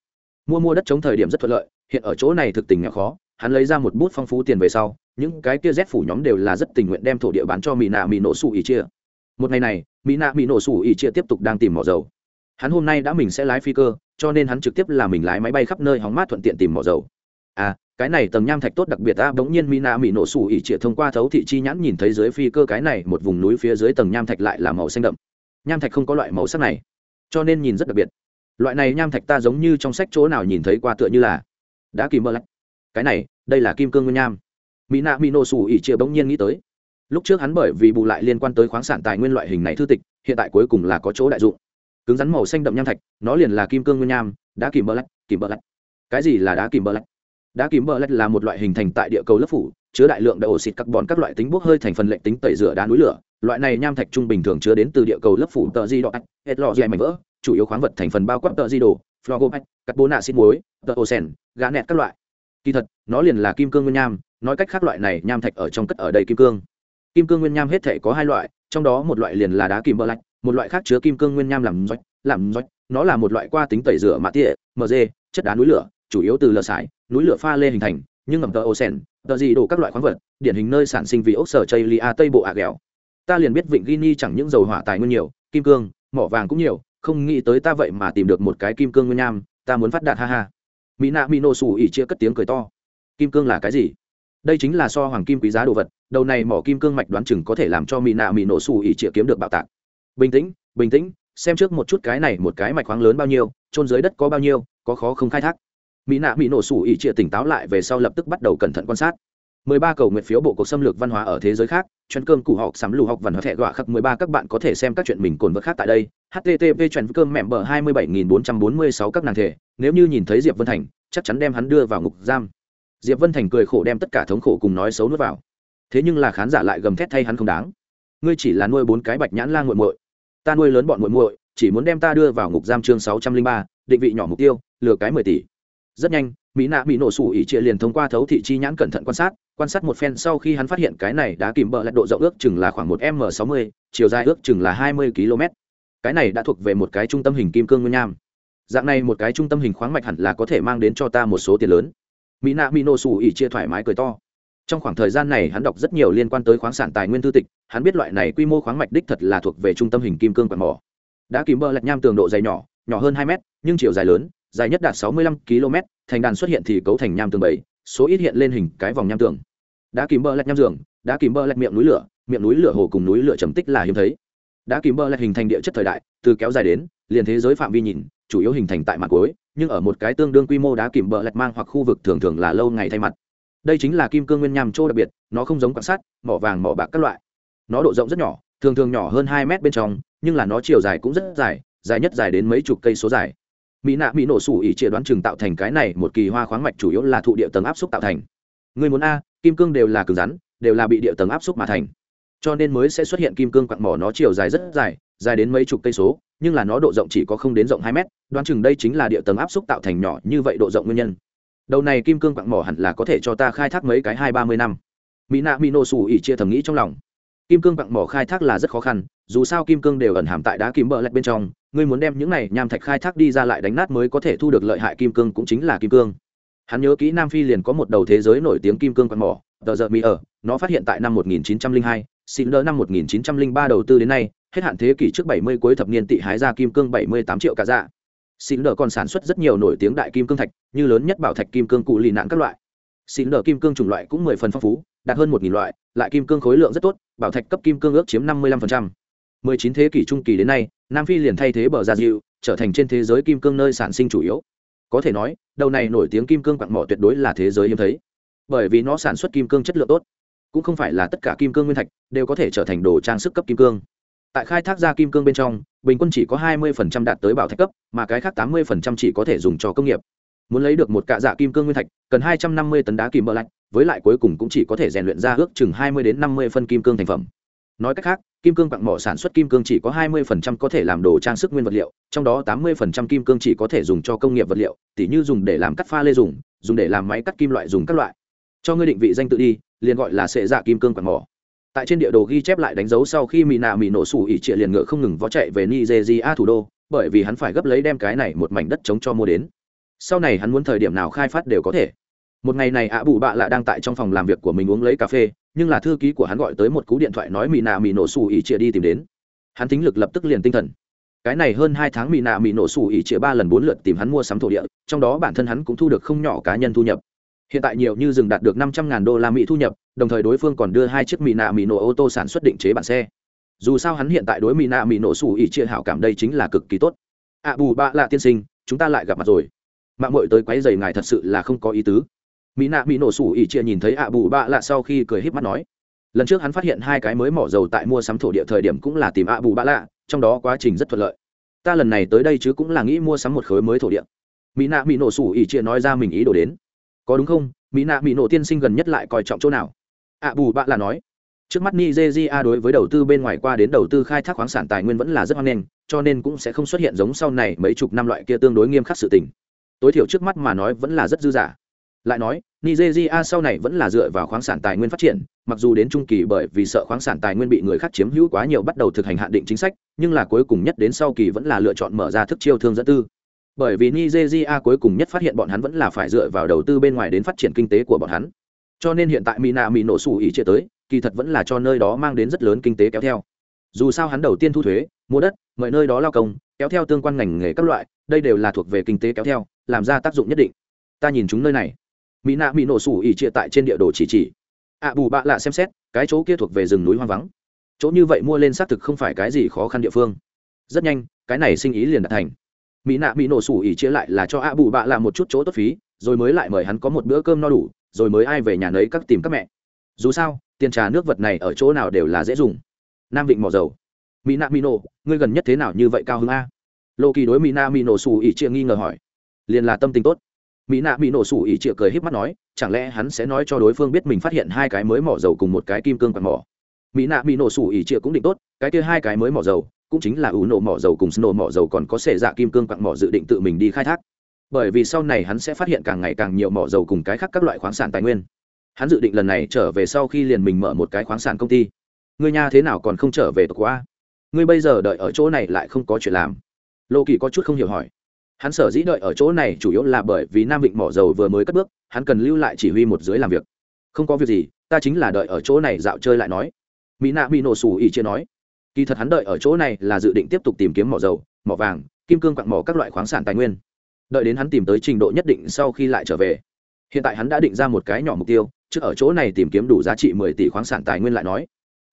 Mua mua đất chống thời điểm rất thuận lợi, hiện ở chỗ này thực tình nhỏ khó, hắn lấy ra một bút phong phú tiền về sau, những cái kia rét phủ nhóm đều là rất tình nguyện đem thổ địa bán cho mỹ nạ mỹ nổ sủ ỉ chia. Một ngày này, mỹ nạ mỹ nổ sủ ỉ chia tiếp tục đang tìm mỏ dầu hắn hôm nay đã mình sẽ lái phi cơ, cho nên hắn trực tiếp là mình lái máy bay khắp nơi hóng mát thuận tiện tìm mỏ dầu. À cái này tầng nham thạch tốt đặc biệt ta bỗng nhiên mina mỹ nổ sủ ỉ trịa thông qua thấu thị chi nhãn nhìn thấy dưới phi cơ cái này một vùng núi phía dưới tầng nham thạch lại là màu xanh đậm. Nham thạch không có loại màu sắc này, cho nên nhìn rất đặc biệt. Loại này nham thạch ta giống như trong sách chỗ nào nhìn thấy qua tựa như là đã kìm mơ lạch cái này, đây là kim cương nguyên nham. Mỹ nạ mỹ nổ sủ ỉ chia bỗng nhiên nghĩ tới. Lúc trước hắn bởi vì bù lại liên quan tới khoáng sản tài nguyên loại hình này thư tịch, hiện tại cuối cùng là có chỗ đại dụng cứng rắn màu xanh đậm nham thạch, nó liền là kim cương nguyên nham, đá kìm bơ lạch, kìm bơ lạch. Cái gì là đá kìm bơ lạch? Đá kìm bơ lạch là một loại hình thành tại địa cầu lớp phủ, chứa đại lượng đậu xịt carbon các loại tính bốc hơi thành phần lệnh tính tẩy rửa đá núi lửa. Loại này nham thạch trung bình thường chứa đến từ địa cầu lớp phủ tờ di đỏ hết lọ dè mảnh vỡ, chủ yếu khoáng vật thành phần bao quát tờ di đồ phlogopac carbona xịt muối, tờ osen gà nẹt các loại. Kỳ thật, nó liền là kim cương nguyên nham, nói cách khác loại này nham thạch ở trong cất ở đây kim cương. Kim cương nguyên nham hết thể có hai loại trong đó một loại liền là đá kim bơ lạch, một loại khác chứa kim cương nguyên nham làm rách làm rách nó là một loại qua tính tẩy rửa mạ tỉa mg chất đá núi lửa, chủ yếu từ lờ sải, núi lửa pha lê hình thành, nhưng ngầm tờ osen tờ gì đổ các loại khoáng vật, điển hình nơi sản sinh vì ốc sở chây lia tây bộ ạ ghẹo ta liền biết vịnh guinea chẳng những dầu hỏa tài nguyên nhiều, kim cương, mỏ vàng cũng nhiều, không nghĩ tới ta vậy mà tìm được một cái kim cương nguyên nham, ta muốn phát đạt ha ha. Mỹ nạ mỹ nô xù ỉ chia cất tiếng cười to. Kim cương là cái gì? Đây chính là so hoàng kim quý giá đồ vật, đầu này mỏ kim cương mạch đoán chừng có thể làm cho mỹ nạ mỹ nổ xù ỉ chia kiếm được bạo tạc. Bình tĩnh bình tĩnh, xem trước một chút cái này một cái mạch khoáng lớn bao nhiêu trôn dưới đất có bao nhiêu, có khó không khai thác. Mỹ nạ mỹ nổ xù ỉ trịa tỉnh táo lại về sau lập tức bắt đầu cẩn thận quan sát. 13 cầu nguyện phiếu bộ cuộc xâm lược văn hóa ở thế giới khác chuyên cơm củ học sắm lù học văn hóa thẻ gọa khắc 13 các bạn có thể xem các chuyện mình cồn vật khác tại đây. Http chuyển cơm mẹm bờ 27446 các nàng thể, nếu như nhìn thấy diệp vân thành, chắc chắn đem hắn đưa vào ngục giam diệp vân thành cười khổ đem tất cả thống khổ cùng nói xấu nuốt vào. Thế nhưng là khán giả lại gầm thét thay hắn không đáng. Ngươi chỉ là nuôi bốn cái bạch nhãn lang muội muội. Ta nuôi lớn bọn muội muội chỉ muốn đem ta đưa vào ngục giam chương 603, định vị nhỏ mục tiêu lừa cái 10 tỷ. Rất nhanh mỹ nạ bị nổ sủ ỉ trịa liền thông qua thấu thị chi nhãn cẩn thận quan sát quan sát một phen sau khi hắn phát hiện cái này đã kìm bợ lại độ rộng ước chừng là khoảng một m sáu mươi chiều dài ước chừng là hai mươi km. Cái này đã thuộc về một cái trung tâm hình kim cương nguyên nham. Dạng này một cái trung tâm hình khoáng mạch hẳn là có thể mang đến cho ta một số tiền lớn mỹ nạ mỹ nổ sủ ỉ chia thoải mái cười to. Trong khoảng thời gian này hắn đọc rất nhiều liên quan tới khoáng sản tài nguyên thư tịch, hắn biết loại này quy mô khoáng mạch đích thật là thuộc về trung tâm hình kim cương quạt mỏ. Đã kìm bơ lạch nham tường độ dày nhỏ nhỏ hơn hai mét, nhưng chiều dài lớn, dài nhất đạt sáu mươi lăm km thành đàn xuất hiện thì cấu thành nham tường bảy, số ít hiện lên hình cái vòng nham tường. Đã kìm bơ lạch nham giường, đã kìm bơ lạch miệng núi lửa, miệng núi lửa hồ cùng núi lửa trầm tích là hiếm thấy. Đã kìm bơ lạch hình thành địa chất thời đại, từ kéo dài đến, liền thế giới phạm vi nhìn, chủ yếu hình thành tại mặt cuối nhưng ở một cái tương đương quy mô đá kìm bờ lạch mang hoặc khu vực thường thường là lâu ngày thay mặt. Đây chính là kim cương nguyên nham trô đặc biệt, nó không giống quan sát, mỏ vàng, mỏ bạc các loại. Nó độ rộng rất nhỏ, thường thường nhỏ hơn hai mét bên trong, nhưng là nó chiều dài cũng rất dài dài nhất dài đến mấy chục cây số dài. Mỹ nạ mỹ nổ sủ ỉ trịa đoán chừng tạo thành cái này một kỳ hoa khoáng mạch chủ yếu là thụ địa tầng áp xúc tạo thành. Người muốn a, kim cương đều là cứng rắn, đều là bị địa tầng áp xúc mà thành. Cho nên mới sẽ xuất hiện kim cương quặng mỏ nó chiều dài rất dài dài đến mấy chục cây số nhưng là nó độ rộng chỉ có không đến rộng hai mét đoán chừng đây chính là địa tầng áp xúc tạo thành nhỏ như vậy độ rộng nguyên nhân. Đầu này kim cương quặng mỏ hẳn là có thể cho ta khai thác mấy cái hai ba mươi năm. Mỹ nạ mỹ nổ sủ ỉ chia thầm nghĩ trong lòng. Kim cương quặng mỏ khai thác là rất khó khăn dù sao kim cương đều ẩn hàm tại đá kim bờ lạch bên trong ngươi muốn đem những này nham thạch khai thác đi ra lại đánh nát mới có thể thu được lợi hại kim cương cũng chính là kim cương. Hắn nhớ kỹ nam phi liền có một đầu thế giới nổi tiếng kim cương quặng mỏ tờ giờ mỹ ở nó phát hiện tại năm 1902, xin đỡ năm 1903 đầu tư đến nay hết hạn thế kỷ trước 70 cuối thập niên tị hái ra kim cương 78 triệu cả dạ xin đỡ còn sản xuất rất nhiều nổi tiếng đại kim cương thạch như lớn nhất bảo thạch kim cương cụ lì nạn các loại xin đỡ kim cương chủng loại cũng mười phần phong phú đạt hơn một nghìn loại lại kim cương khối lượng rất tốt bảo thạch cấp kim cương ước chiếm 55%. 19 thế kỷ trung kỳ đến nay nam phi liền thay thế bờ gia dịu, trở thành trên thế giới kim cương nơi sản sinh chủ yếu có thể nói đầu này nổi tiếng kim cương quặng mỏ tuyệt đối là thế giới hiếm thấy bởi vì nó sản xuất kim cương chất lượng tốt cũng không phải là tất cả kim cương nguyên thạch đều có thể trở thành đồ trang sức cấp kim cương tại khai thác ra kim cương bên trong, bình quân chỉ có 20% đạt tới bảo thạch cấp, mà cái khác 80% chỉ có thể dùng cho công nghiệp. Muốn lấy được một cạ dạ kim cương nguyên thạch, cần 250 tấn đá kim bờ lạnh với lại cuối cùng cũng chỉ có thể rèn luyện ra ước chừng 20 đến 50 phân kim cương thành phẩm. Nói cách khác, kim cương quặng mỏ sản xuất kim cương chỉ có 20% có thể làm đồ trang sức nguyên vật liệu, trong đó 80% kim cương chỉ có thể dùng cho công nghiệp vật liệu, tỉ như dùng để làm cắt pha lê dùng dùng để làm máy cắt kim loại dùng các loại. Cho ngươi định vị danh tự đi, liền gọi là sệ dạ kim cương quặng mỏ tại trên địa đồ ghi chép lại đánh dấu sau khi mỹ nạ mỹ nổ sủ ỉ trịa liền ngựa không ngừng vó chạy về nigeria thủ đô, bởi vì hắn phải gấp lấy đem cái này một mảnh đất chống cho mua đến. Sau này hắn muốn thời điểm nào khai phát đều có thể. Một ngày này ạ bù bạ lại đang tại trong phòng làm việc của mình uống lấy cà phê, nhưng là thư ký của hắn gọi tới một cú điện thoại nói mỹ nạ mỹ nổ sủ ỉ trịa đi tìm đến. Hắn tính lực lập tức liền tinh thần. Cái này hơn hai tháng mỹ nạ mỹ nổ sủ ỉ trịa ba lần bốn lượt tìm hắn mua sắm thổ địa, trong đó bản thân hắn cũng thu được không nhỏ cá nhân thu nhập hiện tại nhiều như rừng đạt được năm trăm ngàn đô la mỹ thu nhập, đồng thời đối phương còn đưa hai chiếc mỹ nạ mỹ nổ ô tô sản xuất định chế bản xe. Dù sao hắn hiện tại đối mỹ nạ mỹ nổ xù ỉ chia hảo cảm đây chính là cực kỳ tốt. Ạ bù bạ lạ tiên sinh, chúng ta lại gặp mặt rồi. Mạng mội tới quấy giày ngài thật sự là không có ý tứ. Mỹ nạ mỹ nổ xù ỉ chia nhìn thấy ạ bù bạ lạ sau khi cười híp mắt nói. Lần trước hắn phát hiện hai cái mới mỏ dầu tại mua sắm thổ địa thời điểm cũng là tìm ạ bù bạ lạ, trong đó quá trình rất thuận lợi. Ta lần này tới đây chứ cũng là nghĩ mua sắm một khối mới thổ địa. Mỹ nạ mỹ nổ xù ỉ chia nói ra mình ý đồ đến có đúng không? Mỹ nạ mỹ nổ tiên sinh gần nhất lại coi trọng chỗ nào? Ạ bù bạ là nói, trước mắt nigeria đối với đầu tư bên ngoài qua đến đầu tư khai thác khoáng sản tài nguyên vẫn là rất hoan nghênh, cho nên cũng sẽ không xuất hiện giống sau này mấy chục năm loại kia tương đối nghiêm khắc sự tình. Tối thiểu trước mắt mà nói vẫn là rất dư dả. Lại nói, nigeria sau này vẫn là dựa vào khoáng sản tài nguyên phát triển, mặc dù đến trung kỳ bởi vì sợ khoáng sản tài nguyên bị người khác chiếm hữu quá nhiều bắt đầu thực hành hạn định chính sách, nhưng là cuối cùng nhất đến sau kỳ vẫn là lựa chọn mở ra thức chiêu thương dẫn tư bởi vì nigeria cuối cùng nhất phát hiện bọn hắn vẫn là phải dựa vào đầu tư bên ngoài đến phát triển kinh tế của bọn hắn. Cho nên hiện tại mina mỹ nổ sủ ý chia tới, kỳ thật vẫn là cho nơi đó mang đến rất lớn kinh tế kéo theo. Dù sao hắn đầu tiên thu thuế, mua đất, mời nơi đó lao công, kéo theo tương quan ngành nghề các loại, đây đều là thuộc về kinh tế kéo theo, làm ra tác dụng nhất định. Ta nhìn chúng nơi này. Mỹ nạ mỹ nổ sủ ỉ chia tại trên địa đồ chỉ chỉ. Ạ bù bạ lạ xem xét, cái chỗ kia thuộc về rừng núi hoang vắng. Chỗ như vậy mua lên xác thực không phải cái gì khó khăn địa phương. Rất nhanh, cái này sinh ý liền đạt thành mỹ nạ mỹ nổ sủ ỉ chia lại là cho ạ bù bạ là một chút chỗ tốt phí, rồi mới lại mời hắn có một bữa cơm no đủ, rồi mới ai về nhà nấy các tìm các mẹ. Dù sao, tiền trà nước vật này ở chỗ nào đều là dễ dùng. Nam vịnh mỏ dầu. Mỹ nạ mỹ nổ, ngươi gần nhất thế nào như vậy cao hứng a? Lô kỳ đối mỹ nạ mỹ nổ sủ ỉ chia nghi ngờ hỏi. Liền là tâm tình tốt. Mỹ nạ mỹ nổ sủ ỉ chia cười h í p mắt nói, chẳng lẽ hắn sẽ nói cho đối phương biết mình phát hiện hai cái mới mỏ dầu cùng một cái kim cương quạt mỏ? Mỹ nạ mỹ nổ sủ ỉ chia cũng định tốt, cái kia hai cái mới mỏ dầu cũng chính là ủ nổ mỏ dầu cùng snow mỏ dầu còn có sệ dạ kim cương quặng mỏ dự định tự mình đi khai thác. Bởi vì sau này hắn sẽ phát hiện càng ngày càng nhiều mỏ dầu cùng cái khác các loại khoáng sản tài nguyên. Hắn dự định lần này trở về sau khi liền mình mở một cái khoáng sản công ty. Người nhà thế nào còn không trở về tộc quá? Ngươi bây giờ đợi ở chỗ này lại không có chuyện làm. Lô kỳ có chút không hiểu hỏi. Hắn sở dĩ đợi ở chỗ này chủ yếu là bởi vì nam vịnh mỏ dầu vừa mới cất bước, hắn cần lưu lại chỉ huy một dưới làm việc. Không có việc gì, ta chính là đợi ở chỗ này dạo chơi lại nói. Mỹ nạ mỹ nổ xù ỉ chia nói kỳ thật hắn đợi ở chỗ này là dự định tiếp tục tìm kiếm mỏ dầu, mỏ vàng, kim cương quặng mỏ các loại khoáng sản tài nguyên. Đợi đến hắn tìm tới trình độ nhất định sau khi lại trở về. Hiện tại hắn đã định ra một cái nhỏ mục tiêu trước ở chỗ này tìm kiếm đủ giá trị mười tỷ khoáng sản tài nguyên lại nói.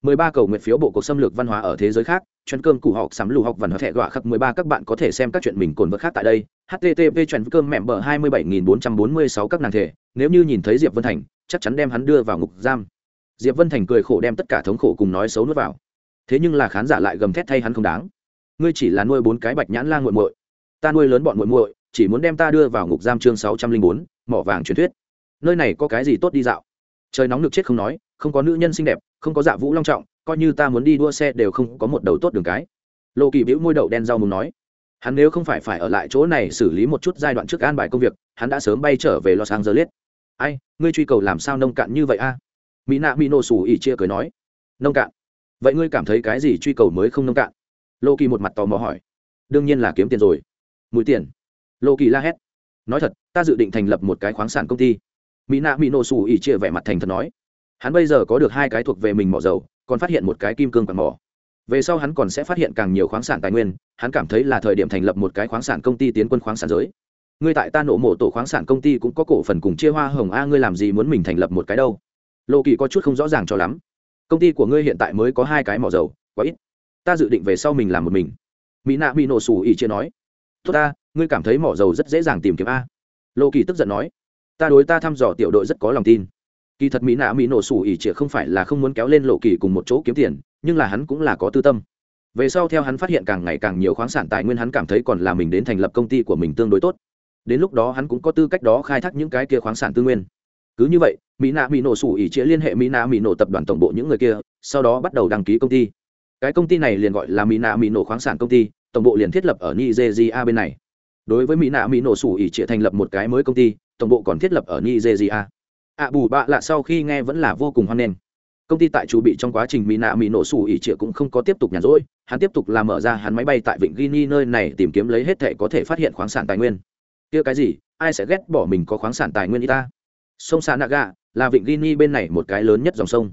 Mười ba cầu nguyện phiếu bộ cuộc xâm lược văn hóa ở thế giới khác, chuyên cơm củ học sắm lù học văn hóa thẻ gọa khắc mười ba các bạn có thể xem các chuyện mình cồn vật khác tại đây. Http chuyên cơm mẹm bờ hai mươi bảy nghìn bốn trăm bốn mươi sáu các nàng thể, nếu như nhìn thấy diệp vân thành, chắc chắn đem hắn đưa vào ngục giam. Diệp vân thành cười khổ đem tất cả thống khổ cùng nói xấu nuốt vào thế nhưng là khán giả lại gầm thét thay hắn không đáng. Ngươi chỉ là nuôi bốn cái bạch nhãn la nguội muội. Ta nuôi lớn bọn muội muội, chỉ muốn đem ta đưa vào ngục giam chương sáu trăm linh bốn, mỏ vàng truyền thuyết. Nơi này có cái gì tốt đi dạo? Trời nóng được chết không nói, không có nữ nhân xinh đẹp, không có dạ vũ long trọng, coi như ta muốn đi đua xe đều không có một đầu tốt đường cái. Lộ kỳ bĩu môi đậu đen rau mùng nói. Hắn nếu không phải phải ở lại chỗ này xử lý một chút giai đoạn trước an bài công việc, hắn đã sớm bay trở về los angeles. Ai, ngươi truy cầu làm sao nông cạn như vậy a? Mỹ nạ mỹ nổ xù ỉ chia cười nói. Nông cạn? Vậy ngươi cảm thấy cái gì truy cầu mới không nông cạn? Lô kỳ một mặt tò mò hỏi. Đương nhiên là kiếm tiền rồi. Mũi tiền. Lô kỳ la hét. Nói thật, ta dự định thành lập một cái khoáng sản công ty. Mỹ nạ mỹ nổ xù ỉ chia vẻ mặt thành thật nói. Hắn bây giờ có được hai cái thuộc về mình mỏ dầu, còn phát hiện một cái kim cương quạt mỏ. Về sau hắn còn sẽ phát hiện càng nhiều khoáng sản tài nguyên, hắn cảm thấy là thời điểm thành lập một cái khoáng sản công ty tiến quân khoáng sản giới. Ngươi tại ta nổ mổ tổ khoáng sản công ty cũng có cổ phần cùng chia hoa hồng a, ngươi làm gì muốn mình thành lập một cái đâu? Lộ kỳ có chút không rõ ràng cho lắm công ty của ngươi hiện tại mới có hai cái mỏ dầu, quá ít. Ta dự định về sau mình làm một mình. Mỹ nạ bị nổ xù ỉ chia nói. Tốt ta, ngươi cảm thấy mỏ dầu rất dễ dàng tìm kiếm a. Lô kỳ tức giận nói. Ta đối ta thăm dò tiểu đội rất có lòng tin. Kỳ thật mỹ nạ mỹ nổ sủ ỉ chia không phải là không muốn kéo lên lộ kỳ cùng một chỗ kiếm tiền, nhưng là hắn cũng là có tư tâm. Về sau theo hắn phát hiện càng ngày càng nhiều khoáng sản tài nguyên hắn cảm thấy còn là mình đến thành lập công ty của mình tương đối tốt. Đến lúc đó hắn cũng có tư cách đó khai thác những cái kia khoáng sản tư nguyên. Cứ như vậy mỹ nạ mỹ nổ sủ ỉ chĩa liên hệ mỹ nạ mỹ nổ tập đoàn tổng bộ những người kia, sau đó bắt đầu đăng ký công ty. Cái công ty này liền gọi là mỹ nạ mỹ nổ khoáng sản công ty, tổng bộ liền thiết lập ở nigeria bên này. Đối với mỹ nạ mỹ nổ sủ ỉ chĩa thành lập một cái mới công ty, tổng bộ còn thiết lập ở nigeria. Ạ bù bạ lạ sau khi nghe vẫn là vô cùng hoan nghênh. Công ty tại chủ bị trong quá trình mỹ nạ mỹ nổ sủ ỉ trịa cũng không có tiếp tục nhàn rỗi, hắn tiếp tục làm mở ra hắn máy bay tại vịnh guinea nơi này tìm kiếm lấy hết thể có thể phát hiện khoáng sản tài nguyên. Kia cái gì? Ai sẽ ghét bỏ mình có khoáng sản tài nguyên y ta? Sông sa naga gà là vịnh guinea bên này một cái lớn nhất dòng sông.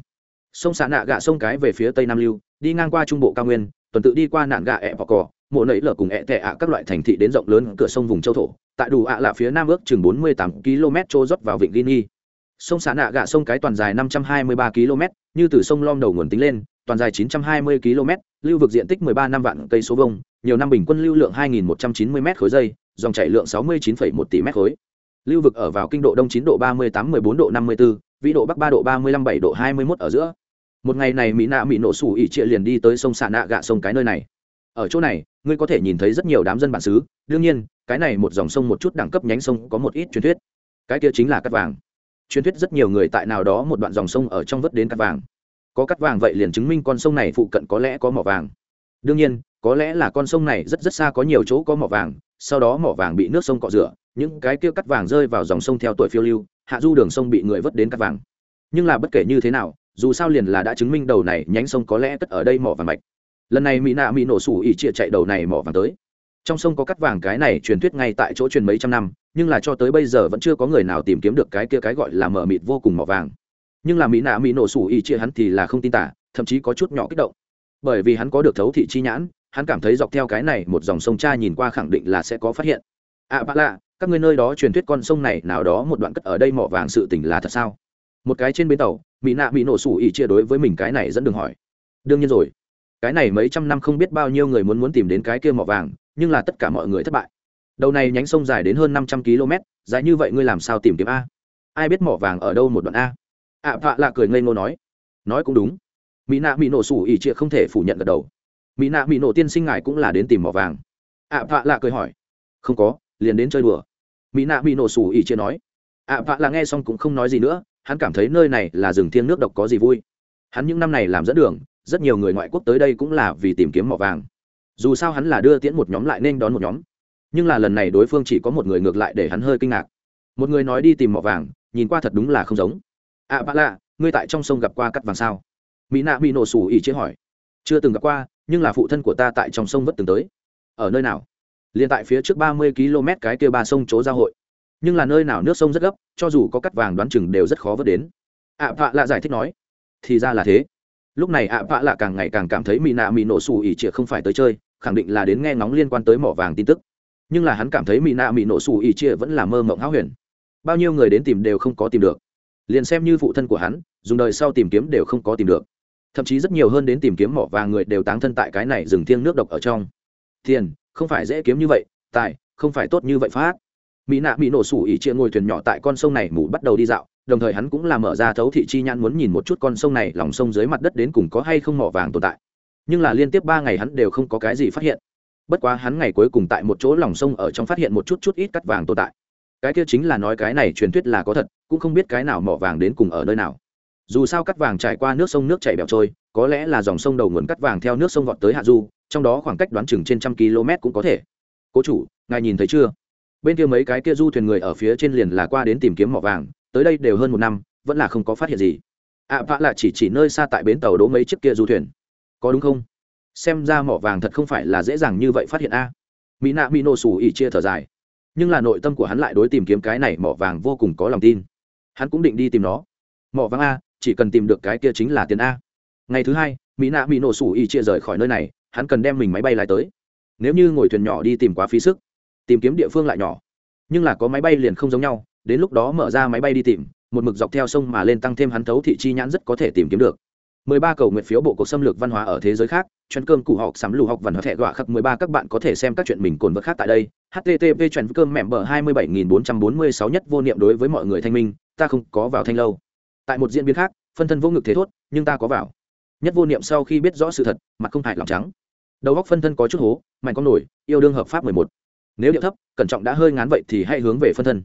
Sông xà nạ gà sông cái về phía tây nam lưu đi ngang qua trung bộ cao nguyên tuần tự đi qua nạn gạ ẹ bọ cỏ mộ nẫy lở cùng ẹ tệ ạ các loại thành thị đến rộng lớn cửa sông vùng châu thổ tại đủ ạ là phía nam ước chừng bốn mươi tám km trô rót vào vịnh guinea. Sông xạ nạ gạ sông cái toàn dài 523 km như từ sông lom đầu nguồn tính lên toàn dài 920 km lưu vực diện tích 13 năm vạn cây số vông nhiều năm bình quân lưu lượng 2.190 m khối giây dòng chảy lượng 69,1 tỷ m khối lưu vực ở vào kinh độ đông 9 độ 38 14 độ 54, vĩ độ bắc 3 độ 35 7 độ 21 ở giữa. Một ngày này mỹ nạ mỹ nổ sủ ỉ trịa liền đi tới sông xạ nạ gạ sông cái nơi này. Ở chỗ này ngươi có thể nhìn thấy rất nhiều đám dân bản xứ. Đương nhiên cái này một dòng sông một chút đẳng cấp nhánh sông có một ít truyền thuyết. Cái kia chính là cắt vàng. Truyền thuyết rất nhiều người tại nào đó một đoạn dòng sông ở trong vớt đến cắt vàng. Có cắt vàng vậy liền chứng minh con sông này phụ cận có lẽ có mỏ vàng. Đương nhiên có lẽ là con sông này rất rất xa có nhiều chỗ có mỏ vàng sau đó mỏ vàng bị nước sông cọ rửa, những cái kia cắt vàng rơi vào dòng sông theo tuổi phiêu lưu, hạ du đường sông bị người vớt đến cắt vàng. Nhưng là bất kể như thế nào, dù sao liền là đã chứng minh đầu này nhánh sông có lẽ cất ở đây mỏ vàng mạch. Lần này mỹ nạ mỹ nổ sủ ỉ chia chạy đầu này mỏ vàng tới. Trong sông có cắt vàng cái này truyền thuyết ngay tại chỗ truyền mấy trăm năm, nhưng là cho tới bây giờ vẫn chưa có người nào tìm kiếm được cái kia cái gọi là mở mịt vô cùng mỏ vàng. Nhưng là mỹ nạ mỹ nổ sủ ỉ chia hắn thì là không tin tả, thậm chí có chút nhỏ kích động. Bởi vì hắn có được thấu thị chi nhãn hắn cảm thấy dọc theo cái này một dòng sông cha nhìn qua khẳng định là sẽ có phát hiện. À bạ lạ các ngươi nơi đó truyền thuyết con sông này nào đó một đoạn cất ở đây mỏ vàng sự tình là thật sao? Một cái trên bến tàu mỹ nạ bị nổ sủ ỉ chia đối với mình cái này dẫn đường hỏi. Đương nhiên rồi cái này mấy trăm năm không biết bao nhiêu người muốn muốn tìm đến cái kia mỏ vàng nhưng là tất cả mọi người thất bại. Đầu này nhánh sông dài đến hơn năm trăm km dài như vậy ngươi làm sao tìm kiếm a? Ai biết mỏ vàng ở đâu một đoạn a? Ạ à, vạ lạ cười ngây ngô nói. Nói cũng đúng. Mỹ nạ mỹ nổ sủ ỉ chia không thể phủ nhận gật đầu mỹ nạ mỹ nổ tiên sinh ngài cũng là đến tìm mỏ vàng. Ạ à, vạ lạ cười hỏi. Không có liền đến chơi đùa. Mỹ nạ mỹ nổ xù ỉ chia nói. Ạ à, vạ lạ nghe xong cũng không nói gì nữa hắn cảm thấy nơi này là rừng thiêng nước độc có gì vui. Hắn những năm này làm dẫn đường rất nhiều người ngoại quốc tới đây cũng là vì tìm kiếm mỏ vàng. Dù sao hắn là đưa tiễn một nhóm lại nên đón một nhóm. Nhưng là lần này đối phương chỉ có một người ngược lại để hắn hơi kinh ngạc. Một người nói đi tìm mỏ vàng nhìn qua thật đúng là không giống. Ạ Vạ lạ ngươi tại trong sông gặp qua cắt vàng sao? Mỹ nạ bị nổ xù ỉ chia hỏi. Chưa từng gặp qua nhưng là phụ thân của ta tại trong sông vất từng tới. Ở nơi nào? Liền tại phía trước ba mươi km cái kia ba sông chỗ giao hội. Nhưng là nơi nào nước sông rất gấp, cho dù có cắt vàng đoán chừng đều rất khó vớt đến. Ạ vạ lạ giải thích nói, thì ra là thế. Lúc này ạ vạ lạ càng ngày càng cảm thấy mỹ nạ mỹ nổ xù ỉ trịa không phải tới chơi, khẳng định là đến nghe ngóng liên quan tới mỏ vàng tin tức. Nhưng là hắn cảm thấy mỹ nạ mỹ nổ xù ỉ trịa vẫn là mơ mộng háo huyền. Bao nhiêu người đến tìm đều không có tìm được. Liền xem như phụ thân của hắn, dùng đời sau tìm kiếm đều không có tìm được thậm chí rất nhiều hơn đến tìm kiếm mỏ vàng người đều táng thân tại cái này rừng thiêng nước độc ở trong. Tiền, không phải dễ kiếm như vậy, tài, không phải tốt như vậy phát. Mỹ nạ bị nổ sủ ỉ chia ngồi thuyền nhỏ tại con sông này mù bắt đầu đi dạo, đồng thời hắn cũng làm mở ra thấu thị chi nhãn muốn nhìn một chút con sông này lòng sông dưới mặt đất đến cùng có hay không mỏ vàng tồn tại. Nhưng là liên tiếp ba ngày hắn đều không có cái gì phát hiện. Bất quá hắn ngày cuối cùng tại một chỗ lòng sông ở trong phát hiện một chút chút ít cắt vàng tồn tại. Cái kia chính là nói cái này truyền thuyết là có thật, cũng không biết cái nào mỏ vàng đến cùng ở nơi nào dù sao cắt vàng trải qua nước sông nước chảy bẹo trôi có lẽ là dòng sông đầu nguồn cắt vàng theo nước sông vọt tới hạ du trong đó khoảng cách đoán chừng trên trăm km cũng có thể. Cố chủ ngài nhìn thấy chưa? Bên kia mấy cái kia du thuyền người ở phía trên liền là qua đến tìm kiếm mỏ vàng tới đây đều hơn một năm vẫn là không có phát hiện gì. Ạ à, vạ là chỉ chỉ nơi xa tại bến tàu đỗ mấy chiếc kia du thuyền. Có đúng không? Xem ra mỏ vàng thật không phải là dễ dàng như vậy phát hiện a. Mỹ nạ mỹ nổ xù ỉ chia thở dài. Nhưng là nội tâm của hắn lại đối tìm kiếm cái này mỏ vàng vô cùng có lòng tin. Hắn cũng định đi tìm nó. Mỏ vàng a chỉ cần tìm được cái kia chính là tiền a. Ngày thứ hai, mỹ nạ mỹ nổ sủ y chia rời khỏi nơi này, hắn cần đem mình máy bay lại tới. Nếu như ngồi thuyền nhỏ đi tìm quá phí sức, tìm kiếm địa phương lại nhỏ. Nhưng là có máy bay liền không giống nhau, đến lúc đó mở ra máy bay đi tìm, một mực dọc theo sông mà lên tăng thêm hắn thấu thị chi nhãn rất có thể tìm kiếm được. 13 cầu nguyện phiếu bộ cuộc xâm lược văn hóa ở thế giới khác chuyên cơm củ học sắm lù học văn hóa thẻ gọa khắc 13 các bạn có thể xem các chuyện mình cồn vật khác tại đây. Http chuyện cơm mẹm bờ 27446 nhất vô niệm đối với mọi người thanh minh, ta không có vào thanh lâu tại một diễn biến khác, phân thân vô ngực thế thốt, nhưng ta có vào. Nhất vô niệm sau khi biết rõ sự thật, mặt không hại lòng trắng. Đầu góc phân thân có chút hố, mạnh con nổi, yêu đương hợp pháp 11 nếu điệu thấp, cẩn trọng đã hơi ngán vậy thì hãy hướng về phân thân.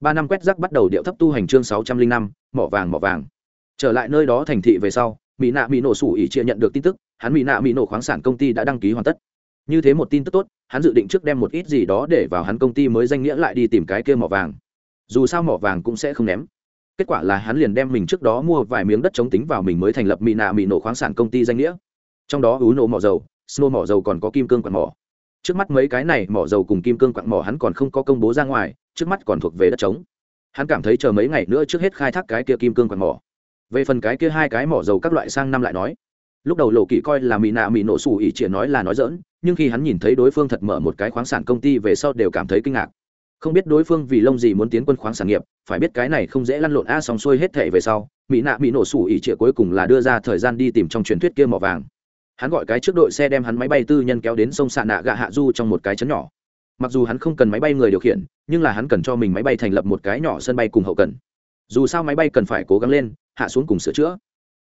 Ba năm quét rác bắt đầu điệu thấp tu hành chương sáu trăm linh năm, mỏ vàng mỏ vàng. Trở lại nơi đó thành thị về sau, mỹ nạ mỹ nổ sủ ỉ chia nhận được tin tức, hắn mỹ nạ mỹ nổ khoáng sản công ty đã đăng ký hoàn tất. Như thế một tin tức tốt, hắn dự định trước đem một ít gì đó để vào hắn công ty mới danh nghĩa lại đi tìm cái kia mỏ vàng. Dù sao mỏ vàng cũng sẽ không ném kết quả là hắn liền đem mình trước đó mua vài miếng đất chống tính vào mình mới thành lập mỹ nạ mỹ nổ khoáng sản công ty danh nghĩa. Trong đó ú nổ mỏ dầu, snow mỏ dầu còn có kim cương quặng mỏ. Trước mắt mấy cái này mỏ dầu cùng kim cương quặng mỏ hắn còn không có công bố ra ngoài, trước mắt còn thuộc về đất trống hắn cảm thấy chờ mấy ngày nữa trước hết khai thác cái kia kim cương quặng mỏ. Về phần cái kia hai cái mỏ dầu các loại sang năm lại nói. Lúc đầu lộ kỵ coi là mỹ nạ mỹ nổ xù ỉ chỉ nói là nói dỡn nhưng khi hắn nhìn thấy đối phương thật mở một cái khoáng sản công ty về sau đều cảm thấy kinh ngạc không biết đối phương vì lông gì muốn tiến quân khoáng sản nghiệp, phải biết cái này không dễ lăn lộn a, xong xuôi hết thể về sau, mỹ nạ bị nổ sủ ỉ trịa cuối cùng là đưa ra thời gian đi tìm trong truyền thuyết kia mỏ vàng. Hắn gọi cái trước đội xe đem hắn máy bay tư nhân kéo đến sông xạ nạ gạ hạ du trong một cái chấn nhỏ. Mặc dù hắn không cần máy bay người điều khiển, nhưng là hắn cần cho mình máy bay thành lập một cái nhỏ sân bay cùng hậu cần. Dù sao máy bay cần phải cố gắng lên, hạ xuống cùng sửa chữa.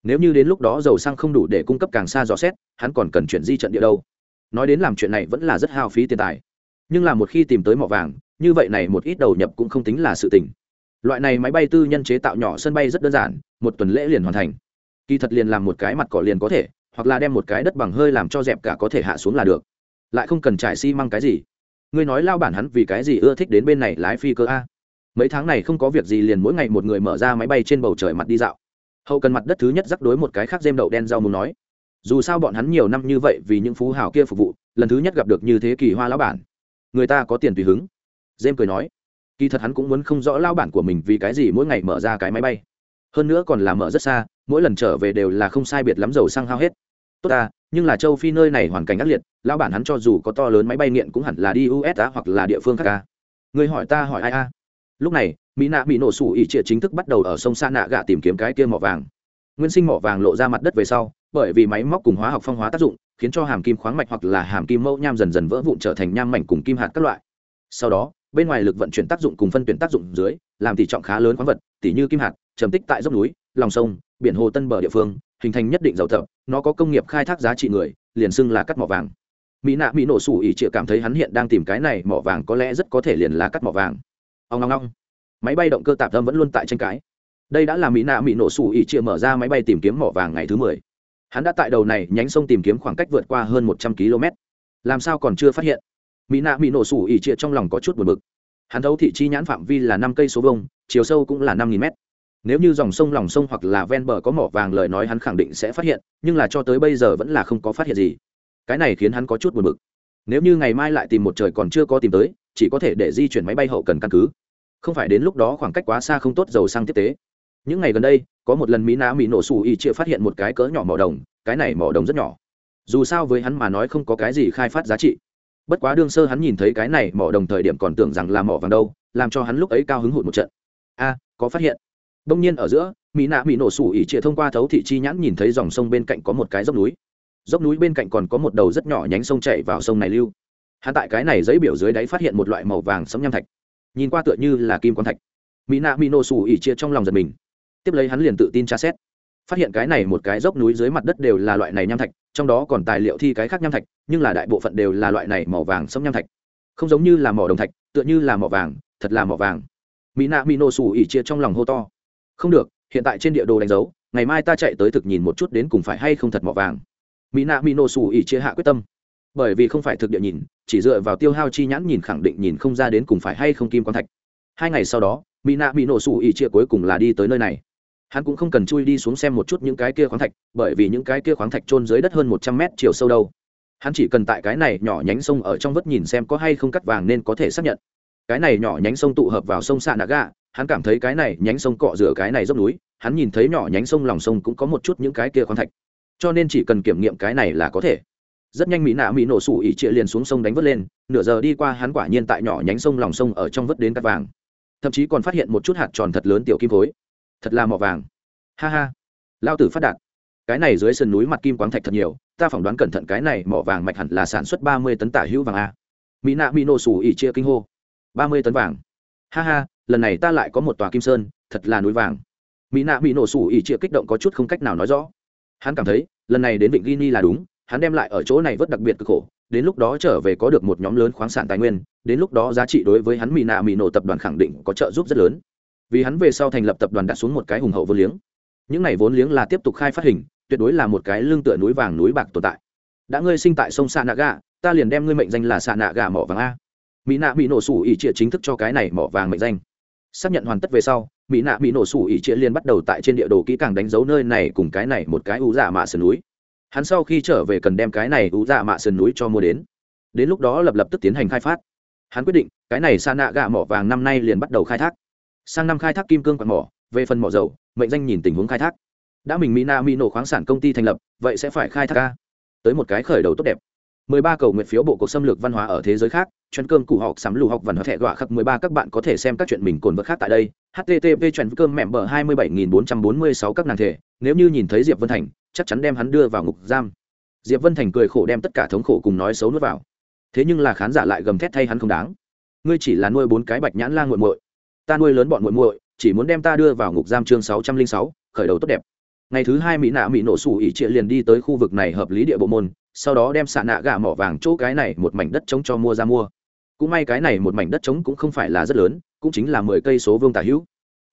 Nếu như đến lúc đó dầu xăng không đủ để cung cấp càng xa dò xét, hắn còn cần chuyển di trận địa đâu. Nói đến làm chuyện này vẫn là rất hao phí tiền tài. Nhưng là một khi tìm tới mỏ vàng như vậy này một ít đầu nhập cũng không tính là sự tình. Loại này máy bay tư nhân chế tạo nhỏ sân bay rất đơn giản, một tuần lễ liền hoàn thành. Kỳ thật liền làm một cái mặt cỏ liền có thể, hoặc là đem một cái đất bằng hơi làm cho dẹp cả có thể hạ xuống là được. Lại không cần trải xi măng cái gì. Ngươi nói lao bản hắn vì cái gì ưa thích đến bên này lái phi cơ a? Mấy tháng này không có việc gì liền mỗi ngày một người mở ra máy bay trên bầu trời mặt đi dạo. Hậu cần mặt đất thứ nhất rắc đối một cái khác dêm đậu đen rau muốn nói. Dù sao bọn hắn nhiều năm như vậy vì những phú hào kia phục vụ, lần thứ nhất gặp được như thế kỳ hoa lão bản. Người ta có tiền tùy hứng dêm cười nói, kỳ thật hắn cũng muốn không rõ lao bản của mình vì cái gì mỗi ngày mở ra cái máy bay. Hơn nữa còn là mở rất xa, mỗi lần trở về đều là không sai biệt lắm dầu xăng hao hết. Tốt ta, nhưng là châu phi nơi này hoàn cảnh ác liệt lao bản hắn cho dù có to lớn máy bay nghiện cũng hẳn là đi usa hoặc là địa phương khác ca người hỏi ta hỏi ai a? Lúc này, mỹ nạ bị nổ sủ ỉ trịa chính thức bắt đầu ở sông sa nạ gạ tìm kiếm cái kia mỏ vàng. Nguyên sinh mỏ vàng lộ ra mặt đất về sau, bởi vì máy móc cùng hóa học phong hóa tác dụng, khiến cho hàm kim khoáng mạch hoặc là hàm kim mẫu nham dần dần vỡ vụn trở thành nham mảnh cùng kim hạt các loại. Sau đó bên ngoài lực vận chuyển tác dụng cùng phân tuyển tác dụng dưới, làm tỷ trọng khá lớn khoáng vật tỷ như kim hạt, trầm tích tại dốc núi, lòng sông, biển hồ tân bờ địa phương, hình thành nhất định dầu thợ, nó có công nghiệp khai thác giá trị người, liền xưng là cắt mỏ vàng. Mỹ nạ mỹ nổ sủ ỉ chịa cảm thấy hắn hiện đang tìm cái này mỏ vàng có lẽ rất có thể liền là cắt mỏ vàng. Ông long long máy bay động cơ tạp tâm vẫn luôn tại tranh cãi. Đây đã là mỹ nạ mỹ nổ sủ ỉ chịa mở ra máy bay tìm kiếm mỏ vàng ngày thứ mười. Hắn đã tại đầu này nhánh sông tìm kiếm khoảng cách vượt qua hơn một trăm km làm sao còn chưa phát hiện? Mỹ nạ mỹ nổ sủ ỉ trịa trong lòng có chút buồn bực. Hắn thấu thị chi nhãn phạm vi là năm cây số vông chiều sâu cũng là năm nghìn mét. Nếu như dòng sông lòng sông hoặc là ven bờ có mỏ vàng lời nói hắn khẳng định sẽ phát hiện, nhưng là cho tới bây giờ vẫn là không có phát hiện gì. Cái này khiến hắn có chút buồn bực. Nếu như ngày mai lại tìm một trời còn chưa có tìm tới, chỉ có thể để di chuyển máy bay hậu cần căn cứ. Không phải đến lúc đó khoảng cách quá xa không tốt dầu sang tiếp tế. Những ngày gần đây, có một lần mỹ nạ mỹ nổ xù y chịa phát hiện một cái cỡ nhỏ mỏ đồng, cái này mỏ đồng rất nhỏ. Dù sao với hắn mà nói không có cái gì khai phát giá trị bất quá đương sơ hắn nhìn thấy cái này mỏ đồng thời điểm còn tưởng rằng là mỏ vàng đâu, làm cho hắn lúc ấy cao hứng hụt một trận. A, có phát hiện. Đông nhiên ở giữa, mỹ nạ mỹ nổ sủ ỉ trịa thông qua thấu thị chi nhãn nhìn thấy dòng sông bên cạnh có một cái dốc núi. Dốc núi bên cạnh còn có một đầu rất nhỏ nhánh sông chảy vào sông này lưu. Hắn tại cái này giấy biểu dưới đáy phát hiện một loại màu vàng sấm nham thạch. Nhìn qua tựa như là kim quan thạch. Mỹ nạ mỹ nổ sủ ỉ trịa trong lòng giật mình. Tiếp lấy hắn liền tự tin tra xét phát hiện cái này một cái dốc núi dưới mặt đất đều là loại này nham thạch, trong đó còn tài liệu thi cái khác nham thạch, nhưng là đại bộ phận đều là loại này màu vàng sẫm nham thạch. Không giống như là mỏ đồng thạch, tựa như là mỏ vàng, thật là mỏ vàng. Mỹ nạ mỹ nổ xù ỉ chia trong lòng hô to. Không được, hiện tại trên địa đồ đánh dấu, ngày mai ta chạy tới thực nhìn một chút đến cùng phải hay không thật mỏ vàng. Mỹ nạ mỹ nổ xù ỉ chia hạ quyết tâm. Bởi vì không phải thực địa nhìn, chỉ dựa vào tiêu hao chi nhãn nhìn khẳng định nhìn không ra đến cùng phải hay không kim quan thạch. Hai ngày sau đó mỹ nạ mỹ nổ xù ỉ chia cuối cùng là đi tới nơi này hắn cũng không cần chui đi xuống xem một chút những cái kia khoáng thạch, bởi vì những cái kia khoáng thạch trôn dưới đất hơn một trăm mét chiều sâu đâu. Hắn chỉ cần tại cái này nhỏ nhánh sông ở trong vớt nhìn xem có hay không cắt vàng nên có thể xác nhận. Cái này nhỏ nhánh sông tụ hợp vào sông xạ nạ gà hắn cảm thấy cái này nhánh sông cọ rửa cái này dốc núi, hắn nhìn thấy nhỏ nhánh sông lòng sông cũng có một chút những cái kia khoáng thạch. Cho nên chỉ cần kiểm nghiệm cái này là có thể. Rất nhanh mỹ nạ mỹ nổ sủ ỉ trịa liền xuống sông đánh vớt lên, nửa giờ đi qua hắn quả nhiên tại nhỏ nhánh sông lòng sông ở trong vớt đến cắt vàng. Thậm chí còn phát hiện một chút hạt tròn thật lớn tiểu kim khối thật là mỏ vàng. Ha ha. Lao tử phát đạt. Cái này dưới sườn núi mặt kim quáng thạch thật nhiều, ta phỏng đoán cẩn thận cái này mỏ vàng mạch hẳn là sản xuất ba mươi tấn tả hữu vàng a. Mỹ nạ mỹ nổ sủ ỉ chia kinh hô. ba mươi tấn vàng. Ha ha, lần này ta lại có một tòa kim sơn, thật là núi vàng. Mỹ nạ mỹ nổ sủ ỉ chia kích động có chút không cách nào nói rõ. Hắn cảm thấy, lần này đến vịnh guinea là đúng, hắn đem lại ở chỗ này vớt đặc biệt cực khổ, đến lúc đó trở về có được một nhóm lớn khoáng sản tài nguyên, đến lúc đó giá trị đối với hắn mỹ nạ mỹ nổ tập đoàn khẳng định có trợ giúp rất lớn vì hắn về sau thành lập tập đoàn đặt xuống một cái hùng hậu vô liếng. Những này vốn liếng là tiếp tục khai phát hình, tuyệt đối là một cái lương tựa núi vàng núi bạc tồn tại. Đã ngươi sinh tại sông sa nạ gà ta liền đem ngươi mệnh danh là sa nạ gà mỏ vàng a. Mỹ nạ bị nổ sủ ỉ trịa chính thức cho cái này mỏ vàng mệnh danh. Xác nhận hoàn tất về sau, mỹ nạ bị nổ sủ ỉ trịa liền bắt đầu tại trên địa đồ kỹ càng đánh dấu nơi này cùng cái này một cái ú dạ mạ sườn núi. Hắn sau khi trở về cần đem cái này ú dạ mạ sườn núi cho mua đến. Đến lúc đó lập lập tức tiến hành khai phát. Hắn quyết định, cái này sa nạ gà mỏ vàng năm nay liền bắt đầu khai thác sang năm khai thác kim cương quạt mỏ về phần mỏ dầu mệnh danh nhìn tình huống khai thác đã mình mina mi nổ khoáng sản công ty thành lập vậy sẽ phải khai thác ca tới một cái khởi đầu tốt đẹp 13 cầu nguyện phiếu bộ cuộc xâm lược văn hóa ở thế giới khác, chuyên cơm cụ học sắm lù học văn hóa thẻ gọa khắc 13 các bạn có thể xem các chuyện mình cồn vật khác tại đây. http chuyện cơm mẹ bờ 27446 các nàng thể, nếu như nhìn thấy Diệp Vân Thành, chắc chắn đem hắn đưa vào ngục giam. Diệp Vân Thành cười khổ đem tất cả thống khổ cùng nói xấu nuốt vào. Thế nhưng là khán giả lại gầm thét thay hắn không đáng. Ngươi chỉ là nuôi bốn cái bạch nhãn lang muội muội, ta nuôi lớn bọn muội muội, chỉ muốn đem ta đưa vào ngục giam chương 606, khởi đầu tốt đẹp. Ngày thứ hai Mỹ nạ Mỹ nổ sủ ỉ trịa liền đi tới khu vực này hợp lý địa bộ môn, sau đó đem xạ nạ gà mỏ vàng chỗ cái này một mảnh đất trống cho mua ra mua. Cũng may cái này một mảnh đất trống cũng không phải là rất lớn cũng chính là mười cây số vương tả hữu.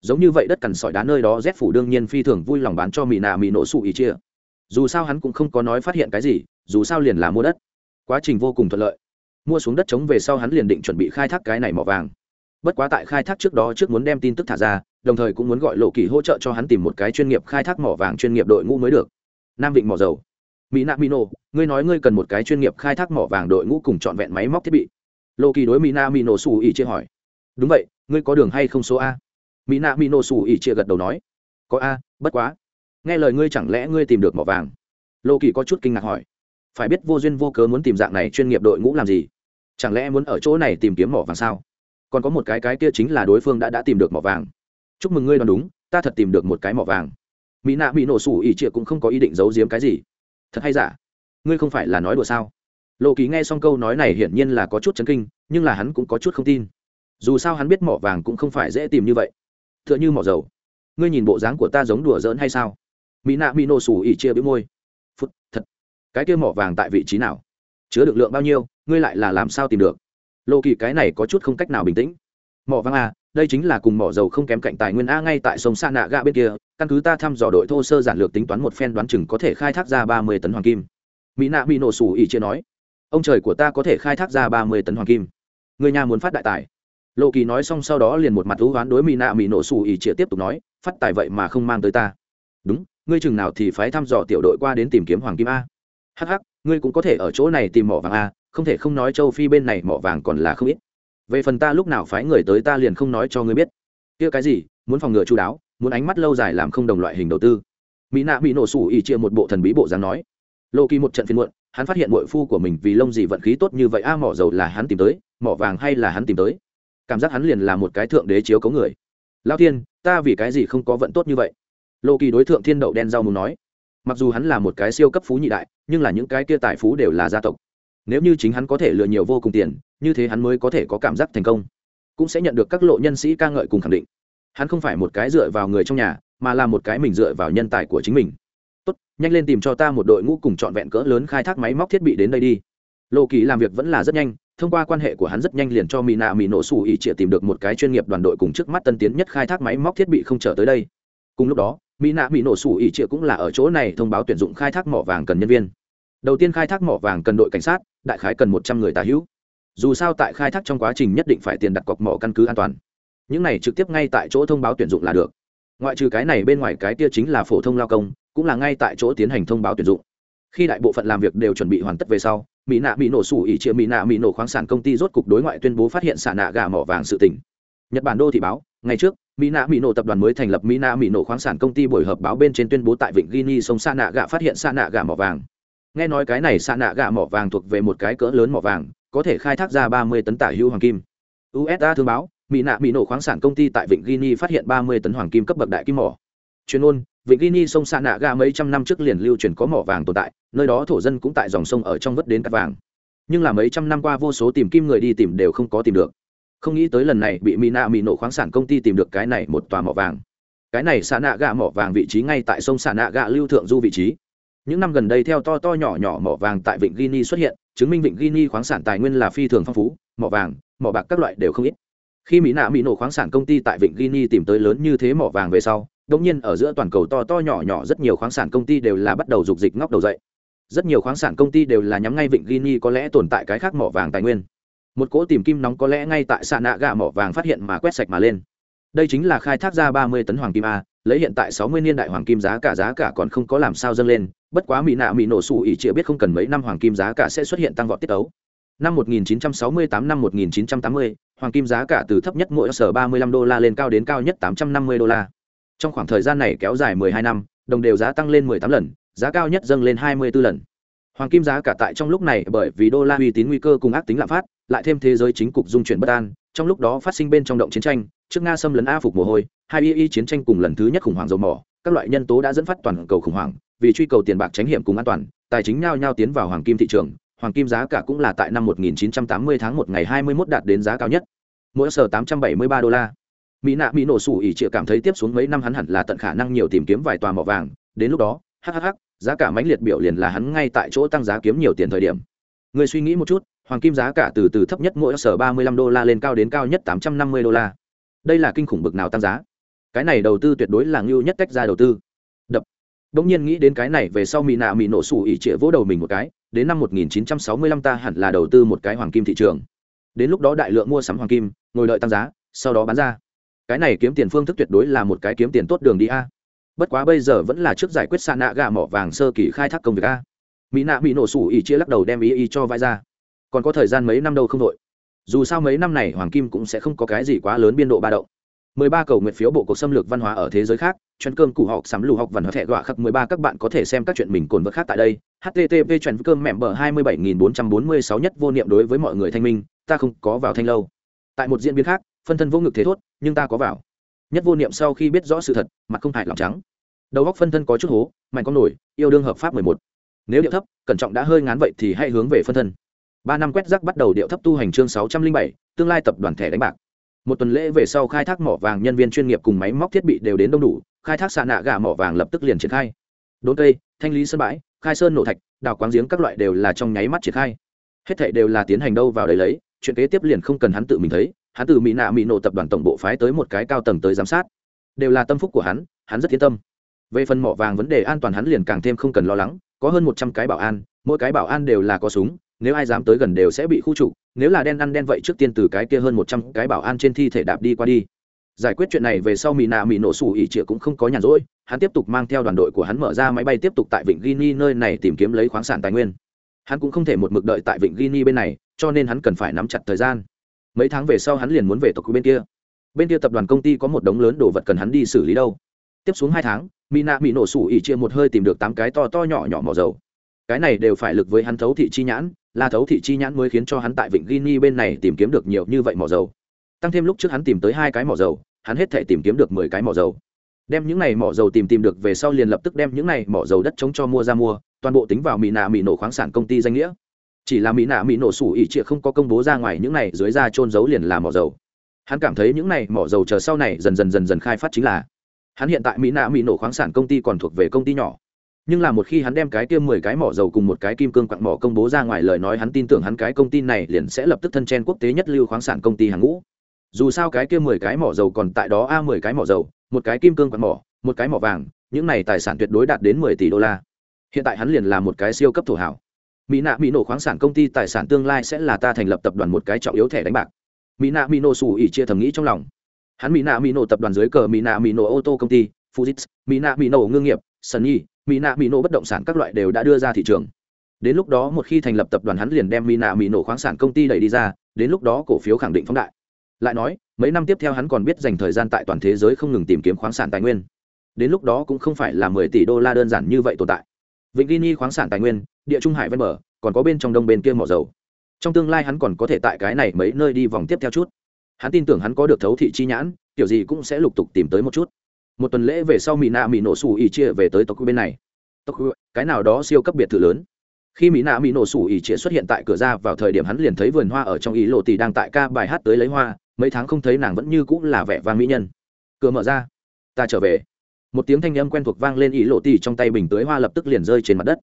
Giống như vậy đất cằn sỏi đá nơi đó rét phủ đương nhiên phi thường vui lòng bán cho mỹ nạ mỹ nổ sụ ý chia dù sao hắn cũng không có nói phát hiện cái gì dù sao liền là mua đất. Quá trình vô cùng thuận lợi. Mua xuống đất trống về sau hắn liền định chuẩn bị khai thác cái này mỏ vàng bất quá tại khai thác trước đó trước muốn đem tin tức thả ra đồng thời cũng muốn gọi lộ kỳ hỗ trợ cho hắn tìm một cái chuyên nghiệp khai thác mỏ vàng chuyên nghiệp đội ngũ mới được. Nam vịnh mỏ dầu. Mỹ nạ Mino, ngươi nói ngươi cần một cái chuyên nghiệp khai thác mỏ vàng đội ngũ cùng trọn vẹn máy móc thiết bị. Lô kỳ đối mỹ nạ mino su ý chia hỏi. Đúng vậy ngươi có đường hay không số a? Mỹ nạ mino su ý chia gật đầu nói. Có a bất quá. Nghe lời ngươi chẳng lẽ ngươi tìm được mỏ vàng? Lô kỳ có chút kinh ngạc hỏi. Phải biết vô duyên vô cớ muốn tìm dạng này chuyên nghiệp đội ngũ làm gì? Chẳng lẽ muốn ở chỗ này tìm kiếm mỏ vàng sao? Còn có một cái cái kia chính là đối phương đã đã tìm được mỏ vàng. Chúc mừng ngươi đoán đúng, ta thật tìm được một cái mỏ vàng. Mỹ nạ mỹ nổ sủ ỉ trịa cũng không có ý định giấu giếm cái gì. Thật hay giả? Ngươi không phải là nói đùa sao? Lộ ký nghe xong câu nói này hiển nhiên là có chút chấn kinh, nhưng là hắn cũng có chút không tin. Dù sao hắn biết mỏ vàng cũng không phải dễ tìm như vậy. T h ư ợ n h ư mỏ dầu. Ngươi nhìn bộ dáng của ta giống đùa giỡn hay sao? Mỹ nạ mỹ nổ sủ ỉ chia bĩu môi. Phút, thật. Cái kia mỏ vàng tại vị trí nào? Chứa được lượng bao nhiêu? Ngươi lại là làm sao tìm được? Lộ kỳ cái này có chút không cách nào bình tĩnh. Mỏ vàng à đây chính là cùng mỏ dầu không kém cạnh tài nguyên a ngay tại sông sa nạ gạ bên kia, căn cứ ta thăm dò đội thô sơ giản lược tính toán một phen đoán chừng có thể khai thác ra ba mươi tấn hoàng kim. Mỹ nạ bị nổ sủ ỉ chia nói, ông trời của ta có thể khai thác ra ba mươi tấn hoàng kim. Người nhà muốn phát đại tài. Lộ kỳ nói xong sau đó liền một mặt thú oán đối mỹ nạ mỹ nổ sủ ỉ chia tiếp tục nói, phát tài vậy mà không mang tới ta. Đúng, ngươi chừng nào thì phái thăm dò tiểu đội qua đến tìm kiếm hoàng kim a. Hh ngươi cũng có thể ở chỗ này tìm mỏ vàng a không thể không nói châu phi bên này mỏ vàng còn là không ít. Về phần ta lúc nào phái người tới ta liền không nói cho ngươi biết. Kia cái gì, muốn phòng ngừa chú đáo, muốn ánh mắt lâu dài làm không đồng loại hình đầu tư. Mỹ nạ bị nổ sủ ỉ chia một bộ thần bí bộ dáng nói. Lô kỳ một trận phiên muộn, hắn phát hiện bội phu của mình vì lông gì vận khí tốt như vậy, a, mỏ dầu là hắn tìm tới, mỏ vàng hay là hắn tìm tới? Cảm giác hắn liền là một cái thượng đế chiếu cấu người. Lao thiên, ta vì cái gì không có vận tốt như vậy? Lô kỳ đối tượng thiên đậu đen rau muốn nói. Mặc dù hắn là một cái siêu cấp phú nhị đại, nhưng là những cái kia tài phú đều là gia tộc nếu như chính hắn có thể lừa nhiều vô cùng tiền, như thế hắn mới có thể có cảm giác thành công. Cũng sẽ nhận được các lộ nhân sĩ ca ngợi cùng khẳng định. Hắn không phải một cái dựa vào người trong nhà, mà là một cái mình dựa vào nhân tài của chính mình. Tốt, nhanh lên tìm cho ta một đội ngũ cùng trọn vẹn cỡ lớn khai thác máy móc thiết bị đến đây đi. Lộ kỳ làm việc vẫn là rất nhanh, thông qua quan hệ của hắn rất nhanh liền cho mỹ nạ mỹ nổ xù ỉ trịa tìm được một cái chuyên nghiệp đoàn đội cùng trước mắt tân tiến nhất khai thác máy móc thiết bị không trở tới đây. Cùng lúc đó mỹ nạ mỹ nổ xù ỉ trịa cũng là ở chỗ này thông báo tuyển dụng khai thác mỏ vàng cần nhân viên đầu tiên khai thác mỏ vàng cần đội cảnh sát, đại khái cần một trăm người tà hữu. Dù sao tại khai thác trong quá trình nhất định phải tiền đặt cọc mỏ căn cứ an toàn. Những này trực tiếp ngay tại chỗ thông báo tuyển dụng là được. Ngoại trừ cái này bên ngoài cái kia chính là phổ thông lao công, cũng là ngay tại chỗ tiến hành thông báo tuyển dụng. Khi đại bộ phận làm việc đều chuẩn bị hoàn tất về sau, mỹ nạ bị nổ sủ ỉ chia mỹ nạ mỹ nổ khoáng sản công ty rốt cục đối ngoại tuyên bố phát hiện xả nạ gà mỏ vàng sự tỉnh nhật bản đô thị báo, ngày trước, mỹ nạ mỹ nổ tập đoàn mới thành lập mỹ nạ mỹ nổ khoáng sản công ty buổi họp báo bên trên tuyên bố tại vịnh guinea sông sa nạ gà phát hiện sa nạ gà mỏ vàng nghe nói cái này sa nạ gà mỏ vàng thuộc về một cái cỡ lớn mỏ vàng, có thể khai thác ra ba mươi tấn tả hữu hoàng kim. Usa thông báo, mỹ nạ mỹ nổ khoáng sản công ty tại vịnh guinea phát hiện ba mươi tấn hoàng kim cấp bậc đại kim mỏ. Chuyên ôn vịnh guinea sông sa nạ gạ mấy trăm năm trước liền lưu truyền có mỏ vàng tồn tại, nơi đó thổ dân cũng tại dòng sông ở trong vất đến cắt vàng. Nhưng là mấy trăm năm qua vô số tìm kim người đi tìm đều không có tìm được. Không nghĩ tới lần này bị mỹ nạ mỹ nổ khoáng sản công ty tìm được cái này một tòa mỏ vàng. Cái này sa nạ gạ mỏ vàng vị trí ngay tại sông sa nạ gạ lưu thượng du vị trí những năm gần đây theo to to nhỏ nhỏ mỏ vàng tại vịnh guinea xuất hiện, chứng minh vịnh guinea khoáng sản tài nguyên là phi thường phong phú, mỏ vàng, mỏ bạc các loại đều không ít. Khi mỹ nạ mỹ nổ khoáng sản công ty tại vịnh guinea tìm tới lớn như thế mỏ vàng về sau đống nhiên ở giữa toàn cầu to to nhỏ nhỏ rất nhiều khoáng sản công ty đều là bắt đầu dục dịch ngóc đầu dậy. Rất nhiều khoáng sản công ty đều là nhắm ngay vịnh guinea có lẽ tồn tại cái khác mỏ vàng tài nguyên. Một cỗ tìm kim nóng có lẽ ngay tại xạ nạ gà mỏ vàng phát hiện mà quét sạch mà lên. Đây chính là khai thác ra ba mươi tấn hoàng kim a, lấy hiện tại sáu mươi niên đại hoàng kim giá cả giá cả còn không có làm sao dâng lên bất quá mỹ nạ mỹ nổ sủ ỉ chịa biết không cần mấy năm hoàng kim giá cả sẽ xuất hiện tăng vọt tiết ấu năm 1968 năm 1980, hoàng kim giá cả từ thấp nhất mỗi sở 35 đô la lên cao đến cao nhất 850 đô la. Trong khoảng thời gian này kéo dài 12 năm, đồng đều giá tăng lên 18 lần, giá cao nhất dâng lên 24 lần. hoàng kim giá cả tại trong lúc này bởi vì đô la uy tín nguy cơ cùng ác tính lạm phát lại thêm thế giới chính cục dung chuyển bất an trong lúc đó phát sinh bên trong động chiến tranh trước nga xâm lấn a phục mồ hôi hai y y chiến tranh cùng lần thứ nhất khủng hoảng dầu mỏ các loại nhân tố đã dẫn phát toàn cầu khủng hoảng vì truy cầu tiền bạc tránh hiểm cùng an toàn, tài chính nhao nhao tiến vào hoàng kim thị trường, hoàng kim giá cả cũng là tại năm 1980 tháng 1 ngày 21 đạt đến giá cao nhất. Mỗi sở 873 đô la. Mỹ nạ, mỹ nổ sủ ỉ chịa cảm thấy tiếp xuống mấy năm hắn hẳn là tận khả năng nhiều tìm kiếm vài tòa mỏ vàng, đến lúc đó hhh giá cả mãnh liệt biểu liền là hắn ngay tại chỗ tăng giá kiếm nhiều tiền thời điểm. Người suy nghĩ một chút, hoàng kim giá cả từ từ thấp nhất mỗi sở 35 đô la lên cao đến cao nhất 850 đô la. Đây là kinh khủng bực nào tăng giá? Cái này đầu tư tuyệt đối là ngưu nhất cách ra đầu tư đập nhiên nghĩ đến cái này về sau mỹ nạ mỹ nổ sủ ỉ trịa vỗ đầu mình một cái, đến năm 1965 ta hẳn là đầu tư một cái hoàng kim thị trường. Đến lúc đó đại lượng mua sắm hoàng kim, ngồi đợi tăng giá, sau đó bán ra. Cái này kiếm tiền phương thức tuyệt đối là một cái kiếm tiền tốt đường đi a. Bất quá bây giờ vẫn là trước giải quyết xa nạ gà mỏ vàng sơ kỳ khai thác công việc a. Mỹ nạ bị nổ sủ ỉ chia lắc đầu đem ý ý cho vai ra. Còn có thời gian mấy năm đâu không đội. Dù sao mấy năm này hoàng kim cũng sẽ không có cái gì quá lớn biên độ ba động. 13 cầu nguyện phiếu bộ cuộc xâm lược văn hóa ở thế giới khác chuyên cơm củ học sắm lù học văn hóa thẻ gọa khắc 13 các bạn có thể xem các chuyện mình cồn vật khác tại đây. Http chuyên cơm mẹm bờ 27446 nhất vô niệm đối với mọi người thanh minh ta không có vào thanh lâu. Tại một diễn biến khác phân thân vô ngực thế thốt nhưng ta có vào. Nhất vô niệm sau khi biết rõ sự thật mặt không hại lỏng trắng. Đầu góc phân thân có chút hố mạnh con nổi yêu đương hợp pháp 11. nếu điệu thấp cẩn trọng đã hơi ngán vậy thì hãy hướng về phân thân. Ba năm quét rác bắt đầu điệu thấp tu hành chương 607, tương lai tập đoàn thẻ đánh bạc một tuần lễ về sau khai thác mỏ vàng nhân viên chuyên nghiệp cùng máy móc thiết bị đều đến đông đủ, khai thác xạ nạ gà mỏ vàng lập tức liền triển khai. Đốn cây, thanh lý sân bãi, khai sơn nổ thạch, đào quáng giếng các loại đều là trong nháy mắt triển khai. Hết thệ đều là tiến hành đâu vào đấy lấy, chuyện kế tiếp liền không cần hắn tự mình thấy, hắn từ mỹ nạ mỹ nổ tập đoàn tổng bộ phái tới một cái cao tầng tới giám sát. Đều là tâm phúc của hắn hắn rất yên tâm. Về phần mỏ vàng vấn đề an toàn hắn liền càng thêm không cần lo lắng, có hơn một trăm cái bảo an, mỗi cái bảo an đều là có súng nếu ai dám tới gần đều sẽ bị khu trục, nếu là đen ăn đen vậy trước tiên từ cái kia hơn một trăm cái bảo an trên thi thể đạp đi qua đi. Giải quyết chuyện này về sau mỹ nạ mỹ nổ sủ ỉ trịa cũng không có nhàn rỗi, hắn tiếp tục mang theo đoàn đội của hắn mở ra máy bay tiếp tục tại vịnh guinea nơi này tìm kiếm lấy khoáng sản tài nguyên. Hắn cũng không thể một mực đợi tại vịnh guinea bên này, cho nên hắn cần phải nắm chặt thời gian. Mấy tháng về sau hắn liền muốn về tộc bên kia. Bên kia tập đoàn công ty có một đống lớn đồ vật cần hắn đi xử lý đâu. Tiếp xuống hai tháng mỹ nạ mỹ nổ sủ ỉ chia một hơi tìm được tám cái to to nhỏ nhỏ mỏ dầu cái này đều phải lực với hắn thấu thị chi nhãn, là thấu thị chi nhãn mới khiến cho hắn tại vịnh Guinea bên này tìm kiếm được nhiều như vậy mỏ dầu. Tăng thêm lúc trước hắn tìm tới hai cái mỏ dầu, hắn hết thể tìm kiếm được mười cái mỏ dầu. Đem những này mỏ dầu tìm tìm được về sau liền lập tức đem những này mỏ dầu đất chống cho mua ra mua, toàn bộ tính vào mỹ nạ mỹ nổ khoáng sản công ty danh nghĩa. Chỉ là mỹ nạ mỹ nổ sủ ỉ trịa không có công bố ra ngoài những này dưới da trôn giấu liền là mỏ dầu. Hắn cảm thấy những này mỏ dầu chờ sau này dần dần dần dần khai phát chính là. Hắn hiện tại mỹ nạ mỹ nổ khoáng sản công ty còn thuộc về công ty nhỏ nhưng là một khi hắn đem cái kia mười cái mỏ dầu cùng một cái kim cương quặng mỏ công bố ra ngoài lời nói, hắn tin tưởng hắn cái công ty này liền sẽ lập tức thân chen quốc tế nhất lưu khoáng sản công ty hàng ngũ. Dù sao cái kia mười cái mỏ dầu còn tại đó, a, mười cái mỏ dầu, một cái kim cương quặng mỏ, một cái mỏ vàng, những này tài sản tuyệt đối đạt đến mười tỷ đô la. Hiện tại hắn liền là một cái siêu cấp thổ hảo. Mỹ nạ mỹ nổ khoáng sản công ty tài sản tương lai sẽ là ta thành lập tập đoàn một cái trọng yếu thẻ đánh bạc. Mỹ nạ mỹ nổ xù ỉ chia thầm nghĩ trong lòng. Hắn mỹ nạ mỹ nổ tập đoàn dưới cờ mỹ nạ mỹ nổ ô tô công ty fujits mỹ nạ mỹ nổ ngương nghiệp, sunny mỹ nạ mỹ nổ bất động sản các loại đều đã đưa ra thị trường. Đến lúc đó một khi thành lập tập đoàn hắn liền đem mỹ nạ mỹ nổ khoáng sản công ty đẩy đi ra, đến lúc đó cổ phiếu khẳng định phóng đại. Lại nói, mấy năm tiếp theo hắn còn biết dành thời gian tại toàn thế giới không ngừng tìm kiếm khoáng sản tài nguyên. Đến lúc đó cũng không phải là mười tỷ đô la đơn giản như vậy tồn tại. Vịnh ghi khoáng sản tài nguyên, địa trung hải ven bờ, còn có bên trong đông bên kia mỏ dầu. Trong tương lai hắn còn có thể tại cái này mấy nơi đi vòng tiếp theo chút. Hắn tin tưởng hắn có được thấu thị chi nhãn, kiểu gì cũng sẽ lục tục tìm tới một chút một tuần lễ về sau mỹ nạ mỹ nổ xù ỉ chia về tới tộc bên này. Tộc cái nào đó siêu cấp biệt thự lớn. Khi mỹ nạ mỹ nổ xù ỉ chia xuất hiện tại cửa ra vào thời điểm hắn liền thấy vườn hoa ở trong ý lộ tỷ đang tại ca bài hát tới lấy hoa, mấy tháng không thấy nàng vẫn như cũng là vẻ vang mỹ nhân. Cửa mở ra, ta trở về. Một tiếng thanh âm quen thuộc vang lên ý lộ tỷ trong tay bình tưới hoa lập tức liền rơi trên mặt đất.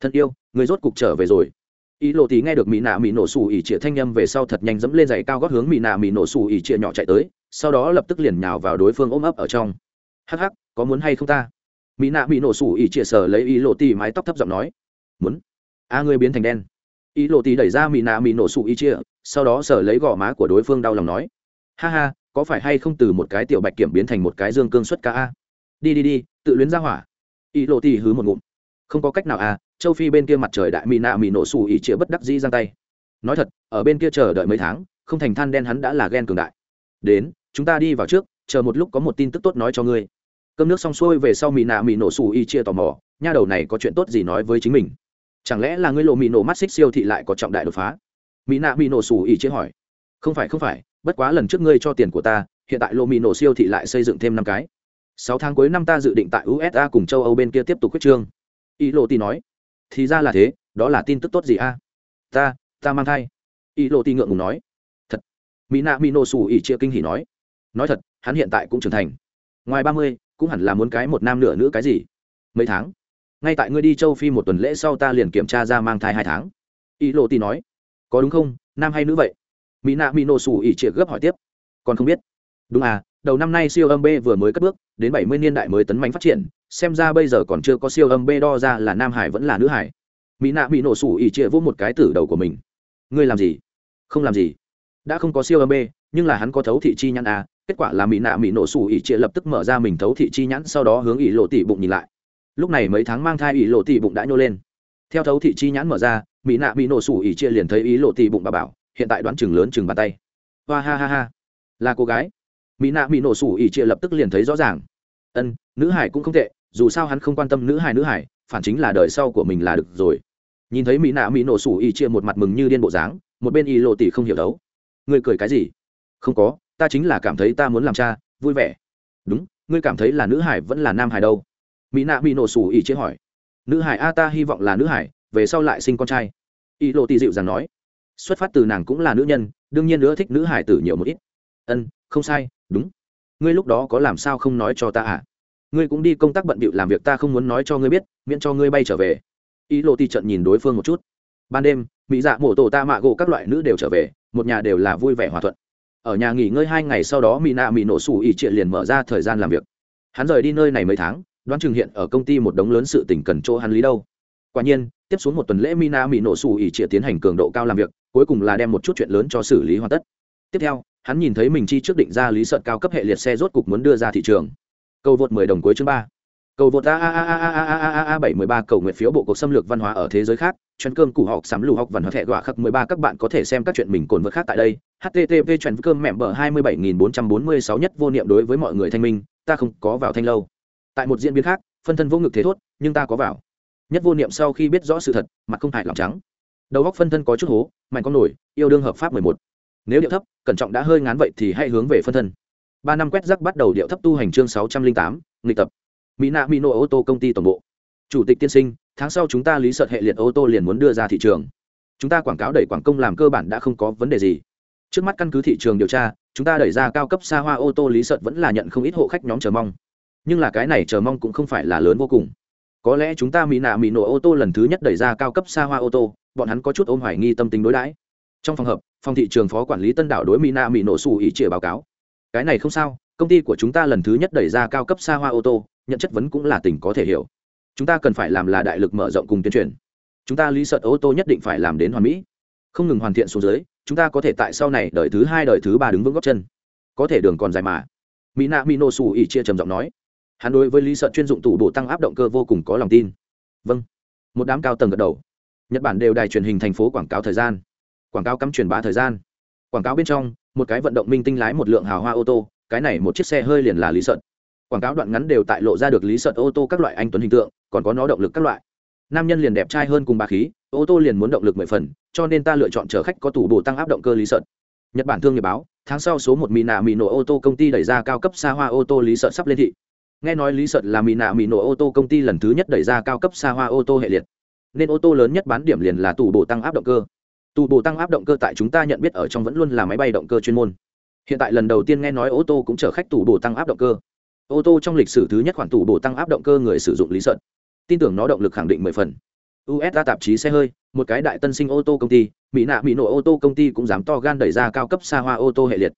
Thân yêu, người rốt cục trở về rồi. Ý lộ tỷ nghe được mỹ nạ mỹ nổ xù ỉ trịa thanh âm về sau thật nhanh dẫm lên giày cao gót hướng mỹ nạ mỹ nổ xù ỉ trịa nhỏ chạy tới, sau đó lập tức liền nhào vào đối phương ôm ấp ở trong hắc hắc có muốn hay không ta? Mỹ nạ bị nổ sủ ỉ chĩa sờ lấy ý lộ tì mái tóc thấp giọng nói. Muốn. A à, ngươi biến thành đen. Ý lộ tì đẩy ra mỹ nạ mỹ nổ sủ ỉ chĩa. sau đó sờ lấy gò má của đối phương đau lòng nói. Ha ha có phải hay không từ một cái tiểu bạch kiểm biến thành một cái dương cương xuất ca a? Đi đi đi tự luyến ra hỏa. Ý lộ tì hứ một ngụm. Không có cách nào à châu phi bên kia mặt trời đại mỹ nạ mỹ nổ sủ ỉ chĩa bất đắc dĩ giang tay. Nói thật ở bên kia chờ đợi mấy tháng không thành than đen hắn đã là ghen cường đại. Đến chúng ta đi vào trước chờ một lúc có một tin tức tốt nói cho ngươi cơm nước xong xuôi về sau mỹ nạ mỹ nổ xù y chia tò mò, nha đầu này có chuyện tốt gì nói với chính mình? Chẳng lẽ là ngươi lộ mỹ nổ mắt xích siêu thị lại có trọng đại đột phá? Mỹ nạ mỹ nổ xù y chia hỏi. Không phải không phải, bất quá lần trước ngươi cho tiền của ta, hiện tại lộ mỹ nổ siêu thị lại xây dựng thêm năm cái. Sáu tháng cuối năm ta dự định tại usa cùng châu âu bên kia tiếp tục quyết trương. Y lộ tì nói. Thì ra là thế, đó là tin tức tốt gì a? Ta ta mang thai. Y lộ tì ngượng ngùng nói. Thật. Mỹ nạ mỹ nổ xù y chia kinh hỉ nói. Nói thật, hắn hiện tại cũng trưởng thành. Ngoài ba mươi cũng hẳn là muốn cái một nam nửa nữ cái gì. Mấy tháng? Ngay tại ngươi đi châu phi một tuần lễ sau ta liền kiểm tra ra mang thai hai tháng. Ý lộ tì nói, có đúng không? Nam hay nữ vậy? Mỹ nạ mỹ nổ xù ỉ trịa gấp hỏi tiếp, còn không biết. Đúng à đầu năm nay siêu âm b vừa mới cất bước, đến bảy mươi niên đại mới tấn mạnh phát triển, xem ra bây giờ còn chưa có siêu âm b đo ra là nam hải vẫn là nữ hải. Mỹ nạ bị nổ sủ ỉ trịa vỗ một cái tử đầu của mình, ngươi làm gì? Không làm gì. Đã không có siêu âm b, nhưng là hắn có thấu thị chi nhãn à kết quả là mỹ nạ mỹ nổ sủ ỉ chia lập tức mở ra mình thấu thị chi nhãn, sau đó hướng ỉ lộ tỉ bụng nhìn lại. Lúc này mấy tháng mang thai ỉ lộ tỉ bụng đã nhô lên. Theo thấu thị chi nhãn mở ra, mỹ nạ mỹ nổ sủ ỉ chia liền thấy ý lộ tỉ bụng bà bảo, hiện tại đoán chừng lớn chừng bàn tay. Hoa ha ha ha. Là cô gái. Mỹ nạ mỹ nổ sủ ỉ chia lập tức liền thấy rõ ràng. Ân, nữ hải cũng không tệ, dù sao hắn không quan tâm nữ hải nữ hải, phản chính là đời sau của mình là được rồi. Nhìn thấy mỹ nạ mỹ nổ sủ ỉ chia một mặt mừng như điên bộ dáng, một bên y lộ tỷ không hiểu đấu. Người cười cái gì? Không có ta chính là cảm thấy ta muốn làm cha, vui vẻ. Đúng, ngươi cảm thấy là nữ hải vẫn là nam hải đâu? Mỹ nạ bị nổ sủ ỉ chế hỏi. Nữ hải a, ta hy vọng là nữ hải, về sau lại sinh con trai. Ý lộ tỷ dịu rằng nói. Xuất phát từ nàng cũng là nữ nhân, đương nhiên nữa thích nữ hải tử nhiều một ít. Ân, không sai, đúng. Ngươi lúc đó có làm sao không nói cho ta à? Ngươi cũng đi công tác bận bịu làm việc, ta không muốn nói cho ngươi biết, miễn cho ngươi bay trở về. Ý lộ ti trận nhìn đối phương một chút. Ban đêm, mỹ dạ mổ tổ ta mạ gỗ các loại nữ đều trở về, một nhà đều là vui vẻ hòa thuận ở nhà nghỉ ngơi hai ngày sau đó mỹ nạ mỹ nổ sủ ỉ triệt liền mở ra thời gian làm việc. Hắn rời đi nơi này mấy tháng, đoán chừng hiện ở công ty một đống lớn sự tình cần chỗ hắn lý đâu. Quả nhiên, tiếp xuống một tuần lễ mina mỹ nổ xù ỉ triệt tiến hành cường độ cao làm việc, cuối cùng là đem một chút chuyện lớn cho xử lý hoàn tất. Tiếp theo, hắn nhìn thấy mình chi trước định ra lý sợt cao cấp hệ liệt xe rốt cục muốn đưa ra thị trường. Câu vượt 10 đồng cuối chương ba cầu vượt a a a a a a a a bảy mươi ba cầu nguyện phiếu bộ cuộc xâm lược văn hóa ở thế giới khác chuyên cơm củ học sắm lù học văn hóa thẻ gọa khắc 13 các bạn có thể xem các chuyện mình cồn vượt khác tại đây http chuyện cơm mẹm bờ 27446 nhất vô niệm đối với mọi người thanh minh ta không có vào thanh lâu tại một diễn biến khác phân thân vô ngực thế thốt nhưng ta có vào nhất vô niệm sau khi biết rõ sự thật mặt không hại lòng trắng đầu góc phân thân có chút hố mạnh con nổi yêu đương hợp pháp 11 nếu điệu thấp cẩn trọng đã hơi ngán vậy thì hãy hướng về phân thân ba năm quét rắc bắt đầu điệu thấp tu hành chương sáu trăm linh tám nghịch tập mỹ nạ mỹ nộ ô tô công ty tổng bộ. Chủ tịch tiên sinh, tháng sau chúng ta lý sợ hệ liệt ô tô liền muốn đưa ra thị trường. Chúng ta quảng cáo đẩy quảng công làm cơ bản đã không có vấn đề gì. Trước mắt căn cứ thị trường điều tra, chúng ta đẩy ra cao cấp xa hoa ô tô lý sợ vẫn là nhận không ít hộ khách nhóm chờ mong. Nhưng là cái này chờ mong cũng không phải là lớn vô cùng. Có lẽ chúng ta mỹ nạ mỹ nổ ô tô lần thứ nhất đẩy ra cao cấp xa hoa ô tô, bọn hắn có chút ôm hoài nghi tâm tính đối đãi. Trong phòng hợp phòng thị trường phó quản lý tân đảo đối mỹ nạ mỹ nổ xù ý chĩa báo cáo. Cái này không sao, công ty của chúng ta lần thứ nhất đẩy ra cao cấp xa hoa ô tô nhận chất vấn cũng là tình có thể hiểu. Chúng ta cần phải làm là đại lực mở rộng cùng tuyên truyền. Chúng ta lý sợ ô tô nhất định phải làm đến hoàn mỹ. Không ngừng hoàn thiện xuống dưới chúng ta có thể tại sau này đợi thứ hai đợi thứ ba đứng vững góc chân. Có thể đường còn dài mà. Mỹ nạ mỹ nô xù ỉ chia trầm giọng nói. Hắn đối với lý sợ chuyên dụng tủ bộ tăng áp động cơ vô cùng có lòng tin. Vâng. Một đám cao tầng gật đầu. Nhật bản đều đài truyền hình thành phố quảng cáo thời gian. Quảng cáo cắm truyền bá thời gian. Quảng cáo bên trong, một cái vận động minh tinh lái một lượng hào hoa ô tô, cái này một chiếc xe hơi liền là lý sợn quảng cáo đoạn ngắn đều tại lộ ra được lý sợ ô tô các loại anh tuấn hình tượng, còn có nó động lực các loại. Nam nhân liền đẹp trai hơn cùng bà khí, ô tô liền muốn động lực mười phần, cho nên ta lựa chọn chở khách có tủ bổ tăng áp động cơ lý sợ nhật bản thương nghiệp báo, tháng sau số một mỹ nạ mỹ nổ ô tô công ty đẩy ra cao cấp xa hoa ô tô lý sợ sắp lên thị. Nghe nói lý sợ là mỹ nạ mỹ nổ ô tô công ty lần thứ nhất đẩy ra cao cấp xa hoa ô tô hệ liệt. Nên ô tô lớn nhất bán điểm liền là tủ bổ tăng áp động cơ. Tù bổ tăng áp động cơ tại chúng ta nhận biết ở trong vẫn luôn là máy bay động cơ chuyên môn. Hiện tại lần đầu tiên nghe nói ô tô cũng chở khách tủ bổ tăng áp động cơ ô tô trong lịch sử thứ nhất khoản tủ bổ tăng áp động cơ người sử dụng lý sợn tin tưởng nó động lực khẳng định mười phần. Usa tạp chí xe hơi, một cái đại tân sinh ô tô công ty, mỹ nạ mỹ nội ô tô công ty cũng dám to gan đẩy ra cao cấp xa hoa ô tô hệ liệt.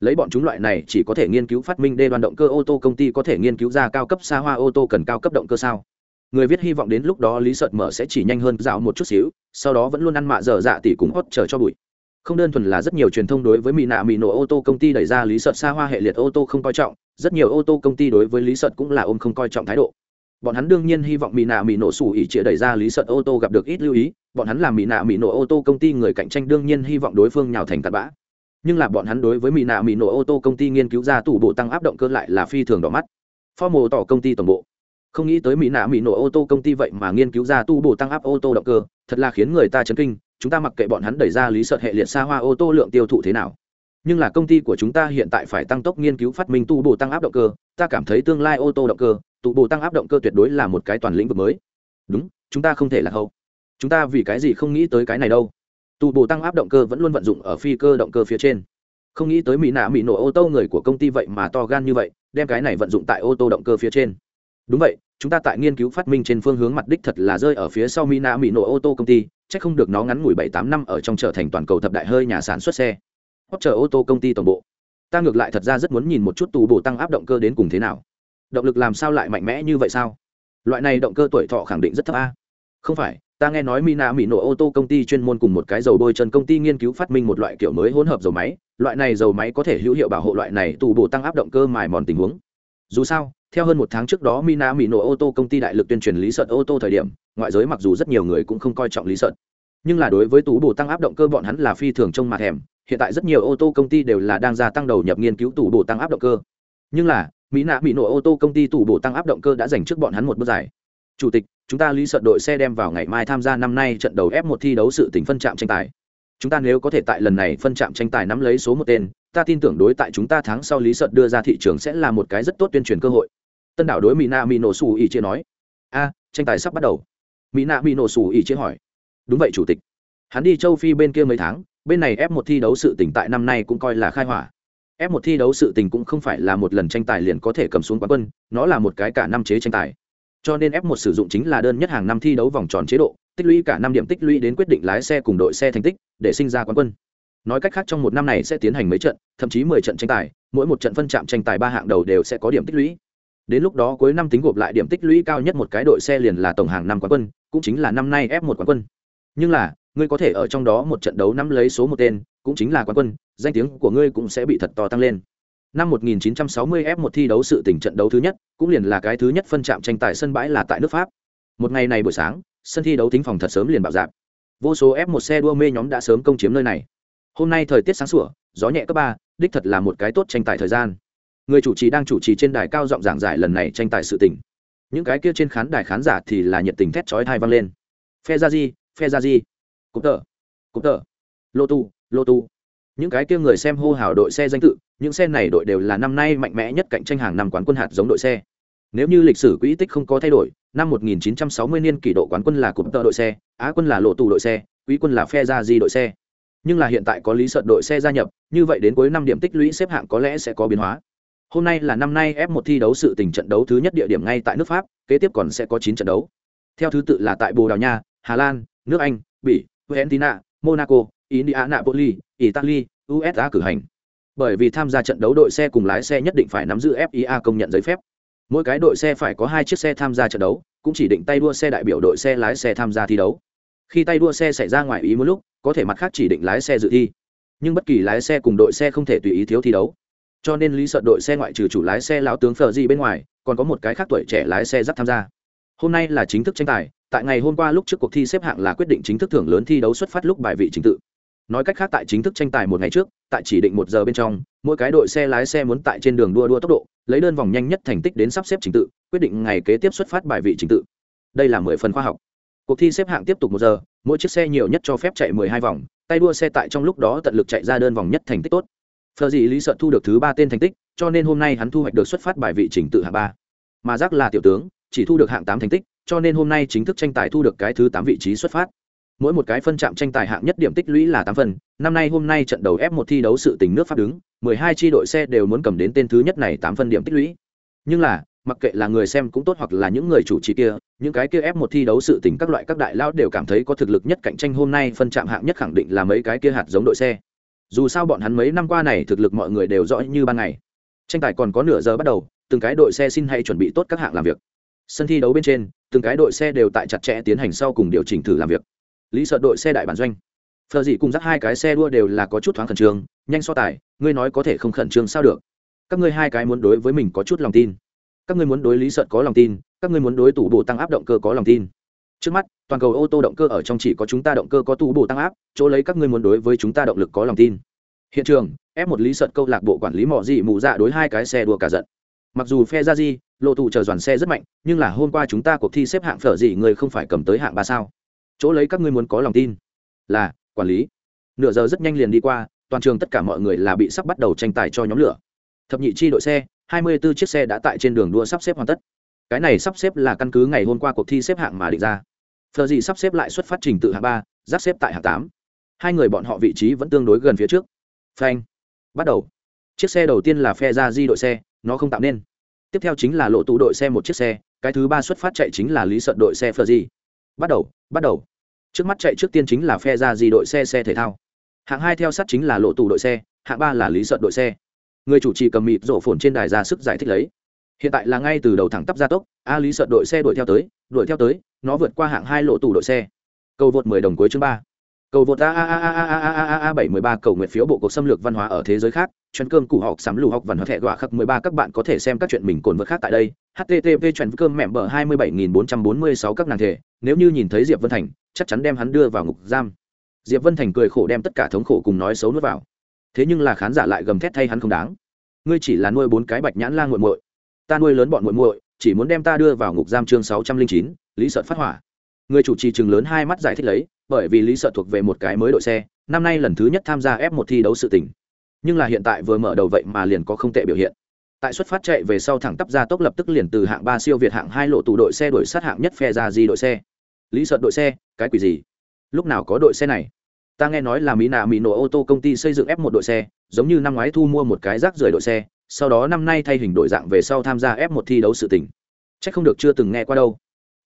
Lấy bọn chúng loại này chỉ có thể nghiên cứu phát minh đê đoàn động cơ ô tô công ty có thể nghiên cứu ra cao cấp xa hoa ô tô cần cao cấp động cơ sao? Người viết hy vọng đến lúc đó lý sợt mở sẽ chỉ nhanh hơn dạo một chút xíu, sau đó vẫn luôn ăn mạ dở dạ tỷ cùng hót chờ cho bụi không đơn thuần là rất nhiều truyền thông đối với mỹ nạ mỹ nổ ô tô công ty đẩy ra lý sợt xa hoa hệ liệt ô tô không coi trọng, rất nhiều ô tô công ty đối với lý sợt cũng là ôm không coi trọng thái độ. Bọn hắn đương nhiên hy vọng mỹ nạ mỹ nổ sủ ỉ chĩa đẩy ra lý sợt ô tô gặp được ít lưu ý, bọn hắn làm mỹ nạ mỹ nổ ô tô công ty người cạnh tranh đương nhiên hy vọng đối phương nhào thành tạt bã. Nhưng là bọn hắn đối với mỹ nạ mỹ nổ ô tô công ty nghiên cứu ra tủ bộ tăng áp động cơ lại là phi thường đỏ mắt. Formo tỏ công ty tổng bộ. Không nghĩ tới mỹ nạ mỹ nổ ô tô công ty vậy mà nghiên cứu ra tu bổ tăng áp ô tô động cơ, thật là khiến người ta chấn kinh chúng ta mặc kệ bọn hắn đẩy ra lý sợ hệ liệt xa hoa ô tô lượng tiêu thụ thế nào. Nhưng là công ty của chúng ta hiện tại phải tăng tốc nghiên cứu phát minh tu bổ tăng áp động cơ. Ta cảm thấy tương lai ô tô động cơ, tu bổ tăng áp động cơ tuyệt đối là một cái toàn lĩnh vực mới. Đúng, chúng ta không thể là hậu. Chúng ta vì cái gì không nghĩ tới cái này đâu. Tu bổ tăng áp động cơ vẫn luôn vận dụng ở phi cơ động cơ phía trên. Không nghĩ tới mỹ nạ mỹ nổ ô tô người của công ty vậy mà to gan như vậy, đem cái này vận dụng tại ô tô động cơ phía trên đúng vậy, chúng ta tại nghiên cứu phát minh trên phương hướng mặt đích thật là rơi ở phía sau mina mỹ nổ ô tô công ty c h ắ c không được nó ngắn ngủi bảy tám năm ở trong trở thành toàn cầu thập đại hơi nhà sản xuất xe. Hót chờ ô tô công ty toàn bộ. Ta ngược lại thật ra rất muốn nhìn một chút tù bổ tăng áp động cơ đến cùng thế nào. Động lực làm sao lại mạnh mẽ như vậy sao? Loại này động cơ tuổi thọ khẳng định rất thấp a. Không phải, ta nghe nói mina mỹ nổ ô tô công ty chuyên môn cùng một cái dầu bôi chân công ty nghiên cứu phát minh một loại kiểu mới hỗn hợp dầu máy. Loại này dầu máy có thể hữu hiệu bảo hộ loại này tù bổ tăng áp động cơ mài mòn tình huống. Dù sao theo hơn một tháng trước đó, mina mỹ nổ ô tô công ty đại lực tuyên truyền lý sợt ô tô thời điểm, ngoại giới mặc dù rất nhiều người cũng không coi trọng lý sợt. Nhưng là đối với tú bổ tăng áp động cơ bọn hắn là phi thường trông mặt thèm, hiện tại rất nhiều ô tô công ty đều là đang gia tăng đầu nhập nghiên cứu tủ bổ tăng áp động cơ. Nhưng là mỹ nạ bị nổ ô tô công ty tủ bổ tăng áp động cơ đã dành trước bọn hắn một bước giải chủ tịch, chúng ta lý sợ đội xe đem vào ngày mai tham gia năm nay trận đầu f một thi đấu sự tỉnh phân trạm tranh tài. Chúng ta nếu có thể tại lần này phân trạm tranh tài nắm lấy số một tên ta tin tưởng đối tại chúng ta tháng sau lý sợt đưa ra thị trường sẽ là một cái rất tốt tuyên truyền cơ hội. Tân đảo đối mỹ nạ mỹ nổ xù ỉ chia nói. A, tranh tài sắp bắt đầu. Mỹ nạ mỹ nổ xù ỉ chia hỏi. Đúng vậy, chủ tịch. Hắn đi châu phi bên kia mấy tháng, bên này ép một thi đấu sự tỉnh tại năm nay cũng coi là khai hỏa. Ép một thi đấu sự tình cũng không phải là một lần tranh tài liền có thể cầm xuống quán quân, nó là một cái cả năm chế tranh tài. Cho nên ép một sử dụng chính là đơn nhất hàng năm thi đấu vòng tròn chế độ, tích lũy cả năm điểm tích lũy đến quyết định lái xe cùng đội xe thành tích, để sinh ra quán quân nói cách khác trong một năm này sẽ tiến hành mấy trận, thậm chí mười trận tranh tài, mỗi một trận phân chạm tranh tài ba hạng đầu đều sẽ có điểm tích lũy. Đến lúc đó cuối năm tính gộp lại điểm tích lũy cao nhất một cái đội xe liền là tổng hàng năm quán quân, cũng chính là năm nay ép một quán quân. Nhưng là, ngươi có thể ở trong đó một trận đấu nắm lấy số một tên, cũng chính là quán quân, danh tiếng của ngươi cũng sẽ bị thật to tăng lên. Năm 1960 f một thi đấu sự tỉnh trận đấu thứ nhất, cũng liền là cái thứ nhất phân trạm tranh tài sân bãi là tại nước pháp. Một ngày này buổi sáng, sân thi đấu thính phòng thật sớm liền bạo dạp. Vô số f một xe đua mê nhóm đã sớm công chiếm nơi này hôm nay thời tiết sáng sủa, gió nhẹ cấp ba, đích thật là một cái tốt tranh tài thời gian. Người chủ trì đang chủ trì trên đài cao giọng giảng giải lần này tranh tài sự tỉnh những cái kia trên khán đài khán giả thì là nhiệt tình thét chói thai vang lên. Phe ra di phe ra di cúp tờ cúp tờ lô tu lô tu những cái kia người xem hô hào đội xe danh tự, những xe này đội đều là năm nay mạnh mẽ nhất cạnh tranh hàng năm quán quân hạt giống đội xe. Nếu như lịch sử quỹ tích không có thay đổi, năm 1960 niên kỷ độ quán quân là cụm tợ đội xe, á quân là lộ tù đội xe, quý quân là phe ra di đội xe nhưng là hiện tại có lý sợ đội xe gia nhập, như vậy đến cuối năm điểm tích lũy xếp hạng có lẽ sẽ có biến hóa. Hôm nay là năm nay f 1 thi đấu sự tình trận đấu thứ nhất địa điểm ngay tại nước pháp, kế tiếp còn sẽ có chín trận đấu. Theo thứ tự là tại bồ đào nha, hà lan, nước anh, bỉ, argentina, monaco, indianapolis, italy usa cử hành. Bởi vì tham gia trận đấu đội xe cùng lái xe nhất định phải nắm giữ fia công nhận giấy phép. Mỗi cái đội xe phải có hai chiếc xe tham gia trận đấu, cũng chỉ định tay đua xe đại biểu đội xe lái xe tham gia thi đấu khi tay đua xe xảy ra ngoài ý một lúc, có thể mặt khác chỉ định lái xe dự thi. Nhưng bất kỳ lái xe cùng đội xe không thể tùy ý thiếu thi đấu. Cho nên lý sợ đội xe ngoại trừ chủ lái xe lão tướng phờ di bên ngoài, còn có một cái khác tuổi trẻ lái xe dắt tham gia. Hôm nay là chính thức tranh tài, tại ngày hôm qua lúc trước cuộc thi xếp hạng là quyết định chính thức thưởng lớn thi đấu xuất phát lúc bài vị chính tự. Nói cách khác tại chính thức tranh tài một ngày trước, tại chỉ định một giờ bên trong, mỗi cái đội xe lái xe muốn tại trên đường đua đua tốc độ, lấy đơn vòng nhanh nhất thành tích đến sắp xếp trình tự, quyết định ngày kế tiếp xuất phát bài vị trình tự. Đây là mười phần khoa học cuộc thi xếp hạng tiếp tục một giờ, mỗi chiếc xe nhiều nhất cho phép chạy mười hai vòng, tay đua xe tại trong lúc đó tận lực chạy ra đơn vòng nhất thành tích tốt. Phờ dị lý sợ thu được thứ ba tên thành tích, cho nên hôm nay hắn thu hoạch được xuất phát bài vị trình tự hạng ba. Mà giác là tiểu tướng, chỉ thu được hạng tám thành tích, cho nên hôm nay chính thức tranh tài thu được cái thứ tám vị trí xuất phát. Mỗi một cái phân trạm tranh tài hạng nhất điểm tích lũy là tám phần. Năm nay hôm nay trận đầu f một thi đấu sự tình nước pháp đứng, mười hai tri đội xe đều muốn cầm đến tên thứ nhất này tám phân điểm tích lũy. Nhưng là mặc kệ là người xem cũng tốt hoặc là những người chủ trì kia, những cái kia ép một thi đấu sự tình các loại các đại lao đều cảm thấy có thực lực nhất cạnh tranh hôm nay phân trạm hạng nhất khẳng định là mấy cái kia hạt giống đội xe. Dù sao bọn hắn mấy năm qua này thực lực mọi người đều rõ như ban ngày. Tranh tài còn có nửa giờ bắt đầu, từng cái đội xe xin hay chuẩn bị tốt các hạng làm việc. Sân thi đấu bên trên, từng cái đội xe đều tại chặt chẽ tiến hành sau cùng điều chỉnh thử làm việc. Lý sợ đội xe đại bản doanh. Phờ dị cùng dắt hai cái xe đua đều là có chút thoáng khẩn trương, nhanh so tài, ngươi nói có thể không khẩn trương sao được? Các ngươi hai cái muốn đối với mình có chút lòng tin các ngươi muốn đối lý sợt có lòng tin, các ngươi muốn đối tủ bộ tăng áp động cơ có lòng tin. Trước mắt, toàn cầu ô tô động cơ ở trong chỉ có chúng ta động cơ có tủ bộ tăng áp, chỗ lấy các ngươi muốn đối với chúng ta động lực có lòng tin. Hiện trường ép một lý sợt câu lạc bộ quản lý mỏ dị mù dạ đối hai cái xe đua cả giận. Mặc dù phe ra di, lộ tụ chờ đoàn xe rất mạnh, nhưng là hôm qua chúng ta cuộc thi xếp hạng phở gì người không phải cầm tới hạng ba sao? Chỗ lấy các ngươi muốn có lòng tin là quản lý. Nửa giờ rất nhanh liền đi qua, toàn trường tất cả mọi người là bị sắp bắt đầu tranh tài cho nhóm lửa thập nhị chi đội xe, hai mươi 24 chiếc xe đã tại trên đường đua sắp xếp hoàn tất. Cái này sắp xếp là căn cứ ngày hôm qua cuộc thi xếp hạng mà định ra. Phờ gì sắp xếp lại xuất phát trình tự hạng ba, giáp xếp tại hạng tám. Hai người bọn họ vị trí vẫn tương đối gần phía trước. Phanh. Bắt đầu. Chiếc xe đầu tiên là phe ra di đội xe, nó không tạo nên. Tiếp theo chính là lộ tụ đội xe một chiếc xe, cái thứ ba xuất phát chạy chính là lý sợn đội xe phờ di bắt đầu bắt đầu. Trước mắt chạy trước tiên chính là phe ra di đội xe xe thể thao. Hạng hai theo sát chính là lộ tụ đội xe, hạng ba là lý sợn đội xe người chủ trì cầm mịt rổ phồn trên đài ra sức giải thích lấy hiện tại là ngay từ đầu thẳng tắp gia tốc a lý sợ đội xe đuổi theo tới đuổi theo tới nó vượt qua hạng hai lộ tủ đội xe cầu vượt mười đồng cuối chương ba cầu vượt a a a a a a a a bảy mười ba cầu nguyện phiếu bộ cuộc xâm lược văn hóa ở thế giới khác Chuyến cơm củ học sắm lù học văn hóa thẻ gọa khắc mười ba các bạn có thể xem các chuyện mình cồn vượt khác tại đây http chuyên cơm mẹm bờ hai mươi bảy nghìn bốn trăm bốn mươi sáu các nàng thể nếu như nhìn thấy diệp vân thành chắc chắn đem hắn đưa vào ngục giam diệp vân thành cười khổ đem tất cả thống khổ cùng nói xấu nuốt vào thế nhưng là khán giả lại gầm thét thay hắn không đáng. Ngươi chỉ là nuôi bốn cái bạch nhãn la nguội muội. Ta nuôi lớn bọn muội muội, chỉ muốn đem ta đưa vào ngục giam chương sáu trăm linh chín, lý sợ phát hỏa. Người chủ trì chừng lớn hai mắt giải thích lấy, bởi vì lý sợ thuộc về một cái mới đội xe, năm nay lần thứ nhất tham gia ép một thi đấu sự tình. Nhưng là hiện tại vừa mở đầu vậy mà liền có không tệ biểu hiện. Tại xuất phát chạy về sau thẳng tắp ra tốc lập tức liền từ hạng ba siêu việt hạng hai lộ tù đội xe đổi sát hạng nhất phe ra di đội xe. Lý sợ đội xe, cái quỷ gì? Lúc nào có đội xe này? Ta nghe nói là mỹ nạ mỹ nổ ô tô công ty xây dựng f một đội xe, giống như năm ngoái thu mua một cái rác rưởi đội xe, sau đó năm nay thay hình đổi dạng về sau tham gia f một thi đấu sự tình. C h ắ c không được chưa từng nghe qua đâu.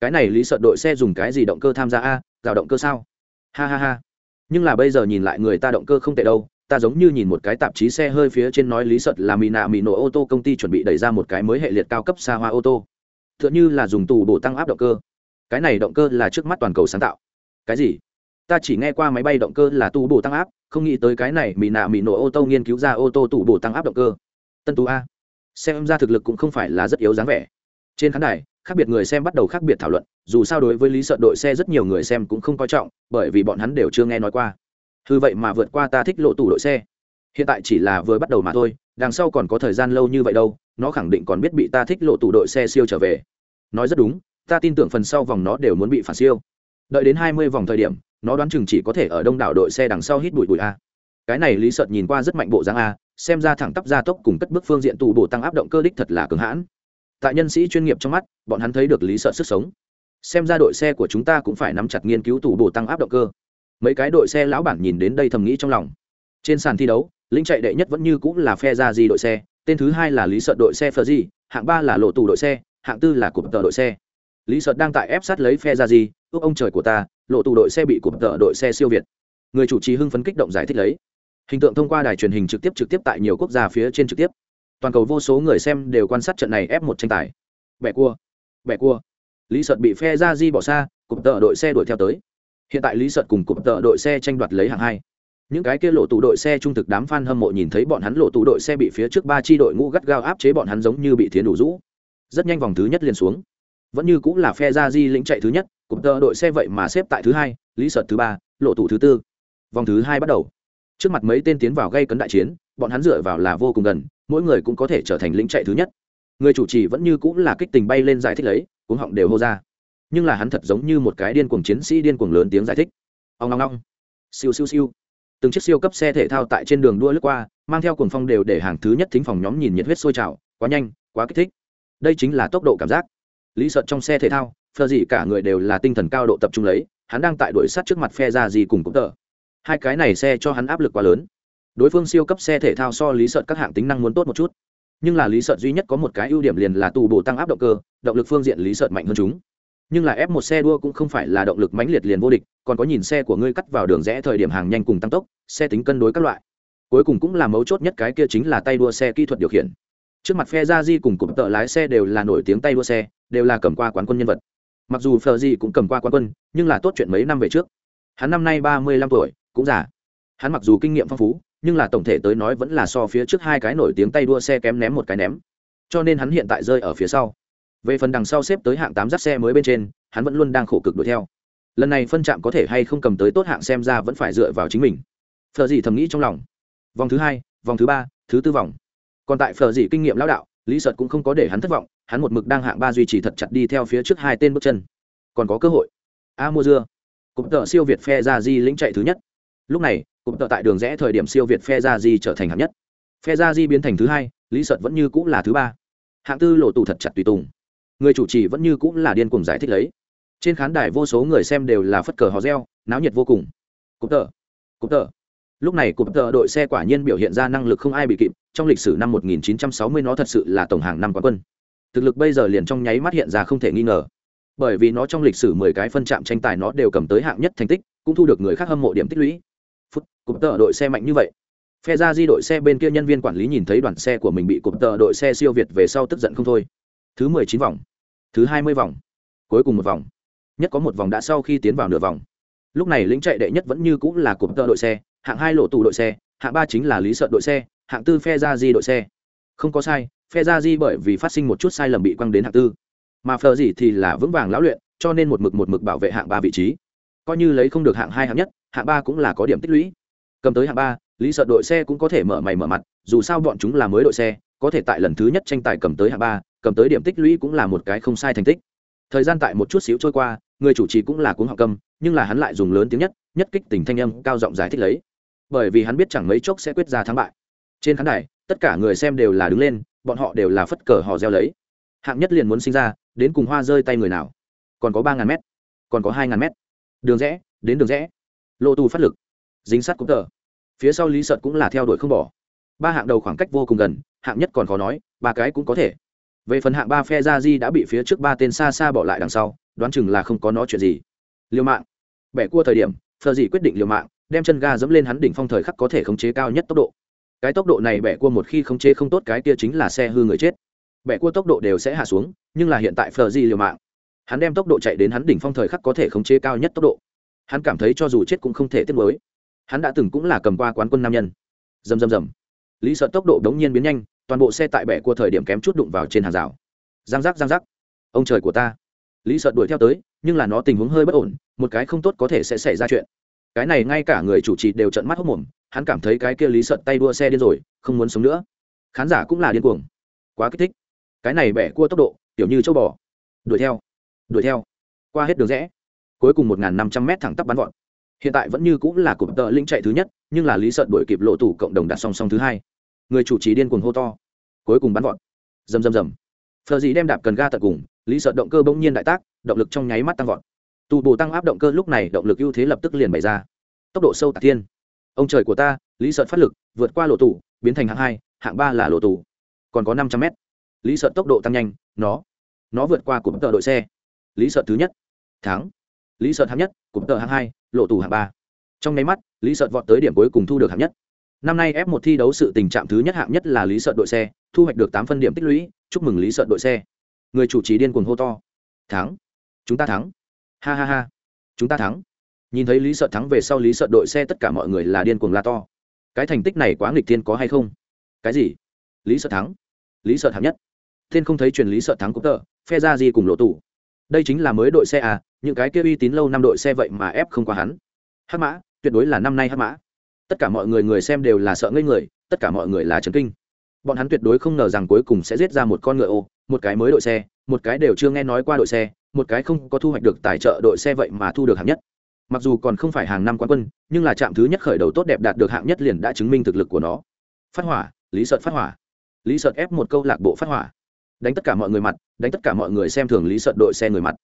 Cái này lý sợ đội xe dùng cái gì động cơ tham gia a rào động cơ sao? Ha ha ha. Nhưng là bây giờ nhìn lại người ta động cơ không tệ đâu, ta giống như nhìn một cái tạp chí xe hơi phía trên nói lý sợ là mỹ nạ mỹ nổ ô tô công ty chuẩn bị đẩy ra một cái mới hệ liệt cao cấp xa hoa ô tô. T h ư ợ n h ư là dùng tù bổ tăng áp động cơ. Cái này động cơ là trước mắt toàn cầu sáng tạo. Cái gì? Ta chỉ nghe qua máy bay động cơ là tu bổ tăng áp, không nghĩ tới cái này mỹ nạ mỹ nổ ô tô nghiên cứu ra ô tô tủ bổ tăng áp động cơ. Tân tú a. Xem ra thực lực cũng không phải là rất yếu dáng vẻ. Trên khán đài, khác biệt người xem bắt đầu khác biệt thảo luận, dù sao đối với lý sợ đội xe rất nhiều người xem cũng không coi trọng, bởi vì bọn hắn đều chưa nghe nói qua. Hư vậy mà vượt qua ta thích lộ tủ đội xe. Hiện tại chỉ là vừa bắt đầu mà thôi, đằng sau còn có thời gian lâu như vậy đâu, nó khẳng định còn biết bị ta thích lộ tủ đội xe siêu trở về. Nói rất đúng, ta tin tưởng phần sau vòng nó đều muốn bị phản siêu đợi đến hai mươi vòng thời điểm, nó đoán chừng chỉ có thể ở đông đảo đội xe đằng sau hít bụi bụi a. Cái này lý sợt nhìn qua rất mạnh bộ dáng a, xem ra thẳng tắp gia tốc cùng cất bước phương diện tù bổ tăng áp động cơ đích thật là cứng hãn. Tại nhân sĩ chuyên nghiệp trong mắt, bọn hắn thấy được lý sợt sức sống. Xem ra đội xe của chúng ta cũng phải nắm chặt nghiên cứu tủ bổ tăng áp động cơ. Mấy cái đội xe lão bản nhìn đến đây thầm nghĩ trong lòng. Trên sàn thi đấu, lính chạy đệ nhất vẫn như cũng là phe ra gì đội xe, tên thứ hai là lý sợ đội xe phờ di hạng ba là lộ tù đội xe, hạng tư là cụm tờ đội xe lý sợ đang tại ép sát lấy phe ra gì ước ông trời của ta, lộ tù đội xe bị cụm tợ đội xe siêu việt. Người chủ trì hưng phấn kích động giải thích lấy. Hình tượng thông qua đài truyền hình trực tiếp trực tiếp tại nhiều quốc gia phía trên trực tiếp. Toàn cầu vô số người xem đều quan sát trận này ép một tranh tài. Bẻ cua bẻ cua. Lý sợt bị phe ra di bỏ xa cụm tợ đội xe đuổi theo tới. Hiện tại lý sợt cùng cụm tợ đội xe tranh đoạt lấy hạng hai. Những cái kia lộ tụ đội xe trung thực đám f a n hâm mộ nhìn thấy bọn hắn lộ tụ đội xe bị phía trước ba chi đội ngũ gắt gao áp chế bọn hắn giống như bị thiến đủ rũ rất nhanh vòng thứ nhất liền xuống vẫn như cũng là phe ra di lĩnh chạy thứ nhất cụm tờ đội xe vậy mà xếp tại thứ hai, lý sợt thứ ba, lộ tụ thứ tư. Vòng thứ hai bắt đầu. Trước mặt mấy tên tiến vào gây cấn đại chiến, bọn hắn dựa vào là vô cùng gần, mỗi người cũng có thể trở thành lĩnh chạy thứ nhất. Người chủ trì vẫn như cũng là kích tình bay lên giải thích lấy, cuống họng đều hô ra. Nhưng là hắn thật giống như một cái điên cuồng chiến sĩ điên cuồng lớn tiếng giải thích. Ông long long siêu siêu siêu. Từng chiếc siêu cấp xe thể thao tại trên đường đua lướt qua, mang theo cuồng phong đều để hàng thứ nhất thính phòng nhóm nhìn nhiệt huyết sôi trào, quá nhanh, quá kích thích. Đây chính là tốc độ cảm giác lý sợ trong xe thể thao, phờ gì cả người đều là tinh thần cao độ tập trung lấy, hắn đang tại đuổi sát trước mặt phe ra gì cùng cũng tờ. Hai cái này xe cho hắn áp lực quá lớn. Đối phương siêu cấp xe thể thao so lý sợ các hạng tính năng muốn tốt một chút. Nhưng là lý sợ duy nhất có một cái ưu điểm liền là tù bổ tăng áp động cơ, động lực phương diện lý sợ mạnh hơn chúng. Nhưng là ép một xe đua cũng không phải là động lực mãnh liệt liền vô địch, còn có nhìn xe của ngươi cắt vào đường rẽ thời điểm hàng nhanh cùng tăng tốc, xe tính cân đối các loại. Cuối cùng cũng là mấu chốt nhất cái kia chính là tay đua xe kỹ thuật điều khiển. Trước mặt phe ra di cùng cụm tợ lái xe đều là nổi tiếng tay đua xe đều là cầm qua quán quân nhân vật. Mặc dù phờ gì cũng cầm qua quán quân, nhưng là tốt chuyện mấy năm về trước. Hắn năm nay ba mươi lăm tuổi, cũng già. Hắn mặc dù kinh nghiệm phong phú, nhưng là tổng thể tới nói vẫn là so phía trước hai cái nổi tiếng tay đua xe kém ném một cái ném. Cho nên hắn hiện tại rơi ở phía sau. Về phần đằng sau xếp tới hạng tám dắt xe mới bên trên, hắn vẫn luôn đang khổ cực đuổi theo. Lần này phân trạm có thể hay không cầm tới tốt hạng xem ra vẫn phải dựa vào chính mình. Phờ gì thầm nghĩ trong lòng. Vòng thứ hai, vòng thứ ba, thứ tư vòng. Còn tại phờ gì kinh nghiệm lão đạo, lý sợt cũng không có để hắn thất vọng hắn một mực đang hạng ba duy trì thật chặt đi theo phía trước hai tên bước chân. Còn có cơ hội. A mua dưa. Cụm tợ siêu việt phe ra di lĩnh chạy thứ nhất. Lúc này cụm tợ tại đường rẽ thời điểm siêu việt phe ra di trở thành hạng nhất. Phe ra di biến thành thứ hai, lý sợt vẫn như cũng là thứ ba. Hạng tư lộ tù thật chặt tùy tùng. Người chủ trì vẫn như cũng là điên cùng giải thích lấy. Trên khán đài vô số người xem đều là phất cờ hò reo, náo nhiệt vô cùng. Cụm tợ. Cụm tợ. Lúc này cụm tợ đội xe quả nhiên biểu hiện ra năng lực không ai bị kịp, trong lịch sử năm 1960 nó thật sự là tổng hàng năm quán quân thực lực bây giờ liền trong nháy mắt hiện ra không thể nghi ngờ. Bởi vì nó trong lịch sử 10 cái phân chạm tranh tài nó đều cầm tới hạng nhất thành tích, cũng thu được người khác hâm mộ điểm tích lũy. Phút cụm tợ đội xe mạnh như vậy. Phe ra di đội xe bên kia nhân viên quản lý nhìn thấy đoàn xe của mình bị cụm tợ đội xe siêu việt về sau tức giận không thôi. Thứ 19 vòng, thứ 20 vòng, cuối cùng một vòng. Nhất có một vòng đã sau khi tiến vào nửa vòng. Lúc này lĩnh chạy đệ nhất vẫn như cũng là cụm tợ đội xe, hạng hai lộ tù đội xe, hạng ba chính là lý sợ đội xe, hạng tư phe ra di đội xe. Không có sai phe ra di bởi vì phát sinh một chút sai lầm bị quăng đến hạng tư. Mà phờ gì thì là vững vàng lão luyện, cho nên một mực một mực bảo vệ hạng ba vị trí. Coi như lấy không được hạng hai hạng nhất, hạng ba cũng là có điểm tích lũy. Cầm tới hạng ba, lý sợ đội xe cũng có thể mở mày mở mặt, dù sao bọn chúng là mới đội xe, có thể tại lần thứ nhất tranh tài cầm tới hạng ba, cầm tới điểm tích lũy cũng là một cái không sai thành tích. Thời gian tại một chút xíu trôi qua, người chủ trì cũng là cuốn họ cầm, nhưng là hắn lại dùng lớn tiếng nhất nhất kích tình thanh âm cao giọng giải thích lấy. Bởi vì hắn biết chẳng mấy chốc sẽ quyết ra thắng bại. Trên khán đài, tất cả người xem đều là đứng lên bọn họ đều là phất cờ họ gieo lấy. Hạng nhất liền muốn sinh ra, đến cùng hoa rơi tay người nào? Còn có ba ngàn mét, còn có hai ngàn mét. Đường rẽ, đến đường rẽ. Lộ tù phát lực, dính sát cũng tờ. Phía sau lý sợt cũng là theo đuổi không bỏ. Ba hạng đầu khoảng cách vô cùng gần, hạng nhất còn khó nói, ba cái cũng có thể. Về phần hạng ba phe ra di đã bị phía trước ba tên xa xa bỏ lại đằng sau, đoán chừng là không có nó chuyện gì. Liều mạng. Bẻ cua thời điểm, phờ gì quyết định liều mạng, đem chân ga dẫm lên hắn đỉnh phong thời khắc có thể khống chế cao nhất tốc độ cái tốc độ này bẻ cua một khi không chế không tốt cái kia chính là xe hư người chết. Bẻ cua tốc độ đều sẽ hạ xuống, nhưng là hiện tại phờ di liều mạng. Hắn đem tốc độ chạy đến hắn đỉnh phong thời khắc có thể khống chế cao nhất tốc độ. Hắn cảm thấy cho dù chết cũng không thể tiết mới hắn đã từng cũng là cầm qua quán quân nam nhân. Dầm dầm dầm lý sợ tốc độ đống nhiên biến nhanh, toàn bộ xe tại bẻ cua thời điểm kém chút đụng vào trên hàng rào. Giang giác giang giác. Ông trời của ta. Lý sợ đuổi theo tới, nhưng là nó tình huống hơi bất ổn, một cái không tốt có thể sẽ xảy ra chuyện. Cái này ngay cả người chủ trì đều trận mắt hốc mồm hắn cảm thấy cái kia lý sợ tay đua xe điên rồi, không muốn sống nữa. Khán giả cũng là điên cuồng. Quá kích thích. Cái này bẻ cua tốc độ, kiểu như châu bò. Đuổi theo. Đuổi theo. Qua hết đường rẽ. Cuối cùng một năm trăm m thẳng tắp bắn vọt. Hiện tại vẫn như cũng là cụm tợ linh chạy thứ nhất, nhưng là lý sợ đuổi kịp lộ tủ cộng đồng đặt song song thứ hai. Người chủ trì điên cuồng hô to. Cuối cùng bắn vọt. Rầm rầm rầm. Phờ gì đem đạp cần ga tận cùng, lý sợ động cơ bỗng nhiên đại tác, động lực trong nháy mắt tăng vọt. Tù bù tăng áp động cơ lúc này, động lực ưu thế lập tức liền bày ra. Tốc độ sâu tạc thiên ông trời của ta, lý sợ phát lực, vượt qua lộ tủ biến thành hạng hai, hạng ba là lộ tủ còn có năm trăm mét. Lý sợ tốc độ tăng nhanh, nó nó vượt qua cụm tờ đội xe. Lý sợ thứ nhất, thắng. Lý sợ hạng nhất, cụm tờ hạng hai, lộ tủ hạng ba. Trong nháy mắt, lý sợ vọt tới điểm cuối cùng thu được hạng nhất. Năm nay f một thi đấu sự tình trạng thứ nhất hạng nhất là lý sợ đội xe, thu hoạch được tám phân điểm tích lũy, chúc mừng lý sợ đội xe. Người chủ trì điên cuồng hô to. Thắng. Chúng ta thắng. Ha ha ha. Chúng ta thắng nhìn thấy lý sợ thắng về sau lý sợ đội xe tất cả mọi người là điên cuồng la to. Cái thành tích này quá nghịch thiên có hay không? Cái gì? Lý sợ thắng. Lý sợ thắng nhất. Thiên không thấy truyền lý sợ thắng cũng tờ, phe ra gì cùng lộ tủ đây chính là mới đội xe à những cái kia uy tín lâu năm đội xe vậy mà ép không qua hắn. Hát mã, tuyệt đối là năm nay hát mã. Tất cả mọi người người xem đều là sợ ngây người, tất cả mọi người là trấn kinh. Bọn hắn tuyệt đối không ngờ rằng cuối cùng sẽ giết ra một con ngựa ô, một cái mới đội xe, một cái đều chưa nghe nói qua đội xe, một cái không có thu hoạch được tài trợ đội xe vậy mà thu được hạng nhất mặc dù còn không phải hàng năm quán quân, nhưng là trạm thứ nhất khởi đầu tốt đẹp đạt được hạng nhất liền đã chứng minh thực lực của nó. Phát hỏa, lý sợ phát hỏa. Lý sợ ép một câu lạc bộ phát hỏa. Đánh tất cả mọi người mặt, đánh tất cả mọi người xem thường lý sợ đội xe người mặt.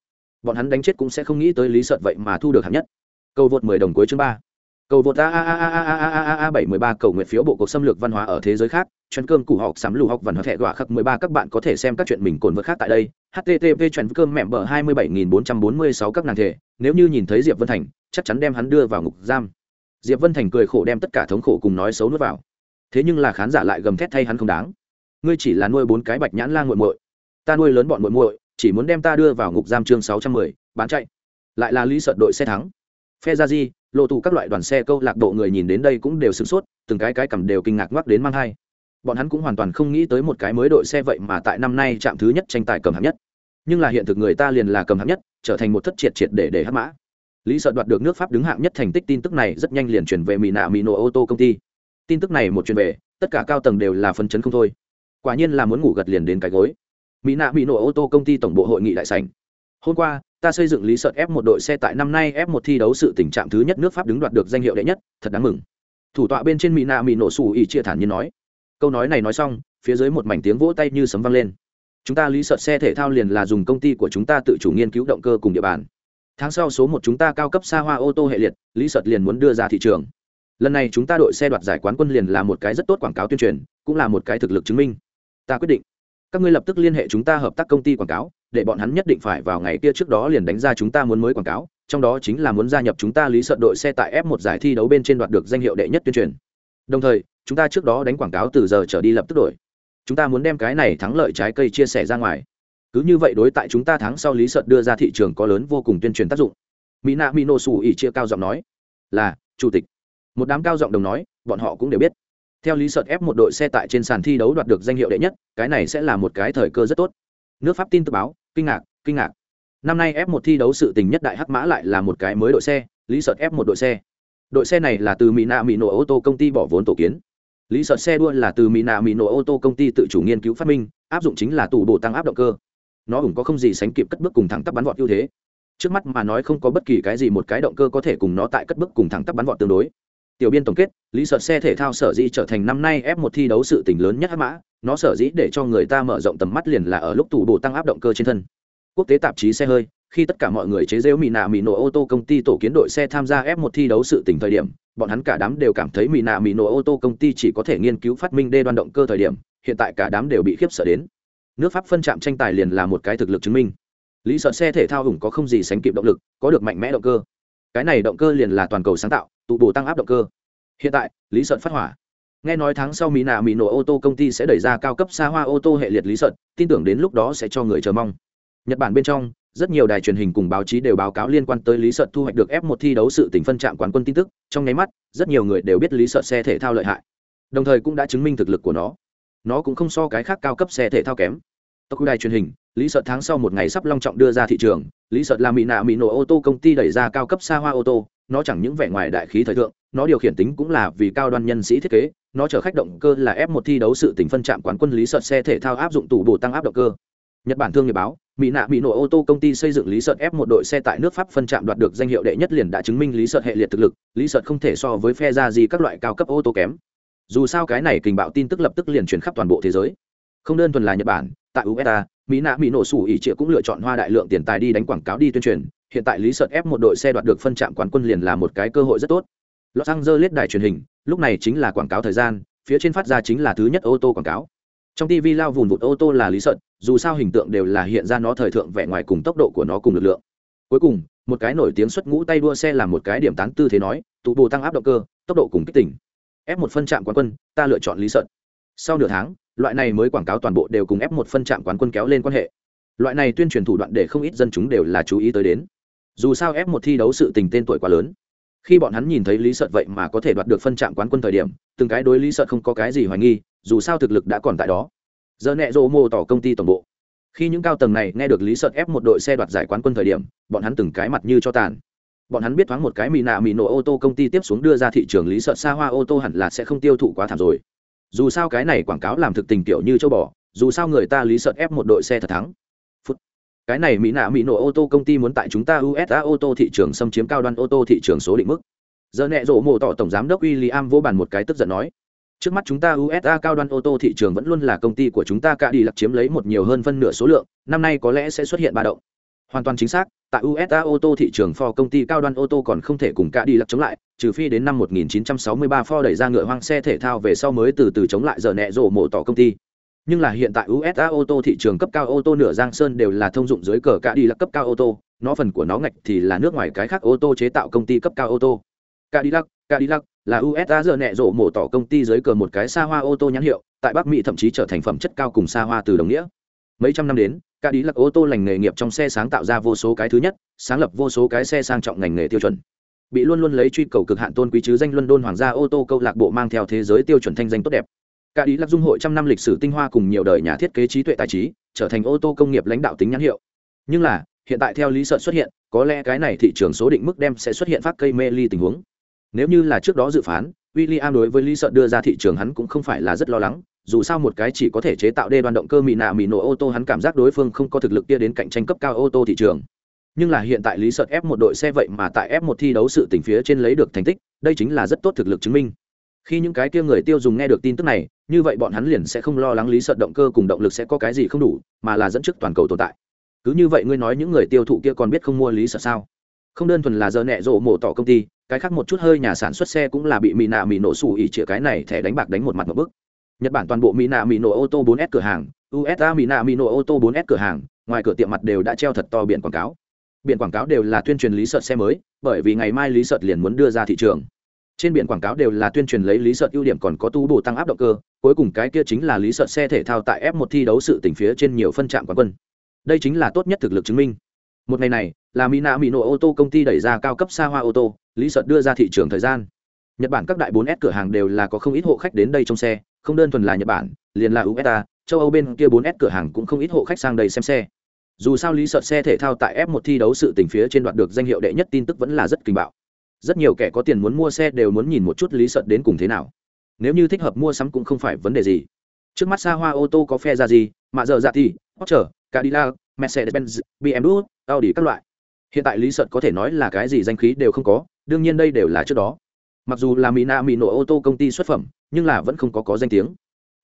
Bọn hắn đánh chết cũng sẽ không nghĩ tới lý sợ vậy mà thu được hạng nhất. Câu vượt mười đồng cuối chương ba. Cầu vượt a a a a a a a a bảy mười ba cầu nguyện phiếu bộ cuộc xâm lược văn hóa ở thế giới khác. Chuẩn cơm củ học sắm lù học vần hóa thẻ quả khắc mười ba các bạn có thể xem các chuyện mình cồn vật khác tại đây. Http chuẩn cơm mẹm bờ hai mươi bảy nghìn bốn trăm bốn mươi sáu các nàng thể. Nếu như nhìn thấy diệp vân thành, chắc chắn đem hắn đưa vào ngục giam. Diệp vân thành cười khổ đem tất cả thống khổ cùng nói xấu nuốt vào. Thế nhưng là khán giả lại gầm thét thay hắn không đáng. Ngươi chỉ là nuôi bốn cái bạch nhãn la muội muội. Ta nuôi lớn bọn muội muội, chỉ muốn đem ta đưa vào ngục giam chương sáu trăm mười, bán chạy. Lại là lý sợ đội xe thắng. Phe ra di lộ tụ các loại đoàn xe câu lạc bộ người nhìn đến đây cũng đều sửng sốt, từng cái cái cầm đều kinh ngạc ngoắc đến mang hai bọn hắn cũng hoàn toàn không nghĩ tới một cái mới đội xe vậy mà tại năm nay chạm thứ nhất tranh tài cầm hạng nhất. Nhưng là hiện thực người ta liền là cầm hạng nhất, trở thành một thất triệt triệt để để hắc mã. Lý sợ đoạt được nước pháp đứng hạng nhất thành tích tin tức này rất nhanh liền chuyển về mỹ nạ mỹ nổ ô tô công ty. Tin tức này một chuyển về, tất cả cao tầng đều là phấn chấn không thôi. Quả nhiên là muốn ngủ gật liền đến cái gối. Mỹ nạ mỹ nổ ô tô công ty tổng bộ hội nghị đại sảnh. Hôm qua, ta xây dựng lý sợ f một đội xe tại năm nay f một thi đấu sự tình trạng thứ nhất nước pháp đứng đoạt được danh hiệu đệ nhất, thật đáng mừng. Thủ tọa bên trên mỹ nạ mỹ nổ xù ỉ chia thản như nói câu nói này nói xong, phía dưới một mảnh tiếng vỗ tay như sấm vang lên. Chúng ta lý sợ xe thể thao liền là dùng công ty của chúng ta tự chủ nghiên cứu động cơ cùng địa bàn. Tháng sau số một chúng ta cao cấp xa hoa ô tô hệ liệt, lý sợ liền muốn đưa ra thị trường. Lần này chúng ta đội xe đoạt giải quán quân liền là một cái rất tốt quảng cáo tuyên truyền, cũng là một cái thực lực chứng minh. Ta quyết định, các ngươi lập tức liên hệ chúng ta hợp tác công ty quảng cáo, để bọn hắn nhất định phải vào ngày kia trước đó liền đánh ra chúng ta muốn mới quảng cáo, trong đó chính là muốn gia nhập chúng ta lý sợ đội xe tại f một giải thi đấu bên trên đoạt được danh hiệu đệ nhất tuyên truyền. Đồng thời chúng ta trước đó đánh quảng cáo từ giờ trở đi lập tức đổi. Chúng ta muốn đem cái này thắng lợi trái cây chia sẻ ra ngoài. Cứ như vậy đối tại chúng ta tháng sau lý sợ đưa ra thị trường có lớn vô cùng tuyên truyền tác dụng. Mỹ nạ mỹ nổ xù ỉ chia cao giọng nói, là, chủ tịch. Một đám cao giọng đồng nói, bọn họ cũng đều biết. Theo lý sợ ép một đội xe tại trên sàn thi đấu đoạt được danh hiệu đệ nhất, cái này sẽ là một cái thời cơ rất tốt. Nước pháp tin tức báo, kinh ngạc kinh ngạc. Năm nay f 1 thi đấu sự tình nhất đại hắc mã lại là một cái mới đội xe, lý sợ f 1 đội xe. Đội xe này là từ mỹ nạ mỹ nổ ô tô công ty bỏ vốn tổ kiến lý sợ xe đua là từ mỹ nạ mỹ nổ ô tô công ty tự chủ nghiên cứu phát minh, áp dụng chính là tủ bộ tăng áp động cơ. Nó cũng có không gì sánh kịp cất bước cùng thẳng tắp bắn vọt ưu thế. Trước mắt mà nói không có bất kỳ cái gì một cái động cơ có thể cùng nó tại cất bước cùng thẳng tắp bắn vọt tương đối. Tiểu biên tổng kết, lý sợ xe thể thao sở dĩ trở thành năm nay f 1 thi đấu sự tình lớn nhất hắc mã, nó sở dĩ để cho người ta mở rộng tầm mắt liền là ở lúc tủ bộ tăng áp động cơ trên thân. Quốc tế tạp chí xe hơi khi tất cả mọi người chế rêu mỹ nạ mỹ nổ ô tô công ty tổ kiến đội xe tham gia f 1 thi đấu sự tình thời điểm, bọn hắn cả đám đều cảm thấy mỹ nạ mỹ nổ ô tô công ty chỉ có thể nghiên cứu phát minh đê đoan động cơ thời điểm, hiện tại cả đám đều bị khiếp sợ đến. Nước pháp phân trạm tranh tài liền là một cái thực lực chứng minh. Lý sợ xe thể thao hùng có không gì sánh kịp động lực, có được mạnh mẽ động cơ. Cái này động cơ liền là toàn cầu sáng tạo, tụ bổ tăng áp động cơ. Hiện tại, lý sợ phát hỏa. Nghe nói tháng sau mỹ nạ mỹ nổ ô tô công ty sẽ đẩy ra cao cấp xa hoa ô tô hệ liệt lý sợ, tin tưởng đến lúc đó sẽ cho người chờ mong. Nhật bản bên trong rất nhiều đài truyền hình cùng báo chí đều báo cáo liên quan tới lý sợ thu hoạch được f 1 thi đấu sự tỉnh phân trạm quán quân tin tức, trong nháy mắt, rất nhiều người đều biết lý sợ xe thể thao lợi hại. Đồng thời cũng đã chứng minh thực lực của nó. Nó cũng không so cái khác cao cấp xe thể thao kém. Tộc đài truyền hình, lý sợ tháng sau một ngày sắp long trọng đưa ra thị trường, lý sợ là mỹ nạ mỹ nổ ô tô công ty đẩy ra cao cấp xa hoa ô tô nó chẳng những vẻ ngoài đại khí thời thượng, nó điều khiển tính cũng là vì cao đoan nhân sĩ thiết kế, nó chở khách động cơ là f 1 thi đấu sự tỉnh phân trạm quán quân lý sợ xe thể thao áp dụng tủ bổ tăng áp động cơ. Nhật bản thương nghiệp báo mỹ nạ bị nổ ô tô công ty xây dựng lý sợ ép một đội xe tại nước pháp phân trạm đoạt được danh hiệu đệ nhất liền đã chứng minh lý sợ hệ liệt thực lực, lý sợ không thể so với phe ra gì các loại cao cấp ô tô kém. Dù sao cái này kình bạo tin tức lập tức liền truyền khắp toàn bộ thế giới. Không đơn thuần là nhật bản, tại usa mỹ nạ mỹ nổ sủ ỉ trịa cũng lựa chọn hoa đại lượng tiền tài đi đánh quảng cáo đi tuyên truyền. Hiện tại lý sợ ép một đội xe đoạt được phân trạm quán quân liền là một cái cơ hội rất tốt. Los angeles đài truyền hình, lúc này chính là quảng cáo thời gian, phía trên phát ra chính là thứ nhất ô tô quảng cáo trong tv lao vùn vụt ô tô là lý sợn, dù sao hình tượng đều là hiện ra nó thời thượng vẻ ngoài cùng tốc độ của nó cùng lực lượng. Cuối cùng, một cái nổi tiếng xuất ngũ tay đua xe là một cái điểm tán tư thế nói, tụ bồ tăng áp động cơ, tốc độ cùng kích tỉnh. Ép một phân trạm quán quân, ta lựa chọn lý sợn. Sau nửa tháng, loại này mới quảng cáo toàn bộ đều cùng ép một phân trạm quán quân kéo lên quan hệ. Loại này tuyên truyền thủ đoạn để không ít dân chúng đều là chú ý tới đến. Dù sao ép một thi đấu sự tình tên tuổi quá lớn. Khi bọn hắn nhìn thấy lý sợt vậy mà có thể đoạt được phân trạm quán quân thời điểm, từng cái đối lý sợt không có cái gì hoài nghi dù sao thực lực đã còn tại đó. Giờ nẹ rộ mô tỏ công ty tổng bộ. Khi những cao tầng này nghe được lý sợt ép một đội xe đoạt giải quán quân thời điểm, bọn hắn từng cái mặt như cho tàn. Bọn hắn biết thoáng một cái mì nạ mì nổ ô tô công ty tiếp xuống đưa ra thị trường lý sợt xa hoa ô tô hẳn là sẽ không tiêu thụ quá thảm rồi. Dù sao cái này quảng cáo làm thực tình kiểu như châu bò, dù sao người ta lý sợt ép một đội xe thật thắng. Phút. cái này mỹ nạ mỹ nổ ô tô công ty muốn tại chúng ta usa ô tô thị trường xâm chiếm cao đoan ô tô thị trường số định mức. Giờ nẹ rộ mô tỏ tổng giám đốc w i l l i am vô bàn một cái tức giận nói trước mắt chúng ta usa cao đoan ô tô thị trường vẫn luôn là công ty của chúng ta cả đi lặc chiếm lấy một nhiều hơn phân nửa số lượng năm nay có lẽ sẽ xuất hiện ba động. Hoàn toàn chính xác tại usa ô tô thị trường Ford công ty cao đoan ô tô còn không thể cùng cả đi lặc chống lại trừ phi đến năm 1963 Ford đẩy ra ngựa hoang xe thể thao về sau mới từ từ chống lại giờ nẹ rổ mổ tỏ công ty. Nhưng là hiện tại usa ô tô thị trường cấp cao ô tô nửa giang sơn đều là thông dụng dưới cờ cả đi lặc cấp cao ô tô nó phần của nó ngạch thì là nước ngoài cái khác ô tô chế tạo công ty cấp cao ô tô. Cadillac, Cadillac là USA giờ nẹ rộ mổ tỏ công ty dưới cờ một cái xa hoa ô tô nhãn hiệu, tại Bắc Mỹ thậm chí trở thành phẩm chất cao cùng xa hoa từ đồng nghĩa. Mấy trăm năm đến, Cadillac ô tô lành nghề nghiệp trong xe sáng tạo ra vô số cái thứ nhất, sáng lập vô số cái xe sang trọng ngành nghề tiêu chuẩn. Bị luôn luôn lấy truy cầu cực hạn tôn quý chứ danh London Hoàng gia ô tô câu lạc bộ mang theo thế giới tiêu chuẩn thanh danh tốt đẹp. Cadillac dung hội trăm năm lịch sử tinh hoa cùng nhiều đời nhà thiết kế trí tuệ tài trí, trở thành ô tô công nghiệp lãnh đạo tính nhãn hiệu. Nhưng là, hiện tại theo lý sợ xuất hiện, có lẽ cái này thị trường số định mức đem sẽ xuất hiện phát cây mê ly tình huống nếu như là trước đó dự phán William đối với Lý Sợ đưa ra thị trường hắn cũng không phải là rất lo lắng, dù sao một cái chỉ có thể chế tạo đê đoàn động cơ mỹ nạ mỹ nổ ô tô hắn cảm giác đối phương không có thực lực kia đến cạnh tranh cấp cao ô tô thị trường. Nhưng là hiện tại lý sợ ép một đội xe vậy mà tại ép một thi đấu sự tỉnh phía trên lấy được thành tích đây chính là rất tốt thực lực chứng minh. Khi những cái kia người tiêu dùng nghe được tin tức này như vậy bọn hắn liền sẽ không lo lắng lý sợ động cơ cùng động lực sẽ có cái gì không đủ mà là dẫn trước toàn cầu tồn tại. Cứ như vậy ngươi nói những người tiêu thụ kia còn biết không mua lý sợ sao? Không đơn thuần là giờ nẹ rộ mổ tỏ công ty cái khác một chút hơi nhà sản xuất xe cũng là bị mỹ nạ mỹ nổ xù ỉ chĩa cái này thẻ đánh bạc đánh một mặt một bức. Nhật bản toàn bộ mỹ nạ mỹ nổ ô tô 4S cửa hàng usa mỹ nạ mỹ nổ ô tô 4S cửa hàng, ngoài cửa tiệm mặt đều đã treo thật to biển quảng cáo. Biển quảng cáo đều là tuyên truyền lý sợ xe mới, bởi vì ngày mai lý sợ liền muốn đưa ra thị trường. Trên biển quảng cáo đều là tuyên truyền lấy lý sợ ưu điểm còn có tu bổ tăng áp động cơ, cuối cùng cái kia chính là lý sợ xe thể thao tại f 1 thi đấu sự tỉnh phía trên nhiều phân trạm quán quân. Đây chính là tốt nhất thực lực chứng minh. Một ngày này là mina mỹ ô tô công ty đẩy ra cao cấp xa hoa ô tô lý sợ đưa ra thị trường thời gian. Nhật bản các đại 4S cửa hàng đều là có không ít hộ khách đến đây trong xe không đơn thuần là nhật bản liền là usa châu âu bên kia 4S cửa hàng cũng không ít hộ khách sang đây xem xe. Dù sao lý sợ xe thể thao tại f 1 thi đấu sự tình phía trên đoạn được danh hiệu đệ nhất tin tức vẫn là rất kinh bạo. Rất nhiều kẻ có tiền muốn mua xe đều muốn nhìn một chút lý sợ đến cùng thế nào. Nếu như thích hợp mua sắm cũng không phải vấn đề gì. Trước mắt xa hoa ô tô có phe ra gì mà giờ dạ thì Porsche, Cadillac, Mercedes-Benz, BMW, Audi các loại hiện tại lý sợt có thể nói là cái gì danh khí đều không có, đương nhiên đây đều là trước đó. Mặc dù là mỹ na mỹ nổ ô tô công ty xuất phẩm, nhưng là vẫn không có có danh tiếng.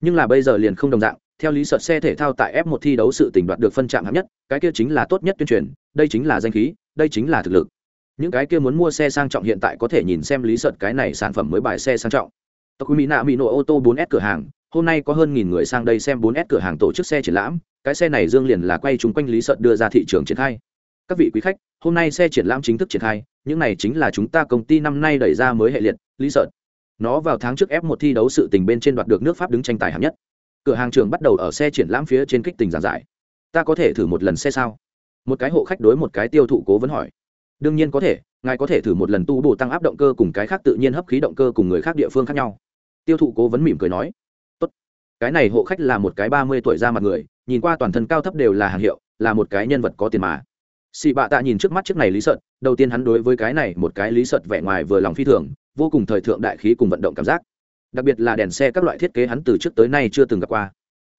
Nhưng là bây giờ liền không đồng dạng, theo lý sợt xe thể thao tại f 1 thi đấu sự tình đoạt được phân trạm hạng nhất, cái kia chính là tốt nhất tuyên truyền, đây chính là danh khí, đây chính là thực lực. Những cái kia muốn mua xe sang trọng hiện tại có thể nhìn xem lý sợt cái này sản phẩm mới bài xe sang trọng. Tộc mỹ nạ mỹ nổ ô tô 4S cửa hàng, hôm nay có hơn nghìn người sang đây xem 4S cửa hàng tổ chức xe triển lãm, cái xe này dương liền là quay chúng quanh lý sợt đưa ra thị trường triển khai các vị quý khách, hôm nay xe triển lãm chính thức triển khai, những này chính là chúng ta công ty năm nay đẩy ra mới hệ liệt, lý sợ. Nó vào tháng trước f một thi đấu sự tình bên trên đoạt được nước pháp đứng tranh tài hạng nhất. Cửa hàng trường bắt đầu ở xe triển lãm phía trên kích tình giảng giải. Ta có thể thử một lần xe sao? Một cái hộ khách đối một cái tiêu thụ cố vấn hỏi. Đương nhiên có thể, ngài có thể thử một lần tu bổ tăng áp động cơ cùng cái khác tự nhiên hấp khí động cơ cùng người khác địa phương khác nhau. Tiêu thụ cố vấn mỉm cười nói. Tốt. Cái này hộ khách là một cái ba mươi tuổi ra mặt người, nhìn qua toàn thân cao thấp đều là hàng hiệu, là một cái nhân vật có tiền mà. Sĩ bạ tạ nhìn trước mắt chiếc này lý sợt, đầu tiên hắn đối với cái này một cái lý sợt vẻ ngoài vừa lòng phi thường, vô cùng thời thượng đại khí cùng vận động cảm giác. Đặc biệt là đèn xe các loại thiết kế hắn từ trước tới nay chưa từng gặp qua.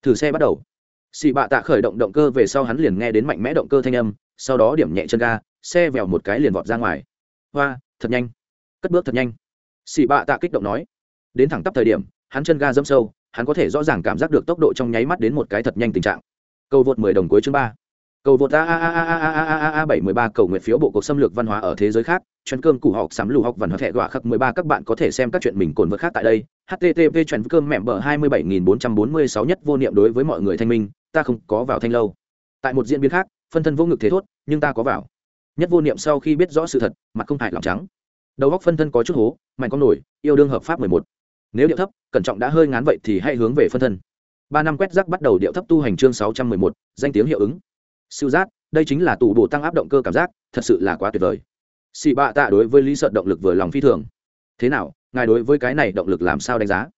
Thử xe bắt đầu. Sĩ bạ tạ khởi động động cơ về sau hắn liền nghe đến mạnh mẽ động cơ thanh âm, sau đó điểm nhẹ chân ga, xe vèo một cái liền vọt ra ngoài. Hoa, thật nhanh. Cất bước thật nhanh. Sĩ bạ tạ kích động nói. Đến thẳng tắp thời điểm, hắn chân ga dâm sâu, hắn có thể rõ ràng cảm giác được tốc độ trong nháy mắt đến một cái thật nhanh tình trạng. Cầu vượt mười đồng cuối chương ba cầu vượt a a a a a a a a bảy mười ba cầu nguyện phiếu bộ cuộc xâm lược văn hóa ở thế giới khác chuyên cơm củ học sắm lù học văn hóa thẻ gọa khắc mười ba các bạn có thể xem các chuyện mình cồn vượt khác tại đây http chuyện cơm mẹm bờ hai mươi bảy nghìn bốn trăm bốn mươi sáu nhất vô niệm đối với mọi người thanh minh ta không có vào thanh lâu tại một diễn biến khác phân thân vô ngực thế thốt nhưng ta có vào nhất vô niệm sau khi biết rõ sự thật mặt không hại lòng trắng đầu góc phân thân có chút hố mạnh con nổi yêu đương hợp pháp mười một nếu điệu thấp cẩn trọng đã hơi ngán vậy thì hãy hướng về phân thân ba năm quét rác bắt đầu điệu thấp tu hành chương sáu trăm mười một danh tiếng hiệu ứng siêu giác đây chính là tủ bổ tăng áp động cơ cảm giác thật sự là quá tuyệt vời. Xì bạ tạ đối với lý sợ động lực vừa lòng phi thường. Thế nào ngài đối với cái này động lực làm sao đánh giá?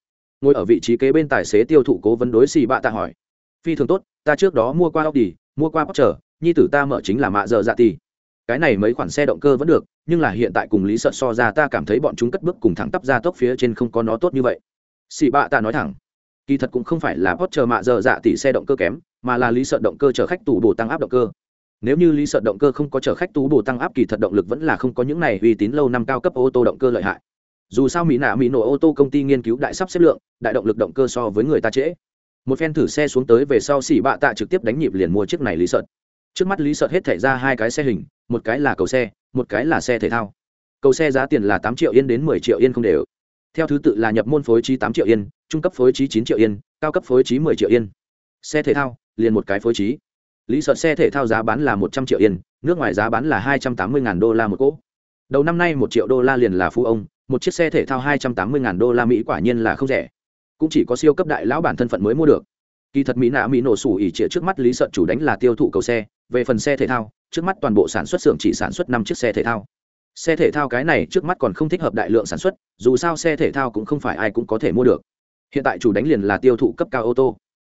Ngồi ở vị trí kế bên tài xế tiêu thụ cố vấn đối xì bạ tạ hỏi. Phi thường tốt ta trước đó mua qua Audi, mua qua Porsche, nhi tử ta mở chính là mạ dợ dạ tì. Cái này mấy khoản xe động cơ vẫn được, nhưng là hiện tại cùng lý sợ so ra ta cảm thấy bọn chúng cất bước cùng thẳng tắp ra tốc phía trên không có nó tốt như vậy. Sĩ bạ ta nói thẳng, kỳ thật cũng không phải là Porsche mạ dợ dạ tỷ xe động cơ kém, mà là lý sợ động cơ chở khách tủ bổ tăng áp động cơ. Nếu như lý sợ động cơ không có chở khách tú bổ tăng áp kỳ thật động lực vẫn là không có những này uy tín lâu năm cao cấp ô tô động cơ lợi hại. Dù sao Mỹ nạ Mỹ nổ ô tô công ty nghiên cứu đại sắp xếp lượng, đại động lực động cơ so với người ta trễ. Một phen thử xe xuống tới về sau xỉ bạ tạ trực tiếp đánh nhịp liền mua chiếc này lý sợ. Trước mắt lý sợ hết thảy ra hai cái xe hình một cái là cầu xe một cái là xe thể thao. Cầu xe giá tiền là tám triệu yên đến mười triệu yên không đều. Theo thứ tự là nhập môn phối trí tám triệu yên trung cấp phối trí chín triệu yên cao cấp phối trí mười triệu yên. Xe thể thao liền một cái phối trí. Lý sợ xe thể thao giá bán là một trăm triệu yên, nước ngoài giá bán là hai trăm tám mươi đô la một cỗ. Đầu năm nay một triệu đô la liền là phú ông, một chiếc xe thể thao hai trăm tám mươi đô la mỹ quả nhiên là không rẻ. Cũng chỉ có siêu cấp đại lão bản thân phận mới mua được. Kỳ thật mỹ nạ mỹ nổ sủ ỉ trịa trước mắt lý sợ chủ đánh là tiêu thụ cầu xe, về phần xe thể thao, trước mắt toàn bộ sản xuất xưởng chỉ sản xuất năm chiếc xe thể thao. Xe thể thao cái này trước mắt còn không thích hợp đại lượng sản xuất, dù sao xe thể thao cũng không phải ai cũng có thể mua được. Hiện tại chủ đánh liền là tiêu thụ cấp cao ô tô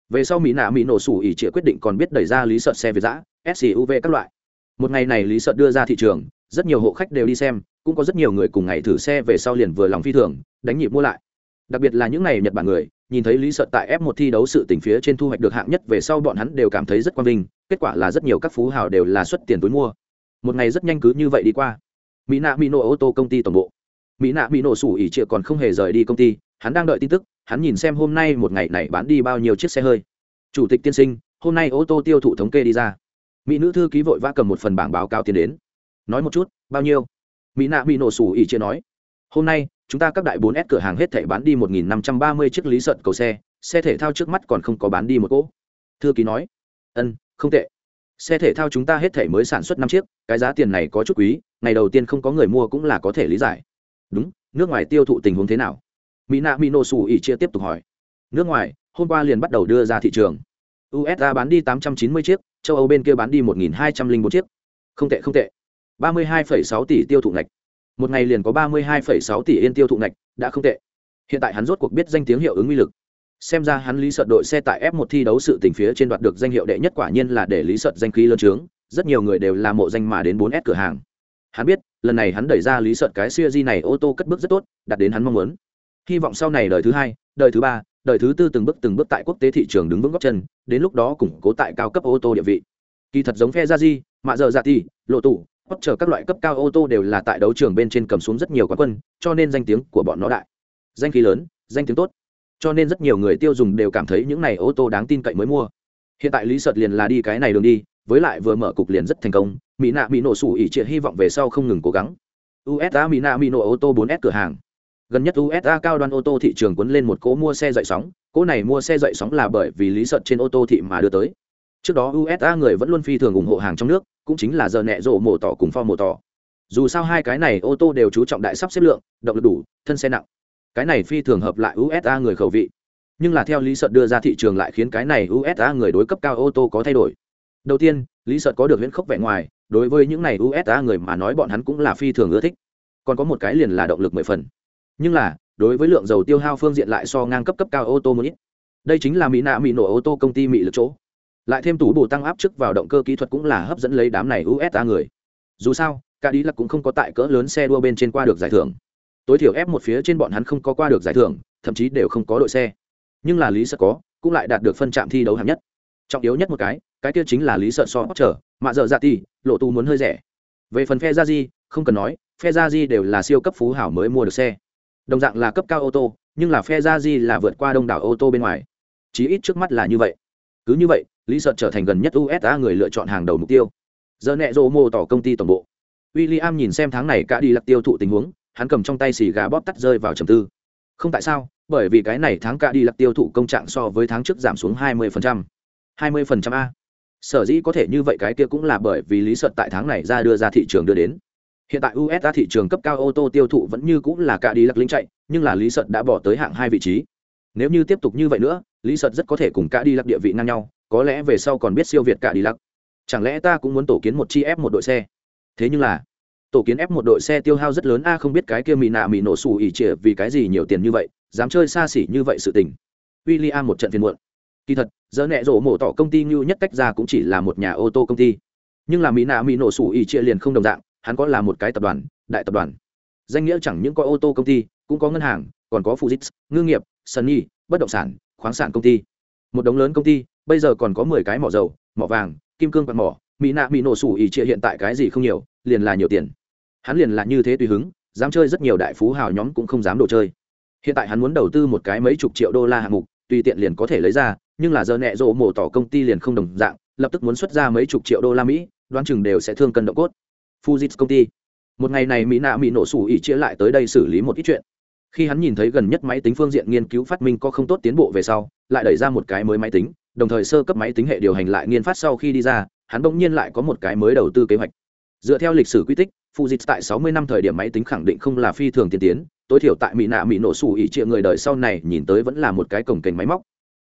về sau mỹ nạ mỹ nổ sủ ỉ trịa quyết định còn biết đẩy ra lý sợ xe việt giã suv các loại. Một ngày này lý sợ đưa ra thị trường, rất nhiều hộ khách đều đi xem, cũng có rất nhiều người cùng ngày thử xe về sau liền vừa lòng phi thường, đánh nhịp mua lại. Đặc biệt là những ngày nhật bản người, nhìn thấy lý sợ tại f 1 thi đấu sự tỉnh phía trên thu hoạch được hạng nhất về sau bọn hắn đều cảm thấy rất quang vinh, kết quả là rất nhiều các phú hào đều là xuất tiền túi mua. Một ngày rất nhanh cứ như vậy đi qua. Mỹ nạ mỹ nổ ô tô công ty tổng bộ. Mỹ nạ mỹ nổ sủ ỉ trịa còn không hề rời đi công ty, hắn đang đợi tin tức hắn nhìn xem hôm nay một ngày này bán đi bao nhiêu chiếc xe hơi. Chủ tịch tiên sinh, hôm nay ô tô tiêu thụ thống kê đi ra. Mỹ nữ thư ký vội vã cầm một phần bảng báo cáo tiến đến. Nói một chút, bao nhiêu? Mỹ nạ bị nổ sủ ỉ chia nói. Hôm nay, chúng ta các đại 4S cửa hàng hết thảy bán đi 1.530 chiếc lý sợn cầu xe xe thể thao trước mắt còn không có bán đi một cỗ. Thư ký nói. Ân, không tệ. Xe thể thao chúng ta hết thảy mới sản xuất năm chiếc, cái giá tiền này có chút quý, ngày đầu tiên không có người mua cũng là có thể lý giải. Đúng, nước ngoài tiêu thụ tình huống thế nào? Mỹ nạ mỹ nổ sủ ỉ chia tiếp tục hỏi. Nước ngoài hôm qua liền bắt đầu đưa ra thị trường. Usa bán đi 890 chiếc châu âu bên kia bán đi 1.204 chiếc. Không tệ không tệ. 32,6 tỷ tiêu thụ ngạch. Một ngày liền có 32,6 tỷ yên tiêu thụ ngạch đã không tệ. Hiện tại hắn rốt cuộc biết danh tiếng hiệu ứng uy lực. Xem ra hắn lý sợ đội xe tại f 1 thi đấu sự tình phía trên đoạt được danh hiệu đệ nhất quả nhiên là để lý sợ danh khí lớn trướng rất nhiều người đều là mộ danh mà đến 4S cửa hàng. Hắn biết lần này hắn đẩy ra lý sợ cái siêu di này ô tô cất bước rất tốt đạt đến hắn mong muốn hy vọng sau này đời thứ hai, đời thứ ba, đời thứ tư từng bước từng bước tại quốc tế thị trường đứng vững góc chân, đến lúc đó củng cố tại cao cấp ô tô địa vị. Kỳ thật giống phe gia di mạ giờ dạ ti lộ tủ hoặc chờ các loại cấp cao ô tô đều là tại đấu trường bên trên cầm xuống rất nhiều quán quân, cho nên danh tiếng của bọn nó đại. Danh khí lớn, danh tiếng tốt. Cho nên rất nhiều người tiêu dùng đều cảm thấy những này ô tô đáng tin cậy mới mua. Hiện tại lý sợt liền là đi cái này đường đi, với lại vừa mở cục liền rất thành công. Mỹ nạ bị nổ sủ ỉ trịa hy vọng về sau không ngừng cố gắng. Usa mỹ nạ bị nổ ô tô 4s cửa hàng gần nhất usa cao đoan ô tô thị trường cuốn lên một cỗ mua xe dậy sóng, cỗ này mua xe dậy sóng là bởi vì lý sợt trên ô tô thị mà đưa tới. Trước đó usa người vẫn luôn phi thường ủng hộ hàng trong nước, cũng chính là giờ nẹ rộ mổ tỏ cùng pho mổ tỏ. Dù sao hai cái này ô tô đều chú trọng đại sắp xếp lượng, động lực đủ, thân xe nặng. Cái này phi thường hợp lại usa người khẩu vị. Nhưng là theo lý sợt đưa ra thị trường lại khiến cái này usa người đối cấp cao ô tô có thay đổi. Đầu tiên, lý sợt có được huyễn khốc vẻ ngoài, đối với những này usa người mà nói bọn hắn cũng là phi thường ưa thích. Còn có một cái liền là động lực mười phần nhưng là, đối với lượng dầu tiêu hao phương diện lại so ngang cấp cấp cao ô tô một ít. Đây chính là mỹ nạ mỹ nổ ô tô công ty mỹ lực chỗ. Lại thêm tủ bổ tăng áp chức vào động cơ kỹ thuật cũng là hấp dẫn lấy đám này usa người. Dù sao, cả đi là cũng không có tại cỡ lớn xe đua bên trên qua được giải thưởng. Tối thiểu ép một phía trên bọn hắn không có qua được giải thưởng, thậm chí đều không có đội xe. Nhưng là lý sợ có, cũng lại đạt được phân trạm thi đấu hạng nhất. Trọng yếu nhất một cái cái kia chính là lý sợ so trở mạ dợ dạ ti lộ tu muốn hơi rẻ. Về phần phe gia di không cần nói phe gia di đều là siêu cấp phú hảo mới mua được xe đồng dạng là cấp cao ô tô, nhưng là phe ra di là vượt qua đông đảo ô tô bên ngoài. Chí ít trước mắt là như vậy. Cứ như vậy, lý sợ trở thành gần nhất usa người lựa chọn hàng đầu mục tiêu. Giờ nẹ rộ mô tỏ công ty tổng bộ. W i l l i am nhìn xem tháng này cả đi lặc tiêu thụ tình huống, hắn cầm trong tay xì gà bóp tắt rơi vào trầm tư. Không tại sao, bởi vì cái này tháng cả đi lặc tiêu thụ công trạng so với tháng trước giảm xuống 20%. 20% a. Sở dĩ có thể như vậy cái kia cũng là bởi vì lý sợ tại tháng này ra đưa ra thị trường đưa đến hiện tại usa thị trường cấp cao ô tô tiêu thụ vẫn như cũng là cả đi lặc linh chạy, nhưng là lý Sợt đã bỏ tới hạng hai vị trí. Nếu như tiếp tục như vậy nữa, lý Sợt rất có thể cùng cả đi lặc địa vị ngang nhau, có lẽ về sau còn biết siêu việt cả đi lặc chẳng lẽ ta cũng muốn tổ kiến một chi ép một đội xe? Thế nhưng là, tổ kiến ép một đội xe tiêu hao rất lớn, a không biết cái kia mì nạ mì nổ xù ỉ trịa vì cái gì nhiều tiền như vậy, dám chơi xa xỉ như vậy sự tình. W i l l i một trận phiền muộn. Kỳ thật, giờ nẹ rổ mổ tỏ công ty như nhất tách ra cũng chỉ là một nhà ô tô công ty. Nhưng là mỹ nạ mỹ nổ sủ ỉ trịa liền không đồng dạng hắn có là một cái tập đoàn, đại tập đoàn. Danh nghĩa chẳng những có ô tô công ty, cũng có ngân hàng, còn có fujits ngư nghiệp, sunny, bất động sản, khoáng sản công ty. Một đống lớn công ty, bây giờ còn có mười cái mỏ dầu, mỏ vàng, kim cương quạt mỏ. Mỹ nạ mỹ nổ sủ ỉ trịa hiện tại cái gì không nhiều, liền là nhiều tiền. Hắn liền là như thế tùy hứng, dám chơi rất nhiều đại phú hào nhóm cũng không dám đồ chơi. Hiện tại hắn muốn đầu tư một cái mấy chục triệu đô la hạng mục, tùy tiện liền có thể lấy ra, nhưng là giờ nẹ rộ mổ tỏ công ty liền không đồng dạng, lập tức muốn xuất ra mấy chục triệu đô la mỹ, đoán chừng đều sẽ thương cân độ cốt fujits công ty. Một ngày này mỹ nạ mỹ nổ sủ ỉ chia lại tới đây xử lý một ít chuyện. Khi hắn nhìn thấy gần nhất máy tính phương diện nghiên cứu phát minh có không tốt tiến bộ về sau, lại đẩy ra một cái mới máy tính, đồng thời sơ cấp máy tính hệ điều hành lại nghiên phát sau khi đi ra, hắn bỗng nhiên lại có một cái mới đầu tư kế hoạch. Dựa theo lịch sử quy tích, Fujitsu tại 60 năm thời điểm máy tính khẳng định không là phi thường tiên tiến, tối thiểu tại mỹ nạ mỹ nổ sủ ỉ chia người đời sau này nhìn tới vẫn là một cái cổng kềnh máy móc.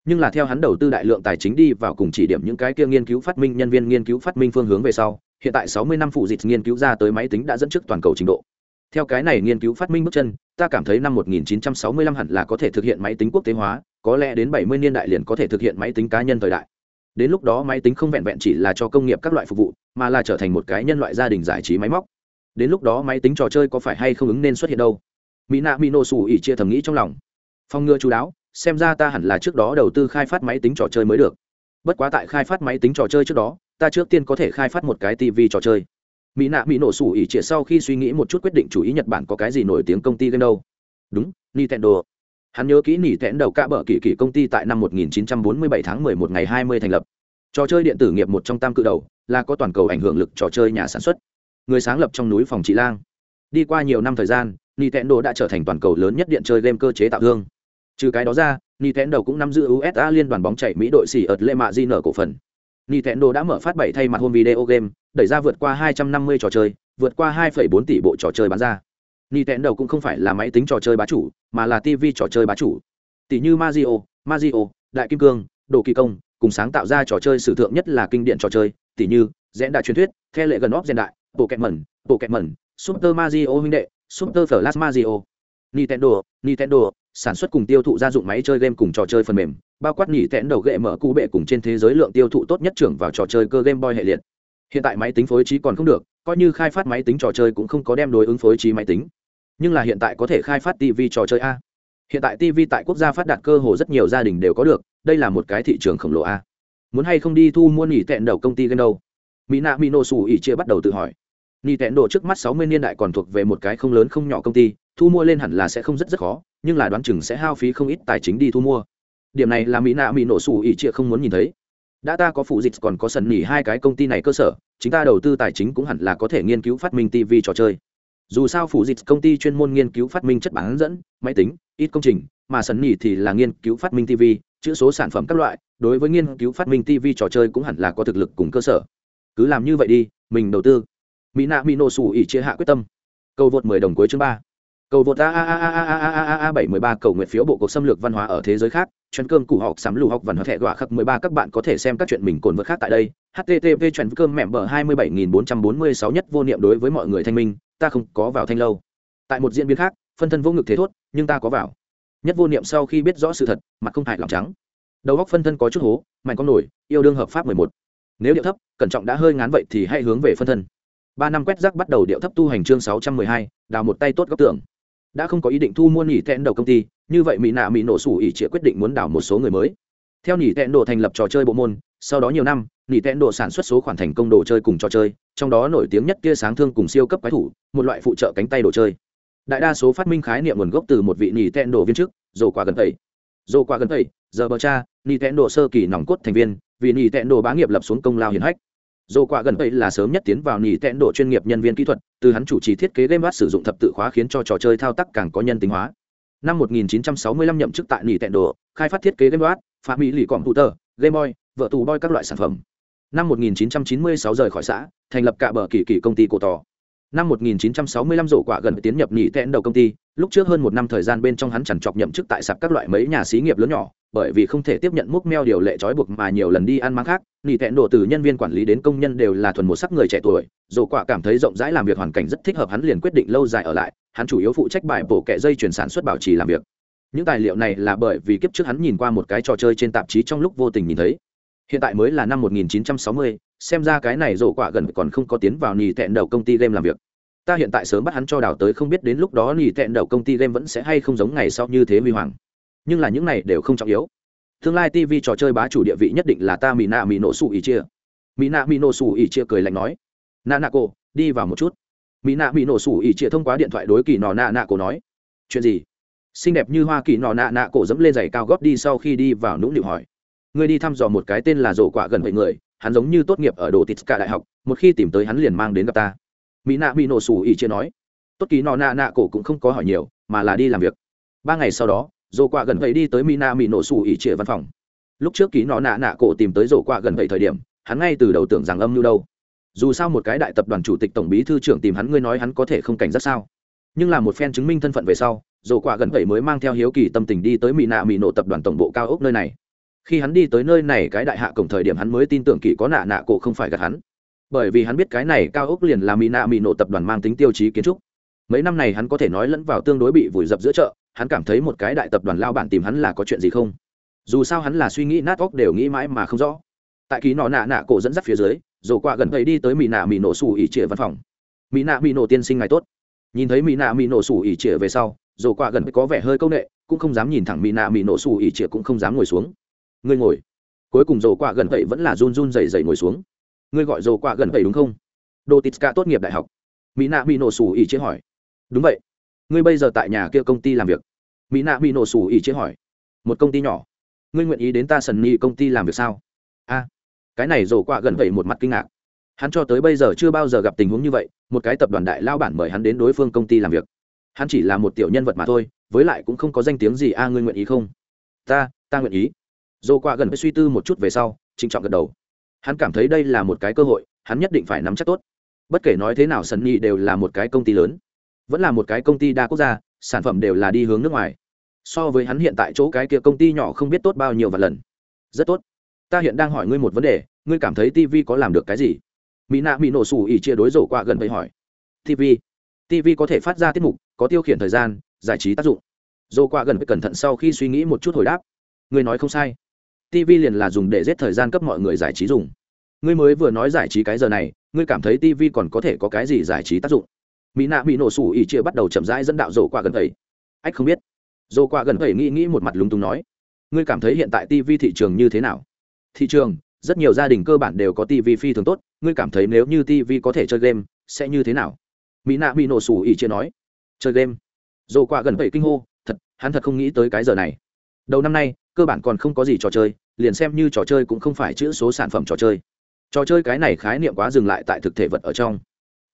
Nhưng là theo hắn đầu tư đại lượng tài chính đi vào cùng chỉ điểm những cái kia nghiên cứu phát minh, nhân viên nghiên cứu phát minh phương hướng về sau hiện tại 60 năm phụ dịch nghiên cứu ra tới máy tính đã dẫn trước toàn cầu trình độ. Theo cái này nghiên cứu phát minh bước chân, ta cảm thấy năm 1965 hẳn là có thể thực hiện máy tính quốc tế hóa, có lẽ đến 70 niên đại liền có thể thực hiện máy tính cá nhân thời đại. Đến lúc đó máy tính không vẹn vẹn chỉ là cho công nghiệp các loại phục vụ, mà là trở thành một cái nhân loại gia đình giải trí máy móc. Đến lúc đó máy tính trò chơi có phải hay không ứng nên xuất hiện đâu? Mỹ nạ mỹ nổ xù ỉ chia thầm nghĩ trong lòng. Phòng ngừa chú đáo, xem ra ta hẳn là trước đó đầu tư khai phát máy tính trò chơi mới được. Bất quá tại khai phát máy tính trò chơi trước đó ta trước tiên có thể khai phát một cái tv trò chơi mỹ nạ mỹ nổ sủ ỉ trịa sau khi suy nghĩ một chút quyết định chủ ý nhật bản có cái gì nổi tiếng công ty game đâu đúng nintendo hắn nhớ kỹ nỉ tẽn đầu cả bờ kỳ kỳ công ty tại năm 1947 tháng 11 ngày 20 thành lập trò chơi điện tử nghiệp một trong tam cự đầu là có toàn cầu ảnh hưởng lực trò chơi nhà sản xuất người sáng lập trong núi phòng trị lang đi qua nhiều năm thời gian nintendo đã trở thành toàn cầu lớn nhất điện chơi game cơ chế tạo thương trừ cái đó ra nintendo cũng nắm giữ usa liên đoàn bóng chảy mỹ đội xỉ ợt lệ mạ di nở cổ phần nintendo đã mở phát bảy thay mặt home video game đẩy ra vượt qua 250 trò chơi vượt qua 2,4 tỷ bộ trò chơi bán ra. Nintendo cũng không phải là máy tính trò chơi bá chủ mà là tv trò chơi bá chủ. Tỷ như mario mario đại kim cương đồ kỳ công cùng sáng tạo ra trò chơi sử thượng nhất là kinh điển trò chơi tỷ như rẽn đại truyền thuyết The lệ gần óc gen đại bộ kẹt mẩn bộ kẹt mẩn super mario huynh đệ super flash mario. Nintendo nintendo sản xuất cùng tiêu thụ gia dụng máy chơi game cùng trò chơi phần mềm bao quát nhỉ tẽn đầu gậy mở cụ bệ cùng trên thế giới lượng tiêu thụ tốt nhất trưởng vào trò chơi cơ game boy hệ liệt. Hiện tại máy tính phối trí còn không được, coi như khai phát máy tính trò chơi cũng không có đem đối ứng phối trí máy tính. Nhưng là hiện tại có thể khai phát tv trò chơi a. Hiện tại tv tại quốc gia phát đạt cơ hồ rất nhiều gia đình đều có được, đây là một cái thị trường khổng lồ a. Muốn hay không đi thu mua nhỉ tẹn đầu công ty game đâu? Mỹ nạ mỹ nổ xù ỉ chia bắt đầu tự hỏi. Nhỉ tẹn đồ trước mắt sáu mươi niên đại còn thuộc về một cái không lớn không nhỏ công ty, thu mua lên hẳn là sẽ không rất rất khó, nhưng là đoán chừng sẽ hao phí không ít tài chính đi thu mua điểm này là mỹ nạ mỹ nổ sủ ỉ chia không muốn nhìn thấy. Đã ta có phụ dịch còn có sần nỉ hai cái công ty này cơ sở chúng ta đầu tư tài chính cũng hẳn là có thể nghiên cứu phát minh tv trò chơi. Dù sao phụ dịch công ty chuyên môn nghiên cứu phát minh chất bán dẫn, máy tính, ít công trình, mà sần nỉ thì là nghiên cứu phát minh tv chữ số sản phẩm các loại, đối với nghiên cứu phát minh tv trò chơi cũng hẳn là có thực lực cùng cơ sở. Cứ làm như vậy đi, mình đầu tư. Mỹ nạ mỹ nổ sủ ỉ chia hạ quyết tâm. Câu vượt mười đồng cuối chương ba cầu vượt a a a a a a a a bảy mười ba cầu nguyện phiếu bộ cuộc xâm lược văn hóa ở thế giới khác chuyên cơm củ học sắm lù học văn hóa thẻ gọa khắc mười ba các bạn có thể xem các chuyện mình cồn vượt khác tại đây http chuyện cơm mẹm bờ hai mươi bảy nghìn bốn trăm bốn mươi sáu nhất vô niệm đối với mọi người thanh minh ta không có vào thanh lâu tại một diễn biến khác phân thân vô ngực thế thốt nhưng ta có vào nhất vô niệm sau khi biết rõ sự thật mặt không hại lòng trắng đầu góc phân thân có chút hố mạnh con nổi yêu đương hợp pháp mười một nếu điệu thấp cẩn trọng đã hơi ngán vậy thì hãy hướng về phân thân ba năm quét rác bắt đầu điệu thấp tu hành chương sáu trăm mười hai đào một tay tốt góc tưởng đã không có ý định thu mua nỉ tẹn đầu công ty, như vậy mỹ nạ mỹ nổ sủ ỉ chĩa quyết định muốn đào một số người mới. Theo nỉ tẹn đồ thành lập trò chơi bộ môn, sau đó nhiều năm, nỉ tẹn đồ sản xuất số khoản thành công đồ chơi cùng trò chơi, trong đó nổi tiếng nhất kia sáng thương cùng siêu cấp quái thủ, một loại phụ trợ cánh tay đồ chơi. Đại đa số phát minh khái niệm nguồn gốc từ một vị nỉ tẹn đồ viên chức, dồ quả gần tẩy. Dồ quả gần tẩy, giờ bờ cha, nỉ tẹn đồ sơ kỳ nòng cốt thành viên, vì nỉ tẹn đồ bá nghiệp lập xuống công lao hiển hách dồ quả gần đây là sớm nhất tiến vào nỉ tẹn độ chuyên nghiệp nhân viên kỹ thuật từ hắn chủ trì thiết kế game sử dụng thập tự khóa khiến cho trò chơi thao tác càng có nhân tính hóa. Năm 1965 nhậm chức tại nỉ tẹn độ, khai phát thiết kế game bát, phát mỹ lì computer game boy vợ tù boy các loại sản phẩm. Năm 1996 rời khỏi xã thành lập cả bờ kỳ kỳ công ty cổ tỏ năm 1965 rổ quả gần tiến nhập nhị tẹn đầu công ty lúc trước hơn một năm thời gian bên trong hắn chẳng chọc nhậm chức tại sạp các loại mấy nhà xí nghiệp lớn nhỏ bởi vì không thể tiếp nhận múc meo điều lệ trói buộc mà nhiều lần đi ăn máng khác nỉ tẹn đồ từ nhân viên quản lý đến công nhân đều là thuần một sắc người trẻ tuổi rổ quả cảm thấy rộng rãi làm việc hoàn cảnh rất thích hợp hắn liền quyết định lâu dài ở lại hắn chủ yếu phụ trách bài bổ kẹ dây chuyển sản xuất bảo trì làm việc. Những tài liệu này là bởi vì kiếp trước hắn nhìn qua một cái trò chơi trên tạp chí trong lúc vô tình nhìn thấy. Hiện tại mới là năm 1960, xem ra cái này rổ quả gần còn không có tiến vào nhì tẹn đầu công ty game làm việc. Ta hiện tại sớm bắt hắn cho đào tới không biết đến lúc đó nhì tẹn đầu công ty game vẫn sẽ hay không giống ngày sau như thế huy hoàng. Nhưng là những này đều không trọng yếu. Tương lai tv trò chơi bá chủ địa vị nhất định là ta mỹ nạ mỹ nổ sủ ỉ chia mỹ nạ mỹ nổ sủ ỉ chia cười lạnh nói. Nạ nạ cô đi vào một chút. Mỹ nạ mỹ nổ sủ ỉ chia thông qua điện thoại đối kỳ nọ nạ nạ cô nói. Chuyện gì? Xinh đẹp như hoa kỳ nọ nạ nạ cổ dẫm lên giày cao gót đi sau khi đi vào nũng nịu hỏi. Người đi thăm dò một cái tên là rổ quả gần vậy người hắn giống như tốt nghiệp ở đồ tít cả đại học, một khi tìm tới hắn liền mang đến gặp ta. Mỹ nạ mỹ nổ sủ ỉ chia nói. Tốt kỳ nọ nạ nạ cổ cũng không có hỏi nhiều, mà là đi làm việc. Ba ngày sau đó dồ quạ gần vậy đi tới mỹ nạ mỹ nổ sủ ỉ chia văn phòng. Lúc trước ký nọ nạ nạ cổ tìm tới dồ quạ gần vậy thời điểm, hắn ngay từ đầu tưởng rằng âm mưu đâu. Dù sao một cái đại tập đoàn chủ tịch tổng bí thư trưởng tìm hắn, ngươi nói hắn có thể không cảnh giác sao? Nhưng là một phen chứng minh thân phận về sau dồ quạ gần vậy mới mang theo hiếu kỳ tâm tình đi tới mỹ nạ mỹ nổ tập đoàn tổng bộ cao ốc nơi này khi hắn đi tới nơi này cái đại hạ cổng thời điểm hắn mới tin tưởng kỳ có nạ nạ cổ không phải gạt hắn. Bởi vì hắn biết cái này cao ốc liền là mỹ nạ mỹ nổ tập đoàn mang tính tiêu chí kiến trúc. Mấy năm này hắn có thể nói lẫn vào tương đối bị vùi dập giữa chợ, hắn cảm thấy một cái đại tập đoàn lao bản tìm hắn là có chuyện gì không? Dù sao hắn là suy nghĩ nát óc đều nghĩ mãi mà không rõ. Tại ký nọ nạ nạ cổ dẫn dắt phía dưới rồi qua gần đây đi tới mỹ nạ mỹ nổ xù ỉ trịa văn phòng. Mỹ nạ mỹ nổ tiên sinh ngày tốt. Nhìn thấy mỹ nạ mỹ nổ xù ỉ trịa về sau rồi qua gần có vẻ hơi c â u n ệ cũng không dám nhìn thẳng mỹ nạ mỹ nổ xù ỉ trịa cũng không dám ngồi xuống ngươi ngồi. Cuối cùng dồ qua gần vậy vẫn là run run dày dày ngồi xuống. Ngươi gọi dồ qua gần vậy đúng không? Đô tít ca tốt nghiệp đại học. Mỹ nạ bị nổ xù ỉ chế hỏi. Đúng vậy. Ngươi bây giờ tại nhà kia công ty làm việc. Mỹ nạ bị nổ xù ỉ chế hỏi. Một công ty nhỏ. Ngươi nguyện ý đến ta sần ni công ty làm việc sao? A. Cái này dồ qua gần vậy một mặt kinh ngạc. Hắn cho tới bây giờ chưa bao giờ gặp tình huống như vậy, một cái tập đoàn đại lao bản mời hắn đến đối phương công ty làm việc. Hắn chỉ là một tiểu nhân vật mà thôi, với lại cũng không có danh tiếng gì, a, ngươi nguyện ý không? Ta ta nguyện ý dồ qua gần với suy tư một chút về sau, trịnh trọng gật đầu. Hắn cảm thấy đây là một cái cơ hội, hắn nhất định phải nắm chắc tốt. Bất kể nói thế nào sân nhi đều là một cái công ty lớn. Vẫn là một cái công ty đa quốc gia, sản phẩm đều là đi hướng nước ngoài. So với hắn hiện tại chỗ cái kia công ty nhỏ không biết tốt bao nhiêu và lần. Rất tốt. Ta hiện đang hỏi ngươi một vấn đề, ngươi cảm thấy tv có làm được cái gì? Mỹ nạ mỹ nổ xù ỉ chia đối rổ qua gần vậy hỏi. Tv tv có thể phát ra tiết mục, có tiêu khiển thời gian, giải trí tác dụng. Dô qua gần phải cẩn thận sau khi suy nghĩ một chút hồi đáp. Ngươi nói không sai tv liền là dùng để giết thời gian cấp mọi người giải trí dùng. Ngươi mới vừa nói giải trí cái giờ này, ngươi cảm thấy tv còn có thể có cái gì giải trí tác dụng? Mỹ nạ bị nổ sủ ỉ chia bắt đầu chậm rãi dẫn đạo dỗ qua gần vậy. Ách, không biết. Dỗ qua gần vậy nghĩ nghĩ một mặt lúng túng nói. Ngươi cảm thấy hiện tại tv thị trường như thế nào? Thị trường, rất nhiều gia đình cơ bản đều có tv phi thường tốt, ngươi cảm thấy nếu như tv có thể chơi game, sẽ như thế nào? Mỹ nạ bị nổ sủ ỉ chia nói. Chơi game. Dỗ qua gần vậy kinh hô, thật, hắn thật không nghĩ tới cái giờ này. Đầu năm nay cơ bản còn không có gì trò chơi, liền xem như trò chơi cũng không phải chữ số sản phẩm trò chơi. Trò chơi cái này khái niệm quá dừng lại tại thực thể vật ở trong.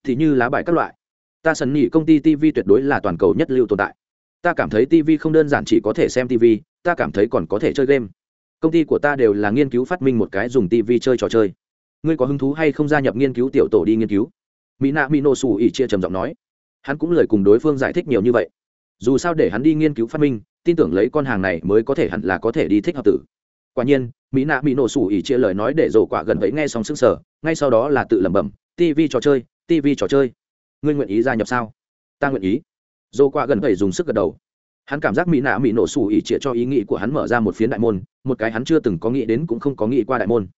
Thì như lá bài các loại. Ta sần nhị công ty tv tuyệt đối là toàn cầu nhất lưu tồn tại. Ta cảm thấy tv không đơn giản chỉ có thể xem tv ta cảm thấy còn có thể chơi game. Công ty của ta đều là nghiên cứu phát minh một cái dùng tv chơi trò chơi. Ngươi có hứng thú hay không gia nhập nghiên cứu tiểu tổ đi nghiên cứu? Mỹ nạ mỹ nổ xù ỉ chia trầm giọng nói. Hắn cũng lời cùng đối phương giải thích nhiều như vậy. Dù sao để hắn đi nghiên cứu phát minh tin tưởng lấy con hàng này mới có thể hẳn là có thể đi thích hợp tử. Quả nhiên, mỹ nạ mỹ nổ sủ ỉ chia lời nói để rổ quả gần vậy nghe xong sức sở ngay sau đó là tự lẩm bẩm tv trò chơi tv trò chơi. Ngươi nguyện ý gia nhập sao? Ta nguyện ý. Rổ quả gần vậy dùng sức gật đầu. Hắn cảm giác mỹ nạ mỹ nổ sủ ỉ chia cho ý nghĩ của hắn mở ra một phiến đại môn, một cái hắn chưa từng có nghĩ đến cũng không có nghĩ qua đại môn.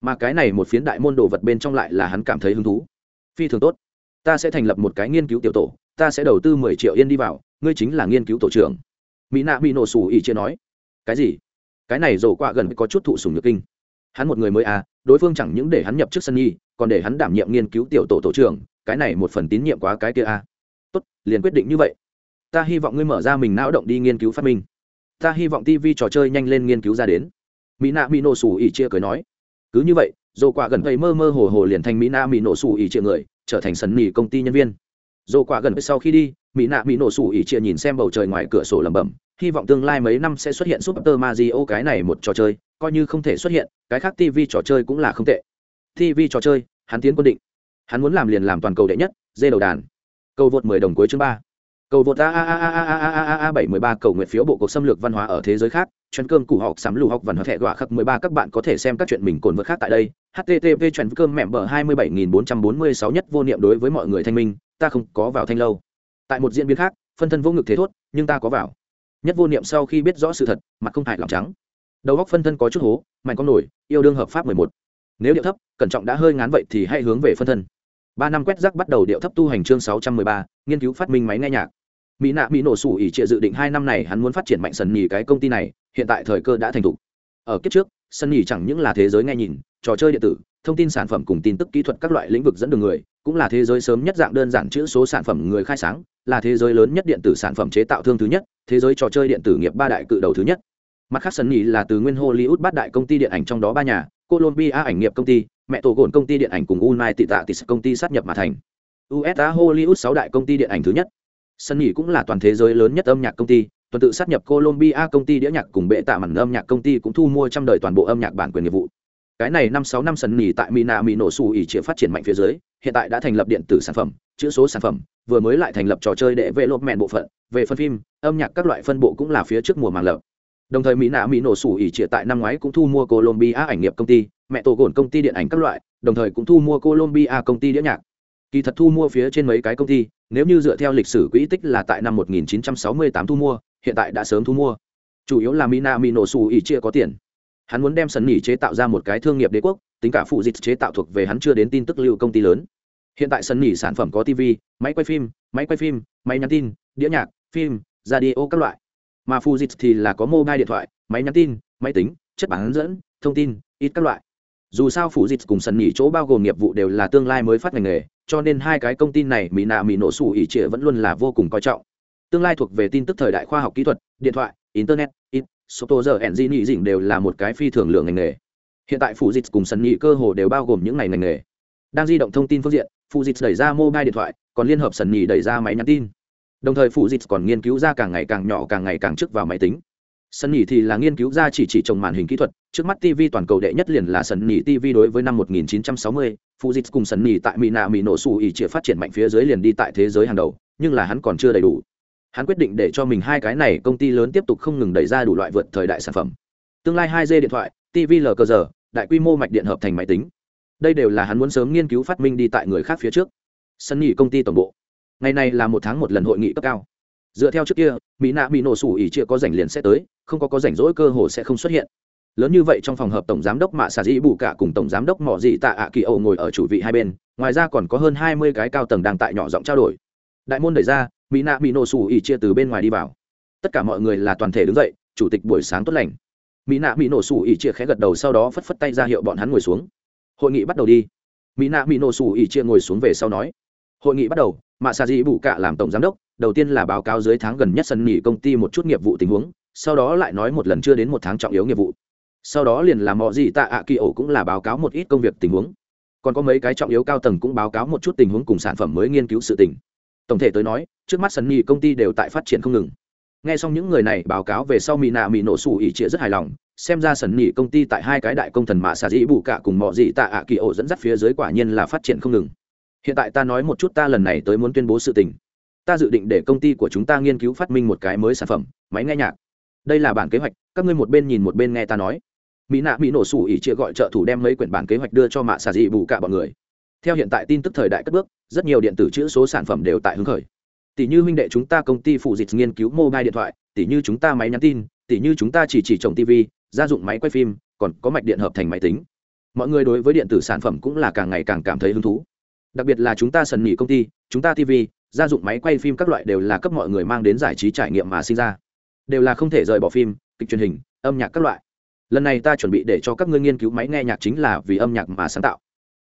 Mà cái này một phiến đại môn đồ vật bên trong lại là hắn cảm thấy hứng thú. Phi thường tốt, ta sẽ thành lập một cái nghiên cứu tiểu tổ, ta sẽ đầu tư mười triệu yên đi vào, ngươi chính là nghiên cứu tổ trưởng mỹ nạ bị nổ sủ ỉ chia nói, cái gì? Cái này rổ qua gần có chút thụ sùng nhược kinh. Hắn một người mới à đối phương chẳng những để hắn nhập trước sân nhi, còn để hắn đảm nhiệm nghiên cứu tiểu tổ tổ trưởng, cái này một phần tín nhiệm quá cái kia à. Tốt, liền quyết định như vậy. Ta hy vọng ngươi mở ra mình não động đi nghiên cứu phát minh. Ta hy vọng tv trò chơi nhanh lên nghiên cứu ra đến. Mỹ nạ mỹ nổ sủ ỉ chia cười nói, cứ như vậy dồ quả gần cây mơ mơ hồ hồ liền thành mỹ nạ mỹ nổ sủ ỉ chia người, trở thành sần nỉ công ty nhân viên dồ quả gần sau khi đi, mỹ nạ mỹ nổ sủ ỉ chia nhìn xem bầu trời ngoài cửa sổ lẩm bẩm, hy vọng tương lai mấy năm sẽ xuất hiện super mario cái này một trò chơi, coi như không thể xuất hiện, cái khác tv trò chơi cũng là không tệ. Tv trò chơi, hắn tiến quân định. Hắn muốn làm liền làm toàn cầu đệ nhất, dê đầu đàn. Cầu vượt mười đồng cuối chương ba cầu vượt a a a a a a a a bảy mười ba cầu nguyện phiếu bộ cuộc xâm lược văn hóa ở thế giới khác chuyên cơm củ học sắm lù học văn hóa thẻ gọa khắc mười ba các bạn có thể xem các chuyện mình cồn vượt khác tại đây http chuyện cơm mẹm bờ hai mươi bảy nghìn bốn trăm bốn mươi sáu nhất vô niệm đối với mọi người thanh minh ta không có vào thanh lâu tại một diễn biến khác phân thân vô ngực thế thốt nhưng ta có vào nhất vô niệm sau khi biết rõ sự thật mặt không hại lòng trắng đầu góc phân thân có chút hố mạnh con nổi yêu đương hợp pháp mười một nếu điệu thấp cẩn trọng đã hơi ngán vậy thì hãy hướng về phân thân ba năm quét rác bắt đầu điệu thấp tu hành chương sáu trăm mười ba nghiên cứu phát minh máy nghe nhạc mỹ nạ mỹ nổ sủ ỉ trịa dự định hai năm này hắn muốn phát triển mạnh sân nhì cái công ty này, hiện tại thời cơ đã thành thục. Ở kiếp trước sân nhì chẳng những là thế giới nghe nhìn, trò chơi điện tử, thông tin sản phẩm cùng tin tức kỹ thuật các loại lĩnh vực dẫn đường người, cũng là thế giới sớm nhất dạng đơn giản chữ số sản phẩm người khai sáng, là thế giới lớn nhất điện tử sản phẩm chế tạo thương thứ nhất, thế giới trò chơi điện tử nghiệp ba đại cự đầu thứ nhất. Mặt khác sân nhì là từ nguyên hollywood bát đại công ty điện ảnh trong đó ba nhà colombia ảnh nghiệp công ty, mẹ tổ gồn công ty điện ảnh cùng unai tị tạ tị công ty sát nhập mà thành. Usa hollywood sáu đại công ty điện ảnh thứ nhất sân nghỉ cũng là toàn thế giới lớn nhất âm nhạc công ty, tuần tự sát nhập colombia công ty đĩa nhạc cùng bệ tạ mặn âm nhạc công ty cũng thu mua trăm đời toàn bộ âm nhạc bản quyền nghiệp vụ. Cái này năm sáu năm sân nghỉ tại mina mỹ nổ xù ỉ chĩa phát triển mạnh phía dưới, hiện tại đã thành lập điện tử sản phẩm, chữ số sản phẩm, vừa mới lại thành lập trò chơi để vệ lộp mẹn bộ phận. Về phân phim, âm nhạc các loại phân bộ cũng là phía trước mùa màng lập đồng thời mỹ nạ mỹ nổ sủ ỉ trịa tại năm ngoái cũng thu mua colombia ảnh nghiệp công ty, mẹ tổ gồn công ty điện ảnh các loại, đồng thời cũng thu mua colombia công ty đĩa nhạc. Kỳ thật thu mua phía trên mấy cái công ty nếu như dựa theo lịch sử quỹ tích là tại năm 1968 thu mua, hiện tại đã sớm thu mua. Chủ yếu là Minamino mino su chia có tiền. Hắn muốn đem sân nghỉ chế tạo ra một cái thương nghiệp đế quốc, tính cả phụ dịch chế tạo thuộc về hắn chưa đến tin tức lưu công ty lớn. Hiện tại sân nghỉ sản phẩm có tv máy quay phim, máy quay phim, máy nhắn tin, đĩa nhạc, phim, radio các loại. Mà Fujitsu thì là có mobile điện thoại, máy nhắn tin, máy tính, chất bán dẫn, thông tin, ít các loại. Dù sao Fujitsu cùng sân nghỉ chỗ bao gồm nghiệp vụ đều là tương lai mới phát ngành nghề cho nên hai cái công ty này mỹ nạ mỹ nổ sủ ỉ trịa vẫn luôn là vô cùng coi trọng. Tương lai thuộc về tin tức thời đại khoa học kỹ thuật, điện thoại, internet in số giờ ẩn di nhị dỉnh đều là một cái phi thường lượng ngành nghề. Hiện tại phụ dịch cùng sân nhị cơ hồ đều bao gồm những ngành ngành nghề. Đang di động thông tin phương diện phụ dịch đẩy ra mobile điện thoại, còn liên hợp sân nhị đẩy ra máy nhắn tin. Đồng thời phụ dịch còn nghiên cứu ra càng ngày càng nhỏ, càng ngày càng trước vào máy tính sân nhị thì là nghiên cứu ra chỉ chỉ trồng màn hình kỹ thuật trước mắt tv toàn cầu đệ nhất liền là sân nhị tv đối với năm 1960, phụ dịch cùng sân nhị tại mỹ nạ mỹ nổ xù ỉ chĩa phát triển mạnh phía dưới liền đi tại thế giới hàng đầu nhưng là hắn còn chưa đầy đủ. Hắn quyết định để cho mình hai cái này công ty lớn tiếp tục không ngừng đẩy ra đủ loại vượt thời đại sản phẩm. Tương lai hai d điện thoại tv l cơ giờ đại quy mô mạch điện hợp thành máy tính. Đây đều là hắn muốn sớm nghiên cứu phát minh đi tại người khác phía trước. Sân nhì công ty tổng bộ. Ngày này là một tháng một lần hội nghị cấp cao dựa theo trước kia, mỹ nạ mỹ nổ sủ ỉ chia có rảnh liền sẽ tới, không có có rảnh rỗi cơ hồ sẽ không xuất hiện. Lớn như vậy trong phòng hợp tổng giám đốc mạ xà dĩ bù cả cùng tổng giám đốc mỏ dị tạ ạ kỳ âu ngồi ở chủ vị hai bên, ngoài ra còn có hơn hai mươi cái cao tầng đang tại nhỏ giọng trao đổi. Đại môn đẩy ra, mỹ nạ mỹ nổ sủ ỉ chia từ bên ngoài đi vào. Tất cả mọi người là toàn thể đứng dậy, chủ tịch buổi sáng tốt lành. Mỹ nạ mỹ nổ sủ ỉ chia khẽ gật đầu sau đó phất phất tay ra hiệu bọn hắn ngồi xuống. Hội nghị bắt đầu đi. Mỹ nạ mỹ nổ sủ ỉ chia ngồi xuống về sau nói. Hội nghị bắt đầu, mạ xà Dĩ bù cả làm tổng giám đốc đầu tiên là báo cáo dưới tháng gần nhất sân nghỉ công ty một chút nghiệp vụ tình huống, sau đó lại nói một lần chưa đến một tháng trọng yếu nghiệp vụ. Sau đó liền làm mọi gì tạ ạ kỳ ổ cũng là báo cáo một ít công việc tình huống. Còn có mấy cái trọng yếu cao tầng cũng báo cáo một chút tình huống cùng sản phẩm mới nghiên cứu sự tình. Tổng thể tới nói, trước mắt sân nghỉ công ty đều tại phát triển không ngừng. Nghe xong những người này báo cáo về sau mỹ nạ mỹ nổ sủ ỉ trịa rất hài lòng, xem ra sân nghỉ công ty tại hai cái đại công thần mạ xà dĩ bù cả cùng mọi gì tạ ạ kỳ ổ dẫn dắt phía dưới quả nhiên là phát triển không ngừng. Hiện tại ta nói một chút ta lần này tới muốn tuyên bố sự tình ta dự định để công ty của chúng ta nghiên cứu phát minh một cái mới sản phẩm, máy nghe nhạc. Đây là bản kế hoạch, các ngươi một bên nhìn một bên nghe ta nói. Mỹ nạ mỹ nổ sủ ỉ chia gọi trợ thủ đem mấy quyển bản kế hoạch đưa cho mạ xà dị bù cả bọn người. Theo hiện tại tin tức thời đại cất bước, rất nhiều điện tử chữ số sản phẩm đều tại hứng khởi. Tỷ như huynh đệ chúng ta công ty phụ dịch nghiên cứu mobile điện thoại, tỷ như chúng ta máy nhắn tin, tỷ như chúng ta chỉ chỉ trồng tv gia dụng máy quay phim, còn có mạch điện hợp thành máy tính. Mọi người đối với điện tử sản phẩm cũng là càng ngày càng cảm thấy hứng thú. Đặc biệt là chúng ta sần nghỉ công ty, chúng ta tv gia dụng máy quay phim các loại đều là cấp mọi người mang đến giải trí trải nghiệm mà sinh ra. Đều là không thể rời bỏ phim, kịch truyền hình, âm nhạc các loại. Lần này ta chuẩn bị để cho các ngươi nghiên cứu máy nghe nhạc chính là vì âm nhạc mà sáng tạo.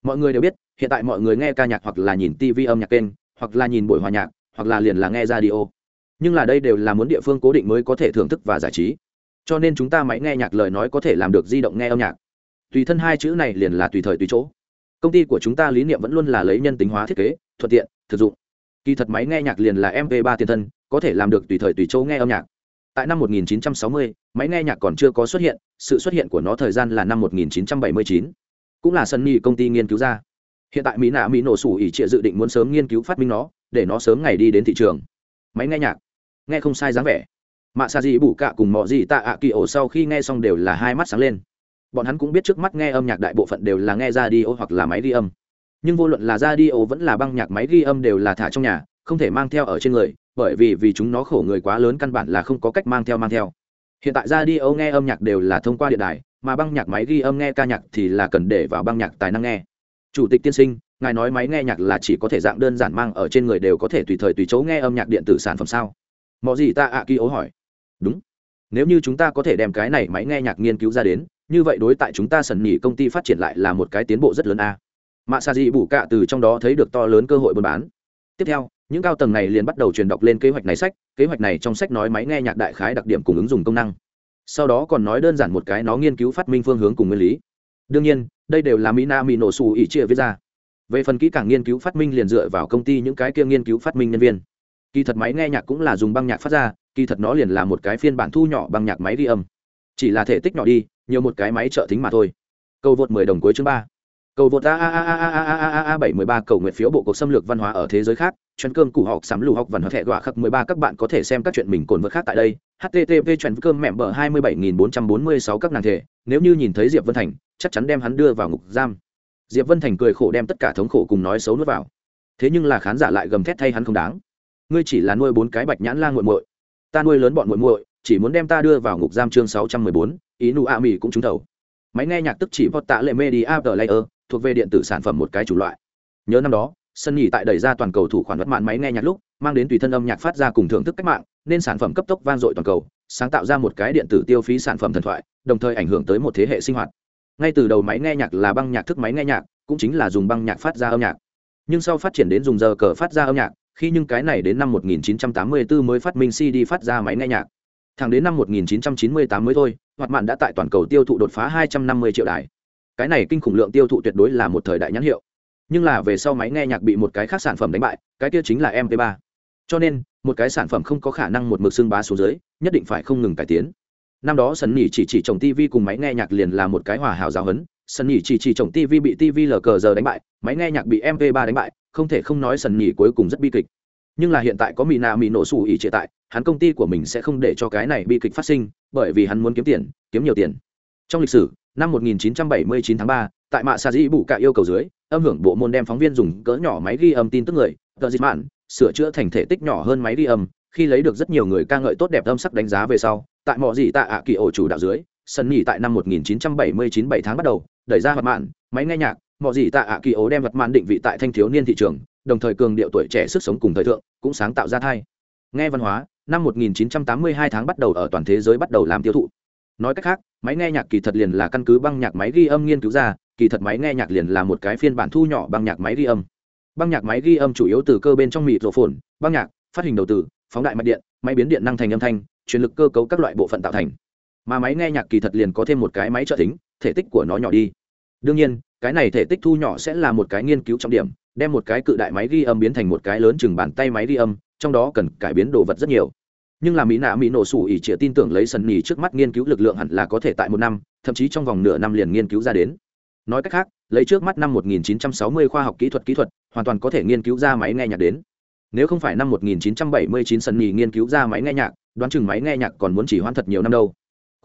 Mọi người đều biết, hiện tại mọi người nghe ca nhạc hoặc là nhìn tv âm nhạc kênh, hoặc là nhìn buổi hòa nhạc, hoặc là liền là nghe radio. Nhưng là đây đều là muốn địa phương cố định mới có thể thưởng thức và giải trí. Cho nên chúng ta máy nghe nhạc lời nói có thể làm được di động nghe âm nhạc. Tùy thân hai chữ này liền là tùy thời tùy chỗ. Công ty của chúng ta lý niệm vẫn luôn là lấy nhân tính hóa thiết kế, thuận tiện, thực dụng kỳ thật máy nghe nhạc liền là mp 3 tiền thân có thể làm được tùy thời tùy chỗ nghe âm nhạc. Tại năm 1960, máy nghe nhạc còn chưa có xuất hiện sự xuất hiện của nó thời gian là năm 1979. cũng là sân sunny công ty nghiên cứu ra. Hiện tại mỹ nạ mỹ nổ sủ ỉ trịa dự định muốn sớm nghiên cứu phát minh nó để nó sớm ngày đi đến thị trường. Máy nghe nhạc. Nghe không sai dáng vẻ. Mạ xa gì bù cạ cùng mọi gì tạ ạ kỳ ổ sau khi nghe xong đều là hai mắt sáng lên. Bọn hắn cũng biết trước mắt nghe âm nhạc đại bộ phận đều là nghe ra đi ô hoặc là máy đi âm nhưng vô luận là ra đi vẫn là băng nhạc máy ghi âm đều là thả trong nhà, không thể mang theo ở trên người, bởi vì vì chúng nó khổ người quá lớn căn bản là không có cách mang theo mang theo. Hiện tại ra đi nghe âm nhạc đều là thông qua điện đài, mà băng nhạc máy ghi âm nghe ca nhạc thì là cần để vào băng nhạc tài năng nghe. Chủ tịch tiên sinh, ngài nói máy nghe nhạc là chỉ có thể dạng đơn giản mang ở trên người đều có thể tùy thời tùy chỗ nghe âm nhạc điện tử sản phẩm sao? Mọi gì ta ạ à kỳ ố hỏi. Đúng. Nếu như chúng ta có thể đem cái này máy nghe nhạc nghiên cứu ra đến, như vậy đối tại chúng ta sần nỉ công ty phát triển lại là một cái tiến bộ rất lớn a mạ xa dị bù cạ từ trong đó thấy được to lớn cơ hội buôn bán. Tiếp theo, những cao tầng này liền bắt đầu truyền đọc lên kế hoạch này sách, kế hoạch này trong sách nói máy nghe nhạc đại khái đặc điểm cùng ứng dụng công năng. Sau đó còn nói đơn giản một cái nó nghiên cứu phát minh phương hướng cùng nguyên lý. Đương nhiên, đây đều là mina mỹ nổ xù ỉ chia viết ra. Về phần kỹ càng nghiên cứu phát minh liền dựa vào công ty những cái kia nghiên cứu phát minh nhân viên. Kỳ thật máy nghe nhạc cũng là dùng băng nhạc phát ra, kỳ thật nó liền là một cái phiên bản thu nhỏ băng nhạc máy ghi âm. Chỉ là thể tích nhỏ đi, nhiều một cái máy trợ thính mà thôi. Câu vượt mười đồng cuối chương ba cầu vượt a a a a a a a a bảy mười ba cầu nguyện phiếu bộ cuộc xâm lược văn hóa ở thế giới khác chuyên cơm củ học sắm lù học văn hóa thẻ gọa khắc mười ba các bạn có thể xem các chuyện mình cồn vượt khác tại đây http chuyên cơm mẹm bờ hai mươi bảy nghìn bốn trăm bốn mươi sáu các nàng thể nếu như nhìn thấy diệp vân thành chắc chắn đem hắn đưa vào ngục giam diệp vân thành cười khổ đem tất cả thống khổ cùng nói xấu nuốt vào thế nhưng là khán giả lại gầm thét thay hắn không đáng ngươi chỉ là nuôi bốn cái bạch nhãn la nguội muội ta nuôi lớn bọn muội muội chỉ muốn đem ta đưa vào ngục giam chương sáu trăm mười bốn ý nụ a mỹ cũng trúng thầu máy nghe nhạc tức chỉ vọt tạ lệ media player thuộc về điện tử sản phẩm một cái chủ loại. Nhớ năm đó sân nhì tại đẩy ra toàn cầu thủ khoản vật mạng máy nghe nhạc lúc, mang đến tùy thân âm nhạc phát ra cùng thưởng thức cách mạng, nên sản phẩm cấp tốc vang dội toàn cầu, sáng tạo ra một cái điện tử tiêu phí sản phẩm thần thoại, đồng thời ảnh hưởng tới một thế hệ sinh hoạt. Ngay từ đầu máy nghe nhạc là băng nhạc thức máy nghe nhạc, cũng chính là dùng băng nhạc phát ra âm nhạc. Nhưng sau phát triển đến dùng giờ cờ phát ra âm nhạc, khi nhưng cái này đến năm 1984 mới phát minh cd phát ra máy nghe nhạc. Thẳng đến năm 1998 mới thôi, hoạt mạn đã tại toàn cầu tiêu thụ đột phá 250 triệu đài cái này kinh khủng lượng tiêu thụ tuyệt đối là một thời đại nhãn hiệu. Nhưng là về sau máy nghe nhạc bị một cái khác sản phẩm đánh bại, cái kia chính là mp 3 cho nên, một cái sản phẩm không có khả năng một mực xương bá xuống dưới, nhất định phải không ngừng cải tiến. Năm đó sân nhỉ chỉ chỉ trồng tv cùng máy nghe nhạc liền là một cái hòa hảo giáo hấn sân nhỉ chỉ chỉ trồng tv bị tv lờ cờ giờ đánh bại, máy nghe nhạc bị mp 3 đánh bại, không thể không nói sân nhỉ cuối cùng rất bi kịch. Nhưng là hiện tại có mỹ nạ mỹ nổ sủ ý trệ tại, hắn công ty của mình sẽ không để cho cái này bi kịch phát sinh, bởi vì hắn muốn kiếm tiền, kiếm nhiều tiền trong lịch sử năm 1979 tháng 3, tại mạ sa dĩ bù cạ yêu cầu dưới âm hưởng bộ môn đem phóng viên dùng cỡ nhỏ máy ghi âm tin tức người tờ dịch mạn sửa chữa thành thể tích nhỏ hơn máy ghi âm khi lấy được rất nhiều người ca ngợi tốt đẹp âm sắc đánh giá về sau tại mọi gì tạ ạ kỳ ổ chủ đạo dưới sân nhì tại năm 1979 7 tháng bắt đầu đẩy ra vật mạn máy nghe nhạc mọi gì tạ ạ kỳ ổ đem vật mạn định vị tại thanh thiếu niên thị trường đồng thời cường điệu tuổi trẻ sức sống cùng thời thượng cũng sáng tạo ra thai. Nghe văn hóa năm 1982 tháng bắt đầu ở toàn thế giới bắt đầu làm tiêu thụ nói cách khác, máy nghe nhạc kỳ thật liền là căn cứ băng nhạc máy ghi âm nghiên cứu ra, kỳ thật máy nghe nhạc liền là một cái phiên bản thu nhỏ băng nhạc máy ghi âm. Băng nhạc máy ghi âm chủ yếu từ cơ bên trong mịt rổ phồn băng nhạc, phát hình đầu tử phóng đại mạch điện, máy biến điện năng thành âm thanh, truyền lực cơ cấu các loại bộ phận tạo thành. Mà máy nghe nhạc kỳ thật liền có thêm một cái máy trợ tính thể tích của nó nhỏ đi. Đương nhiên, cái này thể tích thu nhỏ sẽ là một cái nghiên cứu trọng điểm, đem một cái cự đại máy ghi âm biến thành một cái lớn chừng bàn tay máy ghi âm, trong đó cần cải biến đồ vật rất nhiều nhưng là mỹ nạ mỹ nổ sủ ỉ chĩa tin tưởng lấy sần nhì trước mắt nghiên cứu lực lượng hẳn là có thể tại một năm, thậm chí trong vòng nửa năm liền nghiên cứu ra đến. Nói cách khác, lấy trước mắt năm 1960 khoa học kỹ thuật kỹ thuật, hoàn toàn có thể nghiên cứu ra máy nghe nhạc đến. Nếu không phải năm 1979 sân nhì nghiên cứu ra máy nghe nhạc, đoán chừng máy nghe nhạc còn muốn chỉ hoãn thật nhiều năm đâu.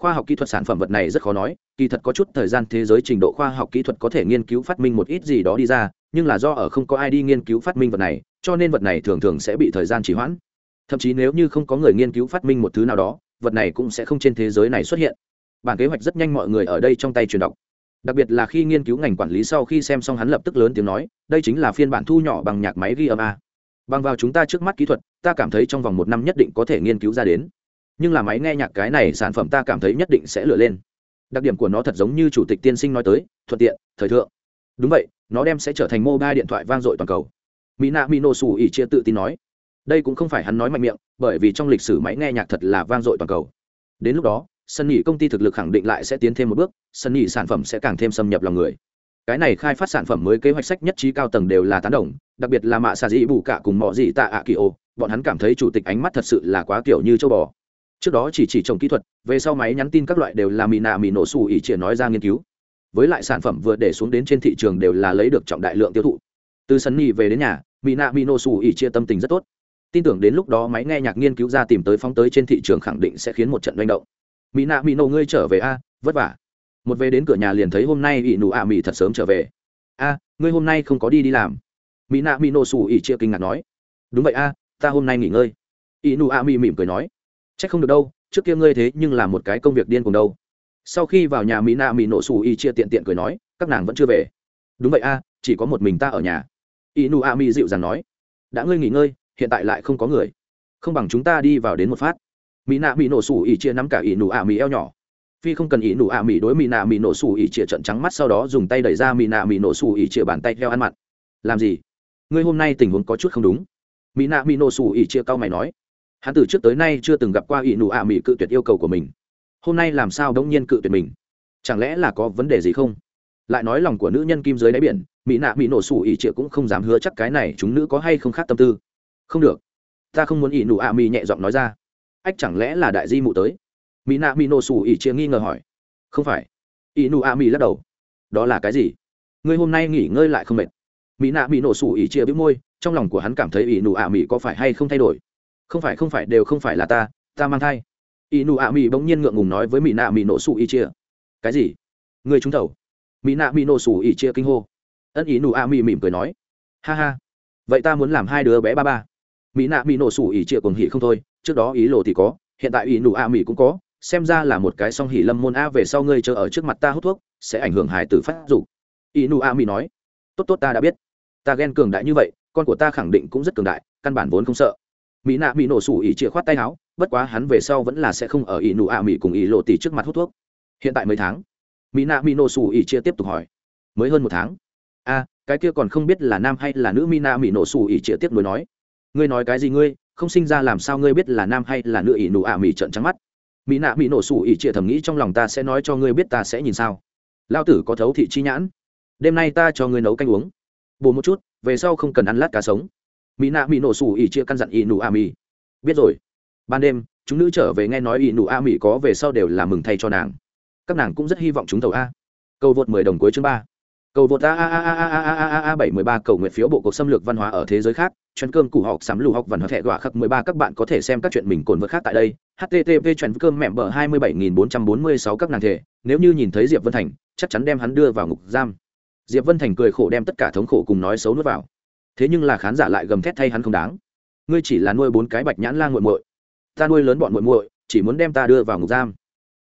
Khoa học kỹ thuật sản phẩm vật này rất khó nói, kỳ thật có chút thời gian thế giới trình độ khoa học kỹ thuật có thể nghiên cứu phát minh một ít gì đó đi ra, nhưng là do ở không có ai đi nghiên cứu phát minh vật này, cho nên vật này thường thường sẽ bị thời gian chỉ hoãn thậm chí nếu như không có người nghiên cứu phát minh một thứ nào đó, vật này cũng sẽ không trên thế giới này xuất hiện. Bản kế hoạch rất nhanh mọi người ở đây trong tay truyền đọc. Đặc biệt là khi nghiên cứu ngành quản lý sau khi xem xong hắn lập tức lớn tiếng nói, đây chính là phiên bản thu nhỏ bằng nhạc máy ghi âm a. Bằng vào chúng ta trước mắt kỹ thuật, ta cảm thấy trong vòng một năm nhất định có thể nghiên cứu ra đến. Nhưng là máy nghe nhạc cái này sản phẩm ta cảm thấy nhất định sẽ lựa lên. Đặc điểm của nó thật giống như chủ tịch tiên sinh nói tới, thuận tiện, thời thượng. Đúng vậy, nó đem sẽ trở thành mobile điện thoại vang dội toàn cầu. Mỹ nạ mỹ nổ xù ỉ chia tự tin nói đây cũng không phải hắn nói mạnh miệng, bởi vì trong lịch sử máy nghe nhạc thật là vang dội toàn cầu. Đến lúc đó sân nghỉ công ty thực lực khẳng định lại sẽ tiến thêm một bước sân nghỉ sản phẩm sẽ càng thêm xâm nhập lòng người. Cái này khai phát sản phẩm mới kế hoạch sách nhất trí cao tầng đều là tán đồng, đặc biệt là mạ xà dĩ bù cả cùng mọi gì tạ ạ kỳ ô, bọn hắn cảm thấy chủ tịch ánh mắt thật sự là quá kiểu như châu bò. Trước đó chỉ chỉ trồng kỹ thuật, về sau máy nhắn tin các loại đều là mì nạ mì nổ xù ỉ chỉ nói ra nghiên cứu. Với lại sản phẩm vừa để xuống đến trên thị trường đều là lấy được trọng đại lượng tiêu thụ. Từ sân nghỉ về đến nhà, mì nạ mì nổ xù ỉ chia tâm tình rất tốt tin tưởng đến lúc đó máy nghe nhạc nghiên cứu ra tìm tới phóng tới trên thị trường khẳng định sẽ khiến một trận manh động. Mỹ nạ mỹ nổ, ngươi trở về a, vất vả. Một về đến cửa nhà liền thấy hôm nay ỷ nụ ạ mỹ thật sớm trở về. A, ngươi hôm nay không có đi đi làm. Mỹ nạ mỹ nổ xù ỷ chia kinh ngạc nói. Đúng vậy a, ta hôm nay nghỉ ngơi. Ỷ nụ ạ mỹ mỉm cười nói. C h ắ c không được đâu, trước kia ngươi thế nhưng là một cái công việc điên cùng đâu. Sau khi vào nhà mỹ nạ mỹ nổ xù ỷ chia tiện tiện cười nói, các nàng vẫn chưa về. Đúng vậy a, chỉ có một mình ta ở nhà. Ỷ nụ ạ mỹ dịu dàng nói. Đã ngươi nghỉ ngơi hiện tại lại không có người. Không bằng chúng ta đi vào đến một phát. Mỹ nạ mỹ nổ sủ ỉ chia nắm cả ỉ nụ ạ mỹ eo nhỏ. Phi không cần ỉ nụ ạ mỹ đối mỹ nạ mỹ nổ sủ ỉ chia trận trắng mắt sau đó dùng tay đẩy ra mỹ nạ mỹ nổ sủ ỉ chia bàn tay theo ăn mặn. Làm gì? Ngươi hôm nay tình huống có chút không đúng. Mỹ nạ mỹ nổ sủ ỉ chia cao mày nói. Hắn từ trước tới nay chưa từng gặp qua ỉ nụ ạ mỹ cự tuyệt yêu cầu của mình. Hôm nay làm sao đống nhiên cự tuyệt mình? Chẳng lẽ là có vấn đề gì không? Lại nói lòng của nữ nhân kim dưới đáy biển mỹ nạ mỹ nổ sủ ỉ chia cũng không dám hứa chắc cái này chúng nữ có hay không khác tâm tư không được. Ta không muốn ỷ nụ ạ mỹ nhẹ giọng nói ra. Ách, chẳng lẽ là đại di mụ tới? Mỹ nạ mỹ nổ xù ỉ chia nghi ngờ hỏi. Không phải. Ỷ nụ ạ mỹ lắc đầu. Đó là cái gì? Ngươi hôm nay nghỉ ngơi lại không mệt. Mỹ nạ mỹ nổ xù ỉ chia bĩu môi, trong lòng của hắn cảm thấy ỷ nụ ạ mỹ có phải hay không thay đổi? Không phải không phải, đều không phải là ta ta mang thai. Ỷ nụ ạ mỹ bỗng nhiên ngượng ngùng nói với mỹ nạ mỹ nổ xù ỉ chia. Cái gì? Người trúng thầu. Mỹ nạ mỹ nổ xù ỉ chia kinh hô. Ân, ỷ nụ ạ mỹ mỉm cười nói. Ha ha. Vậy ta muốn làm hai đứa bé ba ba mỹ nạ mỹ nổ sủ ỉ trịa cùng hỉ không thôi, trước đó ý lộ thì có, hiện tại ý nụ a mỹ cũng có, xem ra là một cái song hỉ lâm môn a về sau ngươi chờ ở trước mặt ta hút thuốc, sẽ ảnh hưởng hài tử phát dục. Ý nụ a mỹ nói, tốt tốt ta đã biết. Ta ghen cường đại như vậy, con của ta khẳng định cũng rất cường đại, căn bản vốn không sợ. Mỹ nạ mỹ nổ sủ ỉ trịa khoát tay áo, bất quá hắn về sau vẫn là sẽ không ở ỉ nụ ạ mỹ cùng ỉ lộ tỷ trước mặt hút thuốc. Hiện tại mấy tháng, mỹ nạ mỹ nổ sủ ỉ chia tiếp tục hỏi, mới hơn một tháng. A cái kia còn không biết là nam hay là nữ mỹ nạ mỹ nổ sủ ỉ chia tiếp nối nói ngươi nói cái gì ngươi không sinh ra làm sao ngươi biết là nam hay là nữ ỷ nụ ạ mỹ trợn trắng mắt mỹ nạ mỹ nổ xù ỉ chia thầm nghĩ trong lòng ta sẽ nói cho ngươi biết ta sẽ nhìn sao lao tử có thấu thị chi nhãn đêm nay ta cho ngươi nấu canh uống bù một chút về sau không cần ăn lát cá sống mỹ nạ mỹ nổ xù ỉ chia căn dặn ỷ nụ ạ mỹ biết rồi ban đêm chúng nữ trở về nghe nói ỷ nụ a mỹ có về sau đều là mừng thay cho nàng các nàng cũng rất hy vọng chúng tàu a cầu vượt mười đồng cuối chương ba cầu vượt a a a a a a a a bảy mười ba cầu nguyện phiếu bộ cuộc xâm lược văn hóa ở thế giới khác chuyến cơm củ học sắm lù học văn hóa thẻ gọa khắc mười ba, các bạn có thể xem các chuyện mình cồn vượt khác tại đây. Http chuyến cơm mẹm bờ hai mươi bảy nghìn bốn trăm bốn mươi sáu các nàng thể. Nếu như nhìn thấy diệp vân thành, chắc chắn đem hắn đưa vào ngục giam. Diệp vân thành cười khổ đem tất cả thống khổ cùng nói xấu nuốt vào. Thế nhưng là khán giả lại gầm thét thay hắn không đáng. Ngươi chỉ là nuôi bốn cái bạch nhãn lang nguội muội. Ta nuôi lớn bọn muội muội, chỉ muốn đem ta đưa vào ngục giam.